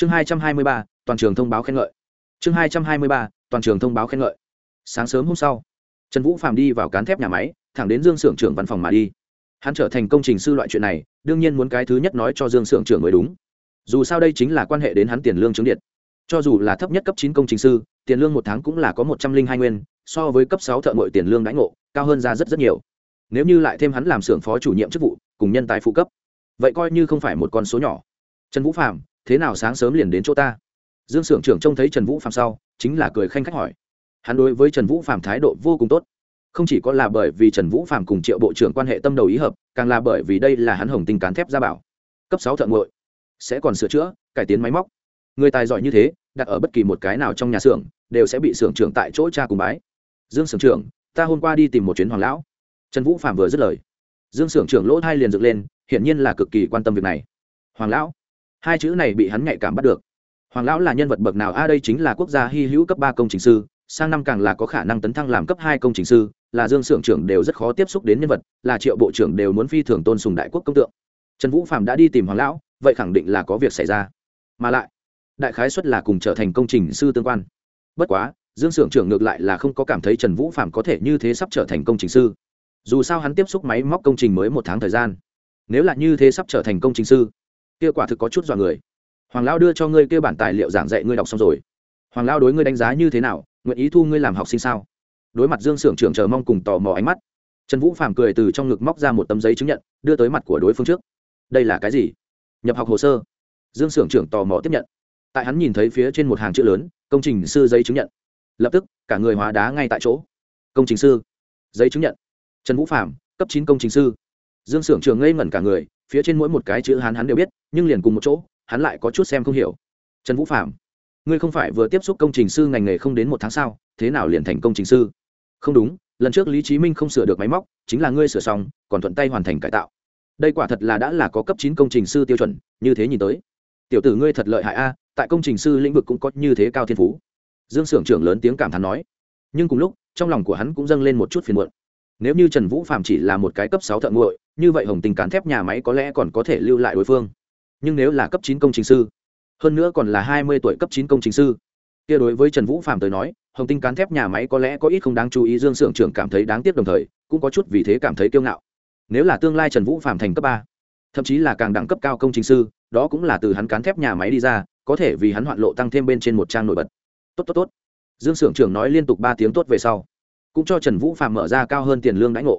chương hai trăm hai mươi ba, toàn trường thông báo khen ngợi. Chương hai trăm hai mươi ba, toàn trường thông báo khen ngợi. Sáng sớm hôm sau, trần vũ phạm đi vào cán thép nhà máy, thẳng đến dương s ư ở n trưởng văn phòng mà đi. Hắn trở thành công trình sư loại chuyện này, đương nhiên muốn cái thứ nhất nói cho dương s ư ở n trưởng mới đúng. Dù sao đây chính là quan hệ đến hắn tiền lương chứng điện. Cho dù là thấp nhất cấp chín công trình sư, tiền lương một tháng cũng là có một trăm linh hai nguyên, so với cấp sáu thợ ngội tiền lương đãi ngộ, cao hơn ra rất rất nhiều. Nếu như lại thêm hắn làm xưởng phó chủ nhiệm chức vụ, cùng nhân tài phụ cấp, vậy coi như không phải một con số nhỏ. Trần vũ phạm thế nào sáng sớm liền đến chỗ ta? Dương s ư ở n trưởng trông thấy trần vũ phạm sau, chính là cười khanh khách hỏi. Hắn đối với trần vũ phạm thái độ vô cùng tốt. Không chỉ có là bởi vì trần vũ phạm cùng triệu bộ trưởng quan hệ tâm đầu ý hợp, càng là bởi vì đây là hắn hồng tinh cán thép gia bảo. Cấp sáu thợ ngội. Sẽ còn sửa chữa, cải tiến máy móc. Người tài giỏi như thế, đặt ở bất kỳ một cái nào trong nhà xưởng, đều sẽ bị xưởng trưởng tại chỗ cha cùng bái. Dương xưởng trưởng, ta hôm qua đi tìm một chuyến hoàng lão. Trần vũ phạm vừa dứt lời. Dương xưởng trưởng lỗ thai liền dựng lên, hiển nhiên là cực kỳ quan tâm việc này. Hoàng lão hai chữ này bị hắn nhạy cảm bắt được. Hoàng lão là nhân vật bậc nào? A, đây chính là quốc gia hy hữu cấp ba công trình sư, sang năm càng là có khả năng tấn thăng làm cấp hai công trình sư, là dương xưởng trưởng đều rất khó tiếp xúc đến nhân vật, là triệu bộ trưởng đều muốn phi thường tôn sùng đại quốc công tượng. Trần vũ phạm đã đi tìm hoàng lão, vậy khẳng định là có việc xảy ra. Mà lại, đại khái xuất là cùng trở thành công trình sư tương quan. Bất quá, dương xưởng trưởng ngược lại là không có cảm thấy trần vũ phạm có thể như thế sắp trở thành công trình sư. Dù sao hắn tiếp xúc máy móc công trình mới một tháng thời gian. Nếu là như thế sắp trở thành công trình sư kia quả thực có chút dọa người. Hoàng lão đưa cho ngươi kia bản tài liệu giảng dạy ngươi đọc xong rồi. Hoàng lão đối ngươi đánh giá như thế nào? Nguyện ý thu ngươi làm học sinh sao? Đối mặt dương s ư ở n g trưởng chờ mong cùng tò mò ánh mắt, trần vũ phàm cười từ trong ngực móc ra một tấm giấy chứng nhận, đưa tới mặt của đối phương trước. Đây là cái gì? Nhập học hồ sơ. Dương s ư ở n g trưởng tò mò tiếp nhận. Tại hắn nhìn thấy phía trên một hàng chữ lớn, công trình sư giấy chứng nhận. Lập tức, cả người hóa đá ngay tại chỗ. Công trình sư, giấy chứng nhận. Trần vũ phạm cấp chín công trình sư. Dương s ư ở n g trưởng ngây ngẩn cả người phía trên mỗi một cái chữ hắn hắn đều biết, nhưng liền cùng một chỗ, hắn lại có chút xem không hiểu. Trần vũ phạm ngươi không phải vừa tiếp xúc công trình sư ngành nghề không đến một tháng sao, thế nào liền thành công trình sư? Không đúng, lần trước lý chí minh không sửa được máy móc, chính là ngươi sửa xong, còn thuận tay hoàn thành cải tạo. Đây quả thật là đã là có cấp chín công trình sư tiêu chuẩn, như thế nhìn tới. Tiểu tử ngươi thật lợi hại a, tại công trình sư lĩnh vực cũng có như thế cao thiên phú. Dương Sưởng trưởng lớn tiếng cảm thán nói. Nhưng cùng lúc, trong lòng của hắn cũng dâng lên một chút phiền muộn. Nếu như trần vũ phạm chỉ là một cái cấp sáu thợ nguội như vậy hồng tình cán thép nhà máy có lẽ còn có thể lưu lại đối phương. Nhưng nếu là cấp chín công trình sư, hơn nữa còn là hai mươi tuổi cấp chín công trình sư, kia đối với trần vũ phạm tới nói, hồng tinh cán thép nhà máy có lẽ có ít không đáng chú ý, dương s ư ở n g trưởng cảm thấy đáng tiếc đồng thời, cũng có chút vì thế cảm thấy kiêu ngạo. Nếu là tương lai trần vũ phạm thành cấp ba, thậm chí là càng đẳng cấp cao công trình sư, đó cũng là từ hắn cán thép nhà máy đi ra, có thể vì hắn hoạn lộ tăng thêm bên trên một trang nổi bật. Tốt tốt tốt. Dương s ư ở n g trưởng nói liên tục ba tiếng tốt về sau, cũng cho trần vũ phạm mở ra cao hơn tiền lương đãi ngộ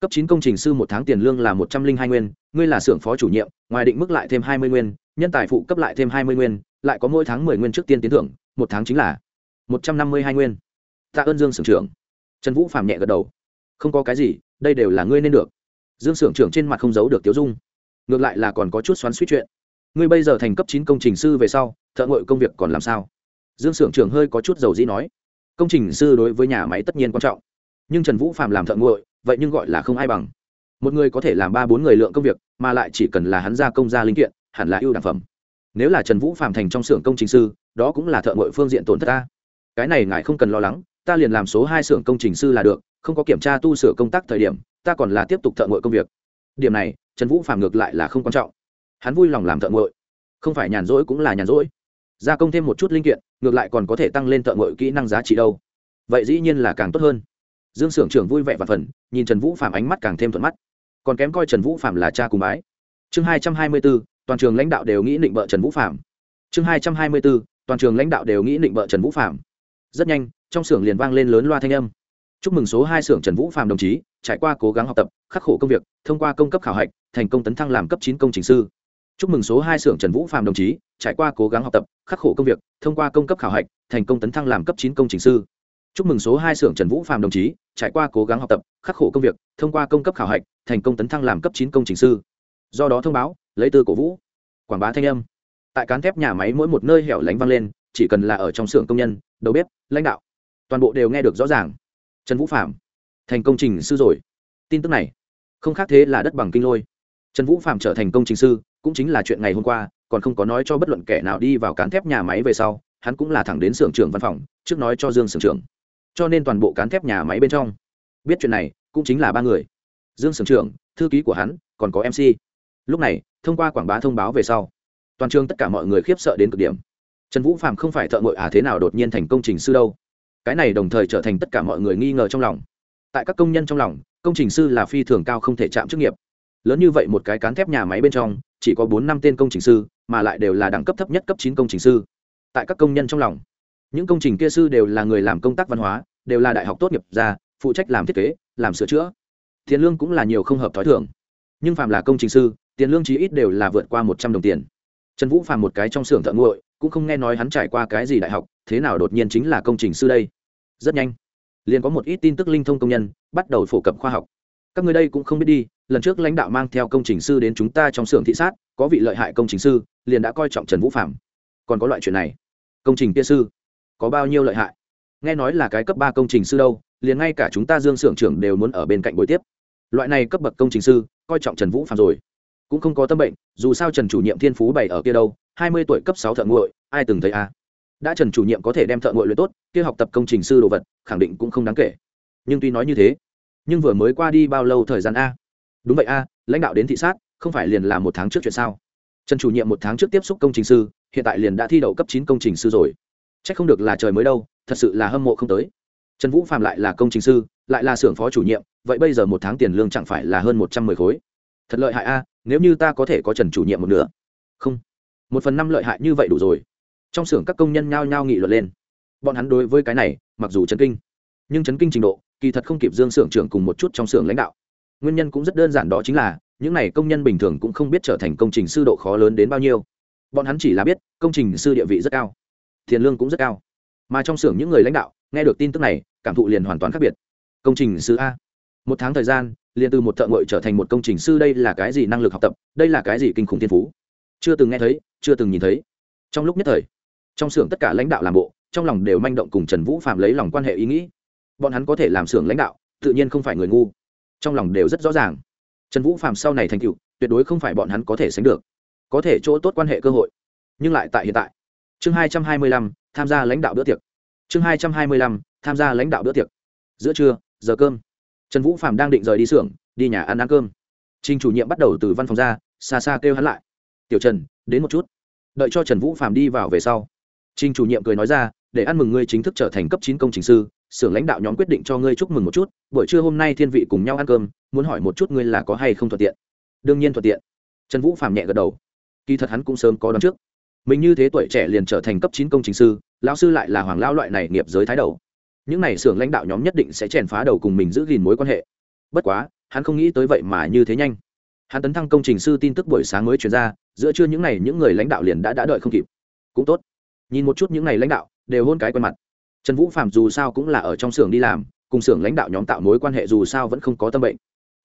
cấp chín công trình sư một tháng tiền lương là một trăm linh hai nguyên, ngươi là xưởng phó chủ nhiệm, ngoài định mức lại thêm hai mươi nguyên, nhân tài phụ cấp lại thêm hai mươi nguyên, lại có mỗi tháng mười nguyên trước tiên tiến thưởng, một tháng chính là một trăm năm mươi hai nguyên. Tạ ơn dương xưởng trưởng. Trần vũ phạm nhẹ gật đầu. Không có cái gì, đây đều là ngươi nên được. Dương xưởng trưởng trên mặt không giấu được tiếu dung. Ngược lại là còn có chút xoắn suýt chuyện. Ngươi bây giờ thành cấp chín công trình sư về sau, thợ ngội công việc còn làm sao? Dương xưởng trưởng hơi có chút dầu dĩ nói. Công trình sư đối với nhà máy tất nhiên quan trọng. Nhưng trần vũ phạm làm thợ ngội vậy nhưng gọi là không ai bằng. Một người có thể làm ba bốn người lượng công việc, mà lại chỉ cần là hắn gia công ra linh kiện, hẳn là ưu đẳng phẩm. Nếu là trần vũ phạm thành trong xưởng công trình sư, đó cũng là thợ ngội phương diện tổn thất ta. Cái này ngài không cần lo lắng, ta liền làm số hai xưởng công trình sư là được, không có kiểm tra tu sửa công tác thời điểm, ta còn là tiếp tục thợ ngội công việc. Điểm này, trần vũ phạm ngược lại là không quan trọng. Hắn vui lòng làm thợ ngội. Không phải nhàn rỗi cũng là nhàn rỗi. Gia công thêm một chút linh kiện, ngược lại còn có thể tăng lên thợ ngội kỹ năng giá trị đâu. Vậy dĩ nhiên là càng tốt hơn dương s ư ở n g trưởng vui vẻ và phần, nhìn trần vũ phạm ánh mắt càng thêm thuận mắt. Còn kém coi trần vũ phạm là cha cùng bái. Chương hai trăm hai mươi b ố toàn trường lãnh đạo đều nghĩ định vợ trần vũ phạm chương hai trăm hai mươi b ố toàn trường lãnh đạo đều nghĩ định vợ trần vũ phạm rất nhanh, trong xưởng liền vang lên lớn loa thanh âm. Chúc mừng số hai xưởng trần vũ phạm đồng chí, trải qua cố gắng học tập, khắc khổ công việc, thông qua công cấp khảo hạch, thành công tấn thăng làm cấp chín công trình sư. Chúc mừng số hai xưởng trần vũ phạm đồng chí, trải qua cố gắng học tập, khắc khổ công việc, thông qua công cấp khảo hạch, thành công tấn thăng làm cấp chín công trình sư. Chúc mừng số hai xưởng trần vũ phạm đồng chí trải qua cố gắng học tập, khắc khổ công việc, thông qua công cấp khảo hạch, thành công tấn thăng làm cấp chín công trình sư. Do đó thông báo, lấy tư cổ vũ, quảng bá thanh âm. Tại cán thép nhà máy mỗi một nơi hẻo lánh vang lên, chỉ cần là ở trong xưởng công nhân, đầu bếp, lãnh đạo, toàn bộ đều nghe được rõ ràng. Trần vũ phạm thành công trình sư rồi. Tin tức này, không khác thế là đất bằng kinh lôi. Trần vũ phạm trở thành công trình sư, cũng chính là chuyện ngày hôm qua, còn không có nói cho bất luận kẻ nào đi vào cán thép nhà máy về sau, hắn cũng là thẳng đến xưởng trưởng văn phòng, trước nói cho dương xưởng trưởng cho nên toàn bộ cán thép nhà máy bên trong. Biết chuyện này, cũng chính là ba người. Dương sưởng trưởng, thư ký của hắn, còn có mc lúc này, thông qua quảng bá thông báo về sau, toàn trường tất cả mọi người khiếp sợ đến cực điểm. Trần vũ phạm không phải thợ ngội à thế nào đột nhiên thành công trình sư đâu. Cái này đồng thời trở thành tất cả mọi người nghi ngờ trong lòng. Tại các công nhân trong lòng, công trình sư là phi thường cao không thể chạm chức nghiệp. Lớn như vậy một cái cán thép nhà máy bên trong, chỉ có bốn năm tên công trình sư, mà lại đều là đẳng cấp thấp nhất cấp chín công trình sư. Tại các công nhân trong lòng những công trình kia sư đều là người làm công tác văn hóa, đều là đại học tốt nghiệp ra, phụ trách làm thiết kế, làm sửa chữa. Tiền lương cũng là nhiều không hợp t h ó i thưởng nhưng phạm là công trình sư, tiền lương chí ít đều là vượt qua một trăm đồng tiền. Trần vũ phạm một cái trong xưởng thợ nguội, cũng không nghe nói hắn trải qua cái gì đại học, thế nào đột nhiên chính là công trình sư đây? Rất nhanh, liền có một ít tin tức linh thông công nhân, bắt đầu phổ cập khoa học. Các người đây cũng không biết đi, lần trước lãnh đạo mang theo công trình sư đến chúng ta trong xưởng thị sát, có vị lợi hại công trình sư, liền đã coi trọng trần vũ phạm còn có loại chuyện này. Công trình kia sư có bao nhiêu lợi hại? Nghe nói là cái cấp ba công trình sư đâu, liền ngay cả chúng ta dương s ư ở n g trưởng đều muốn ở bên cạnh buổi tiếp. Loại này cấp bậc công trình sư, coi trọng trần vũ phạm rồi. Cũng không có tâm bệnh, dù sao trần chủ nhiệm thiên phú bảy ở kia đâu, hai mươi tuổi cấp sáu thợ nguội, ai từng thấy a? À? đã trần chủ nhiệm có thể đem thợ nguội luyện tốt, kia học tập công trình sư đồ vật, khẳng định cũng không đáng kể. Nhưng tuy nói như thế, nhưng vừa mới qua đi bao lâu thời gian a? Đúng vậy a, lãnh đạo đến thị sát, không phải liền là một tháng trước chuyện sao? Trần chủ nhiệm một tháng trước tiếp xúc công trình sư, hiện tại liền đã thi đậu cấp chín công trình sư rồi c h ắ c không được là trời mới đâu, thật sự là hâm mộ không tới. Trần vũ phạm lại là công trình sư, lại là xưởng phó chủ nhiệm, vậy bây giờ một tháng tiền lương chẳng phải là hơn một trăm mười khối. Thật lợi hại a, nếu như ta có thể có trần chủ nhiệm một nửa. Không. Một phần năm lợi hại như vậy đủ rồi. Trong xưởng các công nhân nhao nhao nghị luận lên. Bọn hắn đối với cái này, mặc dù chấn kinh, nhưng chấn kinh trình độ, kỳ thật không kịp dương xưởng trưởng cùng một chút trong xưởng lãnh đạo. Nguyên nhân cũng rất đơn giản đó chính là, những n à y công nhân bình thường cũng không biết trở thành công trình sư độ khó lớn đến bao nhiêu. Bọn hắn chỉ là biết công trình sư địa vị rất cao tiền lương cũng rất cao. Mà trong xưởng những người lãnh đạo, nghe được tin tức này, cảm thụ liền hoàn toàn khác biệt. Công trình sư a. Một tháng thời gian, liền từ một thợ ngội trở thành một công trình sư, đây là cái gì năng lực học tập, đây là cái gì kinh khủng thiên phú? Chưa từng nghe thấy, chưa từng nhìn thấy. Trong lúc nhất thời, trong xưởng tất cả lãnh đạo làm bộ, trong lòng đều manh động cùng trần vũ phạm lấy lòng quan hệ ý nghĩ. Bọn hắn có thể làm xưởng lãnh đạo, tự nhiên không phải người ngu. Trong lòng đều rất rõ ràng. Trần vũ phạm sau này thành tựu, tuyệt đối không phải bọn hắn có thể sánh được. Có thể chỗ tốt quan hệ cơ hội. Nhưng lại tại hiện tại chương hai trăm hai mươi lăm, tham gia lãnh đạo bữa tiệc. Chương hai trăm hai mươi lăm, tham gia lãnh đạo bữa tiệc. Giữa trưa, giờ cơm. Trần vũ phạm đang định rời đi xưởng, đi nhà ăn ăn cơm. Trình chủ nhiệm bắt đầu từ văn phòng ra, xa xa kêu hắn lại. Tiểu trần, đến một chút. Đợi cho trần vũ phạm đi vào về sau, trình chủ nhiệm cười nói ra, để ăn mừng ngươi chính thức trở thành cấp chín công trình sư, xưởng lãnh đạo nhóm quyết định cho ngươi chúc mừng một chút, buổi trưa hôm nay thiên vị cùng nhau ăn cơm, muốn hỏi một chút ngươi là có hay không thuận tiện. Đương nhiên thuận tiện. Trần vũ phạm nhẹ gật đầu. Kỳ thật hắn cũng sớm có đón trước mình như thế tuổi trẻ liền trở thành cấp chín công chính sư, lão sư lại là hoàng lao loại này nghiệp giới thái đầu. Những n à y xưởng lãnh đạo nhóm nhất định sẽ chèn phá đầu cùng mình giữ gìn mối quan hệ. Bất quá, hắn không nghĩ tới vậy mà như thế nhanh. Hắn tấn thăng công trình sư tin tức buổi sáng mới chuyển ra, giữa trưa những n à y những người lãnh đạo liền đã đã đợi không kịp. Cũng tốt. Nhìn một chút những n à y lãnh đạo, đều hôn cái quen mặt. Trần vũ phạm dù sao cũng là ở trong xưởng đi làm, cùng xưởng lãnh đạo nhóm tạo mối quan hệ dù sao vẫn không có tâm bệnh.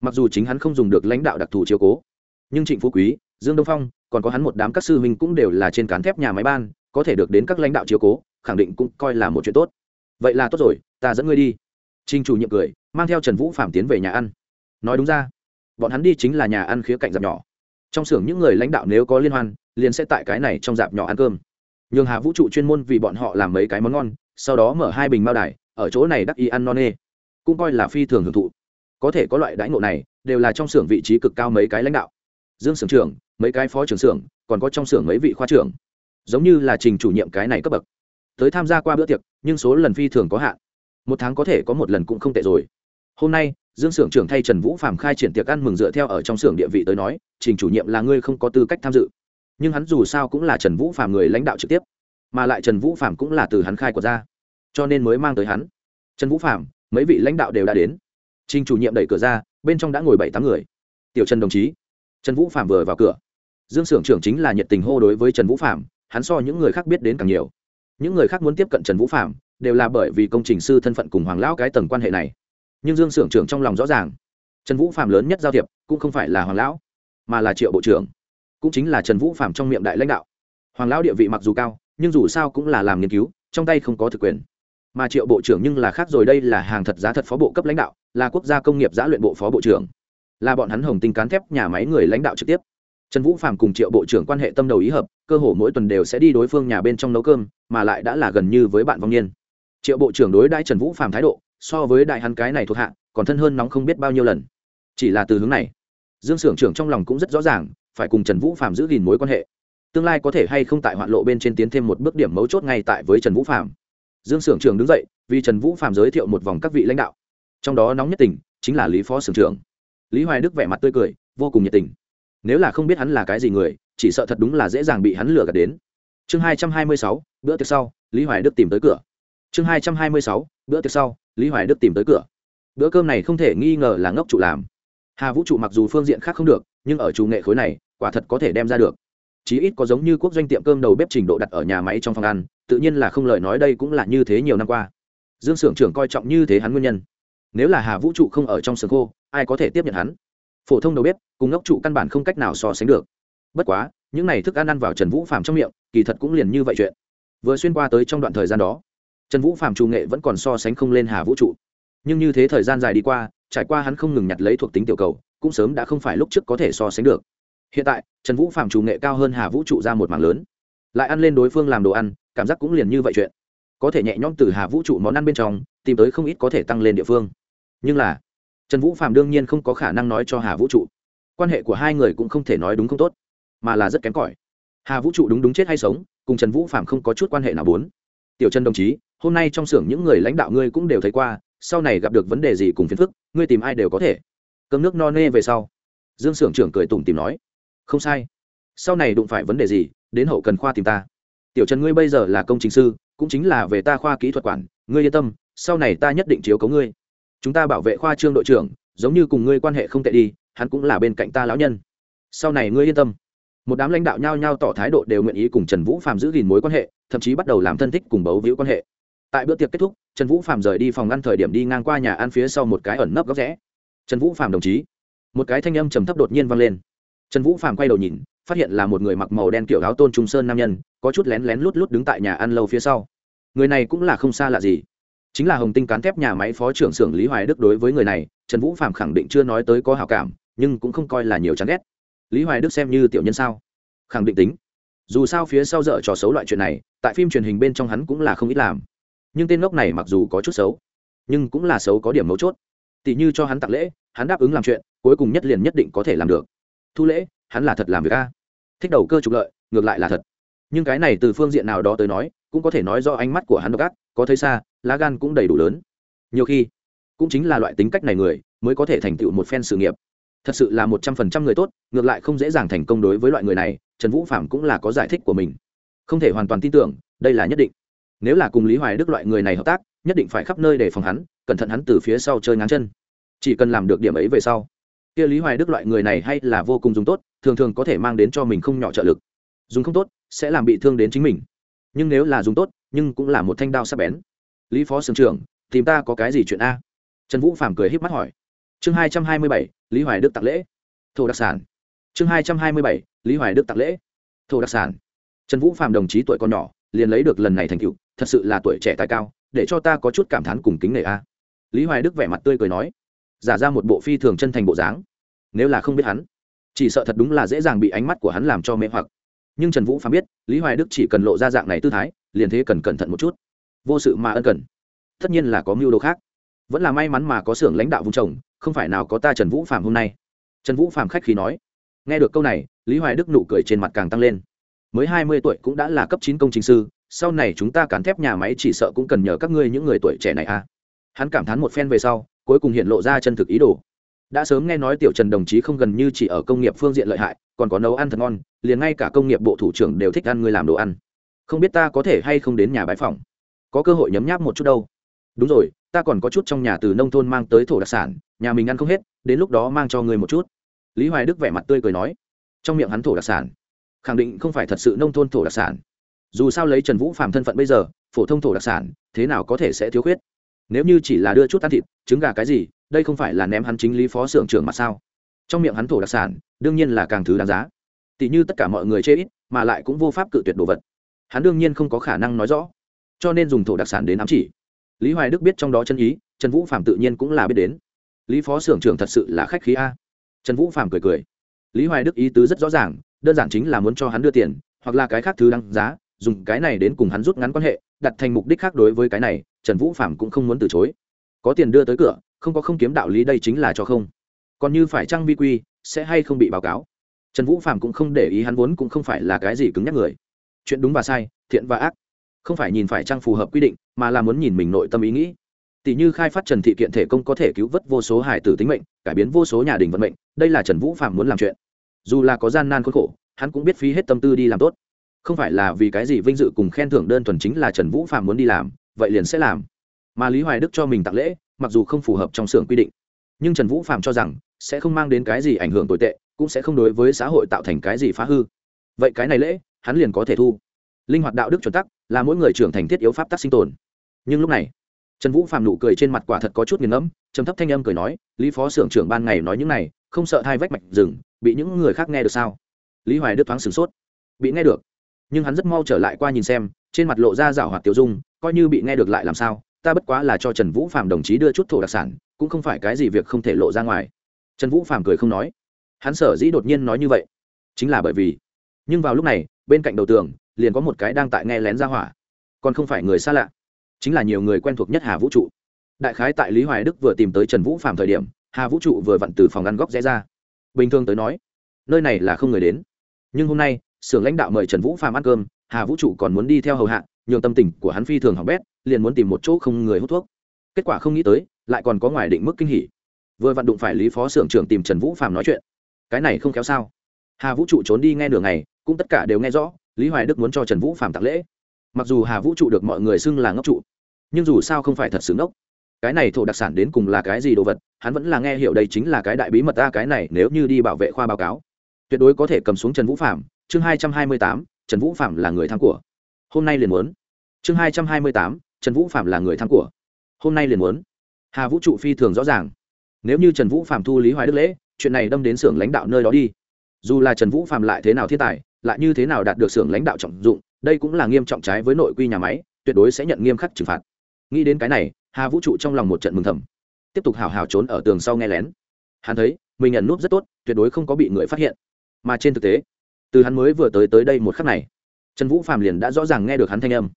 Mặc dù chính hắn không dùng được lãnh đạo đặc thù chiếu cố, nhưng trịnh phú quý, dương đông phong còn có hắn một đám các sư huynh cũng đều là trên cán thép nhà máy ban, có thể được đến các lãnh đạo chiếu cố, khẳng định cũng coi là một chuyện tốt. Vậy là tốt rồi, ta dẫn ngươi đi. Trinh chủ nhiệm cười, mang theo trần vũ phạm tiến về nhà ăn. Nói đúng ra, bọn hắn đi chính là nhà ăn khía cạnh dạp nhỏ. Trong xưởng những người lãnh đạo nếu có liên hoan, liền sẽ tại cái này trong dạp nhỏ ăn cơm. Nhường hà vũ trụ chuyên môn vì bọn họ làm mấy cái món ngon, sau đó mở hai bình mao đài, ở chỗ này đắc y ăn non nê. Cũng coi là phi thường hưởng thụ. Có thể có loại đãi ngộ này, đều là trong xưởng vị trí cực cao mấy cái lãnh đạo dương xưởng trưởng, mấy cái phó trưởng xưởng, còn có trong xưởng mấy vị khoa trưởng. Giống như là trình chủ nhiệm cái này cấp bậc. Tới tham gia qua bữa tiệc, nhưng số lần phi thường có hạn. Một tháng có thể có một lần cũng không tệ rồi. Hôm nay, dương xưởng trưởng thay trần vũ phạm khai triển tiệc ăn mừng dựa theo ở trong xưởng địa vị tới nói, trình chủ nhiệm là ngươi không có tư cách tham dự. Nhưng hắn dù sao cũng là trần vũ phạm người lãnh đạo trực tiếp. Mà lại trần vũ phạm cũng là từ hắn khai của ra. Cho nên mới mang tới hắn. Trần vũ phạm mấy vị lãnh đạo đều đã đến. Trình chủ nhiệm đẩy cửa ra, bên trong đã ngồi bảy tám người. Tiểu trần đồng chí trần vũ phạm vừa vào cửa. Dương s ư ở n g trưởng chính là nhiệt tình hô đối với trần vũ phạm hắn so những người khác biết đến càng nhiều. Những người khác muốn tiếp cận trần vũ phạm đều là bởi vì công trình sư thân phận cùng hoàng lão cái tầng quan hệ này. Nhưng dương s ư ở n g trưởng trong lòng rõ ràng, trần vũ phạm lớn nhất giao thiệp cũng không phải là hoàng lão, mà là triệu bộ trưởng, cũng chính là trần vũ phạm trong miệng đại lãnh đạo. Hoàng lão địa vị mặc dù cao, nhưng dù sao cũng là làm nghiên cứu, trong tay không có thực quyền. Mà triệu bộ trưởng nhưng là khác rồi, đây là hàng thật giá thật phó bộ cấp lãnh đạo, là quốc gia công nghiệp giã luyện bộ phó bộ trưởng là bọn hắn hồng tinh cán thép nhà máy người lãnh đạo trực tiếp. Trần vũ phạm cùng triệu bộ trưởng quan hệ tâm đầu ý hợp, cơ hồ mỗi tuần đều sẽ đi đối phương nhà bên trong nấu cơm, mà lại đã là gần như với bạn vong niên. Triệu bộ trưởng đối đãi trần vũ phạm thái độ, so với đại hắn cái này thuộc hạ, còn thân hơn nóng không biết bao nhiêu lần. Chỉ là từ hướng này, dương s ư ở n g trưởng trong lòng cũng rất rõ ràng, phải cùng trần vũ phạm giữ gìn mối quan hệ. Tương lai có thể hay không tại hoạn lộ bên trên tiến thêm một bước điểm mấu chốt ngay tại với trần vũ phạm dương s ư ở n g đứng dậy, vì trần vũ phạm giới thiệu một vòng các vị lãnh đạo. Trong đó nóng nhất tình chính là lý phó s ư ở n g lý hoài đức vẻ mặt tươi cười, vô cùng nhiệt tình. Nếu là không biết hắn là cái gì người, chỉ sợ thật đúng là dễ dàng bị hắn lừa gạt đến. Chương hai trăm hai mươi sáu, bữa tiệc sau, lý hoài đức tìm tới cửa. Chương hai trăm hai mươi sáu, bữa tiệc sau, lý hoài đức tìm tới cửa. Bữa cơm này không thể nghi ngờ là ngốc trụ làm. Hà vũ trụ mặc dù phương diện khác không được, nhưng ở chủ nghệ khối này, quả thật có thể đem ra được. Chí ít có giống như quốc doanh tiệm cơm đầu bếp trình độ đặt ở nhà máy trong phòng ăn, tự nhiên là không lời nói đây cũng là như thế nhiều năm qua. Dương s ư ở n g trưởng coi trọng như thế hắn nguyên nhân. Nếu là hà vũ trụ không ở trong sườn khô ai có thể tiếp nhận hắn? Phổ thông đầu bếp, cùng ngốc trụ căn bản không cách nào so sánh được. Bất quá, những n à y thức ăn ăn vào trần vũ phạm trong miệng, kỳ thật cũng liền như vậy chuyện. Vừa xuyên qua tới trong đoạn thời gian đó, trần vũ phạm trù nghệ vẫn còn so sánh không lên hà vũ trụ. Nhưng như thế thời gian dài đi qua, trải qua hắn không ngừng nhặt lấy thuộc tính tiểu cầu, cũng sớm đã không phải lúc trước có thể so sánh được. Hiện tại, trần vũ phạm trù nghệ cao hơn hà vũ trụ ra một mảng lớn. Lại ăn lên đối phương làm đồ ăn, cảm giác cũng liền như vậy chuyện. Có thể nhẹ nhõm từ hà vũ trụ món ăn bên trong, tìm tới không ít có thể tăng lên địa phương. Nhưng là trần vũ phạm đương nhiên không có khả năng nói cho hà vũ trụ. Quan hệ của hai người cũng không thể nói đúng không tốt, mà là rất kém cỏi. Hà vũ trụ đúng đúng chết hay sống, cùng trần vũ phạm không có chút quan hệ nào bốn. Tiểu trần đồng chí, hôm nay trong xưởng những người lãnh đạo ngươi cũng đều thấy qua, sau này gặp được vấn đề gì cùng phiền phức, ngươi tìm ai đều có thể. Cơm nước no nê về sau. Dương xưởng trưởng cười tủm tìm nói, không sai. Sau này đụng phải vấn đề gì, đến hậu cần khoa tìm ta. Tiểu trần ngươi bây giờ là công trình sư, cũng chính là về ta khoa kỹ thuật quản, ngươi yên tâm, sau này ta nhất định chiếu cấu ngươi chúng ta bảo vệ khoa trương đội trưởng, giống như cùng ngươi quan hệ không tệ đi, hắn cũng là bên cạnh ta lão nhân. Sau này ngươi yên tâm. Một đám lãnh đạo nhao nhao tỏ thái độ đều nguyện ý cùng trần vũ phạm giữ gìn mối quan hệ, thậm chí bắt đầu làm thân thích cùng bấu víu quan hệ. Tại bữa tiệc kết thúc, trần vũ phạm rời đi phòng ngăn thời điểm đi ngang qua nhà ăn phía sau một cái ẩn nấp góc rẽ. Trần vũ phạm đồng chí. Một cái thanh âm trầm thấp đột nhiên vang lên. Trần vũ phàm quay đầu nhìn, phát hiện là một người mặc màu đen kiểu áo tôn trung sơn nam nhân, có chút lén lén lút lút đứng tại nhà ăn lâu phía sau. Người này cũng là không xa lạ gì chính là hồng tinh cán thép nhà máy phó trưởng xưởng lý hoài đức đối với người này, trần vũ phạm khẳng định chưa nói tới có hảo cảm, nhưng cũng không coi là nhiều chán ghét. Lý hoài đức xem như tiểu nhân sao? Khẳng định tính. Dù sao phía sau dở trò xấu loại chuyện này, tại phim truyền hình bên trong hắn cũng là không ít làm. Nhưng tên ngốc này mặc dù có chút xấu, nhưng cũng là xấu có điểm mấu chốt. Tỷ như cho hắn tặng lễ, hắn đáp ứng làm chuyện, cuối cùng nhất liền nhất định có thể làm được. Thu lễ, hắn là thật làm việc a. Thích đầu cơ trục lợi, ngược lại là thật. Nhưng cái này từ phương diện nào đó tới nói, cũng có thể nói do ánh mắt của hắn độc ác có thấy xa, lá gan cũng đầy đủ lớn. Nhiều khi, cũng chính là loại tính cách này người, mới có thể thành tựu một phen sự nghiệp. Thật sự là một trăm phần trăm người tốt, ngược lại không dễ dàng thành công đối với loại người này, trần vũ phạm cũng là có giải thích của mình. Không thể hoàn toàn tin tưởng, đây là nhất định. Nếu là cùng lý hoài đức loại người này hợp tác, nhất định phải khắp nơi để phòng hắn, cẩn thận hắn từ phía sau chơi ngáng chân. Chỉ cần làm được điểm ấy về sau, kia lý hoài đức loại người này hay là vô cùng dùng tốt, thường thường có thể mang đến cho mình không nhỏ trợ lực. Dùng không tốt, sẽ làm bị thương đến chính mình. Nhưng nếu là dùng tốt nhưng cũng là một thanh đao sắc bén. Lý phó sưởng trưởng, tìm ta có cái gì chuyện a? Trần vũ phàm cười h í p mắt hỏi. Chương hai trăm hai mươi bảy, lý hoài đức tặng lễ. Thổ đặc sản. Chương hai trăm hai mươi bảy, lý hoài đức tặng lễ. Thổ đặc sản. Trần vũ phàm đồng chí tuổi còn nhỏ, liền lấy được lần này thành tựu, thật sự là tuổi trẻ tài cao, để cho ta có chút cảm thán cùng kính nể a. Lý hoài đức vẻ mặt tươi cười nói, giả ra một bộ phi thường chân thành bộ dáng. Nếu là không biết hắn, chỉ sợ thật đúng là dễ dàng bị ánh mắt của hắn làm cho mê hoặc. Nhưng trần vũ phàm biết, lý hoài đức chỉ cần lộ ra dạng này tư thái liền thế cần cẩn thận một chút. Vô sự mà ân cần. Tất nhiên là có mưu đồ khác. Vẫn là may mắn mà có xưởng lãnh đạo vùng trồng, không phải nào có ta trần vũ Phạm hôm nay. Trần vũ Phạm khách khí nói. Nghe được câu này, lý hoài đức nụ cười trên mặt càng tăng lên. Mới hai mươi tuổi cũng đã là cấp chín công trình sư, sau này chúng ta cán thép nhà máy chỉ sợ cũng cần nhờ các ngươi những người tuổi trẻ này à. Hắn cảm thán một phen về sau, cuối cùng hiện lộ ra chân thực ý đồ. Đã sớm nghe nói tiểu trần đồng chí không gần như chỉ ở công nghiệp phương diện lợi hại, còn có nấu ăn thật ngon, liền ngay cả công nghiệp bộ thủ trưởng đều thích ăn người làm đồ ăn không biết ta có thể hay không đến nhà bãi phòng có cơ hội nhấm nháp một chút đâu. Đúng rồi, ta còn có chút trong nhà từ nông thôn mang tới thổ đặc sản, nhà mình ăn không hết, đến lúc đó mang cho người một chút. Lý hoài đức vẻ mặt tươi cười nói. Trong miệng hắn thổ đặc sản. Khẳng định không phải thật sự nông thôn thổ đặc sản. Dù sao lấy trần vũ phạm thân phận bây giờ, phổ thông thổ đặc sản, thế nào có thể sẽ thiếu khuyết? Nếu như chỉ là đưa chút ăn thịt, trứng gà cái gì, đây không phải là ném hắn chính lý phó xưởng trưởng mà sao? Trong miệng hắn thổ đặc sản, đương nhiên là càng thứ đáng giá. Tỷ như tất cả mọi người chê ít, mà lại cũng vô pháp cự tuyệt đồ vật hắn đương nhiên không có khả năng nói rõ. Cho nên dùng thổ đặc sản đến ám chỉ. Lý hoài đức biết trong đó chân ý, trần vũ phạm tự nhiên cũng là biết đến. Lý phó xưởng trưởng thật sự là khách khí a. Trần vũ phạm cười cười. Lý hoài đức ý tứ rất rõ ràng, đơn giản chính là muốn cho hắn đưa tiền, hoặc là cái khác thứ đăng giá, dùng cái này đến cùng hắn rút ngắn quan hệ, đặt thành mục đích khác đối với cái này, trần vũ phạm cũng không muốn từ chối. Có tiền đưa tới cửa, không có không kiếm đạo lý đây chính là cho không. Còn như phải trang vi quy, sẽ hay không bị báo cáo? Trần vũ phạm cũng không để ý hắn vốn cũng không phải là cái gì cứng nhắc người chuyện đúng và sai, thiện và ác. Không phải nhìn phải trang phù hợp quy định, mà là muốn nhìn mình nội tâm ý nghĩ. Tỷ như khai phát trần thị kiện thể công có thể cứu vớt vô số hải tử tính mệnh, cải biến vô số nhà đình vận mệnh, đây là trần vũ phạm muốn làm chuyện. Dù là có gian nan khốn khổ, hắn cũng biết phí hết tâm tư đi làm tốt. Không phải là vì cái gì vinh dự cùng khen thưởng đơn thuần chính là trần vũ phạm muốn đi làm, vậy liền sẽ làm. Mà lý hoài đức cho mình tặng lễ, mặc dù không phù hợp trong xưởng quy định. Nhưng trần vũ phạm cho rằng, sẽ không mang đến cái gì ảnh hưởng tồi tệ, cũng sẽ không đối với xã hội tạo thành cái gì phá hư. Vậy cái này lễ hắn liền có thể thu. Linh hoạt đạo đức chuẩn tắc là mỗi người trưởng thành thiết yếu pháp tắc sinh tồn. Nhưng lúc này, trần vũ phạm nụ cười trên mặt quả thật có chút nghiền ngẫm, trầm thấp thanh âm cười nói, lý phó xưởng trưởng ban ngày nói những này, không sợ thai vách mạch rừng, bị những người khác nghe được sao? Lý hoài đức thoáng sửng sốt. Bị nghe được, nhưng hắn rất mau trở lại qua nhìn xem, trên mặt lộ ra rảo hoạt tiêu dung, coi như bị nghe được lại làm sao, ta bất quá là cho trần vũ phạm đồng chí đưa chút thổ đặc sản, cũng không phải cái gì việc không thể lộ ra ngoài. Trần vũ phạm cười không nói. Hắn sở dĩ đột nhiên nói như vậy, chính là bởi vì, nhưng vào lúc này bên cạnh đầu tường, liền có một cái đang tại nghe lén ra hỏa. Còn không phải người xa lạ, chính là nhiều người quen thuộc nhất hà vũ trụ. Đại khái tại lý hoài đức vừa tìm tới trần vũ phạm thời điểm, hà vũ trụ vừa vặn từ phòng ăn góc rẽ ra. Bình thường tới nói, nơi này là không người đến. Nhưng hôm nay, xưởng lãnh đạo mời trần vũ phạm ăn cơm, hà vũ trụ còn muốn đi theo hầu hạ, nhường tâm tình của hắn phi thường hỏng bét, liền muốn tìm một chỗ không người hút thuốc. Kết quả không nghĩ tới, lại còn có ngoài định mức kinh hỉ. Vừa vặn đụng phải lý phó xưởng trưởng tìm trần vũ phạm nói chuyện. Cái này không kéo sao? Hà vũ trụ trốn đi nghe nửa ngày cũng tất cả đều nghe rõ, lý hoài đức muốn cho trần vũ phạm tặng lễ. Mặc dù hà vũ trụ được mọi người xưng là ngốc trụ, nhưng dù sao không phải thật sự ngốc. Cái này thổ đặc sản đến cùng là cái gì đồ vật, hắn vẫn là nghe hiểu đây chính là cái đại bí mật ta, cái này nếu như đi bảo vệ khoa báo cáo, tuyệt đối có thể cầm xuống trần vũ phạm chương hai trăm hai mươi tám, trần vũ phạm là người tham của. Hôm nay liền muốn. Chương hai trăm hai mươi tám, trần vũ phạm là người tham của. Hôm nay liền muốn. Hà vũ trụ phi thường rõ ràng. Nếu như trần vũ phạm thu lý hoài đức lễ, chuyện này đâm đến xưởng lãnh đạo nơi đó đi. Dù là trần vũ phạm lại thế nào thiên tài lại như thế nào đạt được xưởng lãnh đạo trọng dụng, đây cũng là nghiêm trọng trái với nội quy nhà máy, tuyệt đối sẽ nhận nghiêm khắc trừng phạt. Nghĩ đến cái này, hà vũ trụ trong lòng một trận mừng thầm. Tiếp tục hào hào trốn ở tường sau nghe lén. Hắn thấy, mình nhận núp rất tốt, tuyệt đối không có bị người phát hiện. Mà trên thực tế, từ hắn mới vừa tới tới đây một khắc này, trần vũ phạm liền đã rõ ràng nghe được hắn thanh âm.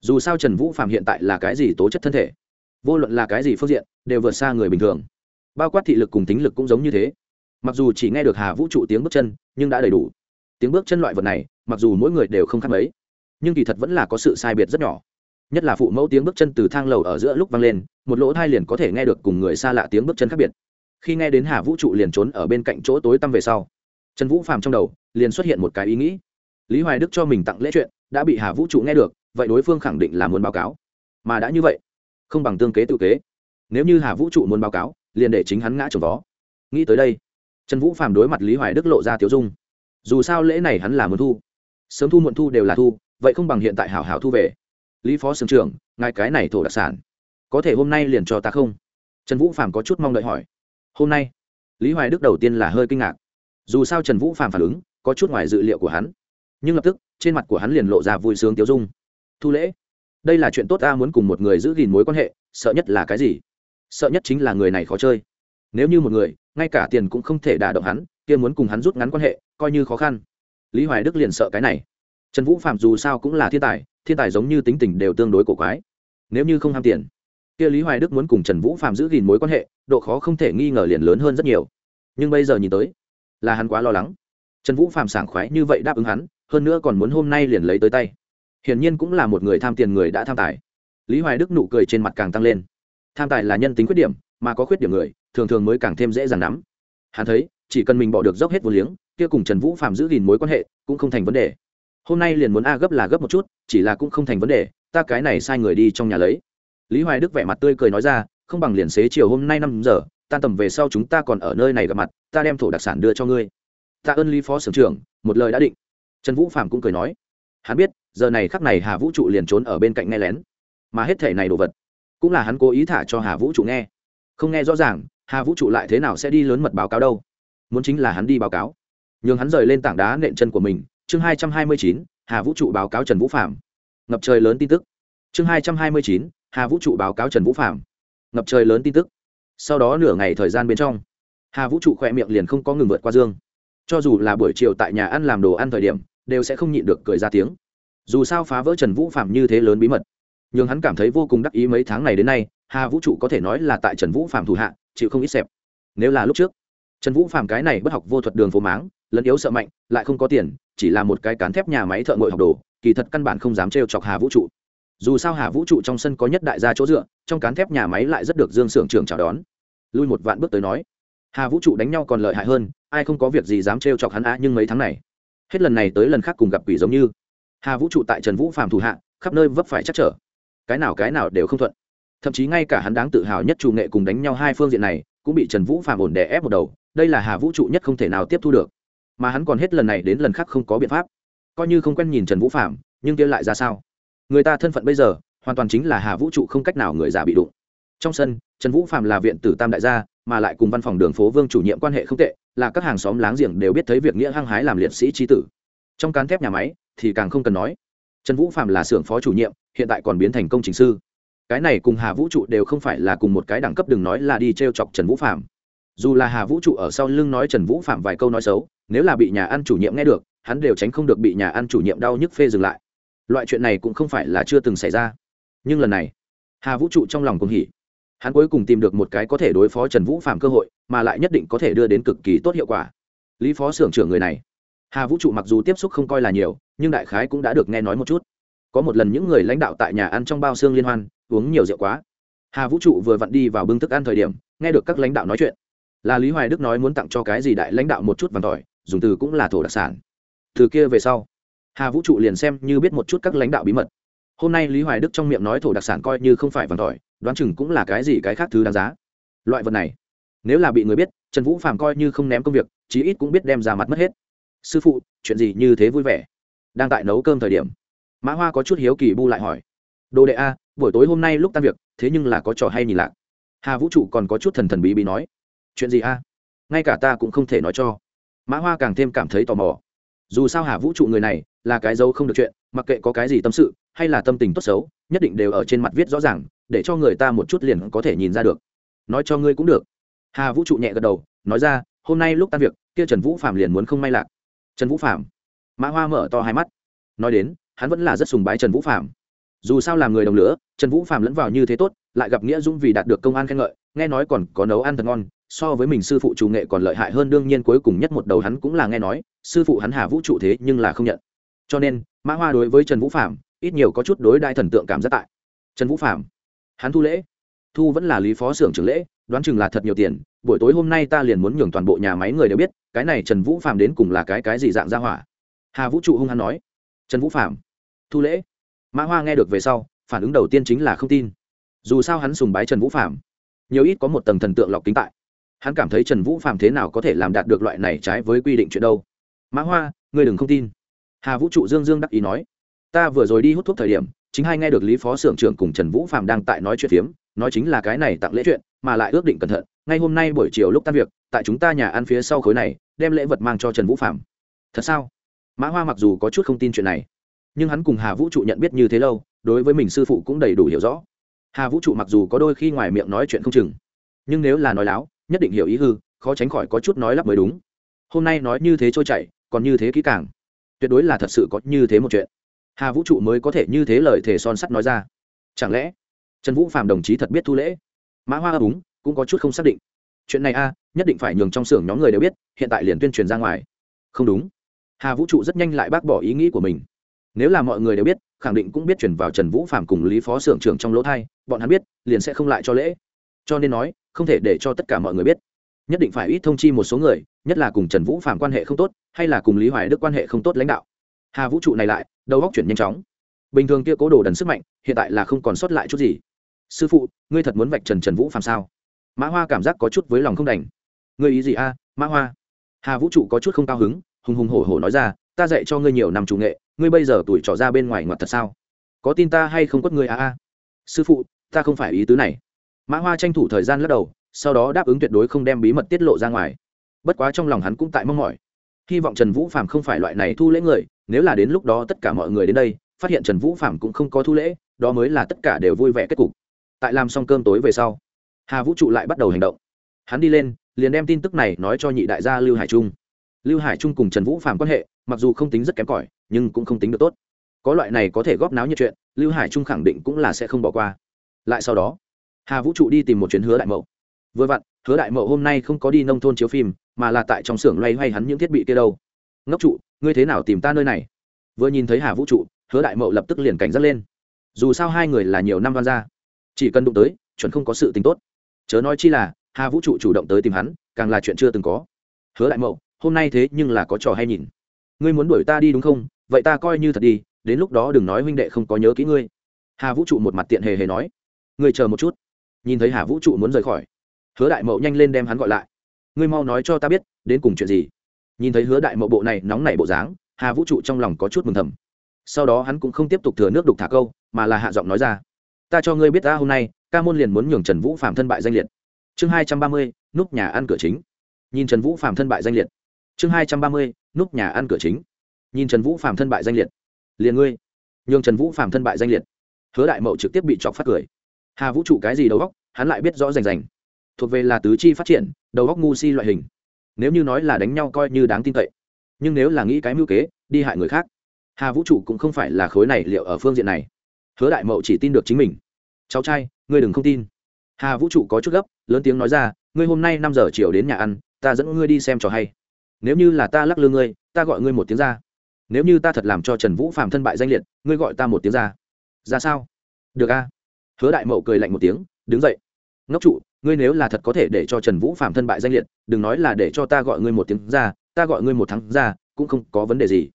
Dù sao trần vũ phạm hiện tại là cái gì tố chất thân thể, vô luận là cái gì phương diện, đều vượt xa người bình thường. Bao quát thị lực cùng tính lực cũng giống như thế. Mặc dù chỉ nghe được hà vũ trụ tiếng bước chân, nhưng đã đầy đủ tiếng bước chân loại vật này, mặc dù mỗi người đều không khác mấy, nhưng kỳ thật vẫn là có sự sai biệt rất nhỏ. Nhất là phụ mẫu tiếng bước chân từ thang lầu ở giữa lúc vang lên, một lỗ thai liền có thể nghe được cùng người xa lạ tiếng bước chân khác biệt. Khi nghe đến hà vũ trụ liền trốn ở bên cạnh chỗ tối tăm về sau, trần vũ phàm trong đầu liền xuất hiện một cái ý nghĩ. Lý hoài đức cho mình tặng lễ chuyện, đã bị hà vũ trụ nghe được, vậy đối phương khẳng định là muốn báo cáo. Mà đã như vậy, không bằng tương kế tự kế. Nếu như hà vũ trụ muốn báo cáo, liền để chính hắn ngã trồng vó. Nghĩ tới đây, trần vũ phàm đối mặt lý hoài đức lộ ra tiểu dung dù sao lễ này hắn là muốn thu. Sớm thu muộn thu đều là thu, vậy không bằng hiện tại hảo hảo thu về. Lý phó sưởng trưởng, ngài cái này thổ đặc sản, có thể hôm nay liền cho ta không? Trần vũ phàm có chút mong đợi hỏi. Hôm nay? Lý hoài đức đầu tiên là hơi kinh ngạc. Dù sao trần vũ phàm phản ứng, có chút ngoài dự liệu của hắn. Nhưng lập tức, trên mặt của hắn liền lộ ra vui sướng tiêu dung. Thu lễ. Đây là chuyện tốt ta muốn cùng một người giữ gìn mối quan hệ, sợ nhất là cái gì? Sợ nhất chính là người này khó chơi. Nếu như một người, ngay cả tiền cũng không thể đả động hắn, kia muốn cùng hắn rút ngắn quan hệ coi như khó khăn. Lý hoài đức liền sợ cái này. Trần vũ phạm dù sao cũng là thiên tài thiên tài giống như tính tình đều tương đối cổ quái. Nếu như không ham tiền, kia lý hoài đức muốn cùng trần vũ phạm giữ gìn mối quan hệ, độ khó không thể nghi ngờ liền lớn hơn rất nhiều. Nhưng bây giờ nhìn tới, là hắn quá lo lắng. Trần vũ phạm sảng khoái như vậy đáp ứng hắn, hơn nữa còn muốn hôm nay liền lấy tới tay. Hiển nhiên cũng là một người tham tiền người đã tham tài. Lý hoài đức nụ cười trên mặt càng tăng lên. Tham tài là nhân tính khuyết điểm, mà có khuyết điểm người, thường thường mới càng thêm dễ dàng nắm. Hắn thấy, chỉ cần mình bỏ được dốc hết vô liếng kia cùng trần vũ phạm giữ gìn mối quan hệ cũng không thành vấn đề. Hôm nay liền muốn a gấp là gấp một chút, chỉ là cũng không thành vấn đề, ta cái này sai người đi trong nhà lấy. Lý hoài đức vẻ mặt tươi cười nói ra, không bằng liền xế chiều hôm nay năm giờ tan tầm về sau chúng ta còn ở nơi này gặp mặt, ta đem thổ đặc sản đưa cho ngươi. Ta ơn lý phó sưởng trưởng, một lời đã định. Trần vũ phạm cũng cười nói, hắn biết, giờ này khắc này hà vũ trụ liền trốn ở bên cạnh nghe lén. Mà hết thể này đồ vật, cũng là hắn cố ý thả cho hà vũ trụ nghe. Không nghe rõ ràng, hà vũ trụ lại thế nào sẽ đi lớn mật báo cáo đâu? Muốn chính là hắn đi báo cáo nhường hắn rời lên tảng đá nện chân của mình. Chương hai trăm hai mươi chín, hà vũ trụ báo cáo trần vũ phạm ngập trời lớn tin tức. Chương hai trăm hai mươi chín, hà vũ trụ báo cáo trần vũ phạm ngập trời lớn tin tức. Sau đó nửa ngày thời gian bên trong, hà vũ trụ khỏe miệng liền không có ngừng vượt qua dương. Cho dù là buổi chiều tại nhà ăn làm đồ ăn thời điểm, đều sẽ không nhịn được cười ra tiếng. Dù sao phá vỡ trần vũ phạm như thế lớn bí mật nhưng hắn cảm thấy vô cùng đắc ý mấy tháng này đến nay, hà vũ trụ có thể nói là tại trần vũ phạm thủ hạ, chịu không ít xẹp. Nếu là lúc trước, trần vũ phạm cái này bất học vô thuật đường phố máng lấn yếu sợ mạnh, lại không có tiền, chỉ là một cái cán thép nhà máy thợ ngội học đồ, kỳ thật căn bản không dám trêu chọc hà vũ trụ. Dù sao hà vũ trụ trong sân có nhất đại gia chỗ dựa, trong cán thép nhà máy lại rất được dương s ư ở n g trưởng chào đón. Lui một vạn bước tới nói, hà vũ trụ đánh nhau còn lợi hại hơn, ai không có việc gì dám trêu chọc hắn á, nhưng mấy tháng này, hết lần này tới lần khác cùng gặp quỷ giống như. Hà vũ trụ tại trần vũ phạm thủ hạ, khắp nơi vấp phải chắc trở. Cái nào cái nào đều không thuận. Thậm chí ngay cả hắn đáng tự hào nhất chủ nghệ cùng đánh nhau hai phương diện này, cũng bị trần vũ phạm ổn đè ép một đầu. Đây là hà vũ trụ nhất không thể nào tiếp thu được mà hắn còn hết lần này đến lần khác không có biện pháp. Coi như không quen nhìn trần vũ phạm nhưng kia lại ra sao? Người ta thân phận bây giờ, hoàn toàn chính là hà vũ trụ không cách nào người già bị đụng. Trong sân, trần vũ phạm là viện tử tam đại gia, mà lại cùng văn phòng đường phố vương chủ nhiệm quan hệ không tệ, là các hàng xóm láng giềng đều biết thấy việc nghĩa hăng hái làm liệt sĩ trí tử. Trong cán thép nhà máy, thì càng không cần nói. Trần vũ phạm là xưởng phó chủ nhiệm, hiện tại còn biến thành công trình sư. Cái này cùng hà vũ trụ đều không phải là cùng một cái đẳng cấp, đừng nói là đi t r e o chọc trần vũ phạm dù là hà vũ trụ ở sau lưng nói trần vũ phạm vài câu nói xấu, nếu là bị nhà ăn chủ nhiệm nghe được, hắn đều tránh không được bị nhà ăn chủ nhiệm đau nhức phê dừng lại. Loại chuyện này cũng không phải là chưa từng xảy ra. Nhưng lần này, hà vũ trụ trong lòng cũng hỉ. Hắn cuối cùng tìm được một cái có thể đối phó trần vũ phạm cơ hội, mà lại nhất định có thể đưa đến cực kỳ tốt hiệu quả. Lý phó xưởng trưởng người này, hà vũ trụ mặc dù tiếp xúc không coi là nhiều, nhưng đại khái cũng đã được nghe nói một chút. Có một lần những người lãnh đạo tại nhà ăn trong bao xương liên hoan, uống nhiều rượu quá. Hà vũ trụ vừa vặn đi vào bưng thức ăn thời điểm, nghe được các lãnh đạo nói chuyện là lý hoài đức nói muốn tặng cho cái gì đại lãnh đạo một chút vàng tỏi, dùng từ cũng là thổ đặc sản. Từ kia về sau, hà vũ trụ liền xem như biết một chút các lãnh đạo bí mật. Hôm nay lý hoài đức trong miệng nói thổ đặc sản coi như không phải vàng tỏi, đoán chừng cũng là cái gì cái khác thứ đáng giá. Loại vật này, nếu là bị người biết, trần vũ phàm coi như không ném công việc, chí ít cũng biết đem ra mặt mất hết. Sư phụ, chuyện gì như thế vui vẻ? Đang tại nấu cơm thời điểm, mã hoa có chút hiếu kỳ bu lại hỏi. Đồ đệ a, buổi tối hôm nay lúc tan việc, thế nhưng là có trò hay nhìn lạc. Hà vũ trụ còn có chút thần thần bí bí nói chuyện gì a? Ngay cả ta cũng không thể nói cho. Mã hoa càng thêm cảm thấy tò mò. Dù sao hà vũ trụ người này là cái dấu không được chuyện, mặc kệ có cái gì tâm sự hay là tâm tình tốt xấu, nhất định đều ở trên mặt viết rõ ràng, để cho người ta một chút liền có thể nhìn ra được. Nói cho ngươi cũng được. Hà vũ trụ nhẹ gật đầu, nói ra, hôm nay lúc tan việc, kia trần vũ phạm liền muốn không may lạc. Trần vũ phạm mã hoa mở to hai mắt. Nói đến, hắn vẫn là rất sùng bái trần vũ phạm dù sao làm người đồng lửa, trần vũ phạm lẫn vào như thế tốt, lại gặp nghĩa dũng vì đạt được công an khen ngợi, nghe nói còn có nấu ăn thật ngon so với mình sư phụ chủ nghệ còn lợi hại hơn, đương nhiên cuối cùng nhất một đầu hắn cũng là nghe nói, sư phụ hắn hà vũ trụ thế nhưng là không nhận. Cho nên, mã hoa đối với trần vũ phạm ít nhiều có chút đối đại thần tượng cảm giác tại. Trần vũ phạm hắn thu lễ. Thu vẫn là lý phó xưởng trưởng lễ, đoán chừng là thật nhiều tiền, buổi tối hôm nay ta liền muốn nhường toàn bộ nhà máy người đều biết, cái này trần vũ phạm đến cùng là cái cái gì dạng ra hỏa. Hà vũ trụ hung hắn nói. Trần vũ phạm thu lễ. Mã hoa nghe được về sau, phản ứng đầu tiên chính là không tin. Dù sao hắn sùng bái trần vũ phạm nhiều ít có một tầng thần tượng lọc kính tại hắn cảm thấy trần vũ phạm thế nào có thể làm đạt được loại này trái với quy định chuyện đâu. Mã hoa, ngươi đừng không tin. Hà vũ trụ dương dương đắc ý nói. Ta vừa rồi đi hút thuốc thời điểm, chính hai nghe được lý phó xưởng trưởng cùng trần vũ phạm đang tại nói chuyện phiếm, nói chính là cái này tặng lễ chuyện, mà lại ước định cẩn thận, ngay hôm nay buổi chiều lúc tan việc, tại chúng ta nhà ăn phía sau khối này, đem lễ vật mang cho trần vũ phạm thật sao? Mã hoa mặc dù có chút không tin chuyện này, nhưng hắn cùng hà vũ trụ nhận biết như thế lâu, đối với mình sư phụ cũng đầy đủ hiểu rõ. Hà vũ trụ mặc dù có đôi khi ngoài miệng nói chuyện không chừng, nhưng nếu là nói láo nhất định hiểu ý hư, khó tránh khỏi có chút nói lắp mới đúng. Hôm nay nói như thế trôi chảy, còn như thế kỹ càng. Tuyệt đối là thật sự có như thế một chuyện. Hà vũ trụ mới có thể như thế lời thề son sắt nói ra. Chẳng lẽ trần vũ phạm đồng chí thật biết thu lễ? Mã hoa ấp úng, cũng có chút không xác định. Chuyện này a, nhất định phải nhường trong xưởng nhóm người đều biết, hiện tại liền tuyên truyền ra ngoài. Không đúng. Hà vũ trụ rất nhanh lại bác bỏ ý nghĩ của mình. Nếu là mọi người đều biết, khẳng định cũng biết chuyển vào trần vũ phạm cùng lý phó xưởng trưởng trong lỗ thai, bọn hắn biết, liền sẽ không lại cho lễ. Cho nên nói không thể để cho tất cả mọi người biết. Nhất định phải ít thông chi một số người, nhất là cùng trần vũ phạm quan hệ không tốt, hay là cùng lý hoài đức quan hệ không tốt lãnh đạo. Hà vũ trụ này lại, đầu góc chuyển nhanh chóng. Bình thường kia cố đồ đần sức mạnh, hiện tại là không còn sót lại chút gì. Sư phụ, ngươi thật muốn vạch trần trần vũ phạm sao? Mã hoa cảm giác có chút với lòng không đành. Ngươi ý gì a, mã hoa? Hà vũ trụ có chút không cao hứng, hùng hùng hổ hổ nói ra, ta dạy cho ngươi nhiều năm chủ nghệ, ngươi bây giờ tuổi trỏ ra bên ngoài ngoặt thật sao? Có tin ta hay không quất ngươi a a? Sư phụ, ta không phải ý tứ này mã hoa tranh thủ thời gian lắc đầu, sau đó đáp ứng tuyệt đối không đem bí mật tiết lộ ra ngoài. Bất quá trong lòng hắn cũng tại mong mỏi. Hy vọng trần vũ phạm không phải loại này thu lễ người, nếu là đến lúc đó tất cả mọi người đến đây, phát hiện trần vũ phạm cũng không có thu lễ, đó mới là tất cả đều vui vẻ kết cục. Tại làm xong cơm tối về sau, hà vũ trụ lại bắt đầu hành động. Hắn đi lên, liền đem tin tức này nói cho nhị đại gia lưu hải trung. Lưu hải trung cùng trần vũ phạm quan hệ, mặc dù không tính rất kém cỏi, nhưng cũng không tính được tốt. Có loại này có thể góp náo như chuyện, lưu hải trung khẳng định cũng là sẽ không bỏ qua. Lại sau đó hà vũ trụ đi tìm một chuyến hứa đại mậu. Vừa vặn, hứa đại mậu hôm nay không có đi nông thôn chiếu phim, mà là tại trong xưởng loay hoay hắn những thiết bị kia đâu. Ngốc trụ, ngươi thế nào tìm ta nơi này? Vừa nhìn thấy hà vũ trụ, hứa đại mậu lập tức liền cảnh giác lên. Dù sao hai người là nhiều năm văn ra chỉ cần đụng tới, chuẩn không có sự tính tốt. Chớ nói chi là, hà vũ trụ chủ động tới tìm hắn, càng là chuyện chưa từng có. Hứa đại mậu, hôm nay thế nhưng là có trò hay nhìn. Ngươi muốn đuổi ta đi đúng không? Vậy ta coi như thật đi, đến lúc đó đừng nói huynh đệ không có nhớ kỹ ngươi. Hà vũ trụ một mặt tiện hề hề nói. Ngươi chờ một chút nhìn thấy hà vũ trụ muốn rời khỏi. Hứa đại mậu nhanh lên đem hắn gọi lại. Ngươi mau nói cho ta biết, đến cùng chuyện gì? Nhìn thấy hứa đại mậu bộ này nóng nảy bộ dáng, hà vũ trụ trong lòng có chút mừng thầm. Sau đó hắn cũng không tiếp tục thừa nước đục thả câu, mà là hạ giọng nói ra. Ta cho ngươi biết ta hôm nay, ca môn liền muốn nhường trần vũ phạm thân bại danh liệt. Chương hai trăm ba mươi, núp nhà ăn cửa chính. Nhìn trần vũ phạm thân bại danh liệt. Chương hai trăm ba mươi, núp nhà ăn cửa chính. Nhìn trần vũ phạm thân bại danh liệt. Liền ngươi, nhường trần vũ phạm thân bại danh liệt. Hứa đại mậu trực tiếp bị chọc phát cười hà vũ trụ cái gì đầu góc hắn lại biết rõ rành rành. Thuộc về là tứ chi phát triển, đầu góc ngu si loại hình. Nếu như nói là đánh nhau coi như đáng tin cậy. Nhưng nếu là nghĩ cái mưu kế, đi hại người khác, hà vũ trụ cũng không phải là khối này liệu ở phương diện này. Hứa đại mậu chỉ tin được chính mình. Cháu trai, ngươi đừng không tin. Hà vũ trụ có chút gấp, lớn tiếng nói ra, ngươi hôm nay năm giờ chiều đến nhà ăn, ta dẫn ngươi đi xem trò hay. Nếu như là ta lắc lư ngươi, ta gọi ngươi một tiếng ra. Nếu như ta thật làm cho trần vũ phạm thân bại danh liệt, ngươi gọi ta một tiếng ra. Ra sao? Được a hứa đại mậu cười lạnh một tiếng, đứng dậy. Ngốc trụ, ngươi nếu là thật có thể để cho trần vũ phạm thân bại danh liệt, đừng nói là để cho ta gọi ngươi một tiếng ra, ta gọi ngươi một tháng ra, cũng không có vấn đề gì.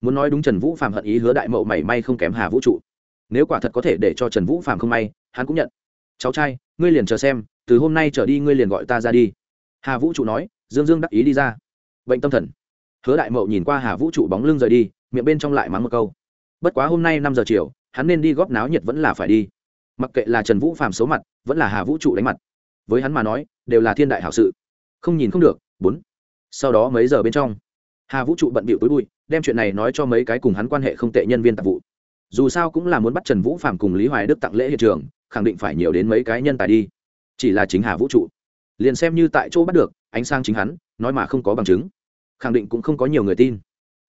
Muốn nói đúng trần vũ phạm hận ý hứa đại mậu mảy may không kém hà vũ trụ. Nếu quả thật có thể để cho trần vũ phạm không may, hắn cũng nhận. Cháu trai, ngươi liền chờ xem, từ hôm nay trở đi ngươi liền gọi ta ra đi. Hà vũ trụ nói, dương dương đắc ý đi ra. Bệnh tâm thần. Hứa đại mậu nhìn qua hà vũ trụ bóng lưng rời đi, miệng bên trong lại mắng một câu. Bất quá hôm nay năm giờ chiều, hắn nên đi góp náo nhiệt vẫn là phải đi mặc kệ là trần vũ phạm số mặt, vẫn là hà vũ trụ đánh mặt. Với hắn mà nói, đều là thiên đại hảo sự. Không nhìn không được, bốn. Sau đó mấy giờ bên trong, hà vũ trụ bận bịu tối bụi đem chuyện này nói cho mấy cái cùng hắn quan hệ không tệ nhân viên tạp vụ. Dù sao cũng là muốn bắt trần vũ phạm cùng lý hoài đức tặng lễ hiện trường, khẳng định phải nhiều đến mấy cái nhân tài đi. Chỉ là chính hà vũ trụ. Liền xem như tại chỗ bắt được, ánh sang chính hắn, nói mà không có bằng chứng. Khẳng định cũng không có nhiều người tin.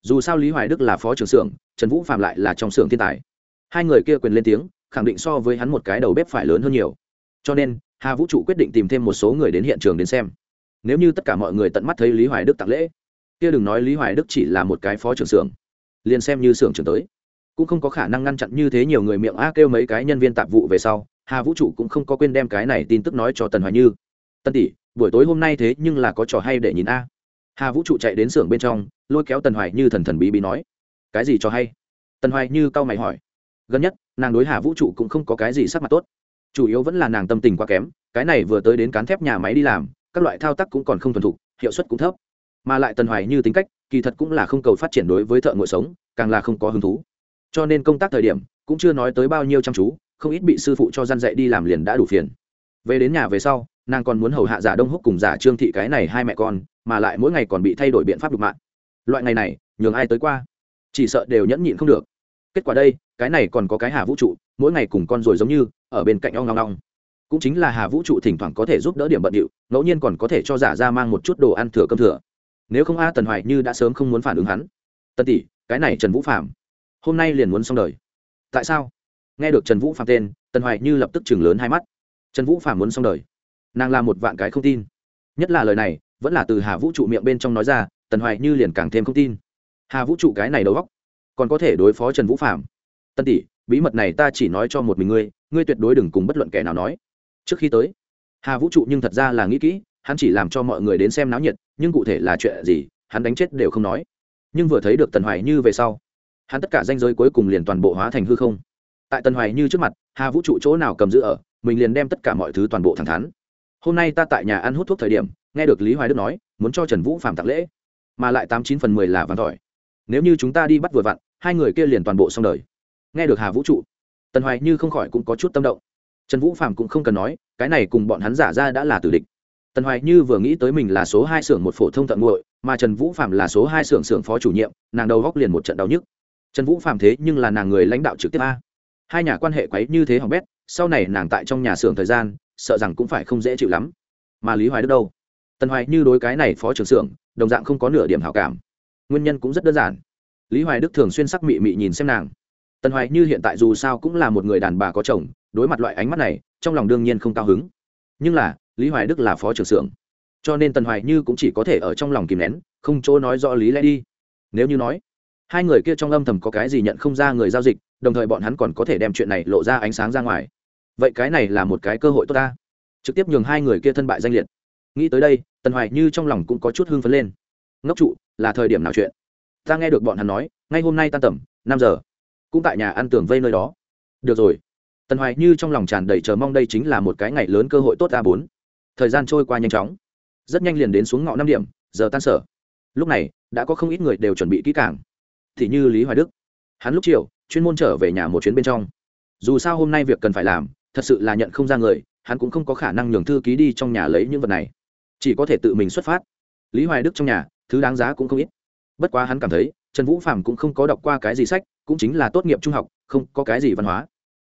Dù sao lý hoài đức là phó trưởng xưởng, trần vũ phạm lại là trong xưởng thiên tài. Hai người kia quyền lên tiếng khẳng định so với hắn một cái đầu bếp phải lớn hơn nhiều. Cho nên, hà vũ trụ quyết định tìm thêm một số người đến hiện trường đến xem. Nếu như tất cả mọi người tận mắt thấy lý hoài đức tặng lễ, kia đừng nói lý hoài đức chỉ là một cái phó trưởng xưởng, liền xem như xưởng trưởng tới. Cũng không có khả năng ngăn chặn như thế nhiều người miệng a kêu mấy cái nhân viên tạp vụ về sau, hà vũ trụ cũng không có quên đem cái này tin tức nói cho tần hoài như. Tân tỷ, buổi tối hôm nay thế nhưng là có trò hay để nhìn a. Hà vũ trụ chạy đến xưởng bên trong, lôi kéo tần hoài như thần thần bí bí nói. Cái gì cho hay? Tần hoài như cau mày hỏi gần nhất, nàng đối hà vũ trụ cũng không có cái gì sắc mặt tốt. Chủ yếu vẫn là nàng tâm tình quá kém, cái này vừa tới đến cán thép nhà máy đi làm, các loại thao tác cũng còn không thuần thục, hiệu suất cũng thấp. Mà lại tần hoài như tính cách, kỳ thật cũng là không cầu phát triển đối với thợ ngội sống, càng là không có hứng thú. Cho nên công tác thời điểm, cũng chưa nói tới bao nhiêu chăm chú, không ít bị sư phụ cho gian dạy đi làm liền đã đủ phiền. Về đến nhà về sau, nàng còn muốn hầu hạ giả đông húc cùng giả trương thị cái này hai mẹ con, mà lại mỗi ngày còn bị thay đổi biện pháp đục mạng. Loại ngày này, nhường ai tới qua? Chỉ sợ đều nhẫn nhịn không được kết quả đây, cái này còn có cái hà vũ trụ, mỗi ngày cùng con rồi giống như, ở bên cạnh ong ngong ngong cũng chính là hà vũ trụ thỉnh thoảng có thể giúp đỡ điểm bận điệu, ngẫu nhiên còn có thể cho giả ra mang một chút đồ ăn thừa cơm thừa. Nếu không a tần hoài như đã sớm không muốn phản ứng hắn. Tân tỷ, cái này trần vũ phạm hôm nay liền muốn xong đời. Tại sao? Nghe được trần vũ phạm tên, tần hoài như lập tức chừng lớn hai mắt. Trần vũ phạm muốn xong đời. Nàng làm một vạn cái không tin. Nhất là lời này, vẫn là từ hà vũ trụ miệng bên trong nói ra, tần hoài như liền càng thêm không tin. Hà vũ trụ cái này đầu góc còn có thể đối phó trần vũ phạm tân tỷ, bí mật này ta chỉ nói cho một mình ngươi ngươi tuyệt đối đừng cùng bất luận kẻ nào nói. Trước khi tới, hà vũ trụ nhưng thật ra là nghĩ kỹ, hắn chỉ làm cho mọi người đến xem náo nhiệt, nhưng cụ thể là chuyện gì, hắn đánh chết đều không nói. Nhưng vừa thấy được tần hoài như về sau, hắn tất cả danh giới cuối cùng liền toàn bộ hóa thành hư không. Tại tần hoài như trước mặt, hà vũ trụ chỗ nào cầm giữ ở, mình liền đem tất cả mọi thứ toàn bộ thẳng thắn. Hôm nay ta tại nhà ăn hút thuốc thời điểm, nghe được lý hoài đức nói, muốn cho trần vũ phạm tặng lễ, mà lại tám chín phần mười là vàng tỏi nếu như chúng ta đi bắt vừa vặn, hai người kia liền toàn bộ xong đời. Nghe được hà vũ trụ, tần hoài như không khỏi cũng có chút tâm động. Trần vũ phạm cũng không cần nói, cái này cùng bọn hắn giả ra đã là tử địch. Tần hoài như vừa nghĩ tới mình là số hai xưởng một phổ thông tận nguội, mà trần vũ phạm là số hai xưởng xưởng phó chủ nhiệm, nàng đầu góc liền một trận đau nhức. Trần vũ phạm thế nhưng là nàng người lãnh đạo trực tiếp a. Hai nhà quan hệ quấy như thế hỏng bét, sau này nàng tại trong nhà xưởng thời gian, sợ rằng cũng phải không dễ chịu lắm. Mà lý hoài đức đâu? Tần hoài như đối cái này phó trưởng xưởng, đồng dạng không có nửa điểm hảo cảm nguyên nhân cũng rất đơn giản. Lý hoài đức thường xuyên sắc mị mị nhìn xem nàng. Tần hoài như hiện tại dù sao cũng là một người đàn bà có chồng, đối mặt loại ánh mắt này, trong lòng đương nhiên không cao hứng. Nhưng là, lý hoài đức là phó trưởng xưởng, cho nên tần hoài như cũng chỉ có thể ở trong lòng kìm nén, không chỗ nói rõ lý lẽ đi. Nếu như nói, hai người kia trong âm thầm có cái gì nhận không ra người giao dịch, đồng thời bọn hắn còn có thể đem chuyện này lộ ra ánh sáng ra ngoài. Vậy cái này là một cái cơ hội tốt ta. Trực tiếp nhường hai người kia thân bại danh liệt. Nghĩ tới đây, tần hoài như trong lòng cũng có chút hưng phấn lên. Ngốc trụ là thời điểm nào chuyện? Ta nghe được bọn hắn nói, ngay hôm nay tan tầm, năm giờ. Cũng tại nhà ăn tường vây nơi đó. Được rồi. Tần hoài như trong lòng tràn đầy chờ mong đây chính là một cái ngày lớn cơ hội tốt a bốn. Thời gian trôi qua nhanh chóng. Rất nhanh liền đến xuống ngọ năm điểm, giờ tan sở. Lúc này, đã có không ít người đều chuẩn bị kỹ càng. Thì như lý hoài đức. Hắn lúc chiều, chuyên môn trở về nhà một chuyến bên trong. Dù sao hôm nay việc cần phải làm, thật sự là nhận không ra người, hắn cũng không có khả năng nhường thư ký đi trong nhà lấy những vật này. Chỉ có thể tự mình xuất phát. Lý hoài đức trong nhà thứ đáng giá cũng không ít. Bất quá hắn cảm thấy, trần vũ phạm cũng không có đọc qua cái gì sách, cũng chính là tốt nghiệp trung học, không có cái gì văn hóa.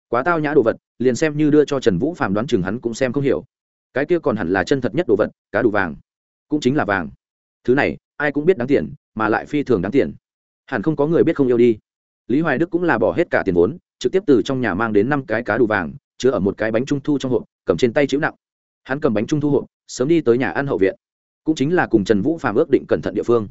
Quá tao nhã đồ vật, liền xem như đưa cho trần vũ phạm đoán chừng hắn cũng xem không hiểu. Cái kia còn hẳn là chân thật nhất đồ vật, cá đủ vàng. Cũng chính là vàng. Thứ này, ai cũng biết đáng tiền, mà lại phi thường đáng tiền. Hẳn không có người biết không yêu đi. Lý hoài đức cũng là bỏ hết cả tiền vốn, trực tiếp từ trong nhà mang đến năm cái cá đủ vàng, chứa ở một cái bánh trung thu trong hộp, cầm trên tay chữ nặng. Hắn cầm bánh trung thu hộp, sớm đi tới nhà ăn hậu viện cũng chính là cùng trần vũ phạm ước định cẩn thận địa phương.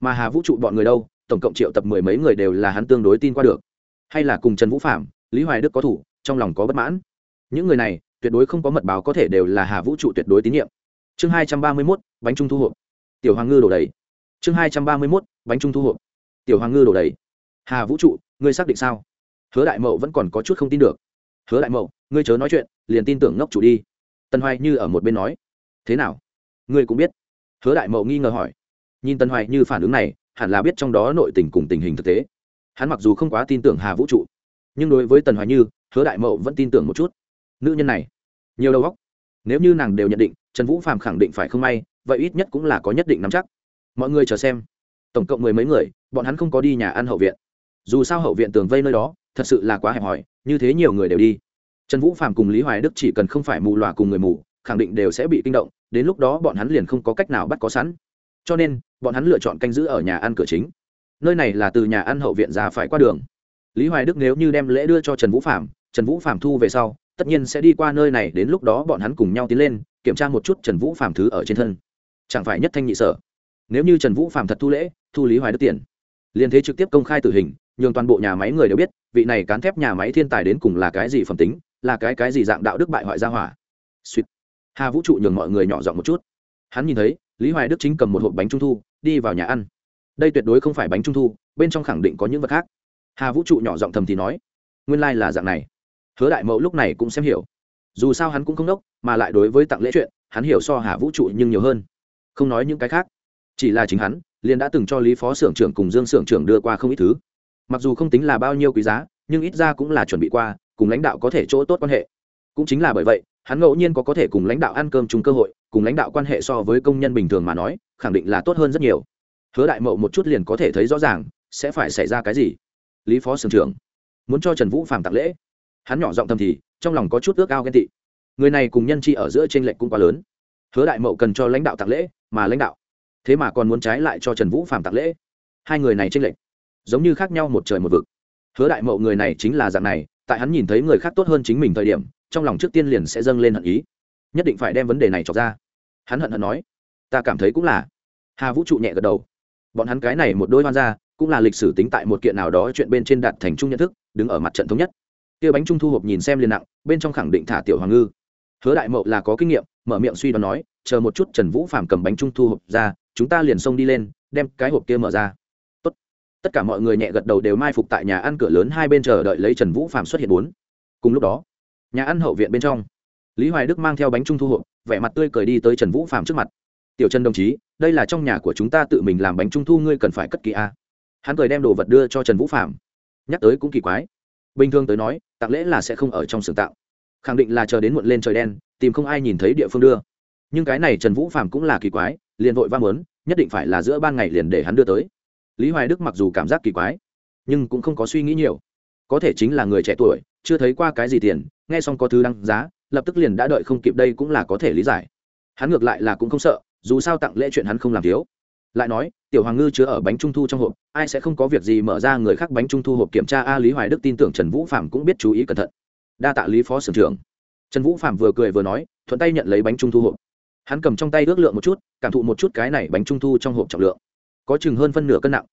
Mà hà vũ trụ bọn người đâu, tổng cộng triệu tập mười mấy người đều là hắn tương đối tin qua được. Hay là cùng trần vũ phạm lý hoài đức có thủ, trong lòng có bất mãn. Những người này, tuyệt đối không có mật báo có thể đều là hà vũ trụ tuyệt đối tín nhiệm. Chương hai trăm ba mươi mốt, bánh trung thu hộp. Tiểu hoàng ngư đổ đầy. Chương hai trăm ba mươi mốt, bánh trung thu hộp. Tiểu hoàng ngư đổ đầy. Hà vũ trụ, ngươi xác định sao? Hứa đại mậu vẫn còn có chút không tin được. Hứa đại mậu, ngươi chớ nói chuyện, liền tin tưởng ngốc chủ đi. Tân hoài như ở một bên nói. Thế nào? Ngươi cũng biết hứa đại mậu nghi ngờ hỏi. Nhìn tân hoài như phản ứng này, hẳn là biết trong đó nội tình cùng tình hình thực tế. Hắn mặc dù không quá tin tưởng hà vũ trụ, nhưng đối với tần hoài như, hứa đại mậu vẫn tin tưởng một chút. Nữ nhân này, nhiều đầu góc nếu như nàng đều nhận định, trần vũ phạm khẳng định phải không may, vậy ít nhất cũng là có nhất định nắm chắc. Mọi người chờ xem. Tổng cộng mười mấy người, bọn hắn không có đi nhà ăn hậu viện. Dù sao hậu viện tường vây nơi đó, thật sự là quá hẹp hòi, như thế nhiều người đều đi. Trần vũ phạm cùng lý hoài đức chỉ cần không phải mù loà cùng người mù khẳng định đều sẽ bị kinh động, đến lúc đó bọn hắn liền không có cách nào bắt có sẵn. Cho nên, bọn hắn lựa chọn canh giữ ở nhà ăn cửa chính. Nơi này là từ nhà ăn hậu viện ra phải qua đường. Lý hoài đức nếu như đem lễ đưa cho trần vũ phạm trần vũ phạm thu về sau, tất nhiên sẽ đi qua nơi này, đến lúc đó bọn hắn cùng nhau tiến lên, kiểm tra một chút trần vũ phạm thứ ở trên thân. Chẳng phải nhất thanh nhị sở. Nếu như trần vũ phạm thật thu lễ, thu lý hoài đức tiền. Liên thế trực tiếp công khai tử hình, nhường toàn bộ nhà máy người đều biết, vị này cán thép nhà máy thiên tài đến cùng là cái gì phẩm tính, là cái cái gì dạng đạo đức bại hoại gia hỏa. Suýt hà vũ trụ nhường mọi người nhỏ giọng một chút. Hắn nhìn thấy, lý hoài đức chính cầm một hộp bánh trung thu, đi vào nhà ăn. Đây tuyệt đối không phải bánh trung thu, bên trong khẳng định có những vật khác. Hà vũ trụ nhỏ giọng thầm thì nói, nguyên lai、like、là dạng này. Hứa đại mẫu lúc này cũng xem hiểu. Dù sao hắn cũng không đốc, mà lại đối với tặng lễ chuyện, hắn hiểu so hà vũ trụ nhưng nhiều hơn. Không nói những cái khác. Chỉ là chính hắn, liền đã từng cho lý phó xưởng trưởng cùng dương xưởng trưởng đưa qua không ít thứ. Mặc dù không tính là bao nhiêu quý giá, nhưng ít ra cũng là chuẩn bị qua, cùng lãnh đạo có thể chỗ tốt quan hệ. Cũng chính là bởi vậy hắn ngẫu nhiên có có thể cùng lãnh đạo ăn cơm chung cơ hội, cùng lãnh đạo quan hệ so với công nhân bình thường mà nói, khẳng định là tốt hơn rất nhiều. Hứa đại mậu một chút liền có thể thấy rõ ràng, sẽ phải xảy ra cái gì. Lý phó sưởng trưởng, muốn cho trần vũ phạm tặng lễ. Hắn nhỏ giọng thầm thì, trong lòng có chút ước ao ghen tị. Người này cùng nhân chi ở giữa t r ê n lệch cũng quá lớn. Hứa đại mậu cần cho lãnh đạo tặng lễ, mà lãnh đạo, thế mà còn muốn trái lại cho trần vũ phạm tặng lễ. Hai người này t r ê n lệch, giống như khác nhau một trời một vực. Hứa đại mậu người này chính là dạng này, tại hắn nhìn thấy người khác tốt hơn chính mình thời điểm trong lòng trước tiên liền sẽ dâng lên hận ý. Nhất định phải đem vấn đề này trọc ra. Hắn hận hận nói ta cảm thấy cũng là. Hà vũ trụ nhẹ gật đầu. Bọn hắn cái này một đôi hoan gia cũng là lịch sử tính tại một kiện nào đó chuyện bên trên đạt thành chung nhận thức đứng ở mặt trận thống nhất. Kia bánh trung thu hộp nhìn xem liền nặng bên trong khẳng định thả tiểu hoàng ngư. Hứa đại mậu là có kinh nghiệm mở miệng suy đoán nói chờ một chút trần vũ phạm cầm bánh trung thu hộp ra chúng ta liền xông đi lên đem cái hộp kia mở ra. Tốt, tất cả mọi người nhẹ gật đầu đều mai phục tại nhà ăn cửa lớn hai bên chờ đợi lấy trần vũ phạm xuất hiện bốn. Cùng lúc đó nhà ăn hậu viện bên trong. Lý hoài đức mang theo bánh trung thu hộp, vẻ mặt tươi cười đi tới trần vũ phạm trước mặt. Tiểu trần đồng chí, đây là trong nhà của chúng ta tự mình làm bánh trung thu, ngươi cần phải cất kỳ a. Hắn cười đem đồ vật đưa cho trần vũ phạm nhắc tới cũng kỳ quái. Bình thường tới nói, tặng lễ là sẽ không ở trong sưởng tạo khẳng định là chờ đến muộn lên trời đen, tìm không ai nhìn thấy địa phương đưa. Nhưng cái này trần vũ phạm cũng là kỳ quái, liền vội va mớn nhất định phải là giữa ban ngày liền để hắn đưa tới. Lý hoài đức mặc dù cảm giác kỳ quái, nhưng cũng không có suy nghĩ nhiều. Có thể chính là người trẻ tuổi chưa thấy qua cái gì tiền, nghe xong có thứ đăng giá, lập tức liền đã đợi không kịp đây cũng là có thể lý giải. Hắn ngược lại là cũng không sợ, dù sao tặng lễ chuyện hắn không làm thiếu. Lại nói, tiểu hoàng ngư chứa ở bánh trung thu trong hộp, ai sẽ không có việc gì mở ra người khác bánh trung thu hộp kiểm tra, a lý hoài đức tin tưởng trần vũ phạm cũng biết chú ý cẩn thận. Đa tạ lý phó sưởng trưởng. Trần vũ phạm vừa cười vừa nói, thuận tay nhận lấy bánh trung thu hộp. Hắn cầm trong tay ước lượng một chút, cảm thụ một chút cái này bánh trung thu trong hộp trọng lượng. Có chừng hơn phân nửa cân nặng.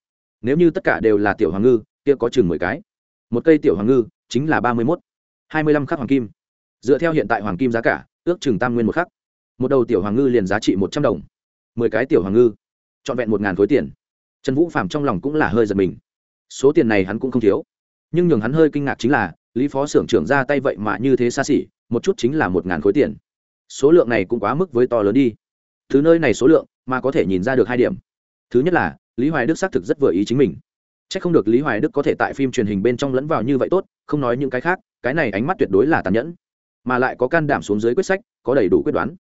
Nếu như tất cả đều là tiểu hoàng ngư, kia có chừng mười cái. Một cây tiểu hoàng ngư chính là ba mươi mốt. hai mươi lăm khắc hoàng kim. Dựa theo hiện tại hoàng kim giá cả, ước chừng tam nguyên một khắc. Một đầu tiểu hoàng ngư liền giá trị một trăm đồng. mười cái tiểu hoàng ngư, trọn vẹn một ngàn khối tiền. Trần vũ phạm trong lòng cũng là hơi giật mình. Số tiền này hắn cũng không thiếu. Nhưng nhường hắn hơi kinh ngạc chính là, lý phó xưởng trưởng ra tay vậy mà như thế xa xỉ, một chút chính là một ngàn khối tiền. Số lượng này cũng quá mức với to lớn đi. Thứ nơi này số lượng mà có thể nhìn ra được hai điểm. Thứ nhất là, lý hoài đức xác thực rất vừa ý chính mình. C h ắ c không được lý hoài đức có thể tại phim truyền hình bên trong lẫn vào như vậy tốt không nói những cái khác, cái này ánh mắt tuyệt đối là tàn nhẫn, mà lại có can đảm xuống dưới quyết sách, có đầy đủ quyết đoán.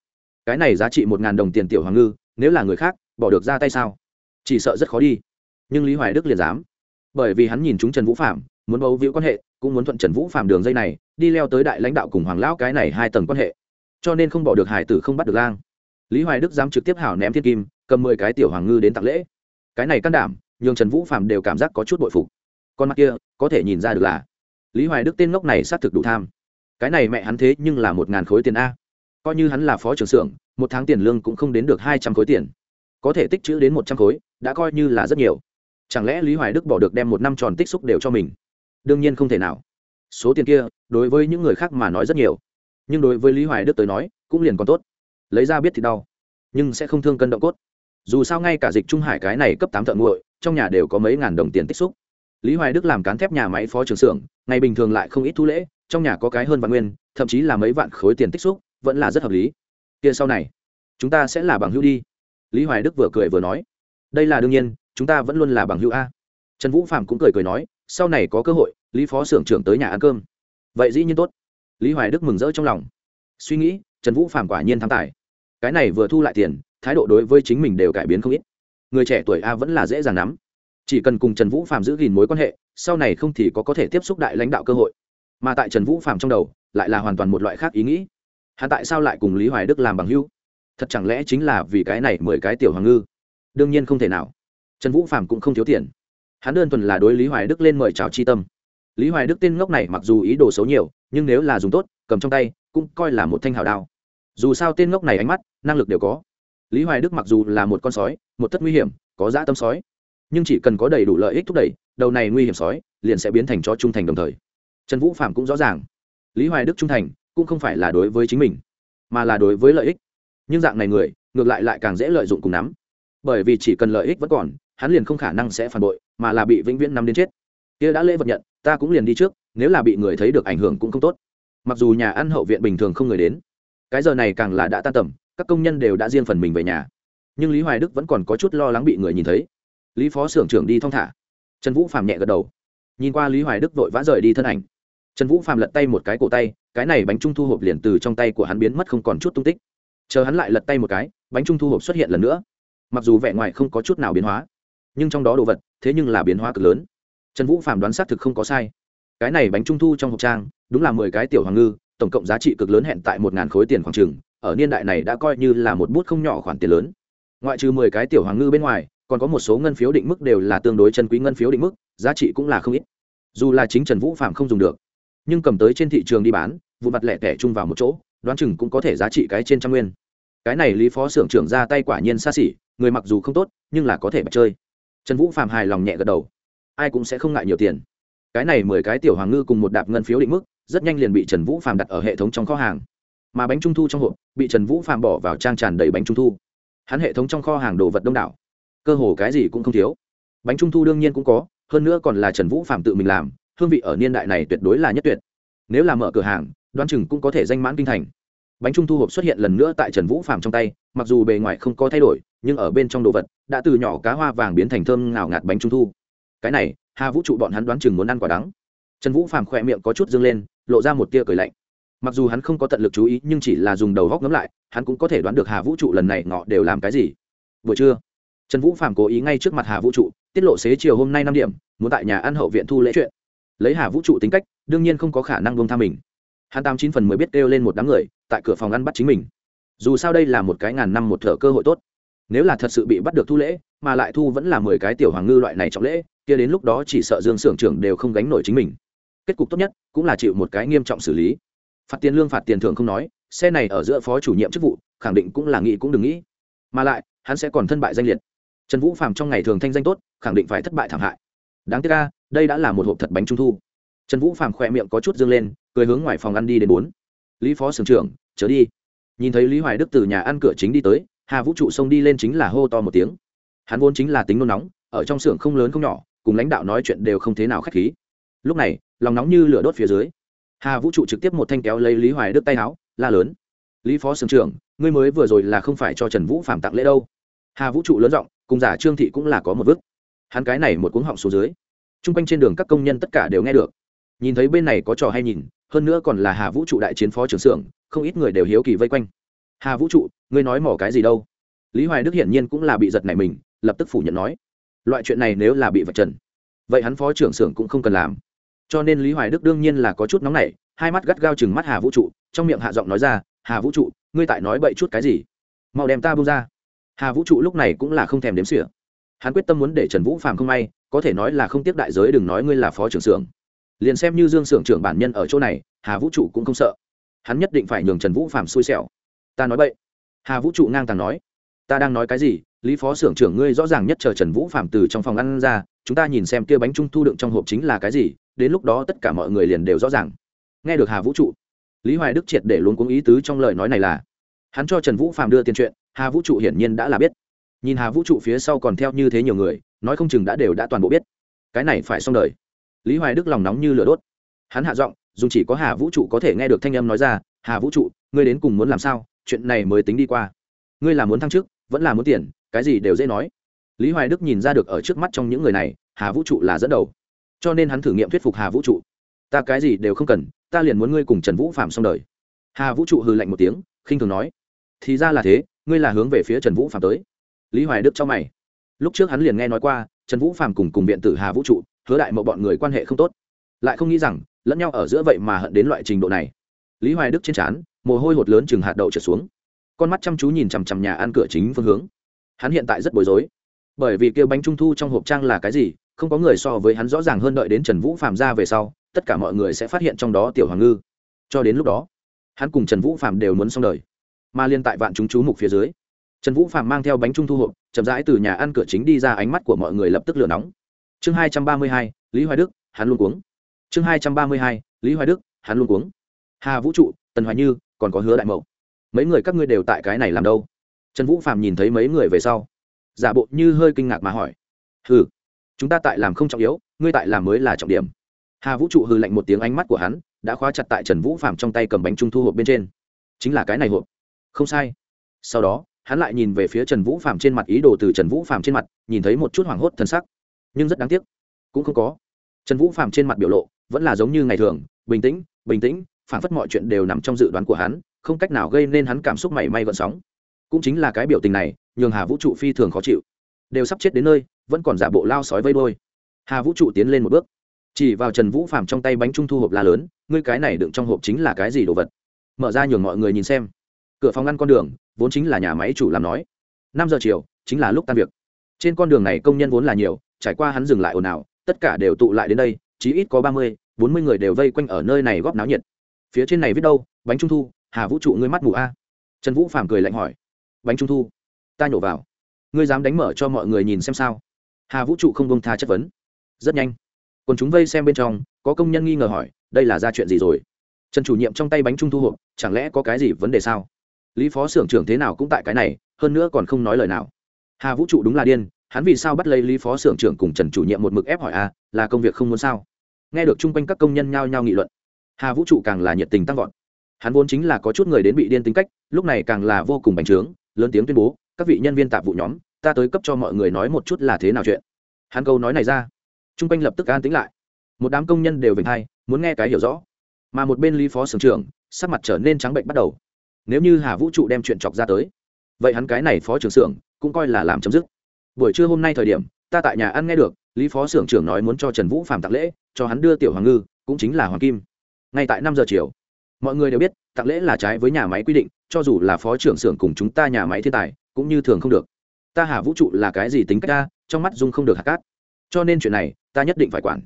Cái này giá trị một ngàn đồng tiền tiểu hoàng ngư, nếu là người khác, bỏ được ra tay sao? Chỉ sợ rất khó đi. Nhưng lý hoài đức liền dám. Bởi vì hắn nhìn chúng trần vũ phạm muốn bấu víu quan hệ, cũng muốn thuận trần vũ phạm đường dây này, đi leo tới đại lãnh đạo cùng hoàng lão cái này hai tầng quan hệ. Cho nên không bỏ được hải tử không bắt được lang. Lý hoài đức dám trực tiếp hảo ném thiên kim, cầm mười cái tiểu hoàng ngư đến tặng lễ. Cái này can đảm, nhường trần vũ phạm đều cảm giác có chút bội phục. Con mắt kia, có thể nhìn ra được là lý hoài đức tên ngốc này xác thực đủ tham. Cái này mẹ hắn thế nhưng là một ngàn khối tiền a. Coi như hắn là phó trưởng xưởng, một tháng tiền lương cũng không đến được hai trăm khối tiền. Có thể tích chữ đến một trăm khối, đã coi như là rất nhiều. Chẳng lẽ lý hoài đức bỏ được đem một năm tròn tích xúc đều cho mình? Đương nhiên không thể nào. Số tiền kia, đối với những người khác mà nói rất nhiều. Nhưng đối với lý hoài đức tới nói, cũng liền còn tốt. Lấy ra biết thì đau. Nhưng sẽ không thương cân động cốt. Dù sao ngay cả dịch trung hải cái này cấp tám thợ nguội, trong nhà đều có mấy ngàn đồng tiền tích xúc lý hoài đức làm cán thép nhà máy phó trưởng xưởng, ngày bình thường lại không ít thu lễ, trong nhà có cái hơn vạn nguyên, thậm chí là mấy vạn khối tiền tích xúc, vẫn là rất hợp lý. Kia sau này, chúng ta sẽ là bằng hữu đi. Lý hoài đức vừa cười vừa nói. Đây là đương nhiên, chúng ta vẫn luôn là bằng hữu a. Trần vũ phạm cũng cười cười nói, sau này có cơ hội, lý phó xưởng trưởng tới nhà ăn cơm. Vậy dĩ nhiên tốt. Lý hoài đức mừng rỡ trong lòng. Suy nghĩ, trần vũ phạm quả nhiên thắng tài. Cái này vừa thu lại tiền, thái độ đối với chính mình đều cải biến không ít. Người trẻ tuổi a vẫn là dễ dàng nắm chỉ cần cùng trần vũ phạm giữ gìn mối quan hệ, sau này không thì có có thể tiếp xúc đại lãnh đạo cơ hội. Mà tại trần vũ phạm trong đầu, lại là hoàn toàn một loại khác ý nghĩ. Hắn tại sao lại cùng lý hoài đức làm bằng hưu thật chẳng lẽ chính là vì cái này mười cái tiểu hoàng ngư? Đương nhiên không thể nào. Trần vũ phạm cũng không thiếu tiền. Hắn đơn thuần là đối lý hoài đức lên mời chào chi tâm. Lý hoài đức tên ngốc này mặc dù ý đồ xấu nhiều, nhưng nếu là dùng tốt, cầm trong tay, cũng coi là một thanh hào đao. Dù sao tên ngốc này ánh mắt, năng lực đều có. Lý hoài đức mặc dù là một con sói, một thất nguy hiểm, có dã tâm sói nhưng chỉ cần có đầy đủ lợi ích thúc đẩy, đầu này nguy hiểm sói liền sẽ biến thành cho trung thành đồng thời. Trần vũ phạm cũng rõ ràng, lý hoài đức trung thành cũng không phải là đối với chính mình, mà là đối với lợi ích. Nhưng dạng này người, ngược lại lại càng dễ lợi dụng cùng nắm. Bởi vì chỉ cần lợi ích vẫn còn, hắn liền không khả năng sẽ phản bội, mà là bị vĩnh viễn nắm đến chết. Kia đã lễ vật nhận, ta cũng liền đi trước, nếu là bị người thấy được ảnh hưởng cũng không tốt. Mặc dù nhà ăn hậu viện bình thường không người đến, cái giờ này càng là đã tan tầm, các công nhân đều đã riêng phần mình về nhà. Nhưng lý hoài đức vẫn còn có chút lo lắng bị người nhìn thấy lý phó xưởng trưởng đi thong thả. Trần vũ phạm nhẹ gật đầu. Nhìn qua lý hoài đức vội vã rời đi thân ảnh. Trần vũ phạm lật tay một cái cổ tay, cái này bánh trung thu hộp liền từ trong tay của hắn biến mất không còn chút tung tích. Chờ hắn lại lật tay một cái, bánh trung thu hộp xuất hiện lần nữa. Mặc dù vẻ ngoài không có chút nào biến hóa, nhưng trong đó đồ vật, thế nhưng là biến hóa cực lớn. Trần vũ phạm đoán xác thực không có sai. Cái này bánh trung thu trong hộp trang, đúng là mười cái tiểu hoàng ngư, tổng cộng giá trị cực lớn hẹn tại một ngàn khối tiền khoảng trừng ở niên đại này đã coi như là một bút không nhỏ khoản tiền lớn. Ngoại trừ mười cái tiểu hoàng ngư bên ngoài còn có một số ngân phiếu định mức đều là tương đối chân quý ngân phiếu định mức, giá trị cũng là không ít. Dù là chính trần vũ phạm không dùng được, nhưng cầm tới trên thị trường đi bán, vụ mặt lẻ tẻ chung vào một chỗ, đoán chừng cũng có thể giá trị cái trên trăm nguyên. Cái này lý phó xưởng trưởng ra tay quả nhiên xa xỉ, người mặc dù không tốt, nhưng là có thể bật chơi. Trần vũ phạm hài lòng nhẹ gật đầu. Ai cũng sẽ không ngại nhiều tiền. Cái này mười cái tiểu hoàng ngư cùng một đạp ngân phiếu định mức, rất nhanh liền bị trần vũ phạm đặt ở hệ thống trong kho hàng. Mà bánh trung thu trong hộp, bị trần vũ phạm bỏ vào trang tràn đầy bánh trung thu. Hắn hệ thống trong kho hàng đồ vật đông đảo cơ hồ cái gì cũng không thiếu. Bánh trung thu đương nhiên cũng có, hơn nữa còn là trần vũ phạm tự mình làm, hương vị ở niên đại này tuyệt đối là nhất tuyệt. Nếu là mở cửa hàng, đoán chừng cũng có thể danh mãn kinh thành. Bánh trung thu hộp xuất hiện lần nữa tại trần vũ phạm trong tay, mặc dù bề ngoài không có thay đổi, nhưng ở bên trong đồ vật, đã từ nhỏ cá hoa vàng biến thành thơm ngào ngạt bánh trung thu. Cái này, hà vũ trụ bọn hắn đoán chừng muốn ăn quả đắng. Trần vũ phạm khỏe miệng có chút dâng lên, lộ ra một tia cười lạnh. Mặc dù hắn không có tận lực chú ý, nhưng chỉ là dùng đầu góc ngấm lại, hắn cũng có thể đoán được hà vũ trụ lần này ngọ đều làm cái gì. Vừa trưa trần vũ phàm cố ý ngay trước mặt hà vũ trụ, tiết lộ xế chiều hôm nay năm điểm, muốn tại nhà ăn hậu viện thu lễ chuyện. Lấy hà vũ trụ tính cách, đương nhiên không có khả năng bông tha mình. Hắn tám chín phần mới biết kêu lên một đám người, tại cửa phòng ăn bắt chính mình. Dù sao đây là một cái ngàn năm một thở cơ hội tốt. Nếu là thật sự bị bắt được thu lễ, mà lại thu vẫn là mười cái tiểu hoàng ngư loại này trọng lễ, kia đến lúc đó chỉ sợ dương s ư ở n g trưởng đều không gánh nổi chính mình. Kết cục tốt nhất, cũng là chịu một cái nghiêm trọng xử lý. Phạt tiền lương phạt tiền thưởng không nói, xe này ở giữa phó chủ nhiệm chức vụ, khẳng định cũng là nghĩ cũng đừng nghĩ. Mà lại, hắn sẽ còn thân bại danh liệt trần vũ phạm trong ngày thường thanh danh tốt, khẳng định phải thất bại thảm hại. Đáng tiếc ca đây đã là một hộp thật bánh trung thu. Trần vũ phạm khỏe miệng có chút dương lên, cười hướng ngoài phòng ăn đi đến bốn. Lý phó sưởng trưởng, chớ đi. Nhìn thấy lý hoài đức từ nhà ăn cửa chính đi tới, hà vũ trụ xông đi lên chính là hô to một tiếng. Hắn vốn chính là tính nôn nóng, ở trong xưởng không lớn không nhỏ, cùng lãnh đạo nói chuyện đều không thế nào k h á c h khí. Lúc này, lòng nóng như lửa đốt phía dưới, hà vũ trụ trực tiếp một thanh kéo lấy lý hoài đức tay áo, la lớn. Lý phó sưởng trưởng, ngươi mới vừa rồi là không phải cho trần vũ phạm tặng lễ đâu. Hà vũ trụ lớn giọng cùng giả trương thị cũng là có một vức hắn cái này một cuống họng xuống dưới t r u n g quanh trên đường các công nhân tất cả đều nghe được. Nhìn thấy bên này có trò hay nhìn, hơn nữa còn là hà vũ trụ đại chiến phó trưởng xưởng, không ít người đều hiếu kỳ vây quanh. Hà vũ trụ, ngươi nói mỏ cái gì đâu? Lý hoài đức hiển nhiên cũng là bị giật này mình, lập tức phủ nhận nói, loại chuyện này nếu là bị vật trần, vậy hắn phó trưởng xưởng cũng không cần làm. Cho nên lý hoài đức đương nhiên là có chút nóng nảy, hai mắt gắt gao chừng mắt hà vũ trụ, trong miệng hạ giọng nói ra, hà vũ trụ, ngươi tại nói bậy chút cái gì? Mau đem ta bông ra hà vũ trụ lúc này cũng là không thèm đếm xỉa. Hắn quyết tâm muốn để trần vũ phạm không may, có thể nói là không tiếp đại giới đừng nói ngươi là phó trưởng xưởng. Liền xem như dương xưởng trưởng bản nhân ở chỗ này, hà vũ trụ cũng không sợ. Hắn nhất định phải nhường trần vũ phạm xui xẻo. Ta nói vậy hà vũ trụ ngang tàng nói. Ta đang nói cái gì? Lý phó xưởng trưởng ngươi rõ ràng nhất chờ trần vũ phạm từ trong phòng ăn ra, chúng ta nhìn xem kia bánh trung thu đựng trong hộp chính là cái gì, đến lúc đó tất cả mọi người liền đều rõ ràng. Nghe được hà vũ trụ, lý hoài đức triệt để luôn cuống ý tứ trong lời nói này là, hắn cho trần vũ phạm đưa tiền chuyện hà vũ trụ hiển nhiên đã là biết. Nhìn hà vũ trụ phía sau còn theo như thế nhiều người, nói không chừng đã đều đã toàn bộ biết. Cái này phải xong đời. Lý hoài đức lòng nóng như lửa đốt. Hắn hạ giọng dùng chỉ có hà vũ trụ có thể nghe được thanh âm nói ra, hà vũ trụ, ngươi đến cùng muốn làm sao? Chuyện này mới tính đi qua. Ngươi là muốn thăng chức, vẫn là muốn tiền, cái gì đều dễ nói. Lý hoài đức nhìn ra được ở trước mắt trong những người này, hà vũ trụ là dẫn đầu. Cho nên hắn thử nghiệm thuyết phục hà vũ trụ. Ta cái gì đều không cần, ta liền muốn ngươi cùng trần vũ phạm xong đời. Hà vũ trụ hừ lạnh một tiếng, khinh thường nói. Thì ra là thế ngươi là hướng về phía trần vũ phạm tới. Lý hoài đức cho mày. Lúc trước hắn liền nghe nói qua, trần vũ phạm cùng cùng viện tử hà vũ trụ, hứa đại mậu bọn người quan hệ không tốt. Lại không nghĩ rằng, lẫn nhau ở giữa vậy mà hận đến loại trình độ này. Lý hoài đức trên trán, mồ hôi hột lớn chừng hạt đậu trượt xuống. Con mắt chăm chú nhìn chằm chằm nhà ăn cửa chính phương hướng. Hắn hiện tại rất bối rối. Bởi vì kêu bánh trung thu trong hộp trang là cái gì, không có người so với hắn rõ ràng hơn đợi đến trần vũ phạm ra về sau, tất cả mọi người sẽ phát hiện trong đó tiểu hoàng ngư. Cho đến lúc đó, hắn cùng trần vũ phạm đều muốn xong đời mà liên tại vạn chúng chú mục phía dưới. Trần vũ phạm mang theo bánh trung thu hộp, chậm rãi từ nhà ăn cửa chính đi ra, ánh mắt của mọi người lập tức lửa nóng. Chương hai trăm ba mươi hai, lý hoài đức, hắn luôn cuống. Chương hai trăm ba mươi hai, lý hoài đức, hắn luôn cuống. Hà vũ trụ, tần hoài như, còn có hứa đại mậu. Mấy người các ngươi đều tại cái này làm đâu? Trần vũ phạm nhìn thấy mấy người về sau, giả bộ như hơi kinh ngạc mà hỏi. Hừ, chúng ta tại làm không trọng yếu, ngươi tại làm mới là trọng điểm. Hà vũ trụ hừ lạnh một tiếng, ánh mắt của hắn đã khóa chặt tại trần vũ phạm trong tay cầm bánh trung thu hộp bên trên. Chính là cái này hộp không sai. Sau đó, hắn lại nhìn về phía trần vũ phạm trên mặt, ý đồ từ trần vũ phạm trên mặt nhìn thấy một chút hoảng hốt thân sắc. Nhưng rất đáng tiếc, cũng không có. Trần vũ phạm trên mặt biểu lộ vẫn là giống như ngày thường, bình tĩnh bình tĩnh phản phất mọi chuyện đều nằm trong dự đoán của hắn, không cách nào gây nên hắn cảm xúc mảy may gợn sóng. Cũng chính là cái biểu tình này, nhường hà vũ trụ phi thường khó chịu. Đều sắp chết đến nơi, vẫn còn giả bộ lao sói vây đôi hà vũ trụ tiến lên một bước. Chỉ vào trần vũ phạm trong tay bánh trung thu hộp la lớn, ngươi cái này đựng trong hộp chính là cái gì đồ vật? Mở ra nhường mọi người nhìn xem cửa phòng ngăn con đường, vốn chính là nhà máy chủ làm nói. Năm giờ chiều, chính là lúc tan việc. Trên con đường này công nhân vốn là nhiều, trải qua hắn dừng lại ồn ào, tất cả đều tụ lại đến đây, chí ít có ba mươi, bốn mươi người đều vây quanh ở nơi này góp náo nhiệt. Phía trên này viết đâu? Bánh trung thu, hà vũ trụ ngươi mắt mù a. Trần vũ phàm cười lạnh hỏi. Bánh trung thu, ta nhổ vào. Ngươi dám đánh mở cho mọi người nhìn xem sao? Hà vũ trụ không bông tha chất vấn. Rất nhanh. Còn chúng vây xem bên trong, có công nhân nghi ngờ hỏi, đây là ra chuyện gì rồi? Trần chủ nhiệm trong tay bánh trung thu hộp, chẳng lẽ có cái gì vấn đề sao? Lý phó xưởng trưởng thế nào cũng tại cái này, hơn nữa còn không nói lời nào. Hà vũ trụ đúng là điên, hắn vì sao bắt lấy lý phó xưởng trưởng cùng trần chủ nhiệm một mực ép hỏi a, là công việc không muốn sao? Nghe được chung quanh các công nhân nhao nhao nghị luận, hà vũ trụ càng là nhiệt tình tăng vọt. Hắn vốn chính là có chút người đến bị điên tính cách, lúc này càng là vô cùng bành trướng, lớn tiếng tuyên bố, các vị nhân viên tạp vụ nhóm, ta tới cấp cho mọi người nói một chút là thế nào chuyện. Hắn câu nói này ra, chung quanh lập tức an tính lại. Một đám công nhân đều vinh hay muốn nghe cái hiểu rõ. Mà một bên lý phó sưởng trưởng, sắc mặt trở nên trắng bệnh bắt đầu nếu như hà vũ trụ đem chuyện chọc ra tới vậy hắn cái này phó trưởng xưởng cũng coi là làm chấm dứt buổi trưa hôm nay thời điểm ta tại nhà ăn nghe được lý phó xưởng trưởng nói muốn cho trần vũ phạm tặng lễ cho hắn đưa tiểu hoàng ngư cũng chính là hoàng kim ngay tại năm giờ chiều mọi người đều biết tặng lễ là trái với nhà máy quy định cho dù là phó trưởng xưởng cùng chúng ta nhà máy thiên tài cũng như thường không được ta hà vũ trụ là cái gì tính cách ta trong mắt dung không được hạt cát cho nên chuyện này ta nhất định phải quản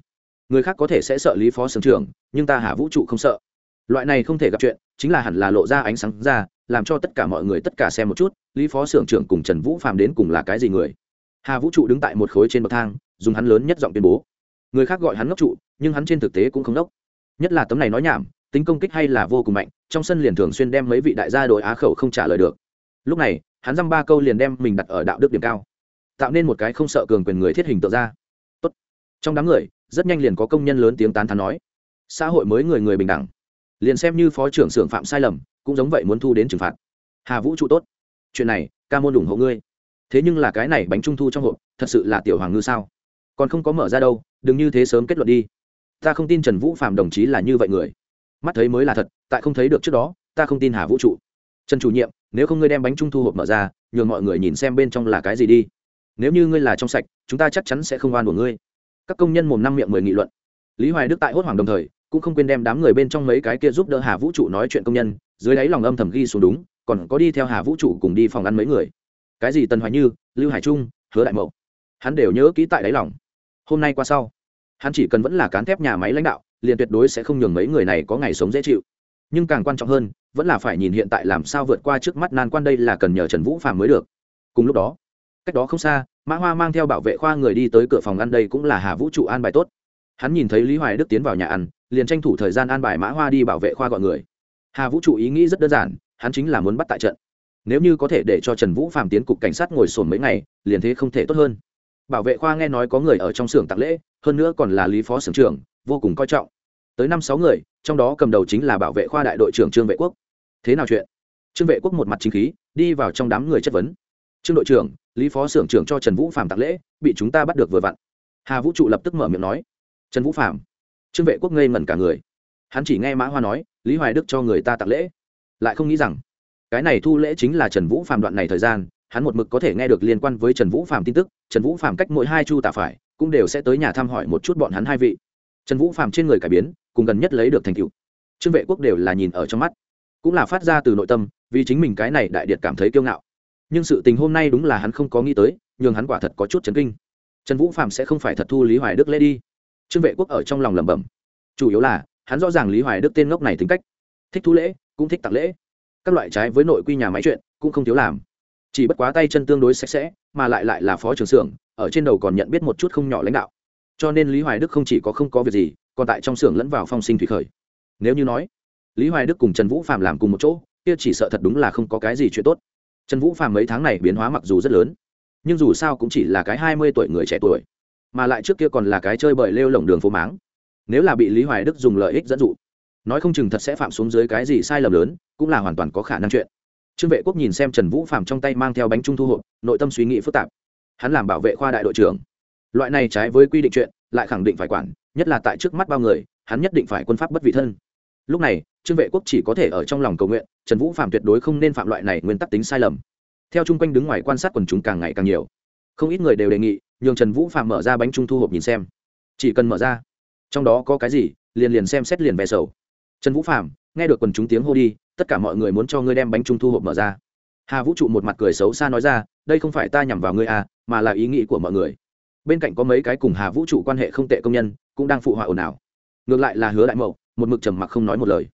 người khác có thể sẽ sợ lý phó xưởng trưởng nhưng ta hà vũ trụ không sợ loại này không thể gặp chuyện, chính là hẳn là lộ ra ánh sáng ra, làm cho tất cả mọi người tất cả xem một chút, lý phó xưởng trưởng cùng trần vũ phạm đến cùng là cái gì người? Hà vũ trụ đứng tại một khối trên bậc thang, dùng hắn lớn nhất giọng tuyên bố. Người khác gọi hắn ngốc trụ, nhưng hắn trên thực tế cũng không đốc. Nhất là tấm này nói nhảm, tính công kích hay là vô cùng mạnh, trong sân liền thường xuyên đem mấy vị đại gia đội á khẩu không trả lời được. Lúc này, hắn dăm ba câu liền đem mình đặt ở đạo đức điểm cao. Tạo nên một cái không sợ cường quyền người thiết hình tượng ra. Tốt. trong đám người, rất nhanh liền có công nhân lớn tiếng tán thán nói. Xã hội mới người người bình đẳng liền xem như phó trưởng xưởng phạm sai lầm, cũng giống vậy muốn thu đến trừng phạt. Hà vũ trụ tốt. Chuyện này, ca môn ủng hộ ngươi. Thế nhưng là cái này bánh trung thu trong hộp, thật sự là tiểu hoàng ngư sao? Còn không có mở ra đâu, đừng như thế sớm kết luận đi. Ta không tin trần vũ phạm đồng chí là như vậy người. Mắt thấy mới là thật, tại không thấy được trước đó, ta không tin hà vũ trụ. Trần chủ nhiệm, nếu không ngươi đem bánh trung thu hộp mở ra, nhường mọi người nhìn xem bên trong là cái gì đi. Nếu như ngươi là trong sạch, chúng ta chắc chắn sẽ không oan của ngươi. Các công nhân mồm năm miệng mười nghị luận. Lý hoài đức tại hốt hoảng đồng thời cũng không quên đem đám người bên trong mấy cái kia giúp đỡ hà vũ trụ nói chuyện công nhân, dưới đáy lòng âm thầm ghi xuống đúng, còn có đi theo hà vũ trụ cùng đi phòng ăn mấy người. Cái gì tần hoài như, lưu hải trung, hứa đại mậu, hắn đều nhớ kỹ tại đáy lòng. Hôm nay qua sau, hắn chỉ cần vẫn là cán thép nhà máy lãnh đạo, liền tuyệt đối sẽ không nhường mấy người này có ngày sống dễ chịu. Nhưng càng quan trọng hơn, vẫn là phải nhìn hiện tại làm sao vượt qua trước mắt nan quan đây là cần nhờ trần vũ phàm mới được. Cùng lúc đó, cách đó không xa, mã hoa mang theo bảo vệ khoa người đi tới cửa phòng ăn đây cũng là hà vũ trụ an bài tốt hắn nhìn thấy lý hoài đức tiến vào nhà ăn, liền tranh thủ thời gian an bài mã hoa đi bảo vệ khoa gọi người. Hà vũ trụ ý nghĩ rất đơn giản, hắn chính là muốn bắt tại trận. Nếu như có thể để cho trần vũ phạm tiến cục cảnh sát ngồi sồn mấy ngày, liền thế không thể tốt hơn. Bảo vệ khoa nghe nói có người ở trong xưởng tặng lễ, hơn nữa còn là lý phó xưởng trưởng, vô cùng coi trọng. Tới năm sáu người, trong đó cầm đầu chính là bảo vệ khoa đại đội trưởng trương vệ quốc. Thế nào chuyện? Trương vệ quốc một mặt chính khí, đi vào trong đám người chất vấn. Trương đội trưởng, lý phó xưởng trưởng cho trần vũ phạm tặng lễ, bị chúng ta bắt được vừa vặn. Hà vũ trụ lập tức mở miệng nói trần vũ phạm trương vệ quốc ngây ngẩn cả người. Hắn chỉ nghe mã hoa nói, lý hoài đức cho người ta tặng lễ. Lại không nghĩ rằng, cái này thu lễ chính là trần vũ phạm đoạn này thời gian, hắn một mực có thể nghe được liên quan với trần vũ phạm tin tức, trần vũ phạm cách mỗi hai chu tả phải, cũng đều sẽ tới nhà thăm hỏi một chút bọn hắn hai vị. Trần vũ phạm trên người cải biến, cùng gần nhất lấy được thành tựu. Trương vệ quốc đều là nhìn ở trong mắt, cũng là phát ra từ nội tâm, vì chính mình cái này đại điệt cảm thấy kiêu ngạo. Nhưng sự tình hôm nay đúng là hắn không có nghĩ tới, nhường hắn quả thật có chút chấn kinh. Trần vũ phạm sẽ không phải thật thu lý hoài đức lễ đi trương vệ quốc ở trong lòng lẩm bẩm. Chủ yếu là, hắn rõ ràng lý hoài đức tên ngốc này tính cách. Thích thú lễ, cũng thích tặng lễ. Các loại trái với nội quy nhà máy chuyện, cũng không thiếu làm. Chỉ bất quá tay chân tương đối sạch sẽ, mà lại lại là phó trưởng xưởng, ở trên đầu còn nhận biết một chút không nhỏ lãnh đạo. Cho nên lý hoài đức không chỉ có không có việc gì, còn tại trong xưởng lẫn vào phong sinh thủy khởi. Nếu như nói, lý hoài đức cùng trần vũ phạm làm cùng một chỗ, kia chỉ sợ thật đúng là không có cái gì chuyện tốt. Trần vũ phạm mấy tháng này biến hóa mặc dù rất lớn, nhưng dù sao cũng chỉ là cái hai mươi tuổi người trẻ tuổi mà lại trước kia còn là cái chơi bời lêu lổng đường phố máng. Nếu là bị lý hoài đức dùng lợi ích dẫn dụ, nói không chừng thật sẽ phạm xuống dưới cái gì sai lầm lớn, cũng là hoàn toàn có khả năng chuyện. Trương vệ quốc nhìn xem trần vũ phạm trong tay mang theo bánh trung thu hộp, nội tâm suy nghĩ phức tạp. Hắn làm bảo vệ khoa đại đội trưởng. Loại này trái với quy định chuyện, lại khẳng định phải quản, nhất là tại trước mắt bao người, hắn nhất định phải quân pháp bất vị thân. Lúc này, trương vệ quốc chỉ có thể ở trong lòng cầu nguyện, trần vũ phạm tuyệt đối không nên phạm loại này nguyên tắc tính sai lầm. Theo chung quanh đứng ngoài quan sát quần chúng càng ngày càng nhiều. Không ít người đều đề nghị nhường trần vũ phạm mở ra bánh trung thu hộp nhìn xem. Chỉ cần mở ra, trong đó có cái gì, liền liền xem xét liền về sầu. Trần vũ phạm, nghe được quần chúng tiếng hô đi, tất cả mọi người muốn cho ngươi đem bánh trung thu hộp mở ra. Hà vũ trụ một mặt cười xấu xa nói ra, đây không phải ta nhằm vào ngươi à mà là ý nghĩ của mọi người. Bên cạnh có mấy cái cùng hà vũ trụ quan hệ không tệ công nhân, cũng đang phụ họa ồn ào. Ngược lại là hứa đại mậu, một mực trầm mặc không nói một lời.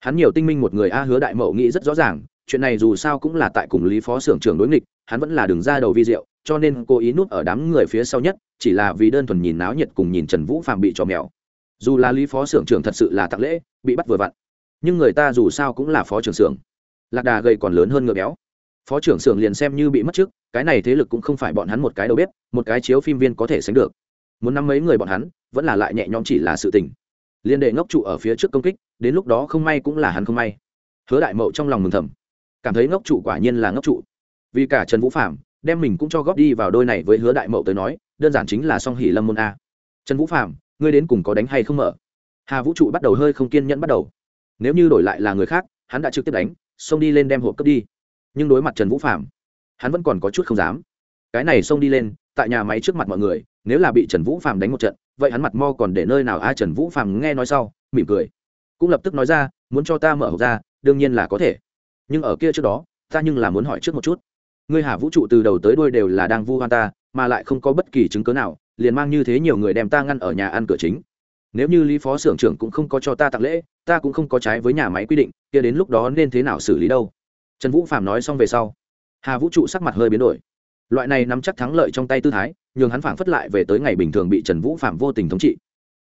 Hắn nhiều tinh minh một người a, hứa đại mậu nghĩ rất rõ ràng, chuyện này dù sao cũng là tại cùng lý phó xưởng trưởng đối nghịch, hắn vẫn là đường ra đầu vi diệu cho nên cô ý núp ở đám người phía sau nhất, chỉ là vì đơn thuần nhìn náo nhiệt cùng nhìn trần vũ phạm bị trò mèo. Dù là lý phó xưởng trưởng thật sự là tặng lễ, bị bắt vừa vặn, nhưng người ta dù sao cũng là phó trưởng xưởng lạc đà gầy còn lớn hơn ngựa béo. Phó trưởng xưởng liền xem như bị mất trước, cái này thế lực cũng không phải bọn hắn một cái đầu bếp, một cái chiếu phim viên có thể sánh được. Muốn năm mấy người bọn hắn, vẫn là lại nhẹ nhõm chỉ là sự tình. Liên đệ ngốc trụ ở phía trước công kích, đến lúc đó không may cũng là hắn không may. Hứa đại mậu trong lòng mừng thầm. Cảm thấy ngốc trụ quả nhiên là ngốc trụ. Vì cả trần vũ phạm đem mình cũng cho góp đi vào đôi này với hứa đại mậu tới nói, đơn giản chính là song hỉ lâm môn a. Trần vũ phạm ngươi đến cùng có đánh hay không mở? Hà vũ trụ bắt đầu hơi không kiên nhẫn bắt đầu. Nếu như đổi lại là người khác, hắn đã trực tiếp đánh, xông đi lên đem hộp cướp đi. Nhưng đối mặt trần vũ phạm hắn vẫn còn có chút không dám. Cái này xông đi lên, tại nhà máy trước mặt mọi người, nếu là bị trần vũ phạm đánh một trận, vậy hắn mặt mo còn để nơi nào a trần vũ phạm nghe nói sau, mỉm cười. Cũng lập tức nói ra, muốn cho ta mở hộp ra, đương nhiên là có thể. Nhưng ở kia trước đó, ta nhưng là muốn hỏi trước một chút ngươi hà vũ trụ từ đầu tới đuôi đều là đang vu hoan ta, mà lại không có bất kỳ chứng cớ nào, liền mang như thế nhiều người đem ta ngăn ở nhà ăn cửa chính. Nếu như lý phó xưởng trưởng cũng không có cho ta tặng lễ, ta cũng không có trái với nhà máy quy định, kia đến lúc đó nên thế nào xử lý đâu? Trần vũ phạm nói xong về sau, hà vũ trụ sắc mặt hơi biến đổi. Loại này nắm chắc thắng lợi trong tay tư thái, nhường hắn phảng phất lại về tới ngày bình thường bị trần vũ phạm vô tình thống trị.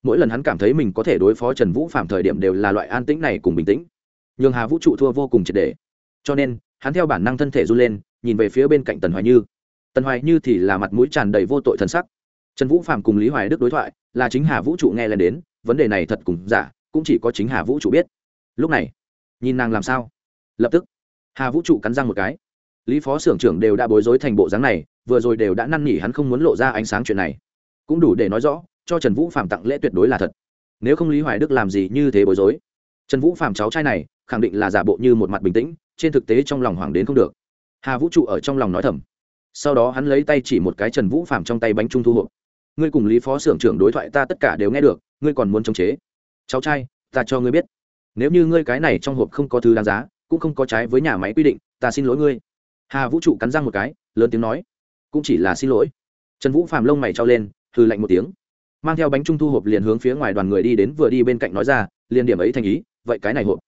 Mỗi lần hắn cảm thấy mình có thể đối phó trần vũ phạm thời điểm đều là loại an tĩnh này cùng bình tĩnh. Nhường hà vũ trụ thua vô cùng triệt đề cho nên, hắn theo bản năng thân thể run lên nhìn về phía bên cạnh tần hoài như. Tần hoài như thì là mặt mũi tràn đầy vô tội thần sắc. Trần vũ phạm cùng lý hoài đức đối thoại, là chính hà vũ trụ nghe lên đến, vấn đề này thật cùng giả, cũng chỉ có chính hà vũ trụ biết. Lúc này, nhìn nàng làm sao? Lập tức, hà vũ trụ cắn răng một cái. Lý phó xưởng trưởng đều đã bối rối thành bộ dáng này, vừa rồi đều đã năn nỉ hắn không muốn lộ ra ánh sáng chuyện này. Cũng đủ để nói rõ, cho trần vũ phạm tặng lễ tuyệt đối là thật. Nếu không lý hoài đức làm gì như thế bối rối? Trần vũ phạm cháu trai này, khẳng định là giả bộ như một mặt bình tĩnh, trên thực tế trong lòng hoảng đến không được hà vũ trụ ở trong lòng nói thầm. Sau đó hắn lấy tay chỉ một cái trần vũ phạm trong tay bánh trung thu hộp. Ngươi cùng lý phó xưởng trưởng đối thoại ta tất cả đều nghe được, ngươi còn muốn chống chế. Cháu trai, ta cho ngươi biết. Nếu như ngươi cái này trong hộp không có thứ đáng giá, cũng không có trái với nhà máy quy định, ta xin lỗi ngươi. Hà vũ trụ cắn răng một cái, lớn tiếng nói. Cũng chỉ là xin lỗi. Trần vũ phàm lông mày trao lên, hừ lạnh một tiếng. Mang theo bánh trung thu hộp liền hướng phía ngoài đoàn người đi đến, vừa đi bên cạnh nói ra, liền điểm ấy thành ý, vậy cái này hộp,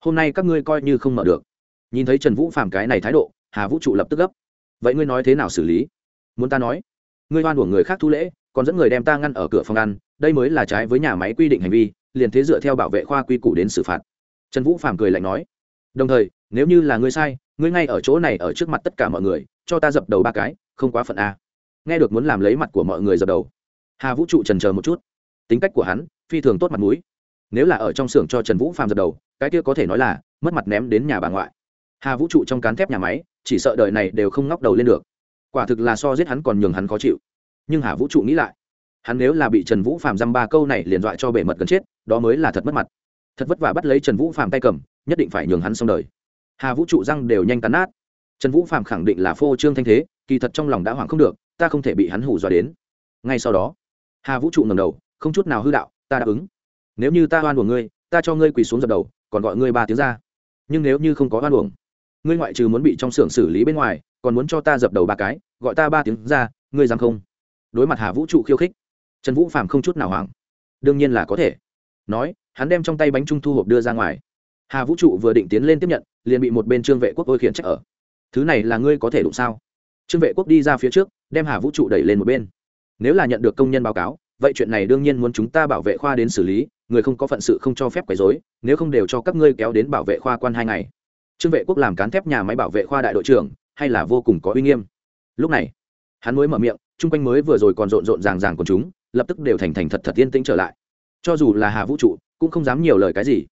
hôm nay các ngươi coi như không mở được. Nhìn thấy trần vũ phàm cái này thái độ hà vũ trụ lập tức gấp. Vậy ngươi nói thế nào xử lý? Muốn ta nói? Ngươi oan của người khác thu lễ, còn dẫn người đem ta ngăn ở cửa phòng ăn, đây mới là trái với nhà máy quy định hành vi, liền thế dựa theo bảo vệ khoa quy củ đến xử phạt. Trần vũ phàm cười lạnh nói. Đồng thời, nếu như là ngươi sai, ngươi ngay ở chỗ này ở trước mặt tất cả mọi người, cho ta dập đầu ba cái, không quá phận a. Nghe được muốn làm lấy mặt của mọi người dập đầu. Hà vũ trụ trần chờ một chút. Tính cách của hắn, phi thường tốt mặt mũi. Nếu là ở trong xưởng cho trần vũ phàm dập đầu, cái kia có thể nói là mất mặt ném đến nhà bà ngoại. Hà vũ trụ trong cán thép nhà máy chỉ sợ đời này đều không ngóc đầu lên được. Quả thực là so giết hắn còn nhường hắn khó chịu. Nhưng hà vũ trụ nghĩ lại, hắn nếu là bị trần vũ phạm dăm ba câu này liền dọa cho bể mật gần chết, đó mới là thật mất mặt. Thật vất vả bắt lấy trần vũ phạm tay cầm, nhất định phải nhường hắn xong đời. Hà vũ trụ răng đều nhanh cắn nát. Trần vũ phạm khẳng định là phô trương thanh thế, kỳ thật trong lòng đã hoảng không được, ta không thể bị hắn hủ dọa đến. Ngay sau đó, hà vũ trụ ngầm đầu, không chút nào hư đạo, ta đáp ứng. Nếu như ta oan của ngươi, ta cho ngươi quỳ xuống dập đầu, còn gọi ngươi ba tiếng ra. Nhưng nếu như không có oan uổng ngươi ngoại trừ muốn bị trong xưởng xử lý bên ngoài, còn muốn cho ta dập đầu ba cái, gọi ta ba tiếng ra, ngươi dám không? Đối mặt hà vũ trụ khiêu khích, trần vũ phạm không chút nào hoảng. Đương nhiên là có thể. Nói, hắn đem trong tay bánh trung thu hộp đưa ra ngoài. Hà vũ trụ vừa định tiến lên tiếp nhận, liền bị một bên trương vệ quốc ôi khiển trách ở. Thứ này là ngươi có thể đụng sao? Trương vệ quốc đi ra phía trước, đem hà vũ trụ đẩy lên một bên. Nếu là nhận được công nhân báo cáo, vậy chuyện này đương nhiên muốn chúng ta bảo vệ khoa đến xử lý, người không có phận sự không cho phép quấy dối nếu không đều cho các ngươi kéo đến bảo vệ khoa quan hai ngày trương vệ quốc làm cán thép nhà máy bảo vệ khoa đại đội trưởng, hay là vô cùng có uy nghiêm? Lúc này, hắn mới mở miệng, chung quanh mới vừa rồi còn rộn rộn ràng ràng của chúng, lập tức đều thành thành thật thật yên tĩnh trở lại. Cho dù là hà vũ trụ, cũng không dám nhiều lời cái gì.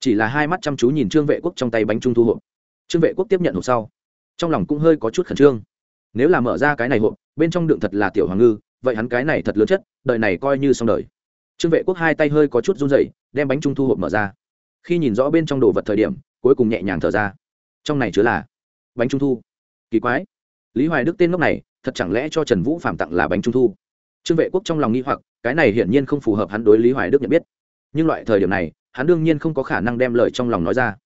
Chỉ là hai mắt chăm chú nhìn trương vệ quốc trong tay bánh trung thu hộp. Trương vệ quốc tiếp nhận hộp sau, trong lòng cũng hơi có chút khẩn trương. Nếu là mở ra cái này hộp, bên trong đựng thật là tiểu hoàng ngư, vậy hắn cái này thật lớn chất, đời này coi như xong đời. Trương vệ quốc hai tay hơi có chút run rẩy, đem bánh trung thu hộp mở ra. Khi nhìn rõ bên trong đồ vật thời điểm cuối cùng nhẹ nhàng thở ra. Trong này chứa là bánh trung thu. Kỳ quái. Lý hoài đức tên lúc này, thật chẳng lẽ cho trần vũ phạm tặng là bánh trung thu? Trương vệ quốc trong lòng nghi hoặc, cái này hiển nhiên không phù hợp hắn đối lý hoài đức nhận biết. Nhưng loại thời điểm này, hắn đương nhiên không có khả năng đem lời trong lòng nói ra,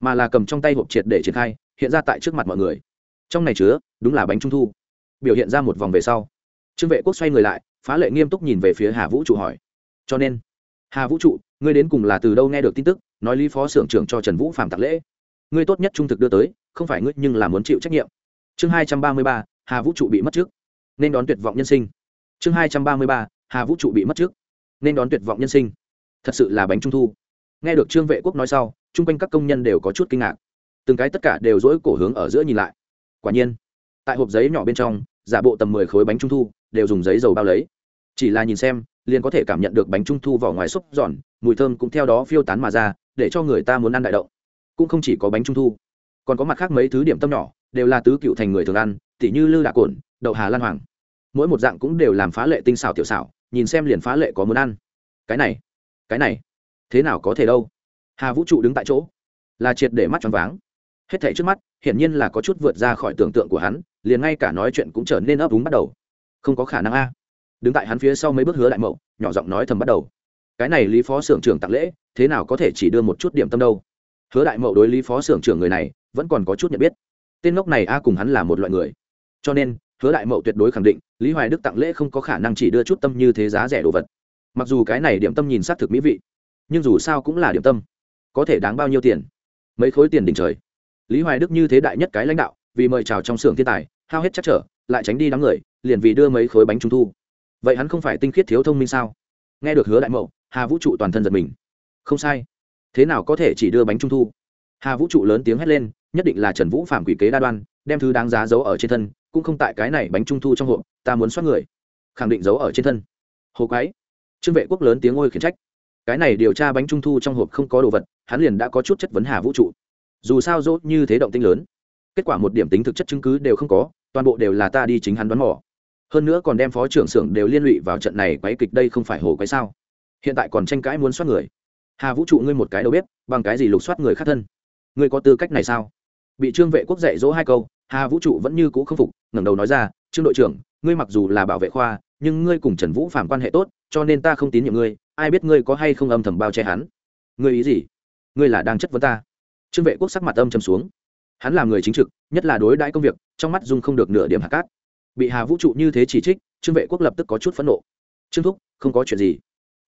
mà là cầm trong tay hộp triệt để triển khai, hiện ra tại trước mặt mọi người. Trong này chứa, đúng là bánh trung thu. Biểu hiện ra một vòng về sau, trương vệ quốc xoay người lại, phá lệ nghiêm túc nhìn về phía hà vũ trụ hỏi. Cho nên, hà vũ trụ, ngươi đến cùng là từ đâu nghe được tin tức? Nói lý phó xưởng trưởng cho trần vũ phạm tặng lễ. Ngươi tốt nhất trung thực đưa tới, không phải ngươi nhưng là muốn chịu trách nhiệm. Chương hai trăm ba mươi ba, hà vũ trụ bị mất trước. Nên đón tuyệt vọng nhân sinh. Chương hai trăm ba mươi ba, hà vũ trụ bị mất trước. Nên đón tuyệt vọng nhân sinh. Thật sự là bánh trung thu. Nghe được trương vệ quốc nói sau, chung quanh các công nhân đều có chút kinh ngạc. Từng cái tất cả đều dỗi cổ hướng ở giữa nhìn lại. Quả nhiên, tại hộp giấy nhỏ bên trong, giả bộ tầm mười khối bánh trung thu, đều dùng giấy dầu bao lấy. Chỉ là nhìn xem, liền có thể cảm nhận được bánh trung thu vỏ ngoài xúc giòn, mùi thơm cũng theo đó phiêu tán mà ra để cho người ta muốn ăn đại động. Cũng không chỉ có bánh trung thu, còn có mặt khác mấy thứ điểm tâm nhỏ, đều là tứ cựu thành người thường ăn, tỉ như lư đạ cồn đậu hà lan hoàng. Mỗi một dạng cũng đều làm phá lệ tinh xảo tiểu xảo, nhìn xem liền phá lệ có muốn ăn. Cái này cái này, thế nào có thể đâu? Hà vũ trụ đứng tại chỗ, là triệt để mắt tròn váng. Hết thảy trước mắt, hiển nhiên là có chút vượt ra khỏi tưởng tượng của hắn, liền ngay cả nói chuyện cũng trở nên ấp úng bắt đầu. Không có khả năng a. Đứng tại hắn phía sau mấy bước hứa đại mậu, nhỏ giọng nói thầm bắt đầu cái này lý phó xưởng trưởng tặng lễ, thế nào có thể chỉ đưa một chút điểm tâm đâu? Hứa đại mậu đối lý phó xưởng trưởng người này, vẫn còn có chút nhận biết. Tên ngốc này a cùng hắn là một loại người. Cho nên, hứa đại mậu tuyệt đối khẳng định, lý hoài đức tặng lễ không có khả năng chỉ đưa chút tâm như thế giá rẻ đồ vật. Mặc dù cái này điểm tâm nhìn xác thực mỹ vị, nhưng dù sao cũng là điểm tâm. Có thể đáng bao nhiêu tiền? Mấy khối tiền đỉnh trời. Lý hoài đức như thế đại nhất cái lãnh đạo, vì mời chào trong xưởng thiên tài, hao hết chắc trở, lại tránh đi đám người, liền vì đưa mấy khối bánh trung thu. Vậy hắn không phải tinh khiết thiếu thông minh sao? Nghe được hứa đại mậu hà vũ trụ toàn thân giật mình. Không sai. Thế nào có thể chỉ đưa bánh trung thu? Hà vũ trụ lớn tiếng hét lên, nhất định là trần vũ phạm quỷ kế đa đoan, đem thứ đáng giá giấu ở trên thân, cũng không tại cái này bánh trung thu trong hộp, ta muốn soát người. Khẳng định giấu ở trên thân. Hồ quái. Trương vệ quốc lớn tiếng ôi khiển trách. Cái này điều tra bánh trung thu trong hộp không có đồ vật, hắn liền đã có chút chất vấn hà vũ trụ. Dù sao dốt như thế động tinh lớn, kết quả một điểm tính thực chất chứng cứ đều không có, toàn bộ đều là ta đi chính hắn đoán mò. Hơn nữa còn đem phó trưởng xưởng đều liên lụy vào trận này quấy kịch đây không phải hồ quái sao? Hiện tại còn tranh cãi muốn soát người. Hà vũ trụ ngươi một cái đầu bếp bằng cái gì lục soát người khác thân? Ngươi có tư cách này sao? Bị trương vệ quốc dạy dỗ hai câu, hà vũ trụ vẫn như cũ không phục, ngẩng đầu nói ra, trương đội trưởng, ngươi mặc dù là bảo vệ khoa, nhưng ngươi cùng trần vũ phạm quan hệ tốt, cho nên ta không tín nhiệm ngươi, ai biết ngươi có hay không âm thầm bao che hắn? Ngươi ý gì? Ngươi là đang chất vấn ta? Trương vệ quốc sắc mặt âm trầm xuống. Hắn là người chính trực, nhất là đối đãi công việc, trong mắt dung không được nửa điểm hạ cát. Bị hà vũ trụ như thế chỉ trích, trương vệ quốc lập tức có chút phẫn nộ. Trương thúc, không có chuyện gì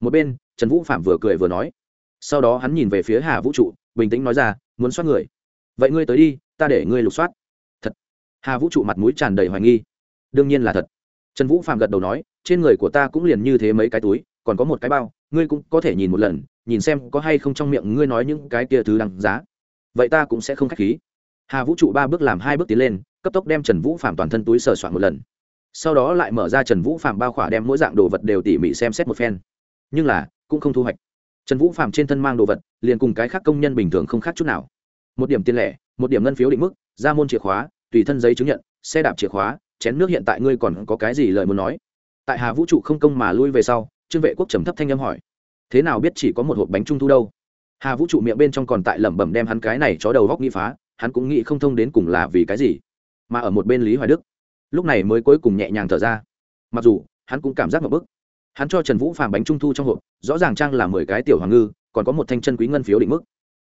một bên, trần vũ phạm vừa cười vừa nói. Sau đó hắn nhìn về phía hà vũ trụ, bình tĩnh nói ra, muốn soát người? Vậy ngươi tới đi, ta để ngươi lục soát. Thật. Hà vũ trụ mặt mũi tràn đầy hoài nghi. Đương nhiên là thật. Trần vũ phạm gật đầu nói, trên người của ta cũng liền như thế mấy cái túi, còn có một cái bao, ngươi cũng có thể nhìn một lần, nhìn xem có hay không trong miệng ngươi nói những cái kia thứ đằng giá. Vậy ta cũng sẽ không k h á c h khí. Hà vũ trụ ba bước làm hai bước tiến lên, cấp tốc đem trần vũ phạm toàn thân túi sờ soạn một lần. Sau đó lại mở ra trần vũ phạm bao khỏa đem mỗi dạng đồ vật đều tỉ mỉ xem xét một phen nhưng là, cũng không thu hoạch. Trần vũ phạm trên thân mang đồ vật, liền cùng cái khác công nhân bình thường không khác chút nào. Một điểm tiền lẻ, một điểm ngân phiếu định mức, ra môn chìa khóa, tùy thân giấy chứng nhận, xe đạp chìa khóa, chén nước hiện tại ngươi còn có cái gì lời muốn nói? Tại hà vũ trụ không công mà lui về sau, trương vệ quốc trầm thấp thanh âm hỏi. Thế nào biết chỉ có một hộp bánh trung thu đâu? Hà vũ trụ miệng bên trong còn tại lẩm bẩm đem hắn cái này chó đầu góc nghĩ phá, hắn cũng nghĩ không thông đến cùng là vì cái gì. Mà ở một bên lý hoài đức, lúc này mới cuối cùng nhẹ nhàng thở ra. Mặc dù, hắn cũng cảm giác một bức hắn cho trần vũ phàm bánh trung thu trong hộp, rõ ràng trang là mười cái tiểu hoàng ngư, còn có một thanh chân quý ngân phiếu định mức.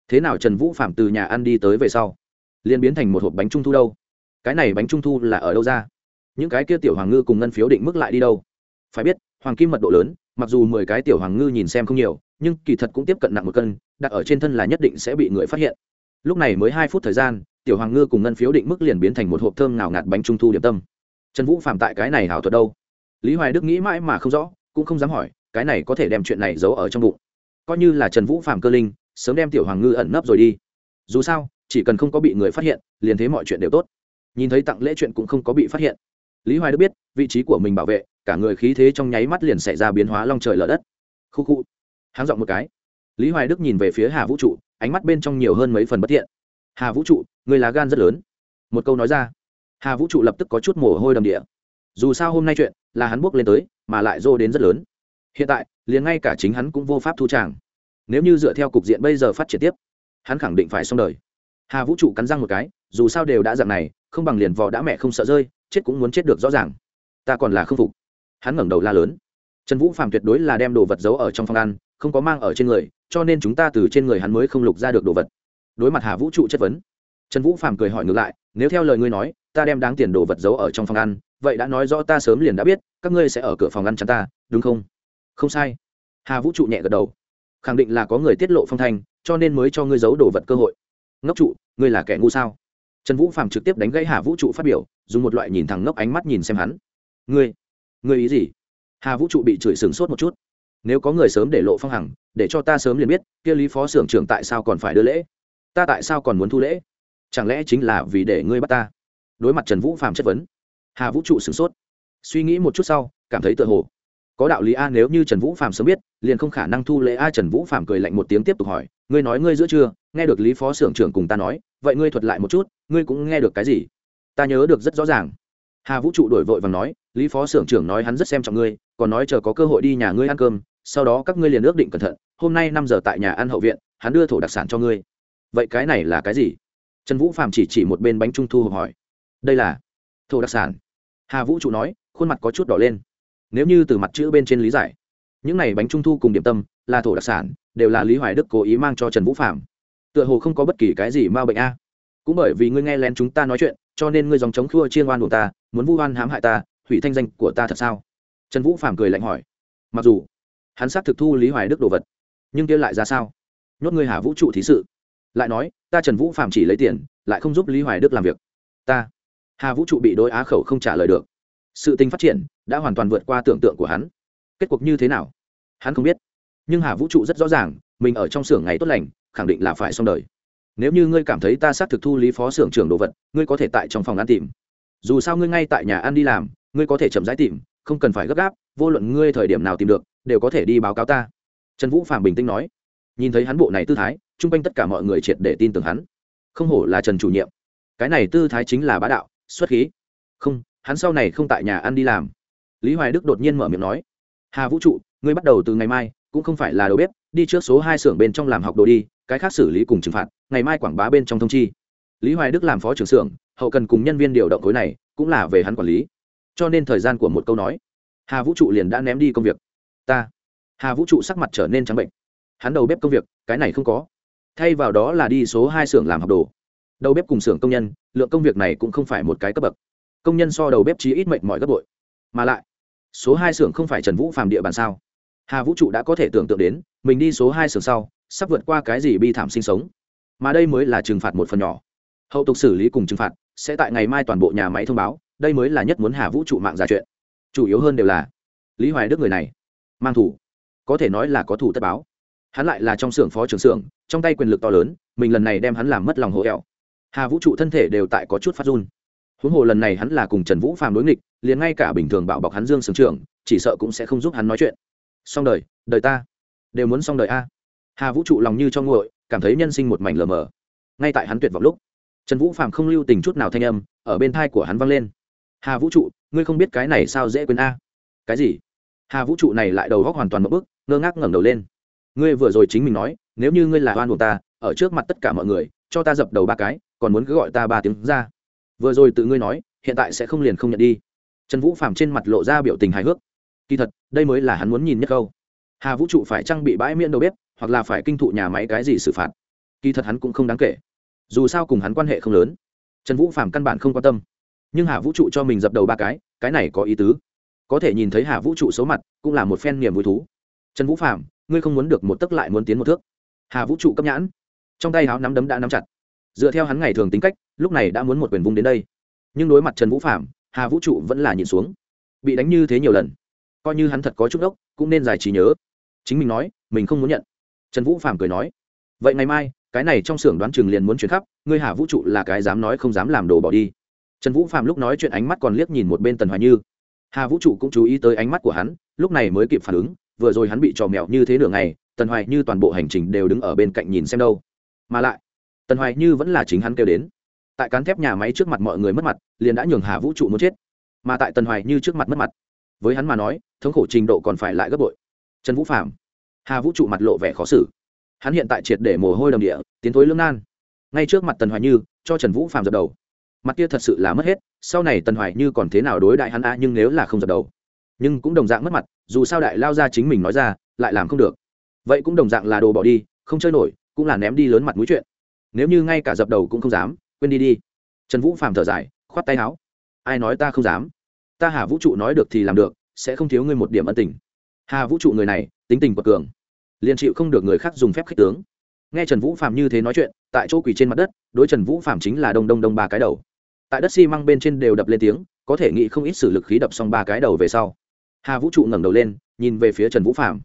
Thế nào trần vũ phạm từ nhà ăn đi tới về sau, liền biến thành một hộp bánh trung thu đâu? Cái này bánh trung thu là ở đâu ra? Những cái kia tiểu hoàng ngư cùng ngân phiếu định mức lại đi đâu? Phải biết, hoàng kim mật độ lớn, mặc dù mười cái tiểu hoàng ngư nhìn xem không nhiều, nhưng kỳ thật cũng tiếp cận nặng một cân, đặt ở trên thân là nhất định sẽ bị người phát hiện. Lúc này mới hai phút thời gian, tiểu hoàng ngư cùng ngân phiếu định mức liền biến thành một hộp thơm nào ngạt bánh trung thu điểm tâm. Trần vũ phạm tại cái này hảo thuật đâu? Lý hoài đức nghĩ mãi mà không rõ cũng không dám hỏi, cái này có thể đem chuyện này giấu ở trong bụng. Coi như là trần vũ phạm cơ linh, sớm đem tiểu hoàng ngư ẩn nấp rồi đi. Dù sao, chỉ cần không có bị người phát hiện, liền thấy mọi chuyện đều tốt. Nhìn thấy tặng lễ chuyện cũng không có bị phát hiện. Lý hoài đức biết, vị trí của mình bảo vệ, cả người khí thế trong nháy mắt liền xảy ra biến hóa long trời lở đất. Khu khu. Háng dọn một cái. Lý hoài đức nhìn về phía hà vũ trụ, ánh mắt bên trong nhiều hơn mấy phần bất thiện. Hà vũ trụ, người lá gan rất lớn. Một câu nói ra. Hà vũ trụ lập tức có chút mồ hôi đầm địa. Dù sao hôm nay chuyện là hắn buộc lên tới, mà lại dô đến rất lớn. Hiện tại, liền ngay cả chính hắn cũng vô pháp thu tràng. Nếu như dựa theo cục diện bây giờ phát triển tiếp, hắn khẳng định phải xong đời. Hà vũ trụ cắn răng một cái, dù sao đều đã dạng này, không bằng liền vò đã mẹ không sợ rơi, chết cũng muốn chết được rõ ràng. Ta còn là không phục. Hắn ngẩng đầu la lớn. Trần vũ phạm tuyệt đối là đem đồ vật giấu ở trong phòng ăn, không có mang ở trên người, cho nên chúng ta từ trên người hắn mới không lục ra được đồ vật. Đối mặt hà vũ trụ chất vấn, trần vũ phạm cười hỏi ngược lại, nếu theo lời ngươi nói, ta đem đáng tiền đồ vật giấu ở trong phòng ăn vậy đã nói rõ ta sớm liền đã biết, các ngươi sẽ ở cửa phòng ăn chắn ta, đúng không? Không sai. Hà vũ trụ nhẹ gật đầu. Khẳng định là có người tiết lộ phong thanh, cho nên mới cho ngươi giấu đồ vật cơ hội. Ngốc trụ, ngươi là kẻ ngu sao? Trần vũ phạm trực tiếp đánh gãy hà vũ trụ phát biểu, dùng một loại nhìn thẳng ngốc ánh mắt nhìn xem hắn. Ngươi ngươi ý gì? Hà vũ trụ bị chửi sừng sốt một chút. Nếu có người sớm để lộ phong hằng, để cho ta sớm liền biết, kia lý phó xưởng trưởng tại sao còn phải đưa lễ? Ta tại sao còn muốn thu lễ? Chẳng lẽ chính là vì để ngươi bắt ta? Đối mặt trần vũ phạm chất vấn hà vũ trụ sửng sốt. Suy nghĩ một chút sau, cảm thấy tự hồ có đạo lý a, nếu như trần vũ phạm sớm biết, liền không khả năng thu lễ a. Trần vũ phạm cười lạnh một tiếng tiếp tục hỏi, ngươi nói ngươi giữa chưa nghe được lý phó xưởng trưởng cùng ta nói, vậy ngươi thuật lại một chút, ngươi cũng nghe được cái gì? Ta nhớ được rất rõ ràng. Hà vũ trụ đổi vội và nói, lý phó xưởng trưởng nói hắn rất xem trọng ngươi, còn nói chờ có cơ hội đi nhà ngươi ăn cơm, sau đó các ngươi liền ước định cẩn thận, hôm nay năm giờ tại nhà ăn hậu viện, hắn đưa thổ đặc sản cho ngươi. Vậy cái này là cái gì? Trần vũ phạm chỉ chỉ một bên bánh trung thu hỏi. Đây là thổ đặc sản. Hà vũ trụ nói, khuôn mặt có chút đỏ lên. Nếu như từ mặt chữ bên trên lý giải, những này bánh trung thu cùng điểm tâm là thổ đặc sản, đều là lý hoài đức cố ý mang cho trần vũ phạm tựa hồ không có bất kỳ cái gì m a bệnh a. Cũng bởi vì ngươi nghe lén chúng ta nói chuyện, cho nên ngươi dòng chống khua chiên oan của ta, muốn vu oan hãm hại ta, hủy thanh danh của ta thật sao? Trần vũ phạm cười lạnh hỏi. Mặc dù, hắn xác thực thu lý hoài đức đồ vật, nhưng kia lại ra sao? Nhốt ngươi hà vũ trụ thí sự. Lại nói, ta trần vũ phạm chỉ lấy tiền, lại không giúp lý hoài đức làm việc. Ta hà vũ trụ bị đối á khẩu không trả lời được. Sự tình phát triển đã hoàn toàn vượt qua tưởng tượng của hắn. Kết cuộc như thế nào? Hắn không biết. Nhưng hà vũ trụ rất rõ ràng, mình ở trong xưởng ngày tốt lành, khẳng định là phải xong đời. Nếu như ngươi cảm thấy ta xác thực thu lý phó xưởng trưởng đồ vật, ngươi có thể tại trong phòng ăn tìm. Dù sao ngươi ngay tại nhà ăn đi làm, ngươi có thể chậm rãi tìm, không cần phải gấp gáp, vô luận ngươi thời điểm nào tìm được, đều có thể đi báo cáo ta. Trần vũ phạm bình tĩnh nói. Nhìn thấy hắn bộ này tư thái, chung quanh tất cả mọi người triệt để tin tưởng hắn. Không hổ là trần chủ nhiệm. Cái này tư thái chính là bá đạo xuất khí. Không, hắn sau này không tại nhà ăn đi làm. Lý hoài đức đột nhiên mở miệng nói, hà vũ trụ, ngươi bắt đầu từ ngày mai, cũng không phải là đầu bếp, đi trước số hai xưởng bên trong làm học đồ đi, cái khác xử lý cùng trừng phạt, ngày mai quảng bá bên trong thông chi. Lý hoài đức làm phó trưởng xưởng, hậu cần cùng nhân viên điều động khối này, cũng là về hắn quản lý. Cho nên thời gian của một câu nói, hà vũ trụ liền đã ném đi công việc. Ta. Hà vũ trụ sắc mặt trở nên trắng bệnh. Hắn đầu bếp công việc, cái này không có. Thay vào đó là đi số hai xưởng làm học đồ đầu bếp cùng xưởng công nhân, lượng công việc này cũng không phải một cái cấp bậc. Công nhân so đầu bếp chí ít mệnh mọi gấp bội. Mà lại, số hai xưởng không phải trần vũ phạm địa bàn sao? Hà vũ trụ đã có thể tưởng tượng đến, mình đi số hai xưởng sau, sắp vượt qua cái gì bi thảm sinh sống. Mà đây mới là trừng phạt một phần nhỏ. Hậu tục xử lý cùng trừng phạt sẽ tại ngày mai toàn bộ nhà máy thông báo, đây mới là nhất muốn hà vũ trụ mạng ra chuyện. Chủ yếu hơn đều là, lý hoài đức người này, mang thủ. Có thể nói là có thủ tất báo. Hắn lại là trong xưởng phó trưởng xưởng, trong tay quyền lực to lớn, mình lần này đem hắn làm mất lòng hộ ẹo hà vũ trụ thân thể đều tại có chút phát run. Huống hồ lần này hắn là cùng trần vũ phàm đối nghịch, liền ngay cả bình thường bạo bọc hắn dương sưởng trưởng, chỉ sợ cũng sẽ không giúp hắn nói chuyện. Xong đời đời ta. Đều muốn xong đời a. Hà vũ trụ lòng như cho nguội, cảm thấy nhân sinh một mảnh lờ mờ. Ngay tại hắn tuyệt vọng lúc, trần vũ phàm không lưu tình chút nào thanh âm ở bên thai của hắn vang lên. Hà vũ trụ, ngươi không biết cái này sao dễ quên a. Cái gì? Hà vũ trụ này lại đầu góc hoàn toàn một bức ngơ ngác ngẩng đầu lên. Ngươi vừa rồi chính mình nói, nếu như ngươi là oan của ta, ở trước mặt tất cả mọi người, cho ta dập đầu ba cái còn muốn cứ gọi ta ba tiếng ra. Vừa rồi tự ngươi nói hiện tại sẽ không liền không nhận đi. Trần vũ Phạm trên mặt lộ ra biểu tình hài hước. Kỳ thật đây mới là hắn muốn nhìn nhất câu. Hà vũ trụ phải trang bị bãi miễn đầu bếp hoặc là phải kinh thụ nhà máy cái gì xử phạt? Kỳ thật hắn cũng không đáng kể. Dù sao cùng hắn quan hệ không lớn. Trần vũ Phạm căn bản không quan tâm. Nhưng hà vũ trụ cho mình dập đầu ba cái cái này có ý tứ. Có thể nhìn thấy hà vũ trụ xấu mặt cũng là một phen niềm vui thú. Trần vũ Phạm, ngươi không muốn được một tấc lại muốn tiến một thước. Hà vũ trụ cấp nhãn. Trong tay háo nắm đấm đã nắm chặt dựa theo hắn ngày thường tính cách, lúc này đã muốn một quyền vung đến đây. Nhưng đối mặt trần vũ phạm hà vũ trụ vẫn là nhìn xuống. Bị đánh như thế nhiều lần, coi như hắn thật có chút ốc cũng nên giải trí nhớ. Chính mình nói, mình không muốn nhận. Trần vũ phạm cười nói, vậy ngày mai, cái này trong xưởng đoán chừng liền muốn chuyển khắp, ngươi hà vũ trụ là cái dám nói không dám làm đồ bỏ đi. Trần vũ phạm lúc nói chuyện ánh mắt còn liếc nhìn một bên tần hoài như. Hà vũ trụ cũng chú ý tới ánh mắt của hắn, lúc này mới kịp phản ứng, vừa rồi hắn bị trò mèo như thế nửa ngày, tần hoài như toàn bộ hành trình đều đứng ở bên cạnh nhìn xem đâu. Mà lại tần hoài như vẫn là chính hắn kêu đến. Tại cán thép nhà máy trước mặt mọi người mất mặt, liền đã nhường hà vũ trụ muốn chết. Mà tại tần hoài như trước mặt mất mặt, với hắn mà nói, thống khổ trình độ còn phải lại gấp bội. Trần vũ phạm hà vũ trụ mặt lộ vẻ khó xử. Hắn hiện tại triệt để mồ hôi đầm địa, tiến thối lương nan. Ngay trước mặt tần hoài như, cho trần vũ phạm dập đầu. Mặt kia thật sự là mất hết, sau này tần hoài như còn thế nào đối đại hắn a, nhưng nếu là không dập đầu, nhưng cũng đồng dạng mất mặt, dù sao đại lao ra chính mình nói ra, lại làm không được. Vậy cũng đồng dạng là đồ bỏ đi, không chơi nổi, cũng là ném đi lớn mặt mũi chuyện nếu như ngay cả dập đầu cũng không dám, quên đi đi. Trần vũ phàm thở dài, khoát tay áo. Ai nói ta không dám? Ta hà vũ trụ nói được thì làm được, sẽ không thiếu ngươi một điểm ân tình. Hà vũ trụ người này, tính tình bậc cường, liền chịu không được người khác dùng phép khích tướng. Nghe trần vũ phạm như thế nói chuyện, tại chỗ quỳ trên mặt đất, đối trần vũ phạm chính là đông đông đông ba cái đầu. Tại đất xi、si、măng bên trên đều đập lên tiếng, có thể nghĩ không ít sử lực khí đập xong ba cái đầu về sau. Hà vũ trụ ngẩng đầu lên, nhìn về phía trần vũ phạm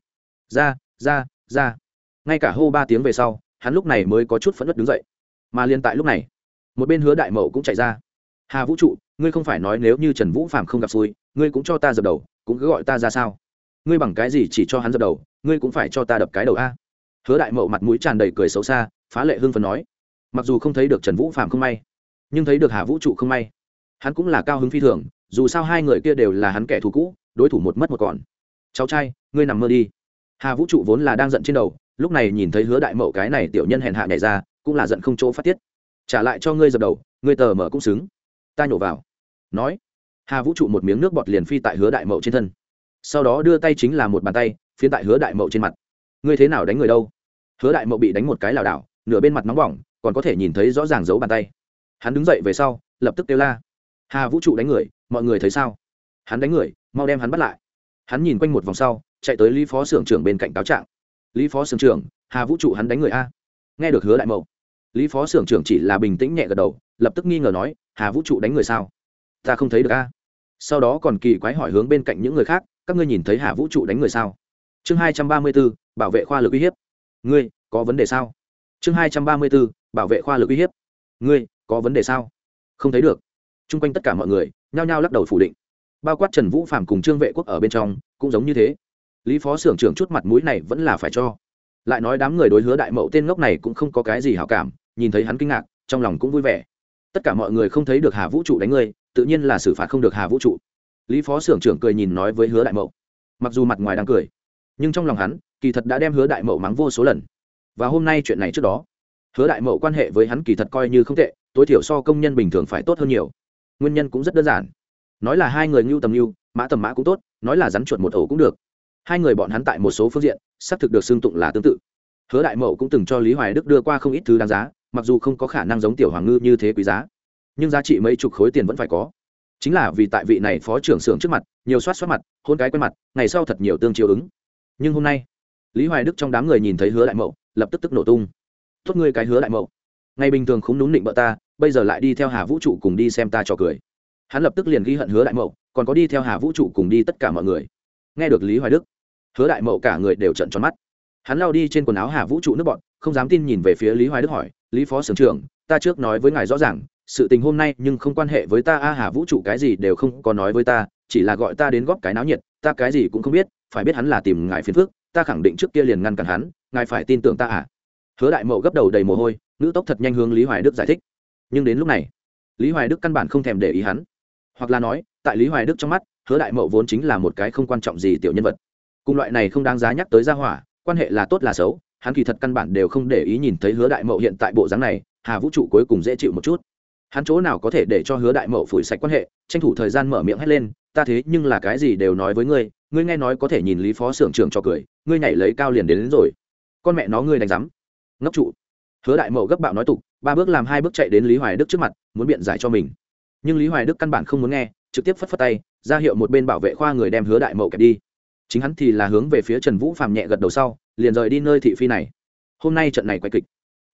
ra ra ra. Ngay cả hô ba tiếng về sau hắn lúc này mới có chút phẫn nứt đứng dậy. Mà liên tại lúc này, một bên hứa đại mậu cũng chạy ra. Hà vũ trụ, ngươi không phải nói nếu như trần vũ phạm không gặp xui, ngươi cũng cho ta dập đầu, cũng cứ gọi ta ra sao? Ngươi bằng cái gì chỉ cho hắn dập đầu, ngươi cũng phải cho ta đập cái đầu a? Hứa đại mậu mặt mũi tràn đầy cười xấu xa, phá lệ hưng phần nói. Mặc dù không thấy được trần vũ phạm không may, nhưng thấy được hà vũ trụ không may, hắn cũng là cao hứng phi thường, dù sao hai người kia đều là hắn kẻ thù cũ, đối thủ một mất một còn. Cháu trai, ngươi nằm mơ đi. Hà vũ trụ vốn là đang giận trên đầu lúc này nhìn thấy hứa đại mậu cái này tiểu nhân hèn hạ nhảy ra, cũng là giận không chỗ phát tiết. Trả lại cho ngươi dập đầu, ngươi tờ mở cũng xứng. Ta nhổ vào. Nói, hà vũ trụ một miếng nước bọt liền phi tại hứa đại mậu trên thân. Sau đó đưa tay chính là một bàn tay, phiến tại hứa đại mậu trên mặt. Ngươi thế nào đánh người đâu? Hứa đại mậu bị đánh một cái lảo đảo, nửa bên mặt nóng bỏng, còn có thể nhìn thấy rõ ràng dấu bàn tay. Hắn đứng dậy về sau, lập tức kêu la. Hà vũ trụ đánh người, mọi người thấy sao? Hắn đánh người, mau đem hắn bắt lại. Hắn nhìn quanh một vòng sau, chạy tới lý phó xưởng trưởng bên cạnh cáo trạng lý phó Sưởng trưởng, hà vũ trụ hắn đánh người a. Nghe được hứa đại mậu, lý phó Sưởng trưởng chỉ là bình tĩnh nhẹ gật đầu, lập tức nghi ngờ nói, hà vũ trụ đánh người sao? Ta không thấy được a. Sau đó còn kỳ quái hỏi hướng bên cạnh những người khác, các ngươi nhìn thấy hà vũ trụ đánh người sao? Chương hai trăm ba mươi b ố bảo vệ khoa lực uy hiếp. Ngươi, có vấn đề sao? Chương hai trăm ba mươi b ố bảo vệ khoa lực uy hiếp. Ngươi, có vấn đề sao? Không thấy được. T r u n g quanh tất cả mọi người, nhao nhao lắc đầu phủ định. Bao quát trần vũ phạm cùng trương vệ quốc ở bên trong, cũng giống như thế lý phó xưởng trưởng chút mặt mũi này vẫn là phải cho. Lại nói đám người đối hứa đại mậu tên ngốc này cũng không có cái gì hảo cảm, nhìn thấy hắn kinh ngạc, trong lòng cũng vui vẻ. Tất cả mọi người không thấy được hà vũ trụ đánh ngươi tự nhiên là xử phạt không được hà vũ trụ. Lý phó xưởng trưởng cười nhìn nói với hứa đại mậu. Mặc dù mặt ngoài đang cười, nhưng trong lòng hắn, kỳ thật đã đem hứa đại mậu mắng vô số lần. Và hôm nay chuyện này trước đó, hứa đại mậu quan hệ với hắn kỳ thật coi như không tệ, tối thiểu so công nhân bình thường phải tốt hơn nhiều. Nguyên nhân cũng rất đơn giản. Nói là hai người ngưu tầm ngưu, mã tầm mã cũng tốt, nói là rắn chuột một ổ cũng được hai người bọn hắn tại một số phương diện, xác thực được xưng tụng là tương tự. Hứa đại mậu cũng từng cho lý hoài đức đưa qua không ít thứ đáng giá, mặc dù không có khả năng giống tiểu hoàng ngư như thế quý giá. Nhưng giá trị mấy chục khối tiền vẫn phải có. Chính là vì tại vị này phó trưởng xưởng trước mặt, nhiều soát soát mặt, hôn cái quen mặt, ngày sau thật nhiều tương chiều ứng. Nhưng hôm nay, lý hoài đức trong đám người nhìn thấy hứa đại mậu, lập tức tức nổ tung. Tốt ngươi cái hứa đại mậu, ngày bình thường không đúng định bợ ta, bây giờ lại đi theo hà vũ trụ cùng đi xem ta trò cười. Hắn lập tức liền ghi hận hứa đại mậu, còn có đi theo hà vũ trụ cùng đi tất cả mọi người. Nghe được lý hoài đức hứa đại mậu cả người đều trận tròn mắt. Hắn lao đi trên quần áo hà vũ trụ nước bọn, không dám tin nhìn về phía lý hoài đức hỏi, lý phó sưởng trưởng, ta trước nói với ngài rõ ràng, sự tình hôm nay nhưng không quan hệ với ta, a hà vũ trụ cái gì đều không có nói với ta, chỉ là gọi ta đến góp cái náo nhiệt, ta cái gì cũng không biết, phải biết hắn là tìm ngài phiền phước ta khẳng định trước kia liền ngăn cản hắn, ngài phải tin tưởng ta à? Hứa đại mậu gấp đầu đầy mồ hôi nữ tốc thật nhanh hướng lý hoài đức giải thích. Nhưng đến lúc này, lý hoài đức căn bản không thèm để ý hắn. Hoặc là nói, tại lý hoài đức trong mắt, hứa đại mậu vốn chính là một cái không quan trọng gì tiểu nhân vật cùng loại này không đáng giá nhắc tới gia hỏa quan hệ là tốt là xấu hắn kỳ thật căn bản đều không để ý nhìn thấy hứa đại mậu hiện tại bộ dáng này hà vũ trụ cuối cùng dễ chịu một chút. Hắn chỗ nào có thể để cho hứa đại mậu phủi sạch quan hệ tranh thủ thời gian mở miệng hét lên ta thế nhưng là cái gì đều nói với ngươi ngươi nghe nói có thể nhìn lý phó xưởng trưởng cho cười ngươi nhảy lấy cao liền đến, đến rồi. Con mẹ nó ngươi đánh rắm ngốc trụ. Hứa đại mậu gấp bạo nói tục ba bước làm hai bước chạy đến lý hoài đức trước mặt muốn biện giải cho mình. Nhưng lý hoài đức căn bản không muốn nghe trực tiếp phất phất tay ra hiệu một bên bảo vệ khoa người đem hứa đại mậu kẹp đi chính hắn thì là hướng về phía trần vũ Phạm nhẹ gật đầu sau, liền rời đi nơi thị phi này. Hôm nay trận này quay kịch,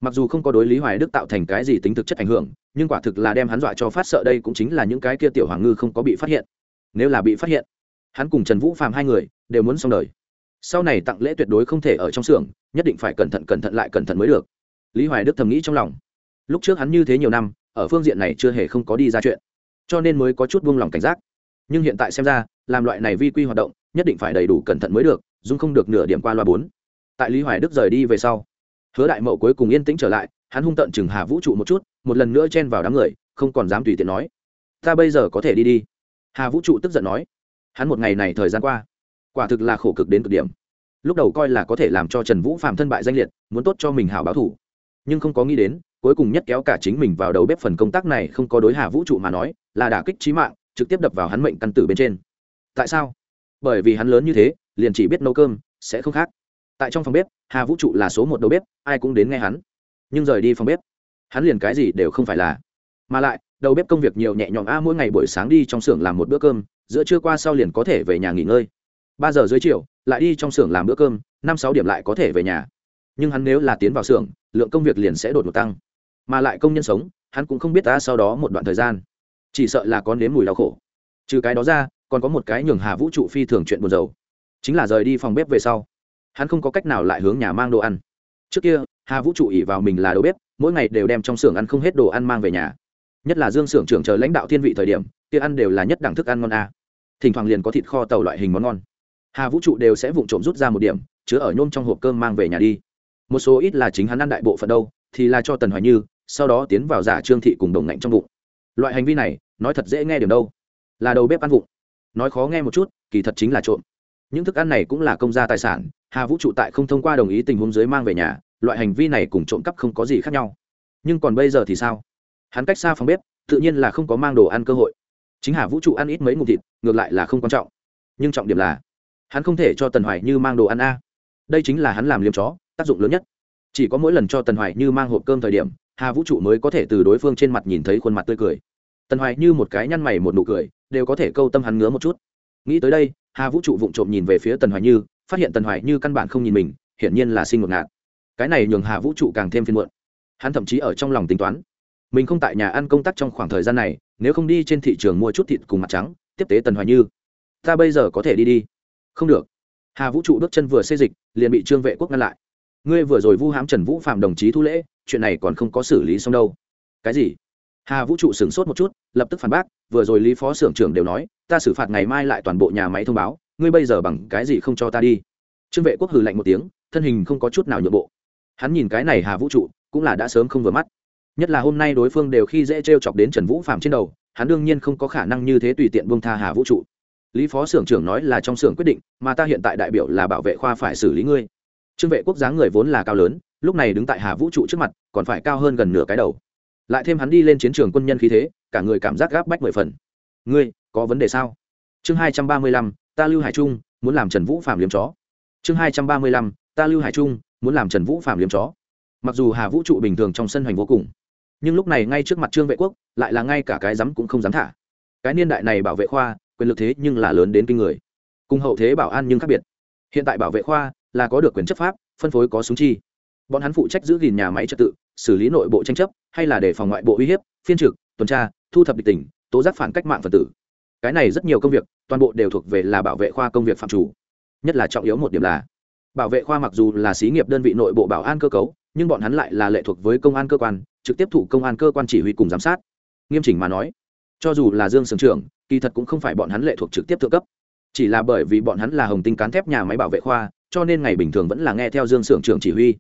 mặc dù không có đối lý hoài đức tạo thành cái gì tính thực chất ảnh hưởng, nhưng quả thực là đem hắn dọa cho phát sợ đây cũng chính là những cái kia tiểu hoàng ngư không có bị phát hiện. Nếu là bị phát hiện, hắn cùng trần vũ Phạm hai người đều muốn xong đời. Sau này tặng lễ tuyệt đối không thể ở trong xưởng, nhất định phải cẩn thận cẩn thận lại cẩn thận mới được. Lý hoài đức thầm nghĩ trong lòng. Lúc trước hắn như thế nhiều năm, ở phương diện này chưa hề không có đi ra chuyện, cho nên mới có chút buông lòng cảnh giác. Nhưng hiện tại xem ra làm loại này vi quy hoạt động, nhất định phải đầy đủ cẩn thận mới được dung không được nửa điểm qua loa bốn. Tại lý hoài đức rời đi về sau, hứa đại mậu cuối cùng yên tĩnh trở lại, hắn hung tận chừng hà vũ trụ một chút, một lần nữa chen vào đám người, không còn dám tùy tiện nói. Ta bây giờ có thể đi đi. Hà vũ trụ tức giận nói. Hắn một ngày này thời gian qua, quả thực là khổ cực đến cực điểm. Lúc đầu coi là có thể làm cho trần vũ phạm thân bại danh liệt, muốn tốt cho mình hảo báo thủ. Nhưng không có nghĩ đến, cuối cùng nhất kéo cả chính mình vào đầu bếp phần công tác này không có đối hà vũ trụ mà nói, là đả kích trí mạng, trực tiếp đập vào hắn mệnh căn tử bên trên tại sao? Bởi vì hắn lớn như thế, liền chỉ biết nấu cơm, sẽ không khác. Tại trong phòng bếp, hà vũ trụ là số một đầu bếp, ai cũng đến nghe hắn. Nhưng rời đi phòng bếp, hắn liền cái gì đều không phải là. Mà lại, đầu bếp công việc nhiều nhẹ nhõm a, mỗi ngày buổi sáng đi trong xưởng làm một bữa cơm, giữa trưa qua sau liền có thể về nhà nghỉ ngơi. Ba giờ dưới chiều, lại đi trong xưởng làm bữa cơm, năm sáu điểm lại có thể về nhà. Nhưng hắn nếu là tiến vào xưởng, lượng công việc liền sẽ đột ngột tăng. Mà lại công nhân sống, hắn cũng không biết ta sau đó một đoạn thời gian. Chỉ sợ là có nếm mùi đau khổ. Trừ cái đó ra còn có một cái nhường hà vũ trụ phi thường chuyện buồn rầu, chính là rời đi phòng bếp về sau hắn không có cách nào lại hướng nhà mang đồ ăn. Trước kia hà vũ trụ ỉ vào mình là đầu bếp mỗi ngày đều đem trong xưởng ăn không hết đồ ăn mang về nhà. Nhất là dương xưởng trưởng chờ lãnh đạo thiên vị thời điểm kia ăn đều là nhất đẳng thức ăn ngon a. Thỉnh thoảng liền có thịt kho tàu loại hình món ngon. Hà vũ trụ đều sẽ vụng trộm rút ra một điểm chứa ở nhôm trong hộp cơm mang về nhà đi. Một số ít là chính hắn ăn đại bộ phận đâu thì là cho tần hoài như sau đó tiến vào giả trương thị cùng đồng ngạnh trong bụng. Loại hành vi này nói thật dễ nghe điểm đâu. Là đầu bếp ăn vụng nói khó nghe một chút, kỳ thật chính là trộm. Những thức ăn này cũng là công gia tài sản, hà vũ trụ tại không thông qua đồng ý tình huống dưới mang về nhà, loại hành vi này cùng trộm cắp không có gì khác nhau. Nhưng còn bây giờ thì sao? Hắn cách xa phòng bếp, tự nhiên là không có mang đồ ăn cơ hội. Chính hà vũ trụ ăn ít mấy ngụm thịt, ngược lại là không quan trọng. Nhưng trọng điểm là, hắn không thể cho tần hoài như mang đồ ăn a. Đây chính là hắn làm liếm chó, tác dụng lớn nhất. Chỉ có mỗi lần cho tần hoài như mang hộp cơm thời điểm, hà vũ trụ mới có thể từ đối phương trên mặt nhìn thấy khuôn mặt tươi cười. Tần hoài như một cái nhăn mày một nụ cười đều có thể câu tâm hắn ngứa một chút. Nghĩ tới đây, hà vũ trụ vụng trộm nhìn về phía tần hoài như, phát hiện tần hoài như căn bản không nhìn mình, hiển nhiên là sinh ngột ngạt. Cái này nhường hà vũ trụ càng thêm phiên muộn. Hắn thậm chí ở trong lòng tính toán, mình không tại nhà ăn công tác trong khoảng thời gian này, nếu không đi trên thị trường mua chút thịt cùng mặt trắng, tiếp tế tần hoài như. Ta bây giờ có thể đi đi. Không được. Hà vũ trụ bước chân vừa xây dịch, liền bị trương vệ quốc ngăn lại. Ngươi vừa rồi vu hãm trần vũ phạm đồng chí thu lễ, chuyện này còn không có xử lý xong đâu. Cái gì? Hà vũ trụ sửng sốt một chút, lập tức phản bác vừa rồi lý phó xưởng trưởng đều nói, ta xử phạt ngày mai lại toàn bộ nhà máy thông báo, ngươi bây giờ bằng cái gì không cho ta đi? Trương vệ quốc hừ lạnh một tiếng, thân hình không có chút nào nhượng bộ. Hắn nhìn cái này hà vũ trụ, cũng là đã sớm không vừa mắt. Nhất là hôm nay đối phương đều khi dễ t chọc đến trần vũ phạm trên đầu, hắn đương nhiên không có khả năng như thế tùy tiện buông tha hà vũ trụ. Lý phó xưởng trưởng nói là trong xưởng quyết định, mà ta hiện tại đại biểu là bảo vệ khoa phải xử lý ngươi. Trương vệ quốc dáng người vốn là cao lớn, lúc này đứng tại hà vũ trụ trước mặt, còn phải cao hơn gần nửa cái đầu lại thêm hắn đi lên chiến trường quân nhân khí thế, cả người cảm giác gáp bách mười phần. Ngươi, có vấn đề sao? Chương hai trăm ba mươi lăm, ta lưu hải trung, muốn làm trần vũ phạm liếm chó. Chương hai trăm ba mươi lăm, ta lưu hải trung, muốn làm trần vũ phạm liếm chó. Mặc dù hà vũ trụ bình thường trong sân hoành vô cùng, nhưng lúc này ngay trước mặt trương vệ quốc, lại là ngay cả cái rắm cũng không dám thả. Cái niên đại này bảo vệ khoa, quyền lực thế nhưng là lớn đến kinh người. Cùng hậu thế bảo an nhưng khác biệt. Hiện tại bảo vệ khoa là có được quyền chấp pháp, phân phối có súng chi bọn hắn phụ trách giữ gìn nhà máy trật tự, xử lý nội bộ tranh chấp, hay là để phòng ngoại bộ uy hiếp, phiên trực, tuần tra, thu thập địch tỉnh tố giác phản cách mạng phật tử. Cái này rất nhiều công việc, toàn bộ đều thuộc về là bảo vệ khoa công việc phạm chủ. Nhất là trọng yếu một điểm là, bảo vệ khoa mặc dù là xí nghiệp đơn vị nội bộ bảo an cơ cấu, nhưng bọn hắn lại là lệ thuộc với công an cơ quan, trực tiếp thủ công an cơ quan chỉ huy cùng giám sát. Nghiêm chỉnh mà nói, cho dù là dương sưởng trưởng, kỳ thật cũng không phải bọn hắn lệ thuộc trực tiếp thượng cấp. Chỉ là bởi vì bọn hắn là hồng tinh cán thép nhà máy bảo vệ khoa, cho nên ngày bình thường vẫn là nghe theo dương sưởng trưởng chỉ huy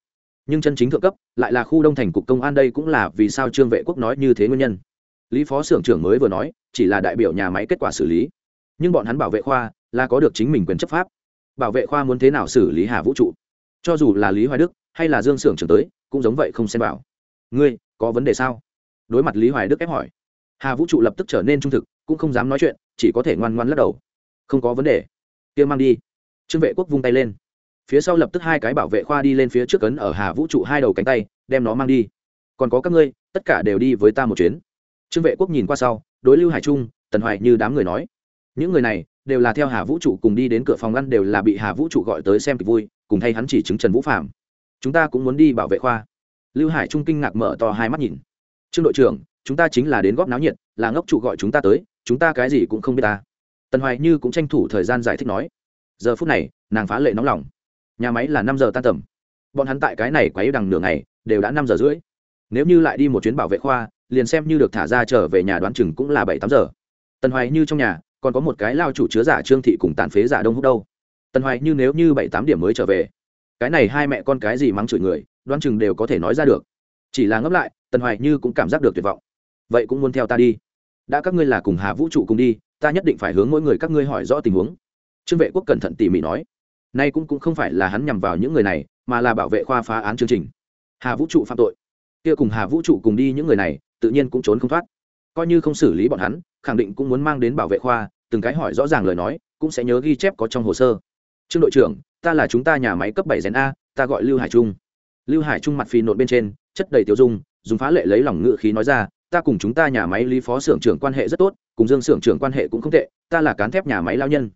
nhưng chân chính thượng cấp lại là khu đông thành cục công an đây cũng là vì sao trương vệ quốc nói như thế nguyên nhân. Lý phó xưởng trưởng mới vừa nói, chỉ là đại biểu nhà máy kết quả xử lý. Nhưng bọn hắn bảo vệ khoa là có được chính mình quyền chấp pháp. Bảo vệ khoa muốn thế nào xử lý hà vũ trụ? Cho dù là lý hoài đức hay là dương xưởng trưởng tới, cũng giống vậy không xem bảo ngươi, có vấn đề sao? Đối mặt lý hoài đức ép hỏi. Hà vũ trụ lập tức trở nên trung thực, cũng không dám nói chuyện, chỉ có thể ngoan ngoan lắc đầu. Không có vấn đề. Kia mang đi. Trương vệ quốc vung tay lên phía sau lập tức hai cái bảo vệ khoa đi lên phía trước cấn ở hà vũ trụ hai đầu cánh tay, đem nó mang đi. Còn có các ngươi, tất cả đều đi với ta một chuyến. Trương vệ quốc nhìn qua sau, đối lưu hải trung, tần hoài như đám người nói, những người này đều là theo hà vũ trụ cùng đi đến cửa phòng ngăn đều là bị hà vũ trụ gọi tới xem kịch vui, cùng thay hắn chỉ chứng trần vũ phạm chúng ta cũng muốn đi bảo vệ khoa. Lưu hải trung kinh ngạc mở to hai mắt nhìn. Trương đội trưởng, chúng ta chính là đến góp náo nhiệt, là ngốc trụ gọi chúng ta tới, chúng ta cái gì cũng không biết ta. Tần hoài như cũng tranh thủ thời gian giải thích nói. Giờ phút này, nàng phá lệ nóng lòng nhà máy là năm giờ tan tầm. Bọn hắn tại cái này quấy đằng nửa ngày, đều đã năm giờ rưỡi. Nếu như lại đi một chuyến bảo vệ khoa, liền xem như được thả ra trở về nhà đoán chừng cũng là bảy tám giờ. Tần hoài như trong nhà, còn có một cái lao chủ chứa giả trương thị cùng tàn phế giả đông húc đâu. Tần hoài như nếu như bảy tám điểm mới trở về, cái này hai mẹ con cái gì mắng chửi người, đoán chừng đều có thể nói ra được. Chỉ là ngấp lại, tần hoài như cũng cảm giác được tuyệt vọng. Vậy cũng muốn theo ta đi. Đã các ngươi là cùng hà vũ trụ cùng đi, ta nhất định phải hướng mỗi người các ngươi hỏi rõ tình huống. Trương vệ quốc cẩn thận tỉ mỉ nói nay cũng cũng không phải là hắn nhằm vào những người này, mà là bảo vệ khoa phá án chương trình. Hà vũ trụ phạm tội. Kia cùng hà vũ trụ cùng đi những người này, tự nhiên cũng trốn không thoát. Coi như không xử lý bọn hắn, khẳng định cũng muốn mang đến bảo vệ khoa, từng cái hỏi rõ ràng lời nói, cũng sẽ nhớ ghi chép có trong hồ sơ. Trương đội trưởng, ta là chúng ta nhà máy cấp bảy rèn a, ta gọi lưu hải trung. Lưu hải trung mặt phi nộn bên trên, chất đầy tiêu dung, dùng phá lệ lấy lòng ngự khí nói ra, ta cùng chúng ta nhà máy lý phó xưởng trưởng quan hệ rất tốt, cùng dương xưởng trưởng quan hệ cũng không tệ, ta là cán thép nhà máy lao nhân.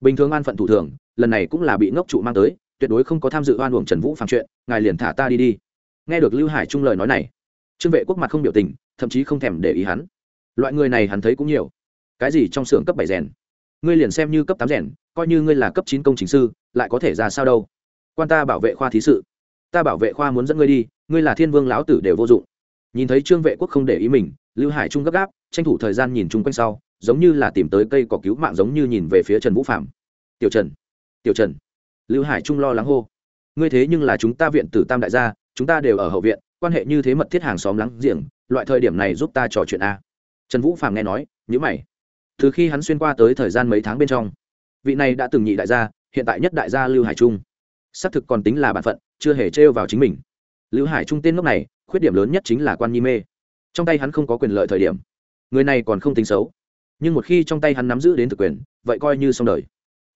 Bình thường an phận thủ thường lần này cũng là bị ngốc trụ mang tới, tuyệt đối không có tham dự oan uổng trần vũ phạm chuyện, ngài liền thả ta đi đi. Nghe được lưu hải trung lời nói này, trương vệ quốc mặt không biểu tình, thậm chí không thèm để ý hắn. Loại người này hắn thấy cũng nhiều. Cái gì trong xưởng cấp bảy rèn? Ngươi liền xem như cấp tám rèn, coi như ngươi là cấp chín công chính sư, lại có thể ra sao đâu? Quan ta bảo vệ khoa thí sự. Ta bảo vệ khoa muốn dẫn ngươi đi, ngươi là thiên vương lão tử đều vô dụng. Nhìn thấy trương vệ quốc không để ý mình, lưu hải trung gấp gáp, tranh thủ thời gian nhìn chung quanh sau, giống như là tìm tới cây cỏ cứu mạng giống như nhìn về phía trần vũ phạm tiểu trần tiểu trần. Lưu hải trung lo lắng hô. Ngươi thế nhưng là chúng ta viện tử tam đại gia, chúng ta đều ở hậu viện, quan hệ như thế mật thiết hàng xóm lắng giềng, loại thời điểm này giúp ta trò chuyện a. Trần vũ Phàm nghe nói nhữ mày. Từ khi hắn xuyên qua tới thời gian mấy tháng bên trong, vị này đã từng nhị đại gia, hiện tại nhất đại gia lưu hải trung. Xác thực còn tính là bản phận, chưa hề trêu vào chính mình. Lưu hải trung tên lúc này, khuyết điểm lớn nhất chính là quan nhi mê. Trong tay hắn không có quyền lợi thời điểm. Người này còn không tính xấu. Nhưng một khi trong tay hắn nắm giữ đến thực quyền, vậy coi như xong đời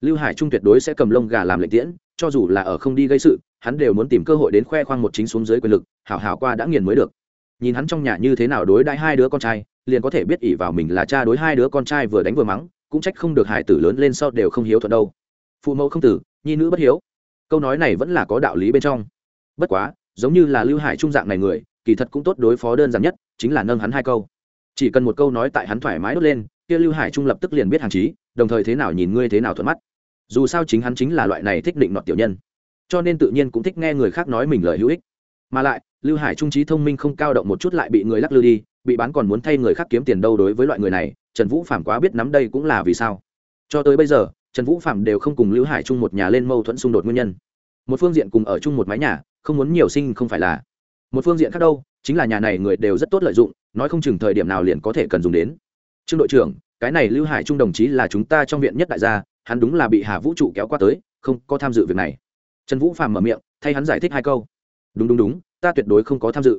lưu hải trung tuyệt đối sẽ cầm lông gà làm lệnh tiễn, cho dù là ở không đi gây sự, hắn đều muốn tìm cơ hội đến khoe khoang một chính xuống dưới quyền lực, hảo hảo qua đã nghiền mới được. Nhìn hắn trong nhà như thế nào đối đãi hai đứa con trai, liền có thể biết ỷ vào mình là cha đối hai đứa con trai vừa đánh vừa mắng, cũng trách không được hải tử lớn lên sau đều không hiếu thuận đâu. Phụ mẫu không tử, nhi nữ bất hiếu. Câu nói này vẫn là có đạo lý bên trong. Bất quá, giống như là lưu hải trung dạng này người, kỳ thật cũng tốt đối phó đơn giản nhất, chính là nâng hắn hai câu. Chỉ cần một câu nói tại hắn thoải mái đốt lên kia lưu hải trung lập tức liền biết hàng chí đồng thời thế nào nhìn ngươi thế nào thuận mắt. Dù sao chính hắn chính là loại này thích định nọt tiểu nhân, cho nên tự nhiên cũng thích nghe người khác nói mình lời hữu ích. Mà lại, lưu hải trung trí thông minh không cao động một chút lại bị người lắc lư đi, bị bán còn muốn thay người khác kiếm tiền đâu đối với loại người này, trần vũ phạm quá biết nắm đây cũng là vì sao. Cho tới bây giờ, trần vũ phạm đều không cùng lưu hải trung một nhà lên mâu thuẫn xung đột nguyên nhân. Một phương diện cùng ở chung một mái nhà, không muốn nhiều sinh không phải là. Một phương diện khác đâu, chính là nhà này người đều rất tốt lợi dụng, nói không chừng thời điểm nào liền có thể cần dùng đến trương đội trưởng, cái này lưu hải trung đồng chí là chúng ta trong viện nhất đại gia, hắn đúng là bị hà vũ trụ kéo qua tới, không có tham dự việc này. Trần vũ phạm mở miệng, thay hắn giải thích hai câu. Đúng đúng đúng, ta tuyệt đối không có tham dự.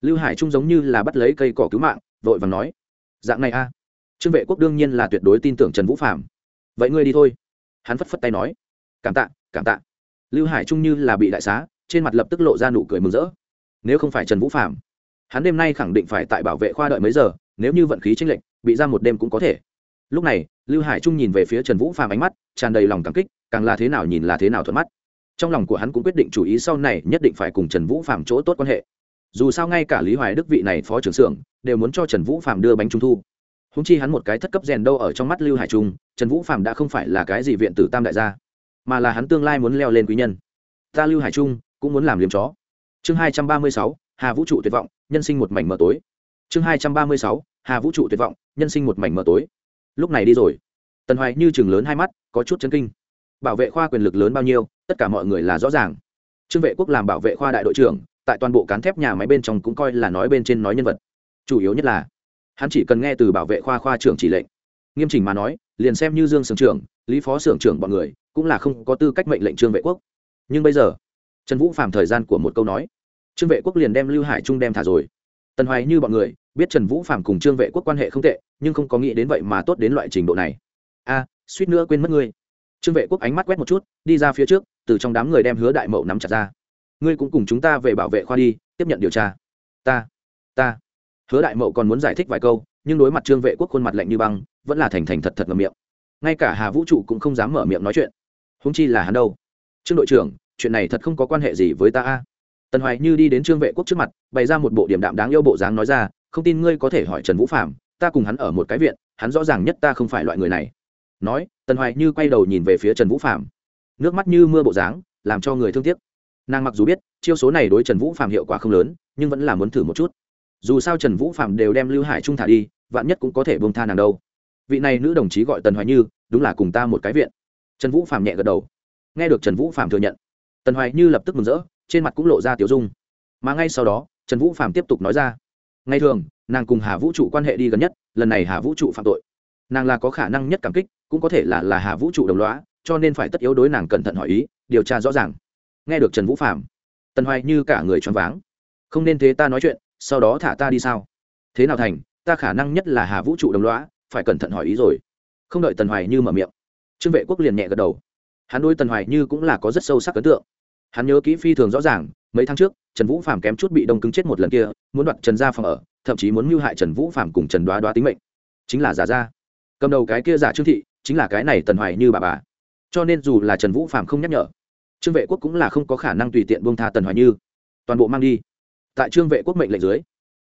Lưu hải trung giống như là bắt lấy cây cỏ cứu mạng, vội vàng nói. Dạng này a trương vệ quốc đương nhiên là tuyệt đối tin tưởng trần vũ phạm vậy ngươi đi thôi. Hắn phất phất tay nói. Cảm tạ cảm tạ. Lưu hải trung như là bị đại xá, trên mặt lập tức lộ ra nụ cười mừng rỡ. Nếu không phải trần vũ phạm hắn đêm nay khẳng định phải tại bảo vệ khoa đợi mấy giờ, nếu như vận khí tranh lệch bị ra một đêm cũng có thể. Lúc này, lưu hải trung nhìn về phía trần vũ Phàm ánh mắt, tràn đầy lòng cảm kích, càng là thế nào nhìn là thế nào thuận mắt. Trong lòng của hắn cũng quyết định chủ ý sau này nhất định phải cùng trần vũ Phàm chỗ tốt quan hệ. Dù sao ngay cả lý hoài đức vị này phó trưởng xưởng đều muốn cho trần vũ Phàm đưa bánh trung thu. Húng chi hắn một cái thất cấp rèn đâu ở trong mắt lưu hải trung, trần vũ Phàm đã không phải là cái gì viện tử tam đại gia, mà là hắn tương lai muốn leo lên quý nhân. Ta lưu hải trung cũng muốn làm liếm chó. Chương hai trăm ba mươi sáu, hà vũ trụ tuyệt vọng, nhân sinh một mảnh mờ tối. Chương hai trăm ba mươi sáu hà vũ trụ tuyệt vọng, nhân sinh một mảnh mờ tối. Lúc này đi rồi. Tần hoài như chừng lớn hai mắt, có chút chấn kinh. Bảo vệ khoa quyền lực lớn bao nhiêu, tất cả mọi người là rõ ràng. Trương vệ quốc làm bảo vệ khoa đại đội trưởng, tại toàn bộ cán thép nhà máy bên trong cũng coi là nói bên trên nói nhân vật. Chủ yếu nhất là, hắn chỉ cần nghe từ bảo vệ khoa khoa trưởng chỉ lệnh. Nghiêm chỉnh mà nói, liền xem như dương sưởng trưởng, lý phó sưởng trưởng bọn người, cũng là không có tư cách mệnh lệnh trương vệ quốc. Nhưng bây giờ, trần vũ phạm thời gian của một câu nói. Trương vệ quốc liền đem lưu hải trung đem thả rồi. Tần hoài như bọn người biết trần vũ phạm cùng trương vệ quốc quan hệ không tệ, nhưng không có nghĩ đến vậy mà tốt đến loại trình độ này. A, suýt nữa quên mất ngươi. Trương vệ quốc ánh mắt quét một chút, đi ra phía trước, từ trong đám người đem hứa đại mậu nắm chặt ra. Ngươi cũng cùng chúng ta về bảo vệ khoa đi, tiếp nhận điều tra. Ta ta. Hứa đại mậu còn muốn giải thích vài câu, nhưng đối mặt trương vệ quốc khuôn mặt lạnh như băng, vẫn là thành thành thật thật ngầm miệng. Ngay cả hà vũ trụ cũng không dám mở miệng nói chuyện. Húng chi là hắn đâu? Trương đội trưởng, chuyện này thật không có quan hệ gì với ta a. Tần hoài như đi đến trương vệ quốc trước mặt, bày ra một bộ điểm đạm đáng yêu bộ dáng nói ra không tin ngươi có thể hỏi trần vũ phạm ta cùng hắn ở một cái viện, hắn rõ ràng nhất ta không phải loại người này. Nói, tần hoài như quay đầu nhìn về phía trần vũ phạm nước mắt như mưa bộ dáng, làm cho người thương tiếc. Nàng mặc dù biết, chiêu số này đối trần vũ phạm hiệu quả không lớn, nhưng vẫn là muốn thử một chút. Dù sao trần vũ phạm đều đem lưu hải trung thả đi, vạn nhất cũng có thể bông tha nàng đâu. Vị này nữ đồng chí gọi tần hoài như, đúng là cùng ta một cái viện. Trần vũ phạm nhẹ gật đầu. Nghe được trần vũ phạm thừa nhận, tần hoài như lập tức mừng rỡ, trên mặt cũng lộ ra tiểu dung. Mà ngay sau đó, trần vũ phạm tiếp tục nói ra. Ngày thường, nàng cùng hà vũ trụ quan hệ đi gần nhất, lần này hà vũ trụ phạm tội. Nàng là có khả năng nhất cảm kích, cũng có thể là là hà vũ trụ đồng loá cho nên phải tất yếu đối nàng cẩn thận hỏi ý, điều tra rõ ràng. Nghe được trần vũ phạm tần hoài như cả người choáng váng. Không nên thế ta nói chuyện, sau đó thả ta đi sao? Thế nào thành, ta khả năng nhất là hà vũ trụ đồng loá phải cẩn thận hỏi ý rồi. Không đợi tần hoài như mở miệng, trương vệ quốc liền nhẹ gật đầu. Hắn đôi tần hoài như cũng là có rất sâu sắc ấn tượng. Hắn nhớ kỹ phi thường rõ ràng mấy tháng trước, trần vũ phạm kém chút bị đông cứng chết một lần kia, muốn đoạt trần gia phòng ở, thậm chí muốn mưu hại trần vũ phạm cùng trần đoá đoá tính mệnh. Chính là giả ra. Cầm đầu cái kia giả trương thị, chính là cái này tần hoài như bà bà. Cho nên dù là trần vũ phạm không nhắc nhở, trương vệ quốc cũng là không có khả năng tùy tiện buông tha tần hoài như. Toàn bộ mang đi. Tại trương vệ quốc mệnh lệnh dưới,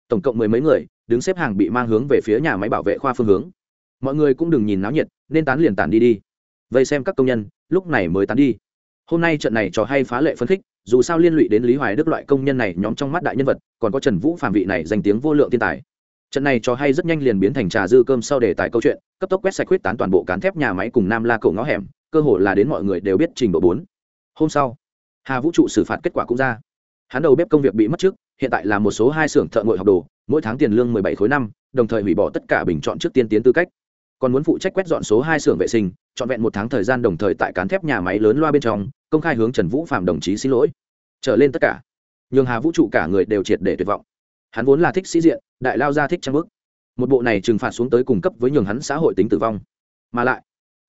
tổng cộng mười mấy người đứng xếp hàng bị mang hướng về phía nhà máy bảo vệ khoa phương hướng. Mọi người cũng đừng nhìn náo nhiệt, nên tán liền tản đi đi. Vây xem các công nhân, lúc này mới tán đi. Hôm nay trận này trò hay phá lệ phấn khích dù sao liên lụy đến lý hoài đức loại công nhân này nhóm trong mắt đại nhân vật, còn có trần vũ phạm vị này danh tiếng vô lượng thiên tài. Trận này cho hay rất nhanh liền biến thành trà dư cơm sau đề tài câu chuyện, cấp tốc quét sạch huyết tán toàn bộ cán thép nhà máy cùng nam la cổ ngõ hẻm, cơ hội là đến mọi người đều biết trình độ bốn. Hôm sau, hà vũ trụ xử phạt kết quả cũng ra. Hắn đầu bếp công việc bị mất trước, hiện tại là một số hai xưởng thợ ngội học đồ, mỗi tháng tiền lương mười bảy khối năm, đồng thời hủy bỏ tất cả bình chọn trước tiên tiến tư cách. Còn muốn phụ trách quét dọn số hai xưởng vệ sinh, trọn vẹn một tháng thời gian đồng thời tại cán thép nhà máy lớn loa bên trong công khai hướng trần vũ phạm đồng chí xin lỗi. Trở lên tất cả, nhường hà vũ trụ cả người đều triệt để tuyệt vọng. Hắn vốn là thích sĩ diện, đại lao ra thích trang bức. Một bộ này trừng phạt xuống tới cung cấp với nhường hắn xã hội tính tử vong. Mà lại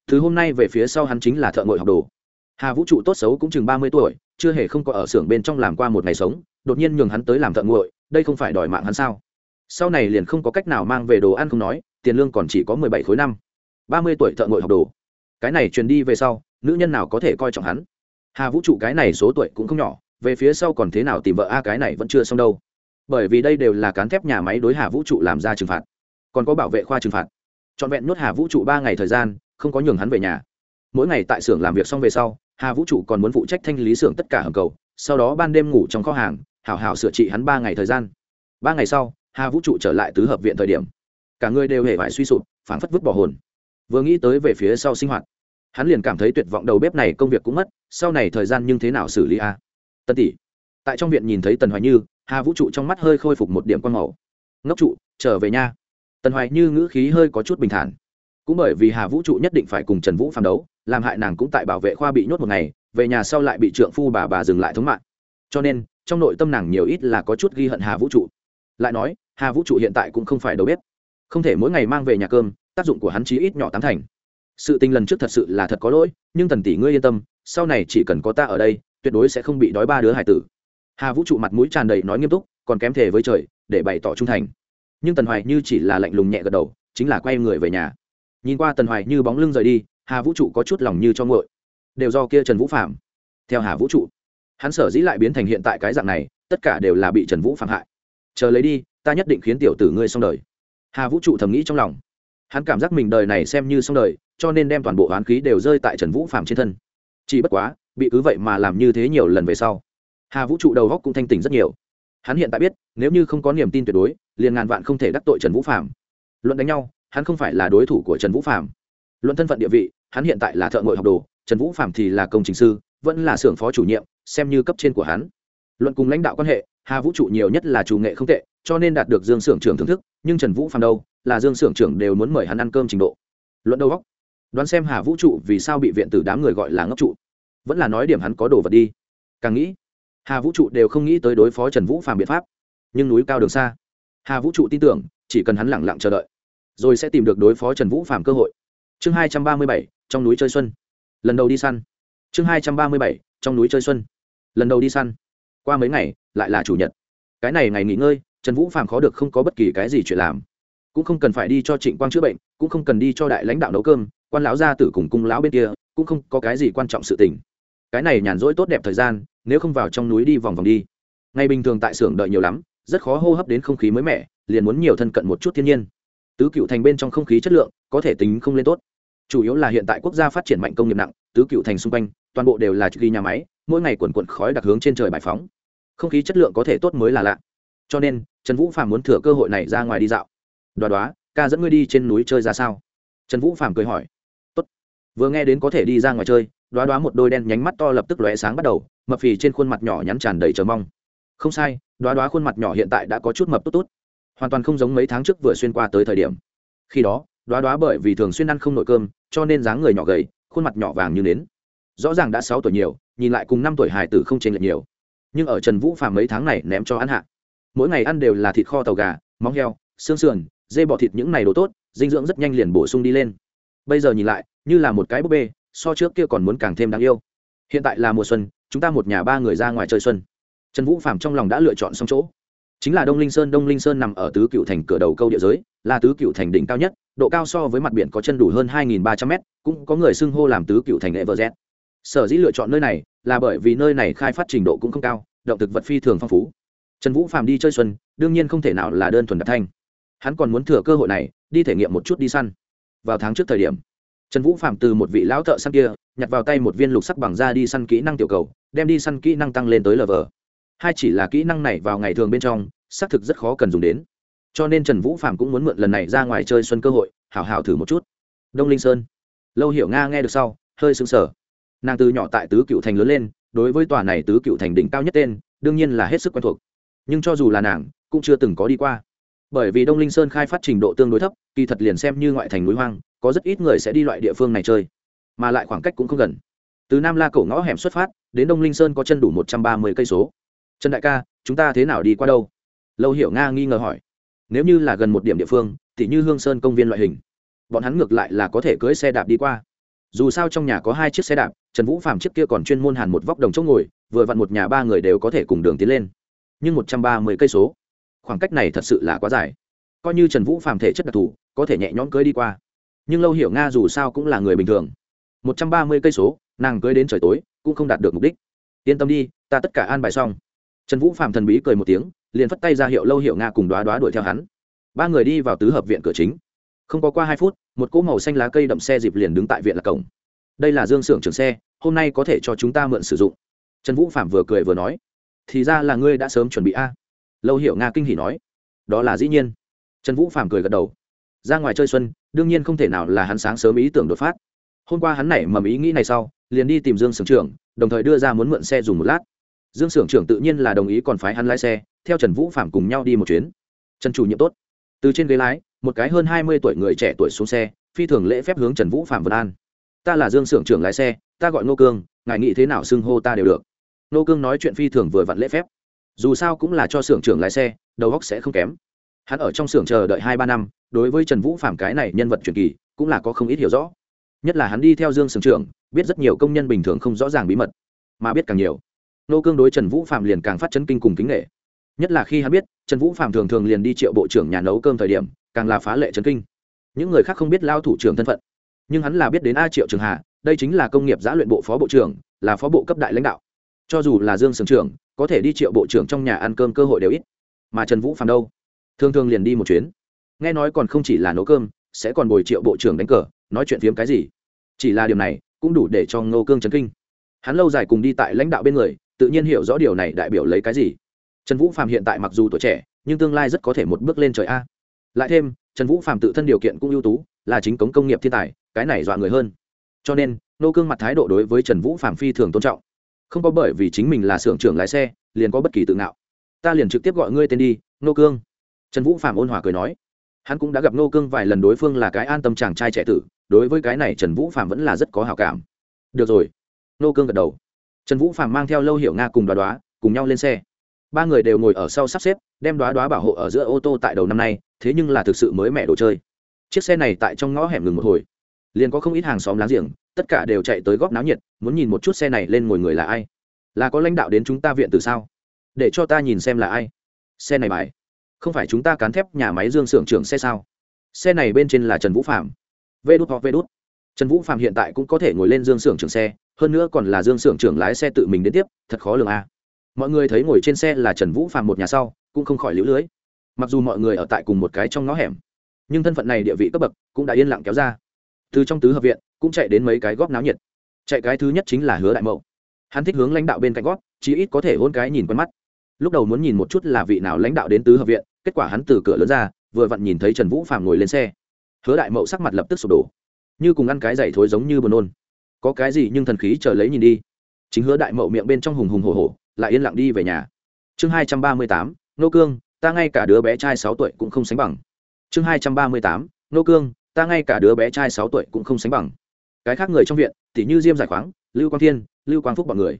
thứ hôm nay về phía sau hắn chính là thợ ngội học đồ. Hà vũ trụ tốt xấu cũng chừng ba mươi tuổi, chưa hề không có ở xưởng bên trong làm qua một ngày sống, đột nhiên nhường hắn tới làm thợ nguội đây không phải đòi mạng hắn sao? Sau này liền không có cách nào mang về đồ ăn không nói, tiền lương còn chỉ có mười bảy khối năm. Ba mươi tuổi thợ ngội học đồ. Cái này truyền đi về sau, nữ nhân nào có thể coi trọng hắn? Hà vũ trụ cái này số tuổi cũng không nhỏ, về phía sau còn thế nào tìm vợ a cái này vẫn chưa xong đâu. Bởi vì đây đều là cán thép nhà máy đối hà vũ trụ làm ra trừng phạt. Còn có bảo vệ khoa trừng phạt. Trọn vẹn nhốt hà vũ trụ ba ngày thời gian, không có nhường hắn về nhà. Mỗi ngày tại xưởng làm việc xong về sau, hà vũ trụ còn muốn phụ trách thanh lý xưởng tất cả hầm cầu, sau đó ban đêm ngủ trong kho hàng, hảo hảo sửa trị hắn ba ngày thời gian. Ba ngày sau, hà vũ trụ trở lại tứ hợp viện thời điểm. Cả người đều hề phải suy sụp, phảng phất vứt bỏ hồn. Vừa nghĩ tới về phía sau sinh hoạt hắn liền cảm thấy tuyệt vọng đầu bếp này công việc cũng mất, sau này thời gian nhưng thế nào xử lý a tân tỷ, tại trong viện nhìn thấy tần hoài như, hà vũ trụ trong mắt hơi khôi phục một điểm quan màu. Ngốc trụ, trở về nha. Tần hoài như ngữ khí hơi có chút bình thản. Cũng bởi vì hà vũ trụ nhất định phải cùng trần vũ phản đấu, làm hại nàng cũng tại bảo vệ khoa bị nhốt một ngày, về nhà sau lại bị trượng phu bà bà dừng lại thống mạng. Cho nên, trong nội tâm nàng nhiều ít là có chút ghi hận hà vũ trụ. Lại nói, hà vũ trụ hiện tại cũng không phải đầu bếp. Không thể mỗi ngày mang về nhà cơm, tác dụng của hắn chí ít nhỏ tám thành sự tình lần trước thật sự là thật có lỗi, nhưng thần tỷ ngươi yên tâm, sau này chỉ cần có ta ở đây, tuyệt đối sẽ không bị đói ba đứa hải tử. Hà vũ trụ mặt mũi tràn đầy nói nghiêm túc, còn kém thể với trời, để bày tỏ trung thành. Nhưng tần hoài như chỉ là lạnh lùng nhẹ gật đầu, chính là quay người về nhà. Nhìn qua tần hoài như bóng lưng rời đi, hà vũ trụ có chút lòng như cho ngội đều do kia trần vũ phạm. Theo hà vũ trụ, hắn sở dĩ lại biến thành hiện tại cái dạng này, tất cả đều là bị trần vũ phạm hại. Chờ lấy đi, ta nhất định khiến tiểu tử ngươi xong đời. Hà vũ trụ thầm nghĩ trong lòng. Hắn cảm giác mình đời này xem như xong đời cho nên đem toàn bộ oán khí đều rơi tại trần vũ phạm trên thân. Chỉ bất quá, bị cứ vậy mà làm như thế nhiều lần về sau, hà vũ trụ đầu góc cũng thanh tỉnh rất nhiều. Hắn hiện tại biết, nếu như không có niềm tin tuyệt đối, liền ngàn vạn không thể đắc tội trần vũ phạm luận đánh nhau, hắn không phải là đối thủ của trần vũ phạm luận thân phận địa vị, hắn hiện tại là thợ ngội học đồ, trần vũ phạm thì là công trình sư, vẫn là xưởng phó chủ nhiệm, xem như cấp trên của hắn. Luận cùng lãnh đạo quan hệ, hà vũ trụ nhiều nhất là chủ nghệ không tệ, cho nên đạt được dương xưởng trưởng thưởng thức, nhưng trần vũ phạm đâu, là dương xưởng trưởng đều muốn mời hắn ăn cơm trình độ. Luận đầu góc đoán xem hà vũ trụ vì sao bị viện tử đám người gọi là ngốc trụ. Vẫn là nói điểm hắn có đồ vật đi. Càng nghĩ, hà vũ trụ đều không nghĩ tới đối phó trần vũ phàm biện pháp. Nhưng núi cao đường xa, hà vũ trụ tin tưởng, chỉ cần hắn lẳng lặng chờ đợi, rồi sẽ tìm được đối phó trần vũ phàm cơ hội. Chương hai trăm ba mươi bảy, trong núi chơi xuân. Lần đầu đi săn. Chương hai trăm ba mươi bảy, trong núi chơi xuân. Lần đầu đi săn. Qua mấy ngày, lại là chủ nhật. Cái này ngày nghỉ ngơi, trần vũ phàm khó được không có bất kỳ cái gì chuyện làm. Cũng không cần phải đi cho trịnh quang chữa bệnh, cũng không cần đi cho đại lãnh đạo nấu cơm quan lão gia tử cùng cung lão bên kia, cũng không có cái gì quan trọng sự tình. Cái này nhàn rỗi tốt đẹp thời gian, nếu không vào trong núi đi vòng vòng đi. Ngày bình thường tại xưởng đợi nhiều lắm, rất khó hô hấp đến không khí mới mẻ, liền muốn nhiều thân cận một chút thiên nhiên. Tứ cựu thành bên trong không khí chất lượng, có thể tính không lên tốt. Chủ yếu là hiện tại quốc gia phát triển mạnh công nghiệp nặng, tứ cựu thành xung quanh, toàn bộ đều là ghi nhà máy, mỗi ngày quần quận khói đặc hướng trên trời bài phóng. Không khí chất lượng có thể tốt mới là lạ. Cho nên, trần vũ phạm muốn thừa cơ hội này ra ngoài đi dạo. Đoá đoá, ca dẫn ngươi đi trên núi chơi ra sao? Trần vũ phạm cười hỏi vừa nghe đến có thể đi ra ngoài chơi đoá đoá một đôi đen nhánh mắt to lập tức lóe sáng bắt đầu, mập phì trên khuôn mặt nhỏ nhắn tràn đầy chờ mong. Không sai đoá đoá khuôn mặt nhỏ hiện tại đã có chút mập tốt tốt. Hoàn toàn không giống mấy tháng trước vừa xuyên qua tới thời điểm. Khi đó đoá đoá bởi vì thường xuyên ăn không nội cơm, cho nên dáng người nhỏ gầy, khuôn mặt nhỏ vàng như nến. Rõ ràng đã sáu tuổi nhiều, nhìn lại cùng năm tuổi hài tử không chênh lệch nhiều. Nhưng ở trần vũ phàm mấy tháng này ném cho ăn hạ. Mỗi ngày ăn đều là thịt kho tàu gà, móng heo, xương sườn, dê bọ thịt những này đồ tốt, dinh dưỡng rất nhanh liền bổ sung đi lên. Bây giờ nhìn lại như là một cái búp bê, so trước kia còn muốn càng thêm đáng yêu. Hiện tại là mùa xuân, chúng ta một nhà ba người ra ngoài chơi xuân. Trần vũ phạm trong lòng đã lựa chọn xong chỗ. Chính là đông linh sơn, đông linh sơn nằm ở tứ cựu thành cửa đầu câu địa giới, là tứ cựu thành đỉnh cao nhất, độ cao so với mặt biển có chân đủ hơn hai ba trăm mét. cũng có người xưng hô làm tứ cựu thành everest. Sở dĩ lựa chọn nơi này là bởi vì nơi này khai phát trình độ cũng không cao, động thực vật phi thường phong phú. Trần vũ phạm đi chơi xuân, đương nhiên không thể nào là đơn thuần đặc thanh. Hắn còn muốn thừa cơ hội này, đi thể nghiệm một chút đi săn. Vào tháng trước thời điểm trần vũ phạm từ một vị lão thợ săn kia, nhặt vào tay một viên lục sắc bằng da đi săn kỹ năng tiểu cầu, đem đi săn kỹ năng tăng lên tới lv hai chỉ là kỹ năng này vào ngày thường bên trong, xác thực rất khó cần dùng đến. Cho nên trần vũ phạm cũng muốn mượn lần này ra ngoài chơi xuân cơ hội, hảo hảo thử một chút. Đông linh sơn. Lâu hiểu nga nghe được sau, hơi sững sờ. Nàng từ nhỏ tại tứ cựu thành lớn lên, đối với tòa này tứ cựu thành đỉnh cao nhất tên, đương nhiên là hết sức quen thuộc. Nhưng cho dù là nàng, cũng chưa từng có đi qua. Bởi vì đông linh sơn khai phát trình độ tương đối thấp, kỳ thật liền xem như ngoại thành núi hoang có rất ít người sẽ đi loại địa phương này chơi, mà lại khoảng cách cũng không gần. Từ nam la cổ ngõ hẻm xuất phát, đến đông linh sơn có chân đủ một trăm ba mươi cây số. Trần đại ca, chúng ta thế nào đi qua đâu? Lâu hiểu nga nghi ngờ hỏi. Nếu như là gần một điểm địa phương, thì như hương sơn công viên loại hình, bọn hắn ngược lại là có thể cưỡi xe đạp đi qua. Dù sao trong nhà có hai chiếc xe đạp, trần vũ phạm chiếc kia còn chuyên môn hàn một vóc đồng chỗ ngồi, vừa vặn một nhà ba người đều có thể cùng đường tiến lên. Nhưng một trăm ba mươi cây số, khoảng cách này thật sự là quá dài. Coi như trần vũ phạm thể chất đặc thù, có thể nhẹ nhõm cưới đi qua nhưng lâu hiểu nga dù sao cũng là người bình thường. Một trăm ba mươi cây số, nàng cưới đến trời tối, cũng không đạt được mục đích. Yên tâm đi, ta tất cả an bài xong. Trần vũ phạm thần bí cười một tiếng, liền phất tay ra hiệu lâu hiệu nga cùng đoá đoá đuổi theo hắn. Ba người đi vào tứ hợp viện cửa chính. Không có qua hai phút, một cỗ màu xanh lá cây đậm xe dịp liền đứng tại viện là cổng. Đây là dương xưởng trường xe, hôm nay có thể cho chúng ta mượn sử dụng. Trần vũ phạm vừa cười vừa nói, thì ra là ngươi đã sớm chuẩn bị a. Lâu hiệu nga kinh hỉ nói, đó là dĩ nhiên. Trần vũ phạm cười gật đầu ra ngoài chơi xuân, đương nhiên không thể nào là hắn sáng sớm ý tưởng đột phát. Hôm qua hắn nảy mầm ý nghĩ này sau, liền đi tìm dương sưởng trưởng, đồng thời đưa ra muốn mượn xe dùng một lát. Dương sưởng trưởng tự nhiên là đồng ý còn phái hắn lái xe, theo trần vũ phạm cùng nhau đi một chuyến. Trần chủ nhiệm tốt. Từ trên ghế lái, một cái hơn hai mươi tuổi người trẻ tuổi xuống xe, phi thường lễ phép hướng trần vũ phạm vân an. Ta là dương sưởng trưởng lái xe, ta gọi ngô cương, ngài nghĩ thế nào xưng hô ta đều được. Ngô cương nói chuyện phi thường vừa vặn lễ phép. Dù sao cũng là cho xưởng trưởng lái xe, đầu óc sẽ không kém. Hắn ở trong xưởng chờ đợi hai ba năm đối với trần vũ phạm cái này nhân vật truyền kỳ, cũng là có không ít hiểu rõ. Nhất là hắn đi theo dương sưởng trưởng, biết rất nhiều công nhân bình thường không rõ ràng bí mật, mà biết càng nhiều, nô cương đối trần vũ phạm liền càng phát chấn kinh cùng kính nghệ nhất là khi hắn biết, trần vũ phạm thường thường liền đi triệu bộ trưởng nhà nấu cơm thời điểm, càng là phá lệ chấn kinh. Những người khác không biết lao thủ trưởng thân phận, nhưng hắn là biết đến a triệu trường hạ đây chính là công nghiệp giã luyện bộ phó bộ trưởng, là phó bộ cấp đại lãnh đạo. Cho dù là dương sưởng trưởng, có thể đi triệu bộ trưởng trong nhà ăn cơm cơ hội đều ít, mà trần vũ phạm đâu? Thường thường liền đi một chuyến nghe nói còn không chỉ là nấu cơm, sẽ còn bồi triệu bộ trưởng đánh cờ, nói chuyện phiếm cái gì? Chỉ là điều này, cũng đủ để cho ngô cương chấn kinh. Hắn lâu dài cùng đi tại lãnh đạo bên người, tự nhiên hiểu rõ điều này đại biểu lấy cái gì. Trần vũ phạm hiện tại mặc dù tuổi trẻ, nhưng tương lai rất có thể một bước lên trời a. Lại thêm, trần vũ phạm tự thân điều kiện cũng ưu tú, là chính cống công nghiệp thiên tài, cái này dọa người hơn. Cho nên nô cương mặt thái độ đối với trần vũ phạm phi thường tôn trọng. Không có bởi vì chính mình là xưởng trưởng lái xe, liền có bất kỳ tự ngạo. Ta liền trực tiếp gọi ngươi tên đi nô cương. Trần vũ phạm ôn hòa cười nói hắn cũng đã gặp nô cương vài lần đối phương là cái an tâm chàng trai trẻ tử, đối với cái này trần vũ phạm vẫn là rất có hào cảm. Được rồi. Nô cương gật đầu. Trần vũ phạm mang theo lâu hiệu nga cùng đoá đoá, cùng nhau lên xe. Ba người đều ngồi ở sau sắp xếp, đem đoá đoá bảo hộ ở giữa ô tô tại đầu năm nay, thế nhưng là thực sự mới mẻ đồ chơi. Chiếc xe này tại trong ngõ hẻm ngừng một hồi. Liền có không ít hàng xóm láng giềng, tất cả đều chạy tới góp náo nhiệt, muốn nhìn một chút xe này lên ngồi người là ai. Là có lãnh đạo đến chúng ta viện từ sao? Để cho ta nhìn xem là ai. Xe này bài không phải chúng ta cán thép nhà máy dương xưởng trưởng xe sao? Xe này bên trên là trần vũ phạm. Vê đút hoặc vê đút. Trần vũ phạm hiện tại cũng có thể ngồi lên dương xưởng trưởng xe, hơn nữa còn là dương xưởng trưởng lái xe tự mình đến tiếp, thật khó lường a à. mọi người thấy ngồi trên xe là trần vũ phạm một nhà sau, cũng không khỏi lũ lưới. Mặc dù mọi người ở tại cùng một cái trong ngõ hẻm, nhưng thân phận này địa vị cấp bậc cũng đã yên lặng kéo ra. Từ trong tứ hợp viện, cũng chạy đến mấy cái góp náo nhiệt. Chạy cái thứ nhất chính là hứa đại mậu. Hắn thích hướng lãnh đạo bên cạnh góp, chí ít có thể hôn cái nhìn quen mắt. Lúc đầu muốn nhìn một chút là vị nào lãnh đạo đến tứ hợp viện kết quả hắn từ cửa lớn ra, vừa vặn nhìn thấy trần vũ phạm ngồi lên xe. Hứa đại mậu sắc mặt lập tức sụp đổ. Như cùng ăn cái giày thối giống như buồn nôn. Có cái gì nhưng thần khí chờ lấy nhìn đi. Chính hứa đại mậu miệng bên trong hùng hùng hồ hồ lại yên lặng đi về nhà. Chương hai trăm ba mươi tám, nô cương, ta ngay cả đứa bé trai sáu tuổi cũng không sánh bằng. Chương hai trăm ba mươi tám, nô cương, ta ngay cả đứa bé trai sáu tuổi cũng không sánh bằng. Cái khác người trong viện t như diêm giải khoáng, lưu quang thiên, lưu quang phúc b ọ n người,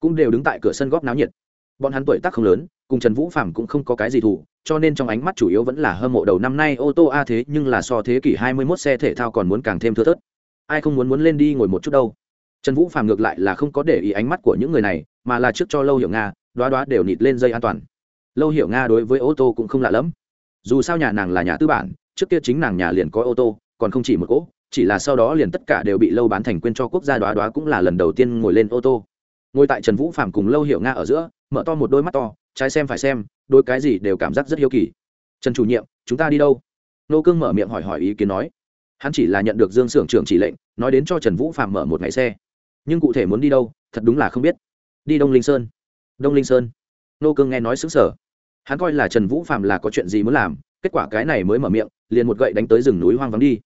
cũng đều đứng tại cửa sân góp náo nhiệt. Bọn hắn tuổi tác không lớn cùng trần vũ phạm cũng không có cái gì thủ, cho nên trong ánh mắt chủ yếu vẫn là hâm mộ đầu năm nay ô tô a thế nhưng là so thế kỷ hai mươi 21 xe thể thao còn muốn càng thêm thưa thớt. Ai không muốn muốn lên đi ngồi một chút đâu. Trần vũ phạm ngược lại là không có để ý ánh mắt của những người này, mà là trước cho lâu hiểu nga đoá đoá đều nịt lên dây an toàn. Lâu hiểu nga đối với ô tô cũng không lạ lẫm. Dù sao nhà nàng là nhà tư bản, trước kia chính nàng nhà liền có ô tô, còn không chỉ một cỗ, chỉ là sau đó liền tất cả đều bị lâu bán thành quên cho quốc gia đoá đoá cũng là lần đầu tiên ngồi lên ô tô. Ngồi tại trần vũ phạm cùng lâu hiểu nga ở giữa mở to một đôi mắt to, trái xem phải xem, đôi cái gì đều cảm giác rất hiếu kỳ. Trần chủ nhiệm, chúng ta đi đâu? Nô cương mở miệng hỏi hỏi ý kiến nói. Hắn chỉ là nhận được dương s ư ở n g trưởng chỉ lệnh, nói đến cho trần vũ phạm mở một ngày xe. Nhưng cụ thể muốn đi đâu, thật đúng là không biết. Đi đông linh sơn. Đông linh sơn. Nô cương nghe nói xứng sở hắn coi là trần vũ phạm là có chuyện gì muốn làm, kết quả cái này mới mở miệng, liền một gậy đánh tới rừng núi hoang vắng đi.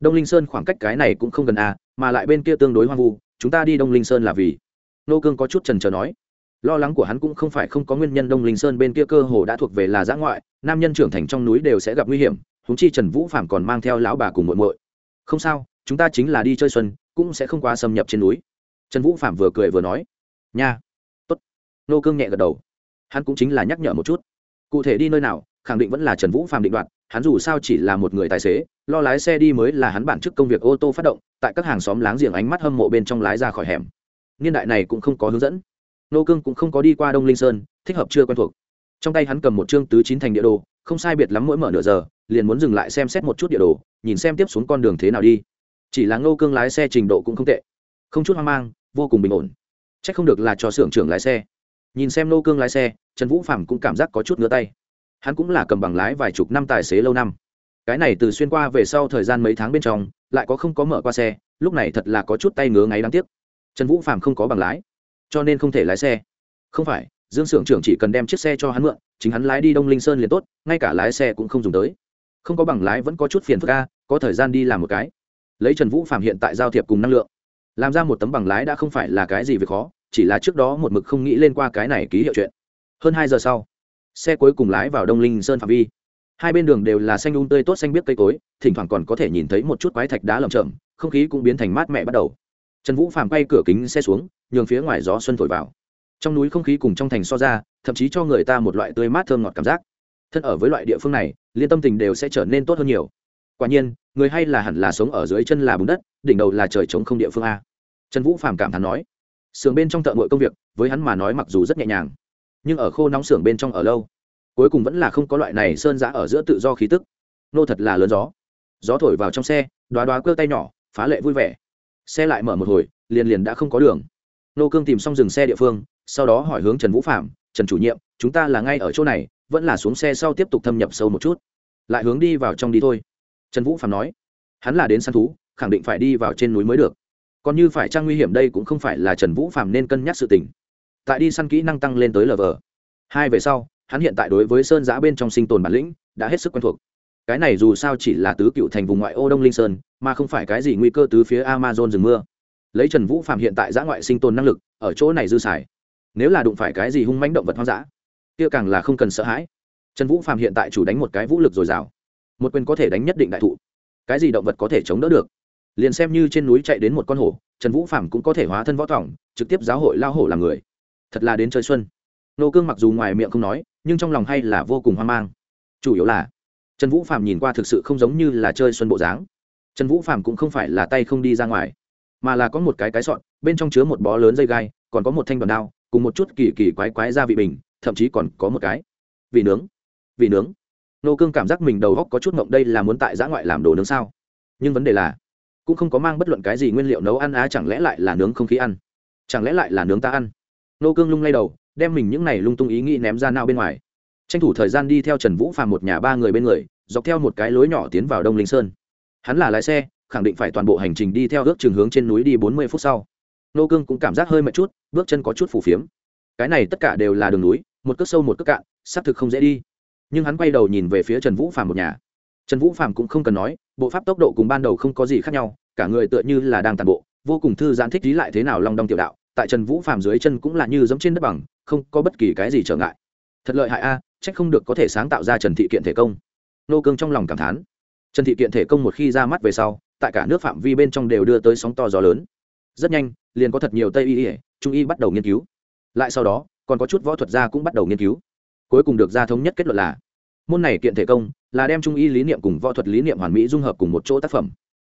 Đông linh sơn khoảng cách cái này cũng không gần à mà lại bên kia tương đối hoang vu, chúng ta đi đông linh sơn là vì. Nô cương có chút trần trờ nói lo lắng của hắn cũng không phải không có nguyên nhân đông linh sơn bên kia cơ hồ đã thuộc về là giã ngoại, nam nhân trưởng thành trong núi đều sẽ gặp nguy hiểm húng chi trần vũ phạm còn mang theo lão bà cùng muội muội. Không sao, chúng ta chính là đi chơi xuân, cũng sẽ không quá xâm nhập trên núi. Trần vũ phạm vừa cười vừa nói. Nha. Tốt. Nô cương nhẹ gật đầu. Hắn cũng chính là nhắc nhở một chút. Cụ thể đi nơi nào, khẳng định vẫn là trần vũ phạm định đoạt, hắn dù sao chỉ là một người tài xế, lo lái xe đi mới là hắn bản chức công việc ô tô phát động, tại các hàng xóm láng giềng ánh mắt hâm mộ bên trong lái ra khỏi hẻm. Niên đại này cũng không có hướng dẫn nô cương cũng không có đi qua đông linh sơn, thích hợp chưa quen thuộc. Trong tay hắn cầm một chương tứ chín thành địa đồ, không sai biệt lắm mỗi mở nửa giờ, liền muốn dừng lại xem xét một chút địa đồ, nhìn xem tiếp xuống con đường thế nào đi. Chỉ là ngô cương lái xe trình độ cũng không tệ. Không chút hoang mang, vô cùng bình ổn. C h ắ c không được là cho xưởng trưởng lái xe. Nhìn xem ngô cương lái xe, trần vũ phạm cũng cảm giác có chút ngứa tay. Hắn cũng là cầm bằng lái vài chục năm tài xế lâu năm. Cái này từ xuyên qua về sau thời gian mấy tháng bên trong, lại có không có mở qua xe, lúc này thật là có chút tay ngứa ngáy đáng tiếc. Trần vũ phạm không có bằng lái cho nên không thể lái xe. Không phải, dương s ư ở n g trưởng chỉ cần đem chiếc xe cho hắn mượn, chính hắn lái đi đông linh sơn liền tốt, ngay cả lái xe cũng không dùng tới. Không có bằng lái vẫn có chút phiền phức ca có thời gian đi làm một cái. Lấy trần vũ phạm hiện tại giao thiệp cùng năng lượng, làm ra một tấm bằng lái đã không phải là cái gì việc khó, chỉ là trước đó một mực không nghĩ lên qua cái này ký hiệu chuyện. Hơn hai giờ sau, xe cuối cùng lái vào đông linh sơn phạm vi. Hai bên đường đều là xanh un tươi tốt xanh biết cây cối, thỉnh thoảng còn có thể nhìn thấy một chút quái thạch đá lầm chậm không khí cũng biến thành mát mẻ bắt đầu. Trần vũ phàm quay cửa kính xe xuống nhường phía ngoài gió xuân thổi vào. Trong núi không khí cùng trong thành so ra, thậm chí cho người ta một loại tươi mát thơm ngọt cảm giác. Thân ở với loại địa phương này, liên tâm tình đều sẽ trở nên tốt hơn nhiều. Quả nhiên, người hay là hẳn là sống ở dưới chân là bùn đất, đỉnh đầu là trời trống không địa phương a. Trần vũ phàm cảm thán nói. Sưởng bên trong thợ ngội công việc, với hắn mà nói mặc dù rất nhẹ nhàng, nhưng ở khô nóng sưởng bên trong ở lâu, cuối cùng vẫn là không có loại này sơn giã ở giữa tự do khí tức. Nô thật là lớn gió. Gió thổi vào trong xe, đoá đoá cơ tay nhỏ, phá lệ vui vẻ. Xe lại mở một hồi, liền liền đã không có đường nô cương tìm xong dừng xe địa phương, sau đó hỏi hướng trần vũ phạm, trần chủ nhiệm, chúng ta là ngay ở chỗ này, vẫn là xuống xe sau tiếp tục thâm nhập sâu một chút? Lại hướng đi vào trong đi thôi. Trần vũ phạm nói. Hắn là đến săn thú, khẳng định phải đi vào trên núi mới được. Còn như phải trang nguy hiểm đây cũng không phải là trần vũ phạm nên cân nhắc sự tình. Tại đi săn kỹ năng tăng lên tới lv hai về sau, hắn hiện tại đối với sơn giã bên trong sinh tồn bản lĩnh đã hết sức quen thuộc. Cái này dù sao chỉ là tứ cựu thành vùng ngoại ô đông linh sơn, mà không phải cái gì nguy cơ tứ phía amazon rừng mưa lấy trần vũ phạm hiện tại giã ngoại sinh tồn năng lực, ở chỗ này dư xài. Nếu là đụng phải cái gì hung manh động vật hoang dã, kia càng là không cần sợ hãi. Trần vũ phạm hiện tại chủ đánh một cái vũ lực dồi dào, một quyền có thể đánh nhất định đại thụ. Cái gì động vật có thể chống đỡ được? Liền xem như trên núi chạy đến một con hổ, trần vũ phạm cũng có thể hóa thân võ tỏng trực tiếp giáo hội lao hổ làm người. Thật là đến chơi xuân. Nô cương mặc dù ngoài miệng không nói, nhưng trong lòng hay là vô cùng hoang mang. Chủ yếu là, trần vũ phạm nhìn qua thực sự không giống như là chơi xuân bộ dáng. Trần vũ phạm cũng không phải là tay không đi ra ngoài mà là có một cái cái sọn, bên trong chứa một bó lớn dây gai, còn có một thanh đoàn đao, cùng một chút kỳ kỳ quái quái gia vị bình, thậm chí còn có một cái vị nướng. Vị nướng. Nô cương cảm giác mình đầu góc có chút ngộng đây là muốn tại giã ngoại làm đồ nướng sao? Nhưng vấn đề là, cũng không có mang bất luận cái gì nguyên liệu nấu ăn á, chẳng lẽ lại là nướng không khí ăn? Chẳng lẽ lại là nướng ta ăn? Nô cương lung lay đầu, đem mình những này lung tung ý nghĩ ném ra nao bên ngoài. Tranh thủ thời gian đi theo trần vũ phàm một nhà ba người bên người, dọc theo một cái lối nhỏ tiến vào đông linh sơn. Hắn là lái xe khẳng định phải toàn bộ hành trình đi theo ước trường hướng trên núi đi bốn mươi phút sau. Nô cương cũng cảm giác hơi mệt chút, bước chân có chút phủ phiếm. Cái này tất cả đều là đường núi, một cước sâu một cước cạn, xác thực không dễ đi. Nhưng hắn quay đầu nhìn về phía trần vũ phàm một nhà. Trần vũ phàm cũng không cần nói, bộ pháp tốc độ cùng ban đầu không có gì khác nhau, cả người tựa như là đang tàn bộ, vô cùng thư giãn thích trí lại thế nào long đong tiểu đạo, tại trần vũ phàm dưới chân cũng là như giống trên đất bằng, không có bất kỳ cái gì trở ngại. Thật lợi hại a trách không được có thể sáng tạo ra trần thị kiện thể công. Nô cương trong lòng cảm thán. Trần thị kiện thể công một khi ra mắt về sau tại cả nước phạm vi bên trong đều đưa tới sóng to gió lớn. Rất nhanh, liền có thật nhiều tây y ỉa trung y bắt đầu nghiên cứu. Lại sau đó, còn có chút võ thuật gia cũng bắt đầu nghiên cứu. Cuối cùng được ra thống nhất kết luận là, môn này kiện thể công là đem trung y lý niệm cùng võ thuật lý niệm hoàn mỹ dung hợp cùng một chỗ tác phẩm.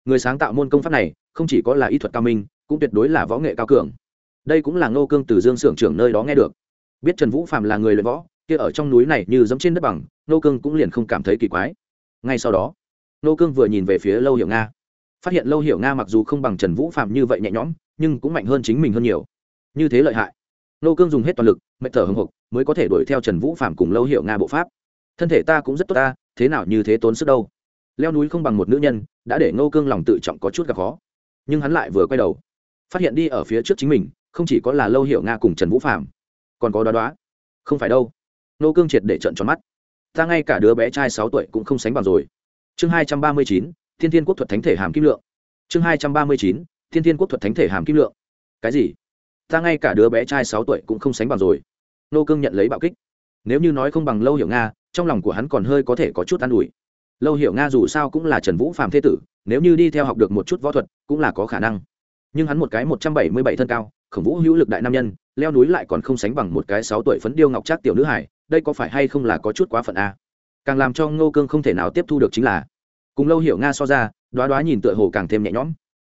Người sáng tạo môn công pháp này không chỉ có là y thuật cao minh, cũng tuyệt đối là võ nghệ cao cường. Đây cũng là ngô cương từ dương xưởng trưởng nơi đó nghe được. Biết trần vũ phạm là người luyện võ, kia ở trong núi này như giống trên đất bằng, ngô cương cũng liền không cảm thấy kỳ quái. Ngay sau đó, ngô cương vừa nhìn về phía lâu hiểu nga phát hiện lâu hiểu nga mặc dù không bằng trần vũ phạm như vậy nhẹ nhõm, nhưng cũng mạnh hơn chính mình hơn nhiều. Như thế lợi hại. Ngô cương dùng hết toàn lực, mệt thở hồng hộc, mới có thể đuổi theo trần vũ phạm cùng lâu hiểu nga bộ pháp. Thân thể ta cũng rất tốt ta, thế nào như thế tốn sức đâu. Leo núi không bằng một nữ nhân, đã để ngô cương lòng tự trọng có chút gặp khó. Nhưng hắn lại vừa quay đầu, phát hiện đi ở phía trước chính mình, không chỉ có là lâu hiểu nga cùng trần vũ phạm còn có đoá đoá. Không phải đâu. Nô cương triệt để trận tròn mắt. Ta ngay cả đứa bé trai sáu tuổi cũng không sánh bằng rồi. Chương hai trăm ba mươi chín thiên thiên quốc thuật thánh thể hàm kim lượng. Chương hai trăm ba mươi chín, thiên thiên quốc thuật thánh thể hàm kim lượng. Cái gì? Ta ngay cả đứa bé trai sáu tuổi cũng không sánh bằng rồi. Nô cương nhận lấy bạo kích. Nếu như nói không bằng lâu hiểu nga, trong lòng của hắn còn hơi có thể có chút an ủi. Lâu hiểu nga dù sao cũng là trần vũ phạm thế tử, nếu như đi theo học được một chút võ thuật, cũng là có khả năng. Nhưng hắn một cái một trăm bảy mươi bảy thân cao, khổng vũ hữu lực đại nam nhân, leo núi lại còn không sánh bằng một cái sáu tuổi phấn điêu ngọc trác tiểu nữ hải, đây có phải hay không là có chút quá phận a? Càng làm cho ngô cương không thể nào tiếp thu được chính là cùng lâu hiểu nga so ra, đoá đoá nhìn tựa hồ càng thêm nhẹ nhõm.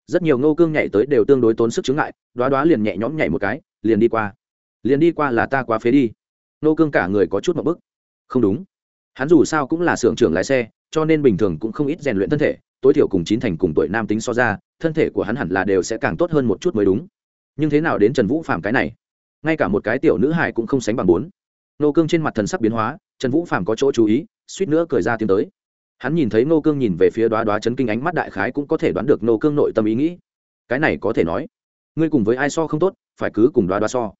Rất nhiều ngô cương nhảy tới đều tương đối tốn sức chứng ngại, đoá đoá liền nhẹ nhõm nhảy một cái, liền đi qua. Liền đi qua là ta quá phế đi. Ngô cương cả người có chút một bức. Không đúng. Hắn dù sao cũng là xưởng trưởng lái xe, cho nên bình thường cũng không ít rèn luyện thân thể, tối thiểu cùng chín thành cùng tuổi nam tính so ra, thân thể của hắn hẳn là đều sẽ càng tốt hơn một chút mới đúng. Nhưng thế nào đến trần vũ phạm cái này? Ngay cả một cái tiểu nữ hải cũng không sánh bằng bốn. Nô cương trên mặt thần sắc biến hóa, trần vũ phạm có chỗ chú ý, suýt nữa cười ra tiếng tới hắn nhìn thấy nô cương nhìn về phía đoá đoá chấn kinh ánh mắt đại khái cũng có thể đoán được nô cương nội tâm ý nghĩ. Cái này có thể nói, ngươi cùng với ai so không tốt, phải cứ cùng đoá đoá so.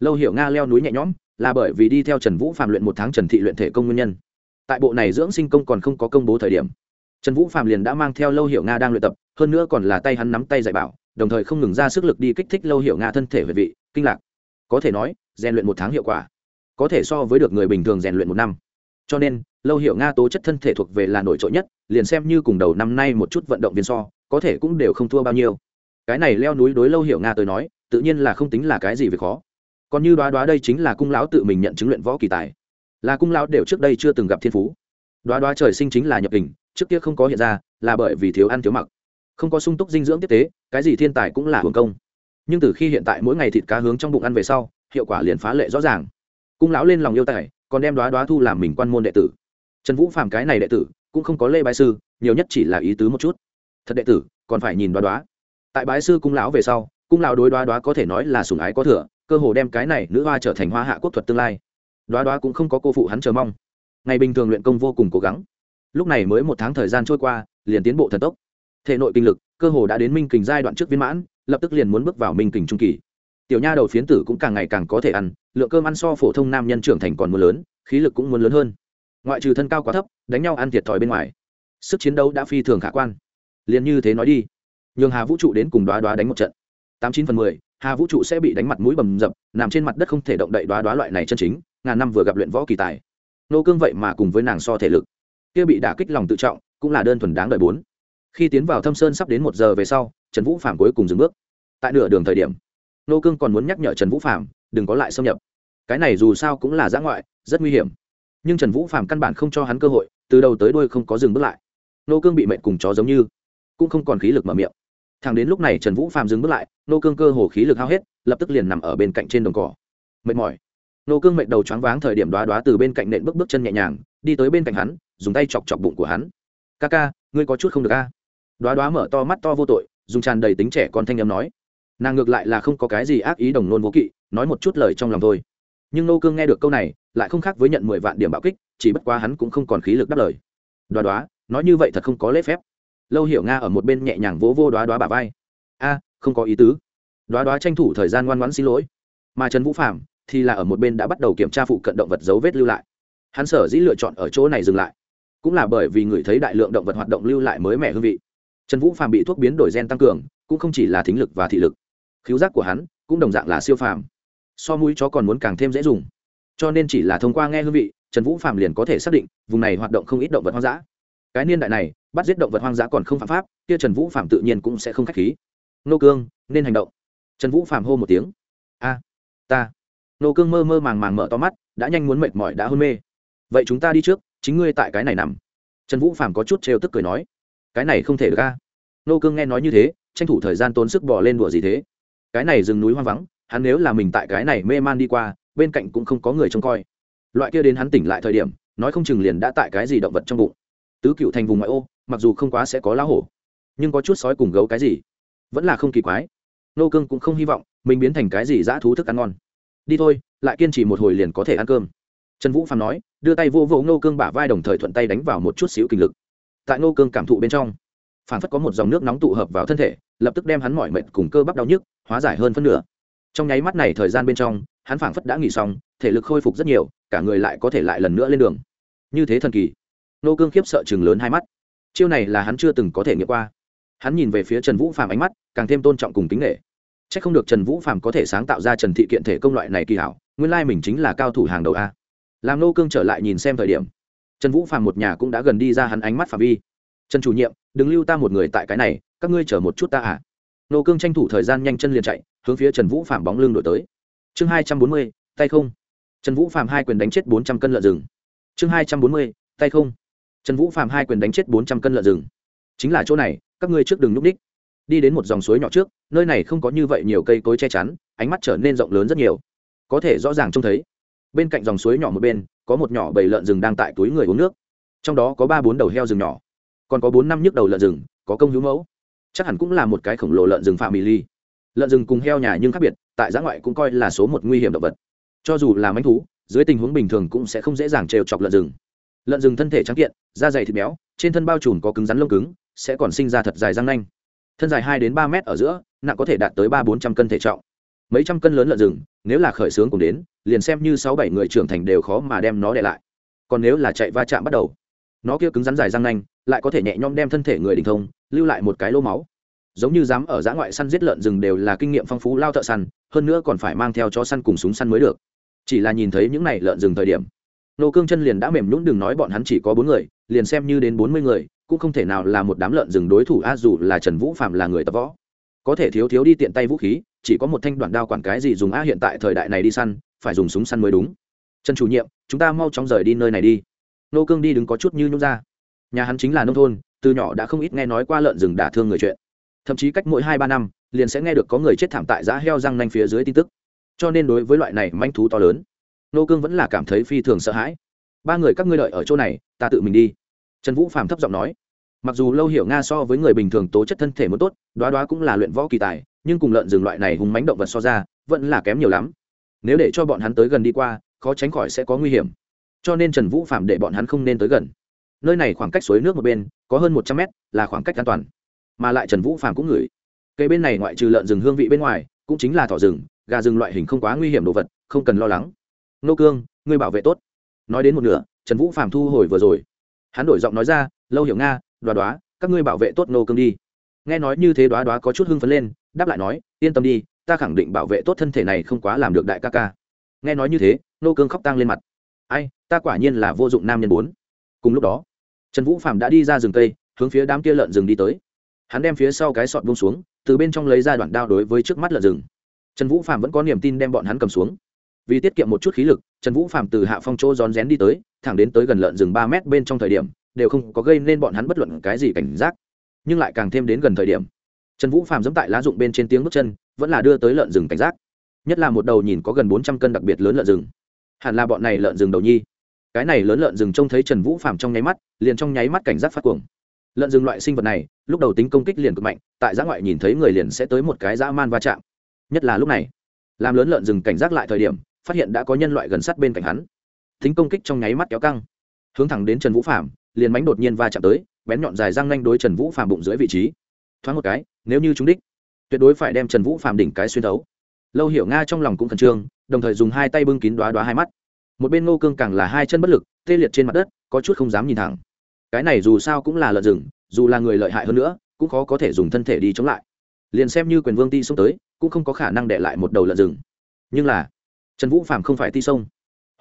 Lâu hiểu nga leo núi nhẹ nhõm, là bởi vì đi theo trần vũ phạm luyện một tháng trần thị luyện thể công nguyên nhân. Tại bộ này dưỡng sinh công còn không có công bố thời điểm, trần vũ phạm liền đã mang theo lâu hiểu nga đang luyện tập, hơn nữa còn là tay hắn nắm tay dạy bảo, đồng thời không ngừng ra sức lực đi kích thích lâu hiểu nga thân thể về vị, kinh lạc. Có thể nói, rèn luyện một tháng hiệu quả, có thể so với được người bình thường rèn luyện một năm. Cho nên lâu hiểu nga tố chất thân thể thuộc về là nổi trội nhất, liền xem như cùng đầu năm nay một chút vận động viên so, có thể cũng đều không thua bao nhiêu. Cái này leo núi đối lâu hiểu nga tới nói, tự nhiên là không tính là cái gì về khó. Còn như đoá đoá đây chính là cung lão tự mình nhận chứng luyện võ kỳ tài. Là cung lão đều trước đây chưa từng gặp thiên phú. Đoá đoá trời sinh chính là nhập hình, trước kia không có hiện ra, là bởi vì thiếu ăn thiếu mặc. Không có sung túc dinh dưỡng tiếp tế, cái gì thiên tài cũng là hưởng công. Nhưng từ khi hiện tại mỗi ngày thịt cá hướng trong bụng ăn về sau, hiệu quả liền phá lệ rõ ràng. Cung lão lên lòng yêu tài, còn đem đoá đoá thu làm mình quan môn đệ tử trần vũ phàm cái này đệ tử cũng không có lê bái sư, nhiều nhất chỉ là ý tứ một chút. Thật đệ tử, còn phải nhìn đoá đoá. Tại bái sư cung lão về sau, cung lão đối đoá đoá có thể nói là sùng ái có thừa, cơ hồ đem cái này nữ hoa trở thành hoa hạ quốc thuật tương lai. Đoá đoá cũng không có cô phụ hắn chờ mong. Ngày bình thường luyện công vô cùng cố gắng. Lúc này mới một tháng thời gian trôi qua, liền tiến bộ thần tốc. Thể nội kinh lực cơ hồ đã đến minh kình giai đoạn trước viên mãn, lập tức liền muốn bước vào minh kình trung kỳ. Tiểu nha đầu phiến tử cũng càng ngày càng có thể ăn, lượng cơm ăn so phổ thông nam nhân trưởng thành còn muốn lớn, khí lực cũng muốn lớn hơn ngoại trừ thân cao quá thấp, đánh nhau ăn thiệt thòi bên ngoài. Sức chiến đấu đã phi thường khả quan. Liền như thế nói đi. Nhường hà vũ trụ đến cùng đoá đoá đánh một trận. Tám chín phần mười, hà vũ trụ sẽ bị đánh mặt mũi bầm dập, nằm trên mặt đất không thể động đậy đoá đoá loại này chân chính, ngàn năm vừa gặp luyện võ kỳ tài. Nô cương vậy mà cùng với nàng so thể lực. Kia bị đả kích lòng tự trọng, cũng là đơn thuần đáng đợi bốn. Khi tiến vào thâm sơn sắp đến một giờ về sau, trần vũ phạm cuối cùng dừng bước. Tại nửa đường thời điểm, nô cương còn muốn nhắc nhở trần vũ phạm đừng có lại xâm nhập. Cái này dù sao cũng là giã ngoại, rất nguy hiểm nhưng trần vũ phạm căn bản không cho hắn cơ hội, từ đầu tới đuôi không có dừng bước lại. Nô cương bị mệnh cùng chó giống như, cũng không còn khí lực mở miệng. Thằng đến lúc này trần vũ phạm dừng bước lại, nô cương cơ hồ khí lực hao hết, lập tức liền nằm ở bên cạnh trên đồng cỏ. Mệt mỏi. Nô cương mệt đầu choáng váng thời điểm đoá đoá từ bên cạnh nện bước bước chân nhẹ nhàng, đi tới bên cạnh hắn, dùng tay chọc chọc bụng của hắn. Ca ca, ngươi có chút không được a? Đoá đoá mở to mắt to vô tội, dùng tràn đầy tính trẻ con thanh âm nói. Nàng ngược lại là không có cái gì ác ý đồng nôn vô kỵ, nói một chút lời trong lòng thôi nhưng nô cương nghe được câu này, lại không khác với nhận mười vạn điểm bạo kích, chỉ bất quá hắn cũng không còn khí lực đáp lời. Đoá đoá, nói như vậy thật không có lễ phép. Lâu hiểu nga ở một bên nhẹ nhàng vỗ vô đoá đoá bà vai. A, không có ý tứ. Đoá đoá tranh thủ thời gian ngoan ngoãn xin lỗi. Mà trần vũ phạm thì là ở một bên đã bắt đầu kiểm tra phụ cận động vật dấu vết lưu lại. Hắn sở dĩ lựa chọn ở chỗ này dừng lại, cũng là bởi vì người thấy đại lượng động vật hoạt động lưu lại mới mẻ hương vị. Trần vũ phạm bị thuốc biến đổi gen tăng cường, cũng không chỉ là thính lực và thị lực. Khiếu giác của hắn cũng đồng dạng là siêu phàm so mũi chó còn muốn càng thêm dễ dùng. Cho nên chỉ là thông qua nghe hương vị, trần vũ Phạm liền có thể xác định, vùng này hoạt động không ít động vật hoang dã. Cái niên đại này, bắt giết động vật hoang dã còn không phạm pháp, kia trần vũ phạm tự nhiên cũng sẽ không k h á c h khí. Nô cương, nên hành động. Trần vũ phạm hô một tiếng. A, ta. Nô cương mơ mơ màng màng mở to mắt, đã nhanh muốn mệt mỏi đã hôn mê. Vậy chúng ta đi trước, chính ngươi tại cái này nằm. Trần vũ phạm có chút trêu tức cười nói. Cái này không thể được ca nô cương nghe nói như thế, tranh thủ thời gian tốn sức bỏ lên đùa gì thế. Cái này rừng núi hoang vắng hắn nếu là mình tại cái này mê man đi qua, bên cạnh cũng không có người trông coi. Loại kia đến hắn tỉnh lại thời điểm, nói không chừng liền đã tại cái gì động vật trong bụng. Tứ cựu thành vùng ngoại ô, mặc dù không quá sẽ có lá hổ, nhưng có chút sói cùng gấu cái gì, vẫn là không kỳ quái. Nô cương cũng không hy vọng mình biến thành cái gì dã thú thức ăn ngon. Đi thôi, lại kiên trì một hồi liền có thể ăn cơm. Trần vũ phàm nói, đưa tay vô vô nô cương bả vai đồng thời thuận tay đánh vào một chút xíu kinh lực. Tại nô cương cảm thụ bên trong phản phất có một dòng nước nóng tụ hợp vào thân thể, lập tức đem hắn mỏi mệt cùng cơ bắp đau nhức hóa giải hơn phân nửa trong nháy mắt này thời gian bên trong, hắn phảng phất đã nghỉ xong, thể lực khôi phục rất nhiều, cả người lại có thể lại lần nữa lên đường. Như thế thần kỳ. Nô cương khiếp sợ chừng lớn hai mắt. Chiêu này là hắn chưa từng có thể nghiệm qua. Hắn nhìn về phía trần vũ phàm ánh mắt, càng thêm tôn trọng cùng kính nghệ c h ắ c không được trần vũ phàm có thể sáng tạo ra trần thị kiện thể công loại này kỳ hảo, nguyên lai mình chính là cao thủ hàng đầu a. Làm nô cương trở lại nhìn xem thời điểm, trần vũ phàm một nhà cũng đã gần đi ra hắn ánh mắt phạm vi. Trần chủ nhiệm, đừng lưu ta một người tại cái này, các ngươi chở một chút ta à? Nô cương tranh thủ thời gian nhanh chân liền chạy hướng phía trần vũ phạm bóng lưng đổi tới. Chương hai trăm bốn mươi, tay không. Trần vũ phạm hai quyền đánh chết bốn trăm cân lợn rừng. Chương hai trăm bốn mươi, tay không. Trần vũ phạm hai quyền đánh chết bốn trăm cân lợn rừng. Chính là chỗ này, các ngươi trước đường nhúc đích đi đến một dòng suối nhỏ trước, nơi này không có như vậy nhiều cây cối che chắn, ánh mắt trở nên rộng lớn rất nhiều. Có thể rõ ràng trông thấy, bên cạnh dòng suối nhỏ một bên, có một nhỏ bầy lợn rừng đang tại túi người uống nước. Trong đó có ba bốn đầu heo rừng nhỏ, còn có bốn năm nhức đầu lợn rừng, có công hữu mẫu. Chắc hẳn cũng là một cái khổng lồ lợn rừng phạm mì ly lợn rừng cùng heo nhà nhưng khác biệt, tại giã ngoại cũng coi là số một nguy hiểm động vật. Cho dù là manh thú, dưới tình huống bình thường cũng sẽ không dễ dàng trêu chọc lợn rừng. Lợn rừng thân thể trắng kiện, da dày thịt béo, trên thân bao trùm có cứng rắn lông cứng, sẽ còn sinh ra thật dài răng nanh. Thân dài hai đến ba mét ở giữa, nặng có thể đạt tới ba bốn trăm cân thể trọng. Mấy trăm cân lớn lợn rừng, nếu là khởi xướng cùng đến, liền xem như sáu bảy người trưởng thành đều khó mà đem nó để lại. Còn nếu là chạy va chạm bắt đầu, nó kia cứng rắn dài răng nanh, lại có thể nhẹ nhõm đem thân thể người đình thông, lưu lại một cái lô máu giống như dám ở giã ngoại săn giết lợn rừng đều là kinh nghiệm phong phú lao thợ săn, hơn nữa còn phải mang theo cho săn cùng súng săn mới được. Chỉ là nhìn thấy những này lợn rừng thời điểm, nô cương chân liền đã mềm nhũn đừng nói bọn hắn chỉ có bốn người, liền xem như đến bốn mươi người, cũng không thể nào là một đám lợn rừng đối thủ, a, dù là trần vũ phạm là người tập võ. Có thể thiếu thiếu đi tiện tay vũ khí, chỉ có một thanh đoạn đao quản cái gì dùng a, hiện tại thời đại này đi săn, phải dùng súng săn mới đúng. Trần chủ nhiệm, chúng ta mau chóng rời đi nơi này đi. Nô cương đi đứng có chút như nhung ra. Nhà hắn chính là nông thôn, từ nhỏ đã không ít nghe nói qua lợn rừng đả thương người chuyện thậm chí cách mỗi hai ba năm, liền sẽ nghe được có người chết thảm tại giã heo răng nanh phía dưới tin tức. Cho nên đối với loại này manh thú to lớn, nô cương vẫn là cảm thấy phi thường sợ hãi. Ba người các ngươi đợi ở chỗ này, ta tự mình đi. Trần vũ phàm thấp giọng nói. Mặc dù lâu hiểu nga so với người bình thường tố chất thân thể muốn tốt, đoá đoá cũng là luyện võ kỳ tài, nhưng cùng lợn rừng loại này hùng mánh động vật so ra, vẫn là kém nhiều lắm. Nếu để cho bọn hắn tới gần đi qua, khó tránh khỏi sẽ có nguy hiểm. Cho nên trần vũ phạm để bọn hắn không nên tới gần. Nơi này khoảng cách suối nước một bên, có hơn một trăm mét, là khoảng cách an toàn mà lại trần vũ phạm cũng ngửi. Cây bên này ngoại trừ lợn rừng hương vị bên ngoài, cũng chính là thỏ rừng, gà rừng loại hình không quá nguy hiểm đồ vật, không cần lo lắng. Nô cương, ngươi bảo vệ tốt. Nói đến một nửa, trần vũ phạm thu hồi vừa rồi. Hắn đổi giọng nói ra, lâu hiểu nga, đoá đoá, các ngươi bảo vệ tốt nô cương đi. Nghe nói như thế đoá đoá có chút hưng phấn lên, đáp lại nói, yên tâm đi, ta khẳng định bảo vệ tốt thân thể này không quá làm được đại ca ca. Nghe nói như thế, nô cương khóc tang lên mặt. Ai, ta quả nhiên là vô dụng nam nhân bốn. Cùng lúc đó, trần vũ phạm đã đi ra rừng cây, hướng phía đám kia lợn rừng đi tới hắn đem phía sau cái sọt buông xuống, từ bên trong lấy ra đoạn đao đối với trước mắt lợn rừng. Trần vũ phạm vẫn có niềm tin đem bọn hắn cầm xuống. Vì tiết kiệm một chút khí lực, trần vũ phạm từ hạ phong chỗ rón rén đi tới, thẳng đến tới gần lợn rừng ba mét bên trong thời điểm, đều không có gây nên bọn hắn bất luận cái gì cảnh giác, nhưng lại càng thêm đến gần thời điểm. Trần vũ phạm dẫm tại lá dụng bên trên tiếng bước chân, vẫn là đưa tới lợn rừng cảnh giác. Nhất là một đầu nhìn có gần bốn trăm cân đặc biệt lớn lợn rừng. Hẳn là bọn này lợn rừng đầu nhi. Cái này lớn lợn rừng trông thấy trần vũ phạm trong nháy mắt, liền trong nháy mắt cảnh giác phát cuồng lợn rừng loại sinh vật này, lúc đầu tính công kích liền cực mạnh, tại giã ngoại nhìn thấy người liền sẽ tới một cái dã man va chạm. Nhất là lúc này, làm lớn lợn rừng cảnh giác lại thời điểm, phát hiện đã có nhân loại gần sát bên cạnh hắn. Tính công kích trong nháy mắt kéo căng. Hướng thẳng đến trần vũ phạm liền mánh đột nhiên va chạm tới, bén nhọn dài răng nanh đối trần vũ phạm bụng dưới vị trí. Thoáng một cái, nếu như chúng đích, tuyệt đối phải đem trần vũ phạm đỉnh cái xuyên thấu. Lâu hiểu nga trong lòng cũng khẩn trương, đồng thời dùng hai tay bưng kín đoá đoá hai mắt. Một bên ngô cương càng là hai chân bất lực, tê liệt trên mặt đất, có chút không dám nhìn thẳng cái này dù sao cũng là lợn rừng, dù là người lợi hại hơn nữa, cũng khó có thể dùng thân thể đi chống lại. Liền xem như quyền vương ti xông tới, cũng không có khả năng để lại một đầu lợn rừng. Nhưng là, trần vũ phạm không phải ti sông.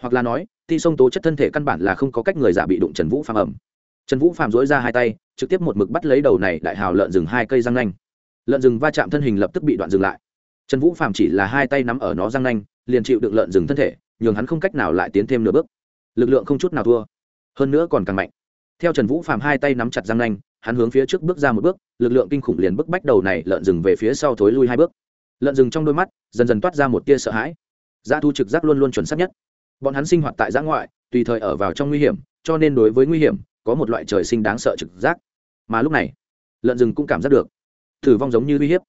Hoặc là nói, ti sông tố chất thân thể căn bản là không có cách người giả bị đụng trần vũ phạm ẩm. Trần vũ phạm dối ra hai tay, trực tiếp một mực bắt lấy đầu này đại hào lợn rừng hai cây răng nanh. Lợn rừng va chạm thân hình lập tức bị đoạn dừng lại. Trần vũ phạm chỉ là hai tay nắm ở nó răng nanh, liền chịu đựng lợn rừng thân thể, nhường hắn không cách nào lại tiến thêm nửa bước. Lực lượng không chút nào thua. Hơn nữa còn càng mạnh theo trần vũ phạm hai tay nắm chặt răng nanh, hắn hướng phía trước bước ra một bước, lực lượng kinh khủng liền bức bách đầu này lợn rừng về phía sau thối lui hai bước. Lợn rừng trong đôi mắt, dần dần toát ra một tia sợ hãi. Giá thu trực giác luôn luôn chuẩn xác nhất. Bọn hắn sinh hoạt tại giã ngoại, tùy thời ở vào trong nguy hiểm, cho nên đối với nguy hiểm, có một loại trời sinh đáng sợ trực giác. Mà lúc này, lợn rừng cũng cảm giác được thử vong giống như uy hiếp.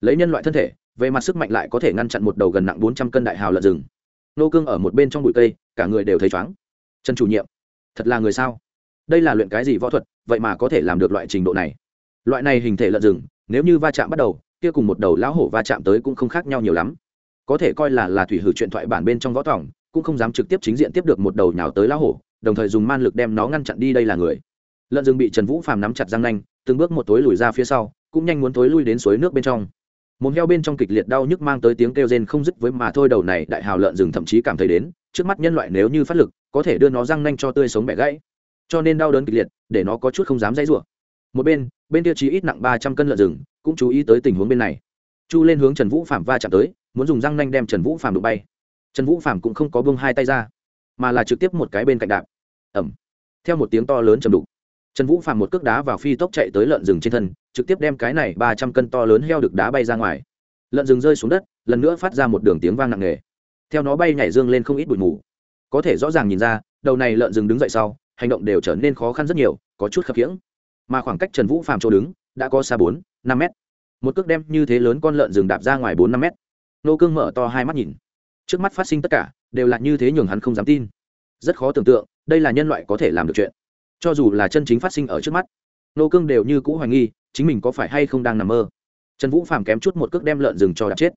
Lấy nhân loại thân thể, về mặt sức mạnh lại có thể ngăn chặn một đầu gần nặng bốn trăm cân đại hào lợn rừng. Nô cương ở một bên trong bụi cây, cả người đều thấy chóng trần chủ nhiệm, thật là người sao? Đây là luyện cái gì võ thuật, vậy mà có thể làm được loại trình độ này. Loại này hình thể lợn rừng, nếu như va chạm bắt đầu, kia cùng một đầu lão hổ va chạm tới cũng không khác nhau nhiều lắm. Có thể coi là là thủy hử chuyện thoại bản bên trong võ tòng cũng không dám trực tiếp chính diện tiếp được một đầu nhào tới lão hổ, đồng thời dùng man lực đem nó ngăn chặn đi đây là người. Lợn rừng bị trần vũ phàm nắm chặt răng nanh, từng bước một tối lùi ra phía sau, cũng nhanh muốn tối lui đến suối nước bên trong. Một heo bên trong kịch liệt đau nhức mang tới tiếng kêu rên không dứt với mà thôi đầu này đại hào lợn rừng thậm chí cảm thấy đến, trước mắt nhân loại nếu như phát lực, có thể đưa nó răng nanh cho tươi sống bẻ gãy cho nên đau đớn kịch liệt, để nó có chút không dám dãy rủa. Một bên bên kia chí ít nặng ba trăm cân lợn rừng, cũng chú ý tới tình huống bên này. Chu lên hướng trần vũ phạm va chạm tới, muốn dùng răng nanh đem trần vũ phạm đụng bay. Trần vũ phạm cũng không có bưng hai tay ra, mà là trực tiếp một cái bên cạnh đạp. Ẩm theo một tiếng to lớn chầm đục, trần vũ phạm một cước đá vào phi tốc chạy tới lợn rừng trên thân, trực tiếp đem cái này ba trăm cân to lớn heo được đá bay ra ngoài. Lợn rừng rơi xuống đất, lần nữa phát ra một đường tiếng vang nặng nề. Theo nó bay nhảy dương lên không ít bụi mù. Có thể rõ ràng nhìn ra, đầu này lợn rừng đứng dậy sau hành động đều trở nên khó khăn rất nhiều, có chút khập khiễng. Mà khoảng cách trần vũ phàm chỗ đứng đã có xa bốn, năm mét. Một cước đem như thế lớn con lợn rừng đạp ra ngoài bốn, năm mét. Nô cương mở to hai mắt nhìn. Trước mắt phát sinh tất cả, đều là như thế nhường hắn không dám tin. Rất khó tưởng tượng, đây là nhân loại có thể làm được chuyện. Cho dù là chân chính phát sinh ở trước mắt, nô cương đều như cũ hoài nghi, chính mình có phải hay không đang nằm mơ. Trần vũ phàm kém chút một cước đem lợn rừng cho đạp chết.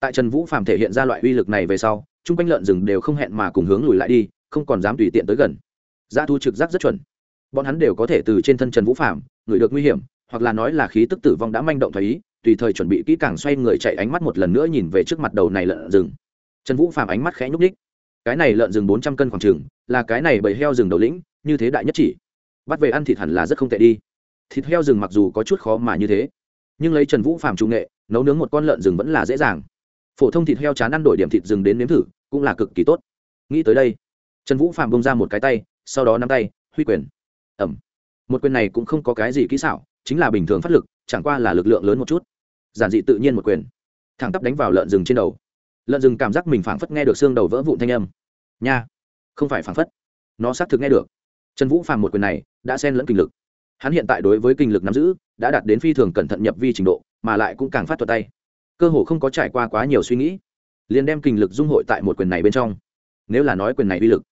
Tại trần vũ phàm thể hiện ra loại uy lực này về sau, chung quanh lợn rừng đều không hẹn mà cùng hướng lùi lại đi, không còn dám tùy tiện tới gần dã thu trực giác rất chuẩn. Bọn hắn đều có thể từ trên thân trần vũ phàm ngửi được nguy hiểm, hoặc là nói là khí tức tử vong đã manh động thấy ý, tùy thời chuẩn bị kỹ càng xoay người chạy ánh mắt một lần nữa nhìn về trước mặt đầu này lợn rừng. Trần vũ phàm ánh mắt khẽ nhúc ních cái này lợn rừng bốn trăm cân khoảng trừng là cái này bầy heo rừng đầu lĩnh, như thế đại nhất chỉ. Bắt về ăn thịt hẳn là rất không tệ đi. Thịt heo rừng mặc dù có chút khó mà như thế, nhưng lấy trần vũ phàm trung nghệ, nấu nướng một con lợn rừng vẫn là dễ dàng. Phổ thông thịt heo chán ăn đổi điểm thịt rừng đến nếm thử, cũng là cực kỳ tốt. Nghĩ tới đây, trần vũ phàm bông ra một cái tay sau đó nắm tay, huy quyền. Ẩm. Một quyền này cũng không có cái gì kỹ xảo, chính là bình thường phát lực, chẳng qua là lực lượng lớn một chút. Giản dị tự nhiên một quyền. Thẳng tắp đánh vào lợn rừng trên đầu. Lợn rừng cảm giác mình phảng phất nghe được xương đầu vỡ vụn thanh âm. Nha, không phải phảng phất. Nó xác thực nghe được. Trần vũ phàm một quyền này, đã xen lẫn kinh lực. Hắn hiện tại đối với kinh lực nắm giữ, đã đạt đến phi thường cẩn thận nhập vi trình độ, mà lại cũng càng phát thuật tay. Cơ hồ không có trải qua quá nhiều suy nghĩ, liền đem kinh lực dung hội tại một quyền này bên trong. Nếu là nói quyền này uy lực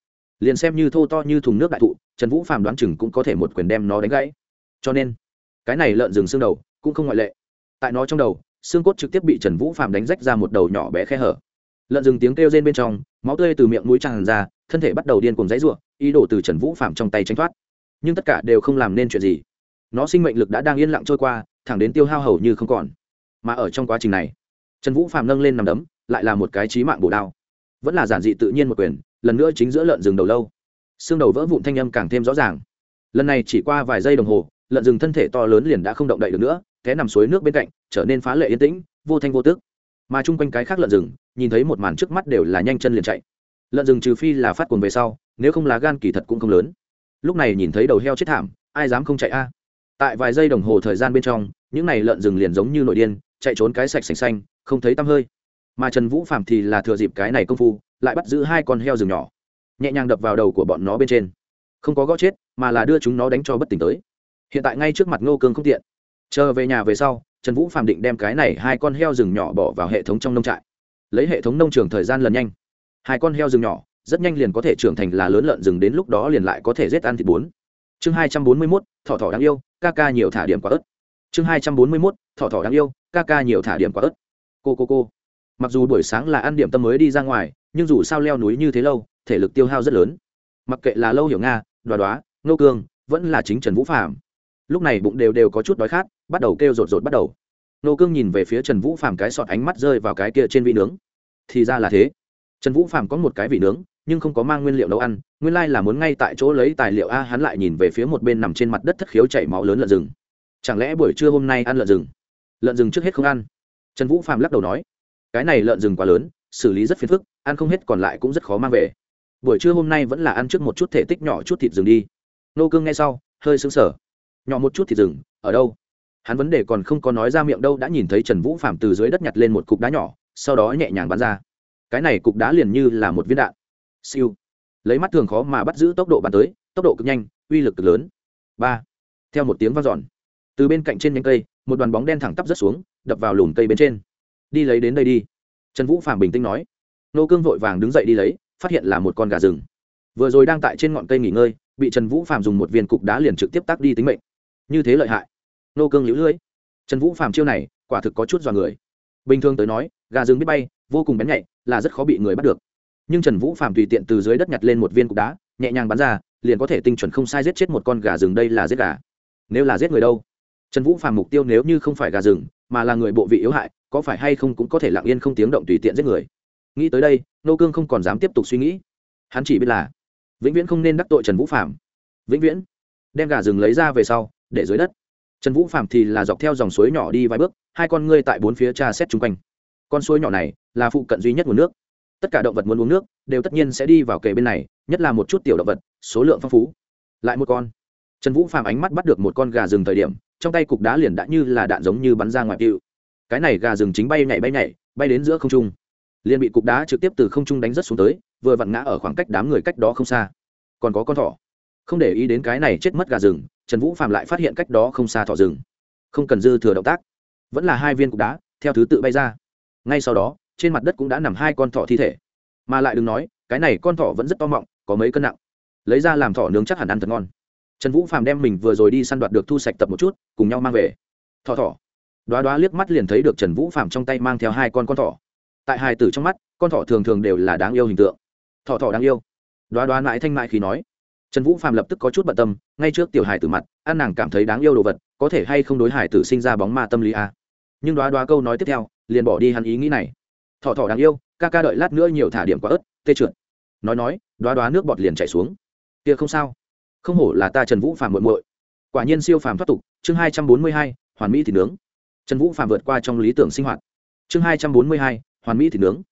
liền xem như thô to như thùng nước đại thụ, trần vũ phàm đoán chừng cũng có thể một quyền đem nó đánh gãy. Cho nên, cái này lợn rừng xương đầu cũng không ngoại lệ. Tại nó trong đầu, xương cốt trực tiếp bị trần vũ phàm đánh rách ra một đầu nhỏ bé khe hở. Lợn rừng tiếng kêu rên bên trong, máu tươi từ miệng mũi tràn ra, thân thể bắt đầu điên cùng dãy ruộng ý đồ từ trần vũ phàm trong tay tránh thoát. Nhưng tất cả đều không làm nên chuyện gì. Nó sinh mệnh lực đã đang yên lặng trôi qua, thẳng đến tiêu hao hầu như không còn. Mà ở trong quá trình này, trần vũ phàm nâng lên nằm đấm, lại là một cái trí mạng bổ đao. Vẫn là giản dị tự nhiên một quyền lần nữa chính giữa lợn rừng đầu lâu. Xương đầu vỡ vụn thanh âm càng thêm rõ ràng. Lần này chỉ qua vài giây đồng hồ, lợn rừng thân thể to lớn liền đã không động đậy được nữa, té nằm suối nước bên cạnh, trở nên phá lệ yên tĩnh, vô thanh vô tức. Mà chung quanh cái khác lợn rừng, nhìn thấy một màn trước mắt đều là nhanh chân liền chạy. Lợn rừng trừ phi là phát cuồng về sau, nếu không lá gan kỳ thật cũng không lớn. Lúc này nhìn thấy đầu heo chết thảm, ai dám không chạy a? Tại vài giây đồng hồ thời gian bên trong, những n à y lợn rừng liền giống như nội điên, chạy trốn cái sạch sành xanh, không thấy tăm hơi. Mà trần vũ phạm thì là thừa dịp cái này công phu lại bắt giữ hai con heo rừng nhỏ. Nhẹ nhàng đập vào đầu của bọn nó bên trên. Không có gõ chết, mà là đưa chúng nó đánh cho bất tỉnh tới. Hiện tại ngay trước mặt ngô cương không tiện. Chờ về nhà về sau, trần vũ phạm định đem cái này hai con heo rừng nhỏ bỏ vào hệ thống trong nông trại. Lấy hệ thống nông trường thời gian lần nhanh. Hai con heo rừng nhỏ, rất nhanh liền có thể trưởng thành là lớn lợn rừng đến lúc đó liền lại có thể giết ăn thịt bốn. Chương hai trăm bốn mươi mốt, thỏ thỏ đáng yêu, ca ca nhiều thả điểm quả ớt. Chương hai trăm bốn mươi mốt, thỏ thỏ đáng yêu, ca ca nhiều thả điểm quả ớt. Cô cô cô. Mặc dù buổi sáng là ăn điểm tâm mới đi ra ngoài nhưng dù sao leo núi như thế lâu, thể lực tiêu hao rất lớn. Mặc kệ là lâu hiểu nga, đoá đoá nô cương, vẫn là chính trần vũ phạm lúc này bụng đều đều có chút đói khát, bắt đầu kêu rột rột bắt đầu. Nô cương nhìn về phía trần vũ phạm cái sọt ánh mắt rơi vào cái kia trên vị nướng. Thì ra là thế. Trần vũ phạm có một cái vị nướng, nhưng không có mang nguyên liệu nấu ăn, nguyên lai là muốn ngay tại chỗ lấy tài liệu a, hắn lại nhìn về phía một bên nằm trên mặt đất thất khiếu chảy máu lớn lợn rừng. Chẳng lẽ buổi trưa hôm nay ăn lợn rừng? Lợn rừng trước hết không ăn. Trần vũ phạm lắc đầu nói, cái này lợn rừng quá lớn xử lý rất phiền phức, ăn không hết còn lại cũng rất khó mang về. Buổi trưa hôm nay vẫn là ăn trước một chút thể tích nhỏ chút thịt rừng đi. Nô cương nghe sau, hơi sững sờ. nhỏ một chút thịt rừng, ở đâu? Hắn vấn đề còn không có nói ra miệng đâu, đã nhìn thấy trần vũ phạm từ dưới đất nhặt lên một cục đá nhỏ, sau đó nhẹ nhàng bắn ra. Cái này cục đá liền như là một viên đạn. Siêu. Lấy mắt thường khó mà bắt giữ tốc độ bắn tới, tốc độ cực nhanh, uy lực cực lớn. Ba. Theo một tiếng vang dọn, từ bên cạnh trên nhánh cây, một đoàn bóng đen thẳng tắp rớt xuống, đập vào lùm cây bên trên. Đi lấy đến đây đi trần vũ phạm bình tĩnh nói, nô cương vội vàng đứng dậy đi lấy, phát hiện là một con gà rừng. Vừa rồi đang tại trên ngọn cây nghỉ ngơi, bị trần vũ phạm dùng một viên cục đá liền trực tiếp tác đi tính mệnh. Như thế lợi hại. Nô cương lũ lưỡi. Trần vũ phạm chiêu này, quả thực có chút dọa người. Bình thường tới nói, gà rừng biết bay, vô cùng bén nhạy, là rất khó bị người bắt được. Nhưng trần vũ phạm tùy tiện từ dưới đất nhặt lên một viên cục đá, nhẹ nhàng bắn ra, liền có thể tinh chuẩn không sai giết chết một con gà rừng đây là giết gà. Nếu là giết người đâu? Trần vũ phạm mục tiêu nếu như không phải gà rừng, mà là người bộ vị yếu hại có phải hay không cũng có thể lặng yên không tiếng động tùy tiện giết người. Nghĩ tới đây, nô cương không còn dám tiếp tục suy nghĩ. Hắn chỉ biết là, vĩnh viễn không nên đắc tội trần vũ phạm vĩnh viễn, đem gà rừng lấy ra về sau, để dưới đất. Trần vũ phạm thì là dọc theo dòng suối nhỏ đi vài bước, hai con ngươi tại bốn phía tra xét chung quanh. Con suối nhỏ này là phụ cận duy nhất nguồn nước. Tất cả động vật muốn uống nước, đều tất nhiên sẽ đi vào kề bên này, nhất là một chút tiểu động vật, số lượng phong phú. Lại một con. Trần vũ phạm ánh mắt bắt được một con gà rừng thời điểm, trong tay cục đá liền đã như là đạn giống như bắn ra ngoài tiệu cái này gà rừng chính bay nhảy bay nhảy, bay đến giữa không trung. Liền bị cục đá trực tiếp từ không trung đánh rất xuống tới, vừa vặn ngã ở khoảng cách đám người cách đó không xa. Còn có con thỏ. Không để ý đến cái này chết mất gà rừng, trần vũ phạm lại phát hiện cách đó không xa thỏ rừng. Không cần dư thừa động tác. Vẫn là hai viên cục đá, theo thứ tự bay ra. Ngay sau đó, trên mặt đất cũng đã nằm hai con thỏ thi thể. Mà lại đừng nói, cái này con thỏ vẫn rất to mọng, có mấy cân nặng. Lấy ra làm thỏ nướng chắc hẳn ăn thật ngon. Trần vũ Phạm đem mình vừa rồi đi săn đoạt được thu sạch tập một chút, cùng nhau mang về. Thỏ thỏ đoá đoá liếc mắt liền thấy được trần vũ phàm trong tay mang theo hai con con thỏ. Tại hai tử trong mắt, con thỏ thường thường đều là đáng yêu hình tượng. Thỏ thỏ đáng yêu. Đoá đoá mãi thanh mại khi nói. Trần vũ phàm lập tức có chút bận tâm, ngay trước tiểu hài tử mặt an nàng cảm thấy đáng yêu đồ vật, có thể hay không đối hài tử sinh ra bóng ma tâm lý à. nhưng đoá đoá câu nói tiếp theo, liền bỏ đi hắn ý nghĩ này. Thỏ thỏ đáng yêu, ca ca đợi lát nữa nhiều thả điểm quá ớt, tê trượt. Nói nói, đoá đoá nước bọt liền chảy xuống. Kia không sao. Không hổ là ta trần vũ phàm muộn muội. Quả nhiên siêu phàm thoát tục, chương hai trăm bốn mươi hai, hoàn mỹ thì nướng trần vũ phàm vượt qua trong lý tưởng sinh hoạt. Chương hai trăm bốn mươi hai, hoàn mỹ thịt nướng.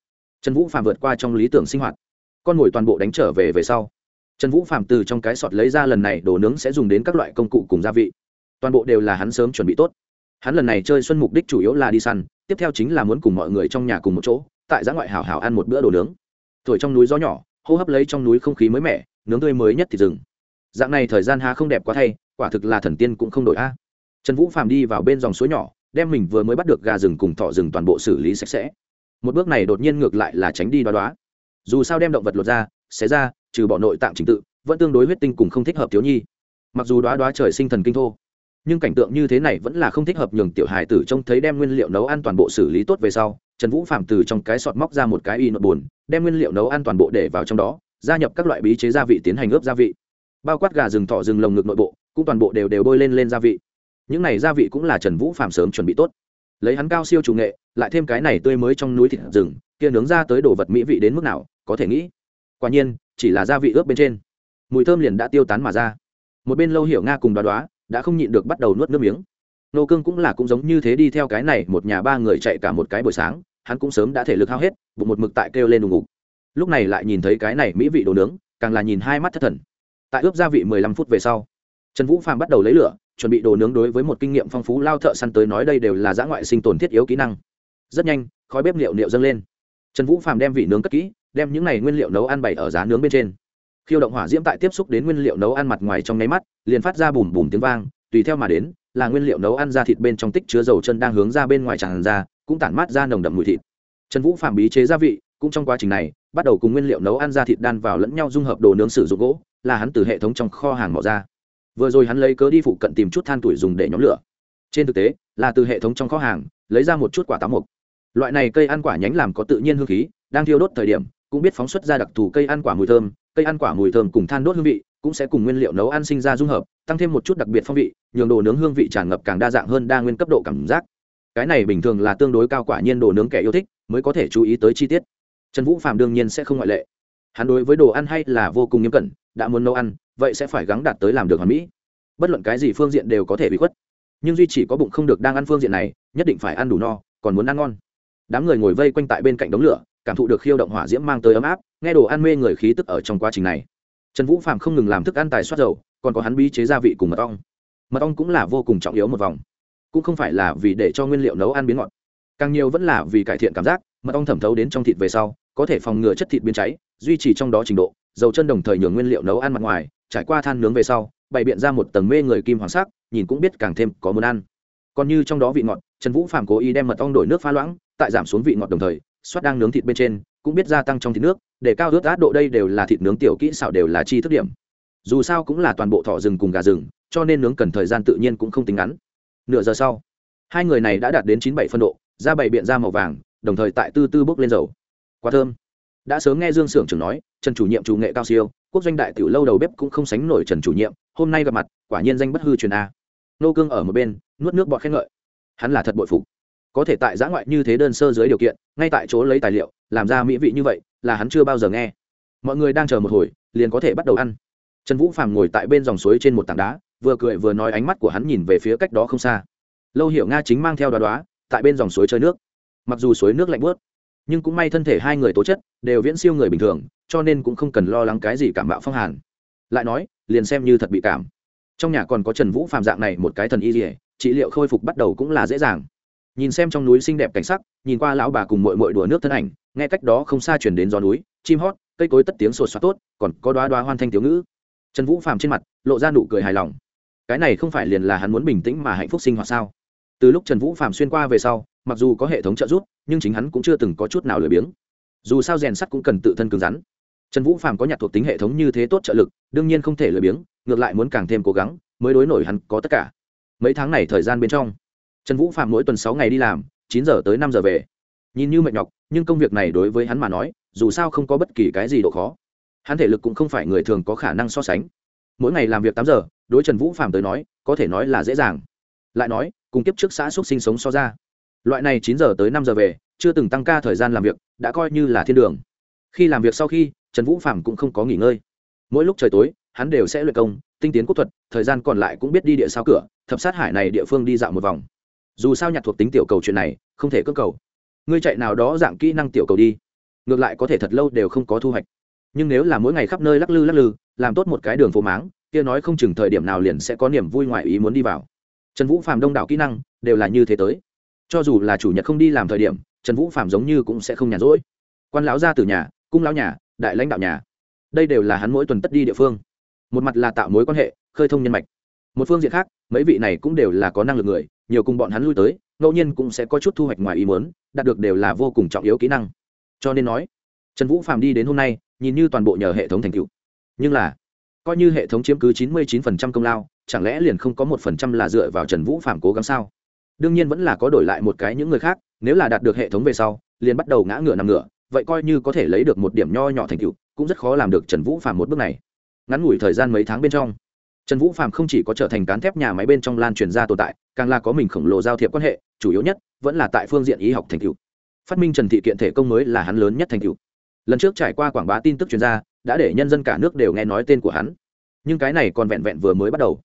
Trần vũ phàm vượt qua trong lý tưởng sinh hoạt. Con ngồi toàn bộ đánh trở về về sau. Trần vũ phàm từ trong cái sọt lấy ra lần này đồ nướng sẽ dùng đến các loại công cụ cùng gia vị. Toàn bộ đều là hắn sớm chuẩn bị tốt. Hắn lần này chơi xuân mục đích chủ yếu là đi săn, tiếp theo chính là muốn cùng mọi người trong nhà cùng một chỗ, tại giã ngoại hảo hảo ăn một bữa đồ nướng. Thổi trong núi gió nhỏ, hô hấp lấy trong núi không khí mới mẻ, nướng tươi mới nhất thì rừng dạng này thời gian ha không đẹp quá thay, quả thực là thần tiên cũng không đổi a. Trần vũ phàm đi vào bên dòng suối nhỏ đem mình vừa mới bắt được gà rừng cùng thỏ rừng toàn bộ xử lý sạch sẽ. Một bước này đột nhiên ngược lại là tránh đi đoá đoá. Dù sao đem động vật lột ra, xé ra, trừ bỏ nội tạng trình tự, vẫn tương đối huyết tinh cùng không thích hợp thiếu nhi. Mặc dù đoá đoá trời sinh thần kinh thô, nhưng cảnh tượng như thế này vẫn là không thích hợp nhường tiểu hài tử trông thấy đem nguyên liệu nấu ăn toàn bộ xử lý tốt về sau, trần vũ phạm từ trong cái sọt móc ra một cái y nội bùn đem nguyên liệu nấu ăn toàn bộ để vào trong đó, gia nhập các loại bí chế gia vị tiến hành ướp gia vị. Bao quát gà rừng, thỏ rừng, lồng ngực nội bộ, cũng toàn bộ đều đều bôi lên lên gia vị những này gia vị cũng là trần vũ phạm sớm chuẩn bị tốt. Lấy hắn cao siêu chủ nghệ, lại thêm cái này tươi mới trong núi thịt rừng, kia nướng ra tới đồ vật mỹ vị đến mức nào, có thể nghĩ. Quả nhiên, chỉ là gia vị ướp bên trên, mùi thơm liền đã tiêu tán mà ra. Một bên lâu hiểu nga cùng đoá đoá đã không nhịn được bắt đầu nuốt nước miếng. Nô cương cũng là cũng giống như thế đi theo cái này, một nhà ba người chạy cả một cái buổi sáng, hắn cũng sớm đã thể lực hao hết, bụng một mực tại kêu lên đùng ngục. Lúc này lại nhìn thấy cái này mỹ vị đồ nướng, càng là nhìn hai mắt thất thần. Tại ướp gia vị mười lăm phút về sau, trần vũ phàm bắt đầu lấy lửa chuẩn bị đồ nướng đối với một kinh nghiệm phong phú lao thợ săn tới nói đây đều là giã ngoại sinh tồn thiết yếu kỹ năng. Rất nhanh, khói bếp liệu liệu dâng lên. Trần vũ phàm đem vị nướng cất kỹ, đem những này nguyên liệu nấu ăn bày ở giá nướng bên trên. Khiêu động hỏa diễm tại tiếp xúc đến nguyên liệu nấu ăn mặt ngoài trong nháy mắt, liền phát ra bùm bùm tiếng vang, tùy theo mà đến, là nguyên liệu nấu ăn ra thịt bên trong tích chứa dầu chân đang hướng ra bên ngoài tràn ra, cũng tản mát ra nồng đậm mùi thịt. Trần vũ phàm bí chế gia vị, cũng trong quá trình này, bắt đầu cùng nguyên liệu nấu ăn ra thịt đan vào lẫn nhau dung hợp đồ nướng sử dụng gỗ, là hắn từ hệ thống trong kho hàng mỏ ra vừa rồi hắn lấy cớ đi phụ cận tìm chút than tuổi dùng để nhóm lửa. Trên thực tế, là từ hệ thống trong kho hàng, lấy ra một chút quả táo mục. Loại này cây ăn quả nhánh làm có tự nhiên hương khí, đang thiêu đốt thời điểm, cũng biết phóng xuất ra đặc thù cây ăn quả mùi thơm, cây ăn quả mùi thơm cùng than đốt hương vị, cũng sẽ cùng nguyên liệu nấu ăn sinh ra dung hợp, tăng thêm một chút đặc biệt phong vị, nhường đồ nướng hương vị tràn ngập càng đa dạng hơn đa nguyên cấp độ cảm giác. Cái này bình thường là tương đối cao quả nhiên đồ nướng kẻ yêu thích, mới có thể chú ý tới chi tiết. Trần vũ phạm đương nhiên sẽ không ngoại lệ. Hắn đối với đồ ăn hay là vô cùng nghiêm cẩn đã muốn nấu ăn, vậy sẽ phải gắng đạt tới làm được hoàn mỹ. Bất luận cái gì phương diện đều có thể bị khuất. Nhưng duy chỉ có bụng không được đang ăn phương diện này, nhất định phải ăn đủ no, còn muốn ăn ngon. Đám người ngồi vây quanh tại bên cạnh đống lửa, cảm thụ được khiêu động hỏa diễm mang tới ấm áp, nghe đồ ăn mê người khí tức ở trong quá trình này. Trần vũ phạm không ngừng làm thức ăn tài soát dầu, còn có hắn bí chế gia vị cùng mật ong. Mật ong cũng là vô cùng trọng yếu một vòng. Cũng không phải là vì để cho nguyên liệu nấu ăn biến ngọt. Càng nhiều vẫn là vì cải thiện cảm giác, mật ong thẩm thấu đến trong thịt về sau, có thể phòng ngừa chất thịt biến cháy, duy trì trong đó trình độ dầu chân đồng thời nhường nguyên liệu nấu ăn mặt ngoài, trải qua than nướng về sau, bày biện ra một tầng mê người kim hoàng sắc, nhìn cũng biết càng thêm có muốn ăn. Còn như trong đó vị ngọt, trần vũ phạm cố ý đem mật ong đổi nước pha loãng, tại giảm xuống vị ngọt đồng thời xoát đang nướng thịt bên trên, cũng biết gia tăng trong thịt nước, để cao ướt át độ đây đều là thịt nướng tiểu kỹ xảo đều là chi thức điểm. Dù sao cũng là toàn bộ thỏ rừng cùng gà rừng, cho nên nướng cần thời gian tự nhiên cũng không tính ngắn. Nửa giờ sau, hai người này đã đạt đến chín bảy phân độ da bày biện da màu vàng, đồng thời tại tư tư bốc lên dầu. Quá thơm đã sớm nghe dương s ư ở n g trưởng nói, trần chủ nhiệm chủ nghệ cao siêu, quốc doanh đại tiểu lâu đầu bếp cũng không sánh nổi trần chủ nhiệm, hôm nay gặp mặt, quả nhiên danh bất hư truyền a. Nô cương ở một bên, nuốt nước bọt khen ngợi. Hắn là thật bội phục. Có thể tại giã ngoại như thế đơn sơ dưới điều kiện, ngay tại chỗ lấy tài liệu, làm ra mỹ vị như vậy, là hắn chưa bao giờ nghe. Mọi người đang chờ một hồi, liền có thể bắt đầu ăn. Trần vũ phàm ngồi tại bên dòng suối trên một tảng đá, vừa cười vừa nói ánh mắt của hắn nhìn về phía cách đó không xa. Lâu hiểu nga chính mang theo đoá đoá, tại bên dòng suối chơi nước. Mặc dù suối nước lạnh bớt nhưng cũng may thân thể hai người tố chất đều viễn siêu người bình thường, cho nên cũng không cần lo lắng cái gì cảm bạo phong hàn. Lại nói, liền xem như thật bị cảm. Trong nhà còn có trần vũ phàm dạng này một cái thần y dỉa trị liệu khôi phục bắt đầu cũng là dễ dàng. Nhìn xem trong núi xinh đẹp cảnh sắc, nhìn qua lão bà cùng mội mội đùa nước thân ảnh, nghe cách đó không xa chuyển đến gió núi, chim hót, cây cối tất tiếng sột soát tốt, còn có đoá đoá hoan thanh thiếu ngữ. Trần vũ phàm trên mặt lộ ra nụ cười hài lòng. Cái này không phải liền là hắn muốn bình tĩnh mà hạnh phúc sinh hoạt sao? Từ lúc trần vũ Phạm xuyên qua về sau, mặc dù có hệ thống trợ giúp, nhưng chính hắn cũng chưa từng có chút nào lười biếng. Dù sao rèn sắt cũng cần tự thân cứng rắn. Trần vũ Phạm có nhặt thuộc tính hệ thống như thế tốt trợ lực, đương nhiên không thể lười biếng, ngược lại muốn càng thêm cố gắng, mới đối nổi hắn có tất cả. Mấy tháng này thời gian bên trong, trần vũ phạm mỗi tuần sáu ngày đi làm, chín giờ tới năm giờ về. Nhìn như mệt nhọc, nhưng công việc này đối với hắn mà nói, dù sao không có bất kỳ cái gì độ khó. Hắn thể lực cũng không phải người thường có khả năng so sánh. Mỗi ngày làm việc tám giờ, đối trần vũ phạm tới nói, có thể nói là dễ dàng lại nói, cùng kiếp trước xã xúc sinh sống so ra. Loại này chín giờ tới năm giờ về, chưa từng tăng ca thời gian làm việc, đã coi như là thiên đường. Khi làm việc sau khi, trần vũ phạm cũng không có nghỉ ngơi. Mỗi lúc trời tối, hắn đều sẽ luyện công, tinh tiến quốc thuật, thời gian còn lại cũng biết đi địa sao cửa, thập sát hải này địa phương đi dạo một vòng. Dù sao nhặt thuộc tính tiểu cầu chuyện này, không thể cơ cầu. Ngươi chạy nào đó dạng kỹ năng tiểu cầu đi. Ngược lại có thể thật lâu đều không có thu hoạch. Nhưng nếu là mỗi ngày khắp nơi lắc lư lắc lư, làm tốt một cái đường phố máng, kia nói không chừng thời điểm nào liền sẽ có niềm vui ngoại ý muốn đi vào trần vũ phạm đông đảo kỹ năng đều là như thế tới. Cho dù là chủ nhật không đi làm thời điểm, trần vũ phạm giống như cũng sẽ không nhàn rỗi. Quan lão ra từ nhà, cung lão nhà, đại lãnh đạo nhà, đây đều là hắn mỗi tuần tất đi địa phương. Một mặt là tạo mối quan hệ, khơi thông nhân mạch. Một phương diện khác, mấy vị này cũng đều là có năng lực người, nhiều cùng bọn hắn lui tới, ngẫu nhiên cũng sẽ có chút thu hoạch ngoài ý muốn, đạt được đều là vô cùng trọng yếu kỹ năng. Cho nên nói, trần vũ Phạm đi đến hôm nay, nhìn như toàn bộ nhờ hệ thống thành tựu. Nhưng là, coi như hệ thống chiếm cứ chín mươi chín phần trăm công lao chẳng lẽ liền không có một phần trăm là dựa vào trần vũ phàm cố gắng sao? Đương nhiên vẫn là có đổi lại một cái những người khác, nếu là đạt được hệ thống về sau, liền bắt đầu ngã ngựa nằm ngựa vậy coi như có thể lấy được một điểm nho nhỏ thành tựu, cũng rất khó làm được trần vũ phàm một bước này. Ngắn ngủi thời gian mấy tháng bên trong, trần vũ phạm không chỉ có trở thành cán thép nhà máy bên trong lan truyền ra tồn tại, càng là có mình khổng lồ giao thiệp quan hệ, chủ yếu nhất vẫn là tại phương diện y học thành tựu. Phát minh trần thị kiện thể công mới là hắn lớn nhất thành tựu. Lần trước trải qua quảng bá tin tức chuyên gia, đã để nhân dân cả nước đều nghe nói tên của hắn. Nhưng cái này còn vẹn vẹn vừa mới bắt đầu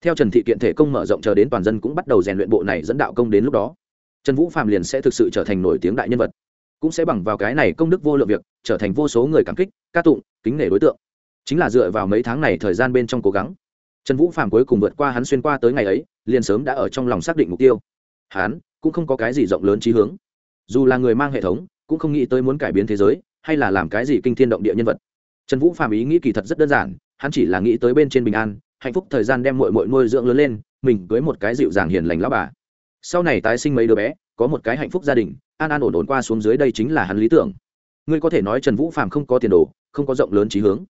theo trần thị kiện thể công mở rộng chờ đến toàn dân cũng bắt đầu rèn luyện bộ này dẫn đạo công đến lúc đó, trần vũ phạm liền sẽ thực sự trở thành nổi tiếng đại nhân vật, cũng sẽ bằng vào cái này công đức vô lượng việc, trở thành vô số người cảm kích, ca tụng, kính nể đối tượng. Chính là dựa vào mấy tháng này thời gian bên trong cố gắng, trần vũ phạm cuối cùng vượt qua hắn xuyên qua tới ngày ấy, liền sớm đã ở trong lòng xác định mục tiêu. Hắn cũng không có cái gì rộng lớn trí hướng. Dù là người mang hệ thống, cũng không nghĩ tới muốn cải biến thế giới, hay là làm cái gì kinh thiên động địa nhân vật. Trần vũ phạm ý nghĩ kỳ thật rất đơn giản, hắn chỉ là nghĩ tới bên trên bình an hạnh phúc thời gian đem muội muội nuôi dưỡng lớn lên, mình cưới một cái dịu dàng hiền lành lão bà. Sau này tái sinh mấy đứa bé, có một cái hạnh phúc gia đình, an an ổn ổn qua xuống dưới đây chính là hắn lý tưởng. Ngươi có thể nói trần vũ phàm không có tiền đồ, không có rộng lớn trí hướng.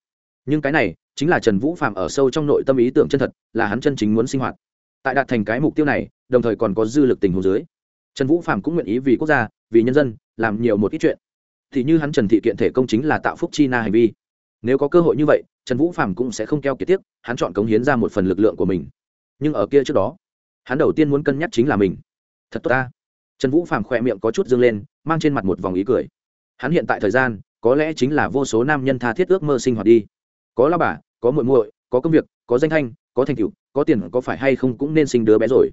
Nhưng cái này, chính là trần vũ phàm ở sâu trong nội tâm ý tưởng chân thật, là hắn chân chính muốn sinh hoạt. Tại đạt thành cái mục tiêu này, đồng thời còn có dư lực tình huống dưới. Trần vũ phàm cũng nguyện ý vì quốc gia, vì nhân dân, làm nhiều một ít chuyện. Thì như hắn trần thị kiện thể công chính là tạo phúc chi na hành vi. Nếu có cơ hội như vậy trần vũ phạm cũng sẽ không keo kiệt tiếc, hắn chọn cống hiến ra một phần lực lượng của mình. Nhưng ở kia trước đó, hắn đầu tiên muốn cân nhắc chính là mình. Thật tốt ta. Trần vũ phạm khỏe miệng có chút dâng lên, mang trên mặt một vòng ý cười. Hắn hiện tại thời gian, có lẽ chính là vô số nam nhân tha thiết ước mơ sinh hoạt đi. Có lao bà, có muội muội, có công việc, có danh thanh, có thành tựu, có tiền có phải hay không cũng nên sinh đứa bé rồi.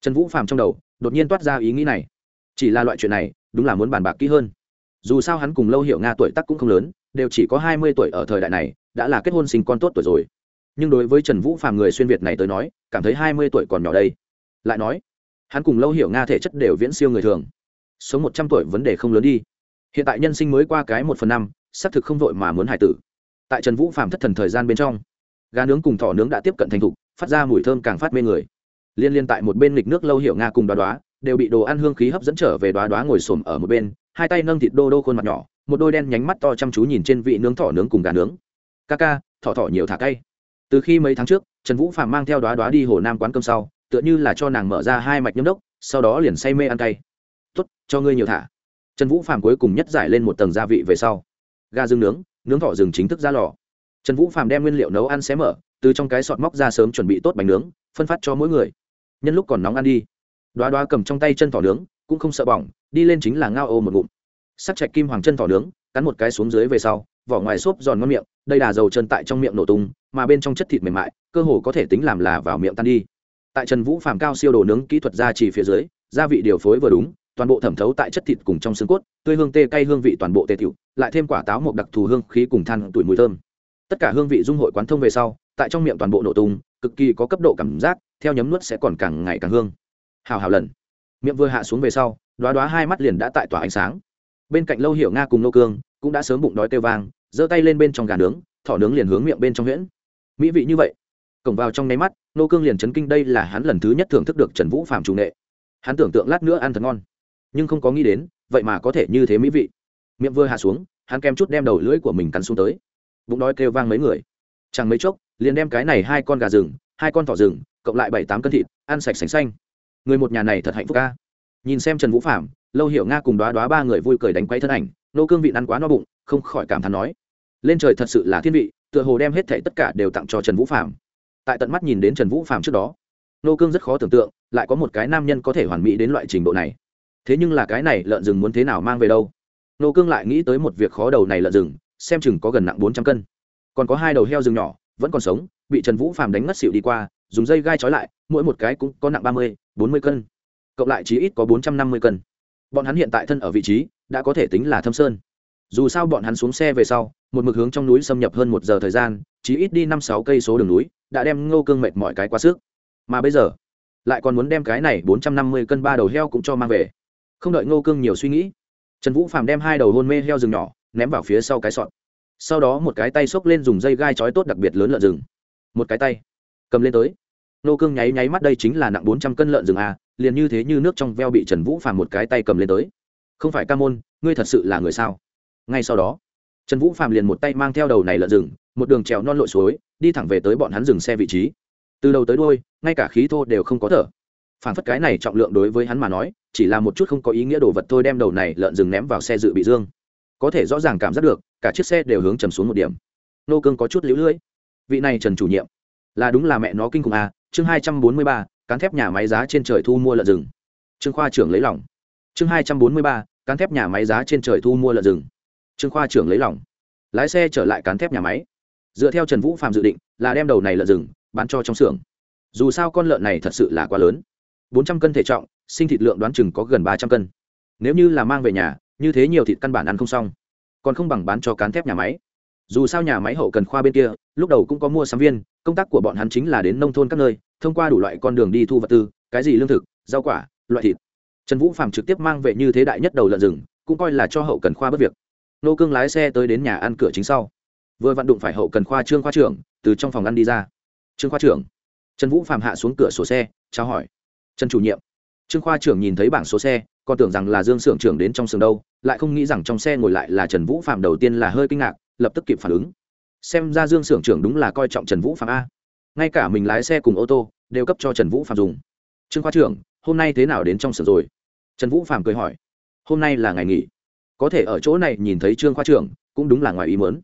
Trần vũ Phạm trong đầu, đột nhiên toát ra ý nghĩ này. Chỉ là loại chuyện này, đúng là muốn bàn bạc kỹ hơn. Dù sao hắn cùng lâu hiểu nga tuổi tác cũng không lớn, đều chỉ có hai mươi tuổi ở thời đại này đã là kết hôn sinh con tốt tuổi rồi. Nhưng đối với trần vũ phàm người xuyên việt này tới nói, cảm thấy hai mươi tuổi còn nhỏ đây. Lại nói, hắn cùng lâu hiểu nga thể chất đều viễn siêu người thường. Sống một trăm tuổi vấn đề không lớn đi. Hiện tại nhân sinh mới qua cái một phần năm, xác thực không vội mà muốn hải tử. Tại trần vũ phạm thất thần thời gian bên trong, gà nướng cùng thỏ nướng đã tiếp cận thành thục, phát ra mùi thơm càng phát mê người. Liên liên tại một bên lịch nước lâu hiểu nga cùng đoá đoá, đều bị đồ ăn hương khí hấp dẫn trở về đoá đoá ngồi xổm ở một bên, hai tay nâng thịt đô đô khuôn mặt nhỏ, một đôi đen nhánh mắt to chăm chú nhìn trên vị nướng thỏ nướng cùng gà nướng ca ca, thỏ thỏ nhiều thả cay. Từ khi mấy tháng trước, trần vũ phạm mang theo đoá đoá đi hồ nam quán cơm sau, tựa như là cho nàng mở ra hai mạch nhâm đốc, sau đó liền say mê ăn cay. Tuất cho ngươi nhiều thả. Trần vũ phạm cuối cùng nhất giải lên một tầng gia vị về sau. Gà dương nướng nướng thỏ rừng chính thức ra lò. Trần vũ Phạm đem nguyên liệu nấu ăn xé mở, từ trong cái sọt móc ra sớm chuẩn bị tốt bánh nướng, phân phát cho mỗi người. Nhân lúc còn nóng ăn đi. Đoá đoá cầm trong tay chân thỏ nướng, cũng không sợ bỏng, đi lên chính là ngao ô một ngụm. Sắc chạch kim hoàng chân thỏ nướng, cắn một cái xuống dưới về sau vỏ ngoài xốp giòn ngon miệng, đây là dầu chân tại trong miệng nổ tung, mà bên trong chất thịt mềm mại, cơ hồ có thể tính làm là vào miệng tan đi. Tại trần vũ phàm cao siêu đồ nướng kỹ thuật ra chỉ phía dưới, gia vị điều phối vừa đúng, toàn bộ thẩm thấu tại chất thịt cùng trong xương cốt, tươi hương tê cay hương vị toàn bộ tê tiểu, lại thêm quả táo một đặc thù hương khí cùng than tuổi mùi thơm. Tất cả hương vị dung hội quán thông về sau, tại trong miệng toàn bộ nổ tung, cực kỳ có cấp độ cảm giác, theo nhấm nuốt sẽ còn càng ngày càng hương. Hào hào lần. Miệng vừa hạ xuống về sau đoá đoá hai mắt liền đã tại tỏa ánh sáng. Bên cạnh lâu hiểu nga cùng nô cương cũng đã sớm bụng đói kêu vang, giơ tay lên bên trong gà nướng, thỏ nướng liền hướng miệng bên trong huyễn. Mỹ vị như vậy, cổng vào trong nháy mắt, nô cương liền chấn kinh đây là hắn lần thứ nhất thưởng thức được trần vũ phạm chủ nghệ. Hắn tưởng tượng lát nữa ăn thật ngon, nhưng không có nghĩ đến, vậy mà có thể như thế mỹ vị. Miệng vừa hạ xuống, hắn kem chút đem đầu lưỡi của mình cắn xuống tới. Bụng đói kêu vang mấy người. Chẳng mấy chốc, liền đem cái này hai con gà rừng, hai con thỏ rừng, cộng lại bảy tám cân thịt, ăn sạch sành xanh. Người một nhà này thật hạnh phúc ca nhìn xem trần vũ phạm lâu hiểu nga cùng đoá đoá ba người vui cười đánh quay thân ảnh nô cương vị ăn quá no bụng, không khỏi cảm thán nói, lên trời thật sự là thiên vị, tựa hồ đem hết thảy tất cả đều tặng cho trần vũ phạm tại tận mắt nhìn đến trần vũ phạm trước đó, nô cương rất khó tưởng tượng, lại có một cái nam nhân có thể hoàn mỹ đến loại trình độ này. Thế nhưng là cái này lợn rừng muốn thế nào mang về đâu? Nô cương lại nghĩ tới một việc khó đầu này lợn rừng, xem chừng có gần nặng bốn trăm cân. Còn có hai đầu heo rừng nhỏ, vẫn còn sống, bị trần vũ Phạm đánh ngất xịu đi qua, dùng dây gai trói lại, mỗi một cái cũng có nặng ba mươi, bốn mươi cân. Cộng lại chí ít có bốn trăm năm mươi cân bọn hắn hiện tại thân ở vị trí, đã có thể tính là thâm sơn. Dù sao bọn hắn xuống xe về sau, một mực hướng trong núi xâm nhập hơn một giờ thời gian, chí ít đi năm sáu cây số đường núi, đã đem ngô cương mệt mọi cái quá sức. Mà bây giờ, lại còn muốn đem cái này bốn trăm năm mươi cân ba đầu heo cũng cho mang về. Không đợi ngô cương nhiều suy nghĩ, trần vũ phàm đem hai đầu hôn mê heo rừng nhỏ ném vào phía sau cái sọt. Sau đó một cái tay xốc lên dùng dây gai chói tốt đặc biệt lớn lợn rừng. Một cái tay cầm lên tới nô cương nháy nháy mắt đây chính là nặng bốn trăm cân lợn rừng à liền như thế như nước trong veo bị trần vũ phàm một cái tay cầm lên tới. Không phải ca môn, ngươi thật sự là người sao? Ngay sau đó, trần vũ phàm liền một tay mang theo đầu này lợn rừng, một đường trèo non lội suối, đi thẳng về tới bọn hắn dừng xe vị trí. Từ đầu tới đôi ngay cả khí thô đều không có thở. Phản phất cái này trọng lượng đối với hắn mà nói, chỉ là một chút không có ý nghĩa đồ vật thôi đem đầu này lợn rừng ném vào xe dự bị dương. Có thể rõ ràng cảm giác được, cả chiếc xe đều hướng trầm xuống một điểm. Nô cương có chút lũ lưỡi. Vị này trần chủ nhiệm, là đúng là mẹ nó kinh khủng à chương hai trăm bốn mươi ba, cán thép nhà máy giá trên trời thu mua lợn rừng. Trương khoa trưởng lấy lòng. Chương hai trăm bốn mươi ba, cán thép nhà máy giá trên trời thu mua lợn rừng. Trương khoa trưởng lấy lòng. Lái xe trở lại cán thép nhà máy. Dựa theo trần vũ phạm dự định, là đem đầu này lợn rừng bán cho trong xưởng. Dù sao con lợn này thật sự là quá lớn. bốn trăm cân thể trọng, sinh thịt lượng đoán chừng có gần ba trăm cân. Nếu như là mang về nhà, như thế nhiều thịt căn bản ăn không xong. Còn không bằng bán cho cán thép nhà máy dù sao nhà máy hậu cần khoa bên kia, lúc đầu cũng có mua sắm viên, công tác của bọn hắn chính là đến nông thôn các nơi, thông qua đủ loại con đường đi thu vật tư, cái gì lương thực, rau quả, loại thịt. Trần vũ phạm trực tiếp mang về như thế đại nhất đầu lợn rừng, cũng coi là cho hậu cần khoa bất việc. Nô cương lái xe tới đến nhà ăn cửa chính sau. Vừa vặn đụng phải hậu cần khoa trương khoa trưởng, từ trong phòng ăn đi ra. Trương khoa trưởng. Trần vũ phạm hạ xuống cửa sổ xe trao hỏi. Trần chủ nhiệm. Trương khoa trưởng nhìn thấy bảng số xe, còn tưởng rằng là dương s ư ở n g trưởng đến trong sườn đâu, lại không nghĩ rằng trong xe ngồi lại là trần vũ phạm đầu tiên là hơi kinh ngạc lập tức kịp phản ứng. Xem ra dương s ư ở n g trưởng đúng là coi trọng trần vũ phạm a. Ngay cả mình lái xe cùng ô tô đều cấp cho trần vũ phạm dùng. Trương khoa trưởng, hôm nay thế nào đến trong sở rồi? Trần vũ phạm cười hỏi. Hôm nay là ngày nghỉ. Có thể ở chỗ này nhìn thấy trương khoa trưởng, cũng đúng là ngoài ý mớn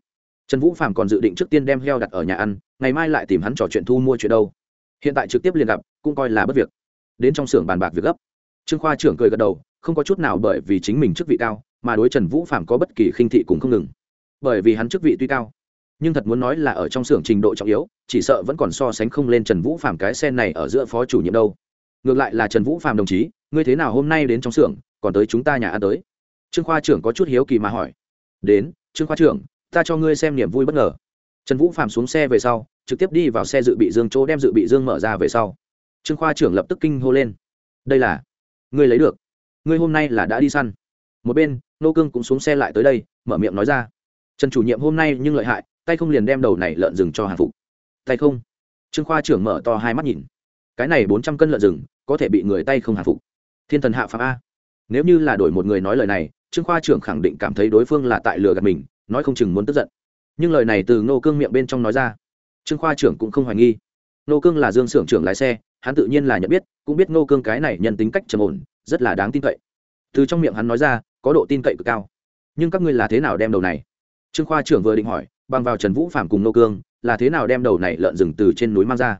trần vũ phạm còn dự định trước tiên đem heo đặt ở nhà ăn, ngày mai lại tìm hắn trò chuyện thu mua chuyện đâu. Hiện tại trực tiếp liền gặp, cũng coi là bất việc. Đến trong xưởng bàn bạc việc gấp. Trương khoa trưởng cười gật đầu, không có chút nào bởi vì chính mình chức vị cao, mà đối trần vũ phạm có bất kỳ khinh thị cũng không ngừng bởi vì hắn chức vị tuy cao, nhưng thật muốn nói là ở trong xưởng trình độ trọng yếu, chỉ sợ vẫn còn so sánh không lên trần vũ phạm cái sen này ở giữa phó chủ nhiệm đâu. Ngược lại là trần vũ phạm đồng chí, ngươi thế nào hôm nay đến trong xưởng, còn tới chúng ta nhà ăn tới? Trương khoa trưởng có chút hiếu kỳ mà hỏi. Đến, trương khoa trưởng, ta cho ngươi xem niềm vui bất ngờ. Trần vũ phạm xuống xe về sau, trực tiếp đi vào xe dự bị dương chỗ đem dự bị dương mở ra về sau. Trương khoa trưởng lập tức kinh hô lên. Đây là, ngươi lấy được. Ngươi hôm nay là đã đi săn. Một bên, nô cương cũng xuống xe lại tới đây, mở miệng nói ra trần chủ nhiệm hôm nay nhưng lợi hại, tay không liền đem đầu này lợn rừng cho hàng phục. Tay không? Trương khoa trưởng mở to hai mắt nhìn. Cái này bốn trăm cân lợn rừng, có thể bị người tay không hàng phục. Thiên thần hạ phạm a. Nếu như là đổi một người nói lời này, trương khoa trưởng khẳng định cảm thấy đối phương là tại lừa gạt mình, nói không chừng muốn tức giận. Nhưng lời này từ nô cương miệng bên trong nói ra. Trương khoa trưởng cũng không hoài nghi. Nô cương là dương s ư ở n g trưởng lái xe, hắn tự nhiên là nhận biết, cũng biết nô cương cái này nhân tính cách trầm ổn, rất là đáng tin cậy. Từ trong miệng hắn nói ra, có độ tin cậy cực cao. Nhưng các ngươi là thế nào đem đầu này? Trương khoa trưởng vừa định hỏi bằng vào trần vũ phạm cùng nô cương, là thế nào đem đầu này lợn rừng từ trên núi mang ra?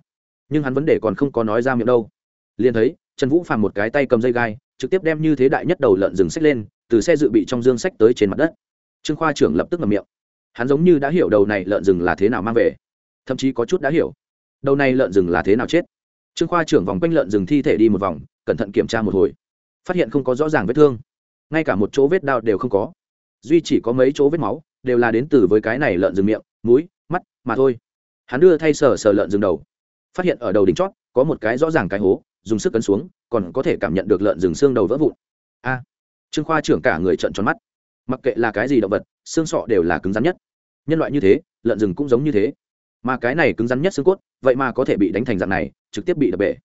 Nhưng hắn vấn đề còn không có nói ra miệng đâu. Liền thấy, trần vũ phạm một cái tay cầm dây gai, trực tiếp đem như thế đại nhất đầu lợn rừng xách lên, từ xe dự bị trong dương sách tới trên mặt đất. Trương khoa trưởng lập tức ngậm miệng. Hắn giống như đã hiểu đầu này lợn rừng là thế nào mang về, thậm chí có chút đã hiểu. Đầu này lợn rừng là thế nào chết? Trương khoa trưởng vòng quanh lợn rừng thi thể đi một vòng, cẩn thận kiểm tra một hồi. Phát hiện không có rõ ràng vết thương. Ngay cả một chỗ vết đao đều không có. Duy chỉ có mấy chỗ vết máu đều là đến từ với cái này lợn rừng miệng, mũi, mắt, mà thôi. Hắn đưa thay sờ sờ lợn rừng đầu. Phát hiện ở đầu đỉnh chót có một cái rõ ràng cái hố, dùng sức cấn xuống, còn có thể cảm nhận được lợn rừng xương đầu vỡ vụn. A! Trương khoa trưởng cả người trợn tròn mắt. Mặc kệ là cái gì động vật, xương sọ đều là cứng rắn nhất. Nhân loại như thế, lợn rừng cũng giống như thế. Mà cái này cứng rắn nhất xương cốt, vậy mà có thể bị đánh thành dạng này, trực tiếp bị đập bể.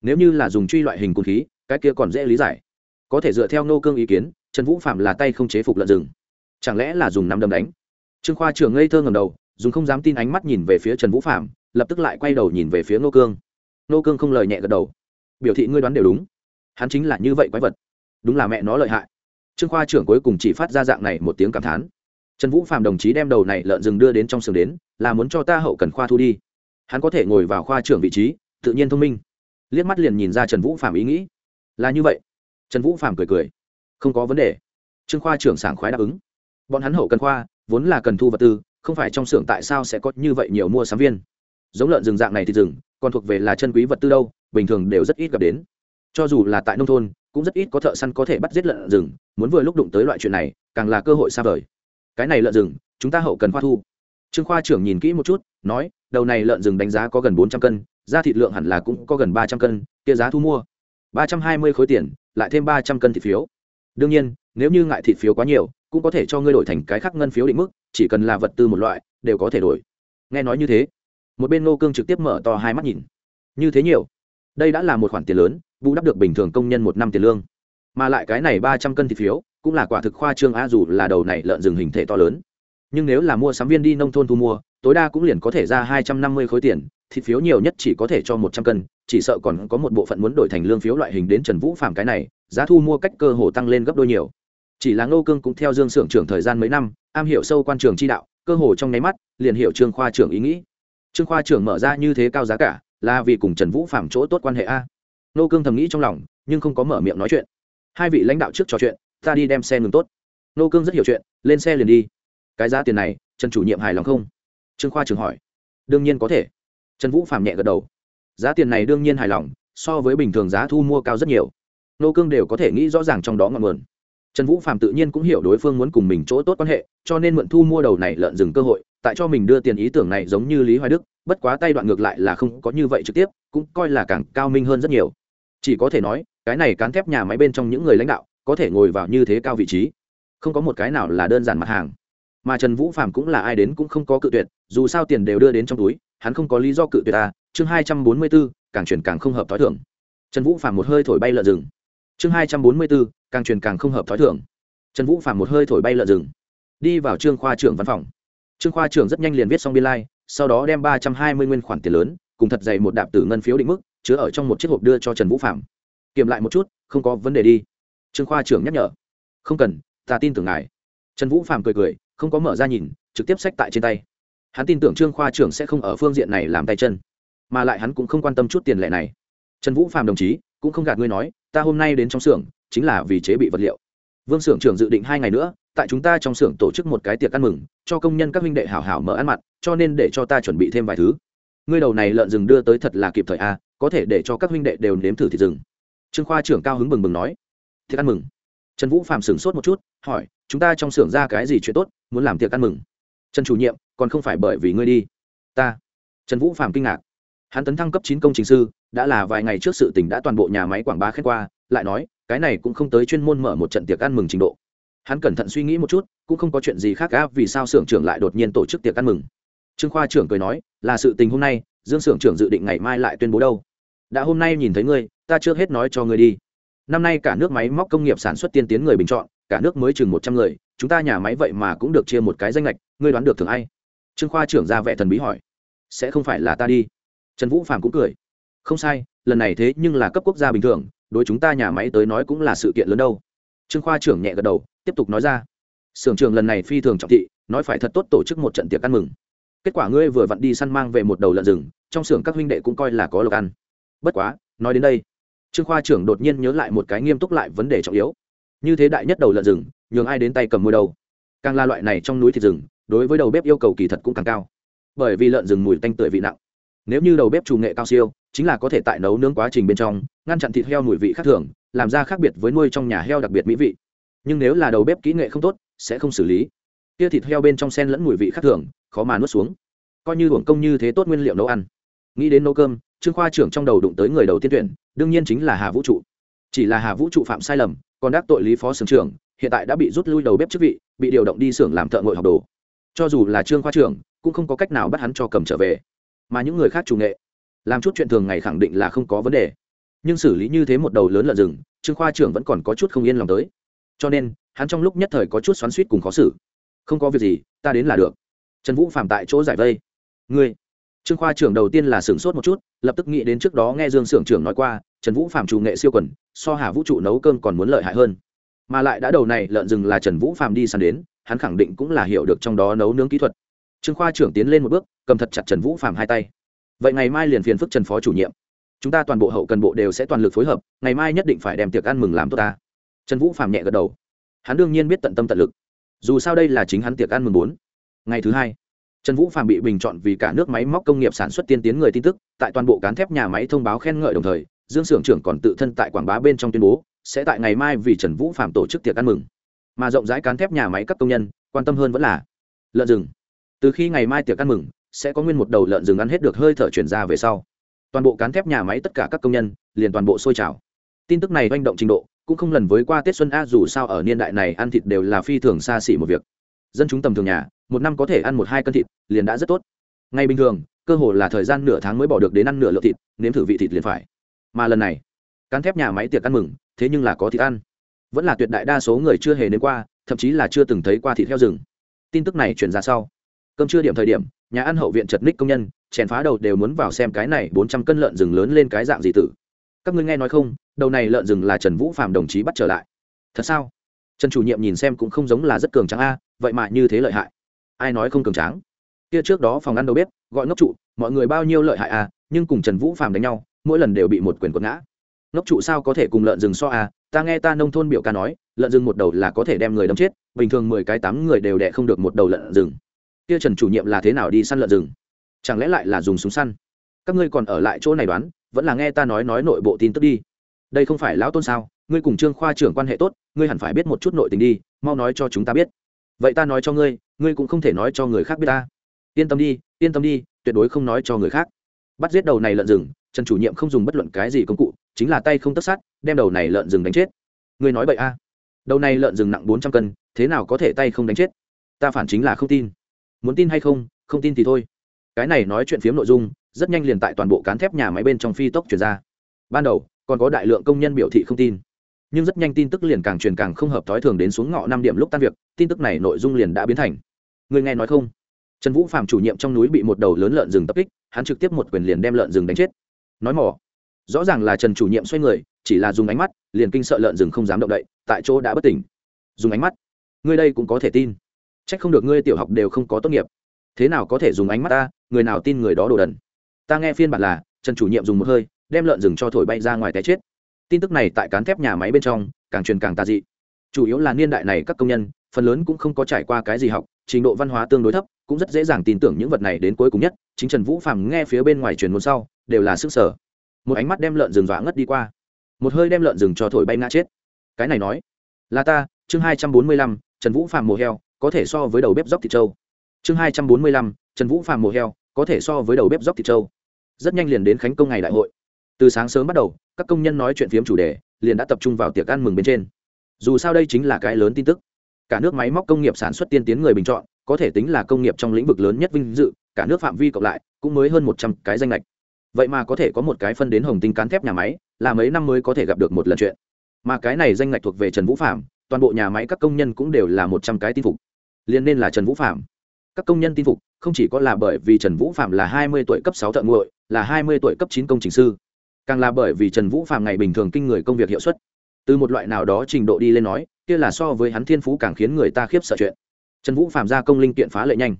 Nếu như là dùng truy loại hình côn khí, cái kia còn dễ lý giải. Có thể dựa theo nô cương ý kiến, trần vũ phạm là tay không chế phục lợn rừng chẳng lẽ là dùng nắm đấm đánh? Trương khoa trưởng ngây thơ ngầm đầu, dùng không dám tin ánh mắt nhìn về phía trần vũ phạm lập tức lại quay đầu nhìn về phía nô cương. Nô cương không lời nhẹ gật đầu. Biểu thị ngươi đoán đều đúng. Hắn chính là như vậy quái vật. Đúng là mẹ nó lợi hại. Trương khoa trưởng cuối cùng chỉ phát ra dạng này một tiếng cảm thán. Trần vũ phạm đồng chí đem đầu này lợn rừng đưa đến trong sườn đến, là muốn cho ta hậu cần khoa thu đi. Hắn có thể ngồi vào khoa trưởng vị trí, tự nhiên thông minh. Liếc mắt liền nhìn ra trần vũ phạm ý nghĩ. Là như vậy. Trần vũ phạm cười cười. Không có vấn đề. Trương khoa trưởng sảng khoái đáp ứng bọn hắn hậu cần khoa, vốn là cần thu vật tư, không phải trong xưởng tại sao sẽ có như vậy nhiều mua sắm viên. Giống lợn rừng dạng này thì rừng, còn thuộc về là chân quý vật tư đâu, bình thường đều rất ít gặp đến. Cho dù là tại nông thôn, cũng rất ít có thợ săn có thể bắt giết lợn rừng, muốn vừa lúc đụng tới loại chuyện này, càng là cơ hội xa vời. Cái này lợn rừng, chúng ta hậu cần khoa thu. Trương khoa trưởng nhìn kỹ một chút, nói, đầu này lợn rừng đánh giá có gần bốn trăm cân giá thịt lượng hẳn là cũng có gần ba trăm cân, kia giá thu mua, ba trăm hai mươi khối tiền, lại thêm ba trăm cân thịt phiếu. Đương nhiên, nếu như ngại thịt phiếu quá nhiều cũng có thể cho ngươi đổi thành cái khác ngân phiếu định mức, chỉ cần là vật tư một loại, đều có thể đổi. Nghe nói như thế, một bên Ngô cương trực tiếp mở to hai mắt nhìn. Như thế nhiều. Đây đã là một khoản tiền lớn vũ đắp được bình thường công nhân một năm tiền lương. Mà lại cái này ba trăm cân thịt phiếu, cũng là quả thực khoa trương a dù là đầu này lợn rừng hình thể to lớn. Nhưng nếu là mua sắm viên đi nông thôn thu mua, tối đa cũng liền có thể ra hai trăm năm mươi khối tiền, thịt phiếu nhiều nhất chỉ có thể cho một trăm cân, chỉ sợ còn có một bộ phận muốn đổi thành lương phiếu loại hình đến trần vũ phạm cái này, giá thu mua cách cơ hồ tăng lên gấp đôi nhiều chỉ là ngô cương cũng theo dương s trưởng thời gian mấy năm, am hiểu sâu quan trường chi đạo, cơ hồ trong nháy mắt, liền hiểu trương khoa trưởng ý nghĩ. Trương khoa trưởng mở ra như thế cao giá cả, là vì cùng trần vũ phạm chỗ tốt quan hệ a. Ngô cương thầm nghĩ trong lòng, nhưng không có mở miệng nói chuyện. Hai vị lãnh đạo trước trò chuyện, ta đi đem xe ngừng tốt. Ngô cương rất hiểu chuyện, lên xe liền đi. Cái giá tiền này, trần chủ nhiệm hài lòng không? Trương khoa trưởng hỏi. Đương nhiên có thể. Trần vũ phạm nhẹ gật đầu. Giá tiền này đương nhiên hài lòng, so với bình thường giá thu mua cao rất nhiều. Nô cương đều có thể nghĩ rõ ràng trong đó ngọn nguồn trần vũ phạm tự nhiên cũng hiểu đối phương muốn cùng mình chỗ tốt quan hệ, cho nên mượn thu mua đầu này lợn rừng cơ hội, tại cho mình đưa tiền ý tưởng này giống như lý hoài đức, bất quá tay đoạn ngược lại là không có như vậy trực tiếp, cũng coi là càng cao minh hơn rất nhiều. Chỉ có thể nói, cái này cán thép nhà máy bên trong những người lãnh đạo, có thể ngồi vào như thế cao vị trí, không có một cái nào là đơn giản mặt hàng. Mà trần vũ phạm cũng là ai đến cũng không có cự tuyệt, dù sao tiền đều đưa đến trong túi, hắn không có lý do cự tuyệt ta chương hai trăm bốn mươi b ố càng chuyển càng không hợp t h i thưởng trần vũ phạm một hơi thổi bay lợn rừng chương hai trăm bốn mươi bốn càng truyền càng không hợp t h ó i thưởng trần vũ phạm một hơi thổi bay lợn rừng. Đi vào trương khoa trưởng văn phòng. Trương khoa trưởng rất nhanh liền viết xong biên lai、like, sau đó đem ba trăm hai mươi nguyên khoản tiền lớn cùng thật dày một đạp tử ngân phiếu định mức chứa ở trong một chiếc hộp đưa cho trần vũ phạm kiểm lại một chút không có vấn đề đi. Trương khoa trưởng nhắc nhở. Không cần ta tin tưởng ngài. Trần vũ phạm cười cười không có mở ra nhìn trực tiếp sách tại trên tay. Hắn tin tưởng trương khoa trưởng sẽ không ở phương diện này làm tay chân mà lại hắn cũng không quan tâm chút tiền lệ này. Trần vũ phạm đồng chí cũng không gạt ngươi nói ta hôm nay đến trong xưởng chính là vì chế bị vật liệu. Vương xưởng trưởng dự định hai ngày nữa tại chúng ta trong xưởng tổ chức một cái tiệc ăn mừng cho công nhân các huynh đệ hảo hảo mở ăn mặn cho nên để cho ta chuẩn bị thêm vài thứ. Ngươi đầu này lợn rừng đưa tới thật là kịp thời a à, có thể để cho các huynh đệ đều nếm thử thịt rừng. Trương khoa trưởng cao hứng bừng bừng nói. Tiệc ăn mừng. Trần vũ phạm sửng sốt một chút hỏi chúng ta trong xưởng ra cái gì chuyện tốt muốn làm tiệc ăn mừng? Trần chủ nhiệm còn không phải bởi vì ngươi đi. Ta. Trần vũ phạm kinh ngạc. Hắn tấn thăng cấp chín công trình sư đã là vài ngày trước sự tình đã toàn bộ nhà máy quảng bá khen qua, lại nói, cái này cũng không tới chuyên môn mở một trận tiệc ăn mừng trình độ. Hắn cẩn thận suy nghĩ một chút, cũng không có chuyện gì khác gáp vì sao xưởng trưởng lại đột nhiên tổ chức tiệc ăn mừng. Trương khoa trưởng cười nói, là sự tình hôm nay, dương xưởng trưởng dự định ngày mai lại tuyên bố đâu. Đã hôm nay nhìn thấy ngươi, ta chưa hết nói cho ngươi đi. Năm nay cả nước máy móc công nghiệp sản xuất tiên tiến người bình chọn, cả nước mới chừng một trăm người, chúng ta nhà máy vậy mà cũng được chia một cái danh lệch, ngươi đoán được thường ai? Trương khoa trưởng ra vẻ thần bí hỏi. Sẽ không phải là ta đi. Trần vũ phạm cũng cười không sai, lần này thế nhưng là cấp quốc gia bình thường, đối chúng ta nhà máy tới nói cũng là sự kiện lớn đâu. Trương khoa trưởng nhẹ gật đầu, tiếp tục nói ra. Sưởng trường lần này phi thường trọng thị, nói phải thật tốt tổ chức một trận tiệc ăn mừng. Kết quả ngươi vừa vặn đi săn mang về một đầu lợn rừng, trong xưởng các huynh đệ cũng coi là có lộc ăn. Bất quá, nói đến đây, trương khoa trưởng đột nhiên nhớ lại một cái nghiêm túc lại vấn đề trọng yếu. Như thế đại nhất đầu lợn rừng, nhường ai đến tay cầm mua đầu càng là loại này trong núi thịt rừng, đối với đầu bếp yêu cầu kỳ thật cũng càng cao. Bởi vì lợn rừng mùi tanh tưởi vị nặng. Nếu như đầu bếp chủ nghệ cao siêu chính là có thể tại nấu nướng quá trình bên trong, ngăn chặn thịt heo mùi vị khác thường, làm ra khác biệt với nuôi trong nhà heo đặc biệt mỹ vị. Nhưng nếu là đầu bếp kỹ nghệ không tốt, sẽ không xử lý. Kia thịt heo bên trong sen lẫn mùi vị khác thường, khó mà nuốt xuống. Coi như hưởng công như thế tốt nguyên liệu nấu ăn. Nghĩ đến nấu cơm, trương khoa trưởng trong đầu đụng tới người đầu tiên tuyển, đương nhiên chính là hà vũ trụ. Chỉ là hà vũ trụ phạm sai lầm, còn đắc tội lý phó sưởng trưởng, hiện tại đã bị rút lui đầu bếp chức vị, bị điều động đi xưởng làm thợ ngội học đồ. Cho dù là trương khoa trưởng, cũng không có cách nào bắt hắn cho cầm trở về. Mà những người khác chủ nghệ làm chút chuyện thường ngày khẳng định là không có vấn đề. Nhưng xử lý như thế một đầu lớn lợn rừng, trương khoa trưởng vẫn còn có chút không yên lòng tới. Cho nên, hắn trong lúc nhất thời có chút xoắn suýt cùng khó xử. Không có việc gì, ta đến là được. Trần vũ phạm tại chỗ giải vây. Ngươi. Trương khoa trưởng đầu tiên là sửng sốt một chút, lập tức nghĩ đến trước đó nghe dương sưởng trưởng nói qua, trần vũ phạm chủ nghệ siêu quần, so hà vũ trụ nấu cơm còn muốn lợi hại hơn. Mà lại đã đầu này lợn rừng là trần vũ phạm đi săn đến, hắn khẳng định cũng là hiểu được trong đó nấu nướng kỹ thuật. Trương khoa trưởng tiến lên một bước, cầm thật chặt trần vũ phạm hai tay vậy ngày mai liền phiền phức trần phó chủ nhiệm. Chúng ta toàn bộ hậu cần bộ đều sẽ toàn lực phối hợp, ngày mai nhất định phải đem tiệc ăn mừng làm tốt ta. Trần vũ phạm nhẹ gật đầu. Hắn đương nhiên biết tận tâm tận lực. Dù sao đây là chính hắn tiệc ăn mừng bốn. Ngày thứ hai, trần vũ phạm bị bình chọn vì cả nước máy móc công nghiệp sản xuất tiên tiến người tin tức, tại toàn bộ cán thép nhà máy thông báo khen ngợi đồng thời, dương s ư ở n trưởng còn tự thân tại quảng bá bên trong tuyên bố, sẽ tại ngày mai vì trần vũ phạm tổ chức tiệc ăn mừng. Mà rộng rãi cán thép nhà máy các công nhân, quan tâm hơn vẫn là lợn rừng. Từ khi ngày mai tiệc ăn mừng sẽ có nguyên một đầu lợn rừng ăn hết được hơi thở chuyển ra về sau. Toàn bộ cán thép nhà máy tất cả các công nhân liền toàn bộ sôi trào. Tin tức này manh động trình độ, cũng không lần với qua tết xuân a, dù sao ở niên đại này ăn thịt đều là phi thường xa xỉ một việc. Dân chúng tầm thường nhà, một năm có thể ăn một hai cân thịt, liền đã rất tốt. Ngay bình thường, cơ hồ là thời gian nửa tháng mới bỏ được đến ăn nửa lượng thịt, nếm thử vị thịt liền phải. Mà lần này, cán thép nhà máy tiệc ăn mừng, thế nhưng là có thịt ăn. Vẫn là tuyệt đại đa số người chưa hề nếm qua, thậm chí là chưa từng thấy qua thịt heo rừng. Tin tức này chuyển ra sau cơm chưa điểm thời điểm, nhà ăn hậu viện chật ních công nhân, chèn phá đầu đều muốn vào xem cái này bốn trăm cân lợn rừng lớn lên cái dạng gì tử. Các ngươi nghe nói không, đầu này lợn rừng là trần vũ phạm đồng chí bắt trở lại. Thật sao? Trần chủ nhiệm nhìn xem cũng không giống là rất cường tráng a, vậy mà như thế lợi hại. Ai nói không cường tráng? Kia trước đó phòng ăn đầu bếp, gọi ngốc trụ, mọi người bao nhiêu lợi hại a nhưng cùng trần vũ phạm đánh nhau, mỗi lần đều bị một quyền quật ngã. Ngốc trụ sao có thể cùng lợn rừng so a ta nghe ta nông thôn biểu ca nói, lợn rừng một đầu là có thể đem người đâm chết, bình thường mười cái tám người đều đẻ không được một đầu lợn rừng kia trần chủ nhiệm là thế nào đi săn lợn rừng? Chẳng lẽ lại là dùng súng săn? Các ngươi còn ở lại chỗ này đoán, vẫn là nghe ta nói nói nội bộ tin tức đi. Đây không phải lão tôn sao? Ngươi cùng trương khoa trưởng quan hệ tốt, ngươi hẳn phải biết một chút nội tình đi, mau nói cho chúng ta biết. Vậy ta nói cho ngươi ngươi cũng không thể nói cho người khác biết ta. Yên tâm đi, yên tâm đi, tuyệt đối không nói cho người khác. Bắt giết đầu này lợn rừng, trần chủ nhiệm không dùng bất luận cái gì công cụ, chính là tay không tất sát, đem đầu này lợn rừng đánh chết. Ngươi nói vậy a. Đầu này lợn rừng nặng bốn trăm cân, thế nào có thể tay không đánh chết? Ta phản chính là không tin muốn tin hay không không tin thì thôi. Cái này nói chuyện phiếm nội dung, rất nhanh liền tại toàn bộ cán thép nhà máy bên trong phi tốc chuyển ra. Ban đầu, còn có đại lượng công nhân biểu thị không tin. Nhưng rất nhanh tin tức liền càng truyền càng không hợp thói thường đến xuống ngọ năm điểm lúc tan việc, tin tức này nội dung liền đã biến thành. Người nghe nói không? Trần vũ phạm chủ nhiệm trong núi bị một đầu lớn lợn rừng tập kích, hắn trực tiếp một quyền liền đem lợn rừng đánh chết. Nói mỏ. Rõ ràng là trần chủ nhiệm xoay người, chỉ là dùng ánh mắt, liền kinh sợ lợn rừng không dám động đậy, tại chỗ đã bất tỉnh. Dùng ánh mắt. Ngươi đây cũng có thể tin trách không được ngươi tiểu học đều không có tốt nghiệp. Thế nào có thể dùng ánh mắt ta, người nào tin người đó đồ đần? Ta nghe phiên bản là, trần chủ nhiệm dùng một hơi, đem lợn rừng cho thổi bay ra ngoài té chết. Tin tức này tại cán thép nhà máy bên trong, càng truyền càng tà dị. Chủ yếu là niên đại này các công nhân, phần lớn cũng không có trải qua cái gì học, trình độ văn hóa tương đối thấp, cũng rất dễ dàng tin tưởng những vật này đến cuối cùng nhất, chính trần vũ phàm nghe phía bên ngoài truyền môn sau, đều là sức sở. Một ánh mắt đem lợn rừng dọa ngất đi qua. Một hơi đem lợn rừng cho thổi bay ngã chết. Cái này nói, là ta, chương hai trăm bốn mươi lăm, trần vũ phàm mồ heo có thể so với đầu bếp dốc thịt trâu. Chương hai trăm bốn mươi lăm, trần vũ phàm mồ heo, có thể so với đầu bếp dốc thịt trâu. Rất nhanh liền đến khánh công ngày đại hội. Từ sáng sớm bắt đầu, các công nhân nói chuyện phiếm chủ đề, liền đã tập trung vào tiệc ăn mừng bên trên. Dù sao đây chính là cái lớn tin tức. Cả nước máy móc công nghiệp sản xuất tiên tiến người bình chọn, có thể tính là công nghiệp trong lĩnh vực lớn nhất vinh dự, cả nước phạm vi cộng lại, cũng mới hơn một trăm cái danh lệch vậy mà có thể có một cái phân đến hồng tinh cán thép nhà máy, là mấy năm mới có thể gặp được một lần chuyện. Mà cái này danh ngạch thuộc về trần vũ phạm toàn bộ nhà máy các công nhân cũng đều là một trăm cái tin phục liên nên là trần vũ phạm các công nhân tin phục, không chỉ có là bởi vì trần vũ phạm là hai mươi tuổi cấp sáu thợ nguội là hai mươi tuổi cấp chín công trình sư, càng là bởi vì trần vũ phạm ngày bình thường kinh người công việc hiệu suất. Từ một loại nào đó trình độ đi lên nói, kia là so với hắn thiên phú càng khiến người ta khiếp sợ chuyện. Trần vũ phạm ra công linh kiện phá lệ nhanh.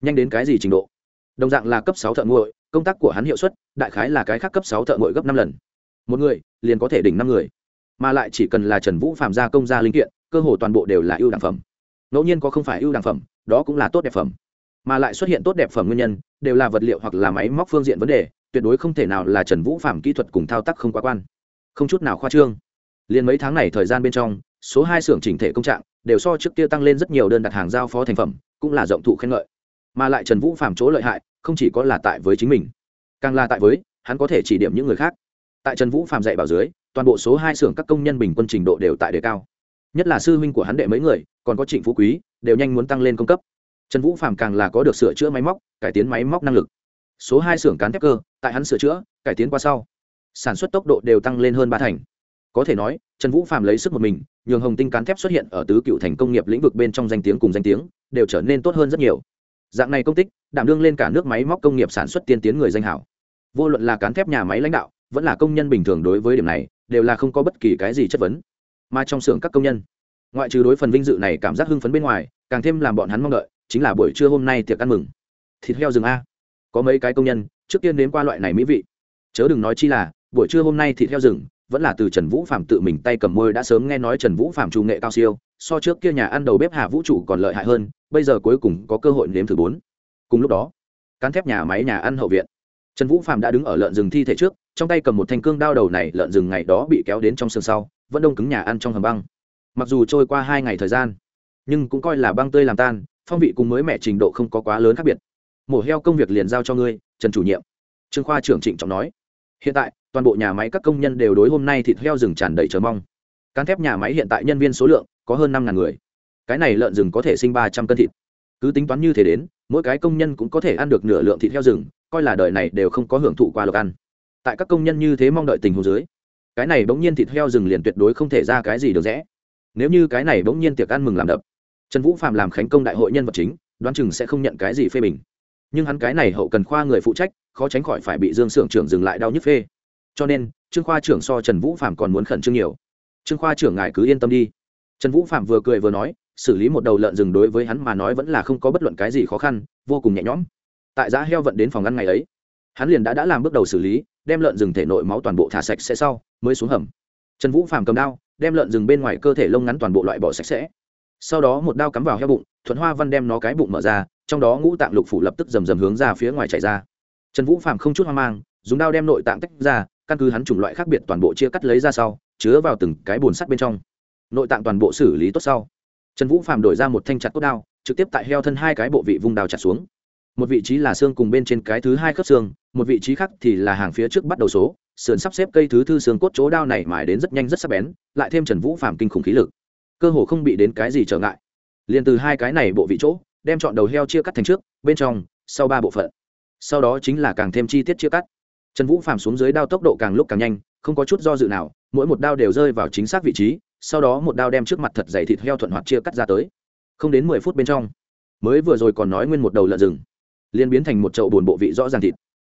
Nhanh đến cái gì trình độ? Đồng dạng là cấp sáu thợ nguội công tác của hắn hiệu suất, đại khái là cái khác cấp sáu thợ nguội gấp năm lần. Một người, liền có thể đỉnh năm người. Mà lại chỉ cần là trần vũ phạm gia công ra linh kiện, cơ hồ toàn bộ đều là ưu đẳng phẩm ngẫu nhiên có không phải ưu đẳng phẩm, đó cũng là tốt đẹp phẩm. Mà lại xuất hiện tốt đẹp phẩm nguyên nhân, đều là vật liệu hoặc là máy móc phương diện vấn đề, tuyệt đối không thể nào là trần vũ phạm kỹ thuật cùng thao tác không quá quan. Không chút nào khoa trương. Liền mấy tháng này thời gian bên trong, số hai xưởng chỉnh thể công trạng đều so trước kia tăng lên rất nhiều đơn đặt hàng giao phó thành phẩm, cũng là rộng thụ khen ngợi. Mà lại trần vũ phạm chỗ lợi hại, không chỉ có là tại với chính mình, càng là tại với, hắn có thể chỉ điểm những người khác. Tại trần vũ phạm dạy bảo dưới, toàn bộ số hai xưởng các công nhân bình quân trình độ đều tại đề cao. Nhất là sư huynh của hắn đệ mấy người còn có trịnh phú quý, đều nhanh muốn tăng lên công cấp. Trần vũ phạm càng là có được sửa chữa máy móc, cải tiến máy móc năng lực. Số hai xưởng cán thép cơ, tại hắn sửa chữa, cải tiến qua sau, sản xuất tốc độ đều tăng lên hơn ba thành. Có thể nói, trần vũ phạm lấy sức một mình, nhường hồng tinh cán thép xuất hiện ở tứ cựu thành công nghiệp lĩnh vực bên trong danh tiếng cùng danh tiếng, đều trở nên tốt hơn rất nhiều. Dạng này công tích, đảm đương lên cả nước máy móc công nghiệp sản xuất tiên tiến người danh hảo. Vô luận là cán thép nhà máy lãnh đạo, vẫn là công nhân bình thường đối với điểm này, đều là không có bất kỳ cái gì chất vấn. Mà trong xưởng các công nhân ngoại trừ đối phần vinh dự này cảm giác hưng phấn bên ngoài, càng thêm làm bọn hắn mong đợi, chính là buổi trưa hôm nay tiệc ăn mừng. Thịt heo rừng a. Có mấy cái công nhân, trước tiên đến qua loại này mỹ vị. Chớ đừng nói chi là, buổi trưa hôm nay thịt heo rừng, vẫn là từ trần vũ phạm tự mình tay cầm môi đã sớm nghe nói trần vũ phạm trù nghệ cao siêu, so trước kia nhà ăn đầu bếp hà vũ trụ còn lợi hại hơn, bây giờ cuối cùng có cơ hội nếm thử bốn. Cùng lúc đó, cán thép nhà máy nhà ăn hậu viện. Trần vũ phạm đã đứng ở lợn rừng thi thể trước, trong tay cầm một thanh cương đao đầu này lợn rừng ngày đó bị kéo đến trong sương sau, vẫn đông cứng nhà ăn trong hầm băng mặc dù trôi qua hai ngày thời gian, nhưng cũng coi là băng tươi làm tan, phong vị cùng mới mẹ trình độ không có quá lớn khác biệt. Mổ heo công việc liền giao cho ngươi, trần chủ nhiệm. Trương khoa trưởng trịnh trọng nói. Hiện tại, toàn bộ nhà máy các công nhân đều đối hôm nay thịt heo rừng tràn đầy chờ mong. Cán thép nhà máy hiện tại nhân viên số lượng có hơn năm ngàn người. Cái này lợn rừng có thể sinh ba trăm cân thịt. Cứ tính toán như thế đến, mỗi cái công nhân cũng có thể ăn được nửa lượng thịt heo rừng, coi là đời này đều không có hưởng thụ qua lộc ăn. Tại các công nhân như thế mong đợi tình hồ dưới, cái này bỗng nhiên thịt heo rừng liền tuyệt đối không thể ra cái gì được rẽ nếu như cái này bỗng nhiên tiệc ăn mừng làm đập, trần vũ phạm làm khánh công đại hội nhân vật chính, đoán chừng sẽ không nhận cái gì phê bình. Nhưng hắn cái này hậu cần khoa người phụ trách, khó tránh khỏi phải bị dương s ư ở n g trưởng dừng lại đau nhức phê. Cho nên, trương khoa trưởng so trần vũ phạm còn muốn khẩn trương nhiều. Trương khoa trưởng ngài cứ yên tâm đi. Trần vũ phạm vừa cười vừa nói, xử lý một đầu lợn rừng đối với hắn mà nói vẫn là không có bất luận cái gì khó khăn, vô cùng nhẹ nhõm. Tại giá heo vận đến phòng ngăn ngày ấy, hắn liền đã đã làm bước đầu xử lý, đem lợn rừng thể nội máu toàn bộ thả sạch sẽ sau, mới xuống hầm. Trần vũ Phạm cầm đao đem lợn rừng bên ngoài cơ thể lông ngắn toàn bộ loại bỏ sạch sẽ. Sau đó một đao cắm vào heo bụng, thuận hoa văn đem nó cái bụng mở ra, trong đó ngũ tạng lục phủ lập tức rầm rầm hướng ra phía ngoài chạy ra. Trần vũ Phạm không chút hoang mang, dùng đao đem nội tạng tách ra, căn cứ hắn chủng loại khác biệt toàn bộ chia cắt lấy ra sau, chứa vào từng cái bồn sắt bên trong. Nội tạng toàn bộ xử lý tốt sau. Trần vũ Phạm đổi ra một thanh chặt cốt đao, trực tiếp tại heo thân hai cái bộ vị vung đao chặt xuống. Một vị trí là xương cùng bên trên cái thứ hai khớp xương, một vị trí khác thì là hàng phía trước bắt đầu số sườn sắp xếp cây thứ thư xương cốt chỗ đao này mài đến rất nhanh rất sắc bén, lại thêm trần vũ phàm kinh khủng khí lực. Cơ hồ không bị đến cái gì trở ngại. Liền từ hai cái này bộ vị chỗ, đem chọn đầu heo chia cắt thành trước, bên trong, sau ba bộ phận. Sau đó chính là càng thêm chi tiết chia cắt. Trần vũ phàm xuống dưới đao tốc độ càng lúc càng nhanh, không có chút do dự nào, mỗi một đao đều rơi vào chính xác vị trí, sau đó một đao đem trước mặt thật dày thịt heo thuận hoạt chia cắt ra tới. Không đến mười phút bên trong, mới vừa rồi còn nói nguyên một đầu lợn rừng, liền biến thành một chậu bồn bộ vị rõ ràng thịt.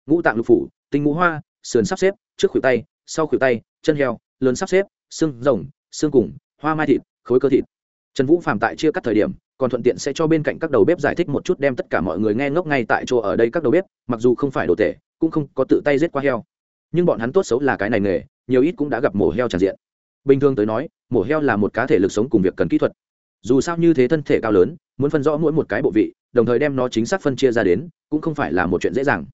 Ngũ tạng lục phủ, tinh ngũ hoa sườn sắp xếp trước khuỷu tay sau khuỷu tay chân heo lớn sắp xếp xương rồng xương cùng hoa mai thịt khối cơ thịt. Trần vũ phạm tại chia cắt thời điểm còn thuận tiện sẽ cho bên cạnh các đầu bếp giải thích một chút đem tất cả mọi người nghe ngốc ngay tại chỗ ở đây các đầu bếp mặc dù không phải đồ tể, cũng không có tự tay giết qua heo. Nhưng bọn hắn tốt xấu là cái này nghề nhiều ít cũng đã gặp mổ heo tràn diện. Bình thường tới nói mổ heo là một cá thể lực sống cùng việc cần kỹ thuật. Dù sao như thế thân thể cao lớn muốn phân rõ mỗi một cái bộ vị đồng thời đem nó chính xác phân chia ra đến cũng không phải là một chuyện dễ dàng.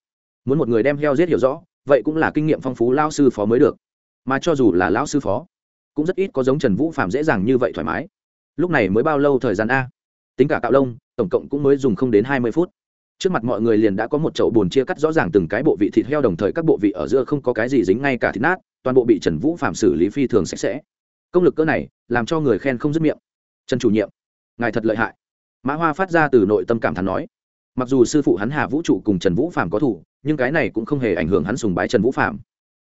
Muốn một người đem heo giết hiểu rõ vậy cũng là kinh nghiệm phong phú lao sư phó mới được. Mà cho dù là lão sư phó, cũng rất ít có giống trần vũ phạm dễ dàng như vậy thoải mái. Lúc này mới bao lâu thời gian a? Tính cả cạo lông, tổng cộng cũng mới dùng không đến hai mươi phút. Trước mặt mọi người liền đã có một chậu bùn chia cắt rõ ràng từng cái bộ vị thịt heo đồng thời các bộ vị ở giữa không có cái gì dính ngay cả thịt nát, toàn bộ bị trần vũ phạm xử lý phi thường sạch sẽ. Công lực cỡ này, làm cho người khen không dứt miệng. Trần chủ nhiệm, ngài thật lợi hại. Mã hoa phát ra từ nội tâm cảm thán nói. Mặc dù sư phụ hắn hà vũ trụ cùng trần vũ phạm có thủ nhưng cái này cũng không hề ảnh hưởng hắn sùng bái trần vũ phạm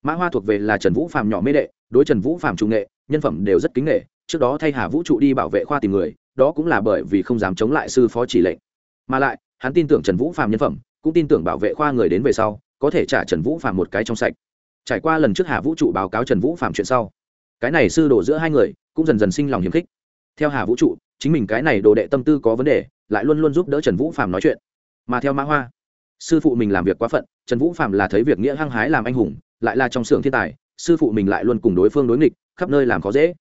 mã hoa thuộc về là trần vũ phạm nhỏ mê đệ, đối trần vũ phạm trung nghệ, nhân phẩm đều rất kính nghệ trước đó thay hà vũ trụ đi bảo vệ khoa tìm người, đó cũng là bởi vì không dám chống lại sư phó chỉ lệnh. Mà lại, hắn tin tưởng trần vũ phạm nhân phẩm, cũng tin tưởng bảo vệ khoa người đến về sau, có thể trả trần vũ phạm một cái trong sạch. Trải qua lần trước hà vũ trụ báo cáo trần vũ phạm chuyện sau, cái này sư đồ giữa hai người cũng dần dần sinh lòng hiềm khích. Theo hà vũ trụ, chính mình cái này đồ đệ tâm tư có vấn đề, lại luôn luôn giúp đỡ trần vũ phạm nói chuyện. Mà theo mã hoa sư phụ mình làm việc quá phận, trần vũ phạm là thấy việc nghĩa hăng hái làm anh hùng, lại là trong xưởng thiên tài, sư phụ mình lại luôn cùng đối phương đối nghịch, khắp nơi làm khó dễ.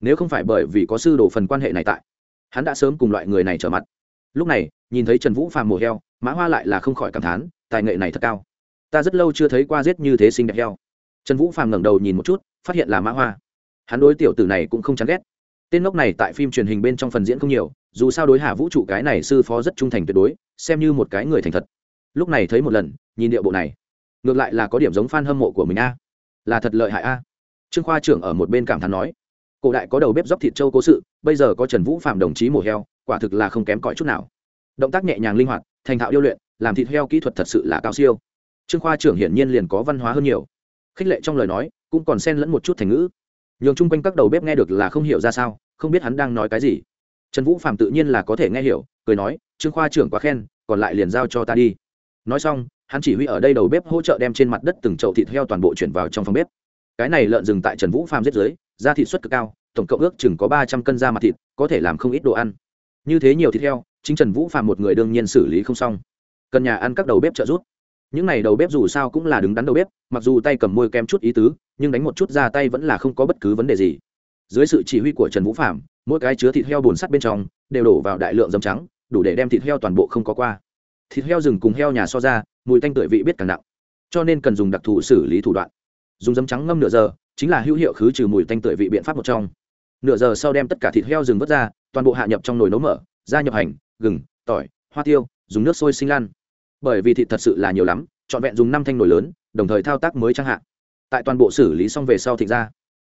Nếu không phải bởi vì có sư đồ phần quan hệ này tại, hắn đã sớm cùng loại người này trở mặt. Lúc này, nhìn thấy trần vũ phàm mổ heo, mã hoa lại là không khỏi cảm thán, tài nghệ này thật cao. Ta rất lâu chưa thấy qua giết như thế sinh đẹp heo. Trần vũ phàm ngẩng đầu nhìn một chút, phát hiện là mã hoa. Hắn đối tiểu tử này cũng không chán ghét. Tên ngốc này tại phim truyền hình bên trong phần diễn không nhiều, dù sao đối hà vũ trụ cái này sư phó rất trung thành tuyệt đối, xem như một cái người thành thật lúc này thấy một lần, nhìn điệu bộ này, ngược lại là có điểm giống f a n hâm mộ của mình a. Là thật lợi hại a. Trương khoa trưởng ở một bên cảm thán nói, cổ đại có đầu bếp dóc thịt châu cố sự, bây giờ có trần vũ phạm đồng chí mổ heo, quả thực là không kém cỏi chút nào. Động tác nhẹ nhàng linh hoạt, thành thạo yêu luyện, làm thịt heo kỹ thuật thật sự là cao siêu. Trương khoa trưởng hiển nhiên liền có văn hóa hơn nhiều. Khích lệ trong lời nói, cũng còn xen lẫn một chút thành ngữ. Nhường chung quanh các đầu bếp nghe được là không hiểu ra sao, không biết hắn đang nói cái gì. Trần vũ phạm tự nhiên là có thể nghe hiểu, cười nói, trương khoa trưởng quá khen, còn lại liền giao cho ta đi nói xong, hắn chỉ huy ở đây đầu bếp hỗ trợ đem trên mặt đất từng chậu thịt heo toàn bộ chuyển vào trong phòng bếp. Cái này lợn rừng tại trần vũ Phàm giết dưới da thịt xuất cực cao, tổng cộng ước chừng có ba trăm cân da mặt thịt, có thể làm không ít đồ ăn. Như thế nhiều thịt heo, chính trần vũ Phàm một người đương nhiên xử lý không xong. Cần nhà ăn các đầu bếp trợ giúp. Những n à y đầu bếp dù sao cũng là đứng đắn đầu bếp, mặc dù tay cầm môi kem chút ý tứ, nhưng đánh một chút ra tay vẫn là không có bất cứ vấn đề gì. Dưới sự chỉ huy của trần vũ phạm mỗi cái chứa thịt heo bùn sắt bên trong đều đổ vào đại lượng dấm trắng, đủ để đem thịt heo toàn bộ không có qua thịt heo rừng cùng heo nhà so ra, mùi tanh tưởi vị biết càng nặng. Cho nên cần dùng đặc thù xử lý thủ đoạn. Dùng dấm trắng ngâm nửa giờ, chính là hữu hiệu khứ trừ mùi tanh tưởi vị biện pháp một trong. Nửa giờ sau đem tất cả thịt heo rừng vớt ra, toàn bộ hạ nhập trong nồi nấu mở, gia nhập hành, gừng, tỏi, hoa tiêu, dùng nước sôi sinh lan. Bởi vì thịt thật sự là nhiều lắm, trọn vẹn dùng năm thanh nồi lớn, đồng thời thao tác mới trang hạ. Tại toàn bộ xử lý xong về sau thịt ra,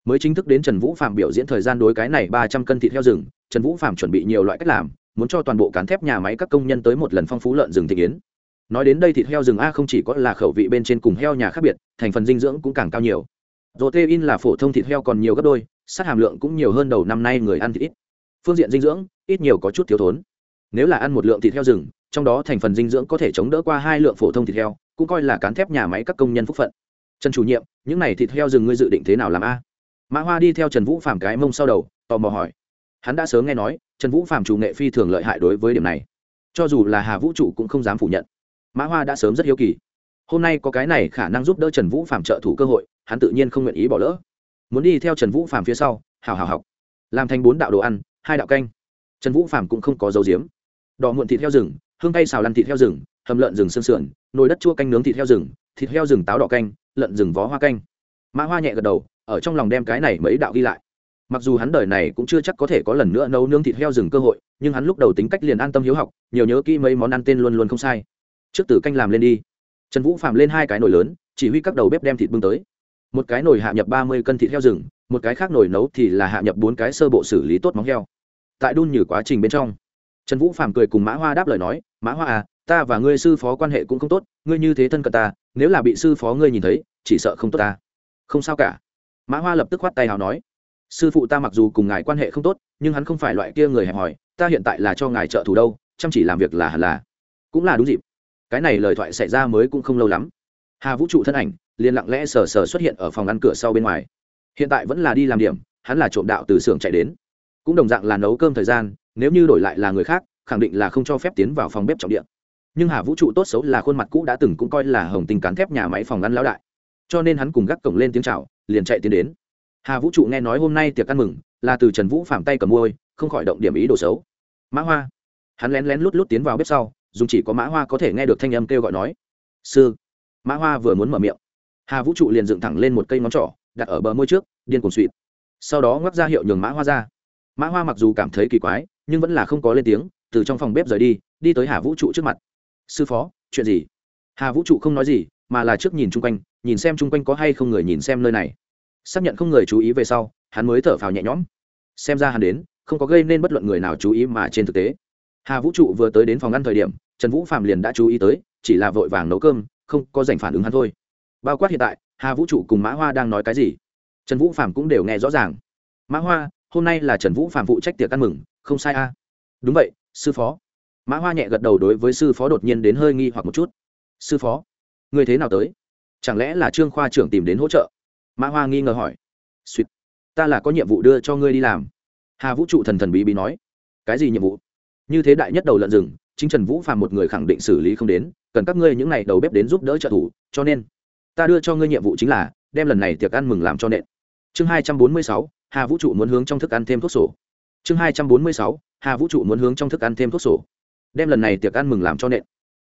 mới chính thức đến trần vũ phạm biểu diễn thời gian đối cái này ba trăm cân thịt heo rừng, trần vũ phạm chuẩn bị nhiều loại cách làm muốn cho toàn bộ cán thép nhà máy các công nhân tới một lần phong phú lợn rừng thịt yến nói đến đây thịt heo rừng a không chỉ có là khẩu vị bên trên cùng heo nhà khác biệt, thành phần dinh dưỡng cũng càng cao nhiều. Protein là phổ thông thịt heo còn nhiều gấp đôi, sát hàm lượng cũng nhiều hơn đầu năm nay người ăn thịt ít. Phương diện dinh dưỡng, ít nhiều có chút thiếu thốn. Nếu là ăn một lượng thịt heo rừng, trong đó thành phần dinh dưỡng có thể chống đỡ qua hai lượng phổ thông thịt heo, cũng coi là cán thép nhà máy các công nhân phúc phận. Trần chủ nhiệm, những này thịt heo rừng ngươi dự định thế nào làm a? Mã hoa đi theo trần vũ phàm cái mông sau đầu, tò mò hỏi hắn đã sớm nghe nói, trần vũ phạm chủ nghệ phi thường lợi hại đối với điểm này. Cho dù là hà vũ trụ cũng không dám phủ nhận. Mã hoa đã sớm rất hiếu kỳ. Hôm nay có cái này khả năng giúp đỡ trần vũ phạm trợ thủ cơ hội, hắn tự nhiên không nguyện ý bỏ lỡ. Muốn đi theo trần vũ phạm phía sau, hào hào học. Làm thành bốn đạo đồ ăn, hai đạo canh. Trần vũ phạm cũng không có dấu diếm đỏ muộn thịt heo rừng, hương tay xào lăn thịt heo rừng, hầm lợn rừng sơn sườn, nồi đất chua canh nướng thịt heo rừng, thịt heo rừng táo đỏ canh, lợn rừng vó hoa canh. Mã hoa nhẹ gật đầu, ở trong lòng đem cái này mấy đạo ghi lại mặc dù hắn đời này cũng chưa chắc có thể có lần nữa nấu nướng thịt heo rừng cơ hội, nhưng hắn lúc đầu tính cách liền an tâm hiếu học, nhiều nhớ kỹ mấy món ăn tên luôn luôn không sai. Trước từ canh làm lên đi. Trần vũ phạm lên hai cái nồi lớn, chỉ huy các đầu bếp đem thịt bưng tới. Một cái nồi hạ nhập ba mươi cân thịt heo rừng, một cái khác nồi nấu thì là hạ nhập bốn cái sơ bộ xử lý tốt móng heo. Tại đun như quá trình bên trong, trần vũ phạm cười cùng mã hoa đáp lời nói, mã hoa à ta và ngươi sư phó quan hệ cũng không tốt, ngươi như thế thân cận ta, nếu là bị sư phó ngươi nhìn thấy, chỉ sợ không tốt ta. Không sao cả. Mã hoa lập tức khoát tay hào nói sư phụ ta mặc dù cùng ngài quan hệ không tốt, nhưng hắn không phải loại kia người hẹp hòi, ta hiện tại là cho ngài trợ thủ đâu, chăm chỉ làm việc là hẳn là. Cũng là đúng dịp. Cái này lời thoại xảy ra mới cũng không lâu lắm. Hà vũ trụ thân ảnh liền lặng lẽ sờ sờ xuất hiện ở phòng ăn cửa sau bên ngoài. Hiện tại vẫn là đi làm điểm, hắn là trộm đạo từ xưởng chạy đến. Cũng đồng dạng là nấu cơm thời gian, nếu như đổi lại là người khác, khẳng định là không cho phép tiến vào phòng bếp trọng điện nhưng hà vũ trụ tốt xấu là khuôn mặt cũ đã từng cũng coi là hồng tình cán thép nhà máy phòng ăn lão đại. Cho nên hắn cùng gác cổng lên tiếng chào, liền chạy tiến đến hà vũ trụ nghe nói hôm nay tiệc ăn mừng, là từ trần vũ phạm tay cầm môi, không khỏi động điểm ý đồ xấu. Mã hoa. Hắn lén lén lút lút tiến vào bếp sau, dùng chỉ có mã hoa có thể nghe được thanh âm kêu gọi nói. Sư. Mã hoa vừa muốn mở miệng. Hà vũ trụ liền dựng thẳng lên một cây ngón trỏ, đặt ở bờ môi trước, điên cuồng suỵt sau đó ngoắc ra hiệu nhường mã hoa ra. Mã hoa mặc dù cảm thấy kỳ quái, nhưng vẫn là không có lên tiếng, từ trong phòng bếp rời đi đi tới hà vũ trụ trước mặt. Sư phó, chuyện gì? Hà vũ trụ không nói gì, mà là trước nhìn chung quanh, nhìn xem chung quanh có hay không người nhìn xem nơi này xác nhận không người chú ý về sau, hắn mới thở phào nhẹ nhõm. Xem ra hắn đến, không có gây nên bất luận người nào chú ý mà trên thực tế. Hà vũ trụ vừa tới đến phòng ăn thời điểm, trần vũ phạm liền đã chú ý tới, chỉ là vội vàng nấu cơm, không có dành phản ứng hắn thôi. Bao quát hiện tại, hà vũ trụ cùng mã hoa đang nói cái gì? Trần vũ phạm cũng đều nghe rõ ràng. Mã hoa, hôm nay là trần vũ phạm phụ trách tiệc ăn mừng, không sai a. Đúng vậy, sư phó. Mã hoa nhẹ gật đầu đối với sư phó đột nhiên đến hơi nghi hoặc một chút. Sư phó, người thế nào tới? Chẳng lẽ là trương khoa trưởng tìm đến hỗ trợ? Mã hoa nghi ngờ hỏi. Suýt ta là có nhiệm vụ đưa cho ngươi đi làm. Hà vũ trụ thần thần bí bí nói. Cái gì nhiệm vụ? Như thế đại nhất đầu lợn rừng, chính trần vũ phàm một người khẳng định xử lý không đến, cần các ngươi những n à y đầu bếp đến giúp đỡ trợ thủ, cho nên, ta đưa cho ngươi nhiệm vụ chính là, đem lần này tiệc ăn mừng làm cho nện. Chương hai trăm bốn mươi sáu, hà vũ trụ muốn hướng trong thức ăn thêm thuốc sổ. Chương hai trăm bốn mươi sáu, hà vũ trụ muốn hướng trong thức ăn thêm thuốc sổ. Đem lần này tiệc ăn mừng làm cho nện.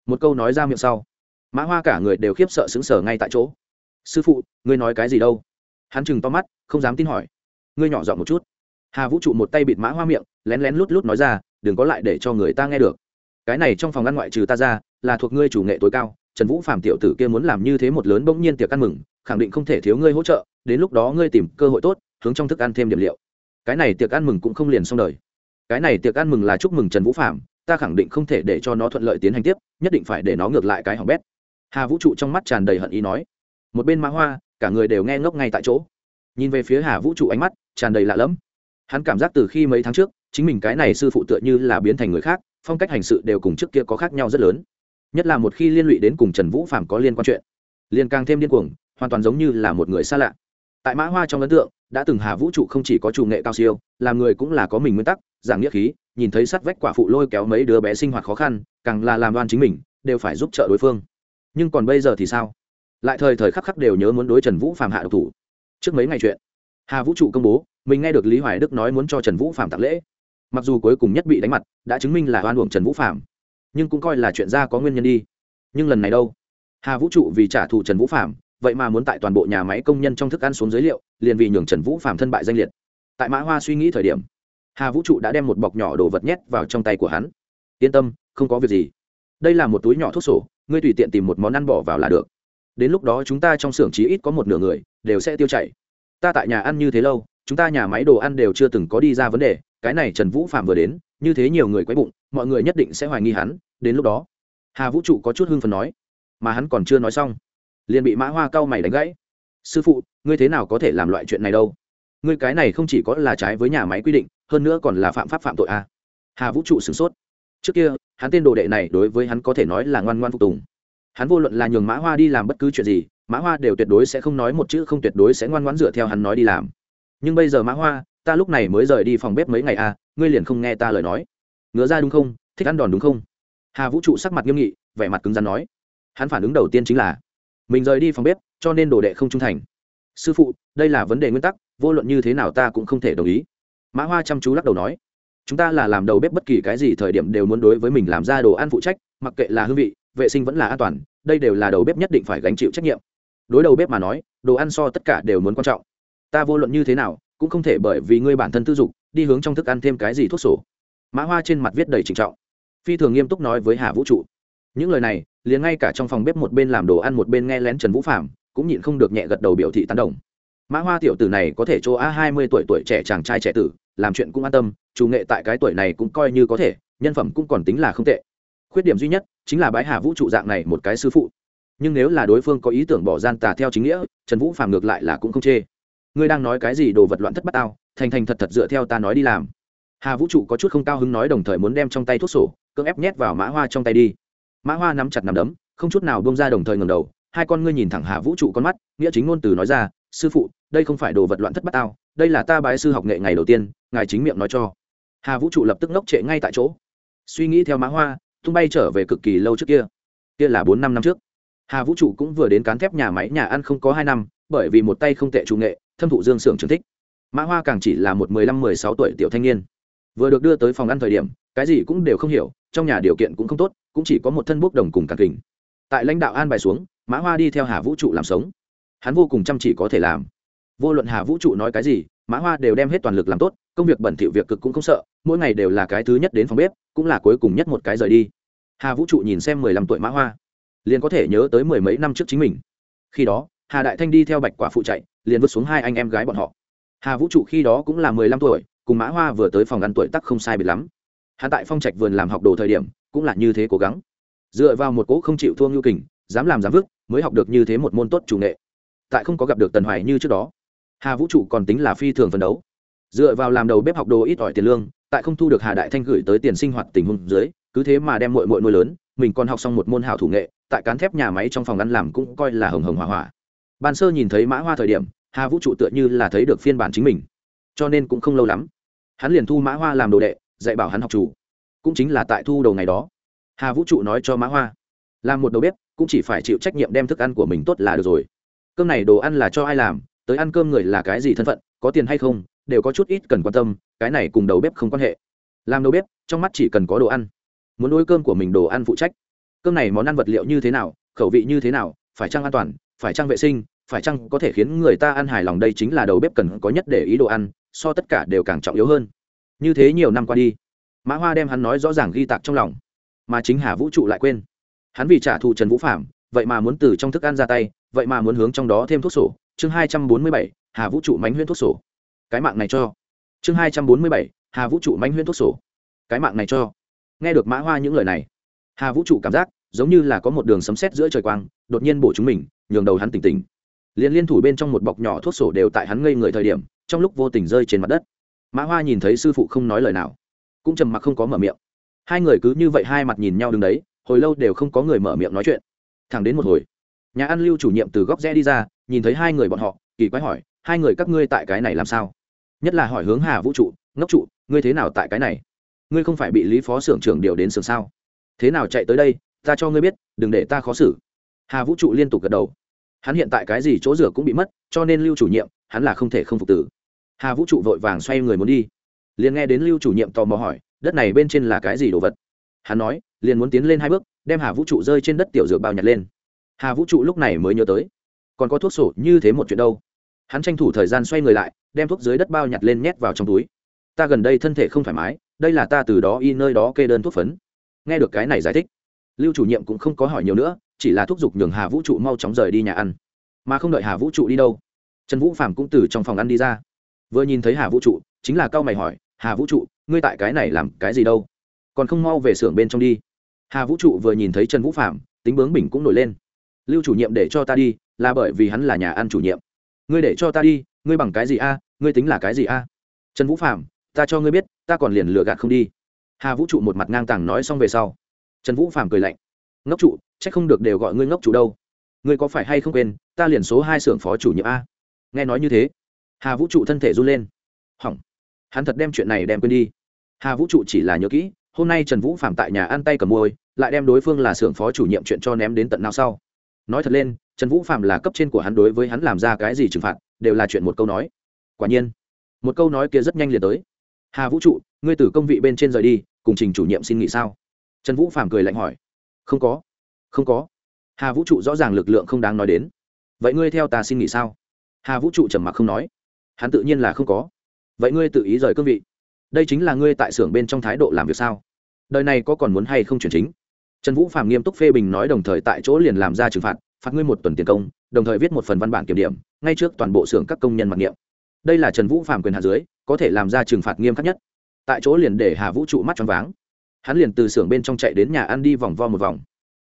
Một câu nói ra miệng sau, mã hoa cả người đều khiếp sợ xứng sở ngay tại chỗ sư phụ, ngươi nói cái gì đâu? Hắn chừng to mắt, không dám tin hỏi. Ngươi nhỏ giọng một chút. Hà vũ trụ một tay bịt mã hoa miệng, lén lén lút lút nói ra, đừng có lại để cho người ta nghe được. Cái này trong phòng ăn ngoại trừ ta ra, là thuộc ngươi chủ nghệ tối cao, trần vũ phạm tiểu tử kia muốn làm như thế một lớn bỗng nhiên tiệc ăn mừng, khẳng định không thể thiếu ngươi hỗ trợ, đến lúc đó ngươi tìm cơ hội tốt, hướng trong thức ăn thêm điểm liệu. Cái này tiệc ăn mừng cũng không liền xong đời. Cái này tiệc ăn mừng là chúc mừng trần vũ phạm ta khẳng định không thể để cho nó thuận lợi tiến hành tiếp, nhất định phải để nó ngược lại cái hỏng bét. Hà vũ trụ trong mắt tràn đầy hận ý nói một bên mã hoa, cả người đều nghe ngốc ngay tại chỗ. Nhìn về phía hà vũ trụ ánh mắt, tràn đầy lạ lẫm. Hắn cảm giác từ khi mấy tháng trước, chính mình cái này sư phụ tựa như là biến thành người khác, phong cách hành sự đều cùng trước kia có khác nhau rất lớn. Nhất là một khi liên lụy đến cùng trần vũ phạm có liên quan chuyện liên càng thêm điên cuồng, hoàn toàn giống như là một người xa lạ. Tại mã hoa trong ấn tượng, đã từng hà vũ trụ không chỉ có chủ nghệ cao siêu, làm người cũng là có mình nguyên tắc, giảng nghĩa khí, nhìn thấy sắt vách quả phụ lôi kéo mấy đứa bé sinh hoạt khó khăn, càng là làm đoan chính mình, đều phải giúp trợ đối phương. Nhưng còn bây giờ thì sao? Lại thời thời khắc khắc đều nhớ muốn đối trần vũ phạm hạ độc thủ. Trước mấy ngày chuyện, hà vũ trụ công bố, mình nghe được lý hoài đức nói muốn cho trần vũ phạm tặng lễ. Mặc dù cuối cùng nhất bị đánh mặt, đã chứng minh là oan uổng trần vũ phạm nhưng cũng coi là chuyện ra có nguyên nhân đi. Nhưng lần này đâu? Hà vũ trụ vì trả thù trần vũ phạm vậy mà muốn tại toàn bộ nhà máy công nhân trong thức ăn xuống dưới liệu, liền vì nhường trần vũ phạm thân bại danh liệt. Tại mã hoa suy nghĩ thời điểm, hà vũ trụ đã đem một bọc nhỏ đồ vật nhét vào trong tay của hắn. Yên tâm, không có việc gì. Đây là một túi nhỏ thuốc sổ, ngươi tùy tiện tìm một món ăn bỏ vào là được đến lúc đó chúng ta trong xưởng chí ít có một nửa người đều sẽ tiêu chảy. Ta tại nhà ăn như thế lâu, chúng ta nhà máy đồ ăn đều chưa từng có đi ra vấn đề, cái này trần vũ phạm vừa đến, như thế nhiều người quấy bụng, mọi người nhất định sẽ hoài nghi hắn, đến lúc đó, hà vũ trụ có chút hưng phần nói, mà hắn còn chưa nói xong, liền bị mã hoa cao mày đánh gãy. Sư phụ, ngươi thế nào có thể làm loại chuyện này đâu? Ngươi cái này không chỉ có là trái với nhà máy quy định, hơn nữa còn là phạm pháp phạm tội à. hà vũ trụ sửng sốt. Trước kia, hắn tên đồ đệ này đối với hắn có thể nói là ngoan ngoan phục tùng hắn vô luận là nhường mã hoa đi làm bất cứ chuyện gì, mã hoa đều tuyệt đối sẽ không nói một chữ, không tuyệt đối sẽ ngoan ngoãn dựa theo hắn nói đi làm. Nhưng bây giờ mã hoa, ta lúc này mới rời đi phòng bếp mấy ngày à ngươi liền không nghe ta lời nói. Ngứa ra đúng không? Thích ăn đòn đúng không? Hà vũ trụ sắc mặt nghiêm nghị, vẻ mặt cứng rắn nói. Hắn phản ứng đầu tiên chính là, mình rời đi phòng bếp, cho nên đồ đệ không trung thành. Sư phụ, đây là vấn đề nguyên tắc, vô luận như thế nào ta cũng không thể đồng ý. Mã hoa chăm chú lắc đầu nói. Chúng ta là làm đầu bếp bất kỳ cái gì thời điểm đều muốn đối với mình làm ra đồ ăn phụ trách, mặc kệ là hương vị vệ sinh vẫn là an toàn, đây đều là đầu bếp nhất định phải gánh chịu trách nhiệm. Đối đầu bếp mà nói, đồ ăn so tất cả đều muốn quan trọng. Ta vô luận như thế nào, cũng không thể bởi vì ngươi bản thân tư dục, đi hướng trong thức ăn thêm cái gì thuốc sổ. Mã hoa trên mặt viết đầy trịnh trọng. Phi thường nghiêm túc nói với hà vũ trụ. Những lời này, liền ngay cả trong phòng bếp một bên làm đồ ăn một bên nghe lén trần vũ phạm cũng nhịn không được nhẹ gật đầu biểu thị tán đồng. Mã hoa tiểu tử này có thể chỗ a hai mươi tuổi tuổi trẻ chàng trai trẻ tử, làm chuyện cũng an tâm, chủ nghệ tại cái tuổi này cũng coi như có thể, nhân phẩm cũng còn tính là không tệ khuyết điểm duy nhất chính là bái hà vũ trụ dạng này một cái sư phụ. Nhưng nếu là đối phương có ý tưởng bỏ gian tà theo chính nghĩa, trần vũ phàm ngược lại là cũng không chê. Ngươi đang nói cái gì đồ vật loạn thất bát ao thành thành thật thật dựa theo ta nói đi làm. Hà vũ trụ có chút không cao hứng nói đồng thời muốn đem trong tay thuốc sổ, cưỡng ép nhét vào mã hoa trong tay đi. Mã hoa nắm chặt nằm đấm, không chút nào bông ra đồng thời ngầm đầu, hai con ngươi nhìn thẳng hà vũ trụ con mắt, nghĩa chính ngôn từ nói ra, sư phụ, đây không phải đồ vật loạn thất bát ao đây là ta bái sư học nghệ ngày đầu tiên, ngài chính miệng nói cho. Hà vũ trụ lập tức ngốc trệ ngay tại chỗ. Suy nghĩ theo mã hoa tung bay trở về cực kỳ lâu trước kia. Kia là bốn năm năm trước. Hà vũ trụ cũng vừa đến cán thép nhà máy nhà ăn không có hai năm, bởi vì một tay không tệ chủ nghệ, thâm thụ dương xưởng trường thích. Mã hoa càng chỉ là một mười lăm mười sáu tuổi tiểu thanh niên. Vừa được đưa tới phòng ăn thời điểm, cái gì cũng đều không hiểu, trong nhà điều kiện cũng không tốt, cũng chỉ có một thân bốc đồng cùng càng kình. Tại lãnh đạo an bài xuống, mã hoa đi theo hà vũ trụ làm sống. Hắn vô cùng chăm chỉ có thể làm. Vô luận hà vũ trụ nói cái gì, mã hoa đều đem hết toàn lực làm tốt, công việc bẩn thỉu việc cực cũng không sợ, mỗi ngày đều là cái thứ nhất đến phòng bếp, cũng là cuối cùng nhất một cái rời đi hà vũ trụ nhìn xem mười lăm tuổi mã hoa, liền có thể nhớ tới mười mấy năm trước chính mình. Khi đó, hà đại thanh đi theo bạch quả phụ chạy, liền vứt xuống hai anh em gái bọn họ. Hà vũ trụ khi đó cũng là mười lăm tuổi, cùng mã hoa vừa tới phòng ăn tuổi tắc không sai biệt lắm. Hà tại phong trạch vườn làm học đồ thời điểm, cũng là như thế cố gắng. Dựa vào một cỗ không chịu thua ngưu kình, dám làm dám vứt, mới học được như thế một môn tốt chủ nghệ. Tại không có gặp được tần hoài như trước đó, hà vũ trụ còn tính là phi thường phấn đấu. Dựa vào làm đầu bếp học đồ ít ỏi tiền lương, tại không thu được hà đại thanh gửi tới tiền sinh hoạt tình huống dưới cứ thế mà đem muội muội nuôi lớn, mình còn học xong một môn hảo thủ nghệ, tại cán thép nhà máy trong phòng ăn làm cũng coi là hồng hồng hỏa hỏa. Ban sơ nhìn thấy mã hoa thời điểm, hà vũ trụ tựa như là thấy được phiên bản chính mình. Cho nên cũng không lâu lắm, hắn liền thu mã hoa làm đồ đệ, dạy bảo hắn học chủ. Cũng chính là tại thu đầu ngày đó. Hà vũ trụ nói cho mã hoa, làm một đầu bếp, cũng chỉ phải chịu trách nhiệm đem thức ăn của mình tốt là được rồi. Cơm này đồ ăn là cho ai làm, tới ăn cơm người là cái gì thân phận, có tiền hay không, đều có chút ít cần quan tâm, cái này cùng đầu bếp không quan hệ. Làm đầu bếp, trong mắt chỉ cần có đồ ăn muốn nuôi cơm của mình đồ ăn phụ trách. Cơm này món ăn vật liệu như thế nào, khẩu vị như thế nào, phải chăng an toàn, phải chăng vệ sinh, phải chăng có thể khiến người ta ăn hài lòng đây chính là đầu bếp cần có nhất để ý đồ ăn, so tất cả đều càng trọng yếu hơn. Như thế nhiều năm qua đi, mã hoa đem hắn nói rõ ràng ghi tạc trong lòng, mà chính hà vũ trụ lại quên. Hắn vì trả thù trần vũ phạm vậy mà muốn từ trong thức ăn ra tay, vậy mà muốn hướng trong đó thêm thuốc sổ. Chương hai trăm bốn mươi bảy, hà vũ trụ mánh huyễn thuốc sổ. Cái mạng này cho. Chương hai trăm bốn mươi bảy, hà vũ trụ mánh huyễn thuốc sổ. Cái mạng này cho nghe được mã hoa những lời này, hà vũ trụ cảm giác giống như là có một đường sấm sét giữa trời quang, đột nhiên bổ chúng mình, nhường đầu hắn tỉnh tỉnh. Liên liên thủ bên trong một bọc nhỏ thuốc sổ đều tại hắn ngây người thời điểm, trong lúc vô tình rơi trên mặt đất. Mã hoa nhìn thấy sư phụ không nói lời nào, cũng trầm mặc không có mở miệng. Hai người cứ như vậy hai mặt nhìn nhau đứng đấy, hồi lâu đều không có người mở miệng nói chuyện. Thẳng đến một hồi, nhà ăn lưu chủ nhiệm từ góc rẽ đi ra, nhìn thấy hai người bọn họ, kỳ quái hỏi, hai người các ngươi tại cái này làm sao? Nhất là hỏi hướng hà vũ trụ, ngốc trụ, ngươi thế nào tại cái này? Ngươi không phải bị lý phó xưởng trưởng điều đến xưởng sao? Thế nào chạy tới đây, ta cho ngươi biết, đừng để ta khó xử. Hà vũ trụ liên tục gật đầu. Hắn hiện tại cái gì chỗ rửa cũng bị mất, cho nên lưu chủ nhiệm, hắn là không thể không phục tử. Hà vũ trụ vội vàng xoay người muốn đi. Liền nghe đến lưu chủ nhiệm tò mò hỏi, đất này bên trên là cái gì đồ vật? Hắn nói, liền muốn tiến lên hai bước, đem hà vũ trụ rơi trên đất tiểu dược bao nhặt lên. Hà vũ trụ lúc này mới nhớ tới, còn có thuốc sổ như thế một chuyện đâu. Hắn tranh thủ thời gian xoay người lại, đem thuốc dưới đất bao nhặt lên nhét vào trong túi. Ta gần đây thân thể không thoải mái đây là ta từ đó y nơi đó kê đơn thuốc phấn. Nghe được cái này giải thích, lưu chủ nhiệm cũng không có hỏi nhiều nữa, chỉ là thúc giục nhường hà vũ trụ mau chóng rời đi nhà ăn. Mà không đợi hà vũ trụ đi đâu, trần vũ phạm cũng từ trong phòng ăn đi ra. Vừa nhìn thấy hà vũ trụ, chính là cao mày hỏi, hà vũ trụ, ngươi tại cái này làm cái gì đâu? Còn không mau về xưởng bên trong đi. Hà vũ trụ vừa nhìn thấy trần vũ phạm tính bướng bình cũng nổi lên. Lưu chủ nhiệm để cho ta đi, là bởi vì hắn là nhà ăn chủ nhiệm. Ngươi để cho ta đi, ngươi bằng cái gì a? Ngươi tính là cái gì a? Trần vũ phạm ta cho ngươi biết, ta còn liền lừa gạt không đi. Hà vũ trụ một mặt ngang tàng nói xong về sau. Trần vũ phàm cười lạnh. Ngốc trụ c h ắ c không được đều gọi ngươi ngốc trụ đâu. Ngươi có phải hay không quên, ta liền số hai xưởng phó chủ nhiệm a. Nghe nói như thế, hà vũ trụ thân thể run lên. Hỏng. Hắn thật đem chuyện này đem quên đi. Hà vũ trụ chỉ là nhớ kỹ, hôm nay trần vũ phạm tại nhà ăn tay cầm môi lại đem đối phương là xưởng phó chủ nhiệm chuyện cho ném đến tận nào sau. Nói thật lên, trần vũ phạm là cấp trên của hắn đối với hắn làm ra cái gì trừng phạt, đều là chuyện một câu nói. Quả nhiên, một câu nói kia rất nhanh liền tới hà vũ trụ, ngươi từ công vị bên trên rời đi, cùng trình chủ nhiệm xin nghỉ sao? Trần vũ phạm cười lạnh hỏi. Không có. Không có. Hà vũ trụ rõ ràng lực lượng không đáng nói đến. Vậy ngươi theo ta xin nghỉ sao? Hà vũ trụ trầm mặc không nói. Hắn tự nhiên là không có. Vậy ngươi tự ý rời cương vị. Đây chính là ngươi tại xưởng bên trong thái độ làm việc sao? Đời này có còn muốn hay không chuyển chính? Trần vũ phạm nghiêm túc phê bình nói đồng thời tại chỗ liền làm ra trừng phạt phạt ngươi một tuần tiền công, đồng thời viết một phần văn bản kiểm điểm, ngay trước toàn bộ xưởng các công nhân mặc niệm đây là trần vũ phạm quyền hạ dưới, có thể làm ra trừng phạt nghiêm khắc nhất. Tại chỗ liền để hà vũ trụ mắt choáng váng. Hắn liền từ xưởng bên trong chạy đến nhà ăn đi vòng vo một vòng.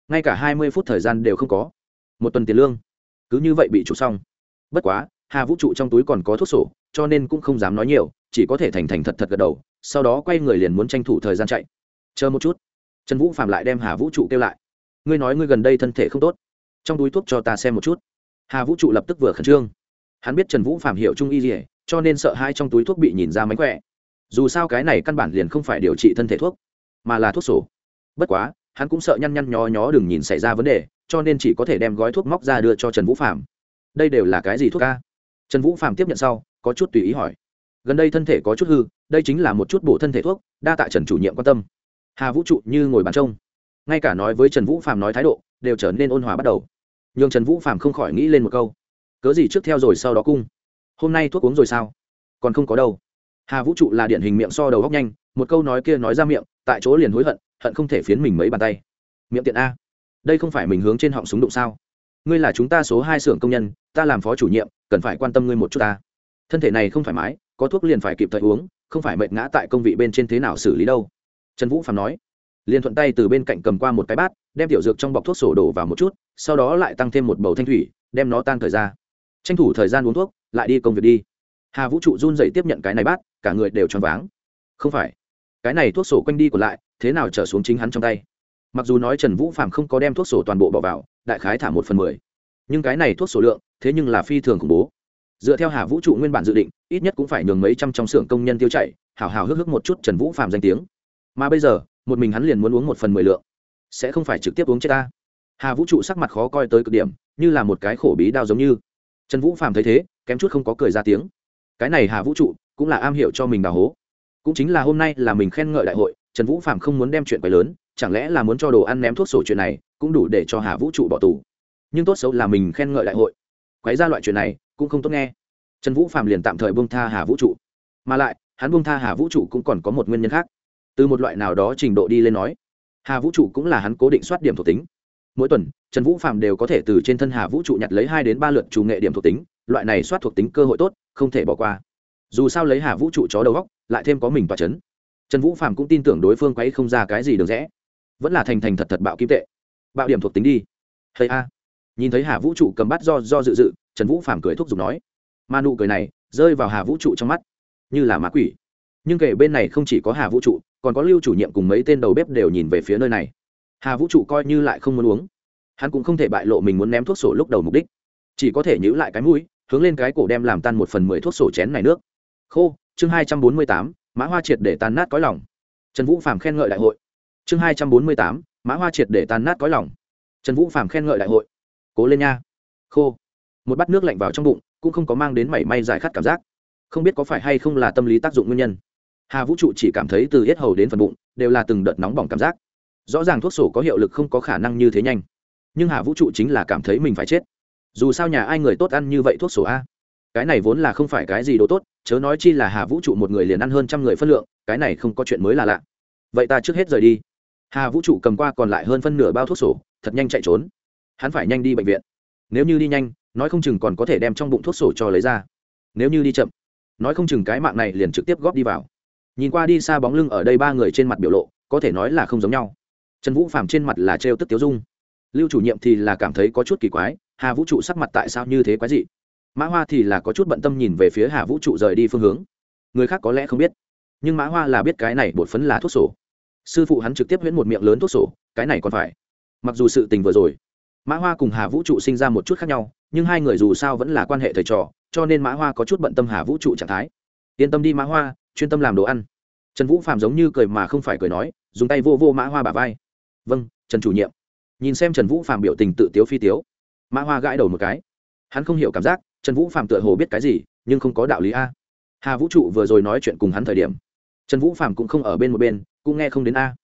Ngay cả hai mươi phút thời gian đều không có. Một tuần tiền lương. Cứ như vậy bị trụ xong. Bất quá, hà vũ trụ trong túi còn có thuốc sổ, cho nên cũng không dám nói nhiều, chỉ có thể thành thành thật thật gật đầu, sau đó quay người liền muốn tranh thủ thời gian chạy. Chờ một chút. Trần vũ phạm lại đem hà vũ trụ kêu lại. Ngươi nói ngươi gần đây thân thể không tốt. Trong túi thuốc cho ta xem một chút. Hà vũ trụ lập tức vừa khẩn trương. Hắn biết trần vũ phạm hiểu trung y gì cho nên sợ hai trong túi thuốc bị nhìn ra mánh khỏe. Dù sao cái này căn bản liền không phải điều trị thân thể thuốc, mà là thuốc sổ. Bất quá, hắn cũng sợ nhăn nhăn nhó nhó đừng nhìn xảy ra vấn đề, cho nên chỉ có thể đem gói thuốc móc ra đưa cho trần vũ phạm đây đều là cái gì thuốc ca trần vũ phạm tiếp nhận sau, có chút tùy ý hỏi. Gần đây thân thể có chút hư, đây chính là một chút bổ thân thể thuốc, đa tạ trần chủ nhiệm quan tâm. Hà vũ trụ như ngồi bàn trông. Ngay cả nói với trần vũ phạm nói thái độ, đều trở nên ôn hòa bắt đầu. N h ư n g trần vũ phạm không khỏi nghĩ lên một câu. Cớ gì trước theo rồi sau đó cung? Hôm nay thuốc uống rồi sao? Còn không có đâu. Hà vũ trụ là điển hình miệng so đầu góc nhanh, một câu nói kia nói ra miệng, tại chỗ liền hối hận hận không thể phiến mình mấy bàn tay. Miệng tiện a. Đây không phải mình hướng trên họng súng đụng sao? Ngươi là chúng ta số hai xưởng công nhân, ta làm phó chủ nhiệm, cần phải quan tâm ngươi một chút ta. Thân thể này không thoải mái, có thuốc liền phải kịp thời uống, không phải mệt ngã tại công vị bên trên thế nào xử lý đâu. Trần vũ phạm nói. Liền thuận tay từ bên cạnh cầm qua một cái bát, đem tiểu dược trong bọc thuốc sổ đổ vào một chút, sau đó lại tăng thêm một bầu thanh thủy, đem nó tan thời ra tranh thủ thời gian uống thuốc, lại đi công việc đi. Hà vũ trụ run dậy tiếp nhận cái này bát, cả người đều choáng váng. Không phải, cái này thuốc sổ quanh đi còn lại, thế nào trở xuống chính hắn trong tay? Mặc dù nói trần vũ phạm không có đem thuốc sổ toàn bộ bỏ vào, đại khái thả một phần mười, nhưng cái này thuốc sổ lượng, thế nhưng là phi thường khủng bố. Dựa theo hà vũ trụ nguyên bản dự định, ít nhất cũng phải nhường mấy trăm trong xưởng công nhân tiêu chảy, hào hào hức hức một chút trần vũ phạm danh tiếng. Mà bây giờ, một mình hắn liền muốn uống một phần mười lượng. Sẽ không phải trực tiếp uống chết ta. Hà vũ trụ sắc mặt khó coi tới cực điểm, như là một cái khổ bí đao giống như trần vũ phàm thấy thế, kém chút không có cười ra tiếng. Cái này hà vũ trụ cũng là am hiểu cho mình đào hố. Cũng chính là hôm nay là mình khen ngợi đại hội, trần vũ phàm không muốn đem chuyện quay lớn, chẳng lẽ là muốn cho đồ ăn ném thuốc sổ chuyện này, cũng đủ để cho hà vũ trụ bỏ tù. Nhưng tốt xấu là mình khen ngợi đại hội. Quấy ra loại chuyện này, cũng không tốt nghe. Trần vũ phàm liền tạm thời buông tha hà vũ trụ. Mà lại, hắn buông tha hà vũ trụ cũng còn có một nguyên nhân khác. Từ một loại nào đó trình độ đi lên nói, hà vũ trụ cũng là hắn cố định soát điểm thuộc tính mỗi tuần, trần vũ phạm đều có thể từ trên thân hà vũ trụ nhặt lấy hai đến ba lượt chủ nghệ điểm thuộc tính, loại này soát thuộc tính cơ hội tốt, không thể bỏ qua. Dù sao lấy hà vũ trụ chó đầu góc lại thêm có mình và chấn. Trần vũ phạm cũng tin tưởng đối phương quấy không ra cái gì được rẽ. Vẫn là thành thành thật thật bạo kim tệ. Bạo điểm thuộc tính đi. Hay a. Nhìn thấy hà vũ trụ cầm bắt do do dự dự, trần vũ phạm cười thúc giục nói. Mà nụ cười này, rơi vào hà vũ trụ trong mắt. Như là má quỷ. Nhưng kể bên này không chỉ có hà vũ trụ, còn có lưu chủ nhiệm cùng mấy tên đầu bếp đều nhìn về phía nơi này hà vũ trụ coi như lại không muốn uống. Hắn cũng không thể bại lộ mình muốn ném thuốc sổ lúc đầu mục đích. Chỉ có thể nhữ lại cái mũi, hướng lên cái cổ đem làm tan một phần mười thuốc sổ chén này nước. Khô, chương hai trăm bốn mươi tám, mã hoa triệt để tan nát cõi lòng. Trần vũ Phạm khen ngợi đại hội. Chương hai trăm bốn mươi tám, mã hoa triệt để tan nát cõi lòng. Trần vũ Phạm khen ngợi đại hội. Cố lên nha. Khô. Một bát nước lạnh vào trong bụng, cũng không có mang đến mảy may giải khát cảm giác. Không biết có phải hay không là tâm lý tác dụng nguyên nhân. Hà vũ trụ chỉ cảm thấy từ hết hầu đến phần bụng, đều là từng đợt nóng bỏng cảm giác rõ ràng thuốc sổ có hiệu lực không có khả năng như thế nhanh. Nhưng hà vũ trụ chính là cảm thấy mình phải chết. Dù sao nhà ai người tốt ăn như vậy thuốc sổ a? Cái này vốn là không phải cái gì đồ tốt, chớ nói chi là hà vũ trụ một người liền ăn hơn trăm người phân lượng, cái này không có chuyện mới là lạ. Vậy ta trước hết rời đi. Hà vũ trụ cầm qua còn lại hơn phân nửa bao thuốc sổ, thật nhanh chạy trốn. Hắn phải nhanh đi bệnh viện. Nếu như đi nhanh, nói không chừng còn có thể đem trong bụng thuốc sổ cho lấy ra. Nếu như đi chậm, nói không chừng cái mạng này liền trực tiếp góp đi vào. Nhìn qua đi xa bóng lưng ở đây ba người trên mặt biểu lộ, có thể nói là không giống nhau trần vũ Phạm trên mặt là trêu tức tiếu dung. Lưu chủ nhiệm thì là cảm thấy có chút kỳ quái, hà vũ trụ sắc mặt tại sao như thế quái dị? Mã hoa thì là có chút bận tâm nhìn về phía hà vũ trụ rời đi phương hướng. Người khác có lẽ không biết, nhưng mã hoa là biết cái này bột phấn là thuốc sổ. Sư phụ hắn trực tiếp huyễn một miệng lớn thuốc sổ, cái này còn phải. Mặc dù sự tình vừa rồi, mã hoa cùng hà vũ trụ sinh ra một chút khác nhau, nhưng hai người dù sao vẫn là quan hệ thầy trò, cho nên mã hoa có chút bận tâm hà vũ trụ trạng thái. Yên tâm đi mã hoa, chuyên tâm làm đồ ăn. Trần vũ phạm giống như cười mà không phải cười nói, dùng tay vô vô mã hoa bà vai vâng trần chủ nhiệm. Nhìn xem trần vũ phạm biểu tình tự tiếu phi tiếu. Mã hoa gãi đầu một cái. Hắn không hiểu cảm giác, trần vũ phạm tựa hồ biết cái gì, nhưng không có đạo lý a. Hà vũ trụ vừa rồi nói chuyện cùng hắn thời điểm. Trần vũ phạm cũng không ở bên một bên, cũng nghe không đến a.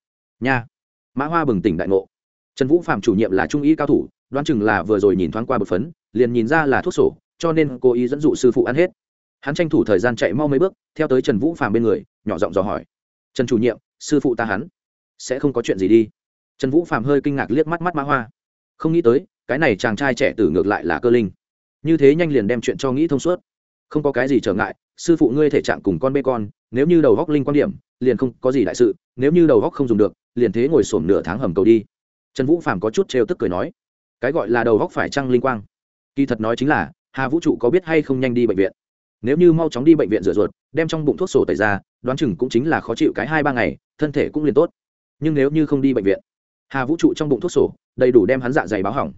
Nha. Mã hoa bừng tỉnh đại ngộ. Trần vũ phạm chủ nhiệm là trung y cao thủ, đoán chừng là vừa rồi nhìn thoáng qua bột phấn, liền nhìn ra là thuốc sổ, cho nên cô ý dẫn dụ sư phụ ăn hết. Hắn tranh thủ thời gian chạy mau mấy bước, theo tới trần vũ phàm bên người, nhỏ giọng dò hỏi. Trần chủ nhiệm, sư phụ ta hắn, sẽ không có chuyện gì đi trần vũ Phạm hơi kinh ngạc liếc mắt mắt mã hoa. Không nghĩ tới, cái này chàng trai trẻ tử ngược lại là cơ linh. Như thế nhanh liền đem chuyện cho nghĩ thông suốt. Không có cái gì trở ngại, sư phụ ngươi thể trạng cùng con bê con, nếu như đầu góc linh quan điểm, liền không có gì đại sự, nếu như đầu góc không dùng được, liền thế ngồi sổm nửa tháng hầm cầu đi. Trần vũ Phạm có chút trêu tức cười nói, cái gọi là đầu góc phải trăng linh quang? Kỳ thật nói chính là, hà vũ trụ có biết hay không nhanh đi bệnh viện? Nếu như mau chóng đi bệnh viện rửa ruột, đem trong bụng thuốc sổ tẩy ra, đoán chừng cũng chính là khó chịu cái hai ba ngày, thân thể cũng liền tốt. Nhưng nếu như không đi bệnh viện hà vũ trụ trong bụng thuốc sổ đầy đủ đem hắn dạ dày báo hỏng.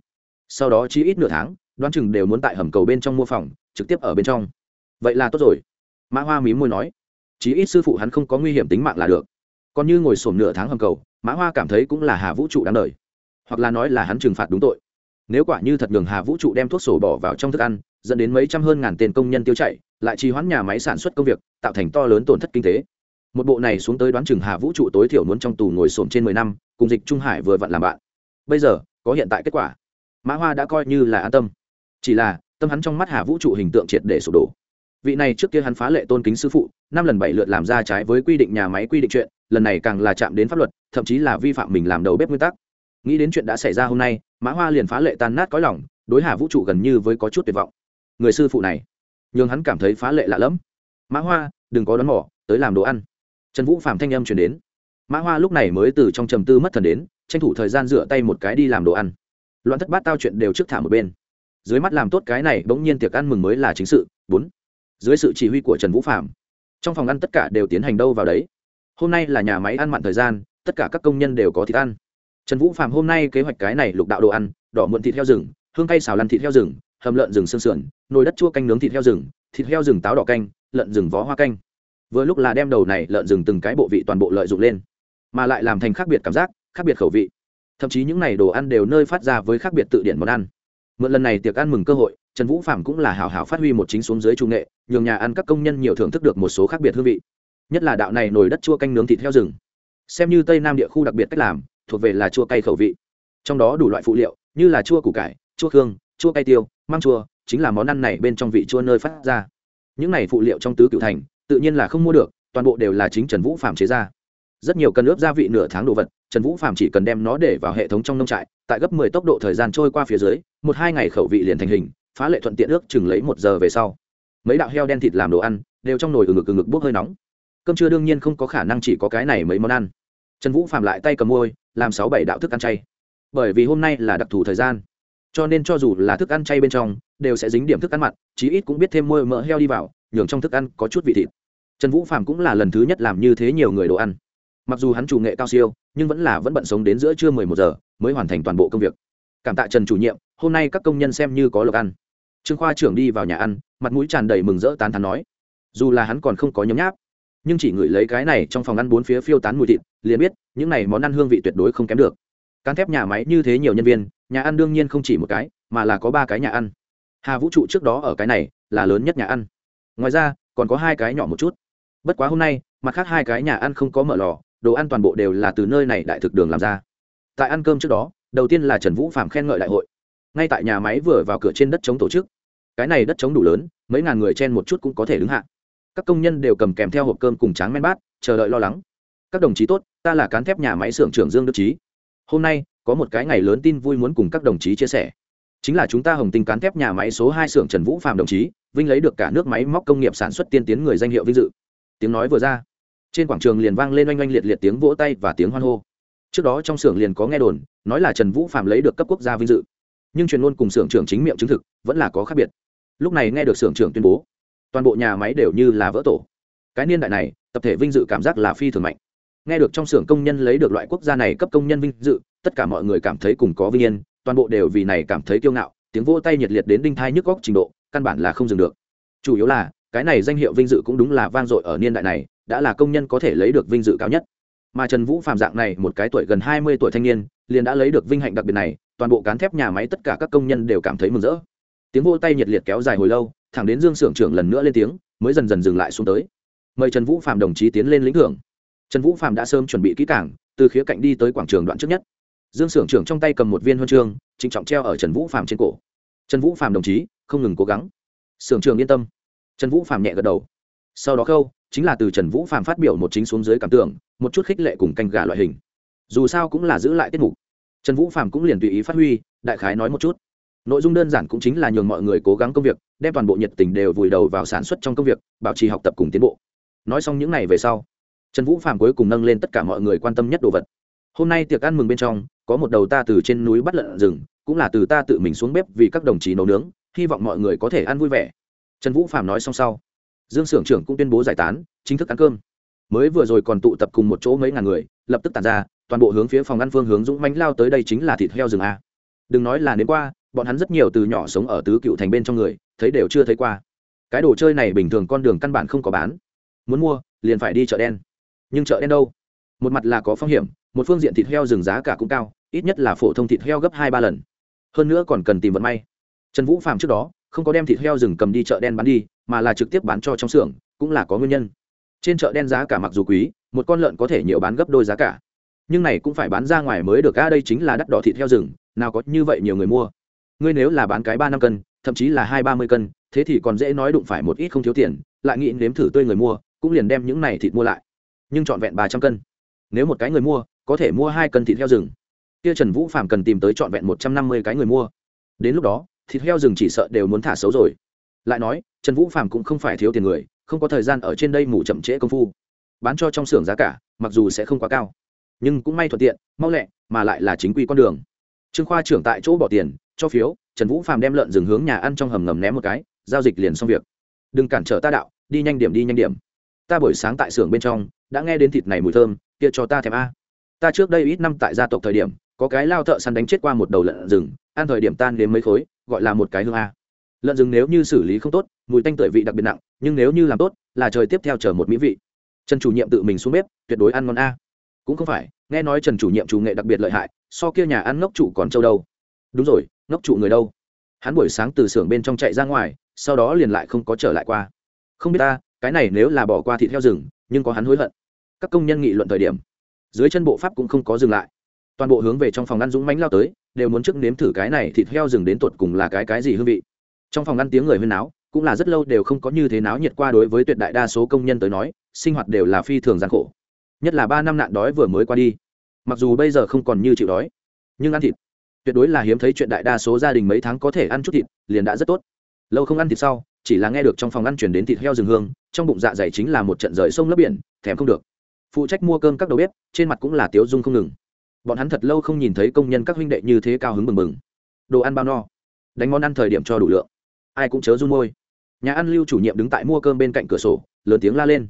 Sau đó chỉ ít nửa tháng đoán chừng đều muốn tại hầm cầu bên trong mua phòng trực tiếp ở bên trong. Vậy là tốt rồi. Mã hoa mí môi nói. Chí ít sư phụ hắn không có nguy hiểm tính mạng là được. Còn như ngồi sổm nửa tháng hầm cầu mã hoa cảm thấy cũng là hà vũ trụ đáng đời. Hoặc là nói là hắn trừng phạt đúng tội. Nếu quả như thật đường hà vũ trụ đem thuốc sổ bỏ vào trong thức ăn dẫn đến mấy trăm hơn ngàn tiền công nhân tiêu chảy, lại trì hoãn nhà máy sản xuất công việc tạo thành to lớn tổn thất kinh tế. Một bộ này xuống tới đoán chừng hà vũ trụ tối thiểu muốn trong tù ngồi sổm trên mười năm cùng dịch trung hải vừa vặn làm bạn. Bây giờ, có hiện tại kết quả. Mã hoa đã coi như là an tâm. Chỉ là, tâm hắn trong mắt hà vũ trụ hình tượng triệt để sụp đổ. Vị này trước kia hắn phá lệ tôn kính sư phụ, năm lần bảy lượt làm ra trái với quy định nhà máy quy định chuyện, lần này càng là chạm đến pháp luật, thậm chí là vi phạm mình làm đầu bếp nguyên tắc. Nghĩ đến chuyện đã xảy ra hôm nay, mã hoa liền phá lệ tan nát cõi lòng, đối hà vũ trụ gần như với có chút tuyệt vọng. Người sư phụ này, nhường hắn cảm thấy phá lệ lạ lẫm. Mã hoa, đừng có đón mỏ tới làm đồ ăn. Trần vũ phạm thanh âm chuyển đến mã hoa lúc này mới từ trong trầm tư mất thần đến, tranh thủ thời gian rửa tay một cái đi làm đồ ăn. Loạn thất bát tao chuyện đều trước thả một bên. Dưới mắt làm tốt cái này, bỗng nhiên tiệc ăn mừng mới là chính sự. Bốn. Dưới sự chỉ huy của trần vũ phạm trong phòng ăn tất cả đều tiến hành đâu vào đấy. Hôm nay là nhà máy ăn mặn thời gian, tất cả các công nhân đều có thịt ăn. Trần vũ phạm hôm nay kế hoạch cái này lục đạo đồ ăn, đỏ muộn thịt heo rừng, hương cay xào lăn thịt heo rừng, hầm lợn rừng xương sườn, nồi đất chua canh nướng thịt heo rừng, thịt heo rừng táo đỏ canh, lợn rừng vó hoa canh. Vừa lúc là đem đầu này lợn rừng từng cái bộ vị toàn bộ lợi dụng lên mà lại làm thành khác biệt cảm giác, khác biệt khẩu vị. Thậm chí những n à y đồ ăn đều nơi phát ra với khác biệt tự điển món ăn. Mượn lần này tiệc ăn mừng cơ hội, trần vũ phạm cũng là hào hào phát huy một chính xuống dưới trung nghệ, nhường nhà ăn các công nhân nhiều thưởng thức được một số khác biệt hương vị. Nhất là đạo này nồi đất chua canh nướng thịt heo rừng. Xem như tây nam địa khu đặc biệt cách làm, thuộc về là chua cay khẩu vị. Trong đó đủ loại phụ liệu, như là chua củ cải, chua khương chua cay tiêu, măng chua, chính là món ăn này bên trong vị chua nơi phát ra. Những này phụ liệu trong tứ cựu thành, tự nhiên là không mua được, toàn bộ đều là chính trần vũ phạm chế ra rất nhiều cần ướp gia vị nửa tháng đồ vật, trần vũ phạm chỉ cần đem nó để vào hệ thống trong nông trại, tại gấp mười tốc độ thời gian trôi qua phía dưới, một hai ngày khẩu vị liền thành hình, phá lệ thuận tiện ước chừng lấy một giờ về sau. Mấy đạo heo đen thịt làm đồ ăn, đều trong nồi từ ngực từ ngực bốc hơi nóng. Cơm trưa đương nhiên không có khả năng chỉ có cái này mấy món ăn. Trần vũ phạm lại tay cầm môi, làm sáu bảy đạo thức ăn chay. Bởi vì hôm nay là đặc thù thời gian, cho nên cho dù là thức ăn chay bên trong, đều sẽ dính điểm thức ăn mặn, chí ít cũng biết thêm môi mỡ heo đi vào, nhường trong thức ăn có chút vị thịt. Trần vũ phạm cũng là lần thứ nhất làm như thế nhiều người đồ ăn mặc dù hắn chủ nghệ cao siêu, nhưng vẫn là vẫn bận sống đến giữa trưa mười một giờ mới hoàn thành toàn bộ công việc. Cảm tạ trần chủ nhiệm, hôm nay các công nhân xem như có lộc ăn. Trương khoa trưởng đi vào nhà ăn, mặt mũi tràn đầy mừng rỡ tán thắn nói. Dù là hắn còn không có nhấm nháp, nhưng chỉ ngửi lấy cái này trong phòng ăn bốn phía phiêu tán mùi thịt, liền biết những này món ăn hương vị tuyệt đối không kém được. Cán thép nhà máy như thế nhiều nhân viên, nhà ăn đương nhiên không chỉ một cái, mà là có ba cái nhà ăn. Hà vũ trụ trước đó ở cái này là lớn nhất nhà ăn. Ngoài ra, còn có hai cái nhỏ một chút. Bất quá hôm nay, mặt khác hai cái nhà ăn không có mở lò đồ ăn toàn bộ đều là từ nơi này đại thực đường làm ra. Tại ăn cơm trước đó, đầu tiên là trần vũ phạm khen ngợi đại hội. Ngay tại nhà máy vừa vào cửa trên đất chống tổ chức. Cái này đất chống đủ lớn, mấy ngàn người chen một chút cũng có thể đứng hạ. Các công nhân đều cầm kèm theo hộp cơm cùng tráng men bát, chờ đợi lo lắng. Các đồng chí tốt, ta là cán thép nhà máy xưởng trưởng dương đức trí. Hôm nay, có một cái ngày lớn tin vui muốn cùng các đồng chí chia sẻ. Chính là chúng ta hồng tinh cán thép nhà máy số hai xưởng trần vũ phạm đồng chí, vinh lấy được cả nước máy móc công nghiệp sản xuất tiên tiến người danh hiệu vinh dự. Tiếng nói vừa ra trên quảng trường liền vang lên oanh oanh liệt liệt tiếng vỗ tay và tiếng hoan hô. Trước đó trong xưởng liền có nghe đồn, nói là trần vũ phạm lấy được cấp quốc gia vinh dự. Nhưng truyền luôn cùng xưởng trưởng chính miệng chứng thực, vẫn là có khác biệt. Lúc này nghe được xưởng trưởng tuyên bố, toàn bộ nhà máy đều như là vỡ tổ. Cái niên đại này, tập thể vinh dự cảm giác là phi thường mạnh. Nghe được trong xưởng công nhân lấy được loại quốc gia này cấp công nhân vinh dự, tất cả mọi người cảm thấy cùng có vinh yên, toàn bộ đều vì này cảm thấy kiêu ngạo, tiếng vỗ tay nhiệt liệt đến đinh thai nhức góc trình độ, căn bản là không dừng được. Chủ yếu là, cái này danh hiệu vinh dự cũng đúng là vang dội ở niên đại này đã là công nhân có thể lấy được vinh dự cao nhất. Mà trần vũ phạm dạng này, một cái tuổi gần hai mươi tuổi thanh niên, liền đã lấy được vinh hạnh đặc biệt này, toàn bộ cán thép nhà máy tất cả các công nhân đều cảm thấy mừng rỡ. Tiếng vô tay nhiệt liệt kéo dài hồi lâu, thẳng đến dương xưởng trưởng lần nữa lên tiếng, mới dần dần dừng lại xuống tới. Mời trần vũ phạm đồng chí tiến lên lĩnh thưởng. Trần vũ phạm đã sớm chuẩn bị kỹ cảng từ khía cạnh đi tới quảng trường đoạn trước nhất. Dương xưởng trưởng trong tay cầm một viên huân chương, trịnh trọng treo ở trần vũ phạm trên cổ. Trần vũ phạm đồng chí, không ngừng cố gắng. Xưởng trưởng yên tâm. Trần vũ phạm nhẹ gật đầu sau đó khâu, chính là từ trần vũ phạm phát biểu một chính xuống dưới cảm tưởng, một chút khích lệ cùng canh gà loại hình. Dù sao cũng là giữ lại tiết mục. Trần vũ phạm cũng liền tùy ý phát huy, đại khái nói một chút. Nội dung đơn giản cũng chính là nhường mọi người cố gắng công việc, đem toàn bộ nhiệt tình đều vùi đầu vào sản xuất trong công việc, bảo trì học tập cùng tiến bộ. Nói xong những n à y về sau, trần vũ phạm cuối cùng nâng lên tất cả mọi người quan tâm nhất đồ vật. Hôm nay tiệc ăn mừng bên trong, có một đầu ta từ trên núi bắt lợn rừng, cũng là từ ta tự mình xuống bếp vì các đồng chí nấu nướng, hy vọng mọi người có thể ăn vui vẻ. Trần vũ phạm nói xong sau dương s ư ở n g trưởng cũng tuyên bố giải tán, chính thức ăn cơm. Mới vừa rồi còn tụ tập cùng một chỗ mấy ngàn người, lập tức tàn ra, toàn bộ hướng phía phòng ăn phương hướng dũng mánh lao tới đây chính là thịt heo rừng a. Đừng nói là đến qua, bọn hắn rất nhiều từ nhỏ sống ở tứ cựu thành bên trong người, thấy đều chưa thấy qua. Cái đồ chơi này bình thường con đường căn bản không có bán. Muốn mua, liền phải đi chợ đen. Nhưng chợ đen đâu? Một mặt là có phong hiểm, một phương diện thịt heo rừng giá cả cũng cao, ít nhất là phổ thông thịt heo gấp hai ba lần. Hơn nữa còn cần tìm vận may. Trần vũ phạm trước đó, không có đem thịt heo rừng cầm đi chợ đen bán đi mà là trực tiếp bán cho trong xưởng, cũng là có nguyên nhân. Trên chợ đen giá cả mặc dù quý, một con lợn có thể nhiều bán gấp đôi giá cả. Nhưng này cũng phải bán ra ngoài mới được a đây chính là đắt đỏ thịt heo rừng, nào có như vậy nhiều người mua. Ngươi nếu là bán cái ba năm cân, thậm chí là hai ba mươi cân, thế thì còn dễ nói đụng phải một ít không thiếu tiền, lại nghĩ nếm thử tươi người mua, cũng liền đem những này thịt mua lại. Nhưng trọn vẹn ba trăm cân. Nếu một cái người mua, có thể mua hai cân thịt heo rừng. Kia trần vũ phạm cần tìm tới trọn vẹn một trăm năm mươi cái người mua. Đến lúc đó, thịt heo rừng chỉ sợ đều muốn thả xấu rồi. Lại nói trần vũ phạm cũng không phải thiếu tiền người, không có thời gian ở trên đây mù chậm trễ công phu. Bán cho trong xưởng giá cả, mặc dù sẽ không quá cao, nhưng cũng may thuận tiện, mau lẹ, mà lại là chính quy con đường. Trương khoa trưởng tại chỗ bỏ tiền, cho phiếu, trần vũ Phạm đem lợn dừng hướng nhà ăn trong hầm ngầm ném một cái, giao dịch liền xong việc. Đừng cản trở ta đạo, đi nhanh điểm, đi nhanh điểm. Ta buổi sáng tại xưởng bên trong, đã nghe đến thịt này mùi thơm, kia cho ta thèm a. Ta trước đây ít năm tại gia tộc thời điểm, có cái lao thợ săn đánh chết qua một đầu lợn rừng, ăn thời điểm tan đến mấy khối, gọi là một cái hương a lợn rừng nếu như xử lý không tốt, mùi tanh tưởi vị đặc biệt nặng, nhưng nếu như làm tốt, là trời tiếp theo chờ một mỹ vị. Trần chủ nhiệm tự mình xuống bếp, tuyệt đối ăn ngon a. Cũng không phải, nghe nói trần chủ nhiệm chủ nghệ đặc biệt lợi hại, so kia nhà ăn ngốc chủ còn trâu đâu. Đúng rồi, ngốc trụ người đâu? Hắn buổi sáng từ xưởng bên trong chạy ra ngoài, sau đó liền lại không có trở lại qua. Không biết ta, cái này nếu là bỏ qua thịt heo rừng, nhưng có hắn hối hận. Các công nhân nghị luận thời điểm, dưới chân bộ pháp cũng không có dừng lại. Toàn bộ hướng về trong phòng ăn dũng mánh lao tới, đều muốn trước nếm thử cái này thịt heo rừng đến tột cùng là cái cái gì hương vị trong phòng ăn tiếng người huyên náo, cũng là rất lâu đều không có như thế náo nhiệt qua đối với tuyệt đại đa số công nhân tới nói, sinh hoạt đều là phi thường gian khổ. Nhất là ba năm nạn đói vừa mới qua đi. Mặc dù bây giờ không còn như chịu đói, nhưng ăn thịt, tuyệt đối là hiếm thấy chuyện đại đa số gia đình mấy tháng có thể ăn chút thịt, liền đã rất tốt. Lâu không ăn thịt sau, chỉ là nghe được trong phòng ăn chuyển đến thịt heo rừng hương, trong bụng dạ dày chính là một trận rời sông lấp biển, thèm không được. Phụ trách mua cơm các đầu bếp, trên mặt cũng là tiếu dung không ngừng. Bọn hắn thật lâu không nhìn thấy công nhân các huynh đệ như thế cao hứng mừng mừng đồ ăn bao no. Đánh món ăn thời điểm cho đủ lượng ai cũng chớ run môi. Nhà ăn lưu chủ nhiệm đứng tại mua cơm bên cạnh cửa sổ, lớn tiếng la lên.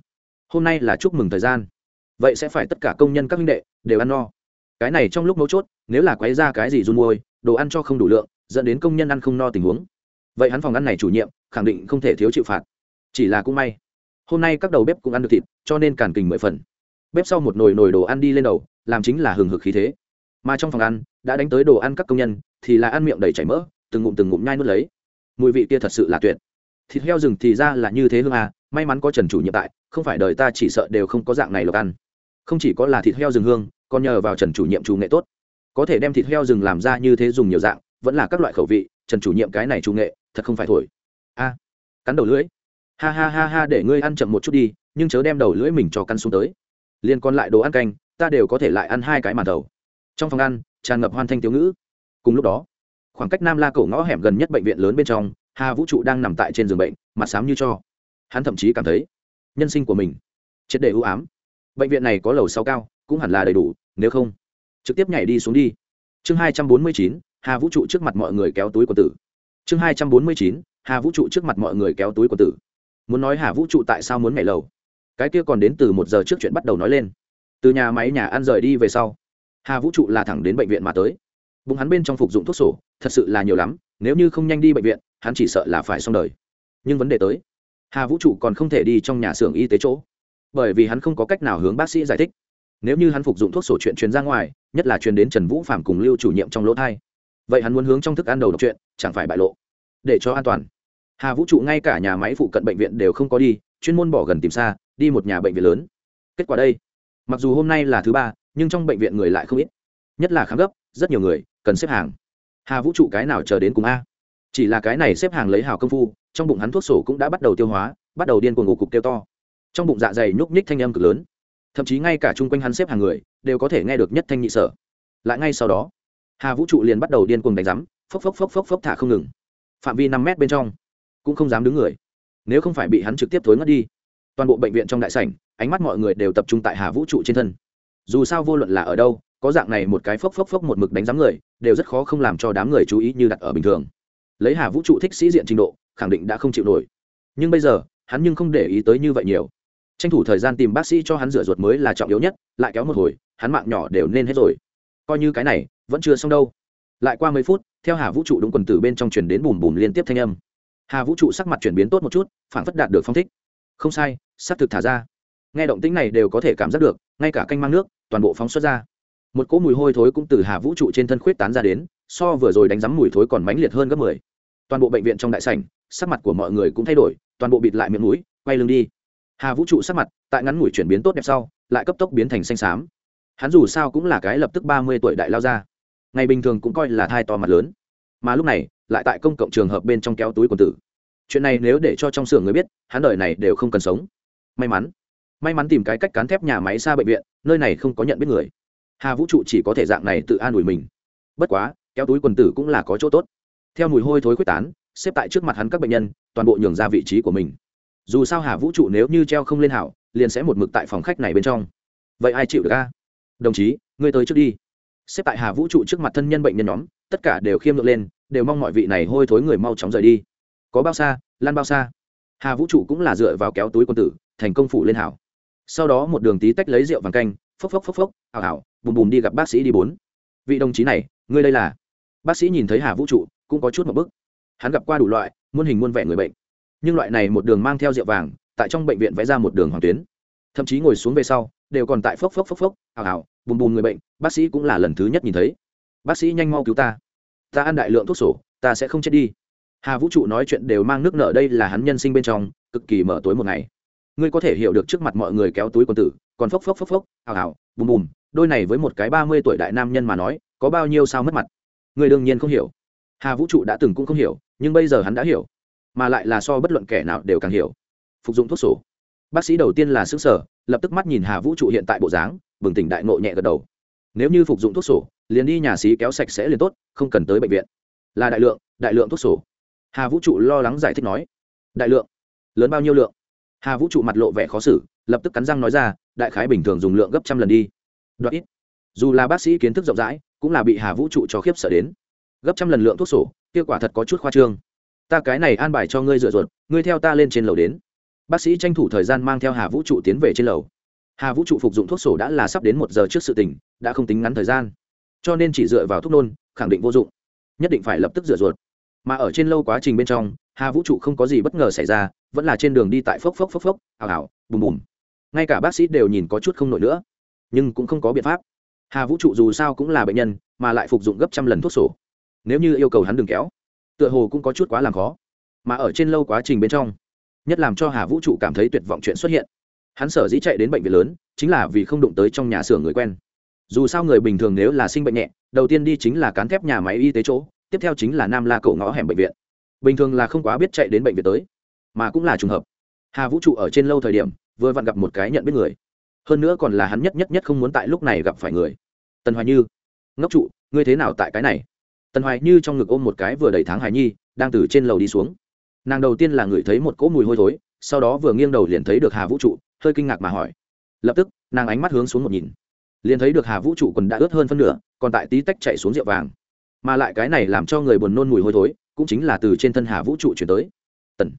Hôm nay là chúc mừng thời gian. Vậy sẽ phải tất cả công nhân các huynh đệ đều ăn no. Cái này trong lúc mấu chốt, nếu là quấy ra cái gì run môi, đồ ăn cho không đủ lượng, dẫn đến công nhân ăn không no tình huống. Vậy hắn phòng ăn này chủ nhiệm khẳng định không thể thiếu chịu phạt. Chỉ là cũng may, hôm nay các đầu bếp cũng ăn được thịt, cho nên càn kình mười phần. Bếp sau một nồi nồi đồ ăn đi lên đầu, làm chính là hừng hực khí thế. Mà trong phòng ăn, đã đánh tới đồ ăn các công nhân, thì là ăn miệng đầy chảy mỡ, từng ngụm từng ngụm nhai nuốt lấy mùi vị kia thật sự là tuyệt. Thịt heo rừng thì ra là như thế hương à may mắn có trần chủ nhiệm tại, không phải đời ta chỉ sợ đều không có dạng này lộc ăn. Không chỉ có là thịt heo rừng hương, còn nhờ vào trần chủ nhiệm chủ nghệ tốt. Có thể đem thịt heo rừng làm ra như thế dùng nhiều dạng, vẫn là các loại khẩu vị, trần chủ nhiệm cái này chủ nghệ, thật không phải thổi. A, cắn đầu lưỡi. Ha ha ha ha, để ngươi ăn chậm một chút đi, nhưng chớ đem đầu lưỡi mình cho căn xuống tới. Liên còn lại đồ ăn canh, ta đều có thể lại ăn hai cái màn đầu. Trong phòng ăn, tràn ngập hoan thanh tiêu ngữ. Cùng lúc đó khoảng cách nam la cổ ngõ hẻm gần nhất bệnh viện lớn bên trong, hà vũ trụ đang nằm tại trên giường bệnh, mặt xám như cho. Hắn thậm chí cảm thấy, nhân sinh của mình, triệt đề ưu ám. Bệnh viện này có lầu sáu cao, cũng hẳn là đầy đủ, nếu không, trực tiếp nhảy đi xuống đi. Chương hai trăm bốn mươi chín, hà vũ trụ trước mặt mọi người kéo túi của tử. Chương hai trăm bốn mươi chín, hà vũ trụ trước mặt mọi người kéo túi của tử. Muốn nói hà vũ trụ tại sao muốn nhảy lầu? Cái kia còn đến từ một giờ trước chuyện bắt đầu nói lên. Từ nhà máy nhà ăn rời đi về sau, hà vũ trụ là thẳng đến bệnh viện mà tới bụng hắn bên trong phục dụng thuốc sổ, thật sự là nhiều lắm, nếu như không nhanh đi bệnh viện, hắn chỉ sợ là phải xong đời. Nhưng vấn đề tới, hà vũ trụ còn không thể đi trong nhà xưởng y tế chỗ, bởi vì hắn không có cách nào hướng bác sĩ giải thích. Nếu như hắn phục dụng thuốc sổ chuyện truyền ra ngoài, nhất là truyền đến trần vũ phạm cùng lưu chủ nhiệm trong lỗ thai, vậy hắn muốn hướng trong thức ăn đầu đọc chuyện, chẳng phải bại lộ. Để cho an toàn. Hà vũ trụ ngay cả nhà máy phụ cận bệnh viện đều không có đi, chuyên môn bỏ gần tìm xa, đi một nhà bệnh viện lớn. Kết quả đây, mặc dù hôm nay là thứ ba, nhưng trong bệnh viện người lại không ít. Nhất là khám gấp, rất nhiều người cần xếp hàng. Hà vũ trụ cái nào chờ đến cùng a? Chỉ là cái này xếp hàng lấy hào công phu, trong bụng hắn thuốc sổ cũng đã bắt đầu tiêu hóa, bắt đầu điên cuồng ngủ cục tiêu to. Trong bụng dạ dày nhúc nhích thanh âm cực lớn. Thậm chí ngay cả chung quanh hắn xếp hàng người đều có thể nghe được nhất thanh nhị sở. Lại ngay sau đó, hà vũ trụ liền bắt đầu điên cuồng đánh rắm phốc phốc phốc phốc phốc thả không ngừng. Phạm vi năm mét bên trong, cũng không dám đứng người. Nếu không phải bị hắn trực tiếp thối ngất đi, toàn bộ bệnh viện trong đại sảnh, ánh mắt mọi người đều tập trung tại hà vũ trụ trên thân. Dù sao vô luận là ở đâu có dạng này một cái phốc phốc phốc một mực đánh giám người, đều rất khó không làm cho đám người chú ý như đặt ở bình thường. Lấy hà vũ trụ thích sĩ diện trình độ, khẳng định đã không chịu nổi. Nhưng bây giờ, hắn nhưng không để ý tới như vậy nhiều. Tranh thủ thời gian tìm bác sĩ cho hắn rửa ruột mới là trọng yếu nhất, lại kéo một hồi, hắn mạng nhỏ đều nên hết rồi. Coi như cái này, vẫn chưa xong đâu. Lại qua mấy phút, theo hà vũ trụ đúng quần từ bên trong truyền đến bùm bùm liên tiếp thanh âm. Hà vũ trụ sắc mặt chuyển biến tốt một chút phản phất đạt được phong thích. Không sai s ắ c thực thả ra. Nghe động tĩnh này đều có thể cảm giác được, ngay cả canh mang nước, toàn bộ phóng xuất ra một cỗ mùi hôi thối cũng từ hà vũ trụ trên thân khuyết tán ra đến, so vừa rồi đánh rắm mùi thối còn mãnh liệt hơn gấp mười. Toàn bộ bệnh viện trong đại sảnh, sắc mặt của mọi người cũng thay đổi, toàn bộ bịt lại miệng mũi, quay lưng đi. Hà vũ trụ sắc mặt, tại ngắn mũi chuyển biến tốt đẹp sau, lại cấp tốc biến thành xanh xám. Hắn dù sao cũng là cái lập tức ba mươi tuổi đại lao ra ngày bình thường cũng coi là thai to mặt lớn. Mà lúc này, lại tại công cộng trường hợp bên trong kéo túi quần tử. Chuyện này nếu để cho trong xưởng người biết, hắn đời này đều không cần sống. May mắn. May mắn tìm cái cách cán thép nhà máy xa bệnh viện, nơi này không có nhận biết người hà vũ trụ chỉ có thể dạng này tự an ủi mình. Bất quá, kéo túi quần tử cũng là có chỗ tốt. Theo mùi hôi thối quyết tán, xếp tại trước mặt hắn các bệnh nhân, toàn bộ nhường ra vị trí của mình. Dù sao hà vũ trụ nếu như treo không lên hảo, liền sẽ một mực tại phòng khách này bên trong. Vậy ai chịu được ca đồng chí, ngươi tới trước đi. Xếp tại hà vũ trụ trước mặt thân nhân bệnh nhân nhóm, tất cả đều khiêm lượng lên, đều mong mọi vị này hôi thối người mau chóng rời đi. Có bao xa, lan bao xa. Hà vũ trụ cũng là dựa vào kéo túi quân tử, thành công phủ lên hảo. Sau đó một đường tí tách lấy rượu vàng canh, phốc phốc phốc phốc hảo hảo bùm bùm đi gặp bác sĩ đi bốn. Vị đồng chí này, ngươi đây là? Bác sĩ nhìn thấy hà vũ trụ, cũng có chút một bức. Hắn gặp qua đủ loại, muôn hình muôn vẻ người bệnh. Nhưng loại này một đường mang theo rượu vàng, tại trong bệnh viện vẽ ra một đường hoàng tuyến. Thậm chí ngồi xuống về sau, đều còn tại phốc phốc phốc phốc, hào hào, bùm bùm người bệnh, bác sĩ cũng là lần thứ nhất nhìn thấy. Bác sĩ nhanh mau cứu ta. Ta ăn đại lượng thuốc sổ, ta sẽ không chết đi. Hà vũ trụ nói chuyện đều mang nước nợ đây là hắn nhân sinh bên trong, cực kỳ mở tối một ngày. Ngươi có thể hiểu được trước mặt mọi người kéo túi quần tử, còn phốc phốc phốc phốc, hào hào, bùm bùm đôi này với một cái ba mươi tuổi đại nam nhân mà nói, có bao nhiêu sao mất mặt? Người đương nhiên không hiểu. Hà vũ trụ đã từng cũng không hiểu, nhưng bây giờ hắn đã hiểu. Mà lại là so bất luận kẻ nào đều càng hiểu. Phục dụng thuốc sổ. Bác sĩ đầu tiên là xứng sở lập tức mắt nhìn hà vũ trụ hiện tại bộ dáng, bừng tỉnh đại ngộ nhẹ gật đầu. Nếu như phục dụng thuốc sổ, liền đi nhà xí kéo sạch sẽ liền tốt, không cần tới bệnh viện. Là đại lượng đại lượng thuốc sổ. Hà vũ trụ lo lắng giải thích nói. Đại lượng. Lớn bao nhiêu lượng? Hà vũ trụ mặt lộ vẻ khó xử, lập tức cắn răng nói ra, đại khái bình thường dùng lượng gấp trăm lần đi đoạt ít. Dù là bác sĩ kiến thức rộng rãi, cũng là bị hà vũ trụ cho khiếp sợ đến. Gấp trăm lần lượng thuốc sổ kết quả thật có chút khoa trương. Ta cái này an bài cho ngươi dựa ruột, ngươi theo ta lên trên lầu đến. Bác sĩ tranh thủ thời gian mang theo hà vũ trụ tiến về trên lầu. Hà vũ trụ phục dụng thuốc sổ đã là sắp đến một giờ trước sự tình, đã không tính ngắn thời gian. Cho nên chỉ dựa vào thuốc nôn, khẳng định vô dụng. Nhất định phải lập tức rửa ruột. Mà ở trên lâu quá trình bên trong, hà vũ trụ không có gì bất ngờ xảy ra, vẫn là trên đường đi tại phốc phốc phốc phốc ảo ảo bùm bùm. Ngay cả bác sĩ đều nhìn có chút không nổi nữa nhưng cũng không có biện pháp. Hà vũ trụ dù sao cũng là bệnh nhân, mà lại phục dụng gấp trăm lần thuốc sổ. Nếu như yêu cầu hắn đừng kéo, tựa hồ cũng có chút quá làm khó. Mà ở trên lâu quá trình bên trong, nhất làm cho hà vũ trụ cảm thấy tuyệt vọng chuyện xuất hiện. Hắn sở dĩ chạy đến bệnh viện lớn, chính là vì không đụng tới trong nhà xưởng người quen. Dù sao người bình thường nếu là sinh bệnh nhẹ, đầu tiên đi chính là cán thép nhà máy y tế chỗ, tiếp theo chính là nam la cổ ngõ hẻm bệnh viện. Bình thường là không quá biết chạy đến bệnh viện tới, mà cũng là trùng hợp. Hà vũ trụ ở trên lâu thời điểm, vừa vặn gặp một cái nhận biết người hơn nữa còn là hắn nhất nhất nhất không muốn tại lúc này gặp phải người. Tần hoài như, ngốc trụ, ngươi thế nào tại cái này? Tần hoài như trong ngực ôm một cái vừa đầy tháng hài nhi, đang từ trên lầu đi xuống. Nàng đầu tiên là ngửi thấy một cỗ mùi hôi thối, sau đó vừa nghiêng đầu liền thấy được hà vũ trụ, hơi kinh ngạc mà hỏi. Lập tức, nàng ánh mắt hướng xuống một nhìn. Liền thấy được hà vũ trụ quần đã ướt hơn phân nửa, còn tại tí tách chạy xuống rượu vàng. Mà lại cái này làm cho người buồn nôn mùi hôi thối, cũng chính là từ trên thân hà vũ trụ chuyển tới. Tần,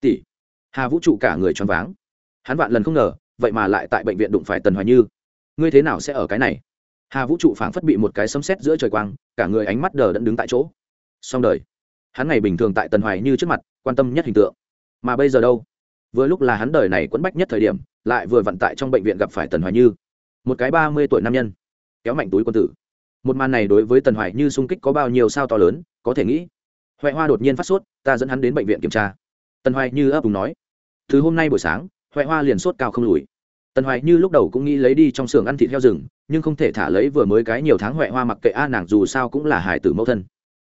tỷ. Hà vũ trụ cả người choáng váng. Hắn vạn lần không ngờ vậy mà lại tại bệnh viện đụng phải tần hoài như. Ngươi thế nào sẽ ở cái này? Hà vũ trụ phảng phất bị một cái sấm sét giữa trời quang, cả người ánh mắt đờ đẫn đứng tại chỗ. Xong đời. Hắn ngày bình thường tại tần hoài như trước mặt, quan tâm nhất hình tượng. Mà bây giờ đâu? Vừa lúc là hắn đời này quẫn bách nhất thời điểm, lại vừa vận tại trong bệnh viện gặp phải tần hoài như. Một cái ba mươi tuổi nam nhân, kéo mạnh túi quân tử. Một màn này đối với tần hoài như sung kích có bao nhiêu sao to lớn, có thể nghĩ. Huệ hoa đột nhiên phát sốt, ta dẫn hắn đến bệnh viện kiểm tra. Tần hoài như ấp úng nói, thứ hôm nay buổi sáng huệ hoa liền sốt cao không lùi. Tần hoài như lúc đầu cũng nghĩ lấy đi trong xưởng ăn thịt heo rừng, nhưng không thể thả lấy vừa mới cái nhiều tháng huệ hoa mặc kệ a, nàng dù sao cũng là hải tử mẫu thân.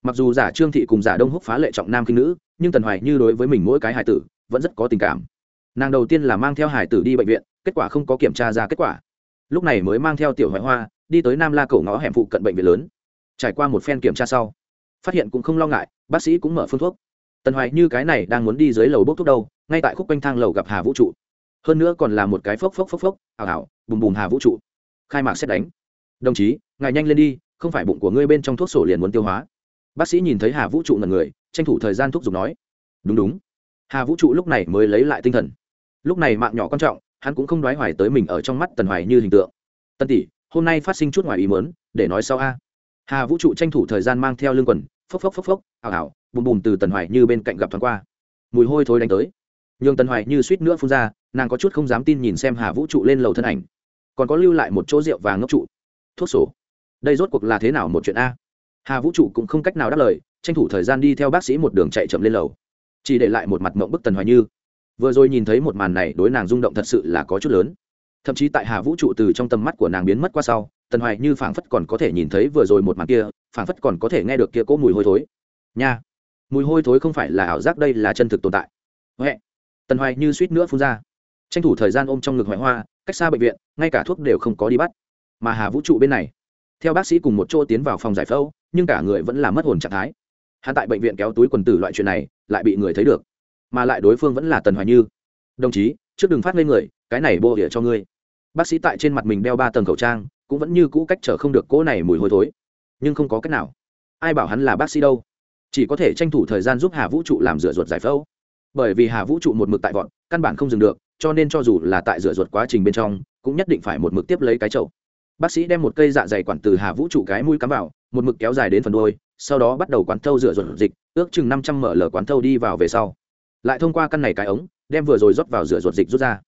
Mặc dù giả trương thị cùng giả đông húc phá lệ trọng nam kinh nữ, nhưng tần hoài như đối với mình mỗi cái hải tử, vẫn rất có tình cảm. Nàng đầu tiên là mang theo hải tử đi bệnh viện, kết quả không có kiểm tra ra kết quả. Lúc này mới mang theo tiểu hoại hoa, đi tới nam la cổ ngõ hẻm phụ cận bệnh viện lớn. Trải qua một phen kiểm tra sau, phát hiện cũng không lo ngại, bác sĩ cũng mở phương thuốc. Tần hoài như cái này đang muốn đi dưới lầu bốc thuốc đâu, ngay tại khúc quanh thang lầu gặp hà vũ trụ hơn nữa còn là một cái phốc phốc phốc phốc ảo ảo bùm bùm hà vũ trụ. Khai mạc xét đánh. Đồng chí, ngài nhanh lên đi, không phải bụng của ngươi bên trong thuốc sổ liền muốn tiêu hóa. Bác sĩ nhìn thấy hà vũ trụ ngần người, tranh thủ thời gian thuốc dùng nói. Đúng đúng. Hà vũ trụ lúc này mới lấy lại tinh thần. Lúc này mạng nhỏ quan trọng, hắn cũng không đoái hoài tới mình ở trong mắt tần hoài như hình tượng. Tân tỷ, hôm nay phát sinh chút ngoài ý mớn để nói sau a. Hà vũ trụ tranh thủ thời gian mang theo lương quần, phốc phốc phốc phốc ảo ảo bùm bùm từ tần hoài như bên cạnh gặp thoáng qua. Mùi hôi thối đánh tới nhường tần hoài như suýt nữa phun ra, nàng có chút không dám tin nhìn xem hà vũ trụ lên lầu thân ảnh. Còn có lưu lại một chỗ rượu vàng ngốc trụ. Thuốc sổ. Đây rốt cuộc là thế nào một chuyện a? Hà vũ trụ cũng không cách nào đáp lời, tranh thủ thời gian đi theo bác sĩ một đường chạy chậm lên lầu. Chỉ để lại một mặt mộng bức tần hoài như. Vừa rồi nhìn thấy một màn này, đối nàng rung động thật sự là có chút lớn. Thậm chí tại hà vũ trụ từ trong tầm mắt của nàng biến mất qua sau, tần hoài như phảng phất còn có thể nhìn thấy vừa rồi một màn kia, phảng phất còn có thể nghe được kia cỗ mùi hôi thối. Nha. Mùi hôi thối không phải là ảo giác, đây là chân thực tồn tại. Huệ tần hoài như suýt nữa phun ra. Tranh thủ thời gian ôm trong ngực hoại hoa, cách xa bệnh viện, ngay cả thuốc đều không có đi bắt. Mà hà vũ trụ bên này, theo bác sĩ cùng một chỗ tiến vào phòng giải phẫu, nhưng cả người vẫn là mất hồn trạng thái. Hắn tại bệnh viện kéo túi quần tử loại chuyện này, lại bị người thấy được. Mà lại đối phương vẫn là tần hoài như. Đồng chí, trước đừng phát lên người, cái này bô địa cho ngươi. Bác sĩ tại trên mặt mình đeo ba tầng khẩu trang, cũng vẫn như cũ cách trở không được cỗ này mùi hôi thối. Nhưng không có cách nào. Ai bảo hắn là bác sĩ đâu? Chỉ có thể tranh thủ thời gian giúp hà vũ trụ làm rửa ruột giải phẫu bởi vì hà vũ trụ một mực tại vọn căn bản không dừng được, cho nên cho dù là tại rửa ruột quá trình bên trong, cũng nhất định phải một mực tiếp lấy cái chậu. Bác sĩ đem một cây dạ dày quản từ hà vũ trụ cái mũi cắm vào, một mực kéo dài đến phần đôi sau đó bắt đầu quán thâu rửa ruột dịch, ước chừng năm trăm ml quán thâu đi vào về sau. Lại thông qua căn này cái ống, đem vừa rồi rót vào rửa ruột dịch rút ra.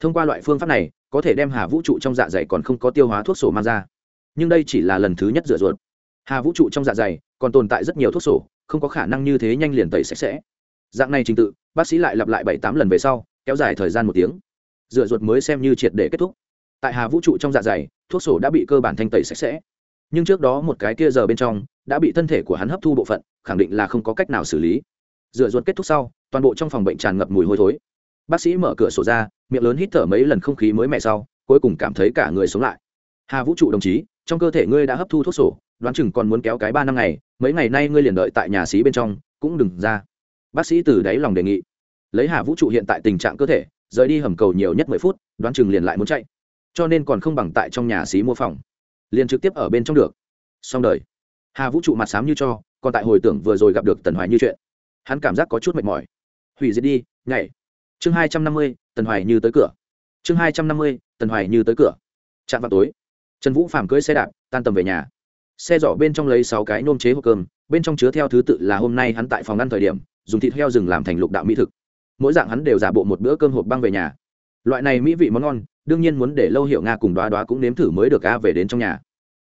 Thông qua loại phương pháp này, có thể đem hà vũ trụ trong dạ dày còn không có tiêu hóa thuốc sổ mang ra. Nhưng đây chỉ là lần thứ nhất rửa ruột. Hà vũ trụ trong dạ dày còn tồn tại rất nhiều thuốc sổ, không có khả năng như thế nhanh liền tẩy sạch sẽ. Dạng này trình tự bác sĩ lại lặp lại bảy tám lần về sau, kéo dài thời gian một tiếng. Rửa ruột mới xem như triệt để kết thúc. Tại hà vũ trụ trong dạ dày, thuốc sổ đã bị cơ bản thanh tẩy sạch sẽ. Nhưng trước đó một cái kia giờ bên trong, đã bị thân thể của hắn hấp thu bộ phận, khẳng định là không có cách nào xử lý. Rửa ruột kết thúc sau, toàn bộ trong phòng bệnh tràn ngập mùi hôi thối. Bác sĩ mở cửa sổ ra, miệng lớn hít thở mấy lần không khí mới mẻ sau, cuối cùng cảm thấy cả người sống lại. Hà vũ trụ đồng chí, trong cơ thể ngươi đã hấp thu thuốc sổ, đoán chừng còn muốn kéo cái ba năm ngày, mấy ngày nay ngươi liền đợi tại nhà xí bên trong, cũng đừng ra bác sĩ từ đáy lòng đề nghị. Lấy hà vũ trụ hiện tại tình trạng cơ thể, rời đi hầm cầu nhiều nhất mười phút, đoán chừng liền lại muốn chạy. Cho nên còn không bằng tại trong nhà xí mua phòng. Liền trực tiếp ở bên trong được. Xong đời. Hà vũ trụ mặt sám như cho, còn tại hồi tưởng vừa rồi gặp được tần hoài như chuyện. Hắn cảm giác có chút mệt mỏi. Hủy diệt đi, nhảy. Chương hai trăm năm mươi, tần hoài như tới cửa. Chương hai trăm năm mươi, tần hoài như tới cửa. Chạm vào tối. Trần vũ phàm cưới xe đạp, tan tầm về nhà. Xe giỏ bên trong lấy sáu cái nôm chế hộp cơm, bên trong chứa theo thứ tự là hôm nay hắn tại phòng ăn thời điểm dùng thịt heo rừng làm thành lục đạo mỹ thực. Mỗi dạng hắn đều giả bộ một bữa cơm hộp băng về nhà. Loại này mỹ vị món ngon, đương nhiên muốn để lâu hiệu nga cùng đoá đoá cũng nếm thử mới được a về đến trong nhà.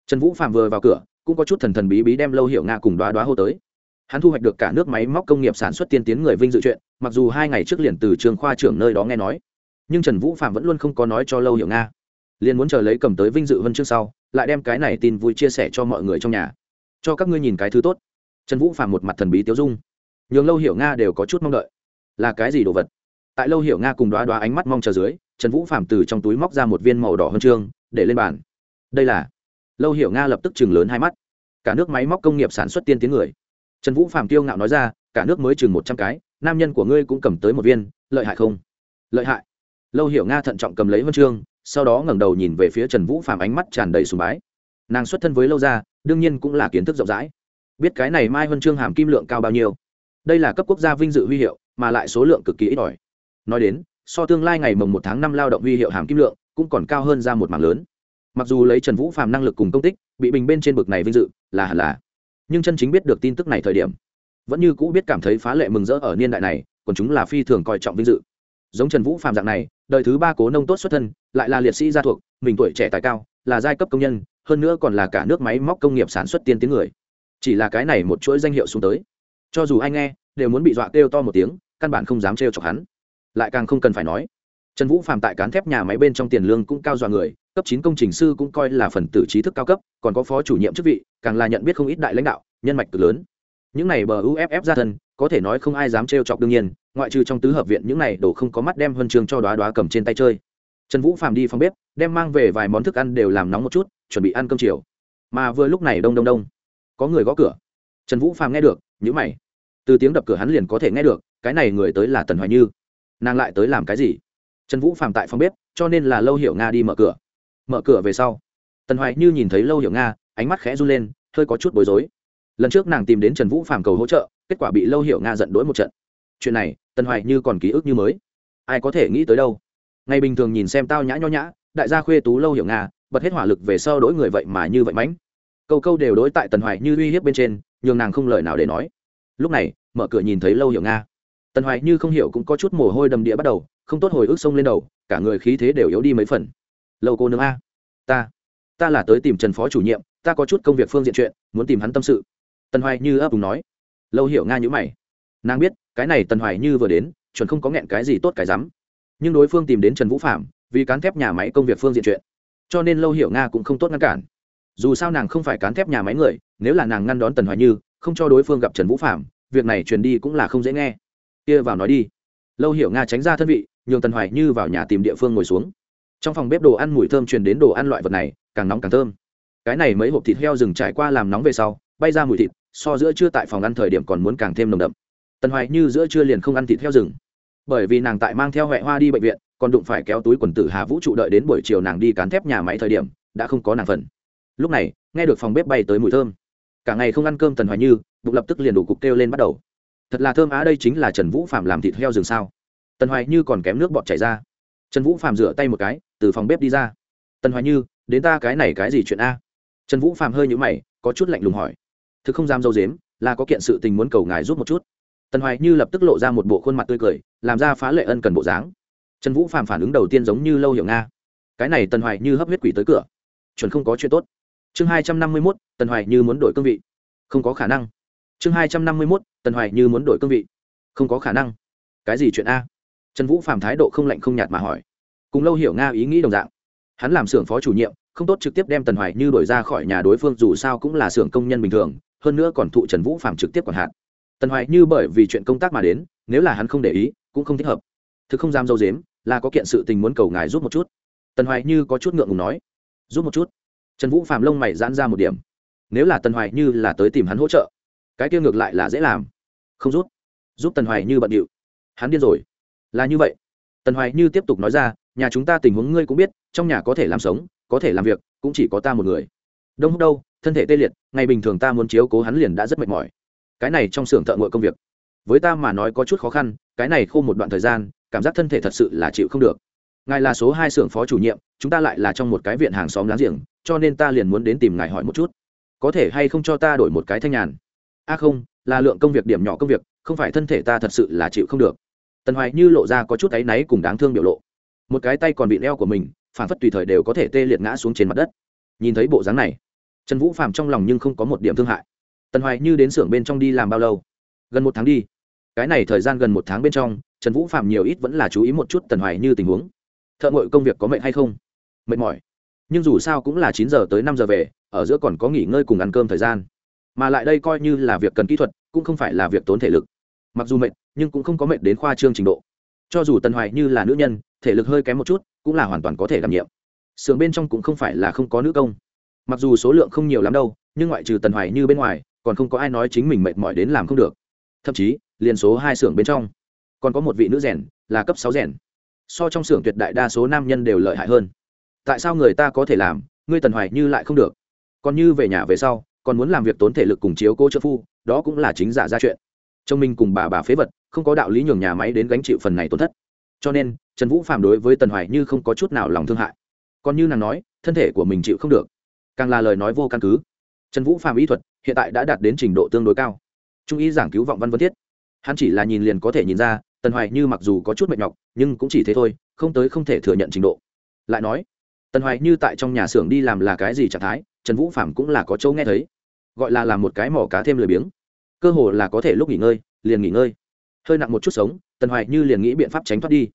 Trần vũ phạm vừa vào cửa, cũng có chút thần thần bí bí đem lâu hiệu nga cùng đoá đoá hô tới. Hắn thu hoạch được cả nước máy móc công nghiệp sản xuất tiên tiến người vinh dự chuyện, mặc dù hai ngày trước liền từ trường khoa trưởng nơi đó nghe nói. Nhưng trần vũ phạm vẫn luôn không có nói cho lâu hiệu nga. Liền muốn chờ lấy cầm tới vinh dự hơn trước sau, lại đem cái này tin vui chia sẻ cho mọi người trong nhà. Cho các ngươi nhìn cái thứ tốt. Trần vũ phạm một mặt thần bí tiêu dung nhường lâu hiểu nga đều có chút mong đợi. Là cái gì đồ vật? Tại lâu hiểu nga cùng đoá đoá ánh mắt mong chờ dưới, trần vũ phạm từ trong túi móc ra một viên màu đỏ hơn trương để lên bàn. Đây là? Lâu hiểu nga lập tức chừng lớn hai mắt. Cả nước máy móc công nghiệp sản xuất tiên tiến người. Trần vũ phạm tiêu ngạo nói ra, cả nước mới chừng một trăm cái, nam nhân của ngươi cũng cầm tới một viên, lợi hại không? Lợi hại. Lâu hiểu nga thận trọng cầm lấy huân chương, sau đó ngẩng đầu nhìn về phía trần vũ phạm ánh mắt tràn đầy sùng bái. Nàng xuất thân với lâu gia, đương nhiên cũng là kiến thức rộng rãi. Biết cái này mai huân chương hàm kim lượng cao bao nhiêu? Đây là cấp quốc gia vinh dự huy hiệu, mà lại số lượng cực kỳ ít ỏi. Nói đến, so tương lai ngày mồng một tháng năm lao động huy hiệu hàm kim lượng cũng còn cao hơn ra một mảng lớn. Mặc dù lấy trần vũ phạm năng lực cùng công tích, bị bình bên trên bực này vinh dự, là hẳn là. Nhưng chân chính biết được tin tức này thời điểm, vẫn như cũ biết cảm thấy phá lệ mừng rỡ ở niên đại này, còn chúng là phi thường coi trọng vinh dự. Giống trần vũ phạm dạng này, đời thứ ba cố nông tốt xuất thân, lại là liệt sĩ gia thuộc, mình tuổi trẻ tài cao, là giai cấp công nhân, hơn nữa còn là cả nước máy móc công nghiệp sản xuất tiên tiến người. Chỉ là cái này một chuỗi danh hiệu xuống tới cho dù ai nghe, đều muốn bị dọa kêu to một tiếng, căn bản không dám trêu chọc hắn. Lại càng không cần phải nói, trần vũ phạm tại cán thép nhà máy bên trong tiền lương cũng cao dọa người, cấp chín công trình sư cũng coi là phần tử trí thức cao cấp, còn có phó chủ nhiệm chức vị, càng là nhận biết không ít đại lãnh đạo, nhân mạch cực lớn. Những này bờ uff ra thân, có thể nói không ai dám trêu chọc đương nhiên, ngoại trừ trong tứ hợp viện những này đổ không có mắt đem huân chương cho đoá đoá cầm trên tay chơi. Trần vũ phạm đi phòng bếp, đem mang về vài món thức ăn đều làm nóng một chút, chuẩn bị ăn cơm chiều. Mà vừa lúc này đông đông đông, có người gõ cửa. Trần vũ phạm nghe được nhữ mày. Từ tiếng đập cửa hắn liền có thể nghe được, cái này người tới là tần hoài như. Nàng lại tới làm cái gì? Trần vũ phạm tại phòng bếp, cho nên là lâu hiểu nga đi mở cửa. Mở cửa về sau, tần hoài như nhìn thấy lâu hiểu nga, ánh mắt khẽ run lên, hơi có chút bối rối. Lần trước nàng tìm đến trần vũ phạm cầu hỗ trợ, kết quả bị lâu hiểu nga giận đỗi một trận. Chuyện này, tần hoài như còn ký ức như mới. Ai có thể nghĩ tới đâu? Ngày bình thường nhìn xem tao nhã nho nhã, đại gia khuê tú lâu hiểu nga, bật hết hỏa lực về sau đối người vậy mà như vậy mãnh câu câu đều đối tại tần hoài như uy hiếp bên trên, nhường nàng không lời nào để nói. Lúc này, mở cửa nhìn thấy lâu hiểu nga. Tần hoài như không hiểu cũng có chút mồ hôi đầm địa bắt đầu, không tốt hồi ức sông lên đầu, cả người khí thế đều yếu đi mấy phần. Lâu cô nương a, ta ta là tới tìm trần phó chủ nhiệm, ta có chút công việc phương diện chuyện, muốn tìm hắn tâm sự. Tần hoài như ấp úng nói. Lâu hiểu nga nhữ mày. Nàng biết, cái này tần hoài như vừa đến, chuẩn không có nghẹn cái gì tốt cái rắm. Nhưng đối phương tìm đến trần vũ phạm, vì cán thép nhà máy công việc phương diện chuyện. Cho nên lâu hiểu nga cũng không tốt ngăn cản dù sao nàng không phải cán thép nhà máy người, nếu là nàng ngăn đón tần hoài như, không cho đối phương gặp trần vũ phạm việc này truyền đi cũng là không dễ nghe. Kia vào nói đi. Lâu hiểu nga tránh ra thân vị, nhường tần hoài như vào nhà tìm địa phương ngồi xuống. Trong phòng bếp đồ ăn mùi thơm truyền đến đồ ăn loại vật này, càng nóng càng thơm. Cái này mấy hộp thịt heo rừng trải qua làm nóng về sau, bay ra mùi thịt, so giữa trưa tại phòng ăn thời điểm còn muốn càng thêm nồng đậm. Tần hoài như giữa trưa liền không ăn thịt heo rừng. Bởi vì nàng tại mang theo huệ hoa đi bệnh viện, còn đụng phải kéo túi quần tử hà vũ trụ đợi đến buổi chiều nàng đi cán thép nhà máy thời điểm, đã không có nàng phần lúc này, nghe được phòng bếp bay tới mùi thơm. Cả ngày không ăn cơm tần hoài như, bụng lập tức liền đủ cục kêu lên bắt đầu. Thật là thơm á, đây chính là trần vũ phạm làm thịt heo rừng sao? Tần hoài như còn kém nước bọt chảy ra. Trần vũ phạm rửa tay một cái, từ phòng bếp đi ra. Tần hoài như, đến ta cái này cái gì chuyện a? Trần vũ phạm hơi nhũ mày, có chút lạnh lùng hỏi. Thực không dám dâu dếm, là có kiện sự tình muốn cầu ngài giúp một chút. Tần hoài như lập tức lộ ra một bộ khuôn mặt tươi cười, làm ra phá lệ ân cần bộ dáng. Trần vũ phạm phản ứng đầu tiên giống như lâu hiểu nga. Cái này tần hoài như hấp huyết quỷ tới cửa. Chuẩn không có chuyện tốt chương hai trăm năm mươi mốt, tần hoài như muốn đổi cương vị. Không có khả năng. Chương hai trăm năm mươi mốt, tần hoài như muốn đổi cương vị. Không có khả năng. Cái gì chuyện a? Trần vũ phạm thái độ không lạnh không nhạt mà hỏi. Cùng lâu hiểu nga ý nghĩ đồng dạng. Hắn làm xưởng phó chủ nhiệm, không tốt trực tiếp đem tần hoài như đổi ra khỏi nhà đối phương, dù sao cũng là xưởng công nhân bình thường, hơn nữa còn thụ trần vũ phạm trực tiếp còn hạn tần hoài như bởi vì chuyện công tác mà đến, nếu là hắn không để ý, cũng không thích hợp. Thực không dám dâu dếm, là có kiện sự tình muốn cầu ngài giúp một chút. Tần hoài như có chút ngượng ngùng nói. Giúp một chút? Trần vũ phạm lông mày giãn ra một điểm. Nếu là tần hoài như là tới tìm hắn hỗ trợ, cái kia ngược lại là dễ làm. Không rút. Giúp tần hoài như bận điệu. Hắn điên rồi. Là như vậy. Tần hoài như tiếp tục nói ra, nhà chúng ta tình huống ngươi cũng biết, trong nhà có thể làm sống, có thể làm việc, cũng chỉ có ta một người. Đông húc đâu, thân thể tê liệt, ngày bình thường ta muốn chiếu cố hắn liền đã rất mệt mỏi. Cái này trong xưởng thợ ngội công việc. Với ta mà nói có chút khó khăn, cái này khô một đoạn thời gian, cảm giác thân thể thật sự là chịu không được. Ngài là số hai xưởng phó chủ nhiệm, chúng ta lại là trong một cái viện hàng xóm láng giềng cho nên ta liền muốn đến tìm ngài hỏi một chút. Có thể hay không cho ta đổi một cái thanh nhàn? A không, là lượng công việc điểm nhỏ công việc, không phải thân thể ta thật sự là chịu không được. Tần hoài như lộ ra có chút áy náy cùng đáng thương biểu lộ. Một cái tay còn bị leo của mình, phản phất tùy thời đều có thể tê liệt ngã xuống trên mặt đất. Nhìn thấy bộ dáng này, trần vũ phạm trong lòng nhưng không có một điểm thương hại. Tần hoài như đến xưởng bên trong đi làm bao lâu? Gần một tháng đi. Cái này thời gian gần một tháng bên trong, trần vũ phạm nhiều ít vẫn là chú ý một chút tần hoài như tình huống. Thợ ngội công việc có mệt hay không? Mệt mỏi nhưng dù sao cũng là chín giờ tới năm giờ về, ở giữa còn có nghỉ ngơi cùng ăn cơm thời gian. Mà lại đây coi như là việc cần kỹ thuật, cũng không phải là việc tốn thể lực. Mặc dù mệt, nhưng cũng không có mệt đến khoa trương trình độ. Cho dù tần hoài như là nữ nhân, thể lực hơi kém một chút, cũng là hoàn toàn có thể đảm nhiệm. Sưởng bên trong cũng không phải là không có nữ công. Mặc dù số lượng không nhiều lắm đâu, nhưng ngoại trừ tần hoài như bên ngoài, còn không có ai nói chính mình mệt mỏi đến làm không được. Thậm chí, liền số hai xưởng bên trong, còn có một vị nữ rèn, là cấp sáu rèn. So trong xưởng tuyệt đại đa số nam nhân đều lợi hại hơn tại sao người ta có thể làm, ngươi tần hoài như lại không được. Còn như về nhà về sau, còn muốn làm việc tốn thể lực cùng chiếu cô trợ phu, đó cũng là chính giả ra chuyện. Chồng mình cùng bà bà phế vật, không có đạo lý nhường nhà máy đến gánh chịu phần này tổn thất. Cho nên, trần vũ phàm đối với tần hoài như không có chút nào lòng thương hại. Còn như nàng nói, thân thể của mình chịu không được. Càng là lời nói vô căn cứ. Trần vũ phàm y thuật hiện tại đã đạt đến trình độ tương đối cao. Trung ý giảng cứu vọng văn vân thiết. Hắn chỉ là nhìn liền có thể nhìn ra, tần hoài như mặc dù có chút mệt nhọc, nhưng cũng chỉ thế thôi, không tới không thể thừa nhận trình độ. Lại nói tần hoài như tại trong nhà xưởng đi làm là cái gì trạng thái, trần vũ phạm cũng là có chỗ nghe thấy. Gọi là làm một cái mỏ cá thêm lười biếng. Cơ hồ là có thể lúc nghỉ ngơi, liền nghỉ ngơi. Hơi nặng một chút sống, tần hoài như liền nghĩ biện pháp tránh thoát đi.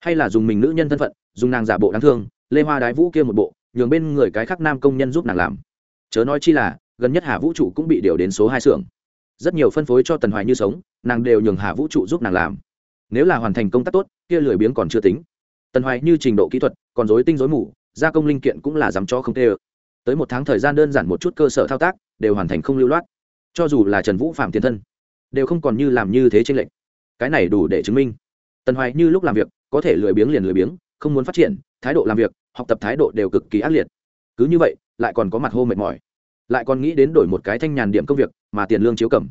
Hay là dùng mình nữ nhân thân phận, dùng nàng giả bộ đáng thương, lê hoa đái vũ kia một bộ, nhường bên người cái khác nam công nhân giúp nàng làm. Chớ nói chi là, gần nhất hà vũ trụ cũng bị điều đến số hai xưởng. Rất nhiều phân phối cho tần hoài như sống, nàng đều nhường hà vũ trụ giúp nàng làm. Nếu là hoàn thành công tác tốt, kia lười biếng còn chưa tính. Tần hoài như trình độ kỹ thuật, còn dối tinh dối mù gia công linh kiện cũng là dám cho không tê ơ. Tới một tháng thời gian đơn giản một chút cơ sở thao tác, đều hoàn thành không lưu loát. Cho dù là trần vũ phạm tiền thân, đều không còn như làm như thế trên lệnh cái này đủ để chứng minh. Tần hoài như lúc làm việc, có thể lười biếng liền lười biếng, không muốn phát triển, thái độ làm việc, học tập thái độ đều cực kỳ ác liệt. Cứ như vậy, lại còn có mặt hô mệt mỏi. Lại còn nghĩ đến đổi một cái thanh nhàn điểm công việc, mà tiền lương chiếu cầm.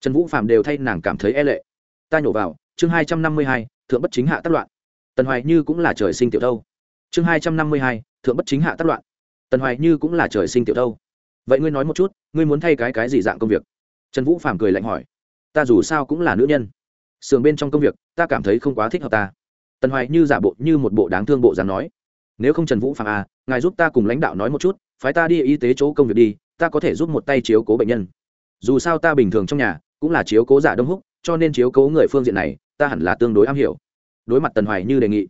Trần vũ phạm đều thay nàng cảm thấy e lệ. Ta nhổ vào, chương hai trăm năm mươi hai, thượng bất chính hạ tác loạn. Tần hoài như cũng là trời sinh tiểu thâu chương hai trăm năm mươi hai, thượng bất chính hạ tác loạn. Tần hoài như cũng là trời sinh tiểu thâu. Vậy ngươi nói một chút, ngươi muốn thay cái cái gì dạng công việc? Trần vũ phàm cười lạnh hỏi. Ta dù sao cũng là nữ nhân. Sườn bên trong công việc, ta cảm thấy không quá thích hợp ta. Tần hoài như giả bộ như một bộ đáng thương bộ dám nói. Nếu không trần vũ phàm à ngài giúp ta cùng lãnh đạo nói một chút, phái ta đi y tế chỗ công việc đi, ta có thể giúp một tay chiếu cố bệnh nhân. Dù sao ta bình thường trong nhà, cũng là chiếu cố giả đông húc, cho nên chiếu cố người phương diện này, ta hẳn là tương đối am hiểu. Đối mặt tần hoài như đề nghị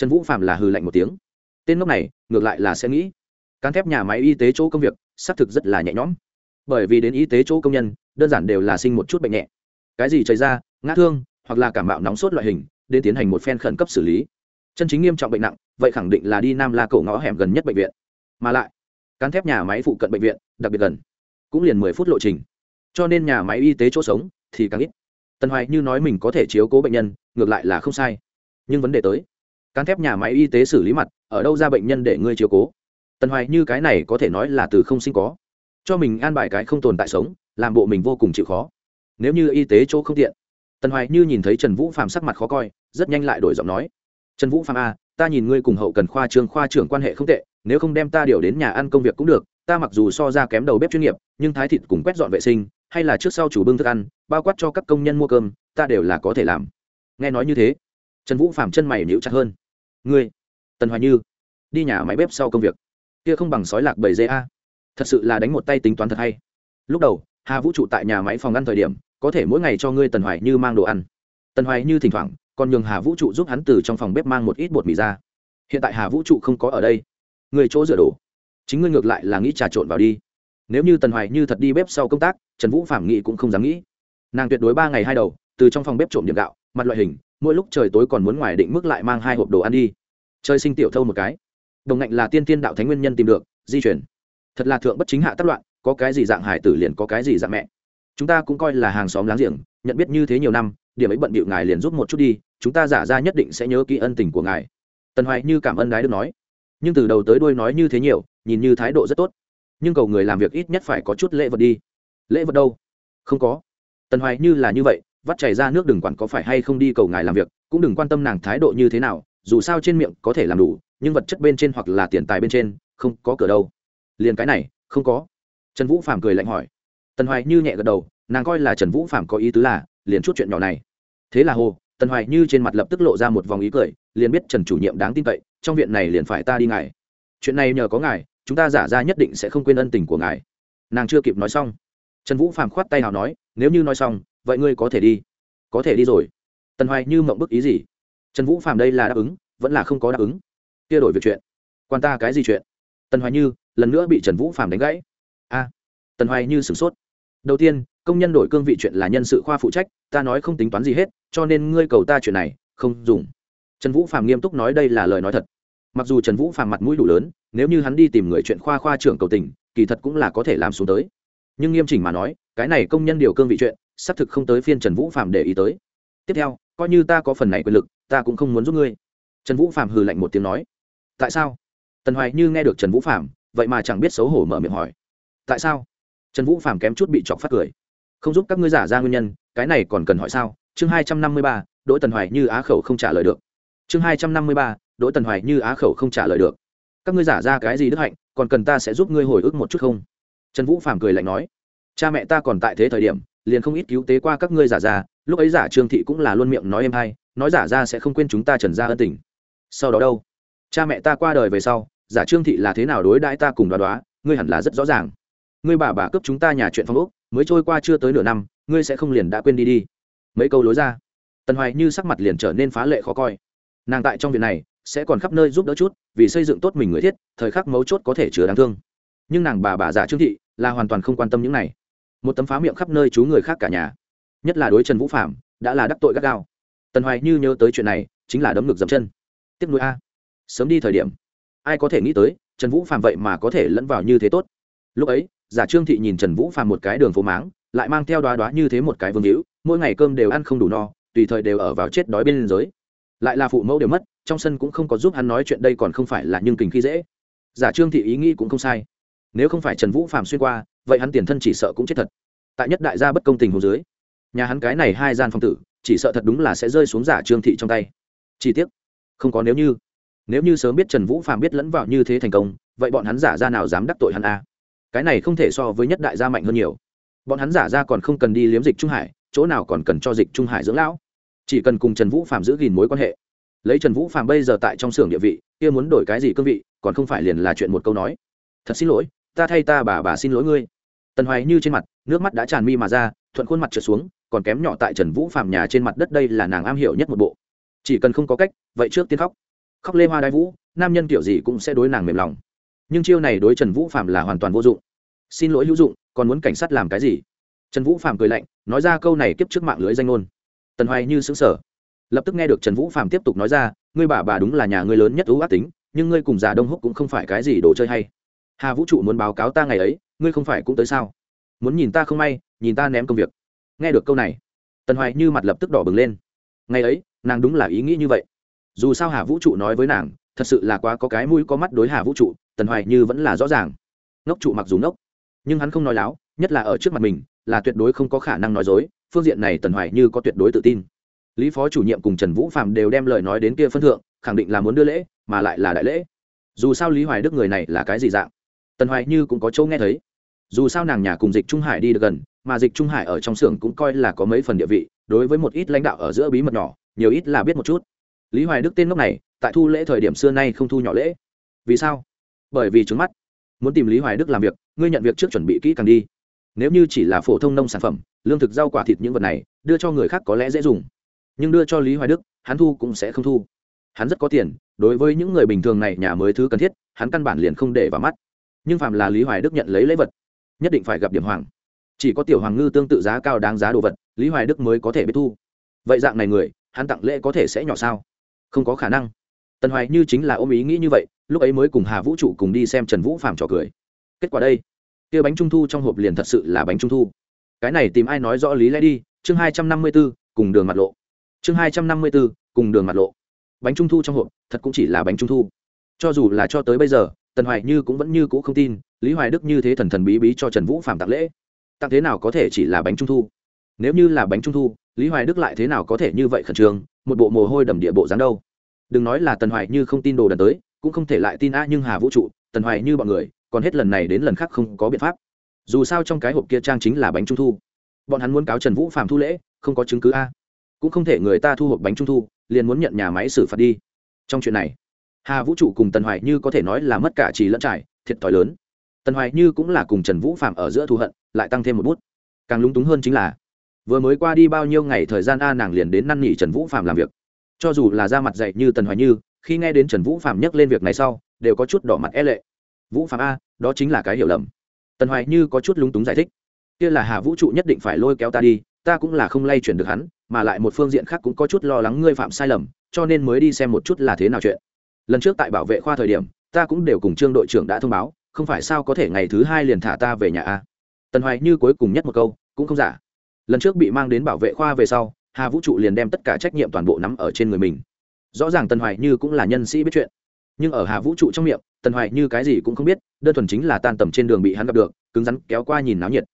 trần vũ phạm là hừ lạnh một tiếng. Tên ngốc này, ngược lại là sẽ nghĩ. Cán thép nhà máy y tế chỗ công việc, xác thực rất là nhẹ nhõm. Bởi vì đến y tế chỗ công nhân, đơn giản đều là sinh một chút bệnh nhẹ. Cái gì chảy ra, ngã thương, hoặc là cảm mạo nóng sốt loại hình, đến tiến hành một phen khẩn cấp xử lý. Chân chính nghiêm trọng bệnh nặng, vậy khẳng định là đi nam la cổ ngõ hẻm gần nhất bệnh viện. Mà lại, cán thép nhà máy phụ cận bệnh viện, đặc biệt gần, cũng liền mười phút lộ trình. Cho nên nhà máy y tế chỗ sống thì càng ít. Tần hoài như nói mình có thể chiếu cố bệnh nhân, ngược lại là không sai. Nhưng vấn đề tới cán thép nhà máy y tế xử lý mặt, ở đâu ra bệnh nhân để ngươi chiếu cố? Tần hoài như cái này có thể nói là từ không sinh có. Cho mình an bài cái không tồn tại sống, làm bộ mình vô cùng chịu khó. Nếu như y tế chỗ không tiện. Tần hoài như nhìn thấy trần vũ phạm sắc mặt khó coi, rất nhanh lại đổi giọng nói. Trần vũ phạm a à, ta nhìn ngươi cùng hậu cần khoa trường khoa trưởng quan hệ không tệ, nếu không đem ta điều đến nhà ăn công việc cũng được, ta mặc dù so ra kém đầu bếp chuyên nghiệp, nhưng thái thịt cùng quét dọn vệ sinh, hay là trước sau chủ bưng thức ăn, bao quát cho các công nhân mua cơm, ta đều là có thể làm. Nghe nói như thế, trần vũ phạm chân mày níu chặt hơn ngươi, tần hoài như, đi nhà máy bếp sau công việc. Kia không bằng sói lạc bảy dê a. Thật sự là đánh một tay tính toán thật hay. Lúc đầu, hà vũ trụ tại nhà máy phòng ăn thời điểm, có thể mỗi ngày cho ngươi tần hoài như mang đồ ăn. Tần hoài như thỉnh thoảng, còn nhường hà vũ trụ giúp hắn từ trong phòng bếp mang một ít bột mì ra. Hiện tại hà vũ trụ không có ở đây. Người chỗ rửa đồ chính ngươi ngược lại là nghĩ trà trộn vào đi. Nếu như tần hoài như thật đi bếp sau công tác, trần vũ phạm nghĩ cũng không dám nghĩ. Nàng tuyệt đối ba ngày hai đầu, từ trong phòng bếp trộm điểm gạo, mặt loại hình mỗi lúc trời tối còn muốn ngoài định mức lại mang hai hộp đồ ăn đi. Chơi sinh tiểu thâu một cái. Đồng ngạnh là tiên tiên đạo thánh nguyên nhân tìm được, di chuyển thật là thượng bất chính hạ tác loạn, có cái gì dạng hải tử liền có cái gì dạng mẹ. Chúng ta cũng coi là hàng xóm láng giềng, nhận biết như thế nhiều năm, điểm ấy bận bịu ngài liền giúp một chút đi, chúng ta giả ra nhất định sẽ nhớ kỹ ân tình của ngài. Tần hoài như cảm ơn gái được nói. Nhưng từ đầu tới đuôi nói như thế nhiều, nhìn như thái độ rất tốt. Nhưng cầu người làm việc ít nhất phải có chút lễ vật đi. Lễ vật đâu? Không có. Tần hoài như là như vậy vắt chảy ra nước đừng quản có phải hay không đi cầu ngài làm việc, cũng đừng quan tâm nàng thái độ như thế nào, dù sao trên miệng có thể làm đủ, nhưng vật chất bên trên hoặc là tiền tài bên trên, không có cửa đâu. Liền cái này, không có. Trần vũ phạm cười lạnh hỏi. Tần hoài như nhẹ gật đầu, nàng coi là trần vũ phạm có ý tứ là, liền chút chuyện nhỏ này. Thế là hồ, tần hoài như trên mặt lập tức lộ ra một vòng ý cười, liền biết trần chủ nhiệm đáng tin cậy, trong viện này liền phải ta đi ngài. Chuyện này nhờ có ngài, chúng ta giả ra nhất định sẽ không quên ân tình của ngài. Nàng chưa kịp nói xong. Trần vũ phạm khoát tay nào nói, nếu như nói xong vậy ngươi có thể đi. Có thể đi rồi. Tần hoài như mộng bức ý gì? Trần vũ phạm đây là đáp ứng, vẫn là không có đáp ứng. Kia đổi việc chuyện. Quan ta cái gì chuyện? Tần hoài như, lần nữa bị trần vũ phạm đánh gãy. A. Tần hoài như sửng sốt. Đầu tiên, công nhân đổi cương vị chuyện là nhân sự khoa phụ trách, ta nói không tính toán gì hết, cho nên ngươi cầu ta chuyện này, không dùng. Trần vũ phạm nghiêm túc nói đây là lời nói thật. Mặc dù trần vũ phạm mặt mũi đủ lớn, nếu như hắn đi tìm người chuyện khoa khoa trưởng cầu tình, kỳ thật cũng là có thể làm xuống tới. Nhưng nghiêm chỉnh mà nói, cái này công nhân điều cương vị chuyện xác thực không tới phiên trần vũ phạm để ý tới. Tiếp theo, coi như ta có phần này quyền lực, ta cũng không muốn giúp ngươi. Trần vũ phạm hừ lạnh một tiếng nói. Tại sao? Tần hoài như nghe được trần vũ phạm vậy mà chẳng biết xấu hổ mở miệng hỏi. Tại sao? Trần vũ phạm kém chút bị chọc phát cười. Không giúp các ngươi giả ra nguyên nhân, cái này còn cần hỏi sao? Chương hai trăm năm mươi ba, đỗ tần hoài như á khẩu không trả lời được. Chương hai trăm năm mươi ba, đỗ tần hoài như á khẩu không trả lời được. Các ngươi giả ra cái gì đức hạnh, còn cần ta sẽ giúp ngươi hồi ức một chút không? Trần vũ phàm cười lạnh nói cha mẹ ta còn tại thế thời điểm, liền không ít cứu tế qua các ngươi giả ra lúc ấy giả trương thị cũng là luôn miệng nói em hay, nói giả ra sẽ không quên chúng ta trần ra ân tình. Sau đó đâu? Cha mẹ ta qua đời về sau, giả trương thị là thế nào đối đãi ta cùng đoá đoá, ngươi hẳn là rất rõ ràng. Ngươi bà bà cướp chúng ta nhà chuyện phong ốc, mới trôi qua chưa tới nửa năm, ngươi sẽ không liền đã quên đi đi. Mấy câu lối ra. Tần hoài như sắc mặt liền trở nên phá lệ khó coi. Nàng tại trong việc này, sẽ còn khắp nơi giúp đỡ chút, vì xây dựng tốt mình người thiết, thời khắc mấu chốt có thể chứa đáng thương. Nhưng nàng bà bà giả trương thị là hoàn toàn không quan tâm những này một tấm phá miệng khắp nơi chú người khác cả nhà. Nhất là đối trần vũ phạm đã là đắc tội gắt gao. Tần hoài như nhớ tới chuyện này, chính là đấm ngực dậm chân. Tiếp nối a. Sớm đi thời điểm, ai có thể nghĩ tới, trần vũ phạm vậy mà có thể lẫn vào như thế tốt. Lúc ấy, giả trương thị nhìn trần vũ phạm một cái đường phố máng, lại mang theo đoá đoá như thế một cái vương hữu, mỗi ngày cơm đều ăn không đủ no, tùy thời đều ở vào chết đói bên liên giới lại là phụ mẫu đều mất, trong sân cũng không có giúp hắn nói chuyện đây còn không phải là nhưng kình khi dễ. Giả trương thị ý nghĩ cũng không sai. Nếu không phải trần vũ phạm xuyên qua vậy hắn tiền thân chỉ sợ cũng chết thật. Tại nhất đại gia bất công tình hồ dưới, nhà hắn cái này hai gian phòng tử, chỉ sợ thật đúng là sẽ rơi xuống giả trương thị trong tay. Chi tiết không có nếu như. Nếu như sớm biết trần vũ phàm biết lẫn vào như thế thành công, vậy bọn hắn giả ra nào dám đắc tội hắn a? Cái này không thể so với nhất đại gia mạnh hơn nhiều. Bọn hắn giả ra còn không cần đi liếm dịch trung hải, chỗ nào còn cần cho dịch trung hải dưỡng lão. Chỉ cần cùng trần vũ phạm giữ gìn mối quan hệ. Lấy trần vũ phạm bây giờ tại trong xưởng địa vị, kia muốn đổi cái gì cương vị, còn không phải liền là chuyện một câu nói. Thật xin lỗi ta thay ta bà bà xin lỗi ngươi. Tần hoài như trên mặt, nước mắt đã tràn mi mà ra, thuận khuôn mặt trượt xuống, còn kém nhỏ tại trần vũ phạm nhà trên mặt đất đây là nàng am hiểu nhất một bộ. Chỉ cần không có cách, vậy trước tiên khóc. Khóc lê hoa đai vũ, nam nhân kiểu gì cũng sẽ đối nàng mềm lòng. Nhưng chiêu này đối trần vũ phạm là hoàn toàn vô dụng. Xin lỗi hữu dụng, còn muốn cảnh sát làm cái gì? Trần vũ phạm cười lạnh, nói ra câu này kiếp trước mạng lưới danh ngôn. Tần hoài như xứng sở lập tức nghe được trần vũ phạm tiếp tục nói ra, ngươi bà bà đúng là nhà ngươi lớn nhất ưu ác tính, nhưng ngươi cùng già đông húc cũng không phải cái gì đồ chơi hay hà vũ trụ muốn báo cáo ta ngày ấy, ngươi không phải cũng tới sao? Muốn nhìn ta không may, nhìn ta ném công việc. Nghe được câu này, tần hoài như mặt lập tức đỏ bừng lên. Ngày ấy, nàng đúng là ý nghĩ như vậy. Dù sao hà vũ trụ nói với nàng, thật sự là quá có cái mũi có mắt đối hà vũ trụ, tần hoài như vẫn là rõ ràng. Ngốc trụ mặc dù ngốc, nhưng hắn không nói láo, nhất là ở trước mặt mình, là tuyệt đối không có khả năng nói dối, phương diện này tần hoài như có tuyệt đối tự tin. Lý phó chủ nhiệm cùng trần vũ phạm đều đem lời nói đến kia phân thượng, khẳng định là muốn đưa lễ, mà lại là đại lễ. Dù sao lý hoài đức người này là cái gì dạng? Tần hoài như cũng có chỗ nghe thấy. Dù sao nàng nhà cùng dịch trung hải đi được gần, mà dịch trung hải ở trong xưởng cũng coi là có mấy phần địa vị, đối với một ít lãnh đạo ở giữa bí mật nhỏ, nhiều ít là biết một chút. Lý hoài đức tên lúc này, tại thu lễ thời điểm xưa nay không thu nhỏ lễ. Vì sao? Bởi vì trứng mắt. Muốn tìm lý hoài đức làm việc, ngươi nhận việc trước chuẩn bị kỹ càng đi. Nếu như chỉ là phổ thông nông sản phẩm, lương thực rau quả thịt những vật này, đưa cho người khác có lẽ dễ dùng. Nhưng đưa cho lý hoài đức, hắn thu cũng sẽ không thu. Hắn rất có tiền, đối với những người bình thường này nhà mới thứ cần thiết, hắn căn bản liền không để vào mắt nhưng phạm là lý hoài đức nhận lấy lễ vật, nhất định phải gặp điểm hoàng. Chỉ có tiểu hoàng ngư tương tự giá cao đáng giá đồ vật, lý hoài đức mới có thể biết thu. Vậy dạng này người, hắn tặng lễ có thể sẽ nhỏ sao? Không có khả năng. Tần hoài như chính là ôm ý nghĩ như vậy, lúc ấy mới cùng hà vũ trụ cùng đi xem trần vũ phạm trò cười. Kết quả đây, kia bánh trung thu trong hộp liền thật sự là bánh trung thu. Cái này tìm ai nói rõ lý lẽ đi, chương hai trăm năm mươi b ố cùng đường mặt lộ. Chương hai trăm năm mươi bốn cùng đường mặt lộ. Bánh trung thu trong hộp, thật cũng chỉ là bánh trung thu. Cho dù là cho tới bây giờ tần hoài như cũng vẫn như cũ không tin, lý hoài đức như thế thần thần bí bí cho trần vũ phạm tặng lễ. Tặng thế nào có thể chỉ là bánh trung thu? Nếu như là bánh trung thu, lý hoài đức lại thế nào có thể như vậy khẩn trương, một bộ mồ hôi đầm địa bộ dáng đâu? Đừng nói là tần hoài như không tin đồ đần tới, cũng không thể lại tin a nhưng hà vũ trụ, tần hoài như bọn người, còn hết lần này đến lần khác không có biện pháp. Dù sao trong cái hộp kia trang chính là bánh trung thu. Bọn hắn muốn cáo trần vũ phạm thu lễ, không có chứng cứ a. Cũng không thể người ta thu hộp bánh trung thu, liền muốn nhận nhà máy xử phạt đi. Trong chuyện này hà vũ trụ cùng tần hoài như có thể nói là mất cả trì lẫn trải, thiệt thòi lớn. Tần hoài như cũng là cùng trần vũ phạm ở giữa thù hận, lại tăng thêm một bút. Càng lúng túng hơn chính là, vừa mới qua đi bao nhiêu ngày thời gian a nàng liền đến năn nỉ trần vũ phạm làm việc. Cho dù là ra mặt dạy như tần hoài như, khi nghe đến trần vũ phạm nhắc lên việc này sau, đều có chút đỏ mặt e lệ. Vũ phạm a, đó chính là cái hiểu lầm. Tần hoài như có chút lúng túng giải thích. Kia là hà vũ trụ nhất định phải lôi kéo ta đi, ta cũng là không lay chuyển được hắn, mà lại một phương diện khác cũng có chút lo lắng ngươi phạm sai lầm, cho nên mới đi xem một chút là thế nào chuyện lần trước tại bảo vệ khoa thời điểm, ta cũng đều cùng trương đội trưởng đã thông báo, không phải sao có thể ngày thứ hai liền thả ta về nhà a tần hoài như cuối cùng nhất một câu, cũng không giả. Lần trước bị mang đến bảo vệ khoa về sau, hà vũ trụ liền đem tất cả trách nhiệm toàn bộ nắm ở trên người mình. Rõ ràng tần hoài như cũng là nhân sĩ biết chuyện. Nhưng ở hà vũ trụ trong miệng, tần hoài như cái gì cũng không biết, đơn thuần chính là tan tầm trên đường bị hắn gặp được, cứng rắn kéo qua nhìn náo nhiệt.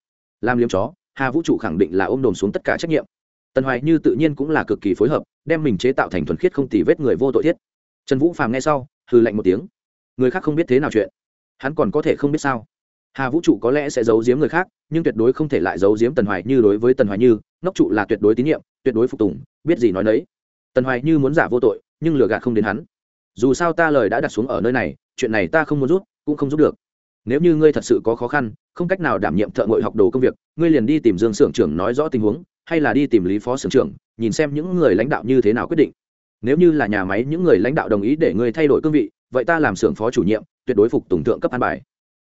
Làm liếm chó, hà vũ trụ khẳng định là ôm đồn xuống tất cả trách nhiệm. Tần hoài như tự nhiên cũng là cực kỳ phối hợp, đem mình chế tạo thành thuần khiết không tì vết người vô tội thiết trần vũ phàm nghe sau, hừ lạnh một tiếng. Người khác không biết thế nào chuyện. Hắn còn có thể không biết sao? Hà vũ trụ có lẽ sẽ giấu giếm người khác, nhưng tuyệt đối không thể lại giấu giếm tần hoài như đối với tần hoài như, ngốc trụ là tuyệt đối tín nhiệm, tuyệt đối phục tùng, biết gì nói nấy. Tần hoài như muốn giả vô tội, nhưng lừa gạt không đến hắn. Dù sao ta lời đã đặt xuống ở nơi này, chuyện này ta không muốn rút, cũng không giúp được. Nếu như ngươi thật sự có khó khăn, không cách nào đảm nhiệm thợ ngội học đồ công việc, ngươi liền đi tìm dương Sưởng trưởng nói rõ tình huống, hay là đi tìm lý phó s trưởng, nhìn xem những người lãnh đạo như thế nào quyết định nếu như là nhà máy những người lãnh đạo đồng ý để ngươi thay đổi cương vị, vậy ta làm xưởng phó chủ nhiệm, tuyệt đối phục tùng thượng cấp an bài.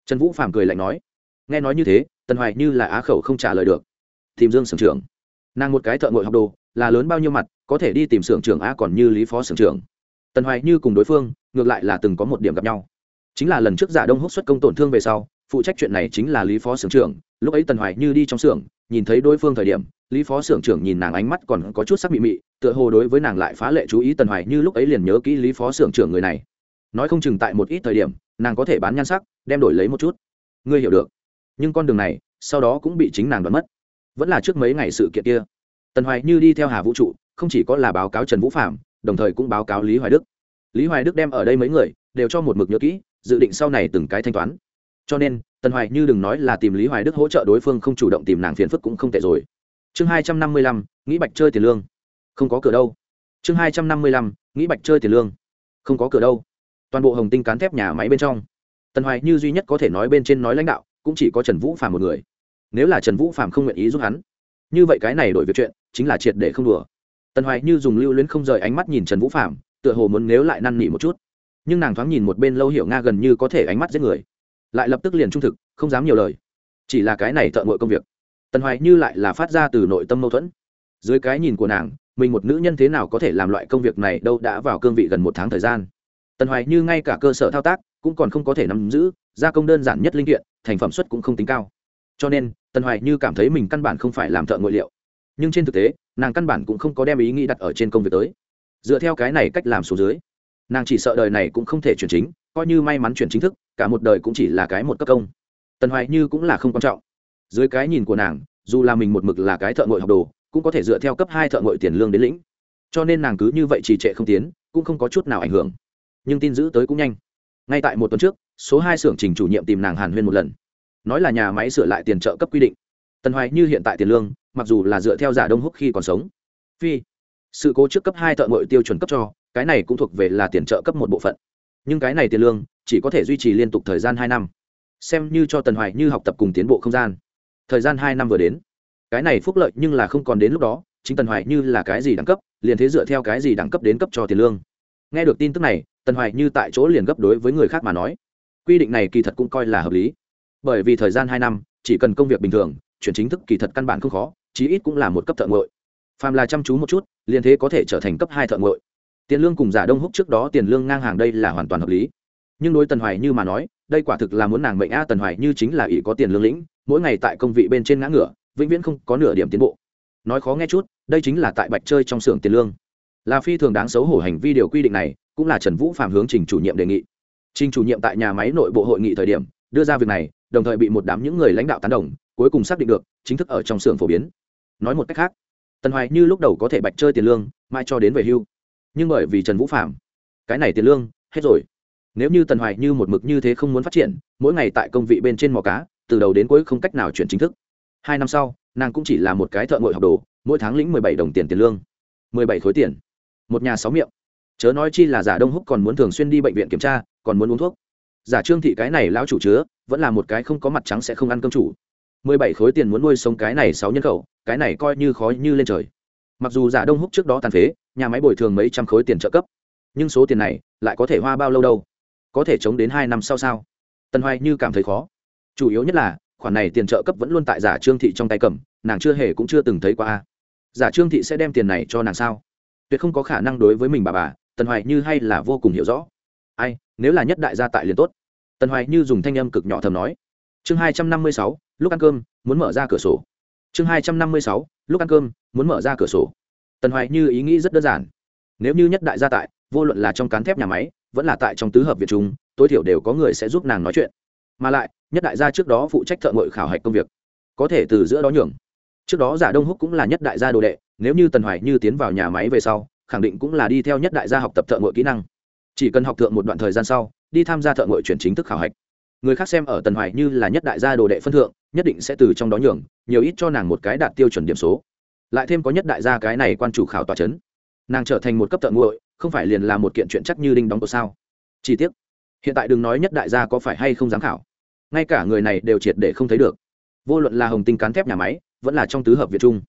Trần vũ Phạm cười lạnh nói. Nghe nói như thế, tần hoài như là á khẩu không trả lời được. Tìm dương xưởng trưởng. Nàng một cái thợ ngội học đồ, là lớn bao nhiêu mặt, có thể đi tìm xưởng trưởng á còn như lý phó xưởng trưởng. Tần hoài như cùng đối phương, ngược lại là từng có một điểm gặp nhau. Chính là lần trước giả đông hút xuất công tổn thương về sau, phụ trách chuyện này chính là lý phó xưởng trưởng. Lúc ấy tần hoài như đi trong xưởng, nhìn thấy đối phương thời điểm lý phó xưởng trưởng nhìn nàng ánh mắt còn có chút sắc mị mị, tựa hồ đối với nàng lại phá lệ chú ý tần hoài như lúc ấy liền nhớ kỹ lý phó xưởng trưởng người này. Nói không chừng tại một ít thời điểm, nàng có thể bán nhan sắc, đem đổi lấy một chút. Ngươi hiểu được. Nhưng con đường này, sau đó cũng bị chính nàng đoán mất. Vẫn là trước mấy ngày sự kiện kia. Tần hoài như đi theo hà vũ trụ, không chỉ có là báo cáo trần vũ phạm, đồng thời cũng báo cáo lý hoài đức. Lý hoài đức đem ở đây mấy người, đều cho một mực nhớ kỹ, dự định sau này từng cái thanh toán. Cho nên, tần hoài như đừng nói là tìm lý hoài đức hỗ trợ đối phương không chủ động tìm nàng phiền phức cũng không tệ rồi chương hai trăm năm mươi lăm, nghĩ bạch chơi tiền lương. Không có cửa đâu. Chương hai trăm năm mươi lăm, nghĩ bạch chơi tiền lương. Không có cửa đâu. Toàn bộ hồng tinh cán thép nhà máy bên trong. Tần hoài như duy nhất có thể nói bên trên nói lãnh đạo, cũng chỉ có trần vũ phạm một người. Nếu là trần vũ phạm không nguyện ý giúp hắn, như vậy cái này đổi việc chuyện, chính là triệt để không đùa. Tần hoài như dùng lưu luyến không rời ánh mắt nhìn trần vũ phạm tựa hồ muốn nếu lại năn nỉ một chút. Nhưng nàng thoáng nhìn một bên lâu hiểu nga gần như có thể ánh mắt giết người. Lại lập tức liền trung thực, không dám nhiều lời. Chỉ là cái này thợ ngội công việc tần hoài như lại là phát ra từ nội tâm mâu thuẫn. Dưới cái nhìn của nàng, mình một nữ nhân thế nào có thể làm loại công việc này đâu đã vào cương vị gần một tháng thời gian. Tần hoài như ngay cả cơ sở thao tác cũng còn không có thể nắm giữ, gia công đơn giản nhất linh kiện, thành phẩm suất cũng không tính cao. Cho nên, tần hoài như cảm thấy mình căn bản không phải làm thợ ngội liệu. Nhưng trên thực tế, nàng căn bản cũng không có đem ý nghĩ đặt ở trên công việc tới. Dựa theo cái này cách làm số dưới, nàng chỉ sợ đời này cũng không thể chuyển chính, coi như may mắn chuyển chính thức, cả một đời cũng chỉ là cái một cấp công. Tần hoài như cũng là không quan trọng dưới cái nhìn của nàng, dù là mình một mực là cái thợ ngội học đồ, cũng có thể dựa theo cấp hai thợ ngội tiền lương đến lĩnh. Cho nên nàng cứ như vậy trì trệ không tiến, cũng không có chút nào ảnh hưởng. Nhưng tin giữ tới cũng nhanh. Ngay tại một tuần trước, số hai xưởng trình chủ nhiệm tìm nàng hàn huyên một lần. Nói là nhà máy sửa lại tiền trợ cấp quy định. Tần hoài như hiện tại tiền lương, mặc dù là dựa theo giả đông húc khi còn sống. Phi, sự cố trước cấp hai thợ ngội tiêu chuẩn cấp cho, cái này cũng thuộc về là tiền trợ cấp một bộ phận. Nhưng cái này tiền lương, chỉ có thể duy trì liên tục thời gian hai năm. Xem như cho tần hoài như học tập cùng tiến bộ không gian thời gian hai năm vừa đến. Cái này phúc lợi nhưng là không còn đến lúc đó, chính tần hoài như là cái gì đẳng cấp, liền thế dựa theo cái gì đẳng cấp đến cấp cho tiền lương. Nghe được tin tức này, tần hoài như tại chỗ liền gấp đối với người khác mà nói. Quy định này kỳ thật cũng coi là hợp lý. Bởi vì thời gian hai năm, chỉ cần công việc bình thường, chuyển chính thức kỳ thật căn bản không khó, chí ít cũng là một cấp thợ ngội phàm là chăm chú một chút, liền thế có thể trở thành cấp hai thợ ngội tiền lương cùng giả đông húc trước đó tiền lương ngang hàng đây là hoàn toàn hợp lý. Nhưng đối tần hoài như mà nói, đây quả thực là muốn nàng mệnh a tần hoài như chính là ỷ có tiền lương lĩnh mỗi ngày tại công vị bên trên ngã ngửa, vĩnh viễn không có nửa điểm tiến bộ. Nói khó nghe chút, đây chính là tại bạch chơi trong xưởng tiền lương. Là phi thường đáng xấu hổ hành vi điều quy định này, cũng là trần vũ phạm hướng trình chủ nhiệm đề nghị. Trình chủ nhiệm tại nhà máy nội bộ hội nghị thời điểm, đưa ra việc này, đồng thời bị một đám những người lãnh đạo tán đồng, cuối cùng xác định được, chính thức ở trong xưởng phổ biến. Nói một cách khác, tần hoài như lúc đầu có thể bạch chơi tiền lương mai cho đến về hưu. Nhưng bởi vì trần vũ phạm, cái này tiền lương, hết rồi. Nếu như tần hoài như một mực như thế không muốn phát triển, mỗi ngày tại công vị bên trên mò cá từ đầu đến cuối không cách nào chuyển chính thức. Hai năm sau, nàng cũng chỉ là một cái thợ ngội học đồ, mỗi tháng lĩnh mười bảy đồng tiền tiền lương. mười bảy khối tiền. Một nhà sáu miệng. Chớ nói chi là giả đông húc còn muốn thường xuyên đi bệnh viện kiểm tra, còn muốn uống thuốc. Giả trương thị cái này lão chủ chứa, vẫn là một cái không có mặt trắng sẽ không ăn cơm chủ. mười bảy khối tiền muốn nuôi sống cái này sáu nhân khẩu, cái này coi như khó như lên trời. Mặc dù giả đông húc trước đó tàn phế, nhà máy bồi thường mấy trăm khối tiền trợ cấp, nhưng số tiền này lại có thể hoa bao lâu đâu? Có thể chống đến hai năm sau sao? Tần hoài như cảm thấy khó chủ yếu nhất là, khoản này tiền trợ cấp vẫn luôn tại giả trương thị trong tay cầm, nàng chưa hề cũng chưa từng thấy qua giả trương thị sẽ đem tiền này cho nàng sao? Tuyệt không có khả năng đối với mình bà bà, tần hoài như hay là vô cùng hiểu rõ. Ai, nếu là nhất đại gia tại liền tốt. Tần hoài như dùng thanh âm cực nhỏ thầm nói. Chương hai trăm năm mươi sáu, lúc ăn cơm, muốn mở ra cửa sổ. Chương hai trăm năm mươi sáu, lúc ăn cơm, muốn mở ra cửa sổ. Tần hoài như ý nghĩ rất đơn giản. Nếu như nhất đại gia tại, vô luận là trong cán thép nhà máy, vẫn là tại trong tứ hợp việt trung tối thiểu đều có người sẽ giúp nàng nói chuyện. Mà lại nhất đại gia trước đó phụ trách thợ ngội khảo hạch công việc, có thể từ giữa đó nhường. Trước đó giả đông húc cũng là nhất đại gia đồ đệ, nếu như tần hoài như tiến vào nhà máy về sau, khẳng định cũng là đi theo nhất đại gia học tập thợ ngội kỹ năng. Chỉ cần học thượng một đoạn thời gian sau, đi tham gia thợ ngội chuyển chính thức khảo hạch. Người khác xem ở tần hoài như là nhất đại gia đồ đệ phân thượng, nhất định sẽ từ trong đó nhường, nhiều ít cho nàng một cái đạt tiêu chuẩn điểm số. Lại thêm có nhất đại gia cái này quan chủ khảo tòa c h ấ n nàng trở thành một cấp thợ nguội không phải liền là một kiện chuyện chắc như đinh đóng cột sao? Chi tiết hiện tại đừng nói nhất đại gia có phải hay không giám khảo ngay cả người này đều triệt để không thấy được. Vô luận là hồng tinh cán thép nhà máy, vẫn là trong tứ hợp việt trung,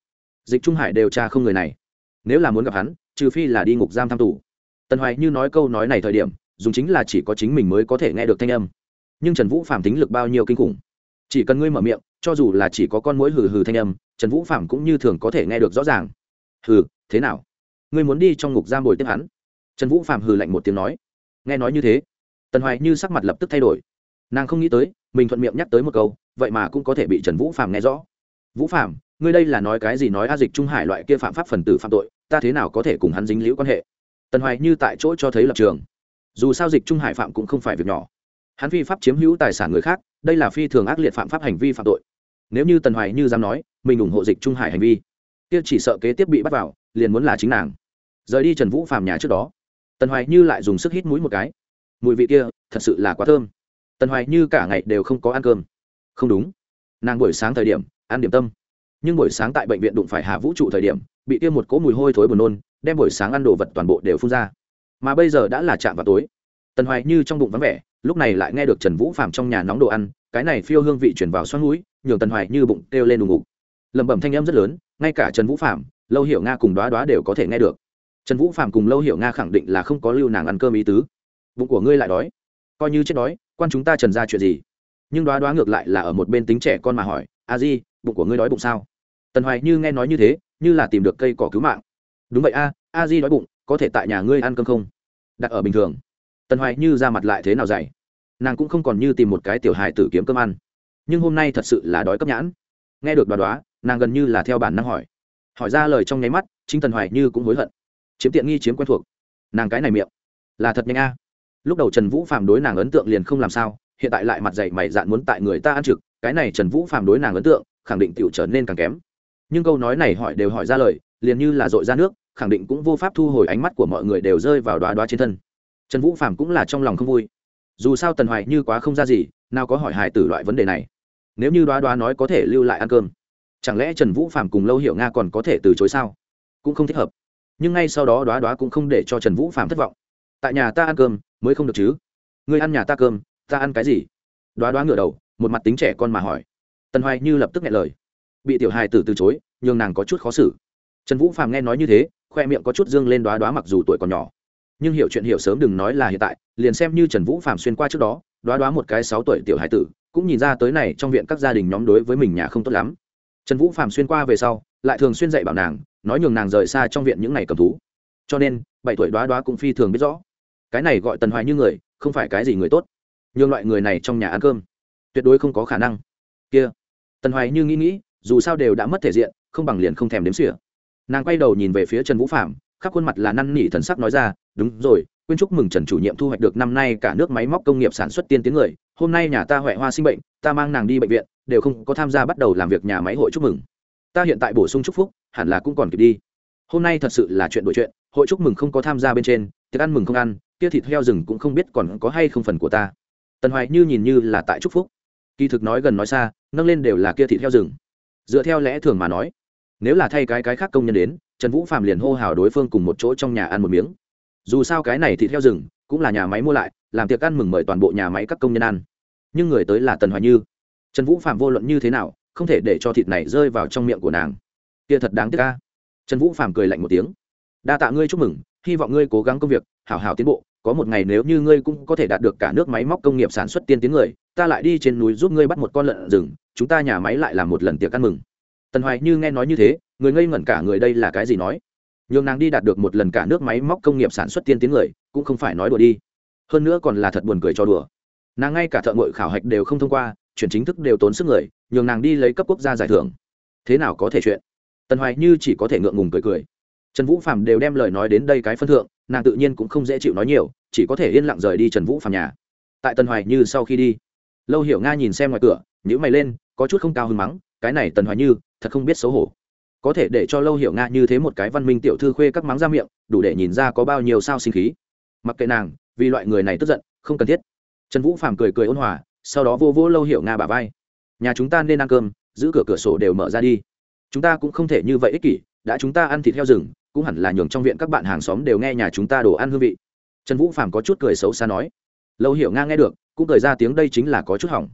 dịch trung hải đều tra không người này. Nếu là muốn gặp hắn, trừ phi là đi ngục giam tham tù. Tần hoài như nói câu nói này thời điểm, dùng chính là chỉ có chính mình mới có thể nghe được thanh âm. Nhưng trần vũ phạm tính lực bao nhiêu kinh khủng. Chỉ cần ngươi mở miệng, cho dù là chỉ có con mũi hừ hừ thanh âm, trần vũ phạm cũng như thường có thể nghe được rõ ràng. Hừ, thế nào? Ngươi muốn đi trong ngục giam bồi tiếp hắn? Trần vũ phạm hừ lạnh một tiếng nói. Nghe nói như thế, tần hoài như sắc mặt lập tức thay đổi. Nàng không nghĩ tới mình thuận miệng nhắc tới một câu, vậy mà cũng có thể bị trần vũ phạm nghe rõ. Vũ phạm ngươi đây là nói cái gì nói a dịch trung hải loại kia phạm pháp phần tử phạm tội, ta thế nào có thể cùng hắn dính liễu quan hệ? Tần hoài như tại chỗ cho thấy lập trường. Dù sao dịch trung hải phạm cũng không phải việc nhỏ. Hắn phi pháp chiếm hữu tài sản người khác, đây là phi thường ác liệt phạm pháp hành vi phạm tội. Nếu như tần hoài như dám nói, mình ủng hộ dịch trung hải hành vi, kia chỉ sợ kế tiếp bị bắt vào, liền muốn là chính nàng. Rời đi trần vũ phàm nhà trước đó, tần hoài như lại dùng sức hít mũi một cái. Mùi vị kia, thật sự là quá thơm tần hoài như cả ngày đều không có ăn cơm. Không đúng. Nàng buổi sáng thời điểm, ăn điểm tâm. Nhưng buổi sáng tại bệnh viện đụng phải hạ vũ trụ thời điểm, bị tiêm một cỗ mùi hôi thối buồn nôn, đem buổi sáng ăn đồ vật toàn bộ đều phun ra. Mà bây giờ đã là chạm vào tối. Tần hoài như trong bụng vắng vẻ, lúc này lại nghe được trần vũ phạm trong nhà nóng đồ ăn, cái này phiêu hương vị chuyển vào xoắn núi nhường tần hoài như bụng kêu lên đùng ngục. Lẩm bẩm thanh âm rất lớn, ngay cả trần vũ phạm lâu hiểu nga cùng đoá đoá đều có thể nghe được. Trần vũ phạm cùng lâu hiểu nga khẳng định là không có lưu nàng ăn cơm ý tứ. Bụng của ngươi lại đói. Coi như chết đói quan chúng ta trần ra chuyện gì? Nhưng đoá đoá ngược lại là ở một bên tính trẻ con mà hỏi, a di, bụng của ngươi đói bụng sao? Tần hoài như nghe nói như thế, như là tìm được cây cỏ cứu mạng. Đúng vậy a a di đói bụng, có thể tại nhà ngươi ăn cơm không? Đặt ở bình thường. Tần hoài như ra mặt lại thế nào dày nàng cũng không còn như tìm một cái tiểu hài tử kiếm cơm ăn. Nhưng hôm nay thật sự là đói cấp nhãn. Nghe được đoá đoá, nàng gần như là theo bản năng hỏi. Hỏi ra lời trong nháy mắt, chính tần hoài như cũng hối hận. Chiếm tiện nghi chiếm quen thuộc. Nàng cái này miệng, là thật nhanh a lúc đầu trần vũ phàm đối nàng ấn tượng liền không làm sao, hiện tại lại mặt dày mày dạn muốn tại người ta ăn trực, cái này trần vũ phàm đối nàng ấn tượng, khẳng định tiểu trở nên càng kém. Nhưng câu nói này hỏi đều hỏi ra lời, liền như là dội ra nước, khẳng định cũng vô pháp thu hồi ánh mắt của mọi người đều rơi vào đoá đoá trên thân. Trần vũ phạm cũng là trong lòng không vui. Dù sao tần hoài như quá không ra gì, nào có hỏi hài tử loại vấn đề này. Nếu như đoá đoá nói có thể lưu lại ăn cơm, chẳng lẽ trần vũ phạm cùng lâu hiểu nga còn có thể từ chối sao? Cũng không thích hợp. Nhưng ngay sau đó đoá đoá cũng không để cho trần vũ phạm thất vọng. Tại nhà ta ăn cơm mới không được chứ? Người ăn nhà ta cơm, ta ăn cái gì? Đoá đoá ngửa đầu, một mặt tính trẻ con mà hỏi. Tần hoài như lập tức nghe lời. Bị tiểu hài tử từ chối, nhường nàng có chút khó xử. Trần vũ phạm nghe nói như thế, khoe miệng có chút dương lên đoá đoá mặc dù tuổi còn nhỏ. Nhưng hiểu chuyện hiểu sớm đừng nói là hiện tại, liền xem như trần vũ phạm xuyên qua trước đó, đoá đoá một cái sáu tuổi tiểu hải tử, cũng nhìn ra tới này trong viện các gia đình nhóm đối với mình nhà không tốt lắm. Trần vũ phạm xuyên qua về sau, lại thường xuyên dạy bảo nàng, nói nhường nàng rời xa trong viện những ngày cầm thú. Cho nên, bảy tuổi đoá đoá cũng phi thường biết rõ cái này gọi tần hoài như người, không phải cái gì người tốt. Nhường loại người này trong nhà ăn cơm. Tuyệt đối không có khả năng. Kia. Tần hoài như nghĩ nghĩ, dù sao đều đã mất thể diện, không bằng liền không thèm đếm xỉa. Nàng quay đầu nhìn về phía trần vũ phạm khắp khuôn mặt là năn nỉ thần sắc nói ra, đúng rồi quyên chúc mừng trần chủ nhiệm thu hoạch được năm nay cả nước máy móc công nghiệp sản xuất tiên tiến người. Hôm nay nhà ta huệ hoa sinh bệnh, ta mang nàng đi bệnh viện, đều không có tham gia bắt đầu làm việc nhà máy hội chúc mừng. Ta hiện tại bổ sung chúc phúc, hẳn là cũng còn kịp đi. Hôm nay thật sự là chuyện đổi chuyện, hội chúc mừng không có tham gia bên trên thức ăn mừng không ăn kia thịt heo rừng cũng không biết còn có hay không phần của ta. Tần hoài như nhìn như là tại chúc phúc. Kỳ thực nói gần nói xa, nâng lên đều là kia thịt heo rừng. Dựa theo lẽ thường mà nói, nếu là thay cái cái khác công nhân đến, trần vũ phạm liền hô hào đối phương cùng một chỗ trong nhà ăn một miếng. Dù sao cái này thịt heo rừng cũng là nhà máy mua lại, làm tiệc ăn mừng mời toàn bộ nhà máy các công nhân ăn. Nhưng người tới là tần hoài như. Trần vũ phạm vô luận như thế nào, không thể để cho thịt này rơi vào trong miệng của nàng. Kia thật đáng tiếc ca trần vũ phạm cười lạnh một tiếng. Đa tạ ngươi chúc mừng, hy vọng ngươi cố gắng công việc hảo hảo tiến bộ, có một ngày nếu như ngươi cũng có thể đạt được cả nước máy móc công nghiệp sản xuất tiên tiến người, ta lại đi trên núi giúp ngươi bắt một con lợn rừng, chúng ta nhà máy lại làm một lần tiệc ăn mừng. Tần hoài như nghe nói như thế, người ngây ngẩn cả người đây là cái gì nói? Nhường nàng đi đạt được một lần cả nước máy móc công nghiệp sản xuất tiên tiến người, cũng không phải nói đùa đi. Hơn nữa còn là thật buồn cười cho đùa. Nàng ngay cả thợ ngội khảo hạch đều không thông qua, chuyển chính thức đều tốn sức người, nhường nàng đi lấy cấp quốc gia giải thưởng. Thế nào có thể chuyện? Tần hoài như chỉ có thể ngượng ngùng cười cười. Trần vũ phạm đều đem lời nói đến đây cái phân thượng nàng tự nhiên cũng không dễ chịu nói nhiều, chỉ có thể yên lặng rời đi trần vũ phàm nhà. Tại tân hoài như sau khi đi, lâu hiểu nga nhìn xem ngoài cửa nhữ mày lên, có chút không cao hứng mắng, cái này tần hoài như, thật không biết xấu hổ. Có thể để cho lâu hiểu nga như thế một cái văn minh tiểu thư khuê các mắng ra miệng, đủ để nhìn ra có bao nhiêu sao sinh khí. Mặc kệ nàng, vì loại người này tức giận, không cần thiết. Trần vũ phàm cười cười ôn hòa, sau đó vô vô lâu hiểu nga bà vai. Nhà chúng ta nên ăn cơm, giữ cửa cửa sổ đều mở ra đi. Chúng ta cũng không thể như vậy ích kỷ đã chúng ta ăn thịt heo rừng, cũng hẳn là nhường trong viện các bạn hàng xóm đều nghe nhà chúng ta đồ ăn hương vị. Trần vũ phàm có chút cười xấu xa nói. Lâu hiểu nga nghe được, cũng cười ra tiếng đây chính là có chút hỏng.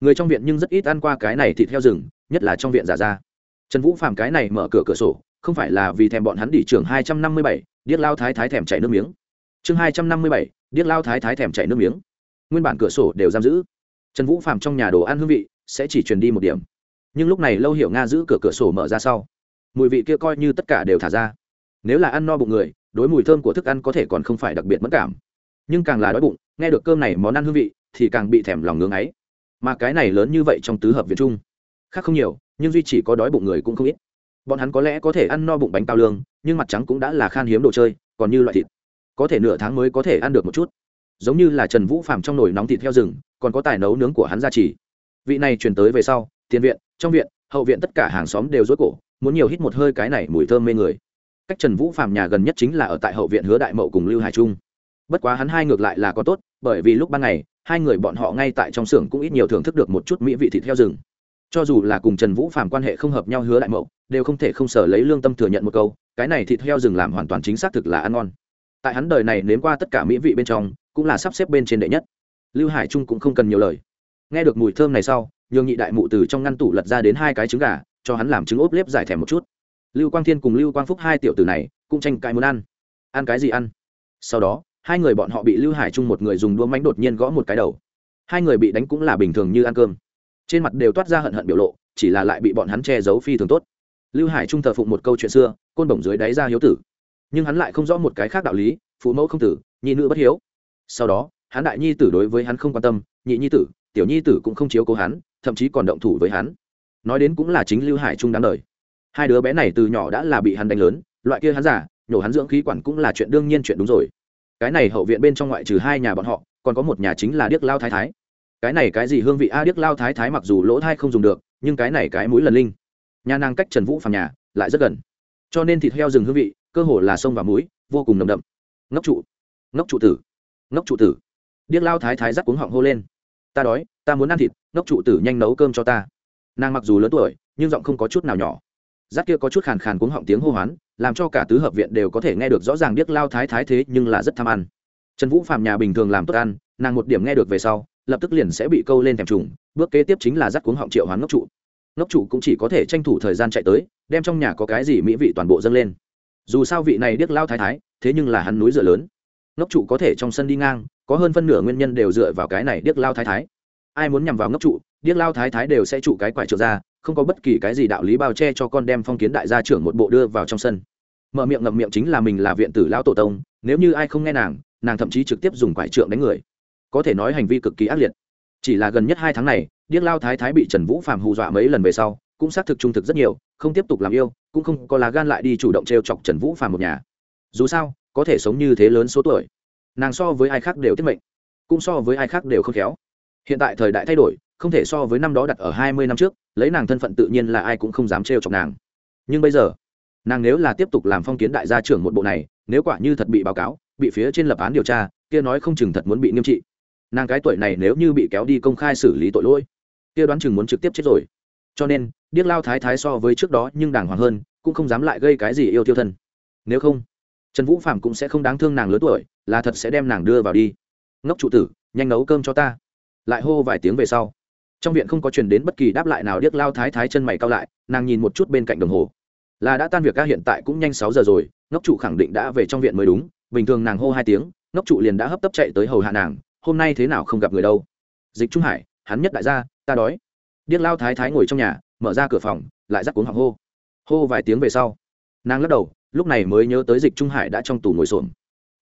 Người trong viện nhưng rất ít ăn qua cái này thịt heo rừng, nhất là trong viện giả ra. Trần vũ phàm cái này mở cửa cửa sổ, không phải là vì thèm bọn hắn đỉ trường hai trăm năm mươi bảy, điếc lao thái thái thèm chảy nước miếng. Chương hai trăm năm mươi bảy, điếc lao thái thái thèm chảy nước miếng. Nguyên bản cửa sổ đều giam giữ. Trần vũ phàm trong nhà đồ ăn hương vị sẽ chỉ truyền đi một điểm. Nhưng lúc này lâu hiểu nga giữ cửa cửa sổ mở ra sau mùi vị kia coi như tất cả đều thả ra. Nếu là ăn no bụng người, đối mùi thơm của thức ăn có thể còn không phải đặc biệt mất cảm. Nhưng càng là đói bụng, nghe được cơm này món ăn hương vị, thì càng bị thèm lòng ngưng ấy. Mà cái này lớn như vậy trong tứ hợp việt trung khác không nhiều, nhưng duy chỉ có đói bụng người cũng không ít. Bọn hắn có lẽ có thể ăn no bụng bánh cao lương, nhưng mặt trắng cũng đã là khan hiếm đồ chơi, còn như loại thịt. Có thể nửa tháng mới có thể ăn được một chút. Giống như là trần vũ phàm trong nồi nóng thịt heo rừng, còn có tài nấu nướng của hắn gia trì. Vị này truyền tới về sau, tiền viện, trong viện, hậu viện tất cả hàng xóm đều rối cổ muốn nhiều hít một hơi cái này mùi thơm mê người. Cách trần vũ phàm nhà gần nhất chính là ở tại hậu viện hứa đại mậu cùng lưu hải trung. Bất quá hắn hai ngược lại là có tốt, bởi vì lúc ban ngày, hai người bọn họ ngay tại trong xưởng cũng ít nhiều thưởng thức được một chút mỹ vị thịt heo rừng. Cho dù là cùng trần vũ phàm quan hệ không hợp nhau hứa đại mậu, đều không thể không sở lấy lương tâm thừa nhận một câu, cái này thịt heo rừng làm hoàn toàn chính xác thực là ăn ngon. Tại hắn đời này nếm qua tất cả mỹ vị bên trong, cũng là sắp xếp bên trên đệ nhất. Lưu hải trung cũng không cần nhiều lời. Nghe được mùi thơm này sau, nhường nhị đại mụ từ trong ngăn tủ lật ra đến hai cái trứng gà cho hắn làm trứng ốp lép giải thèm một chút. Lưu quang thiên cùng lưu quang phúc hai tiểu tử này, cũng tranh cãi muốn ăn. Ăn cái gì ăn? Sau đó, hai người bọn họ bị lưu hải trung một người dùng đua mánh đột nhiên gõ một cái đầu. Hai người bị đánh cũng là bình thường như ăn cơm. Trên mặt đều toát ra hận hận biểu lộ, chỉ là lại bị bọn hắn che giấu phi thường tốt. Lưu hải trung thờ phụng một câu chuyện xưa, côn bổng dưới đáy ra hiếu tử. Nhưng hắn lại không rõ một cái khác đạo lý, phụ mẫu không tử, nhi nữ bất hiếu. Sau đó, hắn đại nhi tử đối với hắn không quan tâm, nhị nhi tử, tiểu nhi tử cũng không chiếu cố hắn, thậm chí còn động thủ với hắn nói đến cũng là chính lưu hải trung đáng đời. Hai đứa bé này từ nhỏ đã là bị hắn đánh lớn, loại kia hắn giả nhổ hắn dưỡng khí quản cũng là chuyện đương nhiên chuyện đúng rồi. Cái này hậu viện bên trong ngoại trừ hai nhà bọn họ, còn có một nhà chính là điếc lao thái thái. Cái này cái gì hương vị a, điếc lao thái thái mặc dù lỗ thai không dùng được, nhưng cái này cái mũi lần linh. Nhà nàng cách trần vũ phàm nhà, lại rất gần. Cho nên thịt heo rừng hương vị, cơ hồ là sông và muối, vô cùng nồng đậm. Ngốc trụ. Ngốc trụ tử. Ngốc trụ tử. Điếc lao thái thái rắc cuống họng hô lên. Ta đói, ta muốn ăn thịt, ngốc trụ tử nhanh nấu cơm cho ta nàng mặc dù lớn tuổi, nhưng giọng không có chút nào nhỏ. Rắc kia có chút khàn khàn cuống họng tiếng hô hoán, làm cho cả tứ hợp viện đều có thể nghe được rõ ràng điếc lao thái thái thế nhưng là rất tham ăn. Trần vũ Phạm nhà bình thường làm tốt ăn, nàng một điểm nghe được về sau, lập tức liền sẽ bị câu lên thèm trùng, bước kế tiếp chính là dắt cuống họng triệu hoán ngốc trụ. Ngốc trụ cũng chỉ có thể tranh thủ thời gian chạy tới, đem trong nhà có cái gì mỹ vị toàn bộ dâng lên. Dù sao vị này điếc lao thái thái, thế nhưng là hắn núi dựa lớn. Ngốc trụ có thể trong sân đi ngang, có hơn phân nửa nguyên nhân đều dựa vào cái này điếc lao thái thái ai muốn nhằm vào ngốc trụ, điếc lao thái thái đều sẽ trụ cái quải trượt ra, không có bất kỳ cái gì đạo lý bao che cho con đem phong kiến đại gia trưởng một bộ đưa vào trong sân. Mở miệng ngậm miệng chính là mình là viện tử lão tổ tông, nếu như ai không nghe nàng nàng thậm chí trực tiếp dùng quải trượng đánh người. Có thể nói hành vi cực kỳ ác liệt. Chỉ là gần nhất hai tháng này, điếc lao thái thái bị trần vũ phạm hù dọa mấy lần về sau, cũng xác thực trung thực rất nhiều, không tiếp tục làm yêu, cũng không có lá gan lại đi chủ động t r e o chọc trần vũ phàm một nhà. Dù sao, có thể sống như thế lớn số tuổi, nàng so với ai khác đều tiết mệnh, cũng so với ai khác đều không khéo hiện tại thời đại thay đổi, không thể so với năm đó đặt ở hai mươi năm trước, lấy nàng thân phận tự nhiên là ai cũng không dám trêu chọc nàng. Nhưng bây giờ, nàng nếu là tiếp tục làm phong kiến đại gia trưởng một bộ này, nếu quả như thật bị báo cáo, bị phía trên lập án điều tra, kia nói không chừng thật muốn bị nghiêm trị. Nàng cái tuổi này nếu như bị kéo đi công khai xử lý tội lỗi, kia đoán chừng muốn trực tiếp chết rồi. Cho nên, điếc lao thái thái so với trước đó nhưng đàng hoàng hơn, cũng không dám lại gây cái gì yêu tiêu thân. Nếu không, trần vũ phạm cũng sẽ không đáng thương nàng lớn tuổi, là thật sẽ đem nàng đưa vào đi. Ngốc trụ tử, nhanh nấu cơm cho ta lại hô vài tiếng về sau. Trong viện không có chuyển đến bất kỳ đáp lại nào, điếc lao thái thái chân mày cao lại, nàng nhìn một chút bên cạnh đồng hồ. Là đã tan việc ca hiện tại cũng nhanh sáu giờ rồi, ngốc trụ khẳng định đã về trong viện mới đúng. Bình thường nàng hô hai tiếng, ngốc trụ liền đã hấp tấp chạy tới hầu hạ nàng, hôm nay thế nào không gặp người đâu. Dịch trung hải, hắn nhất đại gia, ta đói. Điếc lao thái thái ngồi trong nhà, mở ra cửa phòng, lại dắt cuống họng hô. Hô vài tiếng về sau, nàng lắc đầu, lúc này mới nhớ tới dịch trung hải đã trong tủ ngồi xổm.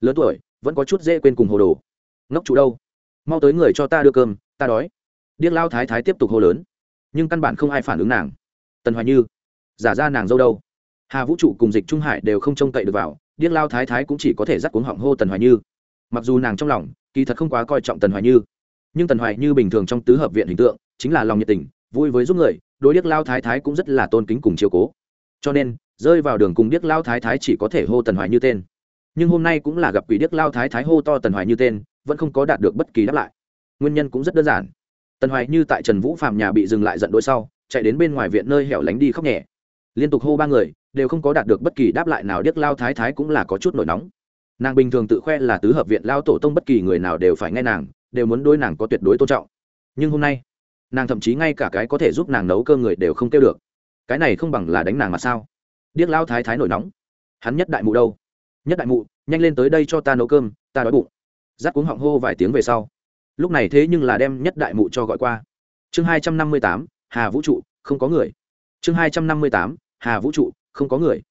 Lớn tuổi, vẫn có chút dễ quên cùng hồ đồ. Ngốc trụ đâu? Mau tới người cho ta đưa cơm, ta đói. Điếc lao thái thái tiếp tục hô lớn. Nhưng căn bản không ai phản ứng nàng. Tần hoài như, giả ra nàng dâu đâu? Hà vũ trụ cùng dịch trung hải đều không trông cậy được vào, điếc lao thái thái cũng chỉ có thể dắt cuống họng hô tần hoài như. Mặc dù nàng trong lòng, kỳ thật không quá coi trọng tần hoài như. Nhưng tần hoài như bình thường trong tứ hợp viện hình tượng, chính là lòng nhiệt tình, vui với giúp người, đối điếc lao thái thái cũng rất là tôn kính cùng chiều cố. Cho nên, rơi vào đường cùng điếc lao thái thái chỉ có thể hô tần hoài như tên. Nhưng hôm nay cũng là gặp quỷ điếc lao thái thái hô to tần hoài như tên vẫn không có đạt được bất kỳ đáp lại. Nguyên nhân cũng rất đơn giản. Tần hoài như tại trần vũ phạm nhà bị dừng lại giận đôi sau, chạy đến bên ngoài viện nơi hẻo lánh đi khóc nhẹ. Liên tục hô ba người, đều không có đạt được bất kỳ đáp lại nào, điếc lao thái thái cũng là có chút nổi nóng. Nàng bình thường tự khoe là tứ hợp viện lao tổ tông bất kỳ người nào đều phải nghe nàng, đều muốn đối nàng có tuyệt đối tôn trọng. Nhưng hôm nay, nàng thậm chí ngay cả cái có thể giúp nàng nấu cơ người đều không kêu được. Cái này không bằng là đánh nàng mà sao? Điếc lao thái thái nổi nóng. Hắn nhất đại mụ đâu? Nhất đại mụ, nhanh lên tới đây cho ta nấu cơm, ta đói bụng rát cuống họng hô vài tiếng về sau. Lúc này thế nhưng là đem nhất đại mụ cho gọi qua. Chương hai trăm năm mươi tám, hà vũ trụ, không có người. Chương hai trăm năm mươi tám, hà vũ trụ, không có người.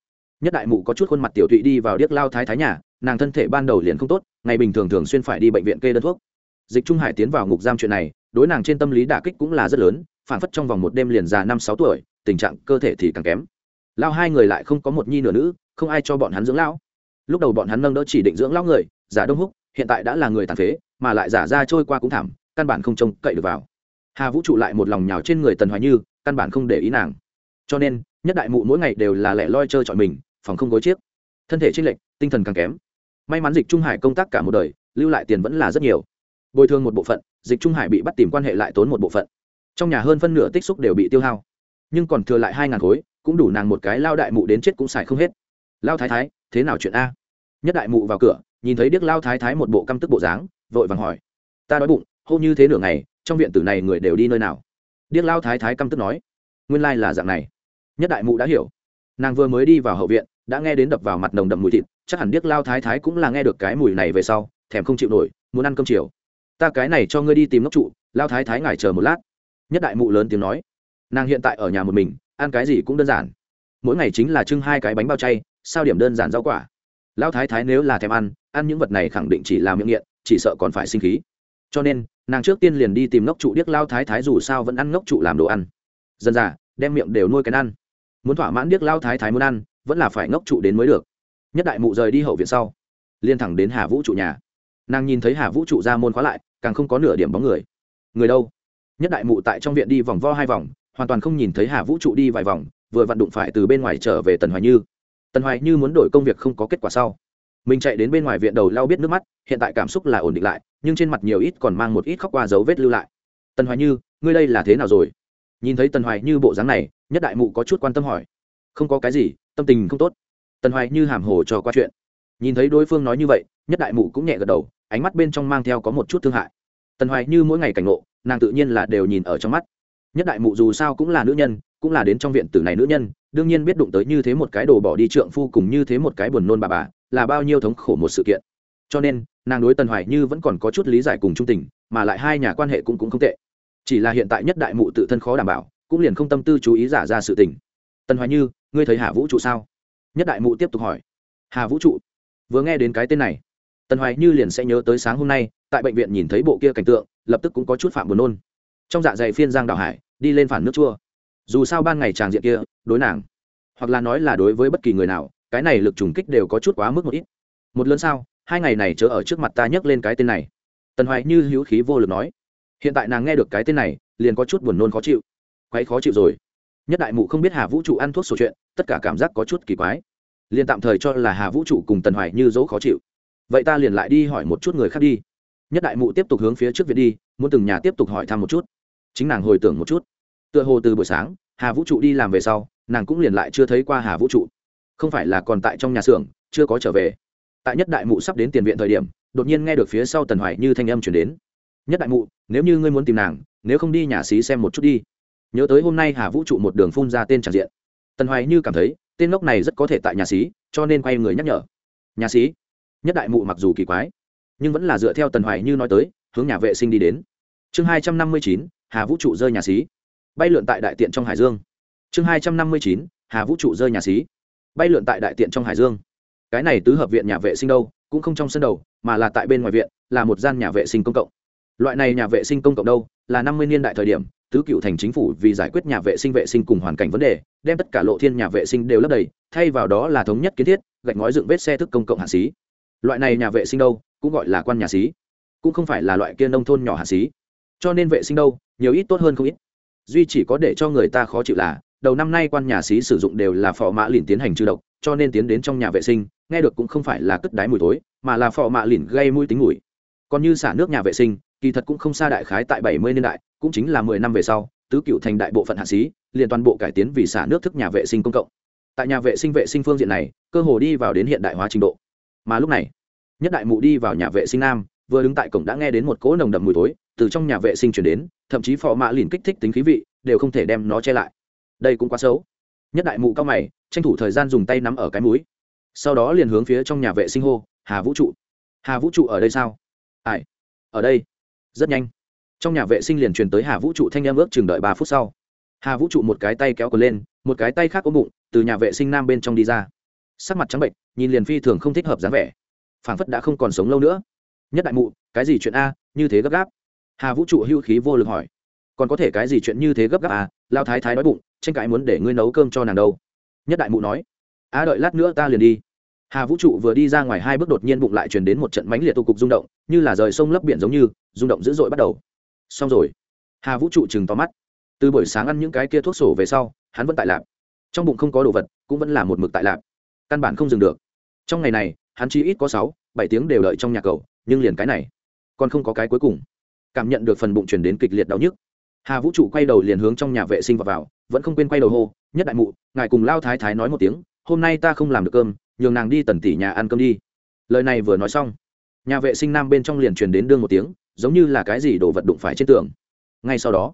Nhất đại mụ có chút khuôn mặt tiểu thụy đi vào điếc lao thái thái nhà, nàng thân thể ban đầu liền không tốt, ngày bình thường thường xuyên phải đi bệnh viện kê đơn thuốc. Dịch trung hải tiến vào ngục giam chuyện này, đối nàng trên tâm lý đả kích cũng là rất lớn, phản phất trong vòng một đêm liền già năm sáu tuổi, tình trạng cơ thể thì càng kém. Lao hai người lại không có một nhi nửa nữ, không ai cho bọn hắn dưỡng lão. Lúc đầu bọn hắn nâng đỡ chỉ định dưỡng lão người, giả đông húc hiện tại đã là người tàn phế, mà lại giả ra trôi qua cũng thảm, căn bản không trông cậy được vào. Hà vũ trụ lại một lòng nhào trên người tần hoài như, căn bản không để ý nàng. Cho nên, nhất đại mụ mỗi ngày đều là lẻ loi chơi chọi mình, phòng không gối chiếc. Thân thể t r lệch, tinh thần càng kém. May mắn dịch trung hải công tác cả một đời, lưu lại tiền vẫn là rất nhiều. Bồi thường một bộ phận, dịch trung hải bị bắt tìm quan hệ lại tốn một bộ phận. Trong nhà hơn phân nửa tích xúc đều bị tiêu hao. Nhưng còn thừa lại hai ngàn khối, cũng đủ nàng một cái lao đại mụ đến chết cũng xài không hết. Lao thái thái, thế nào chuyện a? Nhất đại mụ vào cửa nhìn thấy điếc lao thái thái một bộ căm tức bộ dáng, vội vàng hỏi. Ta đói bụng, hô như thế nửa ngày, trong viện tử này người đều đi nơi nào? Điếc lao thái thái căm tức nói. Nguyên lai là dạng này. Nhất đại mụ đã hiểu. Nàng vừa mới đi vào hậu viện, đã nghe đến đập vào mặt nồng đậm mùi thịt, chắc hẳn điếc lao thái thái cũng là nghe được cái mùi này về sau, thèm không chịu nổi, muốn ăn cơm chiều. Ta cái này cho ngươi đi tìm ngốc trụ, lao thái thái ngài chờ một lát. Nhất đại mụ lớn tiếng nói. Nàng hiện tại ở nhà một mình, ăn cái gì cũng đơn giản. Mỗi ngày chính là trưng hai cái bánh bao chay, sao điểm đơn giản rau quả? Lão thái thái nếu là thèm ăn ăn những vật này khẳng định chỉ là miệng nghiện, chỉ sợ còn phải sinh khí. Cho nên, nàng trước tiên liền đi tìm ngốc trụ điếc lao thái thái dù sao vẫn ăn ngốc trụ làm đồ ăn. Dần dà đem miệng đều nuôi cái ăn. Muốn thỏa mãn điếc lao thái thái muốn ăn, vẫn là phải ngốc trụ đến mới được. Nhất đại mụ rời đi hậu viện sau liên thẳng đến hà vũ trụ nhà. Nàng nhìn thấy hà vũ trụ ra môn khóa lại, càng không có nửa điểm bóng người. Người đâu? Nhất đại mụ tại trong viện đi vòng vo hai vòng, hoàn toàn không nhìn thấy hà vũ trụ đi vài vòng, vừa vặn đụng phải từ bên ngoài trở về tần hoài như tần hoài như muốn đổi công việc không có kết quả sau. Mình chạy đến bên ngoài viện đầu lau biết nước mắt, hiện tại cảm xúc là ổn định lại, nhưng trên mặt nhiều ít còn mang một ít khóc qua dấu vết lưu lại. Tần hoài như, ngươi đây là thế nào rồi? Nhìn thấy tần hoài như bộ dáng này, nhất đại mụ có chút quan tâm hỏi. Không có cái gì, tâm tình không tốt. Tần hoài như hàm hồ cho qua chuyện. Nhìn thấy đối phương nói như vậy, nhất đại mụ cũng nhẹ gật đầu, ánh mắt bên trong mang theo có một chút thương hại. Tần hoài như mỗi ngày cảnh ngộ, nàng tự nhiên là đều nhìn ở trong mắt nhất đại mụ dù sao cũng là nữ nhân, cũng là đến trong viện tử này nữ nhân, đương nhiên biết đụng tới như thế một cái đồ bỏ đi trượng phu cùng như thế một cái buồn nôn bà bà, là bao nhiêu thống khổ một sự kiện. Cho nên, nàng đối tần hoài như vẫn còn có chút lý giải cùng trung tình, mà lại hai nhà quan hệ cũng cũng không tệ. Chỉ là hiện tại nhất đại mụ tự thân khó đảm bảo, cũng liền không tâm tư chú ý giả ra sự tình. Tần hoài như, ngươi thấy hà vũ trụ sao? Nhất đại mụ tiếp tục hỏi. Hà vũ trụ? Vừa nghe đến cái tên này, tần hoài như liền sẽ nhớ tới sáng hôm nay, tại bệnh viện nhìn thấy bộ kia cảnh tượng, lập tức cũng có chút phạm buồn nôn trong dạ dày phiên giang đào hải, đi lên phản nước chua. Dù sao ban ngày tràng diện kia, đối nàng, hoặc là nói là đối với bất kỳ người nào, cái này lực trùng kích đều có chút quá mức một ít. Một lớn sao hai ngày này chớ ở trước mặt ta nhấc lên cái tên này. Tần hoài như hữu khí vô lực nói. Hiện tại nàng nghe được cái tên này, liền có chút buồn nôn khó chịu. Quấy khó chịu rồi. Nhất đại mụ không biết hà vũ trụ ăn thuốc sổ chuyện, tất cả cảm giác có chút kỳ quái. Liền tạm thời cho là hà vũ trụ cùng tần hoài như dỗ khó chịu. Vậy ta liền lại đi hỏi một chút người khác đi. Nhất đại mụ tiếp tục hướng phía trước viện đi, muốn từng nhà tiếp tục hỏi thăm một chút chính nàng hồi tưởng một chút. Tựa hồ từ buổi sáng, hà vũ trụ đi làm về sau, nàng cũng liền lại chưa thấy qua hà vũ trụ. Không phải là còn tại trong nhà xưởng, chưa có trở về. Tại nhất đại mụ sắp đến tiền viện thời điểm, đột nhiên nghe được phía sau tần hoài như thanh âm chuyển đến. Nhất đại mụ, nếu như ngươi muốn tìm nàng, nếu không đi nhà xí xem một chút đi. Nhớ tới hôm nay hà vũ trụ một đường phun ra tên tràn diện. Tần hoài như cảm thấy, tên lốc này rất có thể tại nhà xí, cho nên quay người nhắc nhở. Nhà xí? Nhất đại mụ mặc dù kỳ quái, nhưng vẫn là dựa theo tần hoài như nói tới, hướng nhà vệ sinh đi đến. Chương hai trăm năm mươi chín hà vũ trụ rơi nhà xí. Bay lượn tại đại tiện trong hải dương. Chương hai trăm năm mươi chín, hà vũ trụ rơi nhà xí. Bay lượn tại đại tiện trong hải dương. Cái này tứ hợp viện nhà vệ sinh đâu, cũng không trong sân đầu, mà là tại bên ngoài viện, là một gian nhà vệ sinh công cộng. Loại này nhà vệ sinh công cộng đâu, là năm mươi niên đại thời điểm, tứ cựu thành chính phủ vì giải quyết nhà vệ sinh vệ sinh cùng hoàn cảnh vấn đề, đem tất cả lộ thiên nhà vệ sinh đều lấp đầy, thay vào đó là thống nhất kiến thiết, gạch ngói dựng vết xe thức công cộng hạ xí. Loại này nhà vệ sinh đâu, cũng gọi là quan nhà xí. Cũng không phải là loại kia nông thôn nhỏ hạ xí cho nên vệ sinh đâu, nhiều ít tốt hơn không ít. Duy chỉ có để cho người ta khó chịu là, đầu năm nay quan nhà xí sử dụng đều là phò mã lìn tiến hành trừ độc, cho nên tiến đến trong nhà vệ sinh, nghe được cũng không phải là cất đáy mùi tối mà là phò mã lìn gây mũi tính mùi. Còn như xả nước nhà vệ sinh, kỳ thật cũng không xa đại khái tại bảy mươi niên đại, cũng chính là mười năm về sau, tứ cựu thành đại bộ phận hạ xí, liền toàn bộ cải tiến vì xả nước thức nhà vệ sinh công cộng. Tại nhà vệ sinh vệ sinh phương diện này, cơ hồ đi vào đến hiện đại hóa trình độ. Mà lúc này, nhất đại mụ đi vào nhà vệ sinh nam vừa đứng tại cổng đã nghe đến một cỗ nồng đậm mùi tối từ trong nhà vệ sinh chuyển đến, thậm chí phò mã liền kích thích tính khí vị, đều không thể đem nó che lại. Đây cũng quá xấu. Nhất đại mụ cao mày, tranh thủ thời gian dùng tay nắm ở cái mũi. Sau đó liền hướng phía trong nhà vệ sinh hô, hà vũ trụ, hà vũ trụ ở đây sao? Ai, ở đây. Rất nhanh. Trong nhà vệ sinh liền truyền tới hà vũ trụ thanh em ước chừng đợi ba phút sau. Hà vũ trụ một cái tay kéo cờ lên, một cái tay khác ôm bụng, từ nhà vệ sinh nam bên trong đi ra. Sắc mặt trắng bệnh nhìn liền phi thường không thích hợp dáng vẻ. Phảng phất đã không còn sống lâu nữa nhất đại mụ, cái gì chuyện a, như thế gấp gáp? Hà vũ trụ hưu khí vô lực hỏi. Còn có thể cái gì chuyện như thế gấp gáp à lao thái thái đói bụng, tranh cãi muốn để ngươi nấu cơm cho nàng đâu. Nhất đại mụ nói. A đợi lát nữa ta liền đi. Hà vũ trụ vừa đi ra ngoài hai bước đột nhiên bụng lại truyền đến một trận mánh liệt tụ cục rung động, như là rời sông lấp biển giống như, rung động dữ dội bắt đầu. Xong rồi. Hà vũ trụ chừng to mắt. Từ buổi sáng ăn những cái kia thuốc sổ về sau, hắn vẫn tại lạp. Trong bụng không có đồ vật, cũng vẫn là một mực tại lạp. Căn bản không dừng được. Trong ngày này, hắn chỉ ít có sáu, bảy tiếng đều đợi trong nhà cầu nhưng liền cái này, còn không có cái cuối cùng. Cảm nhận được phần bụng chuyển đến kịch liệt đau nhức. Hà vũ trụ quay đầu liền hướng trong nhà vệ sinh và vào, vẫn không quên quay đầu hô, nhất đại mụ, ngài cùng lao thái thái nói một tiếng, hôm nay ta không làm được cơm, nhường nàng đi tần tỉ nhà ăn cơm đi. Lời này vừa nói xong, nhà vệ sinh nam bên trong liền truyền đến đương một tiếng, giống như là cái gì đồ vật đụng phải trên tường. Ngay sau đó,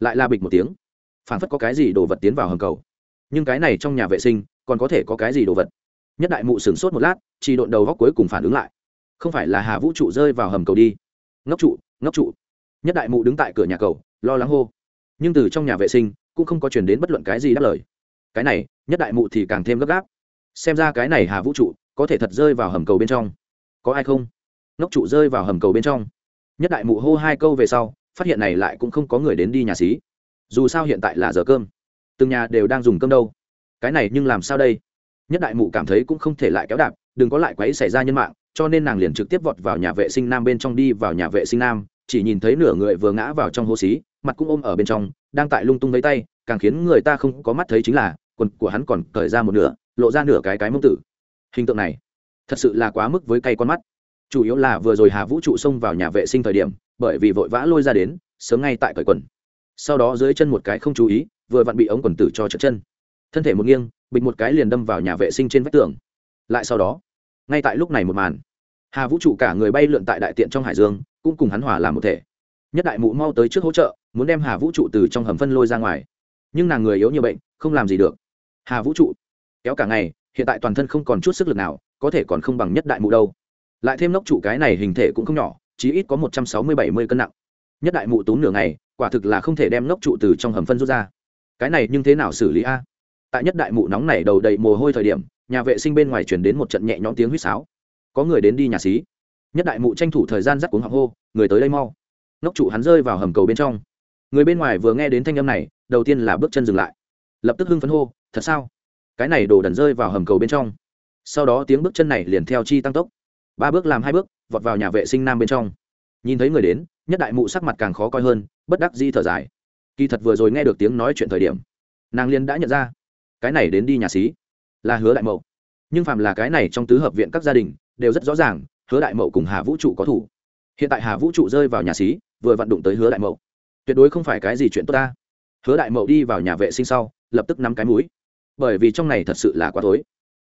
lại la bịch một tiếng phản phất có cái gì đồ vật tiến vào hầm cầu. Nhưng cái này trong nhà vệ sinh, còn có thể có cái gì đồ vật? Nhất đại mụ sửng sốt một lát, chỉ độn đầu góc cuối cùng phản ứng lại không phải là hà vũ trụ rơi vào hầm cầu đi. Ngốc trụ ngốc trụ. Nhất đại mụ đứng tại cửa nhà cầu, lo lắng hô. Nhưng từ trong nhà vệ sinh, cũng không có chuyển đến bất luận cái gì đáp lời. Cái này, nhất đại mụ thì càng thêm gấp gáp. Xem ra cái này hà vũ trụ, có thể thật rơi vào hầm cầu bên trong. Có ai không? Ngốc trụ rơi vào hầm cầu bên trong. Nhất đại mụ hô hai câu về sau, phát hiện này lại cũng không có người đến đi nhà xí. Dù sao hiện tại là giờ cơm. Từng nhà đều đang dùng cơm đâu. Cái này nhưng làm sao đây? Nhất đại mụ cảm thấy cũng không thể lại kéo đạp, đừng có lại quấy xảy ra nhân mạng cho nên nàng liền trực tiếp vọt vào nhà vệ sinh nam bên trong đi vào nhà vệ sinh nam, chỉ nhìn thấy nửa người vừa ngã vào trong hố xí, mặt cũng ôm ở bên trong, đang tại lung tung lấy tay, càng khiến người ta không có mắt thấy chính là, quần của hắn còn cởi ra một nửa, lộ ra nửa cái cái mông tử. Hình tượng này, thật sự là quá mức với cay con mắt. Chủ yếu là vừa rồi hà vũ trụ xông vào nhà vệ sinh thời điểm, bởi vì vội vã lôi ra đến, sớm ngay tại cởi quần. Sau đó dưới chân một cái không chú ý, vừa vặn bị ống quần tử cho trượt chân. Thân thể một nghiêng, bịch một cái liền đâm vào nhà vệ sinh trên vách tường. Lại sau đó, ngay tại lúc này một màn hà vũ trụ cả người bay lượn tại đại tiện trong hải dương, cũng cùng hắn hòa làm một thể. Nhất đại mụ mau tới trước hỗ trợ, muốn đem hà vũ trụ từ trong hầm phân lôi ra ngoài. Nhưng nàng người yếu như bệnh, không làm gì được. Hà vũ trụ, kéo cả ngày, hiện tại toàn thân không còn chút sức lực nào, có thể còn không bằng nhất đại mụ đâu. Lại thêm nóc trụ cái này hình thể cũng không nhỏ, chí ít có một trăm sáu mươi bảy mươi cân nặng. Nhất đại mụ túm nửa ngày, quả thực là không thể đem nóc trụ từ trong hầm phân rút ra. Cái này nhưng thế nào xử lý a? Tại nhất đại mụ nóng này đầu đầy mồ hôi thời điểm, nhà vệ sinh bên ngoài chuyển đến một trận nhẹ nhõm tiếng huýt sáo có người đến đi nhà xí. Nhất đại mụ tranh thủ thời gian dắt cuống họng hô, người tới đây mau. Nóc trụ hắn rơi vào hầm cầu bên trong. Người bên ngoài vừa nghe đến thanh âm này, đầu tiên là bước chân dừng lại. Lập tức hưng phấn hô, thật sao? Cái này đồ đần rơi vào hầm cầu bên trong. Sau đó tiếng bước chân này liền theo chi tăng tốc. Ba bước làm hai bước, vọt vào nhà vệ sinh nam bên trong. Nhìn thấy người đến, nhất đại mụ sắc mặt càng khó coi hơn, bất đắc di thở dài. Kỳ thật vừa rồi nghe được tiếng nói chuyện thời điểm, nàng liên đã nhận ra, cái này đến đi nhà xí, là hứa đại mậu. Nhưng phàm là cái này trong tứ hợp viện các gia đình đều rất rõ ràng, hứa đại mậu cùng hà vũ trụ có thủ. Hiện tại hà vũ trụ rơi vào nhà xí, vừa vận đụng tới hứa đại mậu. Tuyệt đối không phải cái gì chuyện tốt ta. Hứa đại mậu đi vào nhà vệ sinh sau, lập tức nắm cái mũi. Bởi vì trong này thật sự là quá tối.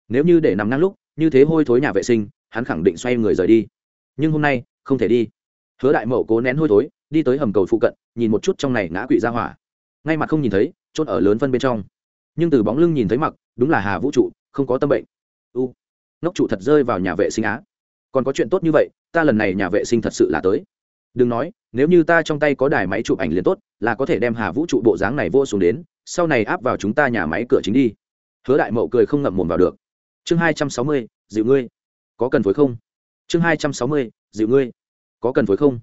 Nếu như để nằm ngang lúc, như thế hôi thối nhà vệ sinh, hắn khẳng định xoay người rời đi. Nhưng hôm nay, không thể đi. Hứa đại mậu cố nén hôi thối, đi tới hầm cầu phụ cận, nhìn một chút trong này ngã quỵ ra hỏa. Ngay mặt không nhìn thấy, chốt ở lớn phân bên trong. Nhưng từ bóng lưng nhìn thấy mặc, đúng là hà vũ trụ, không có tâm bệnh. U ngốc trụ thật rơi vào nhà vệ sinh á. Còn có chuyện tốt như vậy, ta lần này nhà vệ sinh thật sự là tới. Đừng nói, nếu như ta trong tay có đài máy chụp ảnh liền tốt, là có thể đem hà vũ trụ bộ dáng này vô xuống đến, sau này áp vào chúng ta nhà máy cửa chính đi. Hứa đại mậu cười không ngậm mồm vào được. Chương hai trăm sáu mươi, dịu ngươi. Có cần phối không? Chương hai trăm sáu mươi, dịu ngươi. Có cần phối không?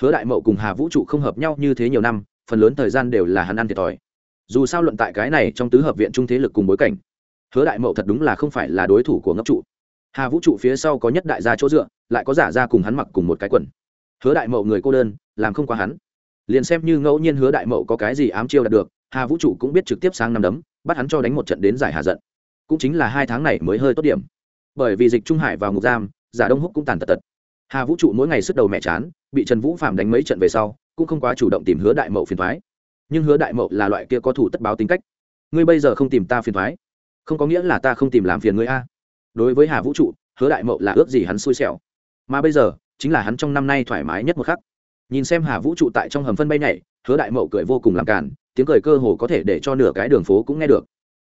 Hứa đại mậu cùng hà vũ trụ không hợp nhau như thế nhiều năm, phần lớn thời gian đều là hắn ăn thiệt thòi. Dù sao luận tại cái này trong tứ hợp viện trung thế lực cùng bối cảnh, hứa đại mậu thật đúng là không phải là đối thủ của ngốc trụ hà vũ trụ phía sau có nhất đại gia chỗ dựa, lại có giả ra cùng hắn mặc cùng một cái quần. Hứa đại mậu người cô đơn, làm không qua hắn. Liền xem như ngẫu nhiên hứa đại mậu có cái gì ám chiêu đạt được, hà vũ trụ cũng biết trực tiếp sang năm đấm, bắt hắn cho đánh một trận đến giải hà giận. Cũng chính là hai tháng này mới hơi tốt điểm. Bởi vì dịch trung hải vào ngục giam, giả đông húc cũng tàn tật tật. Hà vũ trụ mỗi ngày sức đầu mẹ chán, bị trần vũ phạm đánh mấy trận về sau, cũng không quá chủ động tìm hứa đại mậu phiền thoái. Nhưng hứa đại mậu là loại kia có thủ tất báo tính cách. Ngươi bây giờ không tìm ta phiền thoái. Không có nghĩa là ta không tìm làm phiền ngươi a đối với hà vũ trụ, hứa đại mậu là ước gì hắn xui xẻo. Mà bây giờ, chính là hắn trong năm nay thoải mái nhất một khắc. Nhìn xem hà vũ trụ tại trong hầm phân bay nhảy, hứa đại mậu cười vô cùng làm càn, tiếng cười cơ hồ có thể để cho nửa cái đường phố cũng nghe được.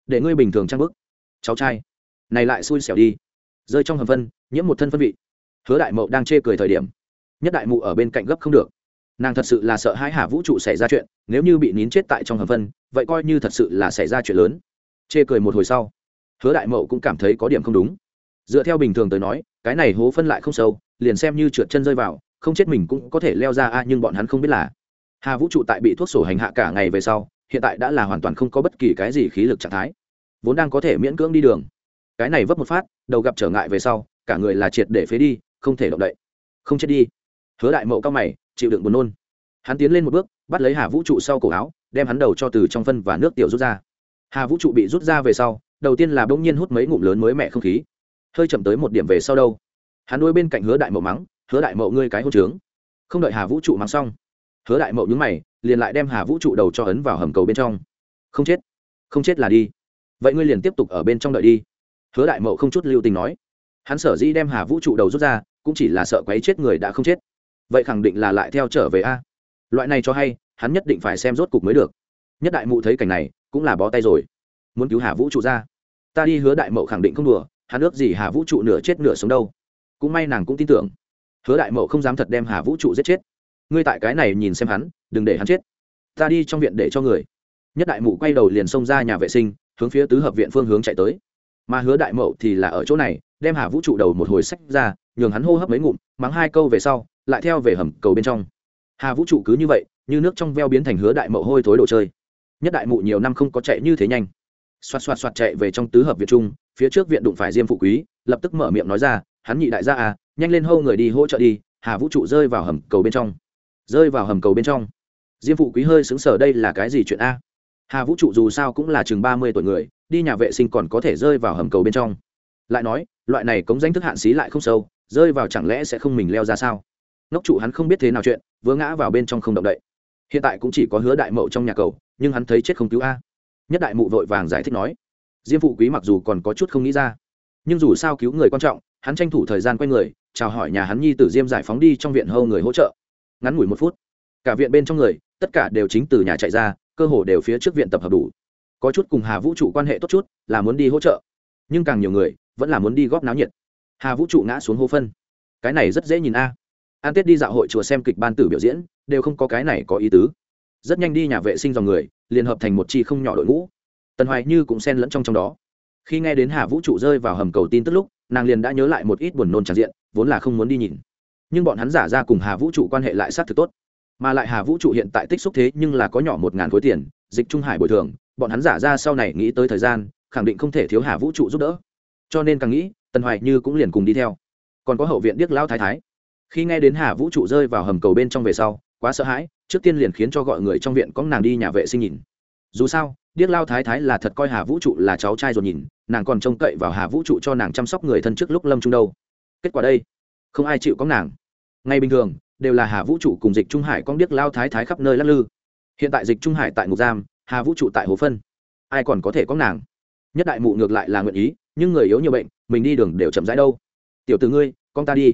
Để ngươi bình thường trang bức cháu trai, này lại xui xẻo đi. Rơi trong hầm phân, nhiễm một thân phân vị. Hứa đại mậu đang chê cười thời điểm. Nhất đại mụ ở bên cạnh gấp không được. Nàng thật sự là sợ hãi hà vũ trụ xảy ra chuyện, nếu như bị nín chết tại trong hầm phân, vậy coi như thật sự là xảy ra chuyện lớn. Chê cười một hồi sau hứa đại mậu cũng cảm thấy có điểm không đúng. Dựa theo bình thường tới nói, cái này hố phân lại không sâu, liền xem như trượt chân rơi vào, không chết mình cũng có thể leo ra a, nhưng bọn hắn không biết là hà vũ trụ tại bị thuốc sổ hành hạ cả ngày về sau, hiện tại đã là hoàn toàn không có bất kỳ cái gì khí lực trạng thái. Vốn đang có thể miễn cưỡng đi đường. Cái này vấp một phát, đầu gặp trở ngại về sau, cả người là triệt để phế đi, không thể động đậy. Không chết đi. Hứa đại mậu cao mày, chịu đựng buồn nôn. Hắn tiến lên một bước, bắt lấy hà vũ trụ sau cổ áo, đem hắn đầu cho từ trong phân và nước tiểu rút ra. Hà vũ trụ bị rút ra về sau đầu tiên là bỗng nhiên hút mấy ngụm lớn mới mẹ không khí. Hơi chậm tới một điểm về sau đâu. Hắn đuôi bên cạnh hứa đại mậu mắng, hứa đại mậu ngươi cái hôn trướng. Không đợi hà vũ trụ mắng xong, hứa đại mậu nhúng mày, liền lại đem hà vũ trụ đầu cho ấn vào hầm cầu bên trong. Không chết không chết là đi. Vậy ngươi liền tiếp tục ở bên trong đợi đi. Hứa đại mậu không chút lưu tình nói. Hắn sở dĩ đem hà vũ trụ đầu rút ra, cũng chỉ là sợ quấy chết người đã không chết. Vậy khẳng định là lại theo trở về a. Loại này cho hay, hắn nhất định phải xem rốt cục mới được. Nhất đại mụ thấy cảnh này, cũng là bó tay rồi. Muốn cứu hà vũ trụ ra ta đi hứa đại mậu khẳng định không đùa, hắn ước gì hà vũ trụ nửa chết nửa sống đâu. Cũng may nàng cũng tin tưởng. Hứa đại mậu không dám thật đem hà vũ trụ giết chết. Ngươi tại cái này nhìn xem hắn, đừng để hắn chết. Ta đi trong viện để cho người. Nhất đại mụ quay đầu liền xông ra nhà vệ sinh, hướng phía tứ hợp viện phương hướng chạy tới. Mà hứa đại mậu thì là ở chỗ này, đem hà vũ trụ đầu một hồi sách ra, nhường hắn hô hấp mấy ngụm, mắng hai câu về sau, lại theo về hầm cầu bên trong. Hà vũ trụ cứ như vậy, như nước trong veo biến thành hứa đại mậu hôi thối đồ chơi. Nhất đại mụ nhiều năm không có chạy như thế nhanh xoạt xoạt xoạt chạy về trong tứ hợp viện trung phía trước viện đụng phải diêm phụ quý, lập tức mở miệng nói ra, hắn nhị đại gia à nhanh lên hô người đi hỗ trợ đi, hà vũ trụ rơi vào hầm cầu bên trong. Rơi vào hầm cầu bên trong. Diêm phụ quý hơi xứng sở đây là cái gì chuyện a? Hà vũ trụ dù sao cũng là chừng ba mươi tuổi người, đi nhà vệ sinh còn có thể rơi vào hầm cầu bên trong. Lại nói, loại này cống danh thức hạn xí lại không sâu, rơi vào chẳng lẽ sẽ không mình leo ra sao? Ngốc trụ hắn không biết thế nào chuyện vừa ngã vào bên trong không động đậy. Hiện tại cũng chỉ có hứa đại mậu trong nhà cầu, nhưng hắn thấy chết không cứu a nhất đại mụ vội vàng giải thích nói, diêm phụ quý mặc dù còn có chút không nghĩ ra, nhưng dù sao cứu người quan trọng, hắn tranh thủ thời gian quay người, chào hỏi nhà hắn nhi tử diêm giải phóng đi trong viện hâu người hỗ trợ. Ngắn ngủi một phút, cả viện bên trong người, tất cả đều chính từ nhà chạy ra, cơ hồ đều phía trước viện tập hợp đủ. Có chút cùng hà vũ trụ quan hệ tốt chút, là muốn đi hỗ trợ, nhưng càng nhiều người, vẫn là muốn đi góp náo nhiệt. Hà vũ trụ ngã xuống hô phân. Cái này rất dễ nhìn a. An tết đi dạo hội chùa xem kịch ban tử biểu diễn, đều không có cái này có ý tứ rất nhanh đi nhà vệ sinh dòng người, liền hợp thành một chi không nhỏ đội ngũ. Tần hoài như cũng xen lẫn trong trong đó. Khi nghe đến hà vũ trụ rơi vào hầm cầu tin tức lúc, nàng liền đã nhớ lại một ít buồn nôn tràn diện, vốn là không muốn đi nhìn. Nhưng bọn hắn giả ra cùng hà vũ trụ quan hệ lại sát thực tốt. Mà lại hà vũ trụ hiện tại tích xúc thế nhưng là có nhỏ một ngàn khối tiền, dịch trung hải bồi thường, bọn hắn giả ra sau này nghĩ tới thời gian, khẳng định không thể thiếu hà vũ trụ giúp đỡ. Cho nên càng nghĩ, tần hoài như cũng liền cùng đi theo. Còn có hậu viện điếc Lão thái thái. Khi nghe đến hà vũ trụ rơi vào hầm cầu bên trong về sau quá sợ hãi, trước tiên liền khiến cho gọi người trong viện có nàng đi nhà vệ sinh nhìn. Dù sao, điếc lao thái thái là thật coi hà vũ trụ là cháu trai rồi nhìn, nàng còn trông cậy vào hà vũ trụ cho nàng chăm sóc người thân trước lúc lâm trung đâu. Kết quả đây, không ai chịu có nàng. Ngay bình thường, đều là hà vũ trụ cùng dịch trung hải con điếc lao thái thái khắp nơi lắc lư. Hiện tại dịch trung hải tại ngục giam, hà vũ trụ tại hồ phân. Ai còn có thể có nàng? Nhất đại mụ ngược lại là nguyện ý, nhưng người yếu nhiều bệnh, mình đi đường đều chậm rãi đâu. Tiểu từ ngươi, con ta đi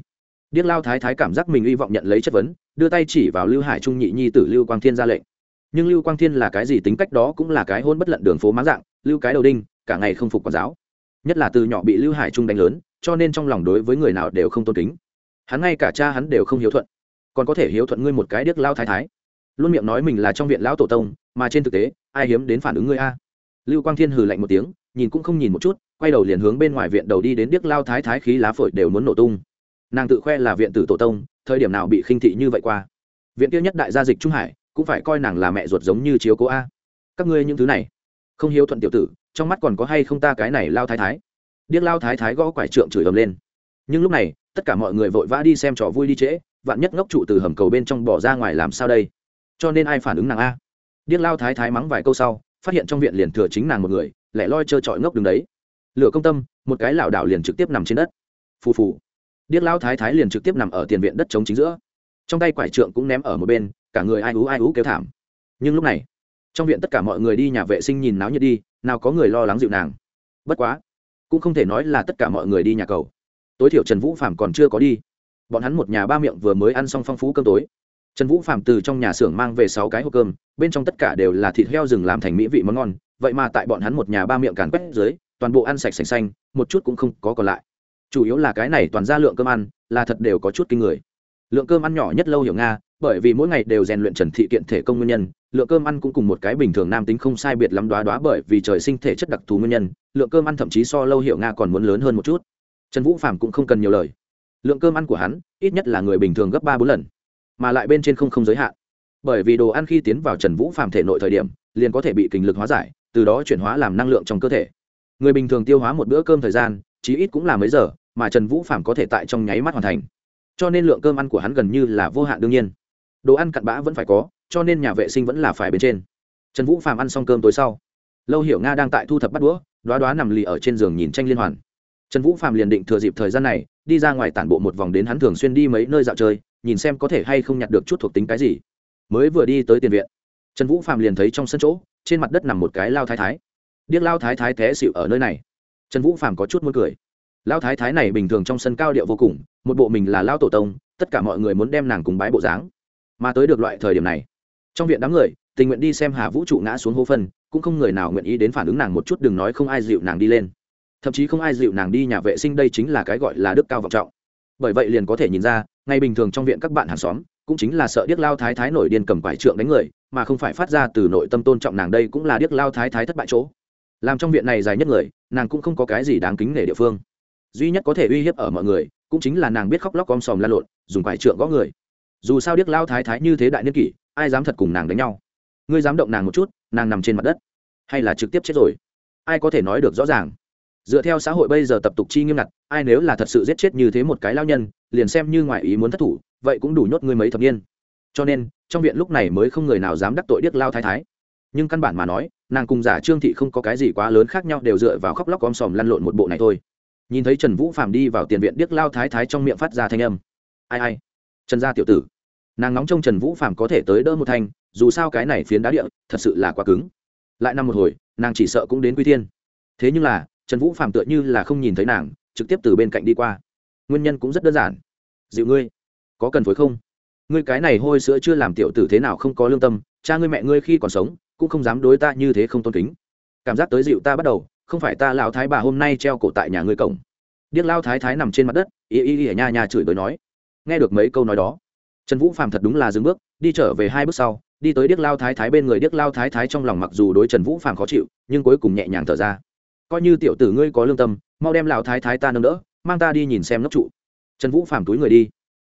điếc lao thái thái cảm giác mình hy vọng nhận lấy chất vấn, đưa tay chỉ vào lưu hải trung nhị nhi tử lưu quang thiên ra lệnh. Nhưng lưu quang thiên là cái gì tính cách đó cũng là cái hôn bất lận đường phố máng dạng, lưu cái đầu đinh, cả ngày không phục quản giáo. Nhất là từ nhỏ bị lưu hải trung đánh lớn, cho nên trong lòng đối với người nào đều không tôn kính. Hắn ngay cả cha hắn đều không hiếu thuận. Còn có thể hiếu thuận ngươi một cái điếc lao thái thái. Luôn miệng nói mình là trong viện lão tổ tông, mà trên thực tế, ai hiếm đến phản ứng ngươi a? Lưu quang thiên hừ lạnh một tiếng, nhìn cũng không nhìn một chút, quay đầu liền hướng bên ngoài viện đầu đi đến điếc lao thái thái khí lá phổi đều muốn nổ tung nàng tự khoe là viện tử tổ tông, thời điểm nào bị khinh thị như vậy qua. Viện tiêu nhất đại gia dịch trung hải, cũng phải coi nàng là mẹ ruột giống như chiếu cố a. Các ngươi những thứ này, không hiếu thuận tiểu tử, trong mắt còn có hay không ta cái này lao thái thái? Điếc lao thái thái gõ quải trượng chửi ầm lên. Nhưng lúc này, tất cả mọi người vội vã đi xem trò vui đi trễ, vạn nhất ngốc trụ từ hầm cầu bên trong bỏ ra ngoài làm sao đây? Cho nên ai phản ứng nàng a? Điếc lao thái thái mắng vài câu sau, phát hiện trong viện liền thừa chính nàng một người, lẻ loi trơ trọi ngốc đứng đấy. Lửa công tâm, một cái lảo đảo liền trực tiếp nằm trên đất. Phù phù điếc lao thái thái liền trực tiếp nằm ở tiền viện đất trống chính giữa. Trong tay quải trượng cũng ném ở một bên, cả người ai ú ai ú kêu thảm. Nhưng lúc này, trong viện tất cả mọi người đi nhà vệ sinh nhìn náo nhiệt đi, nào có người lo lắng dịu nàng. Bất quá, cũng không thể nói là tất cả mọi người đi nhà cầu. Tối thiểu trần vũ phạm còn chưa có đi. Bọn hắn một nhà ba miệng vừa mới ăn xong phong phú cơm tối. Trần vũ phạm từ trong nhà xưởng mang về sáu cái hộp cơm, bên trong tất cả đều là thịt heo rừng làm thành mỹ vị món ngon. Vậy mà tại bọn hắn một nhà ba miệng càn quét dưới, toàn bộ ăn sạch sành xanh, một chút cũng không có còn lại chủ yếu là cái này toàn ra lượng cơm ăn, là thật đều có chút kinh người. Lượng cơm ăn nhỏ nhất lâu hiểu nga, bởi vì mỗi ngày đều rèn luyện trần thị kiện thể công nguyên nhân, lượng cơm ăn cũng cùng một cái bình thường nam tính không sai biệt lắm đoá đoá bởi vì trời sinh thể chất đặc thù nguyên nhân, lượng cơm ăn thậm chí so lâu hiểu nga còn muốn lớn hơn một chút. Trần vũ phạm cũng không cần nhiều lời. Lượng cơm ăn của hắn, ít nhất là người bình thường gấp ba bốn lần, mà lại bên trên không không giới hạn. Bởi vì đồ ăn khi tiến vào trần vũ phạm thể nội thời điểm, liền có thể bị kình lực hóa giải, từ đó chuyển hóa làm năng lượng trong cơ thể. Người bình thường tiêu hóa một bữa cơm thời gian chí ít cũng là mấy giờ mà trần vũ phạm có thể tại trong nháy mắt hoàn thành. Cho nên lượng cơm ăn của hắn gần như là vô hạn đương nhiên. Đồ ăn cặn bã vẫn phải có, cho nên nhà vệ sinh vẫn là phải bên trên. Trần vũ phạm ăn xong cơm tối sau, lâu hiểu nga đang tại thu thập bắt đũa đoá đoá nằm lì ở trên giường nhìn tranh liên hoàn. Trần vũ phạm liền định thừa dịp thời gian này, đi ra ngoài tản bộ một vòng đến hắn thường xuyên đi mấy nơi dạo chơi, nhìn xem có thể hay không nhặt được chút thuộc tính cái gì. Mới vừa đi tới tiền viện, trần vũ phạm liền thấy trong sân chỗ, trên mặt đất nằm một cái lao thái thái. Điếc lao thái thái té xịu ở nơi này trần vũ phạm có chút muốn cười. Lao thái thái này bình thường trong sân cao điệu vô cùng, một bộ mình là lao tổ tông, tất cả mọi người muốn đem nàng cùng bái bộ dáng. Mà tới được loại thời điểm này, trong viện đám người, tình nguyện đi xem hà vũ trụ ngã xuống hô phân, cũng không người nào nguyện ý đến phản ứng nàng một chút, đừng nói không ai dịu nàng đi lên. Thậm chí không ai dịu nàng đi nhà vệ sinh đây chính là cái gọi là đức cao vọng trọng. Bởi vậy liền có thể nhìn ra, ngay bình thường trong viện các bạn hàng xóm, cũng chính là sợ điếc lao thái thái nổi điên cầm quải trượng đánh người, mà không phải phát ra từ nội tâm tôn trọng nàng đây cũng là điếc lao thái thái thất bại chỗ làm trong viện này dài nhất người, nàng cũng không có cái gì đáng kính nể địa phương. Duy nhất có thể uy hiếp ở mọi người, cũng chính là nàng biết khóc lóc om sòm lan lộn, dùng quải trượng gõ người. Dù sao điếc lao thái thái như thế đại niên kỷ, ai dám thật cùng nàng đánh nhau? Ngươi dám động nàng một chút, nàng nằm trên mặt đất. Hay là trực tiếp chết rồi? Ai có thể nói được rõ ràng? Dựa theo xã hội bây giờ tập tục chi nghiêm ngặt, ai nếu là thật sự giết chết như thế một cái lao nhân, liền xem như ngoại ý muốn thất thủ, vậy cũng đủ nhốt ngươi mấy thập niên. Cho nên, trong viện lúc này mới không người nào dám đắc tội điếc lao thái thái. Nhưng căn bản mà nói nàng cùng giả trương thị không có cái gì quá lớn khác nhau, đều dựa vào khóc lóc om sòm lăn lộn một bộ này thôi. Nhìn thấy trần vũ phạm đi vào tiền viện, điếc lao thái thái trong miệng phát ra thanh âm. Ai ai? Trần gia tiểu tử. Nàng nóng trong trần vũ phạm có thể tới đỡ một thanh, dù sao cái này phiến đá địa, thật sự là quá cứng. Lại năm một hồi, nàng chỉ sợ cũng đến quy thiên. Thế nhưng là, trần vũ phạm tựa như là không nhìn thấy nàng, trực tiếp từ bên cạnh đi qua. Nguyên nhân cũng rất đơn giản. Dịu ngươi, có cần phối không? Ngươi cái này hôi sữa chưa làm tiểu tử thế nào không có lương tâm, cha ngươi mẹ ngươi khi còn sống cũng không dám đối ta như thế không tôn kính. Cảm giác tới dịu ta bắt đầu, không phải ta lão thái bà hôm nay treo cổ tại nhà ngươi cổng. Điếc lao thái thái nằm trên mặt đất, y y y ở nhà nhà chửi bới nói. Nghe được mấy câu nói đó, trần vũ phạm thật đúng là dừng bước, đi trở về hai bước sau, đi tới điếc lao thái thái bên người, điếc lao thái thái trong lòng mặc dù đối trần vũ phạm khó chịu, nhưng cuối cùng nhẹ nhàng thở ra. Coi như tiểu tử ngươi có lương tâm, mau đem lão thái thái ta nâng đỡ, mang ta đi nhìn xem nóc trụ. Trần vũ phàm túi người đi.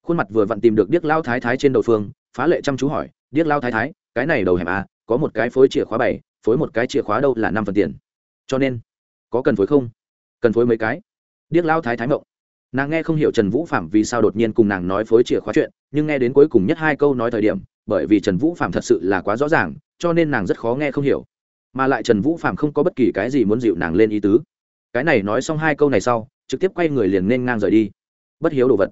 Khuôn mặt vừa vặn tìm được điếc lao thái thái trên đầu phương, phá lệ chăm chú hỏi, điếc lao thái thái, cái này đầu hẻm à? Có một cái phối chìa khóa bảy, phối một cái chìa khóa đâu là năm phần tiền. Cho nên, có cần phối không? Cần phối mấy cái? Điếc lao thái thái mộng. Nàng nghe không hiểu trần vũ phạm vì sao đột nhiên cùng nàng nói phối chìa khóa chuyện, nhưng nghe đến cuối cùng nhất hai câu nói thời điểm, bởi vì trần vũ phạm thật sự là quá rõ ràng, cho nên nàng rất khó nghe không hiểu. Mà lại trần vũ phạm không có bất kỳ cái gì muốn dịu nàng lên ý tứ. Cái này nói xong hai câu này sau, trực tiếp quay người liền nên ngang rời đi. Bất hiếu đồ vật.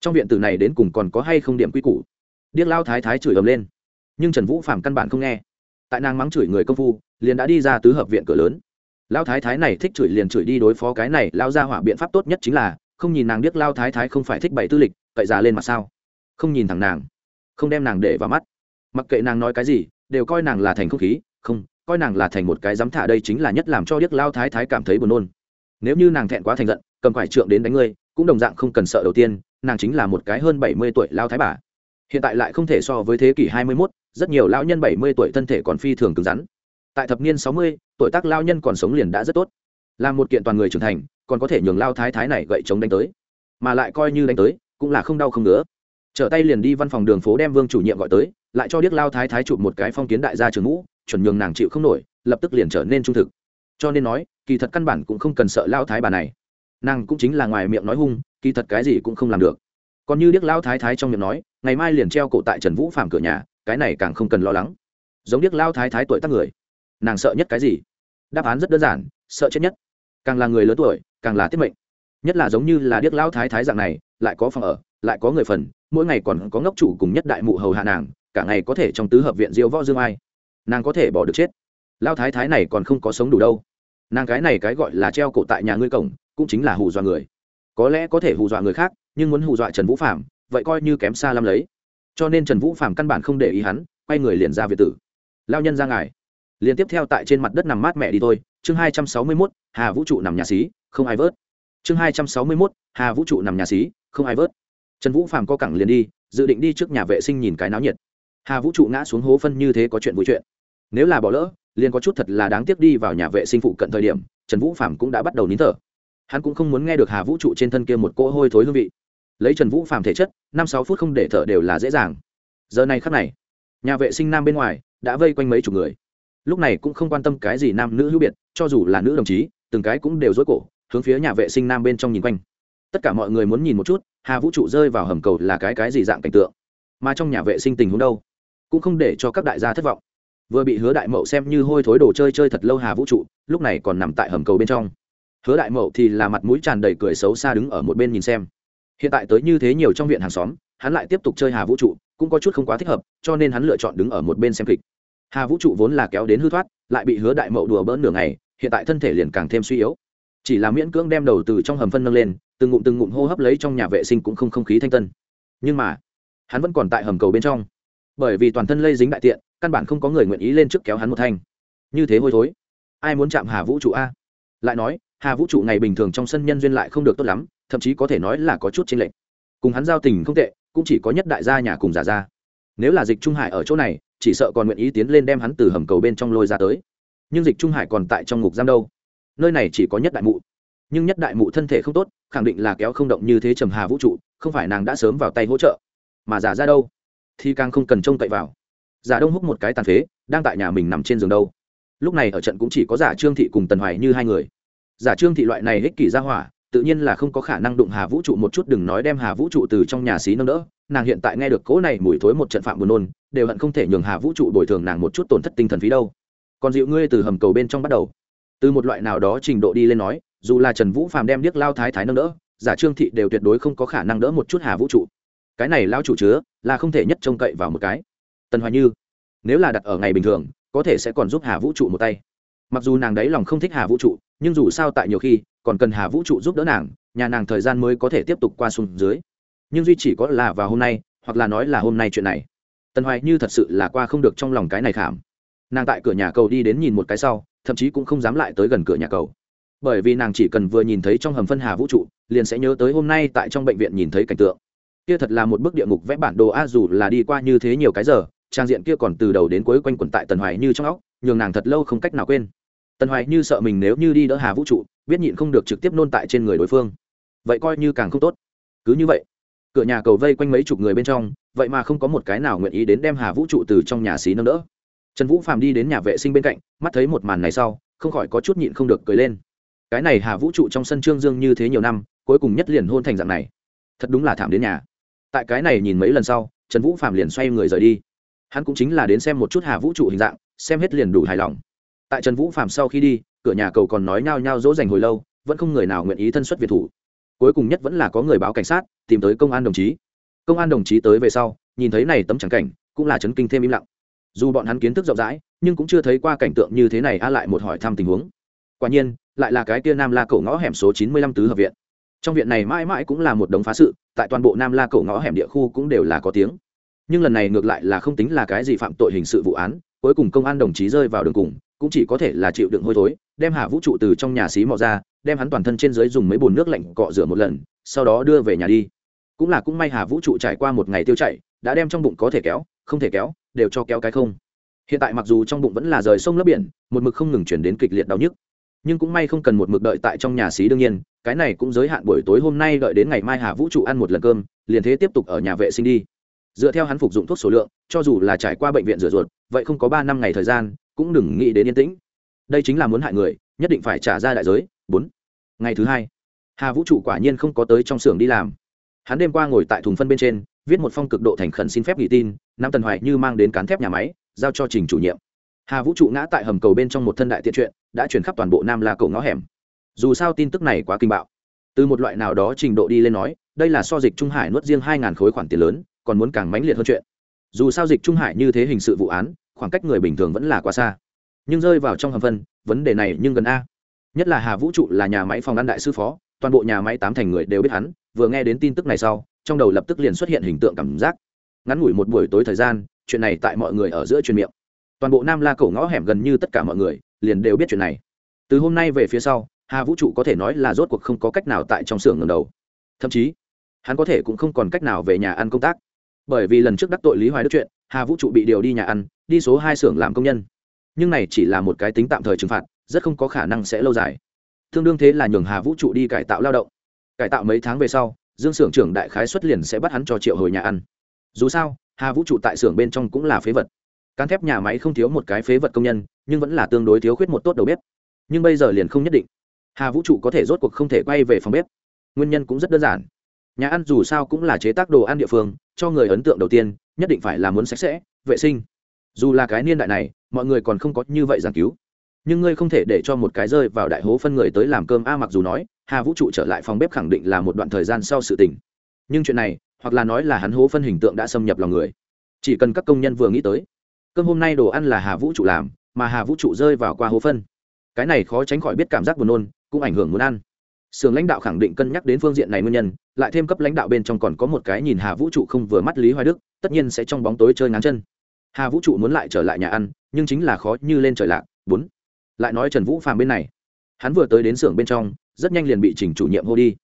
Trong viện tử này đến cùng còn có hay không điểm quy củ? Điếc lao thái thái chửi ầm lên. Nhưng trần vũ phạm căn bản không nghe tại nàng mắng chửi người công phu, liền đã đi ra tứ hợp viện cửa lớn. Lao thái thái này thích chửi liền chửi đi đối phó cái này lao ra hỏa biện pháp tốt nhất chính là, không nhìn nàng biết lao thái thái không phải thích bày tư lịch, cậy già lên mặt sao? Không nhìn thẳng nàng. Không đem nàng để vào mắt. Mặc kệ nàng nói cái gì, đều coi nàng là thành không khí, không, coi nàng là thành một cái dám thả đây chính là nhất làm cho điếc lao thái thái cảm thấy buồn nôn. Nếu như nàng thẹn quá thành giận, cầm quải trượng đến đánh ngươi, cũng đồng dạng không cần sợ đầu tiên, nàng chính là một cái hơn bảy mươi tuổi lao thái bà. Hiện tại lại không thể so với thế kỷ hai mươi mốt rất nhiều lão nhân bảy mươi tuổi thân thể còn phi thường cứng rắn. Tại thập niên sáu mươi, tuổi tác lao nhân còn sống liền đã rất tốt. Là một kiện toàn người trưởng thành, còn có thể nhường lao thái thái này gậy chống đánh tới. Mà lại coi như đánh tới, cũng là không đau không nữa trở tay liền đi văn phòng đường phố đem vương chủ nhiệm gọi tới, lại cho điếc lao thái thái chụp một cái phong kiến đại gia trường ngũ chuẩn nhường nàng chịu không nổi, lập tức liền trở nên trung thực. Cho nên nói, kỳ thật căn bản cũng không cần sợ lao thái bà này. Nàng cũng chính là ngoài miệng nói hung, kỳ thật cái gì cũng không làm được. Còn như điếc lao thái thái trong miệng nói, ngày mai liền treo cổ tại trần vũ phạm cửa nhà cái này càng không cần lo lắng. Giống điếc lao thái thái tuổi tác người, nàng sợ nhất cái gì? Đáp án rất đơn giản, sợ chết nhất. Càng là người lớn tuổi, càng là tiết mệnh. Nhất là giống như là điếc lao thái thái dạng này, lại có phòng ở, lại có người phần, mỗi ngày còn có ngốc chủ cùng nhất đại mụ hầu hạ nàng, cả ngày có thể trong tứ hợp viện diêu võ dương ai. Nàng có thể bỏ được chết. Lao thái thái này còn không có sống đủ đâu. Nàng cái này cái gọi là treo cổ tại nhà ngươi cổng, cũng chính là hù dọa người. Có lẽ có thể hù dọa người khác, nhưng muốn hù dọa trần vũ phạm vậy coi như kém xa lắm lấy cho nên trần vũ Phàm căn bản không để ý hắn, quay người liền ra việt tử. Lao nhân ra ngài. Liền tiếp theo tại trên mặt đất nằm mát mẹ đi thôi. Chương hai trăm sáu mươi mốt, hà vũ trụ nằm nhà xí, không ai vớt. Chương hai trăm sáu mươi mốt, hà vũ trụ nằm nhà xí, không ai vớt. Trần vũ Phàm co cẳng liền đi, dự định đi trước nhà vệ sinh nhìn cái náo nhiệt. Hà vũ trụ ngã xuống hố phân như thế có chuyện vui chuyện. Nếu là bỏ lỡ, liền có chút thật là đáng tiếc đi vào nhà vệ sinh phụ cận thời điểm, trần vũ Phàm cũng đã bắt đầu nín thở. Hắn cũng không muốn nghe được hà vũ trụ trên thân kia một cỗ hôi thối hương vị lấy trần vũ phàm thể chất, năm sáu phút không để thở đều là dễ dàng. Giờ này khắc này, nhà vệ sinh nam bên ngoài đã vây quanh mấy chục người. Lúc này cũng không quan tâm cái gì nam nữ hữu biệt, cho dù là nữ đồng chí, từng cái cũng đều dối cổ, hướng phía nhà vệ sinh nam bên trong nhìn quanh. Tất cả mọi người muốn nhìn một chút, hà vũ trụ rơi vào hầm cầu là cái cái gì dạng cảnh tượng. Mà trong nhà vệ sinh tình huống đâu, cũng không để cho các đại gia thất vọng. Vừa bị hứa đại mậu xem như hôi thối đồ chơi chơi thật lâu hà vũ trụ, lúc này còn nằm tại hầm cầu bên trong. Hứa đại mậu thì là mặt mũi tràn đầy cười xấu xa đứng ở một bên nhìn xem hiện tại tới như thế nhiều trong viện hàng xóm, hắn lại tiếp tục chơi hà vũ trụ, cũng có chút không quá thích hợp, cho nên hắn lựa chọn đứng ở một bên xem kịch. Hà vũ trụ vốn là kéo đến hư thoát, lại bị hứa đại mậu đùa bỡn nửa ngày, hiện tại thân thể liền càng thêm suy yếu. Chỉ là miễn cưỡng đem đầu từ trong hầm phân nâng lên, từng ngụm từng ngụm hô hấp lấy trong nhà vệ sinh cũng không không khí thanh tân. Nhưng mà, hắn vẫn còn tại hầm cầu bên trong. Bởi vì toàn thân lây dính đại tiện, căn bản không có người nguyện ý lên trước kéo hắn một thanh. Như thế hôi thối. Ai muốn chạm hà vũ trụ a? Lại nói hà vũ trụ ngày bình thường trong sân nhân duyên lại không được tốt lắm, thậm chí có thể nói là có chút chênh lệch. Cùng hắn giao tình không tệ, cũng chỉ có nhất đại gia nhà cùng giả gia. Nếu là dịch trung hải ở chỗ này, chỉ sợ còn nguyện ý tiến lên đem hắn từ hầm cầu bên trong lôi ra tới. Nhưng dịch trung hải còn tại trong ngục giam đâu? Nơi này chỉ có nhất đại mụ. Nhưng nhất đại mụ thân thể không tốt, khẳng định là kéo không động như thế trầm hà vũ trụ, không phải nàng đã sớm vào tay hỗ trợ. Mà giả ra đâu? Thì càng không cần trông cậy vào. Giả đông húc một cái tàn phế, đang tại nhà mình nằm trên giường đâu. Lúc này ở trận cũng chỉ có giả trương thị cùng tần hoài như hai người giả trương thị loại này ích kỷ ra hỏa, tự nhiên là không có khả năng đụng hà vũ trụ một chút, đừng nói đem hà vũ trụ từ trong nhà xí nâng đỡ. Nàng hiện tại nghe được cỗ này mùi thối một trận phạm buồn nôn, đều hận không thể nhường hà vũ trụ bồi thường nàng một chút tổn thất tinh thần phí đâu. Còn dịu ngươi từ hầm cầu bên trong bắt đầu. Từ một loại nào đó trình độ đi lên nói, dù là trần vũ phàm đem điếc lao thái thái nâng đỡ, giả trương thị đều tuyệt đối không có khả năng đỡ một chút hà vũ trụ. Cái này lao chủ chứa, là không thể nhất trông cậy vào một cái. Tần hoài như, nếu là đặt ở ngày bình thường, có thể sẽ còn giúp hà vũ trụ một tay mặc dù nàng đấy lòng không thích hà vũ trụ, nhưng dù sao tại nhiều khi, còn cần hà vũ trụ giúp đỡ nàng, nhà nàng thời gian mới có thể tiếp tục qua xuống dưới. Nhưng duy chỉ có là vào hôm nay, hoặc là nói là hôm nay chuyện này. Tần hoài như thật sự là qua không được trong lòng cái này khảm. Nàng tại cửa nhà cầu đi đến nhìn một cái sau, thậm chí cũng không dám lại tới gần cửa nhà cầu. Bởi vì nàng chỉ cần vừa nhìn thấy trong hầm phân hà vũ trụ, liền sẽ nhớ tới hôm nay tại trong bệnh viện nhìn thấy cảnh tượng. Kia thật là một bức địa ngục vẽ bản đồ a, dù là đi qua như thế nhiều cái giờ, trang diện kia còn từ đầu đến cuối quanh quẩn tại tần hoài như trong óc, nhường nàng thật lâu không cách nào quên tần hoài như sợ mình nếu như đi đỡ hà vũ trụ, biết nhịn không được trực tiếp nôn tại trên người đối phương. Vậy coi như càng không tốt. Cứ như vậy, cửa nhà cầu vây quanh mấy chục người bên trong, vậy mà không có một cái nào nguyện ý đến đem hà vũ trụ từ trong nhà xí nâng đỡ. Trần vũ phạm đi đến nhà vệ sinh bên cạnh, mắt thấy một màn này sau, không khỏi có chút nhịn không được cười lên. Cái này hà vũ trụ trong sân trương dương như thế nhiều năm, cuối cùng nhất liền hôn thành dạng này. Thật đúng là thảm đến nhà. Tại cái này nhìn mấy lần sau, trần vũ phạm liền xoay người rời đi. Hắn cũng chính là đến xem một chút hà vũ trụ hình dạng, xem hết liền đủ hài lòng tại trần vũ phạm sau khi đi, cửa nhà cầu còn nói nhao nhao dỗ dành hồi lâu, vẫn không người nào nguyện ý thân xuất việt thủ. Cuối cùng nhất vẫn là có người báo cảnh sát, tìm tới công an đồng chí. Công an đồng chí tới về sau, nhìn thấy này tấm trắng cảnh, cũng là chấn kinh thêm im lặng. Dù bọn hắn kiến thức rộng rãi, nhưng cũng chưa thấy qua cảnh tượng như thế này a lại một hỏi thăm tình huống. Quả nhiên, lại là cái kia nam la cổ ngõ hẻm số chín mươi lăm tứ hợp viện. Trong viện này mãi mãi cũng là một đống phá sự, tại toàn bộ nam la cổ ngõ hẻm địa khu cũng đều là có tiếng. Nhưng lần này ngược lại là không tính là cái gì phạm tội hình sự vụ án, cuối cùng công an đồng chí rơi vào đường cùng cũng chỉ có thể là chịu đựng hôi thối, đem hạ vũ trụ từ trong nhà xí mò ra, đem hắn toàn thân trên dưới dùng mấy bồn nước lạnh cọ rửa một lần, sau đó đưa về nhà đi. Cũng là cũng may hà vũ trụ trải qua một ngày tiêu chảy, đã đem trong bụng có thể kéo, không thể kéo, đều cho kéo cái không. Hiện tại mặc dù trong bụng vẫn là rời sông lấp biển, một mực không ngừng chuyển đến kịch liệt đau nhức. Nhưng cũng may không cần một mực đợi tại trong nhà xí đương nhiên, cái này cũng giới hạn buổi tối hôm nay đợi đến ngày mai hà vũ trụ ăn một lần cơm, liền thế tiếp tục ở nhà vệ sinh đi. Dựa theo hắn phục dụng thuốc số lượng, cho dù là trải qua bệnh viện rửa ruột, vậy không có ba năm ngày thời gian cũng đừng nghĩ đến yên tĩnh. Đây chính là muốn hại người, nhất định phải trả ra đại giới. Bốn. Ngày thứ hai, hà vũ trụ quả nhiên không có tới trong xưởng đi làm. Hắn đêm qua ngồi tại thùng phân bên trên, viết một phong cực độ thành khẩn xin phép nghỉ tin nam tần hoài như mang đến cán thép nhà máy, giao cho trình chủ nhiệm. Hà vũ trụ ngã tại hầm cầu bên trong một thân đại tiện chuyện, đã chuyển khắp toàn bộ nam la cầu ngõ hẻm. Dù sao tin tức này quá kinh bạo. Từ một loại nào đó trình độ đi lên nói, đây là so dịch trung hải nuốt riêng hai ngàn khối khoản tiền lớn, còn muốn càng mãnh liệt hơn chuyện. Dù sao dịch trung hải như thế hình sự vụ án khoảng cách người bình thường vẫn là quá xa. Nhưng rơi vào trong hầm phân, vấn đề này nhưng gần a. Nhất là hà vũ trụ là nhà máy phòng ăn đại sư phó, toàn bộ nhà máy tám thành người đều biết hắn, vừa nghe đến tin tức này sau, trong đầu lập tức liền xuất hiện hình tượng cảm giác. Ngắn ngủi một buổi tối thời gian, chuyện này tại mọi người ở giữa truyền miệng. Toàn bộ nam la cổ ngõ hẻm gần như tất cả mọi người liền đều biết chuyện này. Từ hôm nay về phía sau, hà vũ trụ có thể nói là rốt cuộc không có cách nào tại trong xưởng ngầm đầu. Thậm chí, hắn có thể cũng không còn cách nào về nhà ăn công tác. Bởi vì lần trước đắc tội lý hoài đức chuyện, hà vũ trụ bị điều đi nhà ăn đi số hai xưởng làm công nhân. Nhưng này chỉ là một cái tính tạm thời trừng phạt, rất không có khả năng sẽ lâu dài. Tương đương thế là nhường hà vũ trụ đi cải tạo lao động. Cải tạo mấy tháng về sau, dương xưởng trưởng đại khái xuất liền sẽ bắt hắn cho triệu hồi nhà ăn. Dù sao, hà vũ trụ tại xưởng bên trong cũng là phế vật. Cán thép nhà máy không thiếu một cái phế vật công nhân, nhưng vẫn là tương đối thiếu khuyết một tốt đầu bếp. Nhưng bây giờ liền không nhất định. Hà vũ trụ có thể rốt cuộc không thể quay về phòng bếp. Nguyên nhân cũng rất đơn giản. Nhà ăn dù sao cũng là chế tác đồ ăn địa phương, cho người ấn tượng đầu tiên, nhất định phải là muốn sạch sẽ, vệ sinh dù là cái niên đại này, mọi người còn không có như vậy giảng cứu. Nhưng ngươi không thể để cho một cái rơi vào đại hố phân người tới làm cơm a, mặc dù nói, hà vũ trụ trở lại phòng bếp khẳng định là một đoạn thời gian sau sự tình. Nhưng chuyện này, hoặc là nói là hắn hố phân hình tượng đã xâm nhập lòng người. Chỉ cần các công nhân vừa nghĩ tới, cơm hôm nay đồ ăn là hà vũ trụ làm, mà hà vũ trụ rơi vào qua hố phân. Cái này khó tránh khỏi biết cảm giác buồn nôn, cũng ảnh hưởng muốn ăn. Sưởng lãnh đạo khẳng định cân nhắc đến phương diện này nguyên nhân, lại thêm cấp lãnh đạo bên trong còn có một cái nhìn hà vũ trụ không vừa mắt lý hoài đức, tất nhiên sẽ trong bóng tối chơi ngán chân hà vũ trụ muốn lại trở lại nhà ăn, nhưng chính là khó như lên trời lạc, bốn. Lại nói trần vũ phàm bên này. Hắn vừa tới đến xưởng bên trong, rất nhanh liền bị trình chủ nhiệm hô đi.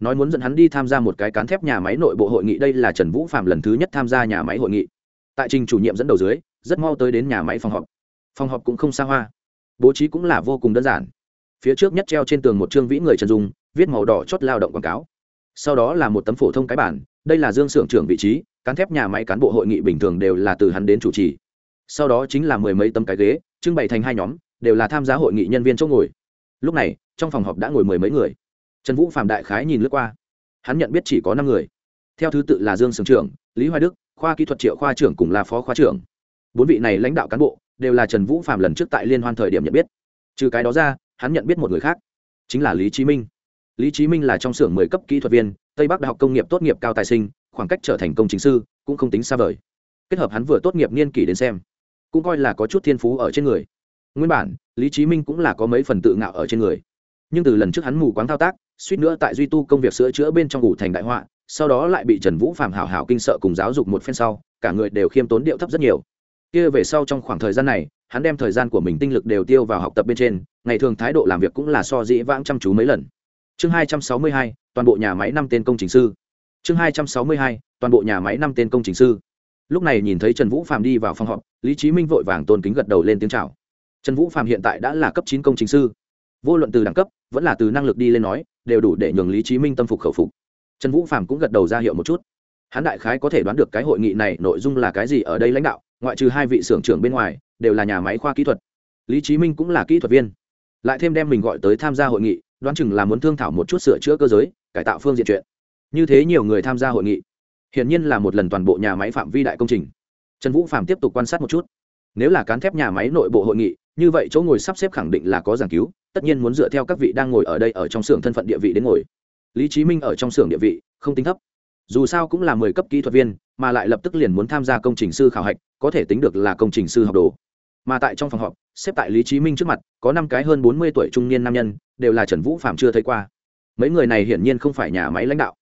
Nói muốn dẫn hắn đi tham gia một cái cán thép nhà máy nội bộ hội nghị, đây là trần vũ phạm lần thứ nhất tham gia nhà máy hội nghị. Tại trình chủ nhiệm dẫn đầu dưới, rất mau tới đến nhà máy phòng họp. Phòng họp cũng không xa hoa. Bố trí cũng là vô cùng đơn giản. Phía trước nhất treo trên tường một chương vĩ người trần dung, viết màu đỏ chót lao động quảng cáo. Sau đó là một tấm phổ thông cái bản, đây là dương xưởng trưởng vị trí cán thép nhà máy cán bộ hội nghị bình thường đều là từ hắn đến chủ trì. Sau đó chính là mười mấy tấm cái ghế, trưng bày thành hai nhóm, đều là tham gia hội nghị nhân viên chỗ ngồi. Lúc này, trong phòng họp đã ngồi mười mấy người. Trần vũ phạm đại khái nhìn lướt qua. Hắn nhận biết chỉ có năm người. Theo thứ tự là dương sưởng trưởng, lý hoài đức, khoa kỹ thuật triệu khoa trưởng cùng là phó khoa trưởng. Bốn vị này lãnh đạo cán bộ đều là trần vũ phạm lần trước tại liên hoan thời điểm nhận biết. Trừ cái đó ra, hắn nhận biết một người khác, chính là lý chí minh. Lý chí minh là trong xưởng mười cấp kỹ thuật viên, tây bắc đại học công nghiệp tốt nghiệp cao tài sinh khoảng cách trở thành công chính sư, cũng không tính xa vời. Kết hợp hắn vừa tốt nghiệp niên kỷ đến xem, cũng coi là có chút thiên phú ở trên người. Nguyên bản, lý chí minh cũng là có mấy phần tự ngạo ở trên người. Nhưng từ lần trước hắn mù quáng thao tác, suýt nữa tại duy tu công việc sửa chữa bên trong ngủ thành đại họa, sau đó lại bị trần vũ phạm hảo hảo kinh sợ cùng giáo dục một phen sau, cả người đều khiêm tốn điệu thấp rất nhiều. Kia về sau trong khoảng thời gian này, hắn đem thời gian của mình tinh lực đều tiêu vào học tập bên trên, ngày thường thái độ làm việc cũng là so dĩ vãng chăm chú mấy lần. Chương hai trăm sáu mươi hai, toàn bộ nhà máy năm tên công trình sư chương hai trăm sáu mươi hai, toàn bộ nhà máy năm tên công trình sư. Lúc này nhìn thấy trần vũ phạm đi vào phòng họp, lý trí minh vội vàng tôn kính gật đầu lên tiếng chào. Trần vũ phạm hiện tại đã là cấp chín công trình sư. Vô luận từ đẳng cấp, vẫn là từ năng lực đi lên nói, đều đủ để nhường lý trí minh tâm phục khẩu phục. Trần vũ phạm cũng gật đầu ra hiệu một chút. Hắn đại khái có thể đoán được cái hội nghị này nội dung là cái gì ở đây lãnh đạo, ngoại trừ hai vị xưởng trưởng bên ngoài, đều là nhà máy khoa kỹ thuật. Lý chí minh cũng là kỹ thuật viên. Lại thêm đem mình gọi tới tham gia hội nghị, đoán chừng là muốn thương thảo một chút sửa chữa cơ giới, cải tạo phương diện chuyện như thế nhiều người tham gia hội nghị, hiển nhiên là một lần toàn bộ nhà máy phạm vi đại công trình. Trần vũ phạm tiếp tục quan sát một chút. Nếu là cán thép nhà máy nội bộ hội nghị, như vậy chỗ ngồi sắp xếp khẳng định là có giảng cứu, tất nhiên muốn dựa theo các vị đang ngồi ở đây ở trong xưởng thân phận địa vị đến ngồi. Lý chí minh ở trong xưởng địa vị, không tính thấp. Dù sao cũng là mười cấp kỹ thuật viên, mà lại lập tức liền muốn tham gia công trình sư khảo hạch, có thể tính được là công trình sư học đồ. Mà tại trong phòng họp, xếp tại lý chí minh trước mặt, có năm cái hơn bốn mươi tuổi trung niên nam nhân, đều là trần vũ phạm chưa thấy qua. Mấy người này hiển nhiên không phải nhà máy lãnh đạo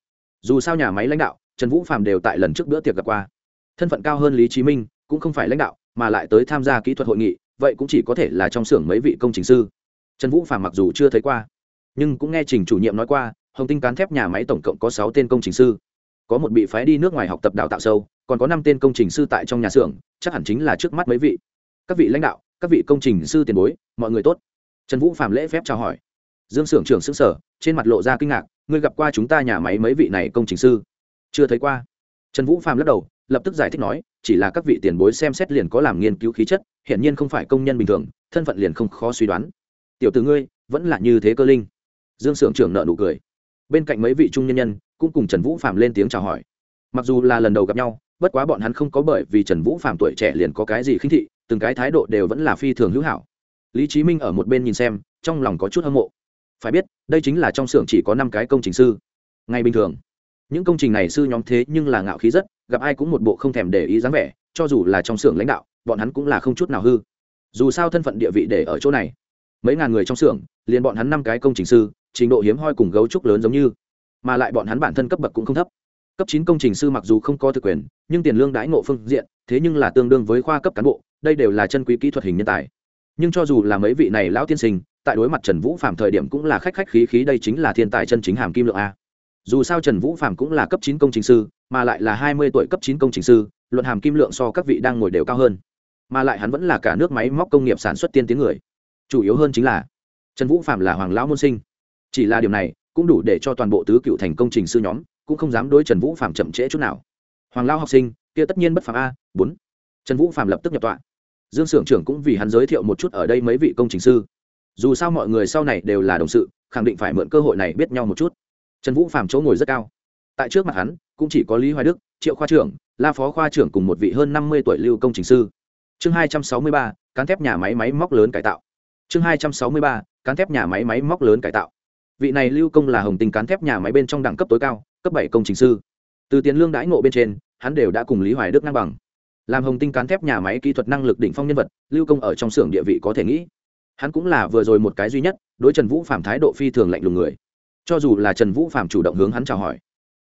dù sao nhà máy lãnh đạo, trần vũ phạm đều tại lần trước bữa tiệc gặp qua. Thân phận cao hơn lý chí minh, cũng không phải lãnh đạo, mà lại tới tham gia kỹ thuật hội nghị, vậy cũng chỉ có thể là trong xưởng mấy vị công trình sư. Trần vũ phạm mặc dù chưa thấy qua, nhưng cũng nghe trình chủ nhiệm nói qua, hồng tinh cán thép nhà máy tổng cộng có sáu tên công trình sư. Có một bị phái đi nước ngoài học tập đào tạo sâu, còn có năm tên công trình sư tại trong nhà xưởng, chắc hẳn chính là trước mắt mấy vị. Các vị lãnh đạo, các vị công trình sư tiền bối, mọi người tốt. Trần vũ phạm lễ phép chào hỏi dương s ư ở n g trưởng xứng sở trên mặt lộ ra kinh ngạc, ngươi gặp qua chúng ta nhà máy mấy vị này công trình sư? Chưa thấy qua. Trần vũ phạm lắc đầu, lập tức giải thích nói, chỉ là các vị tiền bối xem xét liền có làm nghiên cứu khí chất, hiển nhiên không phải công nhân bình thường, thân phận liền không khó suy đoán. Tiểu từ ngươi, vẫn là như thế cơ linh. Dương s ư ở n g trưởng nợ nụ cười. Bên cạnh mấy vị trung nhân nhân, cũng cùng trần vũ phạm lên tiếng chào hỏi. Mặc dù là lần đầu gặp nhau, bất quá bọn hắn không có bởi vì trần vũ phạm tuổi trẻ liền có cái gì khinh thị, từng cái thái độ đều vẫn là phi thường hữu hảo. Lý trí minh ở một bên nhìn xem, trong lòng có chút hâm mộ phải biết, đây chính là trong xưởng chỉ có năm cái công trình sư. Ngay bình thường, những công trình này sư nhóm thế nhưng là ngạo khí rất, gặp ai cũng một bộ không thèm để ý dáng vẻ, cho dù là trong xưởng lãnh đạo, bọn hắn cũng là không chút nào hư. Dù sao thân phận địa vị để ở chỗ này. Mấy ngàn người trong xưởng, liền bọn hắn năm cái công trình sư, trình độ hiếm hoi cùng gấu trúc lớn giống như. Mà lại bọn hắn bản thân cấp bậc cũng không thấp. Cấp chín công trình sư mặc dù không có thực quyền, nhưng tiền lương đãi ngộ phương diện, thế nhưng là tương đương với khoa cấp cán bộ, đây đều là chân quý kỹ thuật hình nhân tài. Nhưng cho dù là mấy vị này lão tiên sinh tại đối mặt trần vũ phạm thời điểm cũng là khách khách khí khí, đây chính là thiên tài chân chính hàm kim lượng a. Dù sao trần vũ phạm cũng là cấp chín công trình sư, mà lại là hai mươi tuổi cấp chín công trình sư, luận hàm kim lượng so các vị đang ngồi đều cao hơn. Mà lại hắn vẫn là cả nước máy móc công nghiệp sản xuất tiên tiến người. Chủ yếu hơn chính là, trần vũ phạm là hoàng lão môn sinh. Chỉ là điều này, cũng đủ để cho toàn bộ tứ cựu thành công trình sư nhóm, cũng không dám đối trần vũ phạm chậm trễ chút nào. Hoàng lão học sinh, kia tất nhiên bất phạm a, bốn. Trần vũ phạm lập tức nhập tọa. Dương s ư ở n g trưởng cũng vì hắn giới thiệu một chút ở đây mấy vị công trình sư dù sao mọi người sau này đều là đồng sự, khẳng định phải mượn cơ hội này biết nhau một chút. Trần vũ phạm chỗ ngồi rất cao. Tại trước mặt hắn, cũng chỉ có lý hoài đức, triệu khoa trưởng, la phó khoa trưởng cùng một vị hơn năm mươi tuổi lưu công trình sư. Chương hai trăm sáu mươi ba, cán thép nhà máy máy móc lớn cải tạo. Chương hai trăm sáu mươi ba, cán thép nhà máy máy móc lớn cải tạo. Vị này lưu công là hồng tình cán thép nhà máy bên trong đẳng cấp tối cao, cấp bảy công trình sư. Từ tiền lương đãi ngộ bên trên, hắn đều đã cùng lý hoài đức ngang bằng. Làm hồng tinh cán thép nhà máy kỹ thuật năng lực đỉnh phong nhân vật, lưu công ở trong xưởng địa vị có thể nghĩ hắn cũng là vừa rồi một cái duy nhất, đối trần vũ phạm thái độ phi thường lạnh lùng người. Cho dù là trần vũ phạm chủ động hướng hắn chào hỏi,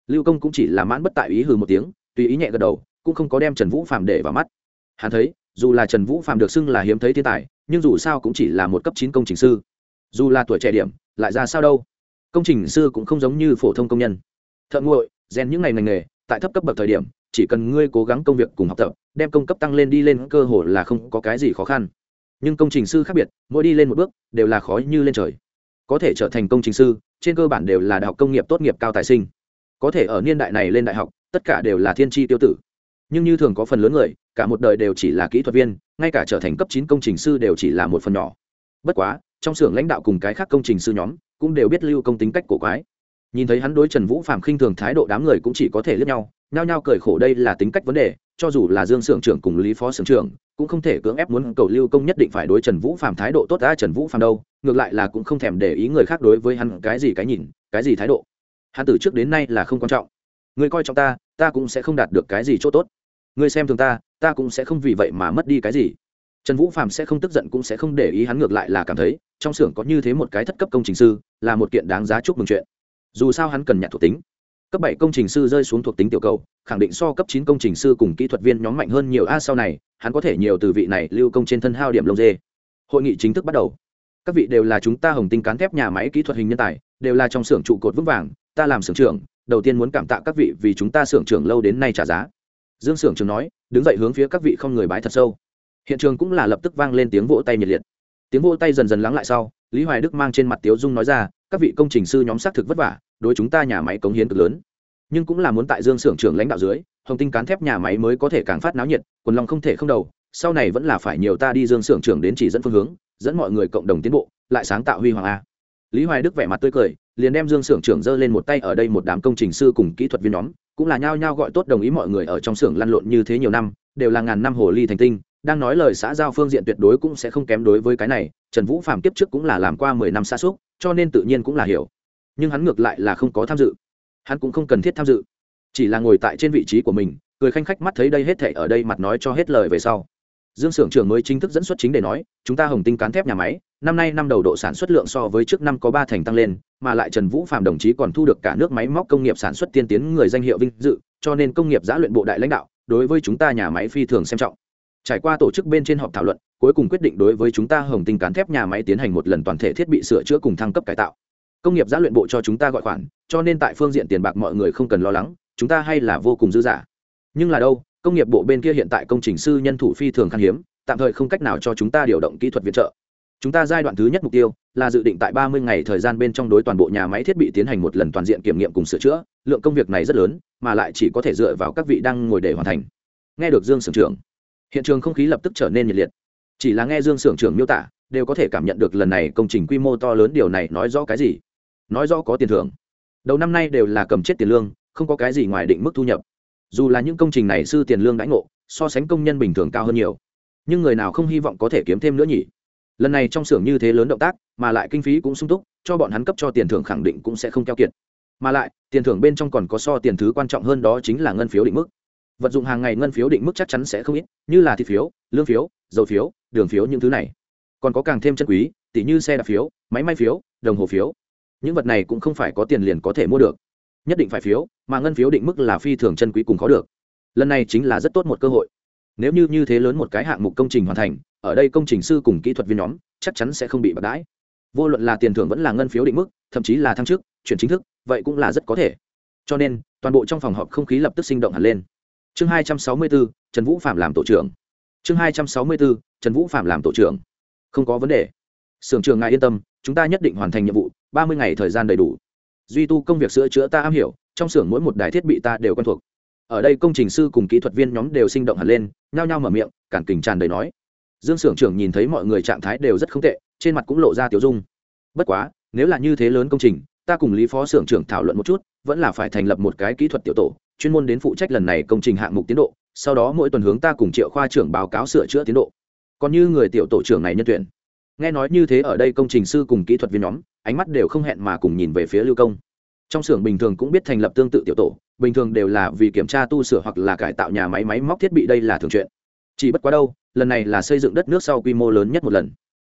lưu công cũng chỉ là mãn bất tại ý hừ một tiếng, tùy ý nhẹ gật đầu, cũng không có đem trần vũ phạm để vào mắt. Hắn thấy, dù là trần vũ phạm được xưng là hiếm thấy thiên tài, nhưng dù sao cũng chỉ là một cấp chín công trình sư. Dù là tuổi trẻ điểm, lại ra sao đâu? Công trình sư cũng không giống như phổ thông công nhân. Thợ nguội, rèn những ngày ngành nghề, tại thấp cấp bậc thời điểm, chỉ cần ngươi cố gắng công việc cùng học tập, đem công cấp tăng lên đi lên cơ hội là không có cái gì khó khăn nhưng công trình sư khác biệt, mỗi đi lên một bước, đều là khó như lên trời. Có thể trở thành công trình sư, trên cơ bản đều là đại học công nghiệp tốt nghiệp cao tài sinh. Có thể ở niên đại này lên đại học, tất cả đều là thiên tri tiêu tử. Nhưng như thường có phần lớn người, cả một đời đều chỉ là kỹ thuật viên, ngay cả trở thành cấp chín công trình sư đều chỉ là một phần nhỏ. Bất quá, trong xưởng lãnh đạo cùng cái khác công trình sư nhóm cũng đều biết lưu công tính cách của quái. Nhìn thấy hắn đối trần vũ phạm khinh thường thái độ đám người cũng chỉ có thể lướt nhau, nhao nhao cười khổ đây là tính cách vấn đề, cho dù là dương xưởng trưởng cùng lý phó xưởng trưởng cũng không thể cưỡng ép muốn cầu lưu công nhất định phải đối trần vũ phạm thái độ tốt đã, trần vũ phạm đâu, ngược lại là cũng không thèm để ý người khác đối với hắn cái gì cái nhìn, cái gì thái độ. Hắn từ trước đến nay là không quan trọng. Người coi trọng ta ta cũng sẽ không đạt được cái gì chỗ tốt. Người xem thường ta ta cũng sẽ không vì vậy mà mất đi cái gì. Trần vũ phạm sẽ không tức giận cũng sẽ không để ý hắn ngược lại là cảm thấy, trong xưởng có như thế một cái thất cấp công trình sư, là một kiện đáng giá chúc mừng chuyện. Dù sao hắn cần nhặt thuộc tính cấp bảy công trình sư rơi xuống thuộc tính tiểu cầu, khẳng định so cấp chín công trình sư cùng kỹ thuật viên nhóm mạnh hơn nhiều. A, sau này, hắn có thể nhiều từ vị này lưu công trên thân hao điểm lông dê. Hội nghị chính thức bắt đầu. Các vị đều là chúng ta hồng tinh cán thép nhà máy kỹ thuật hình nhân tài, đều là trong xưởng trụ cột vững vàng, ta làm xưởng trưởng, đầu tiên muốn cảm tạ các vị vì chúng ta xưởng trưởng lâu đến nay trả giá. Dương xưởng trưởng nói, đứng dậy hướng phía các vị không người bái thật sâu. Hiện trường cũng là lập tức vang lên tiếng vỗ tay nhiệt liệt tiếng vỗ tay dần dần lắng lại sau, lý hoài đức mang trên mặt tiếu dung nói ra, các vị công trình sư nhóm xác thực vất vả, đối chúng ta nhà máy cống hiến cực lớn. Nhưng cũng là muốn tại dương xưởng trưởng lãnh đạo dưới, hồng tinh cán thép nhà máy mới có thể càng phát náo nhiệt, quần lòng không thể không đầu, sau này vẫn là phải nhiều ta đi dương xưởng trưởng đến chỉ dẫn phương hướng, dẫn mọi người cộng đồng tiến bộ, lại sáng tạo huy hoàng a. Lý hoài đức vẻ mặt tươi cười, liền đem dương xưởng trưởng giơ lên một tay ở đây một đám công trình sư cùng kỹ thuật viên nhóm, cũng là nhao nhao gọi tốt đồng ý mọi người ở trong xưởng lăn lộn như thế nhiều năm, đều là ngàn năm hồ ly thành tinh đang nói lời xã giao phương diện tuyệt đối cũng sẽ không kém đối với cái này, trần vũ phạm tiếp trước cũng là làm qua mười năm xa xúc, cho nên tự nhiên cũng là hiểu. Nhưng hắn ngược lại là không có tham dự. Hắn cũng không cần thiết tham dự. Chỉ là ngồi tại trên vị trí của mình, cười khanh khách mắt thấy đây hết thể ở đây mặt nói cho hết lời về sau. Dương s ư ở n g trưởng mới chính thức dẫn xuất chính để nói, chúng ta hồng tinh cán thép nhà máy, năm nay năm đầu độ sản xuất lượng so với trước năm có ba thành tăng lên, mà lại trần vũ phạm đồng chí còn thu được cả nước máy móc công nghiệp sản xuất tiên tiến người danh hiệu vinh dự, cho nên công nghiệp giã luyện bộ đại lãnh đạo, đối với chúng ta nhà máy phi thường xem trọng trải qua tổ chức bên trên họp thảo luận, cuối cùng quyết định đối với chúng ta hồng tinh cán thép nhà máy tiến hành một lần toàn thể thiết bị sửa chữa cùng thăng cấp cải tạo. Công nghiệp giã luyện bộ cho chúng ta gọi khoản, cho nên tại phương diện tiền bạc mọi người không cần lo lắng, chúng ta hay là vô cùng dư dả nhưng là đâu, công nghiệp bộ bên kia hiện tại công trình sư nhân thủ phi thường khan hiếm, tạm thời không cách nào cho chúng ta điều động kỹ thuật viện trợ. Chúng ta giai đoạn thứ nhất mục tiêu là dự định tại ba mươi ngày thời gian bên trong đối toàn bộ nhà máy thiết bị tiến hành một lần toàn diện kiểm nghiệm cùng sửa chữa, lượng công việc này rất lớn, mà lại chỉ có thể dựa vào các vị đang ngồi để hoàn thành. Nghe được dương sưởng trưởng hiện trường không khí lập tức trở nên nhiệt liệt. Chỉ là nghe dương sưởng trưởng miêu tả, đều có thể cảm nhận được lần này công trình quy mô to lớn điều này nói rõ cái gì. Nói rõ có tiền thưởng. Đầu năm nay đều là cầm chết tiền lương, không có cái gì ngoài định mức thu nhập. Dù là những công trình này sư tiền lương đãi ngộ, so sánh công nhân bình thường cao hơn nhiều. Nhưng người nào không hy vọng có thể kiếm thêm nữa nhỉ? Lần này trong xưởng như thế lớn động tác, mà lại kinh phí cũng sung túc, cho bọn hắn cấp cho tiền thưởng khẳng định cũng sẽ không keo kiệt. Mà lại, tiền thưởng bên trong còn có so tiền thứ quan trọng hơn đó chính là ngân phiếu định mức vật dụng hàng ngày ngân phiếu định mức chắc chắn sẽ không ít, như là thịt phiếu, lương phiếu, dầu phiếu, đường phiếu những thứ này. Còn có càng thêm chân quý tỷ như xe đạp phiếu, máy may phiếu, đồng hồ phiếu. Những vật này cũng không phải có tiền liền có thể mua được. Nhất định phải phiếu, mà ngân phiếu định mức là phi thường chân quý cùng khó được. Lần này chính là rất tốt một cơ hội. Nếu như như thế lớn một cái hạng mục công trình hoàn thành, ở đây công trình sư cùng kỹ thuật viên nhóm chắc chắn sẽ không bị bạc đãi. Vô luận là tiền thưởng vẫn là ngân phiếu định mức, thậm chí là thăng chức, chuyển chính thức, vậy cũng là rất có thể. Cho nên, toàn bộ trong phòng họp không khí lập tức sinh động hẳn lên chương hai trăm sáu mươi bốn, trần vũ phạm làm tổ trưởng. Chương hai trăm sáu mươi bốn, trần vũ phạm làm tổ trưởng. Không có vấn đề. Sưởng trường ngài yên tâm, chúng ta nhất định hoàn thành nhiệm vụ, ba mươi ngày thời gian đầy đủ. Duy tu công việc sửa chữa ta am hiểu, trong xưởng mỗi một đài thiết bị ta đều quen thuộc. Ở đây công trình sư cùng kỹ thuật viên nhóm đều sinh động hẳn lên, nhao nhao mở miệng, cản kình tràn đầy nói. Dương xưởng trưởng nhìn thấy mọi người trạng thái đều rất không tệ, trên mặt cũng lộ ra tiểu dung. Bất quá, nếu là như thế lớn công trình, ta cùng lý phó xưởng trưởng thảo luận một chút, vẫn là phải thành lập một cái kỹ thuật tiểu tổ chuyên môn đến phụ trách lần này công trình hạng mục tiến độ, sau đó mỗi tuần hướng ta cùng triệu khoa trưởng báo cáo sửa chữa tiến độ. Còn như người tiểu tổ trưởng này nhân tuyển. Nghe nói như thế ở đây công trình sư cùng kỹ thuật viên nhóm, ánh mắt đều không hẹn mà cùng nhìn về phía lưu công. Trong xưởng bình thường cũng biết thành lập tương tự tiểu tổ, bình thường đều là vì kiểm tra tu sửa hoặc là cải tạo nhà máy máy móc thiết bị đây là thường chuyện. Chỉ bất quá đâu, lần này là xây dựng đất nước sau quy mô lớn nhất một lần.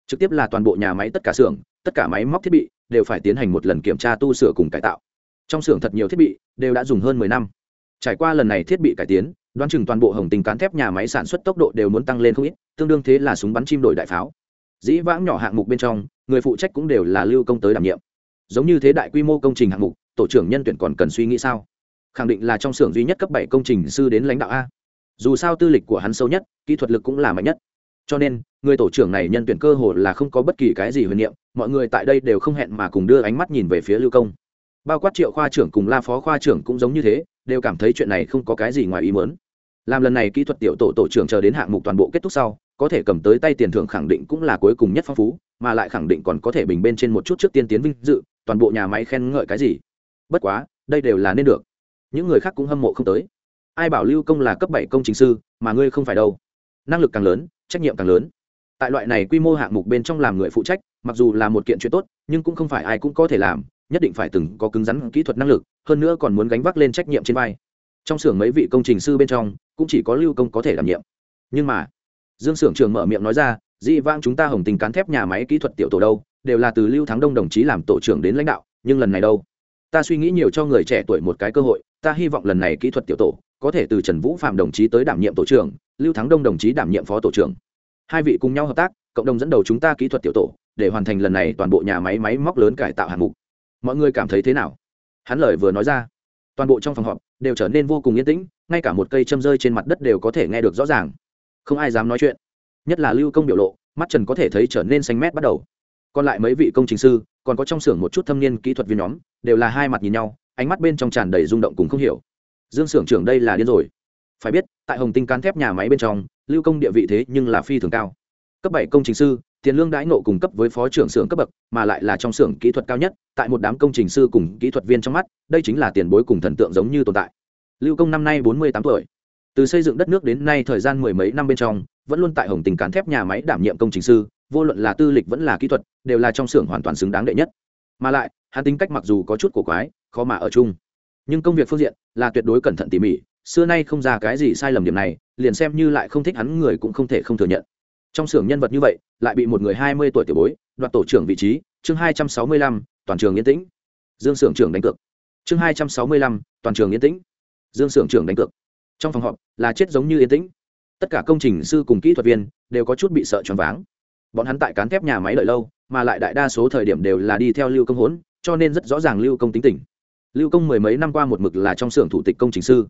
Trực tiếp là toàn bộ nhà máy tất cả xưởng, tất cả máy móc thiết bị đều phải tiến hành một lần kiểm tra tu sửa cùng cải tạo. Trong xưởng thật nhiều thiết bị đều đã dùng hơn mười năm trải qua lần này thiết bị cải tiến, đoán chừng toàn bộ hồng tình cán thép nhà máy sản xuất tốc độ đều muốn tăng lên không ít, tương đương thế là súng bắn chim đổi đại pháo. Dĩ vãng nhỏ hạng mục bên trong, người phụ trách cũng đều là lưu công tới đảm nhiệm. Giống như thế đại quy mô công trình hạng mục, tổ trưởng nhân tuyển còn cần suy nghĩ sao? Khẳng định là trong xưởng duy nhất cấp bảy công trình sư đến lãnh đạo a. Dù sao tư lịch của hắn sâu nhất, kỹ thuật lực cũng là mạnh nhất. Cho nên, người tổ trưởng này nhân tuyển cơ hồ là không có bất kỳ cái gì huyền niệm, mọi người tại đây đều không hẹn mà cùng đưa ánh mắt nhìn về phía lưu công. Bao quát triệu khoa trưởng cùng la phó khoa trưởng cũng giống như thế đều cảm thấy chuyện này không có cái gì ngoài ý mớn làm lần này kỹ thuật tiểu tổ tổ trưởng chờ đến hạng mục toàn bộ kết thúc sau, có thể cầm tới tay tiền thưởng khẳng định cũng là cuối cùng nhất phong phú, mà lại khẳng định còn có thể bình bên trên một chút trước tiên tiến vinh dự, toàn bộ nhà máy khen ngợi cái gì. Bất quá, đây đều là nên được. Những người khác cũng hâm mộ không tới. Ai bảo lưu công là cấp bảy công trình sư, mà ngươi không phải đâu. Năng lực càng lớn, trách nhiệm càng lớn. Tại loại này quy mô hạng mục bên trong làm người phụ trách, mặc dù là một kiện chuyện tốt, nhưng cũng không phải ai cũng có thể làm nhất định phải từng có cứng rắn kỹ thuật năng lực, hơn nữa còn muốn gánh vác lên trách nhiệm trên vai. Trong xưởng mấy vị công trình sư bên trong, cũng chỉ có lưu công có thể đảm nhiệm. Nhưng mà, dương xưởng trường mở miệng nói ra dị vãng chúng ta hồng tình cán thép nhà máy kỹ thuật tiểu tổ đâu, đều là từ lưu thắng đông đồng chí làm tổ trưởng đến lãnh đạo, nhưng lần này đâu? Ta suy nghĩ nhiều cho người trẻ tuổi một cái cơ hội, ta hy vọng lần này kỹ thuật tiểu tổ, có thể từ trần vũ phạm đồng chí tới đảm nhiệm tổ trưởng, lưu thắng đông đồng chí đảm nhiệm phó tổ trưởng. Hai vị cùng nhau hợp tác, cộng đồng dẫn đầu chúng ta kỹ thuật tiểu tổ, để hoàn thành lần này toàn bộ nhà máy máy móc lớn cải tạo hạng mục mọi người cảm thấy thế nào? Hắn lời vừa nói ra, toàn bộ trong phòng họp đều trở nên vô cùng yên tĩnh, ngay cả một cây châm rơi trên mặt đất đều có thể nghe được rõ ràng. Không ai dám nói chuyện, nhất là lưu công biểu lộ, mắt trần có thể thấy trở nên xanh mét bắt đầu. Còn lại mấy vị công trình sư, còn có trong xưởng một chút thâm niên kỹ thuật viên nhóm, đều là hai mặt nhìn nhau, ánh mắt bên trong tràn đầy rung động cùng không hiểu. Dương xưởng trưởng đây là điên rồi. Phải biết, tại hồng tinh cán thép nhà máy bên trong, lưu công địa vị thế nhưng là phi thường cao. Cấp bảy công trình sư tiền lương đãi nộ cùng cấp với phó trưởng xưởng cấp bậc, mà lại là trong xưởng kỹ thuật cao nhất, tại một đám công trình sư cùng kỹ thuật viên trong mắt, đây chính là tiền bối cùng thần tượng giống như tồn tại. Lưu công năm nay bốn mươi tám tuổi. Từ xây dựng đất nước đến nay thời gian mười mấy năm bên trong, vẫn luôn tại hồng tình cán thép nhà máy đảm nhiệm công trình sư, vô luận là tư lịch vẫn là kỹ thuật, đều là trong xưởng hoàn toàn xứng đáng đệ nhất. Mà lại, hắn tính cách mặc dù có chút cổ quái, khó mà ở chung. Nhưng công việc phương diện là tuyệt đối cẩn thận tỉ mỉ, xưa nay không ra cái gì sai lầm điểm này, liền xem như lại không thích hắn người cũng không thể không thừa nhận. Trong xưởng nhân vật như vậy lại bị một người hai mươi tuổi tiểu bối, đoạt tổ trưởng vị trí, chương hai trăm sáu mươi lăm, toàn trường yên tĩnh. Dương sưởng trưởng đánh cược. Chương hai trăm sáu mươi lăm, toàn trường yên tĩnh. Dương sưởng trưởng đánh cược. Trong phòng họp là chết giống như yên tĩnh. Tất cả công trình sư cùng kỹ thuật viên đều có chút bị sợ choáng váng. Bọn hắn tại cán thép nhà máy đợi lâu, mà lại đại đa số thời điểm đều là đi theo lưu công hỗn, cho nên rất rõ ràng lưu công tính tình. Lưu công mười mấy năm qua một mực là trong xưởng thủ tịch công trình sư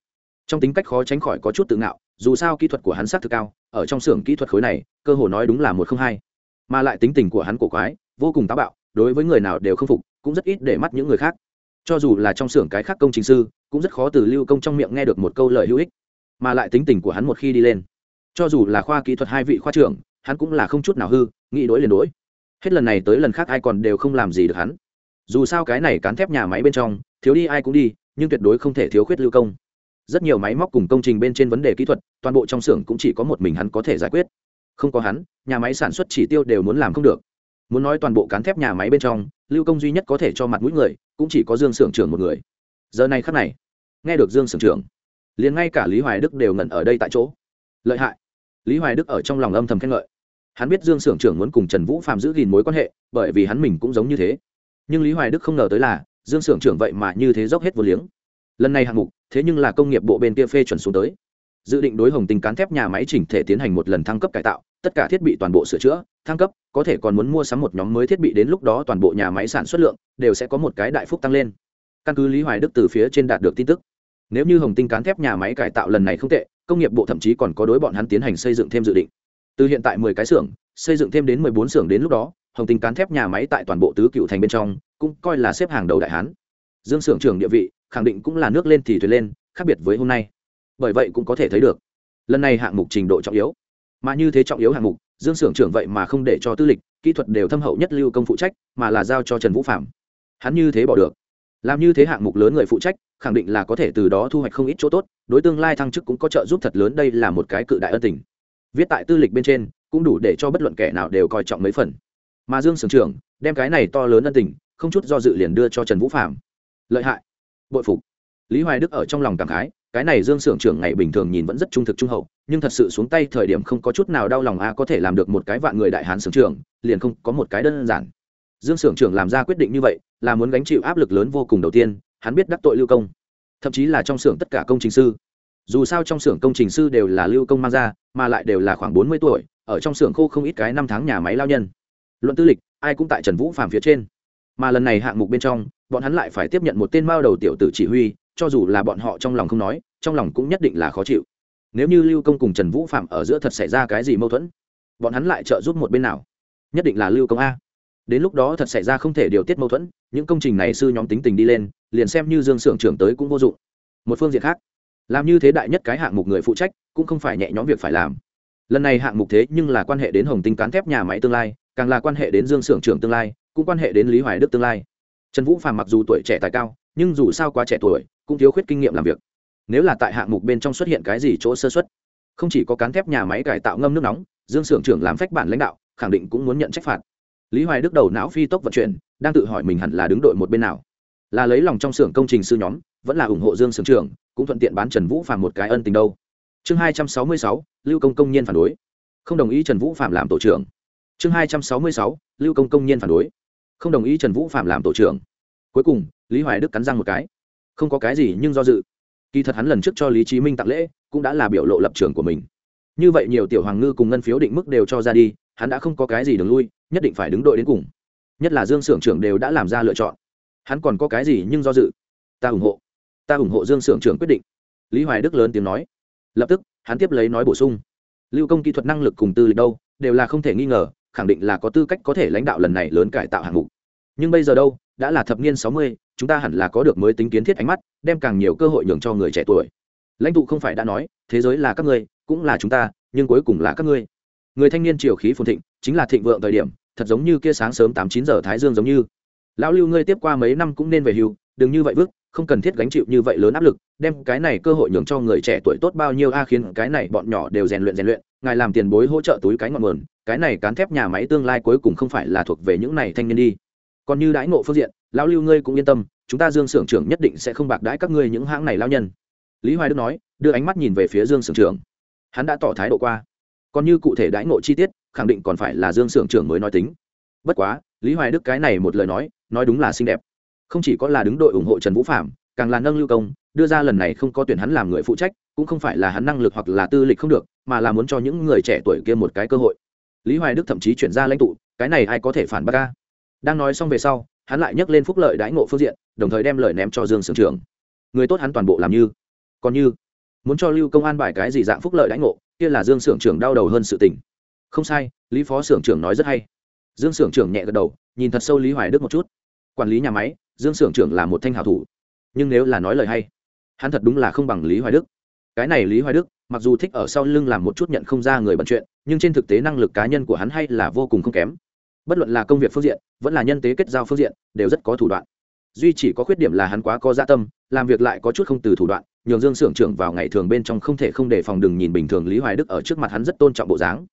trong tính cách khó tránh khỏi có chút tự ngạo, dù sao kỹ thuật của hắn sát thực cao, ở trong xưởng kỹ thuật khối này, cơ hồ nói đúng là một không hai. Mà lại tính tình của hắn cổ quái, vô cùng táo bạo, đối với người nào đều không phục, cũng rất ít để mắt những người khác. Cho dù là trong xưởng cái khác công trình sư, cũng rất khó từ lưu công trong miệng nghe được một câu lời hữu ích. Mà lại tính tình của hắn một khi đi lên, cho dù là khoa kỹ thuật hai vị khoa trưởng, hắn cũng là không chút nào hư, nghĩ đối liền đối. Hết lần này tới lần khác ai còn đều không làm gì được hắn. Dù sao cái này cán thép nhà máy bên trong, thiếu đi ai cũng đi, nhưng tuyệt đối không thể thiếu khuyết lưu công rất nhiều máy móc cùng công trình bên trên vấn đề kỹ thuật, toàn bộ trong xưởng cũng chỉ có một mình hắn có thể giải quyết. Không có hắn, nhà máy sản xuất chỉ tiêu đều muốn làm không được. Muốn nói toàn bộ cán thép nhà máy bên trong, lưu công duy nhất có thể cho mặt mũi người, cũng chỉ có dương xưởng trưởng một người. Giờ này khắc này, nghe được dương xưởng trưởng, liền ngay cả lý hoài đức đều ngẩn ở đây tại chỗ. Lợi hại. Lý hoài đức ở trong lòng âm thầm khen ngợi. Hắn biết dương xưởng trưởng muốn cùng trần vũ phạm giữ gìn mối quan hệ, bởi vì hắn mình cũng giống như thế. Nhưng lý hoài đức không ngờ tới là, dương xưởng trưởng vậy mà như thế dốc hết vô liếng. Lần này hạng mục thế nhưng là công nghiệp bộ bên kia phê chuẩn xuống tới. Dự định đối hồng tình cán thép nhà máy chỉnh thể tiến hành một lần thăng cấp cải tạo, tất cả thiết bị toàn bộ sửa chữa, thăng cấp, có thể còn muốn mua sắm một nhóm mới thiết bị đến lúc đó toàn bộ nhà máy sản xuất lượng đều sẽ có một cái đại phúc tăng lên. Căn cứ lý hoài đức từ phía trên đạt được tin tức, nếu như hồng tinh cán thép nhà máy cải tạo lần này không tệ, công nghiệp bộ thậm chí còn có đối bọn hắn tiến hành xây dựng thêm dự định. Từ hiện tại mười cái xưởng, xây dựng thêm đến mười bốn xưởng đến lúc đó, hồng tinh cán thép nhà máy tại toàn bộ tứ cựu thành bên trong cũng coi là xếp hàng đầu đại hán. Dương xưởng trưởng địa vị khẳng định cũng là nước lên thì thuyền lên, khác biệt với hôm nay. Bởi vậy cũng có thể thấy được, lần này hạng mục trình độ trọng yếu. Mà như thế trọng yếu hạng mục, dương xưởng trưởng vậy mà không để cho tư lịch, kỹ thuật đều thâm hậu nhất lưu công phụ trách, mà là giao cho trần vũ phạm. Hắn như thế bỏ được. Làm như thế hạng mục lớn người phụ trách, khẳng định là có thể từ đó thu hoạch không ít chỗ tốt, đối tương lai thăng chức cũng có trợ giúp thật lớn, đây là một cái cự đại ân tình. Viết tại tư lịch bên trên, cũng đủ để cho bất luận kẻ nào đều coi trọng mấy phần. Mà dương sưởng trưởng, đem cái này to lớn ân tình, không chút do dự liền đưa cho trần vũ phạm. Lợi hại bội phục. Lý hoài đức ở trong lòng cảm khái, cái này dương sưởng trưởng ngày bình thường nhìn vẫn rất trung thực trung hậu, nhưng thật sự xuống tay thời điểm không có chút nào đau lòng a, có thể làm được một cái vạn người đại hán sưởng trưởng, liền không có một cái đơn giản. Dương sưởng trưởng làm ra quyết định như vậy, là muốn gánh chịu áp lực lớn vô cùng đầu tiên, hắn biết đắc tội lưu công. Thậm chí là trong xưởng tất cả công trình sư. Dù sao trong xưởng công trình sư đều là lưu công mang ra, mà lại đều là khoảng bốn mươi tuổi, ở trong xưởng khô không ít cái năm tháng nhà máy lao nhân. Luận tư lịch, ai cũng tại trần vũ phàm phía trên. Mà lần này hạng mục bên trong bọn hắn lại phải tiếp nhận một tên mao đầu tiểu tử chỉ huy, cho dù là bọn họ trong lòng không nói, trong lòng cũng nhất định là khó chịu. Nếu như lưu công cùng trần vũ phạm ở giữa thật xảy ra cái gì mâu thuẫn, bọn hắn lại trợ giúp một bên nào? Nhất định là lưu công a. Đến lúc đó thật xảy ra không thể điều tiết mâu thuẫn, những công trình này sư nhóm tính tình đi lên, liền xem như dương s ư ở n g trưởng tới cũng vô dụng. Một phương diện khác, làm như thế đại nhất cái hạng mục người phụ trách, cũng không phải nhẹ nhõm việc phải làm. Lần này hạng mục thế nhưng là quan hệ đến hồng tinh cán thép nhà máy tương lai, càng là quan hệ đến dương s ư ở n g trưởng tương lai, cũng quan hệ đến lý hoài đức tương lai trần vũ phàm mặc dù tuổi trẻ tài cao, nhưng dù sao quá trẻ tuổi, cũng thiếu khuyết kinh nghiệm làm việc. Nếu là tại hạng mục bên trong xuất hiện cái gì chỗ sơ xuất không chỉ có cán thép nhà máy cải tạo ngâm nước nóng, dương s ư ở n g trưởng làm phách bản lãnh đạo, khẳng định cũng muốn nhận trách phạt. Lý hoài đức đầu não phi tốc vận chuyển, đang tự hỏi mình hẳn là đứng đội một bên nào. Là lấy lòng trong xưởng công trình sư nhóm, vẫn là ủng hộ dương Sưởng trưởng, cũng thuận tiện bán trần vũ phạm một cái ân tình đâu. Chương hai trăm sáu mươi sáu, lưu công công nhiên phản đối. Không đồng ý trần vũ phạm làm tổ trưởng. Chương hai trăm sáu mươi sáu, lưu công công nhiên phản đối. Không đồng ý trần vũ phạm làm tổ trưởng cuối cùng, lý hoài đức cắn răng một cái. Không có cái gì nhưng do dự. Kỳ thật hắn lần trước cho lý trí minh tặng lễ, cũng đã là biểu lộ lập trường của mình. Như vậy nhiều tiểu hoàng ngư cùng ngân phiếu định mức đều cho ra đi, hắn đã không có cái gì đường lui, nhất định phải đứng đội đến cùng. Nhất là dương s ư ở n g trưởng đều đã làm ra lựa chọn. Hắn còn có cái gì nhưng do dự? Ta ủng hộ. Ta ủng hộ dương s ư ở n g trưởng quyết định. Lý hoài đức lớn tiếng nói. Lập tức, hắn tiếp lấy nói bổ sung. Lưu công kỹ thuật năng lực cùng tư lịch đâu, đều là không thể nghi ngờ, khẳng định là có tư cách có thể lãnh đạo lần này lớn cải tạo hạng mục nhưng bây giờ đâu, đã là thập niên sáu mươi, chúng ta hẳn là có được mới tính kiến thiết ánh mắt, đem càng nhiều cơ hội nhường cho người trẻ tuổi. Lãnh tụ không phải đã nói, thế giới là các ngươi, cũng là chúng ta, nhưng cuối cùng là các ngươi. Người thanh niên triều khí phồn thịnh, chính là thịnh vượng thời điểm, thật giống như kia sáng sớm tám chín giờ thái dương giống như. Lão lưu ngươi tiếp qua mấy năm cũng nên về hưu, đừng như vậy vứt không cần thiết gánh chịu như vậy lớn áp lực, đem cái này cơ hội nhường cho người trẻ tuổi tốt bao nhiêu a, khiến cái này bọn nhỏ đều rèn luyện rèn luyện, ngài làm tiền bối hỗ trợ túi cái ngọn nguồn, cái này cán thép nhà máy tương lai cuối cùng không phải là thuộc về những này thanh niên đi còn như đãi ngộ phương diện, lão lưu ngươi cũng yên tâm, chúng ta dương s ư ở n trưởng nhất định sẽ không bạc đãi các ngươi những hãng này lao nhân. Lý hoài đức nói, đưa ánh mắt nhìn về phía dương s ư ở n trưởng. Hắn đã tỏ thái độ qua. Còn như cụ thể đãi ngộ chi tiết, khẳng định còn phải là dương s ư ở n trưởng mới nói tính. Bất quá, lý hoài đức cái này một lời nói nói đúng là xinh đẹp. Không chỉ có là đứng đội ủng hộ trần vũ phạm càng là nâng lưu công, đưa ra lần này không có tuyển hắn làm người phụ trách, cũng không phải là hắn năng lực hoặc là tư lịch không được, mà là muốn cho những người trẻ tuổi kia một cái cơ hội. Lý hoài đức thậm chí chuyển ra lãnh tụ, cái này ai có thể phản bác ca đang nói xong về sau, hắn lại nhắc lên phúc lợi đãi ngộ phương diện, đồng thời đem lời ném cho dương sưởng trưởng. Người tốt hắn toàn bộ làm như. Còn như, muốn cho lưu công an bài cái gì dạng phúc lợi đãi ngộ, kia là dương sưởng trưởng đau đầu hơn sự tình. Không sai, lý phó sưởng trưởng nói rất hay. Dương sưởng trưởng nhẹ gật đầu, nhìn thật sâu lý hoài đức một chút. Quản lý nhà máy, dương sưởng trưởng là một thanh hảo thủ. Nhưng nếu là nói lời hay, hắn thật đúng là không bằng lý hoài đức. Cái này lý hoài đức, mặc dù thích ở sau lưng làm một chút nhận không ra người bận chuyện, nhưng trên thực tế năng lực cá nhân của hắn hay là vô cùng không kém bất luận là công việc phương diện, vẫn là nhân tế kết giao phương diện, đều rất có thủ đoạn. Duy chỉ có khuyết điểm là hắn quá có dạ tâm, làm việc lại có chút không từ thủ đoạn, nhường dương s ư ở n trưởng vào ngày thường bên trong không thể không đề phòng đừng nhìn bình thường lý hoài đức ở trước mặt hắn rất tôn trọng bộ dáng.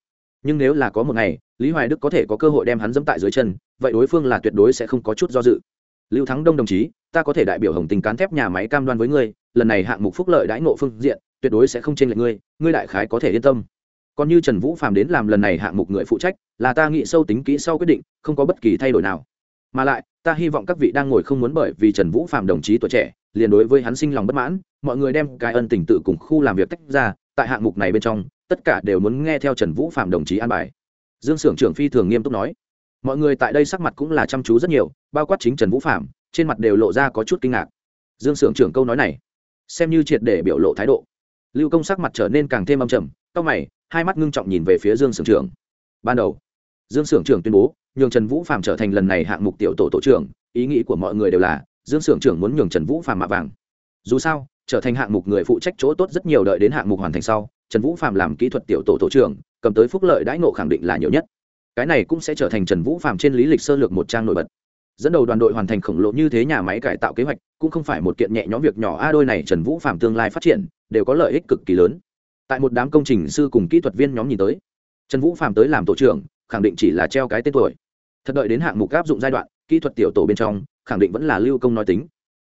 Nhưng nếu là có một ngày, lý hoài đức có thể có cơ hội đem hắn dẫm tại dưới chân, vậy đối phương là tuyệt đối sẽ không có chút do dự. Lưu thắng đông đồng chí, ta có thể đại biểu hồng tình cán thép nhà máy cam đoan với ngươi, lần này hạng mục phúc lợi đãi ngộ phương diện, tuyệt đối sẽ không chênh lệch ngươi ngươi đại khái có thể yên tâm còn như trần vũ Phạm đến làm lần này hạng mục người phụ trách, là ta nghĩ sâu tính kỹ sau quyết định, không có bất kỳ thay đổi nào. Mà lại, ta hy vọng các vị đang ngồi không muốn bởi vì trần vũ phạm đồng chí tuổi trẻ, liền đối với hắn sinh lòng bất mãn, mọi người đem cái ân tình tự cùng khu làm việc tách ra, tại hạng mục này bên trong, tất cả đều muốn nghe theo trần vũ phạm đồng chí an bài. Dương s ư ở n trưởng phi thường nghiêm túc nói. Mọi người tại đây sắc mặt cũng là chăm chú rất nhiều, bao quát chính trần vũ phạm trên mặt đều lộ ra có chút kinh ngạc. Dương s ư ở n trưởng câu nói này, xem như triệt để biểu lộ thái độ. Lưu công sắc mặt trở nên càng thêm âm trầm c mày hai mắt ngưng trọng nhìn về phía dương Sưởng trưởng. Ban đầu, dương Sưởng trưởng tuyên bố, nhường trần vũ phạm trở thành lần này hạng mục tiểu tổ tổ trưởng, ý nghĩ của mọi người đều là, dương Sưởng trưởng muốn nhường trần vũ phạm mạ vàng. Dù sao, trở thành hạng mục người phụ trách chỗ tốt rất nhiều đợi đến hạng mục hoàn thành sau, trần vũ phạm làm kỹ thuật tiểu tổ tổ trưởng, cầm tới phúc lợi đãi ngộ khẳng định là nhiều nhất. Cái này cũng sẽ trở thành trần vũ phạm trên lý lịch sơ lược một trang nổi bật. Dẫn đầu đoàn đội hoàn thành khổng lồ như thế nhà máy cải tạo kế hoạch, cũng không phải một kiện nhẹ nhõm việc nhỏ, a, đôi này trần vũ phạm tương lai phát triển, đều có lợi ích cực kỳ lớn tại một đám công trình sư cùng kỹ thuật viên nhóm nhìn tới. Trần vũ phạm tới làm tổ trưởng, khẳng định chỉ là treo cái tên tuổi. Thật đợi đến hạng mục áp dụng giai đoạn, kỹ thuật tiểu tổ bên trong, khẳng định vẫn là lưu công nói tính.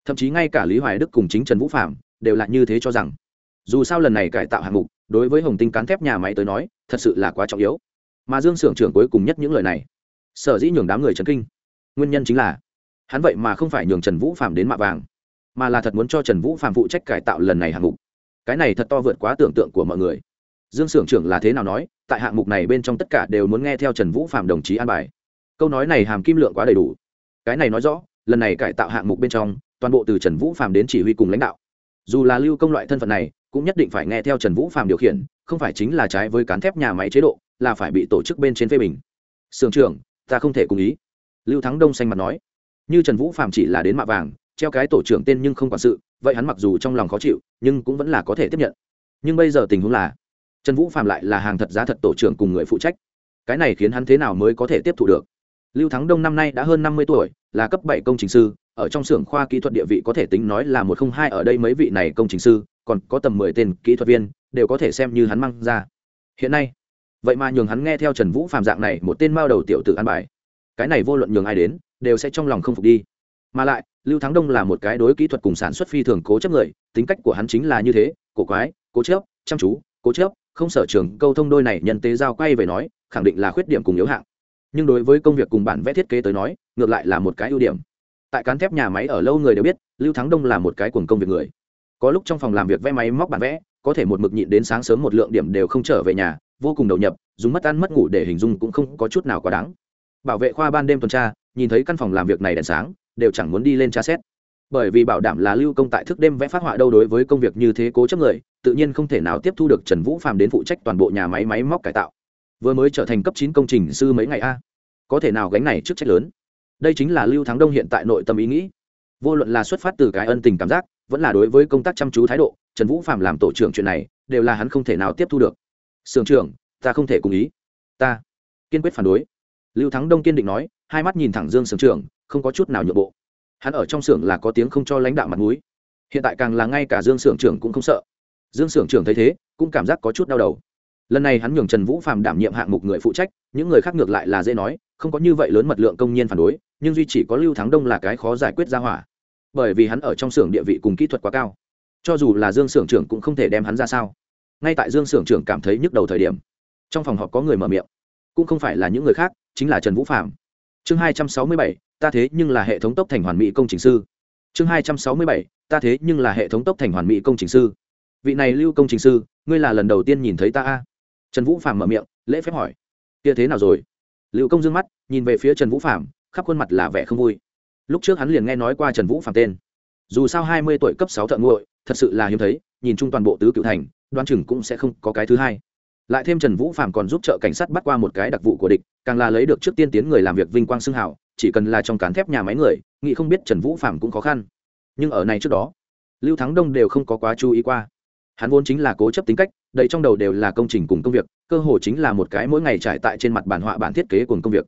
Thậm chí ngay cả lý hoài đức cùng chính trần vũ phạm đều là như thế cho rằng. Dù sao lần này cải tạo hạng mục, đối với hồng tinh cán thép nhà máy tới nói, thật sự là quá trọng yếu. Mà dương s ư ở n trưởng cuối cùng nhất những lời này, sở dĩ nhường đám người trấn kinh. Nguyên nhân chính là, hắn vậy mà không phải nhường trần vũ phạm đến mạ vàng, mà là thật muốn cho trần vũ phạm phụ trách cải tạo lần này hạng mục cái này thật to vượt quá tưởng tượng của mọi người. Dương s ư ở n trưởng là thế nào nói, tại hạng mục này bên trong tất cả đều muốn nghe theo trần vũ phạm đồng chí an bài. Câu nói này hàm kim lượng quá đầy đủ. Cái này nói rõ, lần này cải tạo hạng mục bên trong, toàn bộ từ trần vũ phạm đến chỉ huy cùng lãnh đạo. Dù là lưu công loại thân phận này, cũng nhất định phải nghe theo trần vũ phạm điều khiển, không phải chính là trái với cán thép nhà máy chế độ, là phải bị tổ chức bên trên phê bình. Sưởng trưởng, ta không thể cùng ý. Lưu thắng đông xanh mặt nói. Như trần vũ phạm chỉ là đến mạ vàng, treo cái tổ trưởng tên nhưng không quản sự vậy hắn mặc dù trong lòng khó chịu, nhưng cũng vẫn là có thể tiếp nhận. Nhưng bây giờ tình huống là, trần vũ phạm lại là hàng thật giá thật tổ trưởng cùng người phụ trách. Cái này khiến hắn thế nào mới có thể tiếp thu được? Lưu thắng đông năm nay đã hơn năm mươi tuổi, là cấp bảy công trình sư, ở trong xưởng khoa kỹ thuật địa vị có thể tính nói là một không hai ở đây mấy vị này công trình sư, còn có tầm mười tên kỹ thuật viên, đều có thể xem như hắn mang ra. Hiện nay, vậy mà nhường hắn nghe theo trần vũ phạm dạng này một tên mao đầu tiểu tử an bài. Cái này vô luận nhường ai đến, đều sẽ trong lòng không phục đi. Mà lại lưu thắng đông là một cái đối kỹ thuật cùng sản xuất phi thường cố chấp người, tính cách của hắn chính là như thế, cổ quái, cố chấp, chăm chú, cố chấp, không sở trường, câu thông đôi này nhân tế giao quay về nói, khẳng định là khuyết điểm cùng yếu hạng. Nhưng đối với công việc cùng bản vẽ thiết kế tới nói, ngược lại là một cái ưu điểm. Tại cán thép nhà máy ở lâu người đều biết, lưu thắng đông là một cái cuồng công việc người. Có lúc trong phòng làm việc vẽ máy móc bản vẽ, có thể một mực nhịn đến sáng sớm một lượng điểm đều không trở về nhà, vô cùng đầu nhập, dùng mất ăn mất ngủ để hình dung cũng không có chút nào quá đáng. Bảo vệ khoa ban đêm tuần tra, nhìn thấy căn phòng làm việc này đèn sáng đều chẳng muốn đi lên tra xét. Bởi vì bảo đảm là lưu công tại thức đêm vẽ phát họa đâu đối với công việc như thế cố chấp người, tự nhiên không thể nào tiếp thu được trần vũ Phạm đến phụ trách toàn bộ nhà máy máy móc cải tạo. Vừa mới trở thành cấp chín công trình sư mấy ngày a. Có thể nào gánh này trước trách lớn? Đây chính là lưu thắng đông hiện tại nội tâm ý nghĩ. Vô luận là xuất phát từ cái ân tình cảm giác, vẫn là đối với công tác chăm chú thái độ, trần vũ phạm làm tổ trưởng chuyện này, đều là hắn không thể nào tiếp thu được. Sưởng trưởng, ta không thể cùng ý. Ta. Kiên quyết phản đối. Lưu thắng đông kiên định nói, hai mắt nhìn thẳng dương sưởng trưởng không có chút nào nhượng bộ. Hắn ở trong xưởng là có tiếng không cho lãnh đạo mặt mũi. Hiện tại càng là ngay cả dương sưởng trưởng cũng không sợ. Dương sưởng trưởng thấy thế, cũng cảm giác có chút đau đầu. Lần này hắn nhường trần vũ phạm đảm nhiệm hạng mục người phụ trách, những người khác ngược lại là dễ nói, không có như vậy lớn mật lượng công nhân phản đối, nhưng duy chỉ có lưu thắng đông là cái khó giải quyết ra hỏa. Bởi vì hắn ở trong xưởng địa vị cùng kỹ thuật quá cao. Cho dù là dương xưởng trưởng cũng không thể đem hắn ra sao. Ngay tại dương xưởng trưởng cảm thấy nhức đầu thời điểm, trong phòng họp có người mở miệng. Cũng không phải là những người khác, chính là trần vũ phạm chương hai trăm sáu mươi bảy ta thế nhưng là hệ thống tốc thành hoàn mỹ công trình sư. Chương hai trăm sáu mươi bảy, ta thế nhưng là hệ thống tốc thành hoàn mỹ công trình sư. Vị này lưu công trình sư, ngươi là lần đầu tiên nhìn thấy ta a? Trần vũ phạm mở miệng, lễ phép hỏi. Kia thế nào rồi? Lưu công dương mắt, nhìn về phía trần vũ phạm khắp khuôn mặt là vẻ không vui. Lúc trước hắn liền nghe nói qua trần vũ phạm tên. Dù sao hai mươi tuổi cấp sáu thợ nguội thật sự là hiếm thấy, nhìn chung toàn bộ tứ cựu thành đoan chừng cũng sẽ không có cái thứ hai. Lại thêm trần vũ phạm còn giúp trợ cảnh sát bắt qua một cái đặc vụ của địch, càng là lấy được trước tiên tiến người làm việc vinh quang xưng hảo chỉ cần là trong cán thép nhà máy người, nghĩ không biết trần vũ phạm cũng khó khăn. Nhưng ở này trước đó, lưu thắng đông đều không có quá chú ý qua. Hắn vốn chính là cố chấp tính cách, đầy trong đầu đều là công trình cùng công việc, cơ hồ chính là một cái mỗi ngày trải tại trên mặt bản họa bản thiết kế cùng công việc.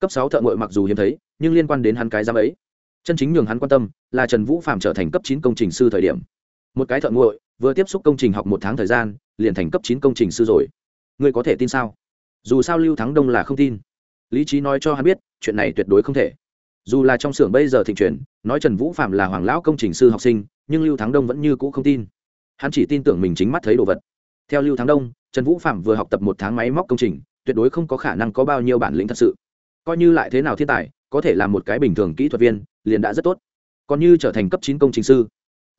Cấp sáu thợ ngội mặc dù hiếm thấy, nhưng liên quan đến hắn cái giám ấy. Chân chính nhường hắn quan tâm là trần vũ phạm trở thành cấp chín công trình sư thời điểm. Một cái thợ ngội vừa tiếp xúc công trình học một tháng thời gian, liền thành cấp chín công trình sư rồi. Ngươi có thể tin sao? Dù sao lưu thắng đông là không tin lý trí nói cho hắn biết, chuyện này tuyệt đối không thể. Dù là trong xưởng bây giờ thịnh truyền, nói trần vũ phạm là hoàng lão công trình sư học sinh, nhưng lưu thắng đông vẫn như cũ không tin. Hắn chỉ tin tưởng mình chính mắt thấy đồ vật. Theo lưu thắng đông, trần vũ phạm vừa học tập một tháng máy móc công trình, tuyệt đối không có khả năng có bao nhiêu bản lĩnh thật sự. Coi như lại thế nào thiên tài, có thể là một cái bình thường kỹ thuật viên, liền đã rất tốt. Còn như trở thành cấp chín công trình sư,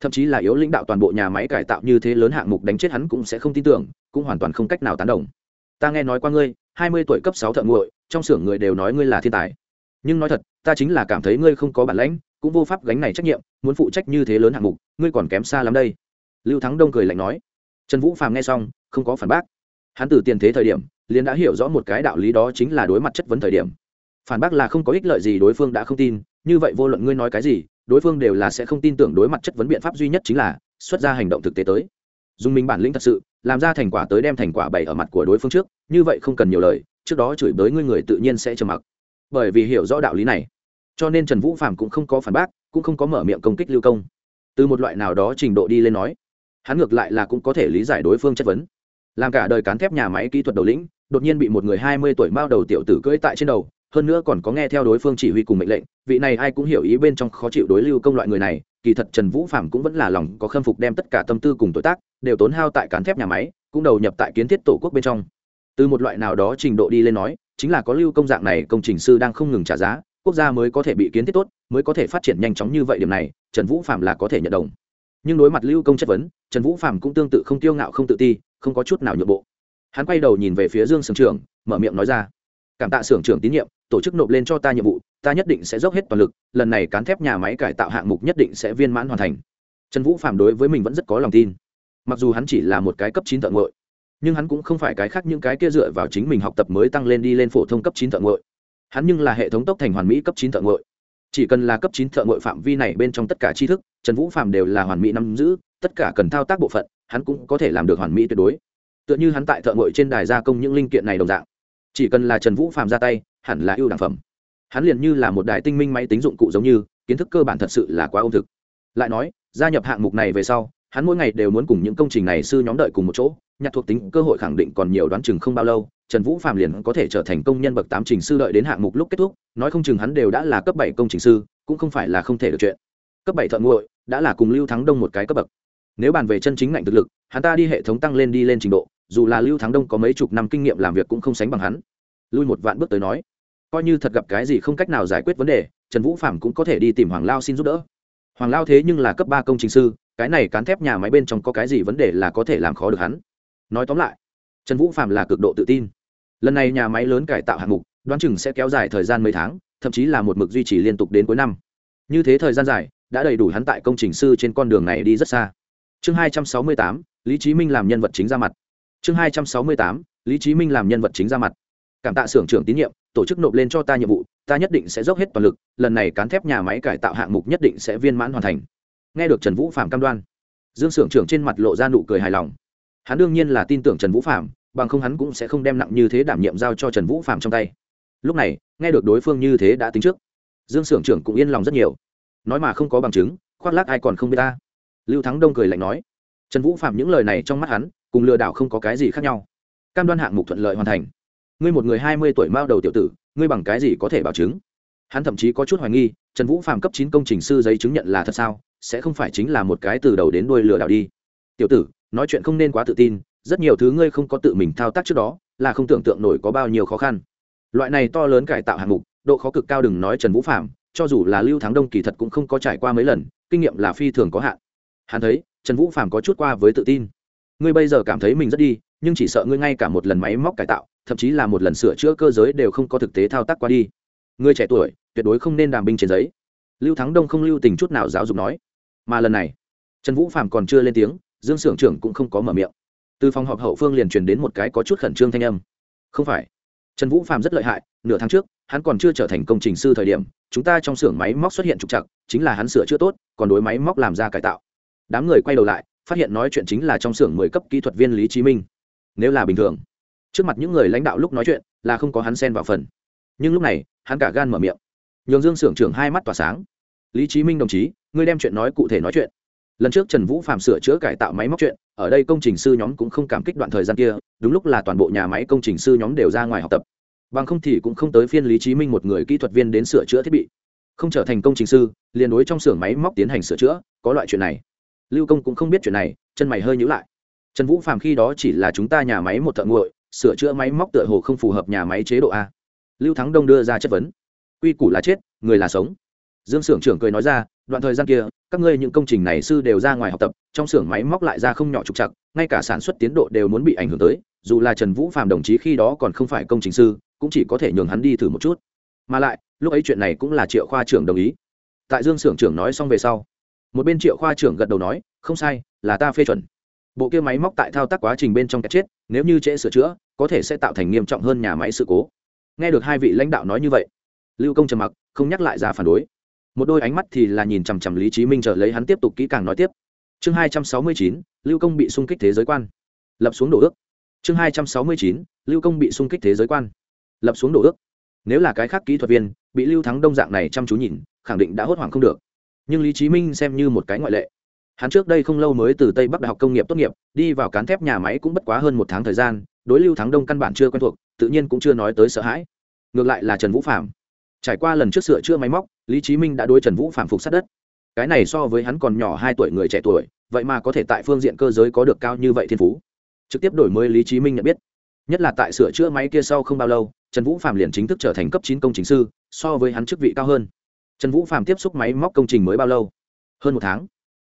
thậm chí là yếu lãnh đạo toàn bộ nhà máy cải tạo như thế lớn hạng mục đánh chết hắn cũng sẽ không tin tưởng, cũng hoàn toàn không cách nào tán đồng. Ta nghe nói qua ngươi hai mươi tuổi cấp sáu thợ nguội trong xưởng người đều nói ngươi là thiên tài. Nhưng nói thật, ta chính là cảm thấy ngươi không có bản lãnh, cũng vô pháp gánh này trách nhiệm, muốn phụ trách như thế lớn hạng mục, ngươi còn kém xa lắm đây. Lưu thắng đông cười lạnh nói. Trần vũ phàm nghe xong, không có phản bác. Hắn từ tiền thế thời điểm, liền đã hiểu rõ một cái đạo lý đó chính là đối mặt chất vấn thời điểm. Phản bác là không có ích lợi gì đối phương đã không tin, như vậy vô luận ngươi nói cái gì, đối phương đều là sẽ không tin tưởng đối mặt chất vấn biện pháp duy nhất chính là xuất ra hành động thực tế tới. Dùng mình bản lĩnh thật sự làm ra thành quả tới đem thành quả bày ở mặt của đối phương trước, như vậy không cần nhiều lời, trước đó chửi bới ngươi người tự nhiên sẽ trầm mặc. Bởi vì hiểu rõ đạo lý này, cho nên trần vũ phạm cũng không có phản bác, cũng không có mở miệng công kích lưu công. Từ một loại nào đó trình độ đi lên nói, hắn ngược lại là cũng có thể lý giải đối phương chất vấn. Làm cả đời cán thép nhà máy kỹ thuật đầu lĩnh, đột nhiên bị một người hai mươi tuổi mao đầu tiểu tử cưỡi tại trên đầu, hơn nữa còn có nghe theo đối phương chỉ huy cùng mệnh lệnh, vị này ai cũng hiểu ý bên trong khó chịu đối lưu công loại người này kỳ thật trần vũ phạm cũng vẫn là lòng có khâm phục đem tất cả tâm tư cùng tuổi tác đều tốn hao tại cán thép nhà máy, cũng đầu nhập tại kiến thiết tổ quốc bên trong. Từ một loại nào đó trình độ đi lên nói, chính là có lưu công dạng này công trình sư đang không ngừng trả giá, quốc gia mới có thể bị kiến thiết tốt, mới có thể phát triển nhanh chóng như vậy điểm này, trần vũ phạm là có thể nhận đồng. Nhưng đối mặt lưu công chất vấn, trần vũ phạm cũng tương tự không tiêu ngạo không tự ti, không có chút nào nhượng bộ. Hắn quay đầu nhìn về phía dương sưởng trưởng, mở miệng nói ra, cảm tạ sưởng trưởng tín nhiệm tổ chức nộp lên cho ta nhiệm vụ, ta nhất định sẽ dốc hết toàn lực, lần này cán thép nhà máy cải tạo hạng mục nhất định sẽ viên mãn hoàn thành. Trần vũ phạm đối với mình vẫn rất có lòng tin. Mặc dù hắn chỉ là một cái cấp chín thợ ngội, nhưng hắn cũng không phải cái khác những cái kia dựa vào chính mình học tập mới tăng lên đi lên phổ thông cấp chín thợ ngội. Hắn nhưng là hệ thống tốc thành hoàn mỹ cấp chín thợ ngội. Chỉ cần là cấp chín thợ ngội phạm vi này bên trong tất cả tri thức, trần vũ phạm đều là hoàn mỹ nắm giữ, tất cả cần thao tác bộ phận, hắn cũng có thể làm được hoàn mỹ tuyệt đối. Tựa như hắn tại thợ ngội trên đài gia công những linh kiện này đồng dạng. Chỉ cần là trần vũ phạm ra tay hẳn là ưu đẳng phẩm. Hắn liền như là một đài tinh minh máy tính dụng cụ giống như, kiến thức cơ bản thật sự là quá ôm thực. Lại nói, gia nhập hạng mục này về sau, hắn mỗi ngày đều muốn cùng những công trình này sư nhóm đợi cùng một chỗ, nhặt thuộc tính, cơ hội khẳng định còn nhiều đoán chừng không bao lâu, trần vũ phạm liền có thể trở thành công nhân bậc tám trình sư đợi đến hạng mục lúc kết thúc, nói không chừng hắn đều đã là cấp bảy công trình sư, cũng không phải là không thể được chuyện. Cấp bảy thợ nguội đã là cùng lưu thắng đông một cái cấp bậc. Nếu bàn về chân chính ngạnh thực lực, hắn ta đi hệ thống tăng lên đi lên trình độ, dù là lưu thắng đông có mấy chục năm kinh nghiệm làm việc cũng không sánh bằng hắn lui một vạn bước tới nói, coi như thật gặp cái gì không cách nào giải quyết vấn đề, trần vũ phạm cũng có thể đi tìm hoàng lao xin giúp đỡ. Hoàng lao thế nhưng là cấp ba công trình sư, cái này cán thép nhà máy bên trong có cái gì vấn đề là có thể làm khó được hắn. Nói tóm lại, trần vũ phạm là cực độ tự tin. Lần này nhà máy lớn cải tạo hạng mục, đoán chừng sẽ kéo dài thời gian mấy tháng, thậm chí là một mực duy trì liên tục đến cuối năm. Như thế thời gian dài, đã đầy đủ hắn tại công trình sư trên con đường này đi rất xa. Chương hai trăm sáu mươi tám, lý chí minh làm nhân vật chính ra mặt. Chương hai trăm sáu mươi tám, lý chí minh làm nhân vật chính ra mặt cảm tạ xưởng trưởng tín nhiệm, tổ chức nộp lên cho ta nhiệm vụ, ta nhất định sẽ dốc hết toàn lực, lần này cán thép nhà máy cải tạo hạng mục nhất định sẽ viên mãn hoàn thành. Nghe được trần vũ phạm cam đoan, dương xưởng trưởng trên mặt lộ ra nụ cười hài lòng. Hắn đương nhiên là tin tưởng trần vũ phạm bằng không hắn cũng sẽ không đem nặng như thế đảm nhiệm giao cho trần vũ phạm trong tay. Lúc này, nghe được đối phương như thế đã tính trước, dương xưởng trưởng cũng yên lòng rất nhiều. Nói mà không có bằng chứng, khoác lác ai còn không biết ta. Lưu thắng đông cười lạnh nói. Trần vũ phạm những lời này trong mắt hắn, cùng lừa đảo không có cái gì khác nhau. Cam đoan hạng mục thuận lợi hoàn thành ngươi một người hai mươi tuổi mao đầu tiểu tử, ngươi bằng cái gì có thể bảo chứng? Hắn thậm chí có chút hoài nghi, trần vũ phạm cấp chín công trình sư giấy chứng nhận là thật sao, sẽ không phải chính là một cái từ đầu đến đuôi lừa đảo đi. Tiểu tử, nói chuyện không nên quá tự tin, rất nhiều thứ ngươi không có tự mình thao tác trước đó, là không tưởng tượng nổi có bao nhiêu khó khăn. Loại này to lớn cải tạo hạng mục, độ khó cực cao đừng nói trần vũ phạm cho dù là lưu thắng đông kỳ thật cũng không có trải qua mấy lần, kinh nghiệm là phi thường có hạn. Hắn thấy, trần vũ phạm có chút qua với tự tin. Ngươi bây giờ cảm thấy mình rất đi, nhưng chỉ sợ ngươi ngay cả một lần máy móc cải tạo thậm chí là một lần sửa chữa cơ giới đều không có thực tế thao tác qua đi. Người trẻ tuổi, tuyệt đối không nên đàm binh trên giấy. Lưu thắng đông không lưu tình chút nào giáo dục nói. Mà lần này, trần vũ phạm còn chưa lên tiếng, dương s ư ở n g trưởng cũng không có mở miệng. Từ phòng họp hậu phương liền truyền đến một cái có chút khẩn trương thanh âm. Không phải. Trần vũ phạm rất lợi hại, nửa tháng trước, hắn còn chưa trở thành công trình sư thời điểm, chúng ta trong xưởng máy móc xuất hiện trục chặt chính là hắn sửa chữa tốt, còn đối máy móc làm ra cải tạo. Đám người quay đầu lại, phát hiện nói chuyện chính là trong xưởng mười cấp kỹ thuật viên lý chí minh. Nếu là bình thường trước mặt những người lãnh đạo lúc nói chuyện là không có hắn xen vào phần. Nhưng lúc này, hắn cả gan mở miệng. Nhường dương xưởng trưởng hai mắt tỏa sáng. Lý chí minh đồng chí, ngươi đem chuyện nói cụ thể nói chuyện. Lần trước trần vũ phạm sửa chữa cải tạo máy móc chuyện, ở đây công trình sư nhóm cũng không cảm kích đoạn thời gian kia, đúng lúc là toàn bộ nhà máy công trình sư nhóm đều ra ngoài học tập. Bằng không thì cũng không tới phiên lý chí minh một người kỹ thuật viên đến sửa chữa thiết bị. Không trở thành công trình sư, liền đối trong xưởng máy móc tiến hành sửa chữa, có loại chuyện này. Lưu công cũng không biết chuyện này, chân mày hơi nhữ lại. Trần vũ phạm khi đó chỉ là chúng ta nhà máy một thợ nguội sửa chữa máy móc tựa hồ không phù hợp nhà máy chế độ a. Lưu thắng đông đưa ra chất vấn. Quy củ là chết, người là sống. Dương s ư ở n g trưởng cười nói ra, đoạn thời gian kia, các ngươi những công trình này sư đều ra ngoài học tập, trong xưởng máy móc lại ra không nhỏ trục chặt ngay cả sản xuất tiến độ đều muốn bị ảnh hưởng tới, dù là trần vũ phạm đồng chí khi đó còn không phải công trình sư, cũng chỉ có thể nhường hắn đi thử một chút. Mà lại, lúc ấy chuyện này cũng là triệu khoa trưởng đồng ý. Tại dương s ư ở n g trưởng nói xong về sau, một bên triệu khoa trưởng gật đầu nói, không sai, là ta phê chuẩn bộ kia máy móc tại thao tác quá trình bên trong cái chết, nếu như trễ sửa chữa, có thể sẽ tạo thành nghiêm trọng hơn nhà máy sự cố. Nghe được hai vị lãnh đạo nói như vậy, lưu công trầm mặc, không nhắc lại ra phản đối. Một đôi ánh mắt thì là nhìn chằm chằm lý trí minh trở lấy hắn tiếp tục kỹ càng nói tiếp. Chương hai trăm sáu mươi chín, lưu công bị xung kích thế giới quan. Lập xuống đổ ước. Chương hai trăm sáu mươi chín, lưu công bị xung kích thế giới quan. Lập xuống đổ ước. Nếu là cái khác kỹ thuật viên, bị lưu thắng đông dạng này chăm chú nhìn, khẳng định đã hốt hoảng không được. Nhưng lý trí minh xem như một cái ngoại lệ hắn trước đây không lâu mới từ tây bắc đại học công nghiệp tốt nghiệp, đi vào cán thép nhà máy cũng bất quá hơn một tháng thời gian, đối lưu thắng đông căn bản chưa quen thuộc, tự nhiên cũng chưa nói tới sợ hãi. Ngược lại là trần vũ phạm trải qua lần trước sửa chữa máy móc, lý chí minh đã đối trần vũ phạm phục sát đất. Cái này so với hắn còn nhỏ hai tuổi người trẻ tuổi, vậy mà có thể tại phương diện cơ giới có được cao như vậy thiên phú. Trực tiếp đổi mới lý chí minh nhận biết. Nhất là tại sửa chữa máy kia sau không bao lâu, trần vũ phạm liền chính thức trở thành cấp chín công trình sư, so với hắn chức vị cao hơn. Trần vũ phạm tiếp xúc máy móc công trình mới bao lâu? Hơn một tháng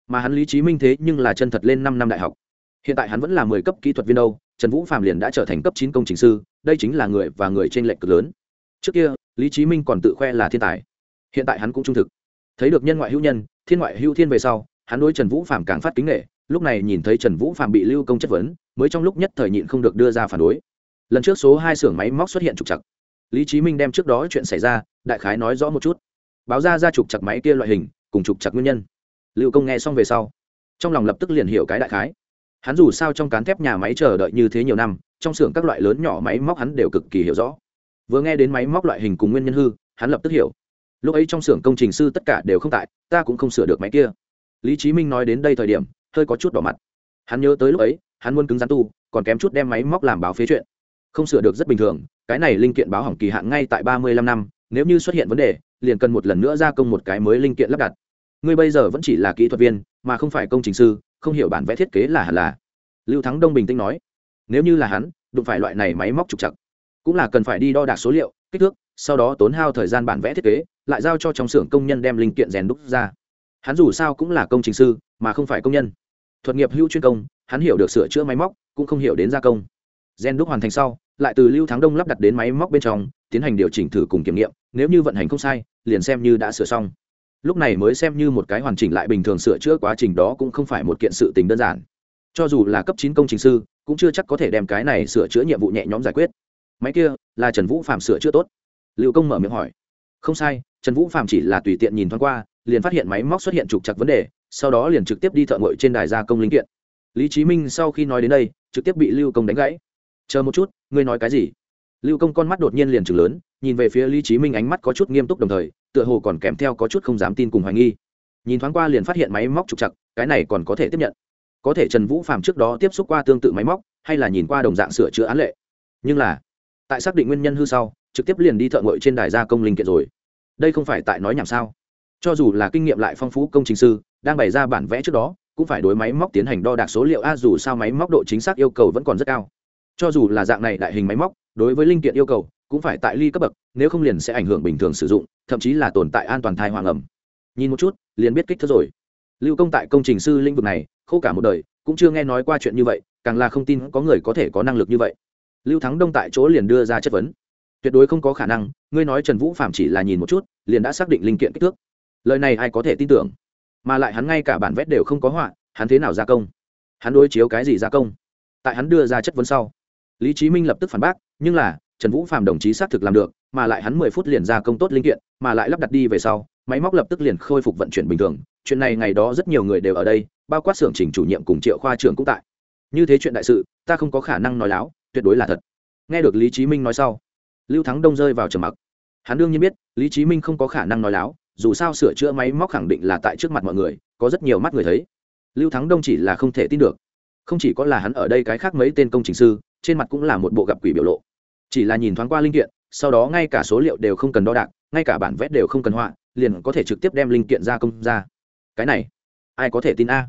mà hắn lý chí minh thế nhưng là chân thật lên năm năm đại học. Hiện tại hắn vẫn là mười cấp kỹ thuật viên đâu, trần vũ phạm liền đã trở thành cấp chín công trình sư, đây chính là người và người trên lệch cực lớn. Trước kia, lý chí minh còn tự khoe là thiên tài. Hiện tại hắn cũng trung thực. Thấy được nhân ngoại hữu nhân, thiên ngoại hữu thiên về sau, hắn đối trần vũ phạm càng phát kính nghệ lúc này nhìn thấy trần vũ phạm bị lưu công chất vấn, mới trong lúc nhất thời nhịn không được đưa ra phản đối. Lần trước số hai xưởng máy móc xuất hiện trục chặt lý chí minh đem trước đó chuyện xảy ra, đại khái nói rõ một chút. Báo ra ra trục chặt máy kia loại hình, cùng trục chặt nguyên nhân lưu công nghe xong về sau, trong lòng lập tức liền hiểu cái đại khái. Hắn dù sao trong cán thép nhà máy chờ đợi như thế nhiều năm, trong xưởng các loại lớn nhỏ máy móc hắn đều cực kỳ hiểu rõ. Vừa nghe đến máy móc loại hình cùng nguyên nhân hư, hắn lập tức hiểu. Lúc ấy trong xưởng công trình sư tất cả đều không tại, ta cũng không sửa được máy kia. Lý trí minh nói đến đây thời điểm, hơi có chút đỏ mặt. Hắn nhớ tới lúc ấy, hắn muốn cứng rắn tu, còn kém chút đem máy móc làm báo phế chuyện. Không sửa được rất bình thường, cái này linh kiện báo hỏng kỳ hạn ngay tại ba mươi lăm năm, nếu như xuất hiện vấn đề, liền cần một lần nữa gia công một cái mới linh kiện lắp đặt ngươi bây giờ vẫn chỉ là kỹ thuật viên, mà không phải công trình sư, không hiểu bản vẽ thiết kế là hẳn là. Lưu thắng đông bình tĩnh nói, nếu như là hắn, đụng phải loại này máy móc trục chặt cũng là cần phải đi đo đạc số liệu, kích thước, sau đó tốn hao thời gian bản vẽ thiết kế, lại giao cho trong xưởng công nhân đem linh kiện rèn đúc ra. Hắn dù sao cũng là công trình sư, mà không phải công nhân. Thuật nghiệp hữu chuyên công, hắn hiểu được sửa chữa máy móc, cũng không hiểu đến gia công. Rèn đúc hoàn thành sau, lại từ lưu thắng đông lắp đặt đến máy móc bên trong, tiến hành điều chỉnh thử cùng kiểm nghiệm, nếu như vận hành không sai, liền xem như đã sửa xong lúc này mới xem như một cái hoàn chỉnh lại bình thường sửa chữa quá trình đó cũng không phải một kiện sự tình đơn giản. Cho dù là cấp chín công trình sư, cũng chưa chắc có thể đem cái này sửa chữa nhiệm vụ nhẹ nhõm giải quyết. Máy kia, là trần vũ phạm sửa chữa tốt. Liệu công mở miệng hỏi. Không sai, trần vũ phạm chỉ là tùy tiện nhìn thoáng qua, liền phát hiện máy móc xuất hiện trục chặt vấn đề, sau đó liền trực tiếp đi thợ ngội trên đài gia công linh kiện. Lý chí minh sau khi nói đến đây, trực tiếp bị lưu công đánh gãy. Chờ một chút, ngươi nói cái gì? Lưu công con mắt đột nhiên liền trừng lớn, nhìn về phía lý chí minh ánh mắt có chút nghiêm túc đồng thời, tựa hồ còn kèm theo có chút không dám tin cùng hoài nghi. Nhìn thoáng qua liền phát hiện máy móc trục chặt cái này còn có thể tiếp nhận. Có thể trần vũ phạm trước đó tiếp xúc qua tương tự máy móc, hay là nhìn qua đồng dạng sửa chữa án lệ. Nhưng là, tại xác định nguyên nhân hư sau, trực tiếp liền đi thợ ngội trên đài gia công linh kiện rồi. Đây không phải tại nói nhảm sao? Cho dù là kinh nghiệm lại phong phú công trình sư, đang bày ra bản vẽ trước đó, cũng phải đối máy móc tiến hành đo đạc số liệu, a dù sao máy móc độ chính xác yêu cầu vẫn còn rất cao. Cho dù là dạng này đại hình máy móc đối với linh kiện yêu cầu cũng phải tại ly cấp bậc, nếu không liền sẽ ảnh hưởng bình thường sử dụng, thậm chí là tồn tại an toàn thai hoàng ẩm. Nhìn một chút, liền biết kích thước rồi. Lưu công tại công trình sư lĩnh vực này, khô cả một đời, cũng chưa nghe nói qua chuyện như vậy, càng là không tin có người có thể có năng lực như vậy. Lưu thắng đông tại chỗ liền đưa ra chất vấn. Tuyệt đối không có khả năng, ngươi nói trần vũ phạm chỉ là nhìn một chút, liền đã xác định linh kiện kích thước. Lời này ai có thể tin tưởng? Mà lại hắn ngay cả bản vét đều không có họa, hắn thế nào gia công? Hắn đối chiếu cái gì gia công? Tại hắn đưa ra chất vấn sau, lý trí minh lập tức phản bác nhưng là, trần vũ phạm đồng chí xác thực làm được, mà lại hắn mười phút liền ra công tốt linh kiện, mà lại lắp đặt đi về sau, máy móc lập tức liền khôi phục vận chuyển bình thường. Chuyện này ngày đó rất nhiều người đều ở đây, bao quát xưởng chỉnh chủ nhiệm cùng triệu khoa trưởng cũng tại. Như thế chuyện đại sự, ta không có khả năng nói láo, tuyệt đối là thật. Nghe được lý trí minh nói sau, lưu thắng đông rơi vào trầm mặc. Hắn đương nhiên biết, lý trí minh không có khả năng nói láo, dù sao sửa chữa máy móc khẳng định là tại trước mặt mọi người, có rất nhiều mắt người thấy. Lưu thắng đông chỉ là không thể tin được. Không chỉ có là hắn ở đây cái khác mấy tên công trình sư, trên mặt cũng là một bộ gặp quỷ biểu lộ chỉ là nhìn thoáng qua linh kiện, sau đó ngay cả số liệu đều không cần đo đạc, ngay cả bản vẽ đều không cần họa, liền có thể trực tiếp đem linh kiện ra công ra. Cái này, ai có thể tin a?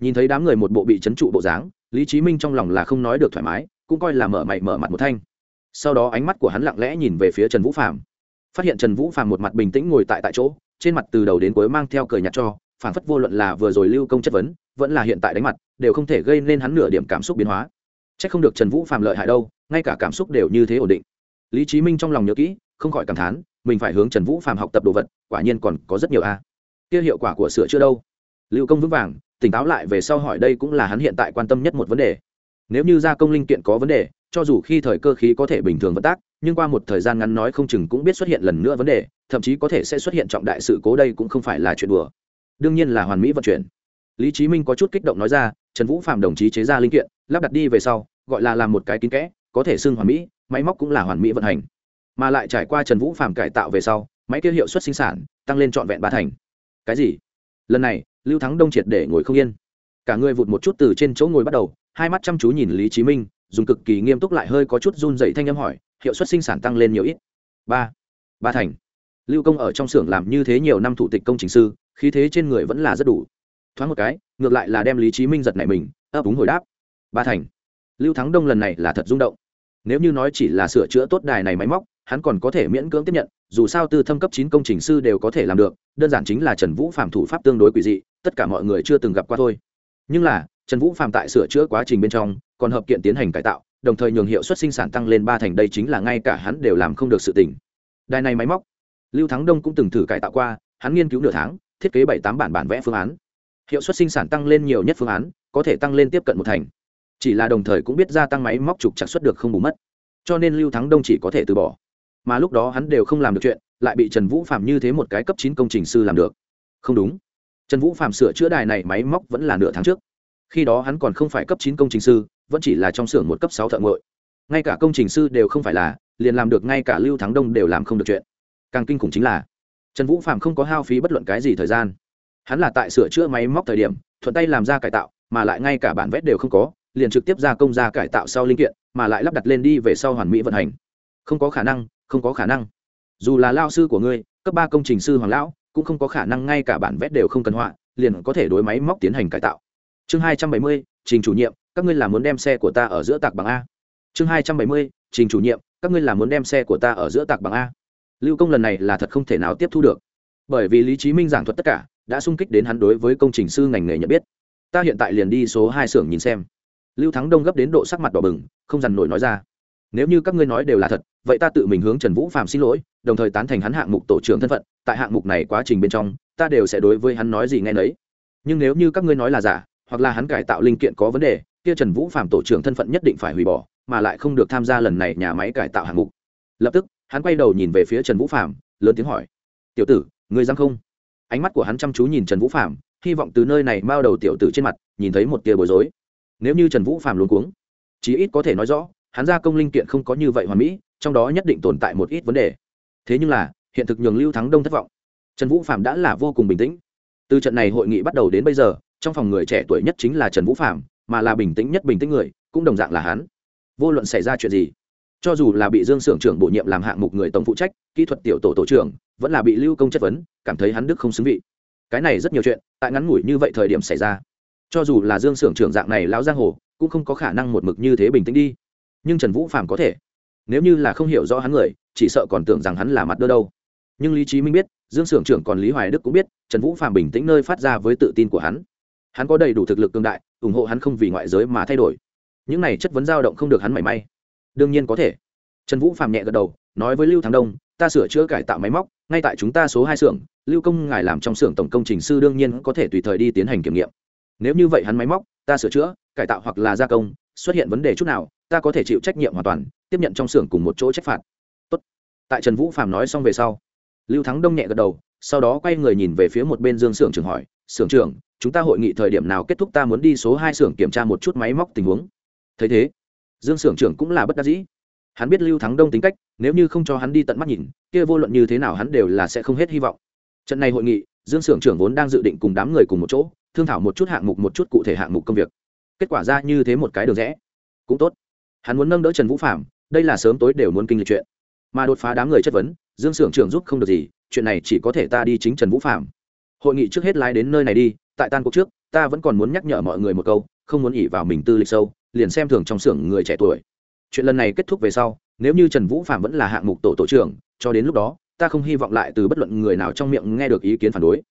Nhìn thấy đám người một bộ bị trấn trụ bộ dáng, lý trí minh trong lòng là không nói được thoải mái, cũng coi là mở mày mở mặt một thanh. Sau đó ánh mắt của hắn lặng lẽ nhìn về phía trần vũ phạm phát hiện trần vũ phạm một mặt bình tĩnh ngồi tại tại chỗ, trên mặt từ đầu đến cuối mang theo cười nhạt cho phản phất vô luận là vừa rồi lưu công chất vấn, vẫn là hiện tại đánh mặt, đều không thể gây nên hắn nửa điểm cảm xúc biến hóa. C h ắ c không được trần vũ phạm lợi hại đâu ngay cả cảm xúc đều như thế ổn định. Lý trí minh trong lòng nhớ kỹ, không khỏi cảm thán, mình phải hướng trần vũ phạm học tập đồ vật, quả nhiên còn có rất nhiều a. Kia hiệu quả của sửa chưa đâu? Lưu công vững vàng, tỉnh táo lại về sau hỏi đây cũng là hắn hiện tại quan tâm nhất một vấn đề. Nếu như gia công linh kiện có vấn đề, cho dù khi thời cơ khí có thể bình thường vận tác, nhưng qua một thời gian ngắn nói không chừng cũng biết xuất hiện lần nữa vấn đề, thậm chí có thể sẽ xuất hiện trọng đại sự cố đây cũng không phải là chuyện đùa. Đương nhiên là hoàn mỹ vận chuyển. Lý chí minh có chút kích động nói ra, trần vũ phạm đồng chí chế ra linh kiện, lắp đặt đi về sau, gọi là làm một cái kín kẽ có thể xưng hoàn mỹ, máy móc cũng là hoàn mỹ vận hành. Mà lại trải qua trần vũ phạm cải tạo về sau, máy kia hiệu suất sinh sản tăng lên trọn vẹn ba thành. Cái gì? Lần này, lưu thắng đông triệt để ngồi không yên. Cả người vụt một chút từ trên chỗ ngồi bắt đầu, hai mắt chăm chú nhìn lý chí minh, dùng cực kỳ nghiêm túc lại hơi có chút run dậy thanh âm hỏi, hiệu suất sinh sản tăng lên nhiều ít? Ba. Ba thành. Lưu công ở trong xưởng làm như thế nhiều năm thủ tịch công trình sư, khí thế trên người vẫn là rất đủ. Thoáng một cái, ngược lại là đem lý chí minh giật nảy mình, ấp úng hồi đáp. Ba thành. Lưu thắng đông lần này là thật rung động nếu như nói chỉ là sửa chữa tốt đài này máy móc, hắn còn có thể miễn cưỡng tiếp nhận, dù sao từ thâm cấp chín công trình sư đều có thể làm được, đơn giản chính là trần vũ phạm thủ pháp tương đối quỷ dị, tất cả mọi người chưa từng gặp qua thôi. Nhưng là, trần vũ phạm tại sửa chữa quá trình bên trong, còn hợp kiện tiến hành cải tạo, đồng thời nhường hiệu suất sinh sản tăng lên ba thành, đây chính là ngay cả hắn đều làm không được sự tỉnh đài này máy móc, lưu thắng đông cũng từng thử cải tạo qua, hắn nghiên cứu nửa tháng, thiết kế bảy tám bản bản vẽ phương án. Hiệu suất sinh sản tăng lên nhiều nhất phương án, có thể tăng lên tiếp cận một thành chỉ là đồng thời cũng biết gia tăng máy móc trục chặt xuất được không bù mất. Cho nên lưu thắng đông chỉ có thể từ bỏ. Mà lúc đó hắn đều không làm được chuyện, lại bị trần vũ phạm như thế một cái cấp chín công trình sư làm được. Không đúng. Trần vũ phạm sửa chữa đài này máy móc vẫn là nửa tháng trước. Khi đó hắn còn không phải cấp chín công trình sư, vẫn chỉ là trong xưởng một cấp sáu thợ ngội. Ngay cả công trình sư đều không phải là, liền làm được ngay cả lưu thắng đông đều làm không được chuyện. Càng kinh khủng chính là, trần vũ phạm không có hao phí bất luận cái gì thời gian. Hắn là tại sửa chữa máy móc thời điểm, thuận tay làm ra cải tạo, mà lại ngay cả bản vét đều không có liền trực tiếp ra công ra cải tạo sau linh kiện, mà lại lắp đặt lên đi về sau hoàn mỹ vận hành. Không có khả năng, không có khả năng. Dù là lao sư của ngươi, cấp ba công trình sư hoàng lão, cũng không có khả năng ngay cả bản vét đều không cần họa, liền có thể đối máy móc tiến hành cải tạo. Chương hai trăm bảy mươi, trình chủ nhiệm, các ngươi là muốn đem xe của ta ở giữa tạc bằng a. Chương hai trăm bảy mươi, trình chủ nhiệm, các ngươi là muốn đem xe của ta ở giữa tạc bằng a. Lưu công lần này là thật không thể nào tiếp thu được. Bởi vì lý trí minh giảng thuật tất cả, đã sung kích đến hắn đối với công trình sư ngành nghề nhận biết. Ta hiện tại liền đi số hai xưởng nhìn xem lưu thắng đông gấp đến độ sắc mặt đỏ bừng, không dằn nổi nói ra. Nếu như các ngươi nói đều là thật, vậy ta tự mình hướng trần vũ phạm xin lỗi, đồng thời tán thành hắn hạng mục tổ trưởng thân phận, tại hạng mục này quá trình bên trong, ta đều sẽ đối với hắn nói gì nghe nấy. Nhưng nếu như các ngươi nói là giả, hoặc là hắn cải tạo linh kiện có vấn đề, kia trần vũ phạm tổ trưởng thân phận nhất định phải hủy bỏ, mà lại không được tham gia lần này nhà máy cải tạo hạng mục. Lập tức, hắn quay đầu nhìn về phía trần vũ phạm lớn tiếng hỏi. Tiểu tử, ngươi dám không? Ánh mắt của hắn chăm chú nhìn trần vũ phạm hy vọng từ nơi này mao đầu tiểu tử trên mặt, nhìn thấy một tia bối rối nếu như trần vũ phạm luôn cuống, chí ít có thể nói rõ, hắn gia công linh kiện không có như vậy hoàn mỹ, trong đó nhất định tồn tại một ít vấn đề. Thế nhưng là, hiện thực nhường lưu thắng đông thất vọng. Trần vũ phạm đã là vô cùng bình tĩnh. Từ trận này hội nghị bắt đầu đến bây giờ, trong phòng người trẻ tuổi nhất chính là trần vũ phạm mà là bình tĩnh nhất bình tĩnh người, cũng đồng dạng là hắn. Vô luận xảy ra chuyện gì, cho dù là bị dương s ư ở n g trưởng bổ nhiệm làm hạng mục người tổng phụ trách, kỹ thuật tiểu tổ tổ trưởng, vẫn là bị lưu công chất vấn, cảm thấy hắn đức không xứng vị. Cái này rất nhiều chuyện, tại ngắn ngủi như vậy thời điểm xảy ra cho dù là dương s ư ở n g trưởng dạng này lão giang hồ, cũng không có khả năng một mực như thế bình tĩnh đi. Nhưng trần vũ Phạm có thể. Nếu như là không hiểu rõ hắn người, chỉ sợ còn tưởng rằng hắn là mặt đơ đâu. Nhưng lý trí minh biết, dương s ư ở n g trưởng còn lý hoài đức cũng biết, trần vũ Phạm bình tĩnh nơi phát ra với tự tin của hắn. Hắn có đầy đủ thực lực cương đại, ủng hộ hắn không vì ngoại giới mà thay đổi. Những này chất vấn dao động không được hắn mảy may. Đương nhiên có thể. Trần vũ phạm nhẹ gật đầu, nói với lưu thắng đông, ta sửa chữa cải tạo máy móc, ngay tại chúng ta số hai xưởng, lưu công ngài làm trong xưởng tổng công trình sư đương nhiên có thể tùy thời đi tiến hành kiểm nghiệm nếu như vậy hắn máy móc, ta sửa chữa, cải tạo hoặc là gia công, xuất hiện vấn đề chút nào, ta có thể chịu trách nhiệm hoàn toàn, tiếp nhận trong xưởng cùng một chỗ trách phạt. Tốt. tại trần vũ phạm nói xong về sau, lưu thắng đông nhẹ gật đầu, sau đó quay người nhìn về phía một bên dương xưởng trưởng hỏi xưởng trưởng, chúng ta hội nghị thời điểm nào kết thúc ta muốn đi số hai xưởng kiểm tra một chút máy móc tình huống? Thấy thế. Dương xưởng trưởng cũng là bất đắc dĩ. Hắn biết lưu thắng đông tính cách, nếu như không cho hắn đi tận mắt nhìn, kia vô luận như thế nào hắn đều là sẽ không hết hy vọng. Trận này hội nghị, dương s ư ở n g trưởng vốn đang dự định cùng đám người cùng một chỗ thương thảo một chút hạng mục một chút cụ thể hạng mục công việc. Kết quả ra như thế một cái đường rẽ. Cũng tốt. Hắn muốn nâng đỡ trần vũ phạm đây là sớm tối đều muốn kinh lịch chuyện. Mà đột phá đám người chất vấn, dương s ư ở n g trưởng giúp không được gì, chuyện này chỉ có thể ta đi chính trần vũ phạm hội nghị trước hết lái đến nơi này đi, tại tan cuộc trước, ta vẫn còn muốn nhắc nhở mọi người một câu, không muốn ỉ vào mình tư lịch sâu, liền xem thường trong xưởng người trẻ tuổi. Chuyện lần này kết thúc về sau, nếu như trần vũ phạm vẫn là hạng mục tổ tổ trưởng, cho đến lúc đó, ta không hy vọng lại từ bất luận người nào trong miệng nghe được ý kiến phản đối.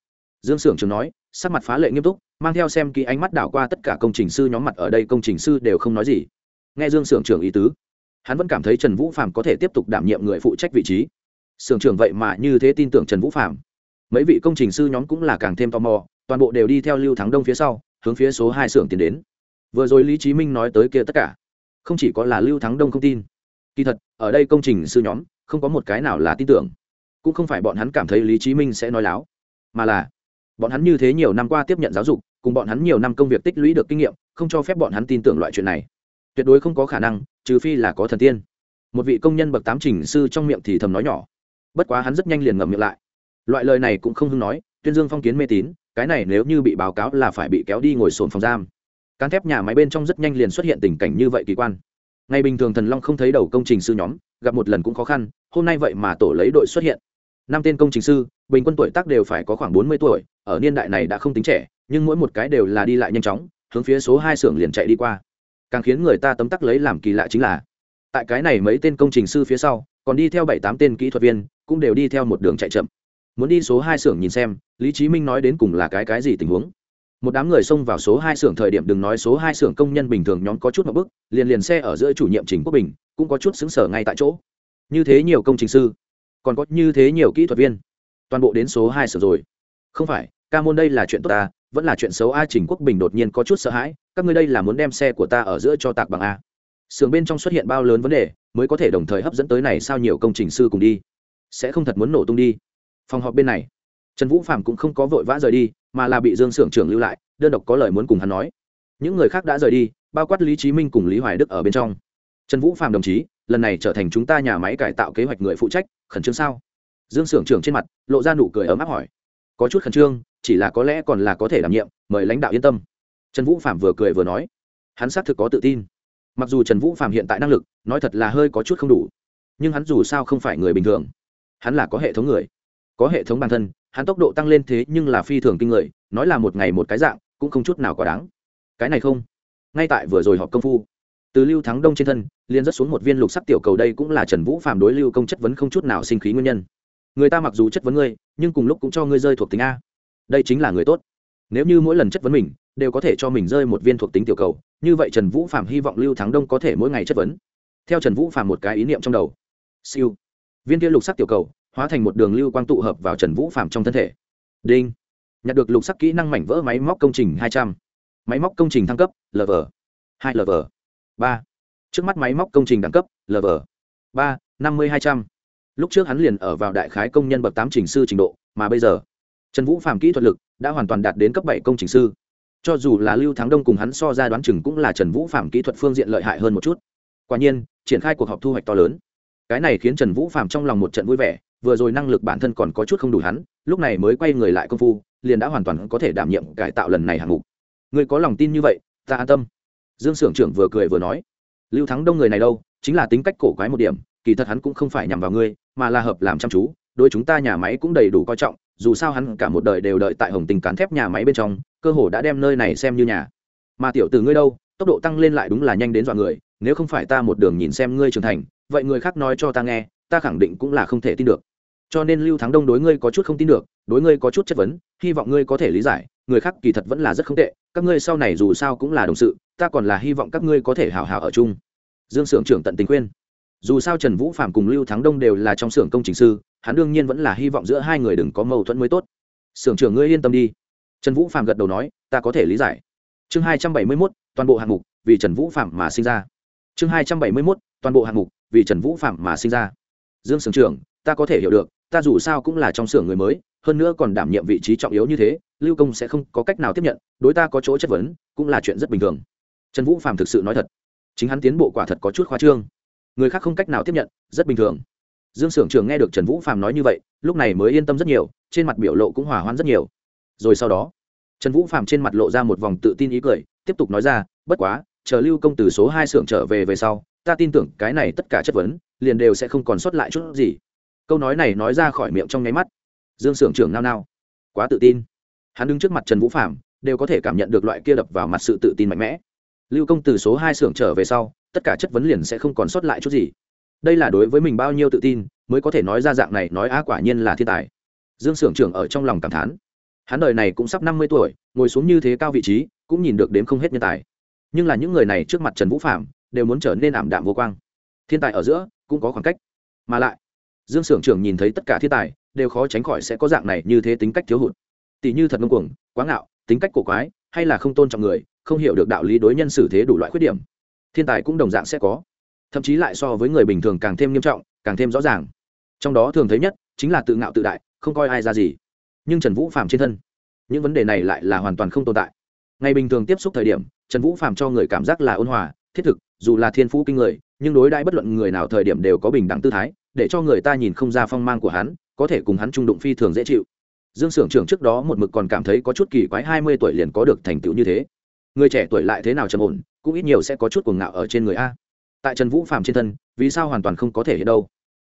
Dương s ư ở n g trường nói sắc mặt phá lệ nghiêm túc, mang theo xem kỹ ánh mắt đảo qua tất cả công trình sư nhóm mặt ở đây, công trình sư đều không nói gì. Nghe dương sưởng trưởng ý tứ, hắn vẫn cảm thấy trần vũ phạm có thể tiếp tục đảm nhiệm người phụ trách vị trí. Sưởng trưởng vậy mà như thế tin tưởng trần vũ phạm mấy vị công trình sư nhóm cũng là càng thêm tò mò, toàn bộ đều đi theo lưu thắng đông phía sau, hướng phía số hai xưởng tiến đến. Vừa rồi lý chí minh nói tới kia tất cả, không chỉ có là lưu thắng đông không tin. Kỳ thật, ở đây công trình sư nhóm, không có một cái nào là tin tưởng. Cũng không phải bọn hắn cảm thấy lý chí minh sẽ nói láo, mà là bọn hắn như thế nhiều năm qua tiếp nhận giáo dục, cùng bọn hắn nhiều năm công việc tích lũy được kinh nghiệm, không cho phép bọn hắn tin tưởng loại chuyện này. Tuyệt đối không có khả năng, trừ phi là có thần tiên. Một vị công nhân bậc tám trình sư trong miệng thì thầm nói nhỏ. Bất quá hắn rất nhanh liền ngậm miệng lại. Loại lời này cũng không hưng nói, tuyên dương phong kiến mê tín, cái này nếu như bị báo cáo là phải bị kéo đi ngồi sồn phòng giam. Cán thép nhà máy bên trong rất nhanh liền xuất hiện tình cảnh như vậy kỳ quan. Ngày bình thường thần long không thấy đầu công trình sư nhóm, gặp một lần cũng khó khăn, hôm nay vậy mà tổ lấy đội xuất hiện. Năm tên công trình sư, bình quân tuổi tác đều phải có khoảng bốn mươi tuổi ở niên đại này đã không tính trẻ, nhưng mỗi một cái đều là đi lại nhanh chóng, hướng phía số hai xưởng liền chạy đi qua. Càng khiến người ta tấm tắc lấy làm kỳ lạ chính là, tại cái này mấy tên công trình sư phía sau, còn đi theo bảy tám tên kỹ thuật viên, cũng đều đi theo một đường chạy chậm. Muốn đi số hai xưởng nhìn xem, lý trí minh nói đến cùng là cái cái gì tình huống. Một đám người xông vào số hai xưởng thời điểm đừng nói số hai xưởng công nhân bình thường nhóm có chút một bức, liền liền xe ở giữa chủ nhiệm trình quốc bình, cũng có chút xứng sở ngay tại chỗ. Như thế nhiều công trình sư, còn có như thế nhiều kỹ thuật viên, toàn bộ đến số hai xưởng rồi không phải, ca môn đây là chuyện tốt ta, vẫn là chuyện xấu a trình quốc bình đột nhiên có chút sợ hãi, các ngươi đây là muốn đem xe của ta ở giữa cho tạc bằng a. Sườn bên trong xuất hiện bao lớn vấn đề, mới có thể đồng thời hấp dẫn tới này sao nhiều công trình sư cùng đi. Sẽ không thật muốn nổ tung đi. Phòng họp bên này, trần vũ phạm cũng không có vội vã rời đi, mà là bị dương s ư ở n g trưởng lưu lại, đơn độc có lời muốn cùng hắn nói. Những người khác đã rời đi, bao quát lý trí minh cùng lý hoài đức ở bên trong. Trần vũ phạm đồng chí, lần này trở thành chúng ta nhà máy cải tạo kế hoạch người phụ trách, khẩn trương sao? Dương s ư ở n g trưởng trên mặt, lộ ra nụ cười ấm áp hỏi có chút khẩn trương, chỉ là có lẽ còn là có thể đảm nhiệm, mời lãnh đạo yên tâm. Trần vũ phạm vừa cười vừa nói. Hắn xác thực có tự tin. Mặc dù trần vũ phạm hiện tại năng lực, nói thật là hơi có chút không đủ, nhưng hắn dù sao không phải người bình thường. Hắn là có hệ thống người, có hệ thống bản thân, hắn tốc độ tăng lên thế nhưng là phi thường kinh người, nói là một ngày một cái dạng, cũng không chút nào quá đáng. Cái này không. Ngay tại vừa rồi họp công phu, từ lưu thắng đông trên thân liên rất xuống một viên lục sắc tiểu cầu đây cũng là trần vũ phạm đối lưu công chất vấn không chút nào sinh khí nguyên nhân người ta mặc dù chất vấn ngươi, nhưng cùng lúc cũng cho ngươi rơi thuộc tính a. Đây chính là người tốt. Nếu như mỗi lần chất vấn mình, đều có thể cho mình rơi một viên thuộc tính tiểu cầu, như vậy trần vũ phạm hy vọng lưu thắng đông có thể mỗi ngày chất vấn. Theo trần vũ phạm một cái ý niệm trong đầu. Siêu. Viên kia lục sắc tiểu cầu, hóa thành một đường lưu quang tụ hợp vào trần vũ phạm trong thân thể. Đinh. Nhặt được lục sắc kỹ năng mảnh vỡ máy móc công trình hai trăm. Máy móc công trình thăng cấp lv hai lv ba. Trước mắt máy móc công trình đẳng cấp lv ba, năm mươi hai trăm lúc trước hắn liền ở vào đại khái công nhân bậc tám trình sư trình độ, mà bây giờ, trần vũ phạm kỹ thuật lực đã hoàn toàn đạt đến cấp bảy công trình sư. Cho dù là lưu thắng đông cùng hắn so ra đoán chừng cũng là trần vũ phạm kỹ thuật phương diện lợi hại hơn một chút. Quả nhiên, triển khai cuộc họp thu hoạch to lớn. Cái này khiến trần vũ phạm trong lòng một trận vui vẻ, vừa rồi năng lực bản thân còn có chút không đủ hắn, lúc này mới quay người lại công phu, liền đã hoàn toàn có thể đảm nhiệm cải tạo lần này hạng mục. Người có lòng tin như vậy, ta an tâm. Dương s ư ở n g trưởng vừa cười vừa nói. Lưu thắng đông người này đâu, chính là tính cách cổ quái một điểm kỳ thật hắn cũng không phải nhằm vào ngươi, mà là hợp làm chăm chú, Đối chúng ta nhà máy cũng đầy đủ coi trọng, dù sao hắn cả một đời đều đợi tại hồng tình cán thép nhà máy bên trong, cơ hồ đã đem nơi này xem như nhà. Mà tiểu từ ngươi đâu, tốc độ tăng lên lại đúng là nhanh đến dọa người, nếu không phải ta một đường nhìn xem ngươi trưởng thành, vậy người khác nói cho ta nghe, ta khẳng định cũng là không thể tin được. Cho nên lưu thắng đông đối ngươi có chút không tin được, đối ngươi có chút chất vấn, hy vọng ngươi có thể lý giải, người khác kỳ thật vẫn là rất không tệ, các ngươi sau này dù sao cũng là đồng sự, ta còn là hy vọng các ngươi có thể hào hào ở chung. Dương Sưởng trưởng tận tình khuyên dù sao trần vũ phạm cùng lưu thắng đông đều là trong xưởng công trình sư, hắn đương nhiên vẫn là hy vọng giữa hai người đừng có mâu thuẫn mới tốt. Xưởng trưởng ngươi yên tâm đi. Trần vũ phạm gật đầu nói, ta có thể lý giải. Chương hai trăm bảy mươi mốt, toàn bộ hạng mục, vì trần vũ phạm mà sinh ra. Chương hai trăm bảy mươi mốt, toàn bộ hạng mục, vì trần vũ phạm mà sinh ra. Dương xưởng trưởng, ta có thể hiểu được, ta dù sao cũng là trong xưởng người mới, hơn nữa còn đảm nhiệm vị trí trọng yếu như thế, lưu công sẽ không có cách nào tiếp nhận, đối ta có chỗ chất vấn, cũng là chuyện rất bình thường. Trần vũ phạm thực sự nói thật. Chính hắn tiến bộ quả thật có chút khoa trương người khác không cách nào tiếp nhận, rất bình thường. Dương s ư ở n g trường nghe được trần vũ phạm nói như vậy, lúc này mới yên tâm rất nhiều, trên mặt biểu lộ cũng hỏa hoãn rất nhiều. Rồi sau đó, trần vũ phạm trên mặt lộ ra một vòng tự tin ý cười, tiếp tục nói ra, bất quá, chờ lưu công từ số hai xưởng trở về về sau, ta tin tưởng cái này tất cả chất vấn, liền đều sẽ không còn sót lại chút gì. Câu nói này nói ra khỏi miệng trong nháy mắt. Dương s ư ở n g trưởng nao nao. Quá tự tin. Hắn đứng trước mặt trần vũ phạm đều có thể cảm nhận được loại kia đập vào mặt sự tự tin mạnh mẽ. Lưu công từ số hai xưởng trở về sau tất cả chất vấn liền sẽ không còn sót lại chút gì. Đây là đối với mình bao nhiêu tự tin, mới có thể nói ra dạng này nói á quả nhiên là thiên tài. Dương s ư ở n g trưởng ở trong lòng cảm thán. Hắn đời này cũng sắp năm mươi tuổi, ngồi xuống như thế cao vị trí, cũng nhìn được đếm không hết nhân tài. Nhưng là những người này trước mặt trần vũ phạm đều muốn trở nên ảm đạm vô quang. Thiên tài ở giữa, cũng có khoảng cách. Mà lại, dương s ư ở n g trưởng nhìn thấy tất cả thiên tài, đều khó tránh khỏi sẽ có dạng này như thế tính cách thiếu hụt. Tỷ như thật ngông cuồng, quá ngạo, tính cách cổ quái, hay là không tôn trọng người, không hiểu được đạo lý đối nhân xử thế đủ loại khuyết điểm thiên tài cũng đồng dạng sẽ có. Thậm chí lại so với người bình thường càng thêm nghiêm trọng, càng thêm rõ ràng. Trong đó thường thấy nhất chính là tự ngạo tự đại, không coi ai ra gì. Nhưng trần vũ phạm trên thân, những vấn đề này lại là hoàn toàn không tồn tại. Ngày bình thường tiếp xúc thời điểm, trần vũ phạm cho người cảm giác là ôn hòa, thiết thực, dù là thiên phú kinh người, nhưng đối đãi bất luận người nào thời điểm đều có bình đẳng tư thái, để cho người ta nhìn không ra phong mang của hắn, có thể cùng hắn trung đụng phi thường dễ chịu. Dương s ư ở n g trưởng trước đó một mực còn cảm thấy có chút kỳ quái, hai mươi tuổi liền có được thành tựu như thế. Người trẻ tuổi lại thế nào trầm ổn cũng ít nhiều sẽ có chút cuồng ngạo ở trên người a. Tại trần vũ phạm trên thân, vì sao hoàn toàn không có thể hiện đâu?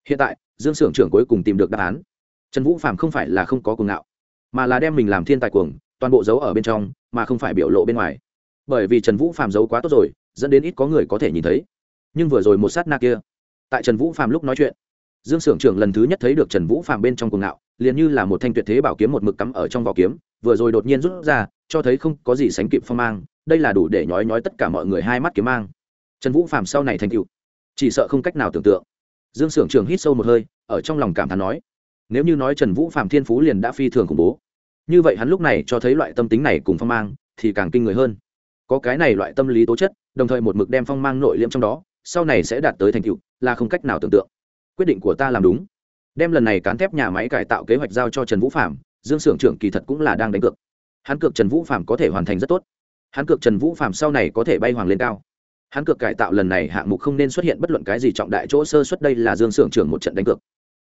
Hiện tại, dương s ư ở n g trưởng cuối cùng tìm được đáp án. Trần vũ phạm không phải là không có cuồng ngạo, mà là đem mình làm thiên tài cuồng, toàn bộ dấu ở bên trong, mà không phải biểu lộ bên ngoài. Bởi vì trần vũ phạm giấu quá tốt rồi, dẫn đến ít có người có thể nhìn thấy. Nhưng vừa rồi một sát na kia, tại trần vũ phạm lúc nói chuyện, dương s ư ở n g trưởng lần thứ nhất thấy được trần vũ phạm bên trong cuồng ngạo liền như là một thanh tuyệt thế bảo kiếm một mực cắm ở trong vỏ kiếm, vừa rồi đột nhiên rút ra, cho thấy không có gì sánh kịp phong mang, đây là đủ để nhói nhói tất cả mọi người hai mắt kiếm mang. Trần vũ phạm sau này thành cựu chỉ sợ không cách nào tưởng tượng. Dương s ư ở n g trường hít sâu một hơi, ở trong lòng cảm thán nói, nếu như nói trần vũ phạm thiên phú liền đã phi thường khủng bố, như vậy hắn lúc này cho thấy loại tâm tính này cùng phong mang thì càng kinh người hơn. Có cái này loại tâm lý tố chất, đồng thời một mực đem phong mang nội liễm trong đó, sau này sẽ đạt tới thành tựu là không cách nào tưởng tượng. Quyết định của ta làm đúng đem lần này cán thép nhà máy cải tạo kế hoạch giao cho trần vũ phạm dương s ư ở n g trưởng kỳ thật cũng là đang đánh cược. Hắn cược trần vũ phạm có thể hoàn thành rất tốt. Hắn cược trần vũ phạm sau này có thể bay hoàng lên cao. Hắn cược cải tạo lần này hạng mục không nên xuất hiện bất luận cái gì trọng đại chỗ sơ xuất đây là dương s ư ở n g trưởng một trận đánh cược.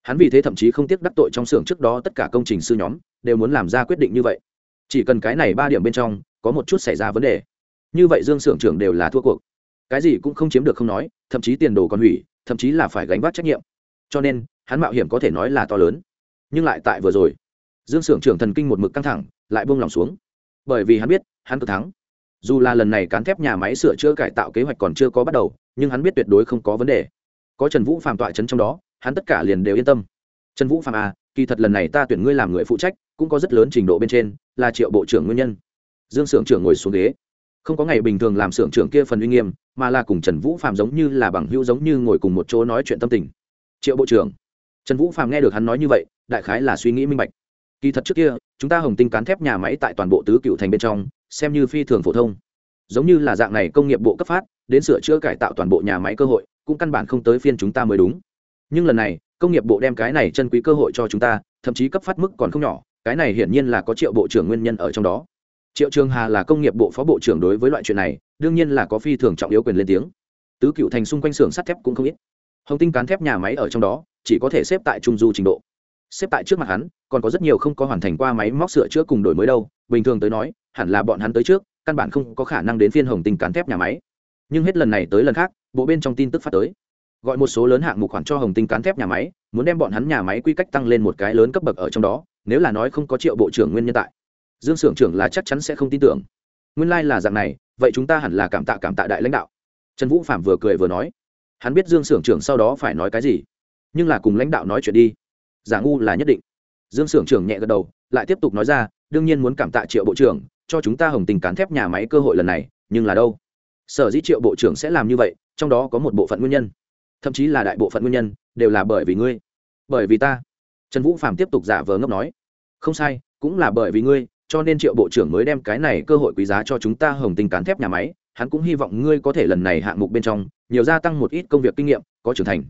Hắn vì thế thậm chí không tiếc đắc tội trong xưởng trước đó tất cả công trình sư nhóm, đều muốn làm ra quyết định như vậy. Chỉ cần cái này ba điểm bên trong, có một chút xảy ra vấn đề. Như vậy dương s ư ở n g trưởng đều là thua cuộc. Cái gì cũng không chiếm được không nói, thậm chí tiền đồ còn hủy, thậm chí là phải gánh vác trách nhiệm. Cho nên hắn mạo hiểm có thể nói là to lớn. Nhưng lại tại vừa rồi, dương s ư ở n g trưởng thần kinh một mực căng thẳng, lại buông lòng xuống. Bởi vì hắn biết, hắn cực thắng. Dù là lần này cán thép nhà máy sửa chữa cải tạo kế hoạch còn chưa có bắt đầu, nhưng hắn biết tuyệt đối không có vấn đề. Có trần vũ phạm tọa trấn trong đó, hắn tất cả liền đều yên tâm. Trần vũ phạm à kỳ thật lần này ta tuyển ngươi làm người phụ trách, cũng có rất lớn trình độ bên trên, là triệu bộ trưởng nguyên nhân. Dương s ư ở n g trưởng ngồi xuống ghế. Không có ngày bình thường làm s ư ở n g trưởng kia phần uy nghiêm, mà là cùng trần vũ phạm giống như là bằng hữu giống như ngồi cùng một chỗ nói chuyện tâm tình. Triệu bộ trưởng trần vũ Phàm nghe được hắn nói như vậy, đại khái là suy nghĩ minh bạch. Kỳ thật trước kia, chúng ta hồng tinh cán thép nhà máy tại toàn bộ tứ cựu thành bên trong, xem như phi thường phổ thông. Giống như là dạng này công nghiệp bộ cấp phát, đến sửa chữa cải tạo toàn bộ nhà máy cơ hội, cũng căn bản không tới phiên chúng ta mới đúng. Nhưng lần này, công nghiệp bộ đem cái này chân quý cơ hội cho chúng ta, thậm chí cấp phát mức còn không nhỏ, cái này hiển nhiên là có triệu bộ trưởng nguyên nhân ở trong đó. Triệu trường hà là công nghiệp bộ phó bộ trưởng đối với loại chuyện này, đương nhiên là có phi thường trọng yếu quyền lên tiếng. Tứ cựu thành xung quanh xưởng sắt thép cũng không ít. Hồng tinh cán thép nhà máy ở trong đó chỉ có thể xếp tại trung du trình độ. Xếp tại trước mặt hắn, còn có rất nhiều không có hoàn thành qua máy móc sửa chữa cùng đổi mới đâu. Bình thường tới nói, hẳn là bọn hắn tới trước, căn bản không có khả năng đến phiên hồng tinh cán thép nhà máy. Nhưng hết lần này tới lần khác, bộ bên trong tin tức phát tới. Gọi một số lớn hạng mục khoản cho hồng tinh cán thép nhà máy, muốn đem bọn hắn nhà máy quy cách tăng lên một cái lớn cấp bậc ở trong đó, nếu là nói không có triệu bộ trưởng nguyên nhân tại. Dương xưởng trưởng là chắc chắn sẽ không tin tưởng. Nguyên lai、like、là dạng này, vậy chúng ta hẳn là cảm tạ cảm tạ đại lãnh đạo. Trần vũ phạm vừa cười vừa nói. Hắn biết dương xưởng trưởng sau đó phải nói cái gì nhưng là cùng lãnh đạo nói chuyện đi. Giả ngu là nhất định. Dương s ư ở n g trưởng nhẹ gật đầu, lại tiếp tục nói ra, đương nhiên muốn cảm tạ triệu bộ trưởng, cho chúng ta hồng tình cán thép nhà máy cơ hội lần này, nhưng là đâu? Sở dĩ triệu bộ trưởng sẽ làm như vậy, trong đó có một bộ phận nguyên nhân. Thậm chí là đại bộ phận nguyên nhân, đều là bởi vì ngươi. Bởi vì ta. Trần vũ phạm tiếp tục giả vờ ngốc nói. Không sai, cũng là bởi vì ngươi, cho nên triệu bộ trưởng mới đem cái này cơ hội quý giá cho chúng ta hồng tình cán thép nhà máy. Hắn cũng hy vọng ngươi có thể lần này hạng mục bên trong, nhiều gia tăng một ít công việc kinh nghiệm, có trưởng thành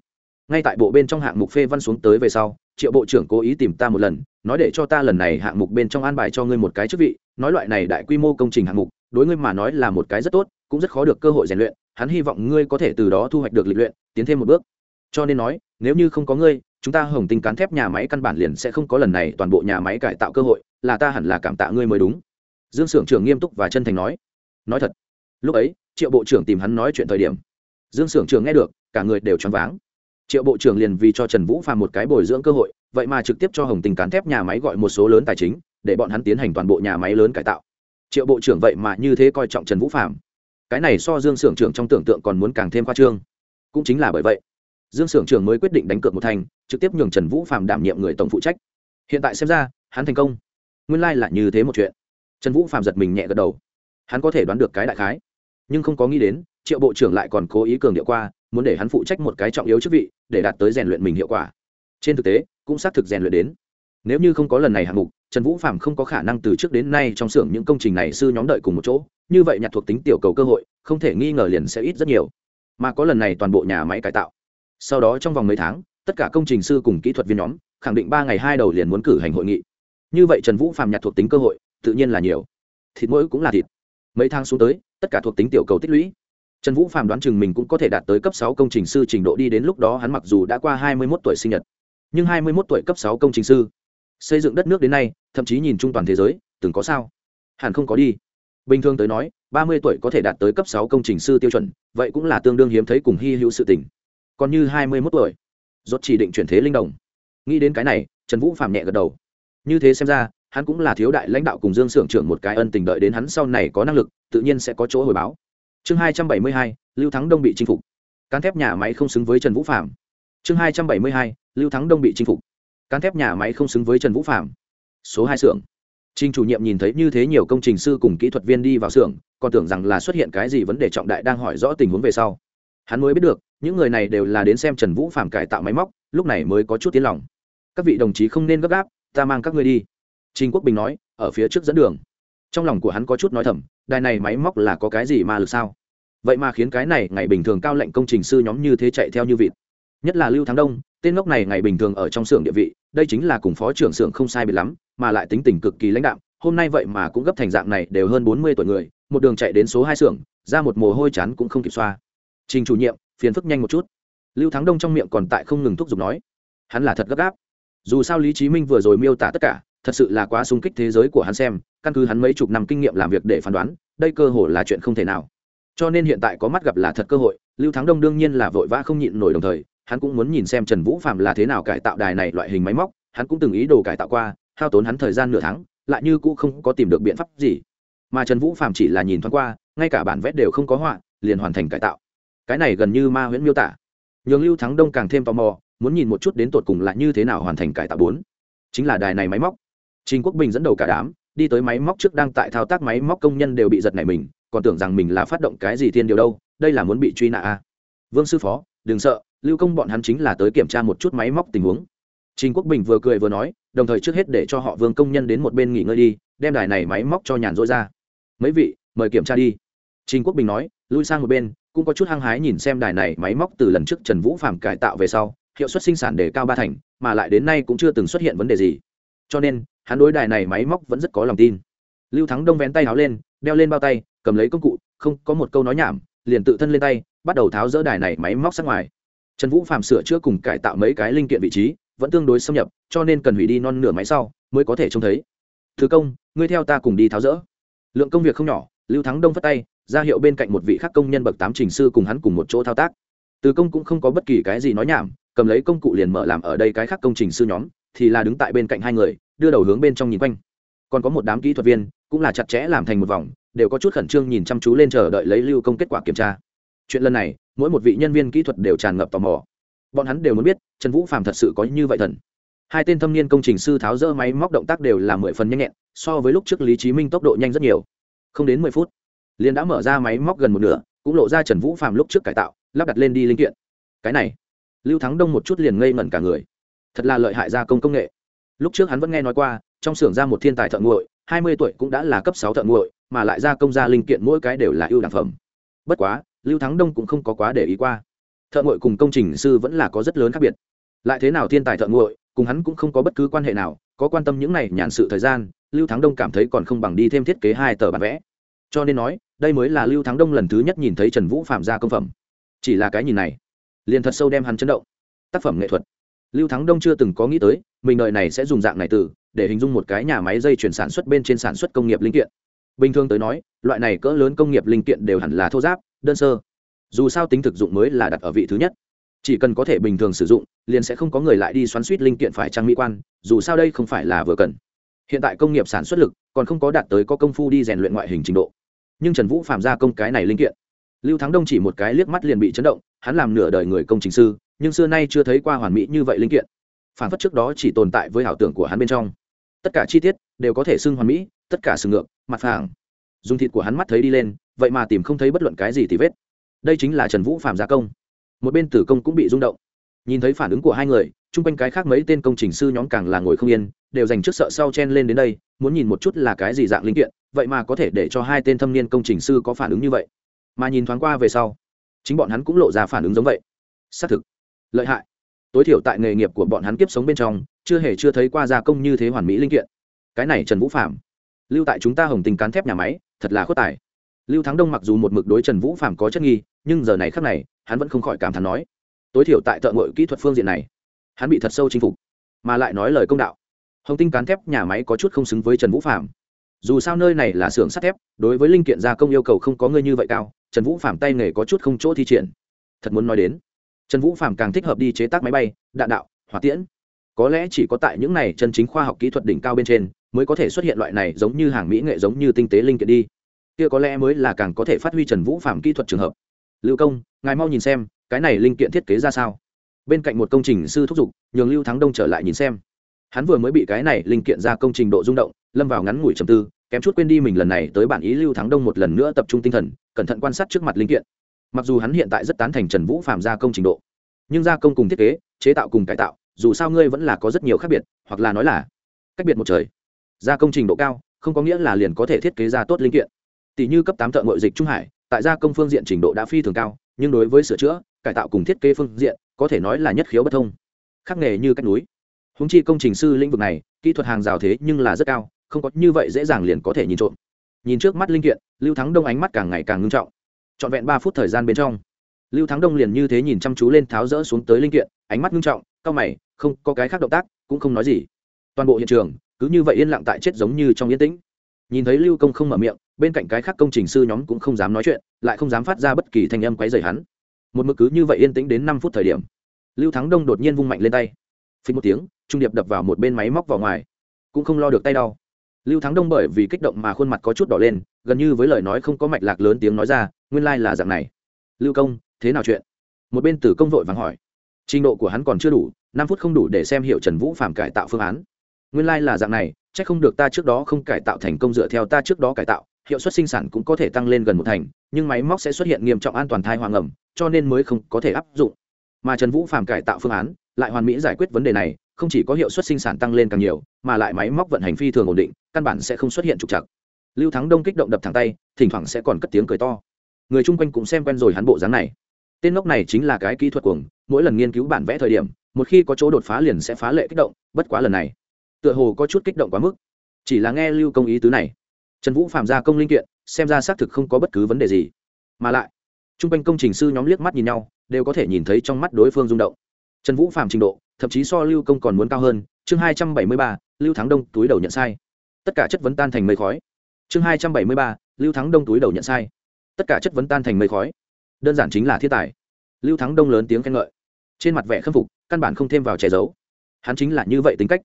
ngay tại bộ bên trong hạng mục phê văn xuống tới về sau, triệu bộ trưởng cố ý tìm ta một lần, nói để cho ta lần này hạng mục bên trong an bài cho ngươi một cái chức vị, nói loại này đại quy mô công trình hạng mục, đối ngươi mà nói là một cái rất tốt, cũng rất khó được cơ hội rèn luyện, hắn hy vọng ngươi có thể từ đó thu hoạch được lịch luyện, tiến thêm một bước. Cho nên nói, nếu như không có ngươi, chúng ta hồng tinh cán thép nhà máy căn bản liền sẽ không có lần này toàn bộ nhà máy cải tạo cơ hội, là ta hẳn là cảm tạ ngươi mới đúng. Dương s ư ở n g trưởng nghiêm túc và chân thành nói. Nói thật. Lúc ấy, triệu bộ trưởng tìm hắn nói chuyện thời điểm, dương s ư ở n g trưởng nghe được, cả người đều choáng váng triệu bộ trưởng liền vì cho trần vũ phàm một cái bồi dưỡng cơ hội, vậy mà trực tiếp cho hồng tình cán thép nhà máy gọi một số lớn tài chính, để bọn hắn tiến hành toàn bộ nhà máy lớn cải tạo. Triệu bộ trưởng vậy mà như thế coi trọng trần vũ phàm. Cái này so dương s ư ở n g trưởng trong tưởng tượng còn muốn càng thêm khoa trương. Cũng chính là bởi vậy, dương s ư ở n g trưởng mới quyết định đánh cược một thành, trực tiếp nhường trần vũ phàm đảm nhiệm người tổng phụ trách. Hiện tại xem ra, hắn thành công. Nguyên lai、like、là như thế một chuyện. Trần vũ phạm giật mình nhẹ gật đầu. Hắn có thể đoán được cái đại khái. Nhưng không có nghĩ đến, triệu bộ trưởng lại còn cố ý cường điệu qua muốn để hắn phụ trách một cái trọng yếu chức vị, để đạt tới rèn luyện mình hiệu quả. Trên thực tế, cũng xác thực rèn luyện đến. Nếu như không có lần này hạng mục, trần vũ phạm không có khả năng từ trước đến nay trong xưởng những công trình này sư nhóm đợi cùng một chỗ, như vậy nhặt thuộc tính tiểu cầu cơ hội, không thể nghi ngờ liền sẽ ít rất nhiều. Mà có lần này toàn bộ nhà máy cải tạo. Sau đó trong vòng mấy tháng, tất cả công trình sư cùng kỹ thuật viên nhóm, khẳng định ba ngày hai đầu liền muốn cử hành hội nghị. Như vậy trần vũ Phạm nhặt thuộc tính cơ hội, tự nhiên là nhiều. Thịt mỗi cũng là thịt. Mấy tháng xuống tới, tất cả thuộc tính tiểu cầu tích lũy trần vũ phàm đoán chừng mình cũng có thể đạt tới cấp sáu công trình sư trình độ đi đến lúc đó hắn mặc dù đã qua hai mươi một tuổi sinh nhật, nhưng hai mươi một tuổi cấp sáu công trình sư, xây dựng đất nước đến nay, thậm chí nhìn chung toàn thế giới, từng có sao? Hẳn không có đi. Bình thường tới nói, ba mươi tuổi có thể đạt tới cấp sáu công trình sư tiêu chuẩn, vậy cũng là tương đương hiếm thấy cùng hy hữu sự tình. Còn như hai mươi một tuổi, rốt chỉ định chuyển thế linh đồng nghĩ đến cái này, trần vũ phàm nhẹ gật đầu. Như thế xem ra, hắn cũng là thiếu đại lãnh đạo cùng dương s ư ở n g trưởng một cái ân tình đợi đến hắn sau này có năng lực, tự nhiên sẽ có chỗ hồi báo chương hai trăm bảy mươi hai lưu thắng đông bị chinh phục. Cán thép nhà máy không xứng với trần vũ phạm chương hai trăm bảy mươi hai lưu thắng đông bị chinh phục. Cán thép nhà máy không xứng với trần vũ phạm số hai xưởng. Trình chủ nhiệm nhìn thấy như thế nhiều công trình sư cùng kỹ thuật viên đi vào xưởng, còn tưởng rằng là xuất hiện cái gì vấn đề trọng đại đang hỏi rõ tình huống về sau. Hắn mới biết được, những người này đều là đến xem Trần Vũ Phạm cải tạo máy móc, lúc này mới có chút tiến lòng. Các vị đồng chí không nên gấp gáp, ta mang các ngươi đi. Trình quốc bình nói ở phía trước dẫn đường. Trong lòng của hắn có chút nói thầm đài này máy móc là có cái gì mà lực sao? Vậy mà khiến cái này ngày bình thường cao lệnh công trình sư nhóm như thế chạy theo như vịt. Nhất là lưu thắng đông, tên ngốc này ngày bình thường ở trong xưởng địa vị, đây chính là cùng phó trưởng xưởng không sai biệt lắm, mà lại tính tình cực kỳ lãnh đạm, hôm nay vậy mà cũng gấp thành dạng này đều hơn bốn mươi tuổi người, một đường chạy đến số hai xưởng, ra một mồ hôi chán cũng không kịp xoa. Trình chủ nhiệm, phiền phức nhanh một chút. Lưu thắng đông trong miệng còn tại không ngừng thúc giục nói, hắn là thật gấp gáp. Dù sao lý chí minh vừa rồi miêu tả tất cả thật sự là quá sung kích thế giới của hắn xem, căn cứ hắn mấy chục năm kinh nghiệm làm việc để phán đoán, đây cơ hội là chuyện không thể nào. Cho nên hiện tại có mắt gặp là thật cơ hội, lưu thắng đông đương nhiên là vội vã không nhịn nổi đồng thời, hắn cũng muốn nhìn xem trần vũ phạm là thế nào cải tạo đài này loại hình máy móc, hắn cũng từng ý đồ cải tạo qua, hao tốn hắn thời gian nửa tháng, lại như cũ không có tìm được biện pháp gì. Mà trần vũ phạm chỉ là nhìn thoáng qua, ngay cả bản vẽ đều không có họa, liền hoàn thành cải tạo. Cái này gần như ma huyễn miêu tả. Nhường lưu thắng đông càng thêm tò mò, muốn nhìn một chút đến tột cùng là như thế nào hoàn thành cải tạo bốn. Chính là đài này máy móc trình quốc bình dẫn đầu cả đám, đi tới máy móc trước đang tại thao tác máy móc công nhân đều bị giật nảy mình, còn tưởng rằng mình là phát động cái gì thiên điều đâu, đây là muốn bị truy nã à. vương sư phó, đừng sợ, lưu công bọn hắn chính là tới kiểm tra một chút máy móc tình huống. Trình quốc bình vừa cười vừa nói, đồng thời trước hết để cho họ vương công nhân đến một bên nghỉ ngơi đi, đem đài này máy móc cho nhàn rỗi ra. Mấy vị, mời kiểm tra đi. Trình quốc bình nói, lui sang một bên, cũng có chút hăng hái nhìn xem đài này máy móc từ lần trước trần vũ phạm cải tạo về sau, hiệu suất sinh sản đề cao ba thành, mà lại đến nay cũng chưa từng xuất hiện vấn đề gì. Cho nên hắn đối đài này máy móc vẫn rất có lòng tin. Lưu thắng đông vén tay áo lên, đeo lên bao tay, cầm lấy công cụ, không có một câu nói nhảm, liền tự thân lên tay, bắt đầu tháo rỡ đài này máy móc sát ngoài. Trần vũ phạm sửa chữa cùng cải tạo mấy cái linh kiện vị trí, vẫn tương đối xâm nhập, cho nên cần hủy đi non nửa máy sau, mới có thể trông thấy. Thứ công, ngươi theo ta cùng đi tháo rỡ. Lượng công việc không nhỏ, lưu thắng đông phất tay, ra hiệu bên cạnh một vị khắc công nhân bậc tám trình sư cùng hắn cùng một chỗ thao tác. Từ công cũng không có bất kỳ cái gì nói nhảm, cầm lấy công cụ liền mở làm ở đây cái khác công trình sư nhóm thì là đứng tại bên cạnh hai người, đưa đầu hướng bên trong nhìn quanh. Còn có một đám kỹ thuật viên, cũng là chặt chẽ làm thành một vòng, đều có chút khẩn trương nhìn chăm chú lên chờ đợi lấy lưu công kết quả kiểm tra. Chuyện lần này, mỗi một vị nhân viên kỹ thuật đều tràn ngập tò mò. Bọn hắn đều muốn biết, trần vũ phạm thật sự có như vậy thần. Hai tên thâm niên công trình sư tháo rỡ máy móc động tác đều là mười phần nhanh nhẹn, so với lúc trước lý trí minh tốc độ nhanh rất nhiều. Không đến mười phút, liền đã mở ra máy móc gần một nửa, cũng lộ ra trần vũ phạm lúc trước cải tạo, lắp đặt lên đi linh kiện. Cái này, lưu thắng đông một chút liền ngây ngẩn cả người thật là lợi hại gia công công nghệ. Lúc trước hắn vẫn nghe nói qua, trong xưởng ra một thiên tài thợ nguội, hai mươi tuổi cũng đã là cấp sáu thợ nguội, mà lại gia công ra linh kiện mỗi cái đều là ưu đẳng phẩm. Bất quá, lưu thắng đông cũng không có quá để ý qua. Thợ nguội cùng công trình sư vẫn là có rất lớn khác biệt. Lại thế nào thiên tài thợ nguội, cùng hắn cũng không có bất cứ quan hệ nào, có quan tâm những này nhàn sự thời gian, lưu thắng đông cảm thấy còn không bằng đi thêm thiết kế hai tờ bản vẽ. Cho nên nói, đây mới là lưu thắng đông lần thứ nhất nhìn thấy trần vũ phạm ra công phẩm. Chỉ là cái nhìn này, liền thật sâu đem hắn chấn động. Tác phẩm nghệ thuật lưu thắng đông chưa từng có nghĩ tới, mình đợi này sẽ dùng dạng này từ, để hình dung một cái nhà máy dây chuyển sản xuất bên trên sản xuất công nghiệp linh kiện. Bình thường tới nói, loại này cỡ lớn công nghiệp linh kiện đều hẳn là thô giáp, đơn sơ. Dù sao tính thực dụng mới là đặt ở vị thứ nhất. Chỉ cần có thể bình thường sử dụng, liền sẽ không có người lại đi xoắn suýt linh kiện phải trang mỹ quan, dù sao đây không phải là vừa cần. Hiện tại công nghiệp sản xuất lực còn không có đạt tới có công phu đi rèn luyện ngoại hình trình độ. Nhưng trần vũ phạm ra công cái này linh kiện. Lưu thắng đông chỉ một cái liếc mắt liền bị chấn động, hắn làm nửa đời người công trình sư nhưng xưa nay chưa thấy qua hoàn mỹ như vậy linh kiện. Phản phất trước đó chỉ tồn tại với ảo tưởng của hắn bên trong. Tất cả chi tiết đều có thể xưng hoàn mỹ, tất cả sừng ngược, mặt phẳng. Dùng thịt của hắn mắt thấy đi lên, vậy mà tìm không thấy bất luận cái gì thì vết. Đây chính là trần vũ phạm gia công. Một bên tử công cũng bị rung động. Nhìn thấy phản ứng của hai người, chung quanh cái khác mấy tên công trình sư nhóm càng là ngồi không yên, đều dành trước sợ sau chen lên đến đây, muốn nhìn một chút là cái gì dạng linh kiện, vậy mà có thể để cho hai tên thâm niên công trình sư có phản ứng như vậy. Mà nhìn thoáng qua về sau, chính bọn hắn cũng lộ ra phản ứng giống vậy. Xác thực lợi hại. Tối thiểu tại nghề nghiệp của bọn hắn kiếp sống bên trong, chưa hề chưa thấy qua gia công như thế hoàn mỹ linh kiện. Cái này trần vũ phạm lưu tại chúng ta hồng tình cán thép nhà máy, thật là khuất tài. Lưu thắng đông mặc dù một mực đối trần vũ phạm có chất nghi, nhưng giờ này khác này, hắn vẫn không khỏi cảm thán nói, tối thiểu tại thợ ngội kỹ thuật phương diện này, hắn bị thật sâu chinh phục, mà lại nói lời công đạo. Hồng tinh cán thép nhà máy có chút không xứng với trần vũ phạm dù sao nơi này là xưởng sắt thép, đối với linh kiện gia công yêu cầu không có người như vậy cao, trần vũ phạm tay nghề có chút không chỗ thi triển. Thật muốn nói đến trần vũ phạm càng thích hợp đi chế tác máy bay, đạn đạo, hỏa tiễn. Có lẽ chỉ có tại những này chân chính khoa học kỹ thuật đỉnh cao bên trên, mới có thể xuất hiện loại này giống như hàng mỹ nghệ giống như tinh tế linh kiện đi. Kia có lẽ mới là càng có thể phát huy trần vũ phạm kỹ thuật trường hợp. Lưu công, ngài mau nhìn xem, cái này linh kiện thiết kế ra sao? Bên cạnh một công trình sư thúc giục, nhường lưu thắng đông trở lại nhìn xem. Hắn vừa mới bị cái này linh kiện ra công trình độ rung động, lâm vào ngắn ngủi trầm tư, kém chút quên đi mình lần này tới bản ý lưu thắng đông một lần nữa tập trung tinh thần, cẩn thận quan sát trước mặt linh kiện mặc dù hắn hiện tại rất tán thành trần vũ phạm gia công trình độ, nhưng gia công cùng thiết kế, chế tạo cùng cải tạo, dù sao ngươi vẫn là có rất nhiều khác biệt, hoặc là nói là cách biệt một trời. Gia công trình độ cao, không có nghĩa là liền có thể thiết kế ra tốt linh kiện. Tỷ như cấp tám thợ ngội dịch trung hải, tại gia công phương diện trình độ đã phi thường cao, nhưng đối với sửa chữa, cải tạo cùng thiết kế phương diện, có thể nói là nhất khiếu bất thông. Khác nghề như cách núi. Húng chi công trình sư lĩnh vực này, kỹ thuật hàng rào thế nhưng là rất cao, không có như vậy dễ dàng liền có thể nhìn trộm. Nhìn trước mắt linh kiện, lưu thắng đông ánh mắt càng ngày càng ngưng trọng trọn vẹn ba phút thời gian bên trong. Lưu thắng đông liền như thế nhìn chăm chú lên tháo rỡ xuống tới linh kiện, ánh mắt nghiêm trọng cao mày, không có cái khác động tác, cũng không nói gì. Toàn bộ hiện trường, cứ như vậy yên lặng tại chết giống như trong yên tĩnh. Nhìn thấy lưu công không mở miệng, bên cạnh cái khác công trình sư nhóm cũng không dám nói chuyện, lại không dám phát ra bất kỳ thanh âm quấy rầy hắn. Một mực cứ như vậy yên tĩnh đến năm phút thời điểm, lưu thắng đông đột nhiên vung mạnh lên tay. Phí một tiếng, trung điệp đập vào một bên máy móc vào ngoài. Cũng không lo được tay đau. Lưu thắng đông bởi vì kích động mà khuôn mặt có chút đỏ lên, gần như với lời nói không có mạch lạc lớn tiếng nói ra nguyên lai là dạng này. Lưu công, thế nào chuyện? Một bên tử công vội vàng hỏi. Trình độ của hắn còn chưa đủ, năm phút không đủ để xem hiệu trần vũ phạm cải tạo phương án. Nguyên lai là dạng này c h ắ c không được ta trước đó không cải tạo thành công dựa theo ta trước đó cải tạo, hiệu suất sinh sản cũng có thể tăng lên gần một thành, nhưng máy móc sẽ xuất hiện nghiêm trọng an toàn thai hoàng ẩm, cho nên mới không có thể áp dụng. Mà trần vũ phạm cải tạo phương án, lại hoàn mỹ giải quyết vấn đề này, không chỉ có hiệu suất sinh sản tăng lên càng nhiều, mà lại máy móc vận hành phi thường ổn định, căn bản sẽ không xuất hiện trục trặc. Lưu thắng đông kích động đập thẳng tay, thỉnh thoảng sẽ còn cất tiếng cười to người chung quanh cũng xem quen rồi hắn bộ dáng này. Tên ngốc này chính là cái kỹ thuật cuồng, mỗi lần nghiên cứu bản vẽ thời điểm, một khi có chỗ đột phá liền sẽ phá lệ kích động, bất quá lần này, tựa hồ có chút kích động quá mức. Chỉ là nghe lưu công ý tứ này, trần vũ phạm gia công linh kiện, xem ra xác thực không có bất cứ vấn đề gì. Mà lại, Chung quanh công trình sư nhóm liếc mắt nhìn nhau, đều có thể nhìn thấy trong mắt đối phương rung động. Trần vũ phạm trình độ, thậm chí so lưu công còn muốn cao hơn. Chương hai trăm bảy mươi ba, lưu thắng đông túi đầu nhận sai. Tất cả chất vấn tan thành mây khói. Chương hai trăm bảy mươi ba, lưu thắng đông túi đầu nhận sai tất cả chất vấn tan thành mây khói. Đơn giản chính là thiên tài. Lưu thắng đông lớn tiếng khen ngợi. Trên mặt vẻ khâm phục, căn bản không thêm vào che giấu. Hắn chính là như vậy tính cách.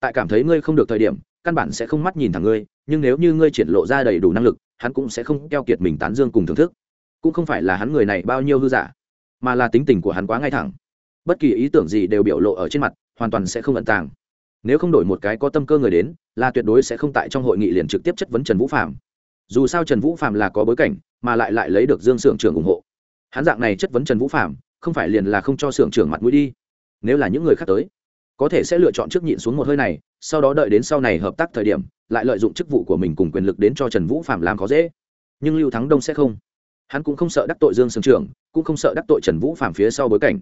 Tại cảm thấy ngươi không được thời điểm, căn bản sẽ không mắt nhìn thẳng ngươi, nhưng nếu như ngươi triển lộ ra đầy đủ năng lực, hắn cũng sẽ không keo kiệt mình tán dương cùng thưởng thức. Cũng không phải là hắn người này bao nhiêu hư giả, mà là tính tình của hắn quá ngay thẳng. Bất kỳ ý tưởng gì đều biểu lộ ở trên mặt, hoàn toàn sẽ không ẩn tàng. Nếu không đổi một cái có tâm cơ người đến, là tuyệt đối sẽ không tại trong hội nghị liền trực tiếp chất vấn trần vũ phạm dù sao trần vũ phạm là có bối cảnh, mà lại lại lấy được dương s ư ở n g trưởng ủng hộ. Hắn dạng này chất vấn trần vũ phạm không phải liền là không cho s ư ở n g trưởng mặt mũi đi. Nếu là những người khác tới, có thể sẽ lựa chọn trước nhịn xuống một hơi này, sau đó đợi đến sau này hợp tác thời điểm, lại lợi dụng chức vụ của mình cùng quyền lực đến cho trần vũ phạm làm khó dễ. Nhưng lưu thắng đông sẽ không. Hắn cũng không sợ đắc tội dương sương trưởng, cũng không sợ đắc tội trần vũ phạm phía sau bối cảnh.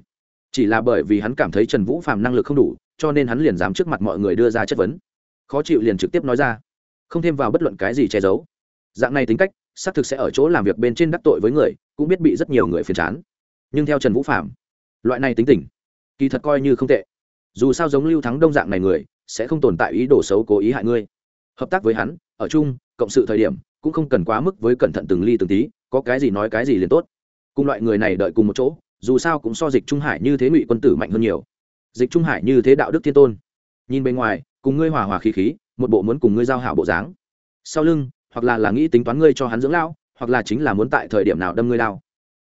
Chỉ là bởi vì hắn cảm thấy trần vũ phạm năng lực không đủ, cho nên hắn liền dám trước mặt mọi người đưa ra chất vấn. Khó chịu liền trực tiếp nói ra. Không thêm vào bất luận cái gì che giấu dạng này tính cách, xác thực sẽ ở chỗ làm việc bên trên đắc tội với người, cũng biết bị rất nhiều người phiền chán. Nhưng theo trần vũ phạm loại này tính tình, kỳ thật coi như không tệ. Dù sao giống lưu thắng đông dạng này người, sẽ không tồn tại ý đồ xấu cố ý hại ngươi. Hợp tác với hắn, ở chung, cộng sự thời điểm, cũng không cần quá mức với cẩn thận từng ly từng tí, có cái gì nói cái gì liền tốt. Cùng loại người này đợi cùng một chỗ, dù sao cũng so dịch trung hải như thế ngụy quân tử mạnh hơn nhiều. Dịch trung hải như thế đạo đức thiên tôn. Nhìn bên ngoài, cùng ngươi hòa hòa khí khí, một bộ muốn cùng ngươi giao hảo bộ dáng. Sau lưng hoặc là là nghĩ tính toán ngươi cho hắn dưỡng lao hoặc là chính là muốn tại thời điểm nào đâm ngươi lao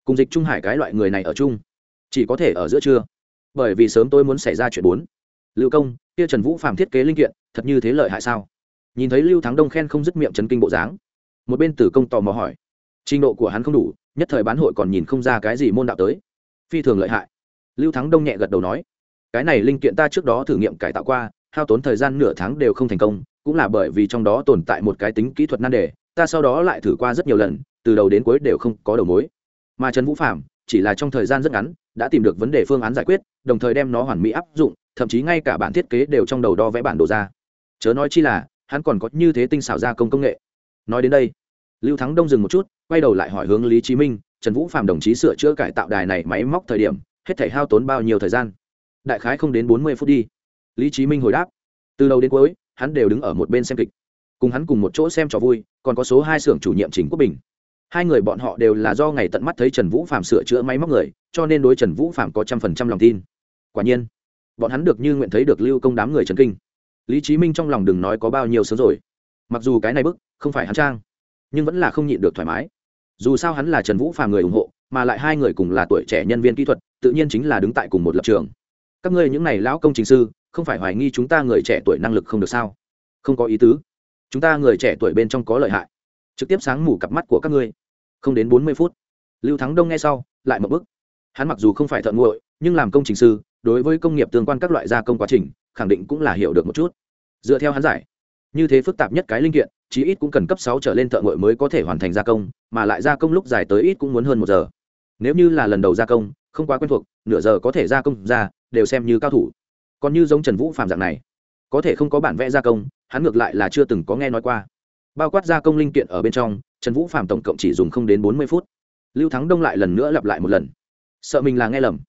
cùng dịch trung hải cái loại người này ở chung, chỉ có thể ở giữa trưa. Bởi vì sớm tôi muốn xảy ra chuyện bốn. Lưu công, kia trần vũ phạm thiết kế linh kiện, thật như thế lợi hại sao? Nhìn thấy lưu thắng đông khen không dứt miệng trấn kinh bộ dáng, một bên tử công tò mò hỏi. Trình độ của hắn không đủ, nhất thời bán hội còn nhìn không ra cái gì môn đạo tới. Phi thường lợi hại. Lưu thắng đông nhẹ gật đầu nói. Cái này linh kiện ta trước đó thử nghiệm cải tạo qua, hao tốn thời gian nửa tháng đều không thành công cũng là bởi vì trong đó tồn tại một cái tính kỹ thuật nan đề, ta sau đó lại thử qua rất nhiều lần, từ đầu đến cuối đều không có đầu mối. Mà trần vũ phạm chỉ là trong thời gian rất ngắn, đã tìm được vấn đề phương án giải quyết, đồng thời đem nó hoàn mỹ áp dụng, thậm chí ngay cả bản thiết kế đều trong đầu đo vẽ bản đồ ra. Chớ nói chi là, hắn còn có như thế tinh xảo gia công công nghệ. Nói đến đây, lưu thắng đông dừng một chút, quay đầu lại hỏi hướng lý chí minh, trần vũ phạm đồng chí sửa chữa cải tạo đài này máy móc thời điểm, hết thể hao tốn bao nhiêu thời gian? Đại khái không đến bốn mươi phút đi. Lý chí minh hồi đáp, từ đầu đến cuối hắn đều đứng ở một bên xem kịch. Cùng hắn cùng một chỗ xem trò vui, còn có số hai xưởng chủ nhiệm chính quốc bình. Hai người bọn họ đều là do ngày tận mắt thấy trần vũ phạm sửa chữa máy móc người, cho nên đối trần vũ phạm có trăm phần trăm lòng tin. Quả nhiên, bọn hắn được như nguyện thấy được lưu công đám người trần kinh. Lý trí minh trong lòng đừng nói có bao nhiêu sớm rồi. Mặc dù cái này bức, không phải hắn trang, nhưng vẫn là không nhịn được thoải mái. Dù sao hắn là trần vũ phàm người ủng hộ, mà lại hai người cùng là tuổi trẻ nhân viên kỹ thuật, tự nhiên chính là đứng tại cùng một lập trường. Các ngươi những n à y lão công trình sư không phải hoài nghi chúng ta người trẻ tuổi năng lực không được sao? Không có ý tứ. Chúng ta người trẻ tuổi bên trong có lợi hại. Trực tiếp sáng mù cặp mắt của các ngươi. Không đến bốn mươi phút, lưu thắng đông nghe sau, lại một bức hắn mặc dù không phải thợ nguội nhưng làm công trình sư, đối với công nghiệp tương quan các loại gia công quá trình, khẳng định cũng là hiểu được một chút. Dựa theo hắn giải, như thế phức tạp nhất cái linh kiện, chí ít cũng cần cấp sáu trở lên thợ nguội mới có thể hoàn thành gia công, mà lại gia công lúc dài tới ít cũng muốn hơn một giờ. Nếu như là lần đầu gia công, không quá quen thuộc, nửa giờ có thể gia công ra, đều xem như cao thủ còn như giống trần vũ phạm dạng này có thể không có bản vẽ gia công hắn ngược lại là chưa từng có nghe nói qua bao quát gia công linh kiện ở bên trong trần vũ phạm tổng cộng chỉ dùng không đến bốn mươi phút lưu thắng đông lại lần nữa lặp lại một lần sợ mình là nghe lầm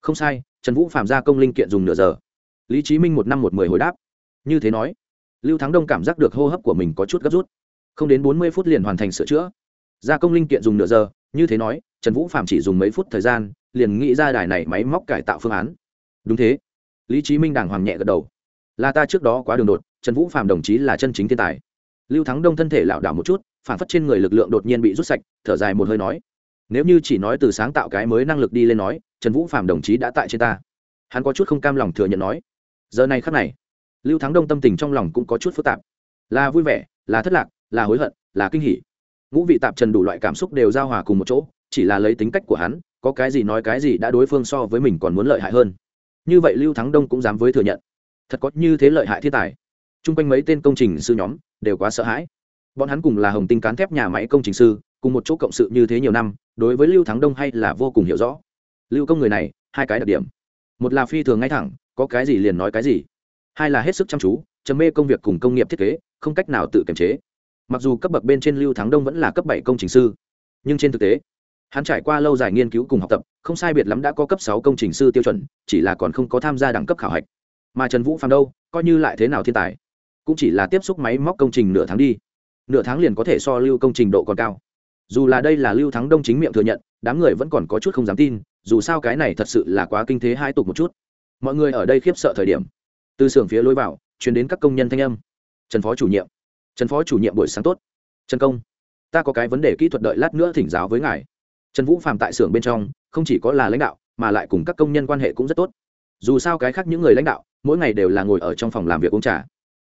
không sai trần vũ phạm gia công linh kiện dùng nửa giờ lý trí minh một năm một mười hồi đáp như thế nói lưu thắng đông cảm giác được hô hấp của mình có chút gấp rút không đến bốn mươi phút liền hoàn thành sửa chữa gia công linh kiện dùng nửa giờ như thế nói trần vũ phạm chỉ dùng mấy phút thời gian liền nghĩ ra đài này máy móc cải tạo phương án đúng thế lý trí minh đàng hoàng nhẹ gật đầu. Là ta trước đó quá đường đột, trần vũ phạm đồng chí là chân chính thiên tài. Lưu thắng đông thân thể lảo đảo một chút, phản phất trên người lực lượng đột nhiên bị rút sạch, thở dài một hơi nói, nếu như chỉ nói từ sáng tạo cái mới năng lực đi lên nói, trần vũ phạm đồng chí đã tại trên ta. Hắn có chút không cam lòng thừa nhận nói, giờ này khắc này, lưu thắng đông tâm tình trong lòng cũng có chút phức tạp. Là vui vẻ, là thất lạc, là hối hận, là kinh hỉ. Ngũ vị tạp trần đủ loại cảm xúc đều giao hòa cùng một chỗ, chỉ là lấy tính cách của hắn, có cái gì nói cái gì đã đối phương so với mình còn muốn lợi hại hơn như vậy lưu thắng đông cũng dám với thừa nhận. Thật có như thế lợi hại thiên tài. T r u n g quanh mấy tên công trình sư nhóm đều quá sợ hãi. Bọn hắn cùng là hồng tinh cán thép nhà máy công trình sư, cùng một chỗ cộng sự như thế nhiều năm, đối với lưu thắng đông hay là vô cùng hiểu rõ. Lưu công người này, hai cái đặc điểm. Một là phi thường ngay thẳng, có cái gì liền nói cái gì. Hai là hết sức chăm chú, trầm mê công việc cùng công nghiệp thiết kế, không cách nào tự kiềm chế. Mặc dù cấp bậc bên trên lưu thắng đông vẫn là cấp bảy công trình sư, nhưng trên thực tế hắn trải qua lâu dài nghiên cứu cùng học tập, không sai biệt lắm đã có cấp sáu công trình sư tiêu chuẩn, chỉ là còn không có tham gia đẳng cấp khảo hạch. Mà trần vũ phạm đâu, coi như lại thế nào thiên tài, cũng chỉ là tiếp xúc máy móc công trình nửa tháng đi. Nửa tháng liền có thể so lưu công trình độ còn cao. Dù là đây là lưu thắng đông chính miệng thừa nhận, đám người vẫn còn có chút không dám tin, dù sao cái này thật sự là quá kinh thế hai tục một chút. Mọi người ở đây khiếp sợ thời điểm. Từ xưởng phía lối vào chuyển đến các công nhân thanh âm. Trần phó chủ nhiệm. Trần phó chủ nhiệm buổi sáng tốt. Trần công, ta có cái vấn đề kỹ thuật đợi lát nữa thỉnh giáo với ngài trần vũ phạm tại xưởng bên trong, không chỉ có là lãnh đạo, mà lại cùng các công nhân quan hệ cũng rất tốt. Dù sao cái khác những người lãnh đạo, mỗi ngày đều là ngồi ở trong phòng làm việc uống trà.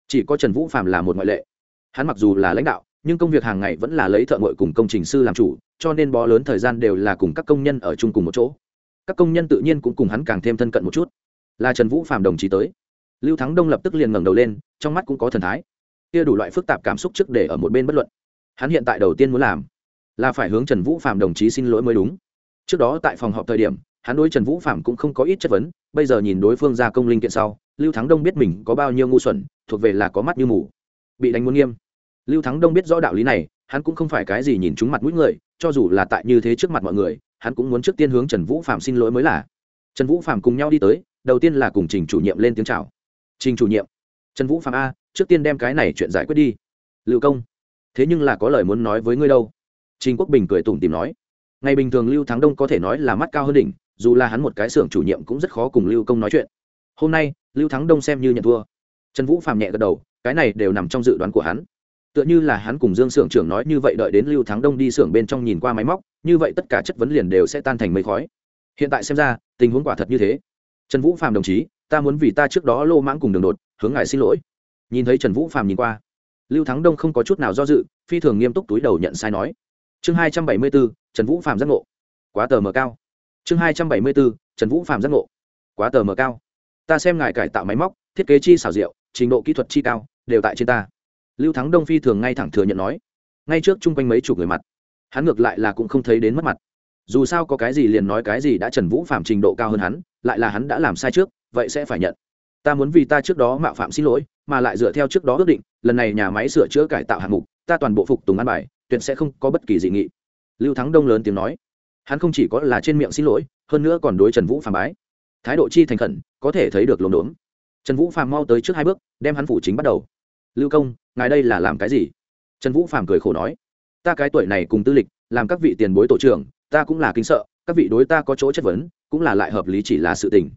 Chỉ có trần vũ phạm là một ngoại lệ. Hắn mặc dù là lãnh đạo, nhưng công việc hàng ngày vẫn là lấy thợ ngội cùng công trình sư làm chủ, cho nên bó lớn thời gian đều là cùng các công nhân ở chung cùng một chỗ. Các công nhân tự nhiên cũng cùng hắn càng thêm thân cận một chút. Là trần vũ phạm đồng chí tới. Lưu thắng đông lập tức liền ngẩng đầu lên, trong mắt cũng có thần thái. Kia đủ loại phức tạp cảm xúc trước để ở một bên bất luận. Hắn hiện tại đầu tiên muốn làm là phải hướng trần vũ phạm đồng chí xin lỗi mới đúng. Trước đó tại phòng họp thời điểm, hắn đối trần vũ phạm cũng không có ít chất vấn, bây giờ nhìn đối phương ra công linh kiện sau, lưu thắng đông biết mình có bao nhiêu ngu xuẩn, thuộc về là có mắt như mù. Bị đánh muốn nghiêm. Lưu thắng đông biết rõ đạo lý này, hắn cũng không phải cái gì nhìn trúng mặt mũi người, cho dù là tại như thế trước mặt mọi người, hắn cũng muốn trước tiên hướng trần vũ phạm xin lỗi mới là. Trần vũ phạm cùng nhau đi tới, đầu tiên là cùng trình chủ nhiệm lên tiếng c h à o trình chủ nhiệm, trần vũ phạm a, trước tiên đem cái này chuyện giải quyết đi. Lưu công, thế nhưng là có lời muốn nói với ngươi đâu trình quốc bình cười tủm tỉm nói, ngày bình thường lưu thắng đông có thể nói là mắt cao hơn đỉnh, dù là hắn một cái xưởng chủ nhiệm cũng rất khó cùng lưu công nói chuyện. Hôm nay, lưu thắng đông xem như nhận thua. Trần vũ phạm nhẹ gật đầu, cái này đều nằm trong dự đoán của hắn. Tựa như là hắn cùng dương xưởng trưởng nói như vậy đợi đến lưu thắng đông đi xưởng bên trong nhìn qua máy móc, như vậy tất cả chất vấn liền đều sẽ tan thành mây khói. Hiện tại xem ra, tình huống quả thật như thế. Trần vũ phạm đồng chí, ta muốn vì ta trước đó lô mãng cùng đường đột, hướng ngài xin lỗi. Nhìn thấy trần vũ phạm nhìn qua, lưu thắng đông không có chút nào do dự, phi thường nghiêm túc túi đầu nhận sai nói chương hai trăm bảy mươi bốn, trần vũ phạm giác ngộ. Quá tờ mờ cao. Chương hai trăm bảy mươi bốn, trần vũ phạm giác ngộ. Quá tờ mờ cao. Ta xem ngài cải tạo máy móc, thiết kế chi xảo diệu, trình độ kỹ thuật chi cao, đều tại trên ta. Lưu thắng đông phi thường ngay thẳng thừa nhận nói. Ngay trước chung quanh mấy chục người mặt, hắn ngược lại là cũng không thấy đến mất mặt. Dù sao có cái gì liền nói cái gì đã trần vũ phạm trình độ cao hơn hắn, lại là hắn đã làm sai trước, vậy sẽ phải nhận. Ta muốn vì ta trước đó mạo phạm xin lỗi, mà lại dựa theo trước đó ước định, lần này nhà máy sửa chữa cải tạo hạng mục, ta toàn bộ phục tùng ăn bài tuyệt sẽ không có bất kỳ dị nghị. Lưu thắng đông lớn tiếng nói, hắn không chỉ có là trên miệng xin lỗi, hơn nữa còn đối trần vũ phàm bái. Thái độ chi thành khẩn, có thể thấy được lồn đốn trần vũ phàm mau tới trước hai bước, đem hắn phủ chính bắt đầu. Lưu công, ngài đây là làm cái gì? Trần vũ phàm cười khổ nói, ta cái tuổi này cùng tư lịch, làm các vị tiền bối tổ trưởng, ta cũng là kính sợ, các vị đối ta có chỗ chất vấn, cũng là lại hợp lý chỉ là sự tình.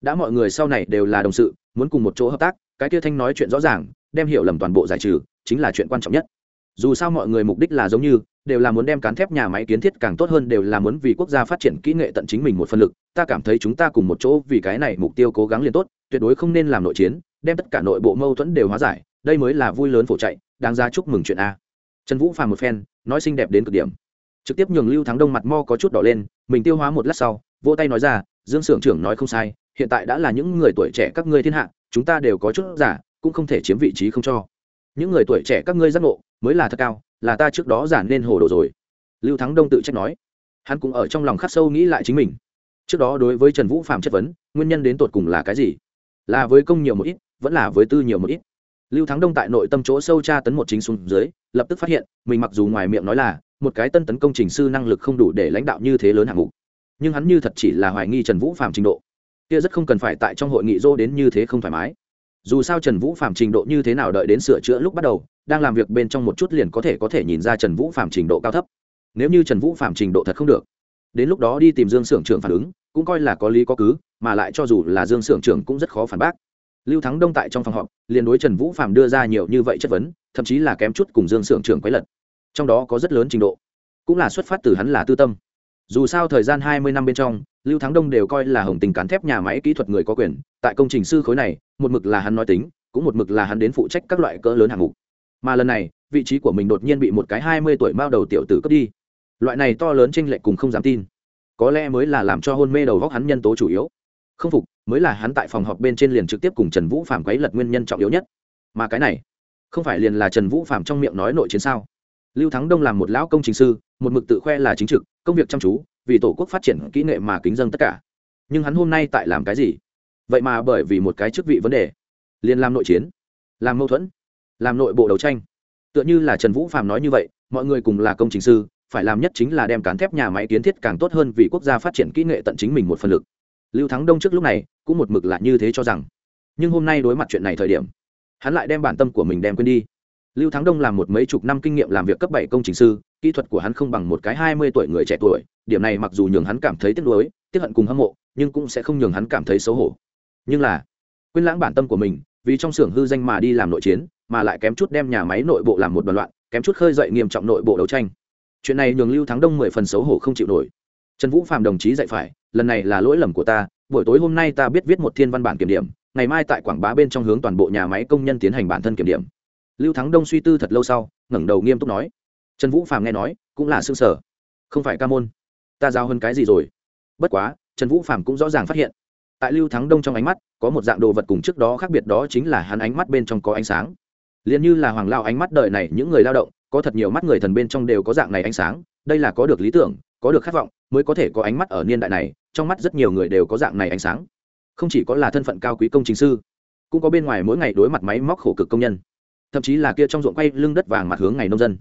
Đã mọi người sau này đều là đồng sự, muốn cùng một chỗ hợp tác, cái kia thanh nói chuyện rõ ràng, đem hiểu lầm toàn bộ giải trừ, chính là chuyện quan trọng nhất dù sao mọi người mục đích là giống như, đều là muốn đem cán thép nhà máy kiến thiết càng tốt hơn, đều là muốn vì quốc gia phát triển kỹ nghệ tận chính mình một phần lực. Ta cảm thấy chúng ta cùng một chỗ vì cái này mục tiêu cố gắng liền tốt, tuyệt đối không nên làm nội chiến, đem tất cả nội bộ mâu thuẫn đều hóa giải, đây mới là vui lớn phổ chạy, đáng ra chúc mừng chuyện a. Trần vũ phàm một phen, nói xinh đẹp đến cực điểm. Trực tiếp nhường lưu thắng đông mặt mo có chút đỏ lên, mình tiêu hóa một lát sau, vỗ tay nói ra, dương s ư ở n g trưởng nói không sai, hiện tại đã là những người tuổi trẻ các ngươi thiên hạ, chúng ta đều có chút giả, cũng không thể chiếm vị trí không cho. Những người tuổi trẻ các ngươi giác ngộ mới là thật cao, là ta trước đó giản nên hồ đồ rồi. Lưu thắng đông tự trách nói. Hắn cũng ở trong lòng khắc sâu nghĩ lại chính mình. Trước đó đối với trần vũ phạm chất vấn, nguyên nhân đến tột cùng là cái gì? Là với công nhiều một ít, vẫn là với tư nhiều một ít? Lưu thắng đông tại nội tâm chỗ sâu tra tấn một chính xuống dưới, lập tức phát hiện, mình mặc dù ngoài miệng nói là, một cái tân tấn công trình sư năng lực không đủ để lãnh đạo như thế lớn hạng mục. Nhưng hắn như thật chỉ là hoài nghi trần vũ phạm trình độ. Kia rất không cần phải tại trong hội nghị dô đến như thế không thoải mái dù sao trần vũ phạm trình độ như thế nào đợi đến sửa chữa lúc bắt đầu, đang làm việc bên trong một chút liền có thể có thể nhìn ra trần vũ phạm trình độ cao thấp. Nếu như trần vũ phạm trình độ thật không được, đến lúc đó đi tìm dương s ư ở n g trưởng phản ứng, cũng coi là có lý có cứ, mà lại cho dù là dương s ư ở n g trưởng cũng rất khó phản bác. Lưu thắng đông tại trong phòng họp, liền đối trần vũ phạm đưa ra nhiều như vậy chất vấn, thậm chí là kém chút cùng dương s ư ở n g trưởng quấy lật. Trong đó có rất lớn trình độ, cũng là xuất phát từ hắn là tư tâm. Dù sao thời gian hai mươi năm bên trong, lưu thắng đông đều coi là hồng tình cán thép nhà máy kỹ thuật người có quyền, tại công trình sư khối này một mực là hắn nói tính, cũng một mực là hắn đến phụ trách các loại cỡ lớn hạng mục. Mà lần này, vị trí của mình đột nhiên bị một cái hai mươi tuổi mao đầu tiểu tử cướp đi. Loại này to lớn tranh lệch cùng không dám tin. Có lẽ mới là làm cho hôn mê đầu góc hắn nhân tố chủ yếu. Không phục, mới là hắn tại phòng họp bên trên liền trực tiếp cùng trần vũ phạm quấy lật nguyên nhân trọng yếu nhất. Mà cái này, không phải liền là trần vũ phạm trong miệng nói nội chiến sao? Lưu thắng đông làm một lão công trình sư, một mực tự khoe là chính trực, công việc chăm chú, vì tổ quốc phát triển kỹ nghệ mà kính dân tất cả. Nhưng hắn hôm nay tại làm cái gì? Vậy mà bởi vì một cái chức vị vấn đề, liền làm nội chiến, làm mâu thuẫn, làm nội bộ đấu tranh. Tựa như là trần vũ phạm nói như vậy, mọi người cùng là công trình sư, phải làm nhất chính là đem cán thép nhà máy kiến thiết càng tốt hơn vì quốc gia phát triển kỹ nghệ tận chính mình một phần lực. Lưu thắng đông trước lúc này, cũng một mực là như thế cho rằng. Nhưng hôm nay đối mặt chuyện này thời điểm, hắn lại đem bản tâm của mình đem quên đi. Lưu thắng đông làm một mấy chục năm kinh nghiệm làm việc cấp bảy công trình sư, kỹ thuật của hắn không bằng một cái hai mươi tuổi người trẻ tuổi, điểm này mặc dù nhường hắn cảm thấy tiếc nuối, tiếc hận cùng hâm mộ, nhưng cũng sẽ không nhường hắn cảm thấy xấu hổ nhưng là, quên lãng bản tâm của mình, vì trong xưởng hư danh mà đi làm nội chiến, mà lại kém chút đem nhà máy nội bộ làm một đoàn loạn, kém chút khơi dậy nghiêm trọng nội bộ đấu tranh. Chuyện này nhường lưu thắng đông mười phần xấu hổ không chịu nổi. Trần vũ phạm đồng chí dạy phải, lần này là lỗi lầm của ta, buổi tối hôm nay ta biết viết một thiên văn bản kiểm điểm, ngày mai tại quảng bá bên trong hướng toàn bộ nhà máy công nhân tiến hành bản thân kiểm điểm. Lưu thắng đông suy tư thật lâu sau, ngẩng đầu nghiêm túc nói. Trần vũ phạm nghe nói, cũng là xương sở không phải ca môn. Ta giao hơn cái gì rồi? Bất quá, trần vũ phạm cũng rõ ràng phát hiện tại lưu thắng đông trong ánh mắt, có một dạng đồ vật cùng trước đó khác biệt đó chính là hắn ánh mắt bên trong có ánh sáng. Liền như là hoàng lao ánh mắt đời này, những người lao động, có thật nhiều mắt người thần bên trong đều có dạng này ánh sáng, đây là có được lý tưởng, có được khát vọng, mới có thể có ánh mắt ở niên đại này, trong mắt rất nhiều người đều có dạng này ánh sáng. Không chỉ có là thân phận cao quý công chính sư, cũng có bên ngoài mỗi ngày đối mặt máy móc khổ cực công nhân, thậm chí là kia trong ruộng quay lưng đất vàng mặt hướng ngày nông dân.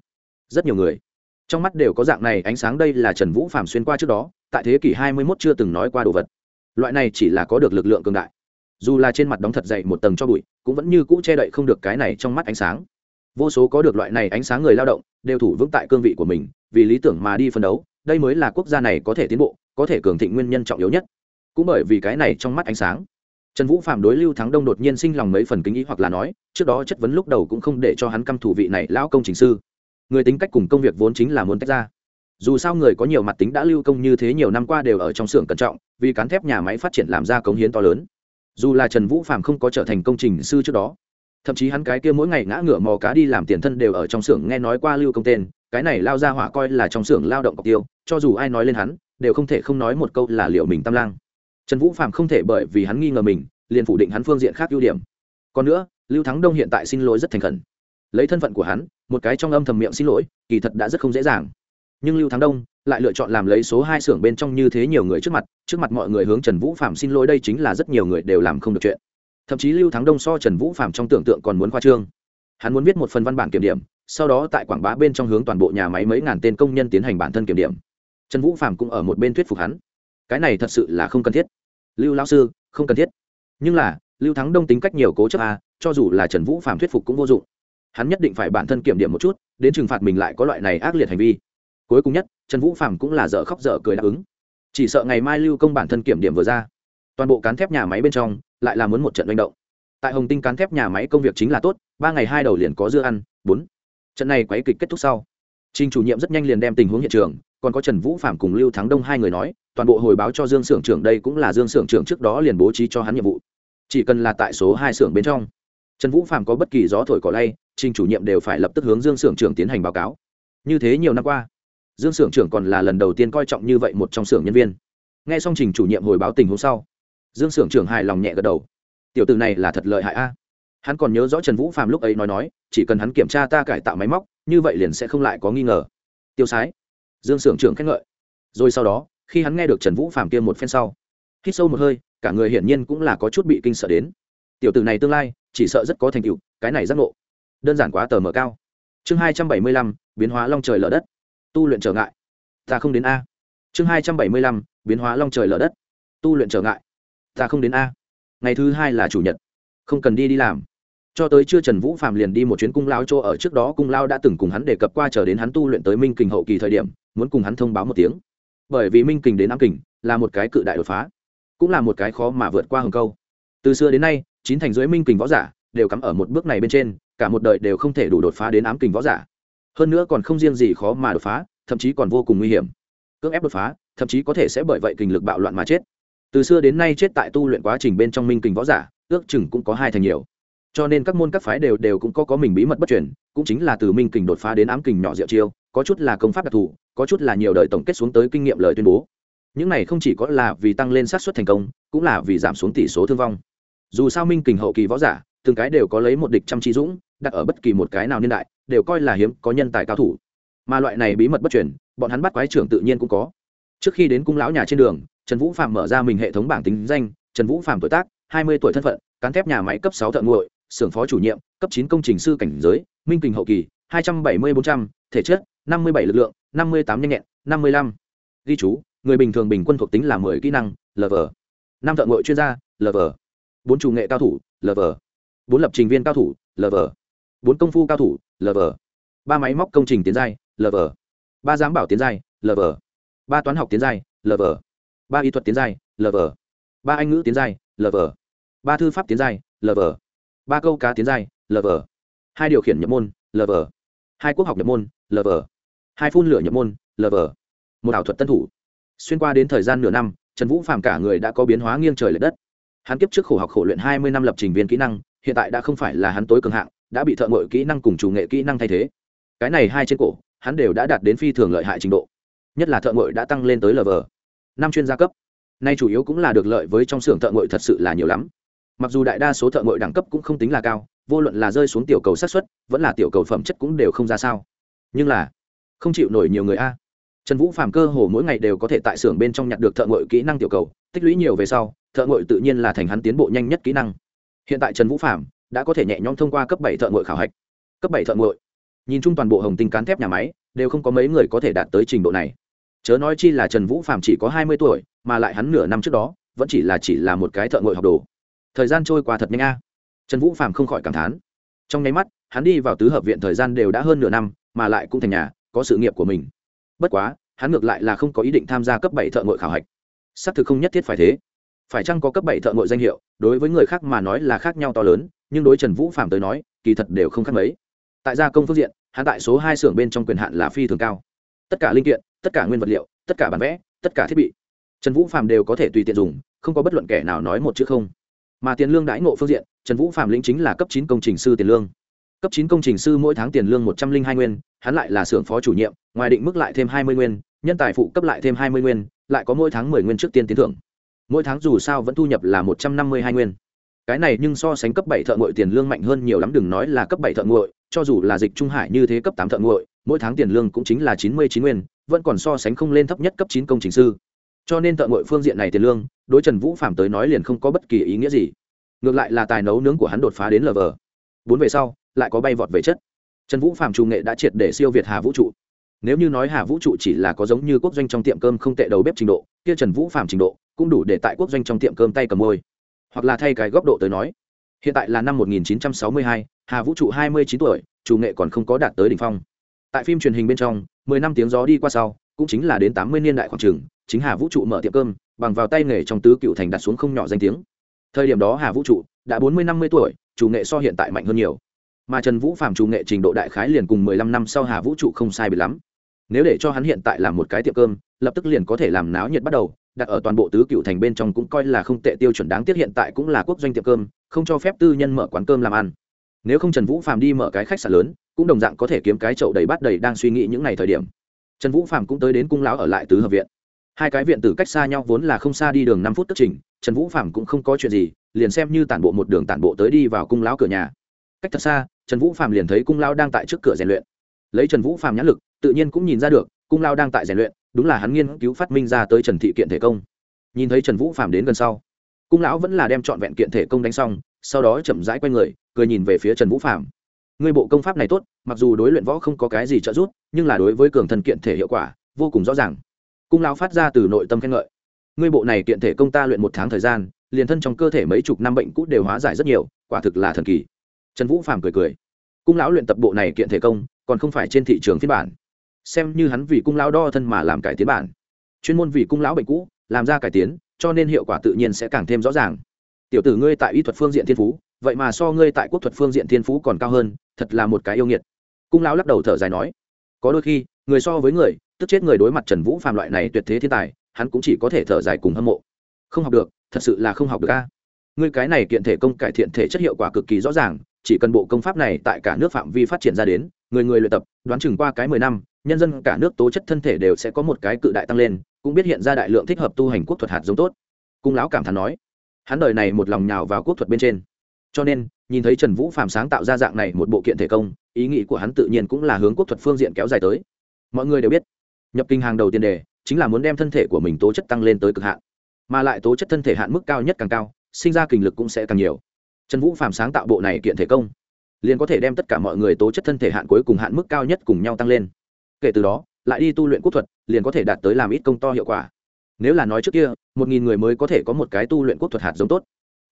Rất nhiều người, trong mắt đều có dạng này ánh sáng, đây là trần vũ phạm xuyên qua trước đó, tại thế kỷ hai mươi 21 chưa từng nói qua đồ vật loại này chỉ là có được lực lượng cường đại. Dù là trên mặt đóng thật dậy một tầng cho bụi, cũng vẫn như cũ che đậy không được cái này trong mắt ánh sáng. Vô số có được loại này ánh sáng người lao động, đều thủ vững tại cương vị của mình, vì lý tưởng mà đi phân đấu, đây mới là quốc gia này có thể tiến bộ, có thể cường thịnh nguyên nhân trọng yếu nhất. Cũng bởi vì cái này trong mắt ánh sáng, trần vũ phạm đối lưu thắng đông đột nhiên sinh lòng mấy phần kính ý hoặc là nói, trước đó chất vấn lúc đầu cũng không để cho hắn căm thủ vị này lão công trình sư. Người tính cách cùng công việc vốn chính là muốn tách ra. Dù sao người có nhiều mặt tính đã lưu công như thế nhiều năm qua đều ở trong xưởng cẩn trọng vì cán thép nhà máy phát triển làm ra cống hiến to lớn. Dù là trần vũ phạm không có trở thành công trình sư trước đó, thậm chí hắn cái kia mỗi ngày ngã ngửa mò cá đi làm tiền thân đều ở trong xưởng nghe nói qua lưu công tên, cái này lao ra hỏa coi là trong xưởng lao động cọc tiêu, cho dù ai nói lên hắn, đều không thể không nói một câu là liệu mình tam lang. Trần vũ phạm không thể bởi vì hắn nghi ngờ mình, liền phủ định hắn phương diện khác ưu điểm. Còn nữa, lưu thắng đông hiện tại xin lỗi rất thành khẩn. Lấy thân phận của hắn, một cái trong âm thầm miệng xin lỗi, kỳ thật đã rất không dễ dàng nhưng lưu thắng đông lại lựa chọn làm lấy số hai xưởng bên trong như thế nhiều người trước mặt trước mặt mọi người hướng trần vũ phạm xin lỗi, đây chính là rất nhiều người đều làm không được chuyện. Thậm chí lưu thắng đông so trần vũ phạm trong tưởng tượng còn muốn khoa trương. Hắn muốn viết một phần văn bản kiểm điểm, sau đó tại quảng bá bên trong hướng toàn bộ nhà máy mấy ngàn tên công nhân tiến hành bản thân kiểm điểm. Trần vũ phạm cũng ở một bên thuyết phục hắn. Cái này thật sự là không cần thiết. Lưu lão sư, không cần thiết. Nhưng là, lưu thắng đông tính cách nhiều cố chấp à cho dù là trần vũ phạm thuyết phục cũng vô dụng. Hắn nhất định phải bản thân kiểm điểm một chút, đến trừng phạt mình lại có loại này ác liệt hành vi cuối cùng nhất, trần vũ phạm cũng là dở khóc dở cười đáp ứng. Chỉ sợ ngày mai lưu công bản thân kiểm điểm vừa ra. Toàn bộ cán thép nhà máy bên trong, lại là muốn một trận manh động. Tại hồng tinh cán thép nhà máy công việc chính là tốt, ba ngày hai đầu liền có dưa ăn, bốn. Trận này quấy kịch kết thúc sau, trình chủ nhiệm rất nhanh liền đem tình huống hiện trường, còn có trần vũ phạm cùng lưu thắng đông hai người nói, toàn bộ hồi báo cho dương s ư ở n g trưởng đây cũng là dương s ư ở n g trưởng trước đó liền bố trí cho hắn nhiệm vụ. Chỉ cần là tại số hai xưởng bên trong, trần vũ phạm có bất kỳ gió thổi cỏ lay, trình chủ nhiệm đều phải lập tức hướng dương s ư ở n g trưởng tiến hành báo cáo. Như thế nhiều năm qua dương xưởng trưởng còn là lần đầu tiên coi trọng như vậy một trong xưởng nhân viên. N g h e xong trình chủ nhiệm hồi báo tình hôm sau, dương xưởng trưởng hài lòng nhẹ gật đầu. Tiểu từ này là thật lợi hại a. Hắn còn nhớ rõ trần vũ phạm lúc ấy nói nói, chỉ cần hắn kiểm tra ta cải tạo máy móc, như vậy liền sẽ không lại có nghi ngờ. Tiêu sái. Dương xưởng trưởng khen ngợi. Rồi sau đó, khi hắn nghe được trần vũ phạm kia một phen sau, hít sâu một hơi, cả người hiển nhiên cũng là có chút bị kinh sợ đến. Tiểu tử này tương lai, chỉ sợ rất có thành tựu, cái này giác ngộ. Đơn giản quá tờ mờ cao. Chương hai trăm bảy mươi lăm, biến hóa long trời lở đất tu luyện trở ngại. Ta không đến a. Chương hai trăm bảy mươi lăm, biến hóa long trời lở đất. Tu luyện trở ngại. Ta không đến a. Ngày thứ hai là chủ nhật. Không cần đi đi làm. Cho tới chưa trần vũ phạm liền đi một chuyến cung lao chỗ ở trước đó cung lao đã từng cùng hắn đề cập qua chờ đến hắn tu luyện tới minh kình hậu kỳ thời điểm, muốn cùng hắn thông báo một tiếng. Bởi vì minh kình đến nam kình là một cái cự đại đột phá, cũng là một cái khó mà vượt qua hồng câu. Từ xưa đến nay, chín thành dưới minh kình võ giả đều cắm ở một bước này bên trên, cả một đời đều không thể đủ đột phá đến ám kình võ giả hơn nữa còn không riêng gì khó mà đột phá, thậm chí còn vô cùng nguy hiểm. Cưỡng ép đột phá, thậm chí có thể sẽ bởi vậy kình lực bạo loạn mà chết. Từ xưa đến nay chết tại tu luyện quá trình bên trong minh kình võ giả, ước chừng cũng có hai thành nhiều. Cho nên các môn các phái đều đều cũng có có mình bí mật bất truyền, cũng chính là từ minh kình đột phá đến ám kình nhỏ diệu chiêu, có chút là công pháp đặc thù, có chút là nhiều đời tổng kết xuống tới kinh nghiệm lời tuyên bố. Những này không chỉ có là vì tăng lên xác suất thành công, cũng là vì giảm xuống tỷ số thương vong. Dù sao minh kình hậu kỳ võ giả, từng cái đều có lấy một địch trăm trí dũng, đặt ở bất kỳ một cái nào niên đại đều coi là hiếm có nhân tài cao thủ. Mà loại này bí mật bất chuyển, bọn hắn bắt quái trưởng tự nhiên cũng có. Trước khi đến cung lão nhà trên đường trần vũ phạm mở ra mình hệ thống bảng tính danh trần vũ phạm tuổi tác hai mươi tuổi thân phận cán thép nhà máy cấp sáu thợ nguội xưởng phó chủ nhiệm cấp chín công trình sư cảnh giới minh kình hậu kỳ hai trăm bảy mươi bốn trăm thể chất năm mươi bảy lực lượng năm mươi tám nhanh nhẹn năm mươi lăm. Ghi chú người bình thường bình quân thuộc tính là mười kỹ năng lv năm thợ ngội chuyên gia lv bốn chủ nghệ cao thủ lv bốn lập trình viên cao thủ lv bốn công phu cao thủ lv ba máy móc công trình tiến giai lv ba giám bảo tiến giai lv ba toán học tiến giai lv ba y thuật tiến giai lv ba anh ngữ tiến giai lv ba thư pháp tiến giai lv ba câu cá tiến giai lv hai điều khiển nhập môn lv hai quốc học nhập môn lv hai phun lửa nhập môn lv một ảo thuật tân thủ xuyên qua đến thời gian nửa năm trần vũ phạm cả người đã có biến hóa nghiêng trời l ệ đất hắn kiếp trước khổ học khổ luyện hai mươi năm lập trình viên kỹ năng hiện tại đã không phải là hắn tối cường hạng đã bị thợ ngội kỹ năng cùng chủ nghệ kỹ năng thay thế. Cái này hai trên cổ, hắn đều đã đạt đến phi thường lợi hại trình độ. Nhất là thợ ngội đã tăng lên tới lv năm chuyên gia cấp. Nay chủ yếu cũng là được lợi với trong xưởng thợ ngội thật sự là nhiều lắm. Mặc dù đại đa số thợ ngội đẳng cấp cũng không tính là cao, vô luận là rơi xuống tiểu cầu sát xuất vẫn là tiểu cầu phẩm chất cũng đều không ra sao. Nhưng là, không chịu nổi nhiều người a. Trần vũ phạm cơ hồ mỗi ngày đều có thể tại xưởng bên trong nhặt được thợ ngội kỹ năng tiểu cầu, tích lũy nhiều về sau, thợ ngội tự nhiên là thành hắn tiến bộ nhanh nhất kỹ năng. Hiện tại trần vũ phạm đã có thể nhẹ nhõm thông qua cấp bảy thợ ngội khảo hạch. Cấp bảy thợ ngội nhìn chung toàn bộ hồng tinh cán thép nhà máy, đều không có mấy người có thể đạt tới trình độ này. Chớ nói chi là trần vũ phạm chỉ có hai mươi tuổi, mà lại hắn nửa năm trước đó, vẫn chỉ là chỉ là một cái thợ ngội học đồ. Thời gian trôi qua thật nhanh a. Trần vũ phạm không khỏi cảm thán. Trong nháy mắt, hắn đi vào tứ hợp viện thời gian đều đã hơn nửa năm, mà lại cũng thành nhà, có sự nghiệp của mình. Bất quá, hắn ngược lại là không có ý định tham gia cấp bảy thợ ngội khảo hạch. Xác thực không nhất thiết phải thế. Phải chăng có cấp bảy thợ ngội danh hiệu, đối với người khác mà nói là khác nhau to lớn nhưng đối trần vũ phạm tới nói, kỳ thật đều không khác mấy. Tại gia công phương diện, hắn tại số hai xưởng bên trong quyền hạn là phi thường cao. Tất cả linh kiện, tất cả nguyên vật liệu, tất cả bản vẽ, tất cả thiết bị, trần vũ phạm đều có thể tùy tiện dùng, không có bất luận kẻ nào nói một chữ không. Mà tiền lương đãi ngộ phương diện, trần vũ phạm lĩnh chính là cấp chín công trình sư tiền lương. Cấp chín công trình sư mỗi tháng tiền lương một trăm linh hai nguyên, hắn lại là xưởng phó chủ nhiệm, ngoài định mức lại thêm hai mươi nguyên, nhân tài phụ cấp lại thêm hai mươi nguyên, lại có mỗi tháng mười nguyên trước tiên tiến thưởng. Mỗi tháng dù sao vẫn thu nhập là một trăm năm mươi hai nguyên cái này nhưng so sánh cấp bảy thợ ngội tiền lương mạnh hơn nhiều lắm, đừng nói là cấp bảy thợ ngội cho dù là dịch trung hải như thế cấp tám thợ ngội mỗi tháng tiền lương cũng chính là chín mươi chín nguyên, vẫn còn so sánh không lên thấp nhất cấp chín công trình sư. Cho nên thợ ngội phương diện này tiền lương, đối trần vũ phạm tới nói liền không có bất kỳ ý nghĩa gì. Ngược lại là tài nấu nướng của hắn đột phá đến lv bốn về sau, lại có bay vọt về chất. Trần vũ phạm trù nghệ đã triệt để siêu việt hà vũ trụ. Nếu như nói hà vũ trụ chỉ là có giống như quốc doanh trong tiệm cơm không tệ đầu bếp trình độ, kia trần vũ phạm trình độ cũng đủ để tại quốc doanh trong tiệm cơm tay cầm môi hoặc là thay cái góc độ tới nói. Hiện tại là năm 1962, hà vũ trụ 29 tuổi chủ nghệ còn không có đạt tới đỉnh phong. Tại phim truyền hình bên trong 10 năm tiếng gió đi qua sau cũng chính là đến 80 niên đại khoảng trường chính hà vũ trụ mở tiệm cơm bằng vào tay nghề trong tứ cựu thành đặt xuống không nhỏ danh tiếng. Thời điểm đó hà vũ trụ đã 40-50 tuổi chủ nghệ so hiện tại mạnh hơn nhiều. Mà trần vũ phạm chủ nghệ trình độ đại khái liền cùng 15 năm sau hà vũ trụ không sai biệt lắm. Nếu để cho hắn hiện tại làm một cái tiệm cơm lập tức liền có thể làm náo nhiệt bắt đầu đặt ở toàn bộ tứ cựu thành bên trong cũng coi là không tệ tiêu chuẩn đáng tiếc hiện tại cũng là quốc doanh tiệm cơm, không cho phép tư nhân mở quán cơm làm ăn. Nếu không trần vũ phạm đi mở cái khách sạn lớn, cũng đồng dạng có thể kiếm cái chậu đầy bát đầy đang suy nghĩ những ngày thời điểm. Trần vũ phạm cũng tới đến cung lão ở lại tứ hợp viện. Hai cái viện từ cách xa nhau vốn là không xa đi đường năm phút tức trình, trần vũ phạm cũng không có chuyện gì, liền xem như tản bộ một đường tản bộ tới đi vào cung lão cửa nhà. Cách thật xa, trần vũ phạm liền thấy cung lão đang tại trước cửa rèn luyện. Lấy trần vũ phạm nhãn lực, tự nhiên cũng nhìn ra được, cung lão đang tại rèn luyện đúng là hắn nghiên cứu phát minh ra tới trần thị kiện thể công. Nhìn thấy trần vũ phạm đến gần sau, cung lão vẫn là đem trọn vẹn kiện thể công đánh xong, sau đó chậm rãi q u a y người, cười nhìn về phía trần vũ phạm ngươi bộ công pháp này tốt, mặc dù đối luyện võ không có cái gì trợ giúp, nhưng là đối với cường thần kiện thể hiệu quả, vô cùng rõ ràng. Cung lão phát ra từ nội tâm khen ngợi. Ngươi bộ này kiện thể công ta luyện một tháng thời gian, liền thân trong cơ thể mấy chục năm bệnh cũ đều hóa giải rất nhiều, quả thực là thần kỳ. Trần vũ phạm cười cười. Cung lão luyện tập bộ này kiện thể công, còn không phải trên thị trường phiên bản xem như hắn vì cung lão đo thân mà làm cải tiến bản. Chuyên môn vì cung lão bệnh cũ, làm ra cải tiến, cho nên hiệu quả tự nhiên sẽ càng thêm rõ ràng. Tiểu tử ngươi tại y thuật phương diện thiên phú, vậy mà so ngươi tại quốc thuật phương diện thiên phú còn cao hơn, thật là một cái yêu nghiệt. Cung lão lắc đầu thở dài nói, có đôi khi, người so với người, tức chết người đối mặt trần vũ phàm loại này tuyệt thế thiên tài, hắn cũng chỉ có thể thở dài cùng hâm mộ. Không học được, thật sự là không học được ca ngươi cái này kiện thể công cải thiện thể chất hiệu quả cực kỳ rõ ràng, chỉ cần bộ công pháp này tại cả nước phạm vi phát triển ra đến người người luyện tập, đoán chừng qua cái mười năm, nhân dân cả nước tố chất thân thể đều sẽ có một cái cự đại tăng lên, cũng biết hiện ra đại lượng thích hợp tu hành quốc thuật hạt giống tốt. Cung lão cảm thán nói. Hắn đời này một lòng nhào vào quốc thuật bên trên. Cho nên, nhìn thấy trần vũ phạm sáng tạo ra dạng này một bộ kiện thể công, ý nghĩ của hắn tự nhiên cũng là hướng quốc thuật phương diện kéo dài tới. Mọi người đều biết, nhập kinh hàng đầu tiên đề, chính là muốn đem thân thể của mình tố chất tăng lên tới cực hạn. Mà lại tố chất thân thể hạn mức cao nhất càng cao, sinh ra kinh lực cũng sẽ càng nhiều. Trần vũ phạm sáng tạo bộ này kiện thể công liền có thể đem tất cả mọi người tố chất thân thể hạn cuối cùng hạn mức cao nhất cùng nhau tăng lên. Kể từ đó, lại đi tu luyện quốc thuật, liền có thể đạt tới làm ít công to hiệu quả. Nếu là nói trước kia, một nghìn người mới có thể có một cái tu luyện quốc thuật hạt giống tốt.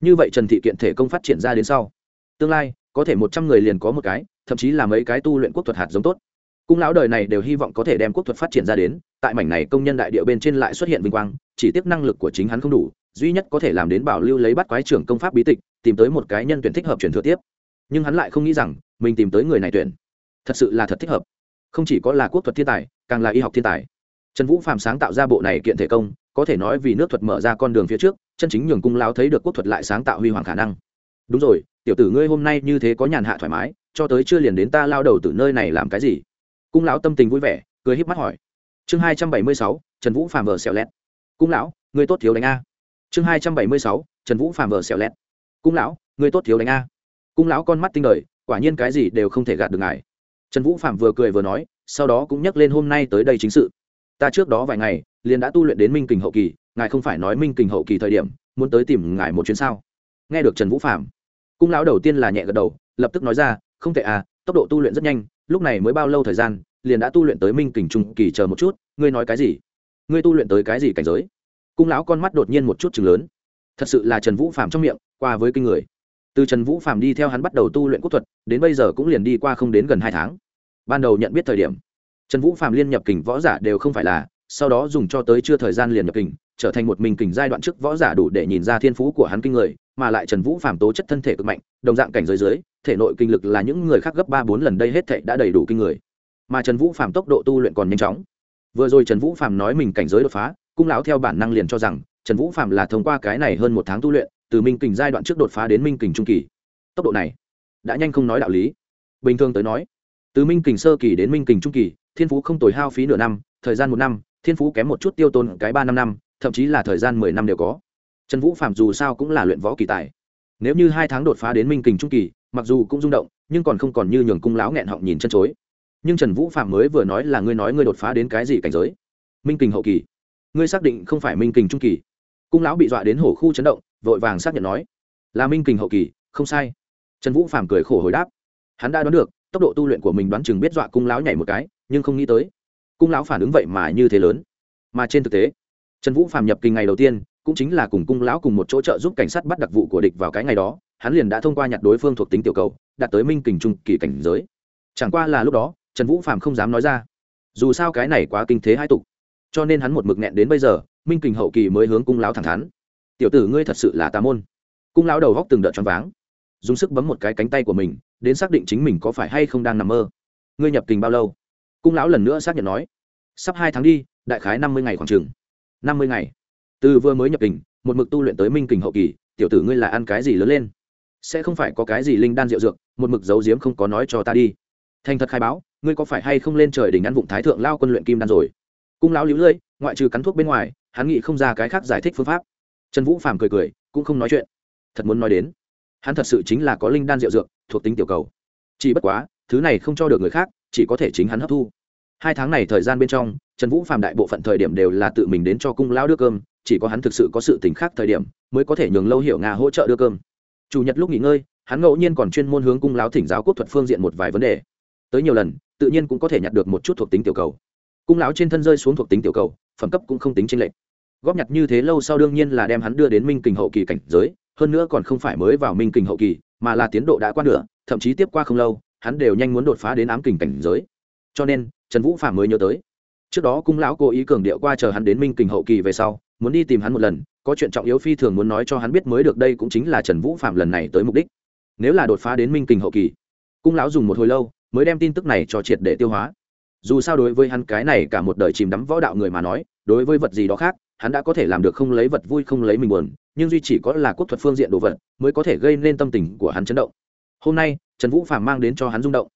Như vậy trần thị kiện thể công phát triển ra đến sau, tương lai, có thể một trăm người liền có một cái, thậm chí là mấy cái tu luyện quốc thuật hạt giống tốt. Cung lão đời này đều hy vọng có thể đem quốc thuật phát triển ra đến, tại mảnh này công nhân đại địa bên trên lại xuất hiện vinh quang, chỉ tiếp năng lực của chính hắn không đủ, duy nhất có thể làm đến bảo lưu lấy bắt quái trưởng công pháp bí tịch, tìm tới một cái nhân tuyển thích hợp truyền thừa tiếp nhưng hắn lại không nghĩ rằng mình tìm tới người này tuyển. Thật sự là thật thích hợp. Không chỉ có là quốc thuật thiên tài, càng là y học thiên tài. Trần vũ phạm sáng tạo ra bộ này kiện thể công, có thể nói vì nước thuật mở ra con đường phía trước, chân chính nhường cung lão thấy được quốc thuật lại sáng tạo huy hoàng khả năng. Đúng rồi, tiểu tử ngươi hôm nay như thế có nhàn hạ thoải mái, cho tới chưa liền đến ta lao đầu từ nơi này làm cái gì? Cung lão tâm tình vui vẻ, cười híp mắt hỏi. Chương hai trăm bảy mươi sáu, trần vũ phàm vờ xẹo lẹt cung lão, ngươi tốt thiếu đánh a. Chương hai trăm bảy mươi sáu, trần vũ phàm vờ xẹo lẹt cung lão, ngươi tốt thiếu đánh a cung lão con mắt tinh đời, quả nhiên cái gì đều không thể gạt được ngài. Trần vũ phạm vừa cười vừa nói, sau đó cũng nhắc lên hôm nay tới đây chính sự. Ta trước đó vài ngày, liền đã tu luyện đến minh kình hậu kỳ, ngài không phải nói minh kình hậu kỳ thời điểm, muốn tới tìm ngài một chuyến sao? Nghe được trần vũ phạm cung lão đầu tiên là nhẹ gật đầu, lập tức nói ra, không thể à tốc độ tu luyện rất nhanh, lúc này mới bao lâu thời gian, liền đã tu luyện tới minh kình trung kỳ chờ một chút, ngươi nói cái gì? Ngươi tu luyện tới cái gì cảnh giới? Cung lão con mắt đột nhiên một chút chừng lớn. Thật sự là trần vũ phạm trong miệng, qua với kinh người từ trần vũ phạm đi theo hắn bắt đầu tu luyện quốc thuật, đến bây giờ cũng liền đi qua không đến gần hai tháng. Ban đầu nhận biết thời điểm, trần vũ phạm liên nhập kình võ giả đều không phải là, sau đó dùng cho tới chưa thời gian liền nhập kình, trở thành một mình kình giai đoạn trước võ giả đủ để nhìn ra thiên phú của hắn kinh người, mà lại trần vũ phạm tố chất thân thể cực mạnh, đồng dạng cảnh giới dưới, thể nội kinh lực là những người khác gấp ba bốn lần đây hết thệ đã đầy đủ kinh người. Mà trần vũ phạm tốc độ tu luyện còn nhanh chóng. Vừa rồi trần vũ phạm nói mình cảnh giới đột phá, cung lão theo bản năng liền cho rằng, trần vũ phạm là thông qua cái này hơn một tháng tu luyện từ minh kình giai đoạn trước đột phá đến minh kình trung kỳ. Tốc độ này đã nhanh không nói đạo lý. Bình thường tới nói, từ minh kình sơ kỳ đến minh kình trung kỳ, thiên phú không tồi hao phí nửa năm, thời gian một năm, thiên phú kém một chút tiêu tôn cái ba năm năm, thậm chí là thời gian mười năm đều có. Trần vũ phạm dù sao cũng là luyện võ kỳ tài. Nếu như hai tháng đột phá đến minh kình trung kỳ, mặc dù cũng rung động, nhưng còn không còn như nhường cung lão nghẹn họng nhìn chân chối. Nhưng trần vũ phạm mới vừa nói là ngươi nói ngươi đột phá đến cái gì cảnh giới? Minh kình hậu kỳ. Ngươi xác định không phải minh kình trung kỳ. Cung lão bị dọa đến hổ khu chấn động vội vàng xác nhận nói, là minh kình hậu kỳ, không sai. Trần vũ phàm cười khổ hồi đáp, hắn đã đoán được, tốc độ tu luyện của mình đoán chừng biết dọa cung lão nhảy một cái, nhưng không nghĩ tới, cung lão phản ứng vậy mà như thế lớn. Mà trên thực tế, trần vũ phàm nhập kinh ngày đầu tiên, cũng chính là cùng cung lão cùng một chỗ trợ giúp cảnh sát bắt đặc vụ của địch vào cái ngày đó, hắn liền đã thông qua nhặt đối phương thuộc tính tiểu cầu, đạt tới minh kình trung kỳ cảnh giới. Chẳng qua là lúc đó, trần vũ phàm không dám nói ra. Dù sao cái này quá kinh thế hai tục, cho nên hắn một mực nghẹn đến bây giờ, minh kình hậu kỳ mới hướng cung lão thẳng thắn tiểu tử ngươi thật sự là tà môn. Cung lão đầu góc từng đợt choáng váng. Dùng sức bấm một cái cánh tay của mình, đến xác định chính mình có phải hay không đang nằm mơ. Ngươi nhập kình bao lâu? Cung lão lần nữa xác nhận nói. Sắp hai tháng đi, đại khái năm mươi ngày khoảng chừng. Năm mươi ngày. Từ vừa mới nhập kình, một mực tu luyện tới minh kình hậu kỳ, tiểu tử ngươi là ăn cái gì lớn lên? Sẽ không phải có cái gì linh đan rượu dược, một mực giấu giếm không có nói cho ta đi. Thành thật khai báo, ngươi có phải hay không lên trời đỉnh ăn vụng thái thượng lao quân luyện kim đan rồi? Cung lão lũ lưỡi, ngoại trừ cắn thuốc bên ngoài, hắn nghĩ không ra cái khác giải thích phương pháp trần vũ phàm cười cười, cũng không nói chuyện. Thật muốn nói đến, hắn thật sự chính là có linh đan rượu dược, thuộc tính tiểu cầu. Chỉ bất quá, thứ này không cho được người khác, chỉ có thể chính hắn hấp thu. Hai tháng này thời gian bên trong, trần vũ phàm đại bộ phận thời điểm đều là tự mình đến cho cung lão đưa cơm, chỉ có hắn thực sự có sự t khác thời điểm, mới có thể nhường lâu hiểu nga hỗ trợ đưa cơm. Chủ nhật lúc nghỉ ngơi, hắn ngẫu nhiên còn chuyên môn hướng cung lão thỉnh giáo quốc thuật phương diện một vài vấn đề. Tới nhiều lần, tự nhiên cũng có thể nhặt được một chút thuộc tính tiểu cầu. Cung lão trên thân rơi xuống thuộc tính tiểu cầu, phẩm cấp cũng không tính tranh lệch góp nhặt như thế lâu sau đương nhiên là đem hắn đưa đến minh kình hậu kỳ cảnh giới, hơn nữa còn không phải mới vào minh kình hậu kỳ, mà là tiến độ đã qua nửa, thậm chí tiếp qua không lâu, hắn đều nhanh muốn đột phá đến ám kình cảnh giới. Cho nên, trần vũ phạm mới nhớ tới. Trước đó cung lão cố ý cường điệu qua chờ hắn đến minh kình hậu kỳ về sau, muốn đi tìm hắn một lần, có chuyện trọng yếu phi thường muốn nói cho hắn biết mới được đây cũng chính là trần vũ phạm lần này tới mục đích. Nếu là đột phá đến minh kình hậu kỳ, cung lão dùng một hồi lâu, mới đem tin tức này cho triệt để tiêu hóa. Dù sao đối với hắn cái này cả một đời chìm đắm võ đạo người mà nói, đối với vật gì đó khác hắn đã có thể làm được không lấy vật vui không lấy mình buồn, nhưng duy chỉ có là quốc thuật phương diện đồ vật mới có thể gây nên tâm tình của hắn chấn động. Hôm nay, trần vũ phàm mang đến cho hắn rung động.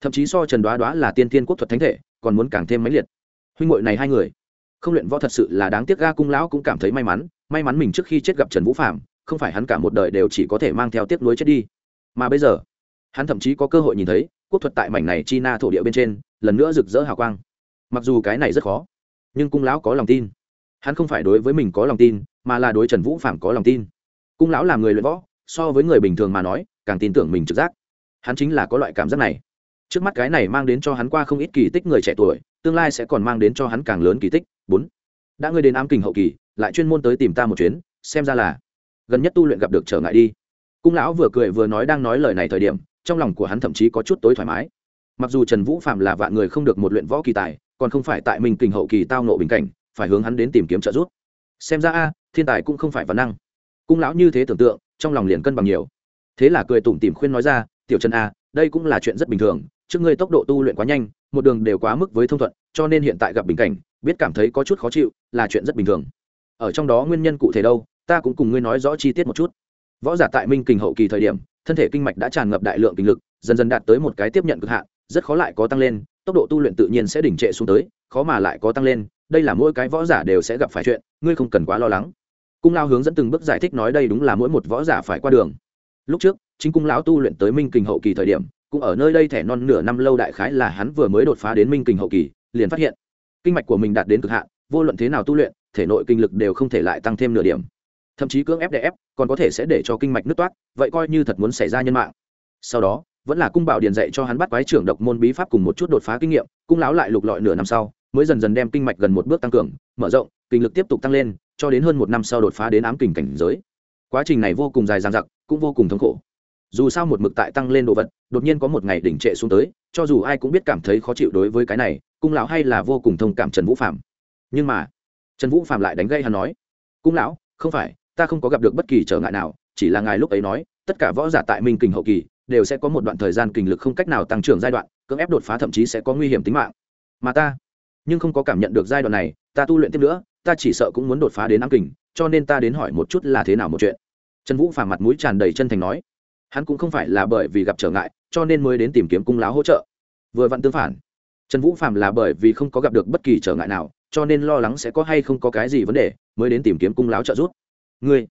Thậm chí so trần đoá đoá là tiên tiên quốc thuật thánh thể, còn muốn càng thêm máy liệt. Huynh hội này hai người, không luyện võ thật sự là đáng tiếc, ga cung lão cũng cảm thấy may mắn may mắn mình trước khi chết gặp trần vũ phàm, không phải hắn cả một đời đều chỉ có thể mang theo tiếc nuối chết đi. Mà bây giờ, hắn thậm chí có cơ hội nhìn thấy, quốc thuật tại mảnh này chi na thổ địa bên trên, lần nữa rực rỡ hào quang. Mặc dù cái này rất khó, nhưng cung lão có lòng tin hắn không phải đối với mình có lòng tin, mà là đối trần vũ phạm có lòng tin. Cung lão làm người luyện võ, so với người bình thường mà nói, càng tin tưởng mình trực giác. Hắn chính là có loại cảm giác này. Trước mắt cái này mang đến cho hắn qua không ít kỳ tích người trẻ tuổi, tương lai sẽ còn mang đến cho hắn càng lớn kỳ tích. Bốn. Đã ngươi đến ám kình hậu kỳ, lại chuyên môn tới tìm ta một chuyến, xem ra là gần nhất tu luyện gặp được trở ngại đi. Cung lão vừa cười vừa nói đang nói lời này thời điểm, trong lòng của hắn thậm chí có chút tối thoải mái. Mặc dù trần vũ phạm là vạn người không được một luyện võ kỳ tài, còn không phải tại mình kình hậu kỳ tao nộ bình cảnh phải hướng hắn đến tìm kiếm trợ giúp. Xem ra a, thiên tài cũng không phải văn năng. Cung lão như thế tưởng tượng, trong lòng liền cân bằng nhiều. Thế là cười tủm tìm khuyên nói ra, tiểu trần a, đây cũng là chuyện rất bình thường, trước ngươi tốc độ tu luyện quá nhanh, một đường đều quá mức với thông thuận, cho nên hiện tại gặp bình cảnh, biết cảm thấy có chút khó chịu, là chuyện rất bình thường. Ở trong đó nguyên nhân cụ thể đâu, ta cũng cùng ngươi nói rõ chi tiết một chút. Võ giả tại minh kình hậu kỳ thời điểm, thân thể kinh mạch đã tràn ngập đại lượng kinh lực, dần dần đạt tới một cái tiếp nhận cực hạn, rất khó lại có tăng lên, tốc độ tu luyện tự nhiên sẽ đỉnh trệ xuống tới, khó mà lại có tăng lên đây là mỗi cái võ giả đều sẽ gặp phải chuyện, ngươi không cần quá lo lắng. Cung lao hướng dẫn từng bước giải thích nói đây đúng là mỗi một võ giả phải qua đường. Lúc trước, chính cung lão tu luyện tới minh kình hậu kỳ thời điểm, cũng ở nơi đây thẻ non nửa năm lâu đại khái là hắn vừa mới đột phá đến minh kình hậu kỳ, liền phát hiện, kinh mạch của mình đạt đến cực hạn, vô luận thế nào tu luyện, thể nội kinh lực đều không thể lại tăng thêm nửa điểm. Thậm chí cưỡng ép đè ép, còn có thể sẽ để cho kinh mạch nứt toát, vậy coi như thật muốn xảy ra nhân mạng. Sau đó vẫn là cung bảo điền dạy cho hắn bắt quái trưởng độc môn bí pháp cùng một chút đột phá kinh nghiệm, cung lão lại lục lọi nửa năm sau, mới dần dần đem kinh mạch gần một bước tăng cường, mở rộng, kinh lực tiếp tục tăng lên, cho đến hơn một năm sau đột phá đến ám kình cảnh giới. Quá trình này vô cùng dài dằng dặc, cũng vô cùng thống khổ. Dù sao một mực tại tăng lên đồ vật, đột nhiên có một ngày đỉnh trệ xuống tới, cho dù ai cũng biết cảm thấy khó chịu đối với cái này, cung lão hay là vô cùng thông cảm trần vũ phạm nhưng mà, trần vũ phạm lại đánh gây hắn nói, cung lão, không phải, ta không có gặp được bất kỳ trở ngại nào, chỉ là ngài lúc ấy nói, tất cả võ giả tại minh kình hậu kỳ đều sẽ có một đoạn thời gian kinh lực không cách nào tăng trưởng giai đoạn, cưỡng ép đột phá thậm chí sẽ có nguy hiểm tính mạng. Mà ta, nhưng không có cảm nhận được giai đoạn này, ta tu luyện tiếp nữa, ta chỉ sợ cũng muốn đột phá đến ám kình, cho nên ta đến hỏi một chút là thế nào một chuyện. Trần vũ phàm mặt mũi tràn đầy chân thành nói, hắn cũng không phải là bởi vì gặp trở ngại, cho nên mới đến tìm kiếm cung láo hỗ trợ. Vừa vặn tương phản, trần vũ Phạm là bởi vì không có gặp được bất kỳ trở ngại nào, cho nên lo lắng sẽ có hay không có cái gì vấn đề, mới đến tìm kiếm cung láo trợ giúp. Ngươi,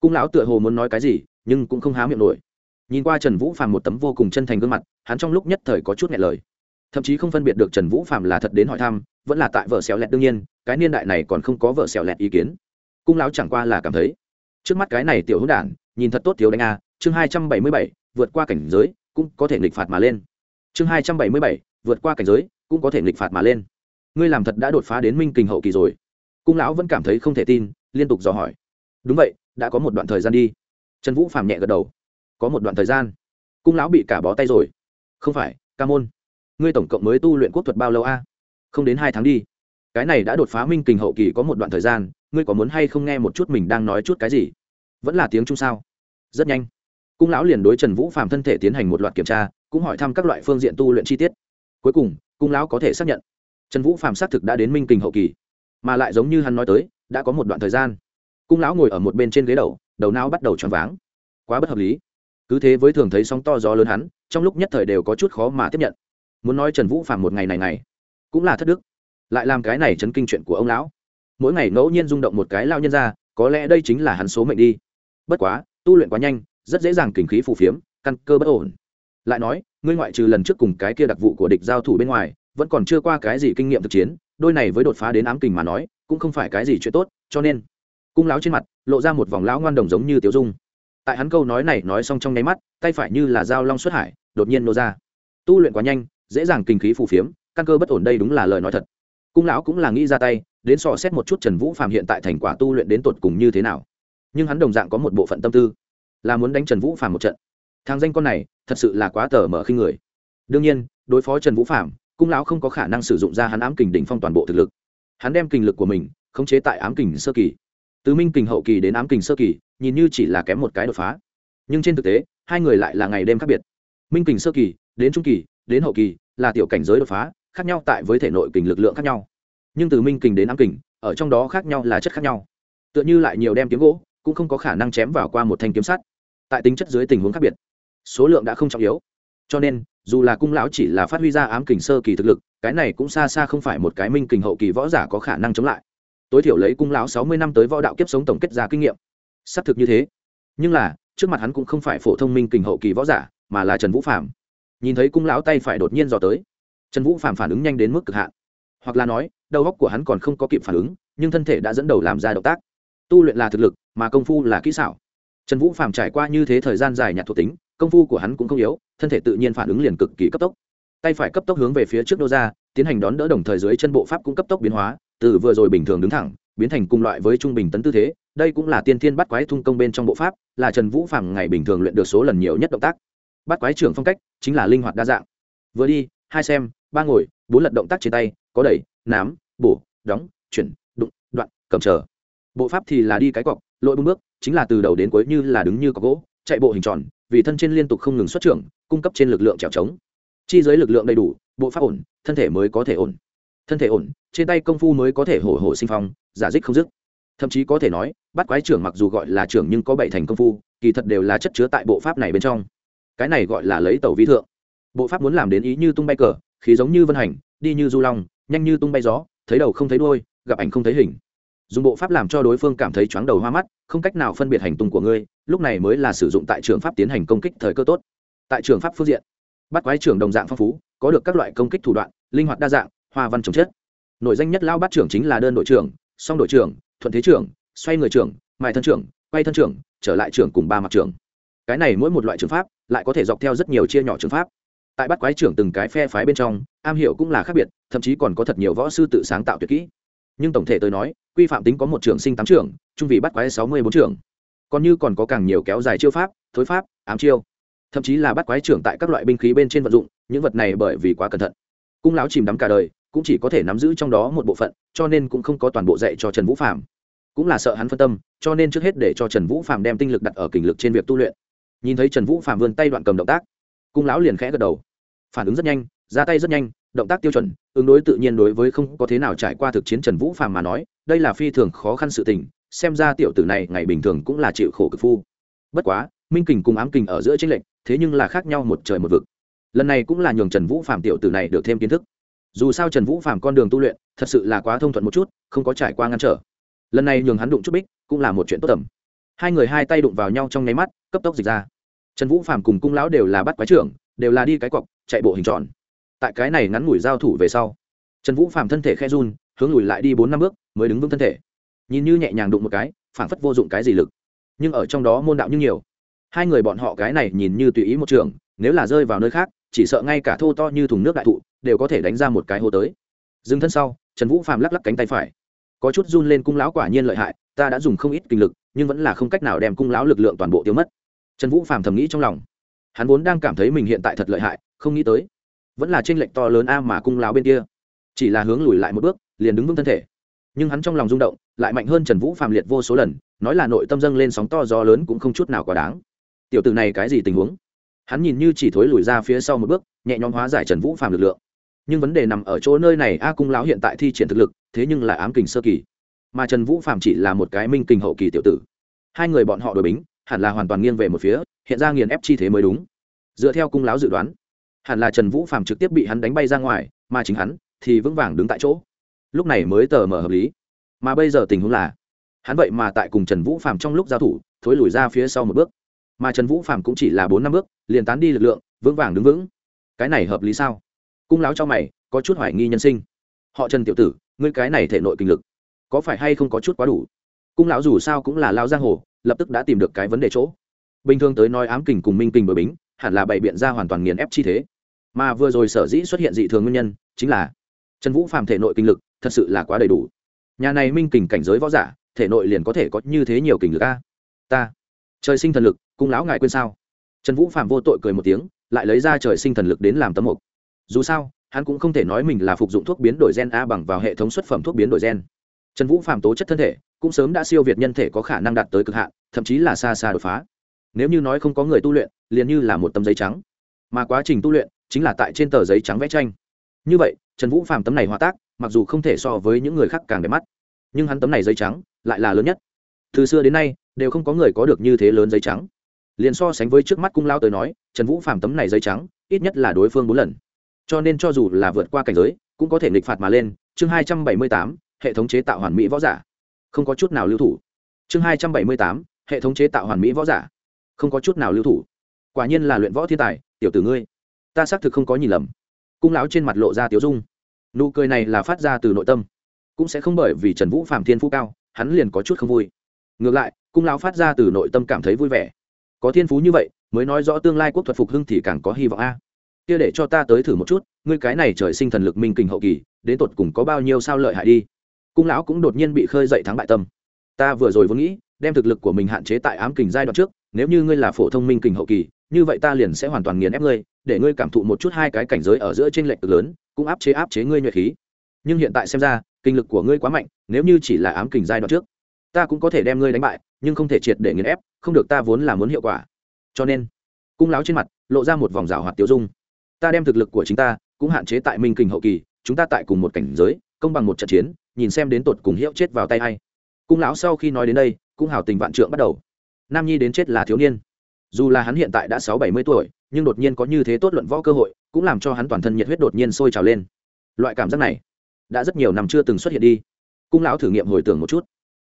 cung lão tựa hồ muốn nói cái gì, nhưng cũng không há miệng nổi nhìn qua trần vũ phàm một tấm vô cùng chân thành gương mặt, hắn trong lúc nhất thời có chút nghẹn lời. Thậm chí không phân biệt được trần vũ phàm là thật đến hỏi thăm, vẫn là tại vợ xẻo lẹt đương nhiên, cái niên đại này còn không có vợ xẻo lẹt ý kiến. Cung lão chẳng qua là cảm thấy, trước mắt cái này tiểu hữu đản, nhìn thật tốt thiếu đánh a, chương hai trăm bảy mươi bảy, vượt qua cảnh giới, cũng có thể nghịch phạt mà lên. Chương hai trăm bảy mươi bảy, vượt qua cảnh giới, cũng có thể nghịch phạt mà lên. Ngươi làm thật đã đột phá đến minh kình hậu kỳ rồi. Cung lão vẫn cảm thấy không thể tin, liên tục dò hỏi. Đúng vậy, đã có một đoạn thời gian đi. Trần vũ phàm nhẹ gật đầu có một đoạn thời gian. Cung lão bị cả bó tay rồi. Không phải, ca môn. Ngươi tổng cộng mới tu luyện quốc thuật bao lâu a? Không đến hai tháng đi. Cái này đã đột phá minh kình hậu kỳ có một đoạn thời gian, ngươi có muốn hay không nghe một chút mình đang nói chút cái gì? Vẫn là tiếng trung sao? Rất nhanh. Cung lão liền đối trần vũ phạm thân thể tiến hành một loạt kiểm tra, cũng hỏi thăm các loại phương diện tu luyện chi tiết. Cuối cùng, cung lão có thể xác nhận, trần vũ phạm xác thực đã đến minh kình hậu kỳ, mà lại giống như hắn nói tới, đã có một đoạn thời gian. Cung lão ngồi ở một bên trên ghế đầu đầu não bắt đầu choáng váng. Quá bất hợp lý cứ thế với thường thấy sóng to gió lớn hắn, trong lúc nhất thời đều có chút khó mà tiếp nhận. Muốn nói trần vũ phạm một ngày này này, cũng là thất đức. Lại làm cái này chấn kinh chuyện của ông lão. Mỗi ngày ngẫu nhiên rung động một cái lao nhân ra, có lẽ đây chính là hắn số mệnh đi. Bất quá, tu luyện quá nhanh, rất dễ dàng kình khí phù phiếm, căn cơ bất ổn. Lại nói, ngươi ngoại trừ lần trước cùng cái kia đặc vụ của địch giao thủ bên ngoài, vẫn còn chưa qua cái gì kinh nghiệm thực chiến, đôi này với đột phá đến ám kình mà nói, cũng không phải cái gì chuyện tốt, cho nên, cung láo trên mặt, lộ ra một vòng lão ngoan đồng giống như tiểu dung tại hắn câu nói này nói xong trong nháy mắt, tay phải như là dao long xuất hải, đột nhiên nô ra. Tu luyện quá nhanh, dễ dàng kinh khí phù phiếm, căn cơ bất ổn đây đúng là lời nói thật. Cung lão cũng là nghĩ ra tay, đến sò xét một chút trần vũ phạm hiện tại thành quả tu luyện đến tột cùng như thế nào. Nhưng hắn đồng dạng có một bộ phận tâm tư, là muốn đánh trần vũ phạm một trận. Thang danh con này, thật sự là quá tờ mở khi người. Đương nhiên, đối phó trần vũ phạm cung lão không có khả năng sử dụng ra hắn ám kình đỉnh phong toàn bộ thực lực. Hắn đem kình lực của mình khống chế tại ám kình sơ kỳ từ minh kình hậu kỳ đến ám kình sơ kỳ, nhìn như chỉ là kém một cái đột phá. Nhưng trên thực tế, hai người lại là ngày đêm khác biệt. Minh kình sơ kỳ, đến trung kỳ, đến hậu kỳ, là tiểu cảnh giới đột phá, khác nhau tại với thể nội kình lực lượng khác nhau. Nhưng từ minh kình đến ám kình, ở trong đó khác nhau là chất khác nhau. Tựa như lại nhiều đem kiếm gỗ, cũng không có khả năng chém vào qua một thanh kiếm sắt. Tại tính chất dưới tình huống khác biệt, số lượng đã không trọng yếu. Cho nên, dù là cung lão chỉ là phát huy ra ám kình sơ kỳ thực lực, cái này cũng xa xa không phải một cái minh kình hậu kỳ võ giả có khả năng chống lại tối thiểu lấy cung lão sáu mươi năm tới võ đạo kiếp sống tổng kết ra kinh nghiệm. Xác thực như thế. Nhưng là, trước mặt hắn cũng không phải phổ thông minh kình hậu kỳ võ giả, mà là trần vũ phạm nhìn thấy cung lão tay phải đột nhiên dò tới, trần vũ phạm phản ứng nhanh đến mức cực hạn. Hoặc là nói, đầu óc của hắn còn không có kịp phản ứng, nhưng thân thể đã dẫn đầu làm ra động tác. Tu luyện là thực lực, mà công phu là kỹ xảo. Trần vũ phạm trải qua như thế thời gian dài nhạt thuộc tính, công phu của hắn cũng không yếu, thân thể tự nhiên phản ứng liền cực kỳ cấp tốc. Tay phải cấp tốc hướng về phía trước đô ra, tiến hành đón đỡ đồng thời dưới chân bộ pháp cũng cấp tốc biến hóa từ vừa rồi bình thường đứng thẳng, biến thành cùng loại với trung bình tấn tư thế, đây cũng là tiên thiên bắt quái thung công bên trong bộ pháp, là trần vũ phàm ngày bình thường luyện được số lần nhiều nhất động tác. Bắt quái trưởng phong cách chính là linh hoạt đa dạng. Vừa đi, hai xem, ba ngồi, bốn lật động tác trên tay, có đẩy, nám, bổ, đóng, chuyển, đụng, đoạn, cầm chờ. Bộ pháp thì là đi cái cọc, lội bưng bước, chính là từ đầu đến cuối như là đứng như có gỗ, chạy bộ hình tròn, vì thân trên liên tục không ngừng xuất trưởng, cung cấp trên lực lượng trèo trống. Chi giới lực lượng đầy đủ, bộ pháp ổn, thân thể mới có thể ổn thân thể ổn, trên tay công phu mới có thể hổ hổ sinh phong, giả dích không dứt. Thậm chí có thể nói, bắt quái trưởng mặc dù gọi là trưởng nhưng có bảy thành công phu, kỳ thật đều là chất chứa tại bộ pháp này bên trong. Cái này gọi là lấy tàu vi thượng. Bộ pháp muốn làm đến ý như tung bay cờ, khí giống như vân hành, đi như du long, nhanh như tung bay gió, thấy đầu không thấy đôi gặp ảnh không thấy hình. Dùng bộ pháp làm cho đối phương cảm thấy chóng đầu hoa mắt, không cách nào phân biệt hành tung của ngươi, lúc này mới là sử dụng tại trường pháp tiến hành công kích thời cơ tốt. Tại trường pháp phương diện, bắt quái trưởng đồng dạng phong phú, có được các loại công kích thủ đoạn, linh hoạt đa dạng hoa văn trồng chất. Nội danh nhất lao bát trưởng chính là đơn đội trưởng, song đội trưởng, thuận thế trưởng, xoay người trưởng, mài thân trưởng, quay thân trưởng, trở lại trưởng cùng ba mặt trưởng. Cái này mỗi một loại trường pháp lại có thể dọc theo rất nhiều chia nhỏ trường pháp. Tại bắt quái trưởng từng cái phe phái bên trong, am hiểu cũng là khác biệt, thậm chí còn có thật nhiều võ sư tự sáng tạo tuyệt kỹ. Nhưng tổng thể tôi nói, quy phạm tính có một trường sinh tám trưởng, trung vị bắt quái sáu mươi bốn trưởng. Còn như còn có càng nhiều kéo dài chiêu pháp, thối pháp, ám chiêu. Thậm chí là bắt quái trưởng tại các loại binh khí bên trên vận dụng, những vật này bởi vì quá cẩn thận. Cung lão chìm đắm cả đời cũng chỉ có thể nắm giữ trong đó một bộ phận, cho nên cũng không có toàn bộ dạy cho trần vũ phạm cũng là sợ hắn phân tâm, cho nên trước hết để cho trần vũ phạm đem tinh lực đặt ở kình lực trên việc tu luyện. Nhìn thấy trần vũ phạm vươn tay đoạn cầm động tác, cung lão liền khẽ gật đầu. Phản ứng rất nhanh, ra tay rất nhanh, động tác tiêu chuẩn, ứng đối tự nhiên đối với không có thế nào trải qua thực chiến trần vũ phàm mà nói, đây là phi thường khó khăn sự tình, xem ra tiểu tử này ngày bình thường cũng là chịu khổ cực phu. Bất quá, minh kình cùng ám kình ở giữa tranh lệch, thế nhưng là khác nhau một trời một vực. Lần này cũng là nhường trần vũ phàm tiểu tử này được thêm kiến thức dù sao trần vũ phạm con đường tu luyện thật sự là quá thông thuận một chút, không có trải qua ngăn trở. Lần này nhường hắn đụng chút bích, cũng là một chuyện tốt tầm. Hai người hai tay đụng vào nhau trong nháy mắt, cấp tốc dịch ra. Trần vũ phạm cùng cung lão đều là bắt quái trưởng, đều là đi cái cọc, chạy bộ hình tròn. Tại cái này ngắn ngủi giao thủ về sau, trần vũ phạm thân thể khe run, hướng lùi lại đi bốn năm bước, mới đứng vững thân thể. Nhìn như nhẹ nhàng đụng một cái phản phất vô dụng cái gì lực. Nhưng ở trong đó môn đạo như nhiều. Hai người bọn họ cái này nhìn như tùy ý một trường, nếu là rơi vào nơi khác, chỉ sợ ngay cả thô to như thùng nước đại thụ đều có thể đánh ra một cái hô tới. Dừng thân sau, trần vũ phàm lắc lắc cánh tay phải. Có chút run lên cung lão quả nhiên lợi hại, ta đã dùng không ít kinh lực, nhưng vẫn là không cách nào đem cung lão lực lượng toàn bộ tiêu mất. Trần vũ phàm thầm nghĩ trong lòng. Hắn vốn đang cảm thấy mình hiện tại thật lợi hại, không nghĩ tới, vẫn là t r ê n lệch to lớn a mà cung lão bên kia. Chỉ là hướng lùi lại một bước, liền đứng vững thân thể. Nhưng hắn trong lòng rung động, lại mạnh hơn trần vũ phàm liệt vô số lần, nói là nội tâm dâng lên sóng to gió lớn cũng không chút nào quá đáng. Tiểu tử này cái gì tình huống? Hắn nhìn như chỉ thối lùi ra phía sau một bước, nhẹ nhõm hóa giải trần vũ phàm lực lượng nhưng vấn đề nằm ở chỗ nơi này, a cung lão hiện tại thi triển thực lực, thế nhưng là ám kình sơ kỳ. Mà trần vũ phạm chỉ là một cái minh kình hậu kỳ tiểu tử. Hai người bọn họ đổi bính, hẳn là hoàn toàn nghiêng về một phía, hiện ra nghiền ép chi thế mới đúng. Dựa theo cung lão dự đoán, hẳn là trần vũ phạm trực tiếp bị hắn đánh bay ra ngoài, mà chính hắn thì vững vàng đứng tại chỗ. Lúc này mới tờ mở hợp lý. Mà bây giờ tình huống là, hắn vậy mà tại cùng trần vũ phạm trong lúc giao thủ, thối lùi ra phía sau một bước. Mà trần vũ phạm cũng chỉ là bốn năm bước, liền tán đi lực lượng, vững vàng đứng vững. Cái này hợp lý sao? Cung láo cho mày, có chút hoài nghi nhân sinh. Họ trần tiểu tử, ngươi cái này thể nội kinh lực, có phải hay không có chút quá đủ? Cung lão dù sao cũng là lao giang hồ, lập tức đã tìm được cái vấn đề chỗ. Bình thường tới nói ám kình cùng minh kình bởi bính, hẳn là bày biện ra hoàn toàn nghiền ép chi thế. Mà vừa rồi sở dĩ xuất hiện dị thường nguyên nhân, chính là trần vũ phàm thể nội kinh lực thật sự là quá đầy đủ. Nhà này minh kình cảnh giới võ giả, thể nội liền có thể có như thế nhiều kình lực a. Ta, trời sinh thần lực, cung lão ngại quên sao? Trần vũ phàm vô tội cười một tiếng, lại lấy ra trời sinh thần lực đến làm tấm mục dù sao, hắn cũng không thể nói mình là phục dụng thuốc biến đổi gen a bằng vào hệ thống xuất phẩm thuốc biến đổi gen. Trần vũ Phạm tố chất thân thể, cũng sớm đã siêu việt nhân thể có khả năng đạt tới cực hạn, thậm chí là xa xa đột phá. Nếu như nói không có người tu luyện, liền như là một tấm giấy trắng. Mà quá trình tu luyện chính là tại trên tờ giấy trắng vẽ tranh. Như vậy, trần vũ Phạm tấm này hòa tác, mặc dù không thể so với những người khác càng đẹp mắt, nhưng hắn tấm này giấy trắng lại là lớn nhất. Từ xưa đến nay, đều không có người có được như thế lớn giấy trắng. Liền so sánh với trước mắt cung lao tới nói, trần vũ Phạm tấm này giấy trắng, ít nhất là đối phương bốn lần cho nên cho dù là vượt qua cảnh giới, cũng có thể nghịch phạt mà lên. Chương hai trăm bảy mươi tám, hệ thống chế tạo hoàn mỹ võ giả. Không có chút nào lưu thủ. Chương hai trăm bảy mươi tám, hệ thống chế tạo hoàn mỹ võ giả. Không có chút nào lưu thủ. Quả nhiên là luyện võ thiên tài, tiểu tử ngươi. Ta xác thực không có nhìn lầm. Cung lão trên mặt lộ ra tiếu dung. Nụ cười này là phát ra từ nội tâm. Cũng sẽ không bởi vì trần vũ phạm thiên phú cao, hắn liền có chút không vui. Ngược lại, cung lão phát ra từ nội tâm cảm thấy vui vẻ. Có thiên phú như vậy, mới nói rõ tương lai quốc thuật phục hưng thì càng có hy vọng a kia để cho ta tới thử một chút, ngươi cái này trời sinh thần lực minh kình hậu kỳ, đến tột cùng có bao nhiêu sao lợi hại đi. Cung lão cũng đột nhiên bị khơi dậy thắng bại tâm. Ta vừa rồi vốn nghĩ, đem thực lực của mình hạn chế tại ám kình giai đoạn trước, nếu như ngươi là phổ thông minh kình hậu kỳ, như vậy ta liền sẽ hoàn toàn nghiền ép ngươi, để ngươi cảm thụ một chút hai cái cảnh giới ở giữa trên lệch cực lớn, cũng áp chế áp chế ngươi nhuệ khí. Nhưng hiện tại xem ra, kinh lực của ngươi quá mạnh, nếu như chỉ là ám kình giai đoạn trước, ta cũng có thể đem ngươi đánh bại, nhưng không thể triệt để nghiền ép, không được ta vốn là muốn hiệu quả. Cho nên, cung láo trên mặt, lộ ra một vòng rào hoạt tiêu dung ta đem thực lực của chính ta cũng hạn chế tại minh kình hậu kỳ, chúng ta tại cùng một cảnh giới, công bằng một trận chiến, nhìn xem đến tột cùng hiệu chết vào tay hay cung lão sau khi nói đến đây, cũng hào tình vạn trượng bắt đầu. Nam nhi đến chết là thiếu niên. Dù là hắn hiện tại đã sáu bảy mươi tuổi, nhưng đột nhiên có như thế tốt luận võ cơ hội, cũng làm cho hắn toàn thân nhiệt huyết đột nhiên sôi trào lên. Loại cảm giác này, đã rất nhiều năm chưa từng xuất hiện đi. Cung lão thử nghiệm hồi tưởng một chút.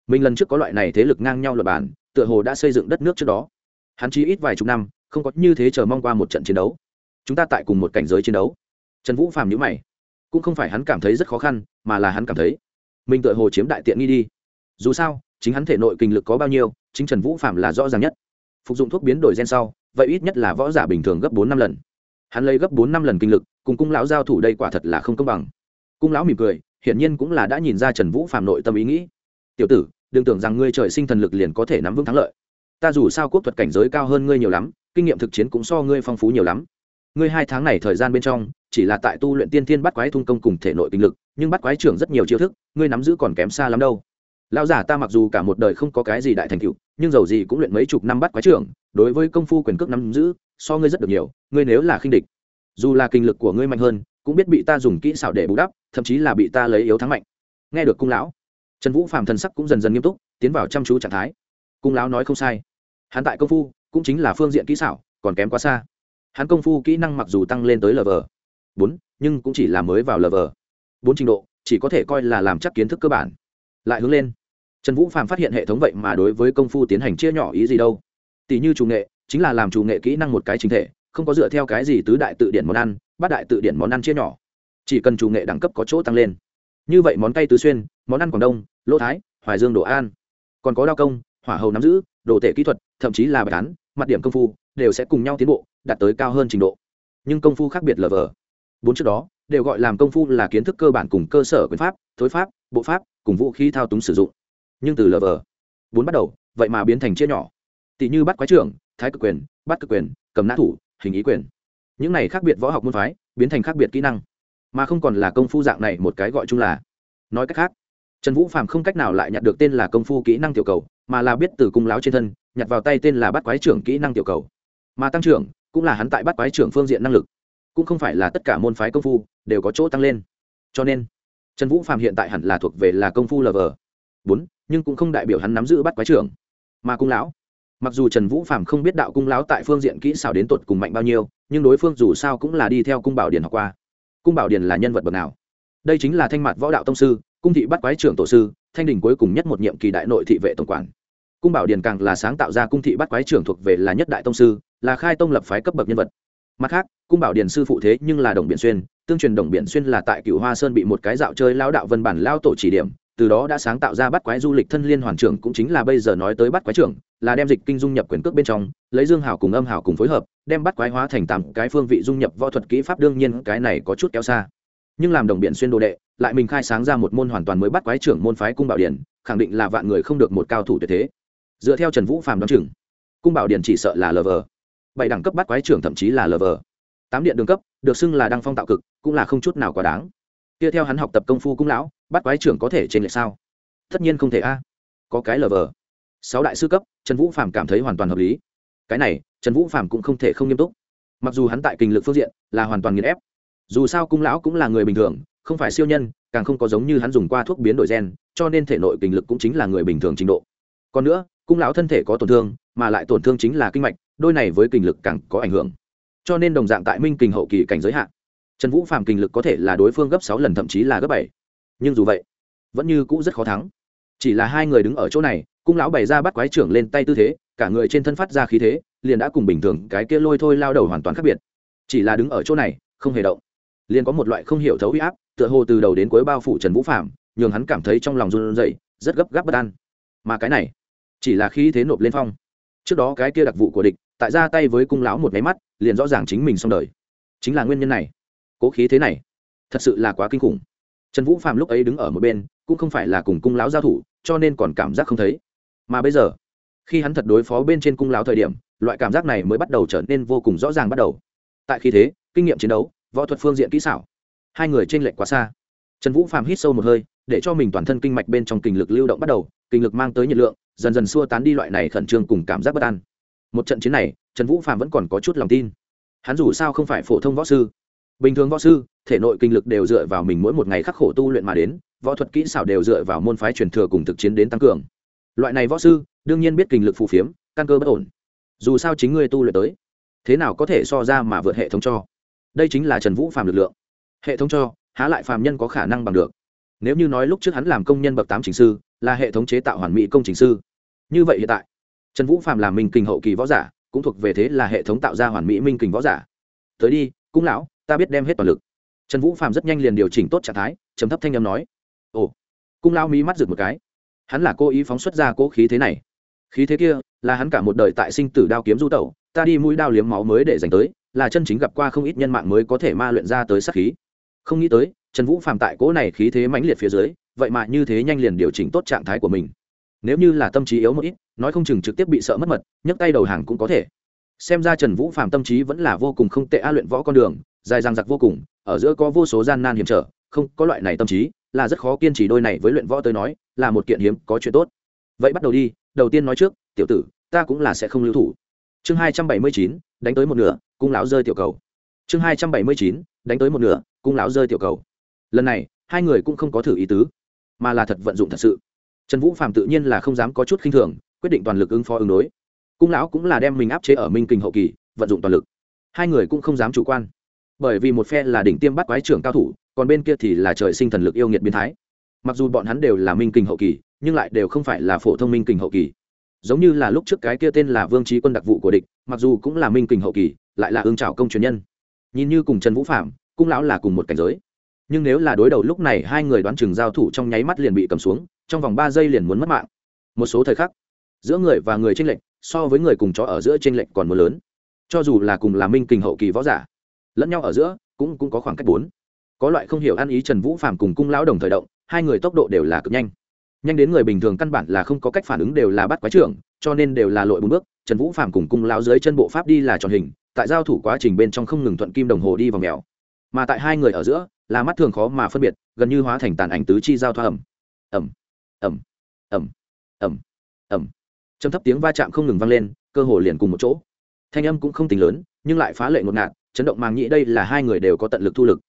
Mình lần trước có loại này thế lực ngang nhau luật bản tựa hồ đã xây dựng đất nước trước đó. Hắn chỉ ít vài chục năm, không có như thế chờ mong qua một trận chiến đấu chúng ta tại cùng một cảnh giới chiến đấu. Trần vũ phàm nhữ mày. Cũng không phải hắn cảm thấy rất khó khăn, mà là hắn cảm thấy mình tựa hồ chiếm đại tiện nghi đi. Dù sao, chính hắn thể nội kinh lực có bao nhiêu, chính trần vũ phạm là rõ ràng nhất. Phục dụng thuốc biến đổi gen sau, vậy ít nhất là võ giả bình thường gấp bốn năm lần. Hắn lấy gấp bốn năm lần kinh lực, cùng cung lão giao thủ đây quả thật là không công bằng. Cung lão mỉm cười, hiển nhiên cũng là đã nhìn ra trần vũ phạm nội tâm ý nghĩ. Tiểu tử, đừng tưởng rằng ngươi trời sinh thần lực liền có thể nắm vững thắng lợi. Ta dù sao quốc thuật cảnh giới cao hơn ngươi nhiều lắm, kinh nghiệm thực chiến cũng so ngươi phong phú nhiều lắm ngươi hai tháng này thời gian bên trong, chỉ là tại tu luyện tiên tiên bắt quái thung công cùng thể nội kinh lực, nhưng bắt quái trưởng rất nhiều chiêu thức, ngươi nắm giữ còn kém xa lắm đâu. Lão giả ta mặc dù cả một đời không có cái gì đại thành tựu, nhưng dầu gì cũng luyện mấy chục năm bắt quái trưởng, đối với công phu quyền cước nắm giữ, so ngươi rất được nhiều, ngươi nếu là khinh địch, dù là kinh lực của ngươi mạnh hơn, cũng biết bị ta dùng kỹ xảo để bù đắp, thậm chí là bị ta lấy yếu thắng mạnh. Nghe được cung lão, trần vũ phàm thần sắc cũng dần dần nghiêm túc, tiến vào chăm chú trạng thái. Cung lão nói không sai. Hắn tại công phu, cũng chính là phương diện kỹ xảo, còn kém quá xa hắn công phu kỹ năng mặc dù tăng lên tới lv bốn, nhưng cũng chỉ là mới vào lv bốn trình độ, chỉ có thể coi là làm chắc kiến thức cơ bản. Lại hướng lên. Trần vũ phạm phát hiện hệ thống vậy mà đối với công phu tiến hành chia nhỏ ý gì đâu. Tỷ như chủ nghệ, chính là làm chủ nghệ kỹ năng một cái chính thể, không có dựa theo cái gì tứ đại tự điển món ăn, bát đại tự điển món ăn chia nhỏ. Chỉ cần chủ nghệ đẳng cấp có chỗ tăng lên. Như vậy món cay tứ xuyên, món ăn quảng đông, lỗ thái, hoài dương đồ an còn có đao công, hỏa hầu nắm giữ, đồ tể kỹ thuật, thậm chí là bài án mặt điểm công phu đều sẽ cùng nhau tiến bộ, đạt tới cao hơn trình độ. Nhưng công phu khác biệt lờ vờ. Bốn trước đó, đều gọi làm công phu là kiến thức cơ bản cùng cơ sở quyền pháp, thối pháp, bộ pháp, cùng vũ khí thao túng sử dụng. Nhưng từ lờ vờ, bốn bắt đầu, vậy mà biến thành chia nhỏ. Tỷ như bắt quái trưởng, thái cực quyền, bắt cực quyền, cầm nã thủ, hình ý quyền. Những này khác biệt võ học môn phái, biến thành khác biệt kỹ năng. Mà không còn là công phu dạng này một cái gọi chung là. Nói cách khác, trần vũ phạm không cách nào lại nhận được tên là công phu kỹ năng tiểu cầu, mà là biết từ cung láo trên thân nhặt vào tay tên là bắt quái trưởng kỹ năng tiểu cầu. Mà tăng trưởng, cũng là hắn tại bắt quái trưởng phương diện năng lực. Cũng không phải là tất cả môn phái công phu đều có chỗ tăng lên. Cho nên, trần vũ phạm hiện tại hẳn là thuộc về là công phu lv bốn, nhưng cũng không đại biểu hắn nắm giữ bắt quái trưởng. Mà cung lão, mặc dù trần vũ phạm không biết đạo cung lão tại phương diện kỹ xảo đến tột cùng mạnh bao nhiêu, nhưng đối phương dù sao cũng là đi theo cung bảo điền học qua. Cung bảo điền là nhân vật bậc nào? Đây chính là thanh mặt võ đạo tông sư, cung thị bắt quái trưởng tổ sư, thanh đình cuối cùng nhất một nhiệm kỳ đại nội thị vệ tổng quản cung bảo điền càng là sáng tạo ra cung thị bắt quái trưởng thuộc về là nhất đại tông sư, là khai tông lập phái cấp bậc nhân vật. Mặt khác, cung bảo điền sư phụ thế nhưng là đồng biện xuyên, tương truyền đồng biện xuyên là tại cựu hoa sơn bị một cái dạo chơi lao đạo vân bản lao tổ chỉ điểm, từ đó đã sáng tạo ra bắt quái du lịch thân liên hoàn trưởng cũng chính là bây giờ nói tới bắt quái trưởng, là đem dịch kinh dung nhập quyền cước bên trong, lấy dương hào cùng âm hào cùng phối hợp, đem bắt quái hóa thành tạm cái phương vị dung nhập võ thuật kỹ pháp, đương nhiên cái này có chút kéo xa. Nhưng làm đồng biện xuyên đồ đệ, lại mình khai sáng ra một môn hoàn toàn mới bắt quái trưởng môn phái cung bảo điển khẳng định là vạn người không được một cao thủ tuyệt thế dựa theo trần vũ phàm đ o chừng cung bảo điện chỉ sợ là lờ vờ bảy đẳng cấp bắt quái trưởng thậm chí là lờ vờ tám điện đường cấp được xưng là đăng phong tạo cực cũng là không chút nào quá đáng kia theo hắn học tập công phu cung lão bắt quái trưởng có thể trên lệ sao tất nhiên không thể a có cái lờ vờ sáu đại sư cấp trần vũ phàm cảm thấy hoàn toàn hợp lý cái này trần vũ phàm cũng không thể không nghiêm túc mặc dù hắn tại kinh lực phương diện là hoàn toàn nghiền ép dù sao cung lão cũng là người bình thường không phải siêu nhân càng không có giống như hắn dùng qua thuốc biến đổi gen cho nên thể nội kinh lực cũng chính là người bình thường trình độ còn nữa cung lão thân thể có tổn thương, mà lại tổn thương chính là kinh mạch, đôi này với kinh lực càng có ảnh hưởng. Cho nên đồng dạng tại minh kình hậu kỳ cảnh giới hạn trần vũ phạm kinh lực có thể là đối phương gấp sáu lần thậm chí là gấp bảy. Nhưng dù vậy, vẫn như cũ rất khó thắng. Chỉ là hai người đứng ở chỗ này, cung lão bày ra bắt quái trưởng lên tay tư thế, cả người trên thân phát ra khí thế, liền đã cùng bình thường cái kia lôi thôi lao đầu hoàn toàn khác biệt. Chỉ là đứng ở chỗ này, không hề động. Liền có một loại không hiểu thấu huy áp, tựa hồ từ đầu đến cuối bao phủ trần vũ phạm nhường hắn cảm thấy trong lòng run rẩy, rất gấp gáp bất an. Mà cái này chỉ là khi thế nộp lên phong. Trước đó cái kia đặc vụ của địch, tại ra tay với cung lão một máy mắt, liền rõ ràng chính mình xong đời. Chính là nguyên nhân này. Cố khí thế này, thật sự là quá kinh khủng. Trần vũ phạm lúc ấy đứng ở một bên, cũng không phải là cùng cung lão giao thủ, cho nên còn cảm giác không thấy. Mà bây giờ, khi hắn thật đối phó bên trên cung lão thời điểm, loại cảm giác này mới bắt đầu trở nên vô cùng rõ ràng bắt đầu. Tại khi thế, kinh nghiệm chiến đấu, võ thuật phương diện kỹ xảo, hai người t r ê n lệch quá xa. Trần vũ phạm hít sâu một hơi, để cho mình toàn thân kinh mạch bên trong kinh lực lưu động bắt đầu, kinh lực mang tới nhiệt lượng dần dần xua tán đi loại này khẩn trương cùng cảm giác bất an. Một trận chiến này, trần vũ phạm vẫn còn có chút lòng tin. Hắn dù sao không phải phổ thông võ sư. Bình thường võ sư, thể nội kinh lực đều dựa vào mình mỗi một ngày khắc khổ tu luyện mà đến, võ thuật kỹ xảo đều dựa vào môn phái truyền thừa cùng thực chiến đến tăng cường. Loại này võ sư, đương nhiên biết kinh lực phù phiếm, căn cơ bất ổn. Dù sao chính ngươi tu luyện tới, thế nào có thể so ra mà vượt hệ thống cho? Đây chính là trần vũ phàm lực lượng. Hệ thống cho, há lại phàm nhân có khả năng bằng được nếu như nói lúc trước hắn làm công nhân bậc tám chính sư, là hệ thống chế tạo hoàn mỹ công chính sư. Như vậy hiện tại, trần vũ Phạm làm minh kình hậu kỳ võ giả, cũng thuộc về thế là hệ thống tạo ra hoàn mỹ minh kình võ giả. Tới đi, cung lão, ta biết đem hết toàn lực. Trần vũ Phạm rất nhanh liền điều chỉnh tốt trạng thái chấm thấp thanh â m nói. Ồ, cung lão mí mắt rực một cái. Hắn là cố ý phóng xuất ra cố khí thế này. Khí thế kia, là hắn cả một đời tại sinh tử đao kiếm du tẩu, ta đi mũi đao liếm máu mới để dành tới, là chân chính gặp qua không ít nhân mạng mới có thể ma luyện ra tới sát khí. Không nghĩ tới trần vũ Phạm tại cỗ này khí thế mãnh liệt phía dưới, vậy mà như thế nhanh liền điều chỉnh tốt trạng thái của mình. Nếu như là tâm trí yếu một ít, nói không chừng trực tiếp bị sợ mất mật, nhấc tay đầu hàng cũng có thể. Xem ra trần vũ Phạm tâm trí vẫn là vô cùng không tệ a luyện võ con đường, dài dằng dặc vô cùng, ở giữa có vô số gian nan hiểm trở, không, có loại này tâm trí, là rất khó kiên trì đôi này với luyện võ tới nói, là một kiện hiếm, có chuyện tốt. Vậy bắt đầu đi, đầu tiên nói trước, tiểu tử, ta cũng là sẽ không lưu thủ. Chương hai trăm bảy mươi chín, đánh tới một nửa, cung lão rơi tiểu cầu. Chương hai trăm bảy mươi chín, đánh tới một nửa, cung lão rơi tiểu cầu lần này, hai người cũng không có thử ý tứ, mà là thật vận dụng thật sự. Trần vũ phạm tự nhiên là không dám có chút khinh thường, quyết định toàn lực ứng phó ứng đối. Cung lão cũng là đem mình áp chế ở minh kình hậu kỳ, vận dụng toàn lực. Hai người cũng không dám chủ quan. Bởi vì một phe là đỉnh tiêm bắt quái trưởng cao thủ, còn bên kia thì là trời sinh thần lực yêu nghiệt biến thái. Mặc dù bọn hắn đều là minh kình hậu kỳ, nhưng lại đều không phải là phổ thông minh kình hậu kỳ. Giống như là lúc trước cái kia tên là vương trí quân đặc vụ của địch, mặc dù cũng là minh kình hậu kỳ, lại là ương trào công truyền nhân. Nhìn như cùng trần vũ phạm cung lão là cùng một cảnh giới nhưng nếu là đối đầu lúc này hai người đoán chừng giao thủ trong nháy mắt liền bị cầm xuống, trong vòng ba giây liền muốn mất mạng. Một số thời khắc, giữa người và người tranh lệch so với người cùng chó ở giữa tranh lệch còn mưa lớn. Cho dù là cùng là minh kình hậu kỳ võ giả, lẫn nhau ở giữa cũng cũng có khoảng cách bốn. Có loại không hiểu ăn ý trần vũ phạm cùng cung lão đồng thời động, hai người tốc độ đều là cực nhanh. Nhanh đến người bình thường căn bản là không có cách phản ứng đều là bắt quái trưởng, cho nên đều là lội bốn bước. Trần vũ phạm cùng cung lão dưới chân bộ pháp đi là tròn hình, tại giao thủ quá trình bên trong không ngừng thuận kim đồng hồ đi vào mèo. Mà tại hai người ở giữa là mắt thường khó mà phân biệt, gần như hóa thành tàn ảnh tứ chi giao thoa ẩm. Ẩm ẩm ẩm ẩm ẩm. Trầm thấp tiếng va chạm không ngừng vang lên, cơ hồ liền cùng một chỗ. Thanh âm cũng không tính lớn, nhưng lại phá lệ ngột ngạt, chấn động màng nhĩ đây là hai người đều có tận lực thu lực.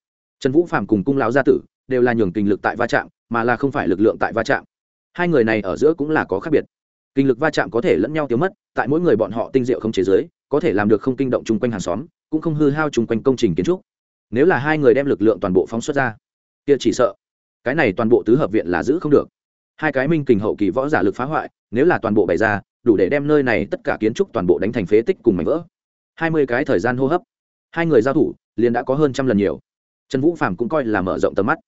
Trần vũ phạm cùng cung lão gia tử đều là nhường kinh lực tại va chạm, mà là không phải lực lượng tại va chạm. Hai người này ở giữa cũng là có khác biệt. Kinh lực va chạm có thể lẫn nhau tiêu mất, tại mỗi người bọn họ tinh diệu không chế giới, có thể làm được không kinh động chung quanh hàng xóm, cũng không hư hao chung quanh công trình kiến trúc nếu là hai người đem lực lượng toàn bộ phóng xuất ra, kia chỉ sợ, cái này toàn bộ tứ hợp viện là giữ không được. Hai cái minh kình hậu kỳ võ giả lực phá hoại, nếu là toàn bộ bày ra, đủ để đem nơi này tất cả kiến trúc toàn bộ đánh thành phế tích cùng mảnh vỡ. Hai mươi cái thời gian hô hấp, hai người giao thủ, liền đã có hơn trăm lần nhiều. Trần vũ phạm cũng coi là mở rộng tầm mắt.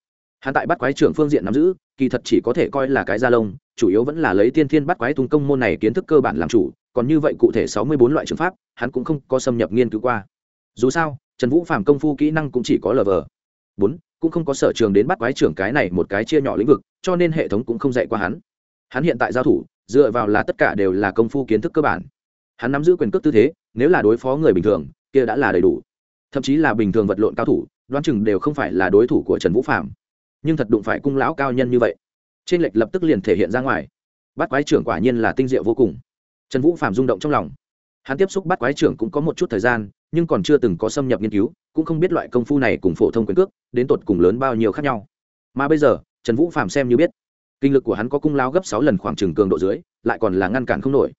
Hắn tại bắt quái trưởng phương diện nắm giữ, kỳ thật chỉ có thể coi là cái da lông, chủ yếu vẫn là lấy tiên thiên bắt quái tung công môn này kiến thức cơ bản làm chủ, còn như vậy cụ thể sáu mươi bốn loại trường pháp, hắn cũng không có xâm nhập nghiên cứu qua. Dù sao trần vũ phạm công phu kỹ năng cũng chỉ có lờ vờ. Bốn, cũng không có sở trường đến bắt quái trưởng cái này một cái chia nhỏ lĩnh vực, cho nên hệ thống cũng không dạy qua hắn. Hắn hiện tại giao thủ, dựa vào là tất cả đều là công phu kiến thức cơ bản. Hắn nắm giữ quyền cước tư thế, nếu là đối phó người bình thường, kia đã là đầy đủ. Thậm chí là bình thường vật lộn cao thủ, đoán chừng đều không phải là đối thủ của trần vũ phạm nhưng thật đụng phải cung lão cao nhân như vậy, trên lệch lập tức liền thể hiện ra ngoài. Bắt quái trưởng quả nhiên là tinh diệu vô cùng. Trần vũ phạm rung động trong lòng hắn tiếp xúc bắt quái trưởng cũng có một chút thời gian, nhưng còn chưa từng có xâm nhập nghiên cứu, cũng không biết loại công phu này cùng phổ thông quyền cước, đến tột cùng lớn bao nhiêu khác nhau. Mà bây giờ, trần vũ phạm xem như biết, kinh lực của hắn có cung lao gấp sáu lần khoảng trừng cường độ dưới, lại còn là ngăn cản không nổi.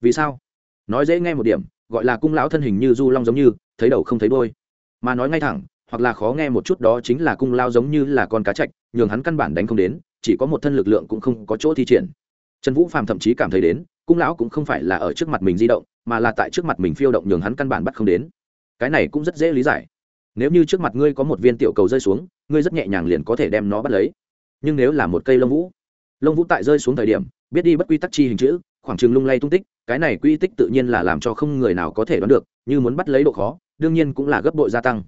Vì sao? Nói dễ nghe một điểm, gọi là cung lão thân hình như du long giống như, thấy đầu không thấy đôi mà nói ngay thẳng, hoặc là khó nghe một chút đó chính là cung lao giống như là con cá chạch, nhường hắn căn bản đánh không đến, chỉ có một thân lực lượng cũng không có chỗ thi triển. Trần vũ Phạm thậm chí cảm thấy đến, cung lão cũng không phải là ở trước mặt mình di động mà là tại trước mặt mình phiêu động nhường hắn căn bản bắt không đến. Cái này cũng rất dễ lý giải. Nếu như trước mặt ngươi có một viên tiểu cầu rơi xuống, ngươi rất nhẹ nhàng liền có thể đem nó bắt lấy. Nhưng nếu là một cây lông vũ lông vũ tại rơi xuống thời điểm, biết đi bất quy tắc chi hình chữ, khoảng chừng lung lay tung tích, cái này quy tích tự nhiên là làm cho không người nào có thể đoán được, như muốn bắt lấy độ khó, đương nhiên cũng là gấp bội gia tăng.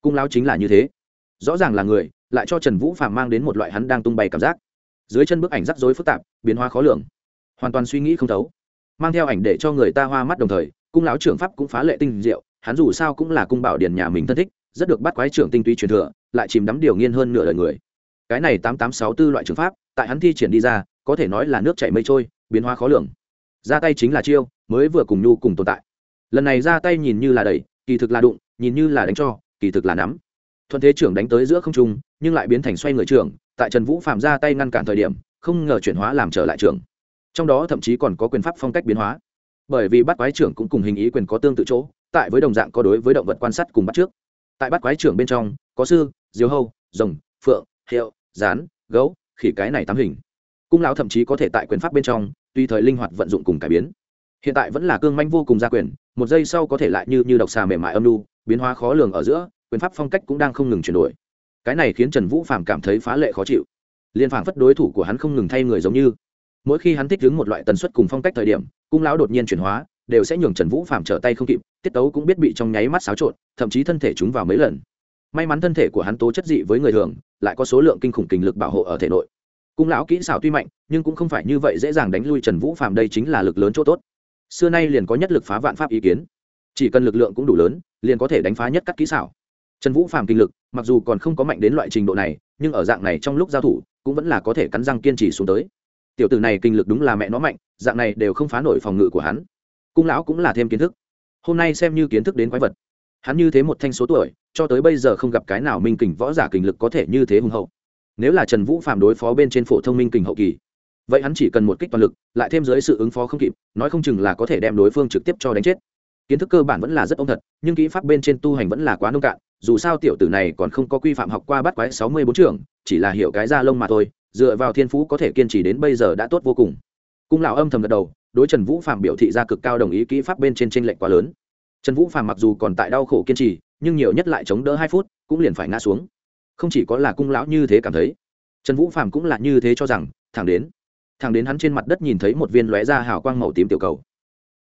Cung lao chính là như thế. Rõ ràng là người, lại cho trần vũ phạm mang đến một loại hắn đang tung bay cảm giác. Dưới chân bức ảnh rắc rối phức tạp, biến hóa khó lường. Hoàn toàn suy nghĩ không thấu mang theo ảnh để cho người ta hoa mắt đồng thời, cung lão trưởng pháp cũng phá lệ tinh diệu, hắn dù sao cũng là cung bảo điển nhà mình thân thích, rất được bắt quái trưởng tinh túy truyền thừa, lại chìm đắm điều nghiên hơn nửa đời người. Cái này tám tám sáu tư loại trường pháp, tại hắn thi triển đi ra, có thể nói là nước chảy mây trôi, biến hóa khó lường. Ra tay chính là chiêu, mới vừa cùng nhu cùng tồn tại. Lần này ra tay nhìn như là đẩy, kỳ thực là đụng, nhìn như là đánh cho, kỳ thực là nắm. Thuận thế trưởng đánh tới giữa không trung, nhưng lại biến thành xoay người trưởng, tại trần vũ phạm ra tay ngăn cản thời điểm, không ngờ chuyển hóa làm trở lại trưởng trong đó thậm chí còn có quyền pháp phong cách biến hóa. Bởi vì bắt quái trưởng cũng cùng hình ý quyền có tương tự chỗ, tại với đồng dạng có đối với động vật quan sát cùng bắt trước. Tại bắt quái trưởng bên trong, có sư, diều hâu, rồng, phượng, hiệu, rán, gấu, khỉ cái này tám hình. Cung lão thậm chí có thể tại quyền pháp bên trong, tùy thời linh hoạt vận dụng cùng cải biến. Hiện tại vẫn là cương manh vô cùng gia quyền, một giây sau có thể lại như như độc xà mềm mại âm lu biến hóa khó lường ở giữa, quyền pháp phong cách cũng đang không ngừng chuyển đổi. Cái này khiến trần vũ phàm cảm thấy phá lệ khó chịu. Liên phản phất đối thủ của hắn không ngừng thay người giống như mỗi khi hắn thích ứng một loại tần suất cùng phong cách thời điểm, cung lão đột nhiên chuyển hóa, đều sẽ nhường trần vũ Phạm trở tay không kịp, tiết tấu cũng biết bị trong nháy mắt xáo trộn, thậm chí thân thể chúng vào mấy lần. May mắn thân thể của hắn tố chất dị với người thường, lại có số lượng kinh khủng kinh lực bảo hộ ở thể nội. Cung lão kỹ xảo tuy mạnh, nhưng cũng không phải như vậy dễ dàng đánh lui trần vũ Phạm đây chính là lực lớn chỗ tốt. Xưa nay liền có nhất lực phá vạn pháp ý kiến. Chỉ cần lực lượng cũng đủ lớn, liền có thể đánh phá nhất các kỹ xảo. Trần vũ Phạm kinh lực, mặc dù còn không có mạnh đến loại trình độ này, nhưng ở dạng này trong lúc giao thủ, cũng vẫn là có thể cắn răng kiên trì xuống tới tiểu tử này kinh lực đúng là mẹ nó mạnh, dạng này đều không phá nổi phòng ngự của hắn. Cung lão cũng là thêm kiến thức. Hôm nay xem như kiến thức đến quái vật. Hắn như thế một thanh số tuổi, cho tới bây giờ không gặp cái nào minh kình võ giả kình lực có thể như thế hùng hậu. Nếu là trần vũ phạm đối phó bên trên phổ thông minh kình hậu kỳ, vậy hắn chỉ cần một kích toàn lực, lại thêm dưới sự ứng phó không kịp, nói không chừng là có thể đem đối phương trực tiếp cho đánh chết. Kiến thức cơ bản vẫn là rất ông thật, nhưng kỹ pháp bên trên tu hành vẫn là quá nông cạn, dù sao tiểu tử này còn không có quy phạm học qua bắt quái sáu mươi bốn trường chỉ là hiểu cái da lông mà thôi dựa vào thiên phú có thể kiên trì đến bây giờ đã tốt vô cùng. Cung lão âm thầm gật đầu, đối trần vũ phạm biểu thị ra cực cao đồng ý kỹ pháp bên trên tranh lệch quá lớn. Trần vũ phạm mặc dù còn tại đau khổ kiên trì, nhưng nhiều nhất lại chống đỡ hai phút, cũng liền phải ngã xuống. Không chỉ có là cung lão như thế cảm thấy, trần vũ phạm cũng là như thế cho rằng, thẳng đến thẳng đến hắn trên mặt đất nhìn thấy một viên lóe ra hào quang màu tím tiểu cầu.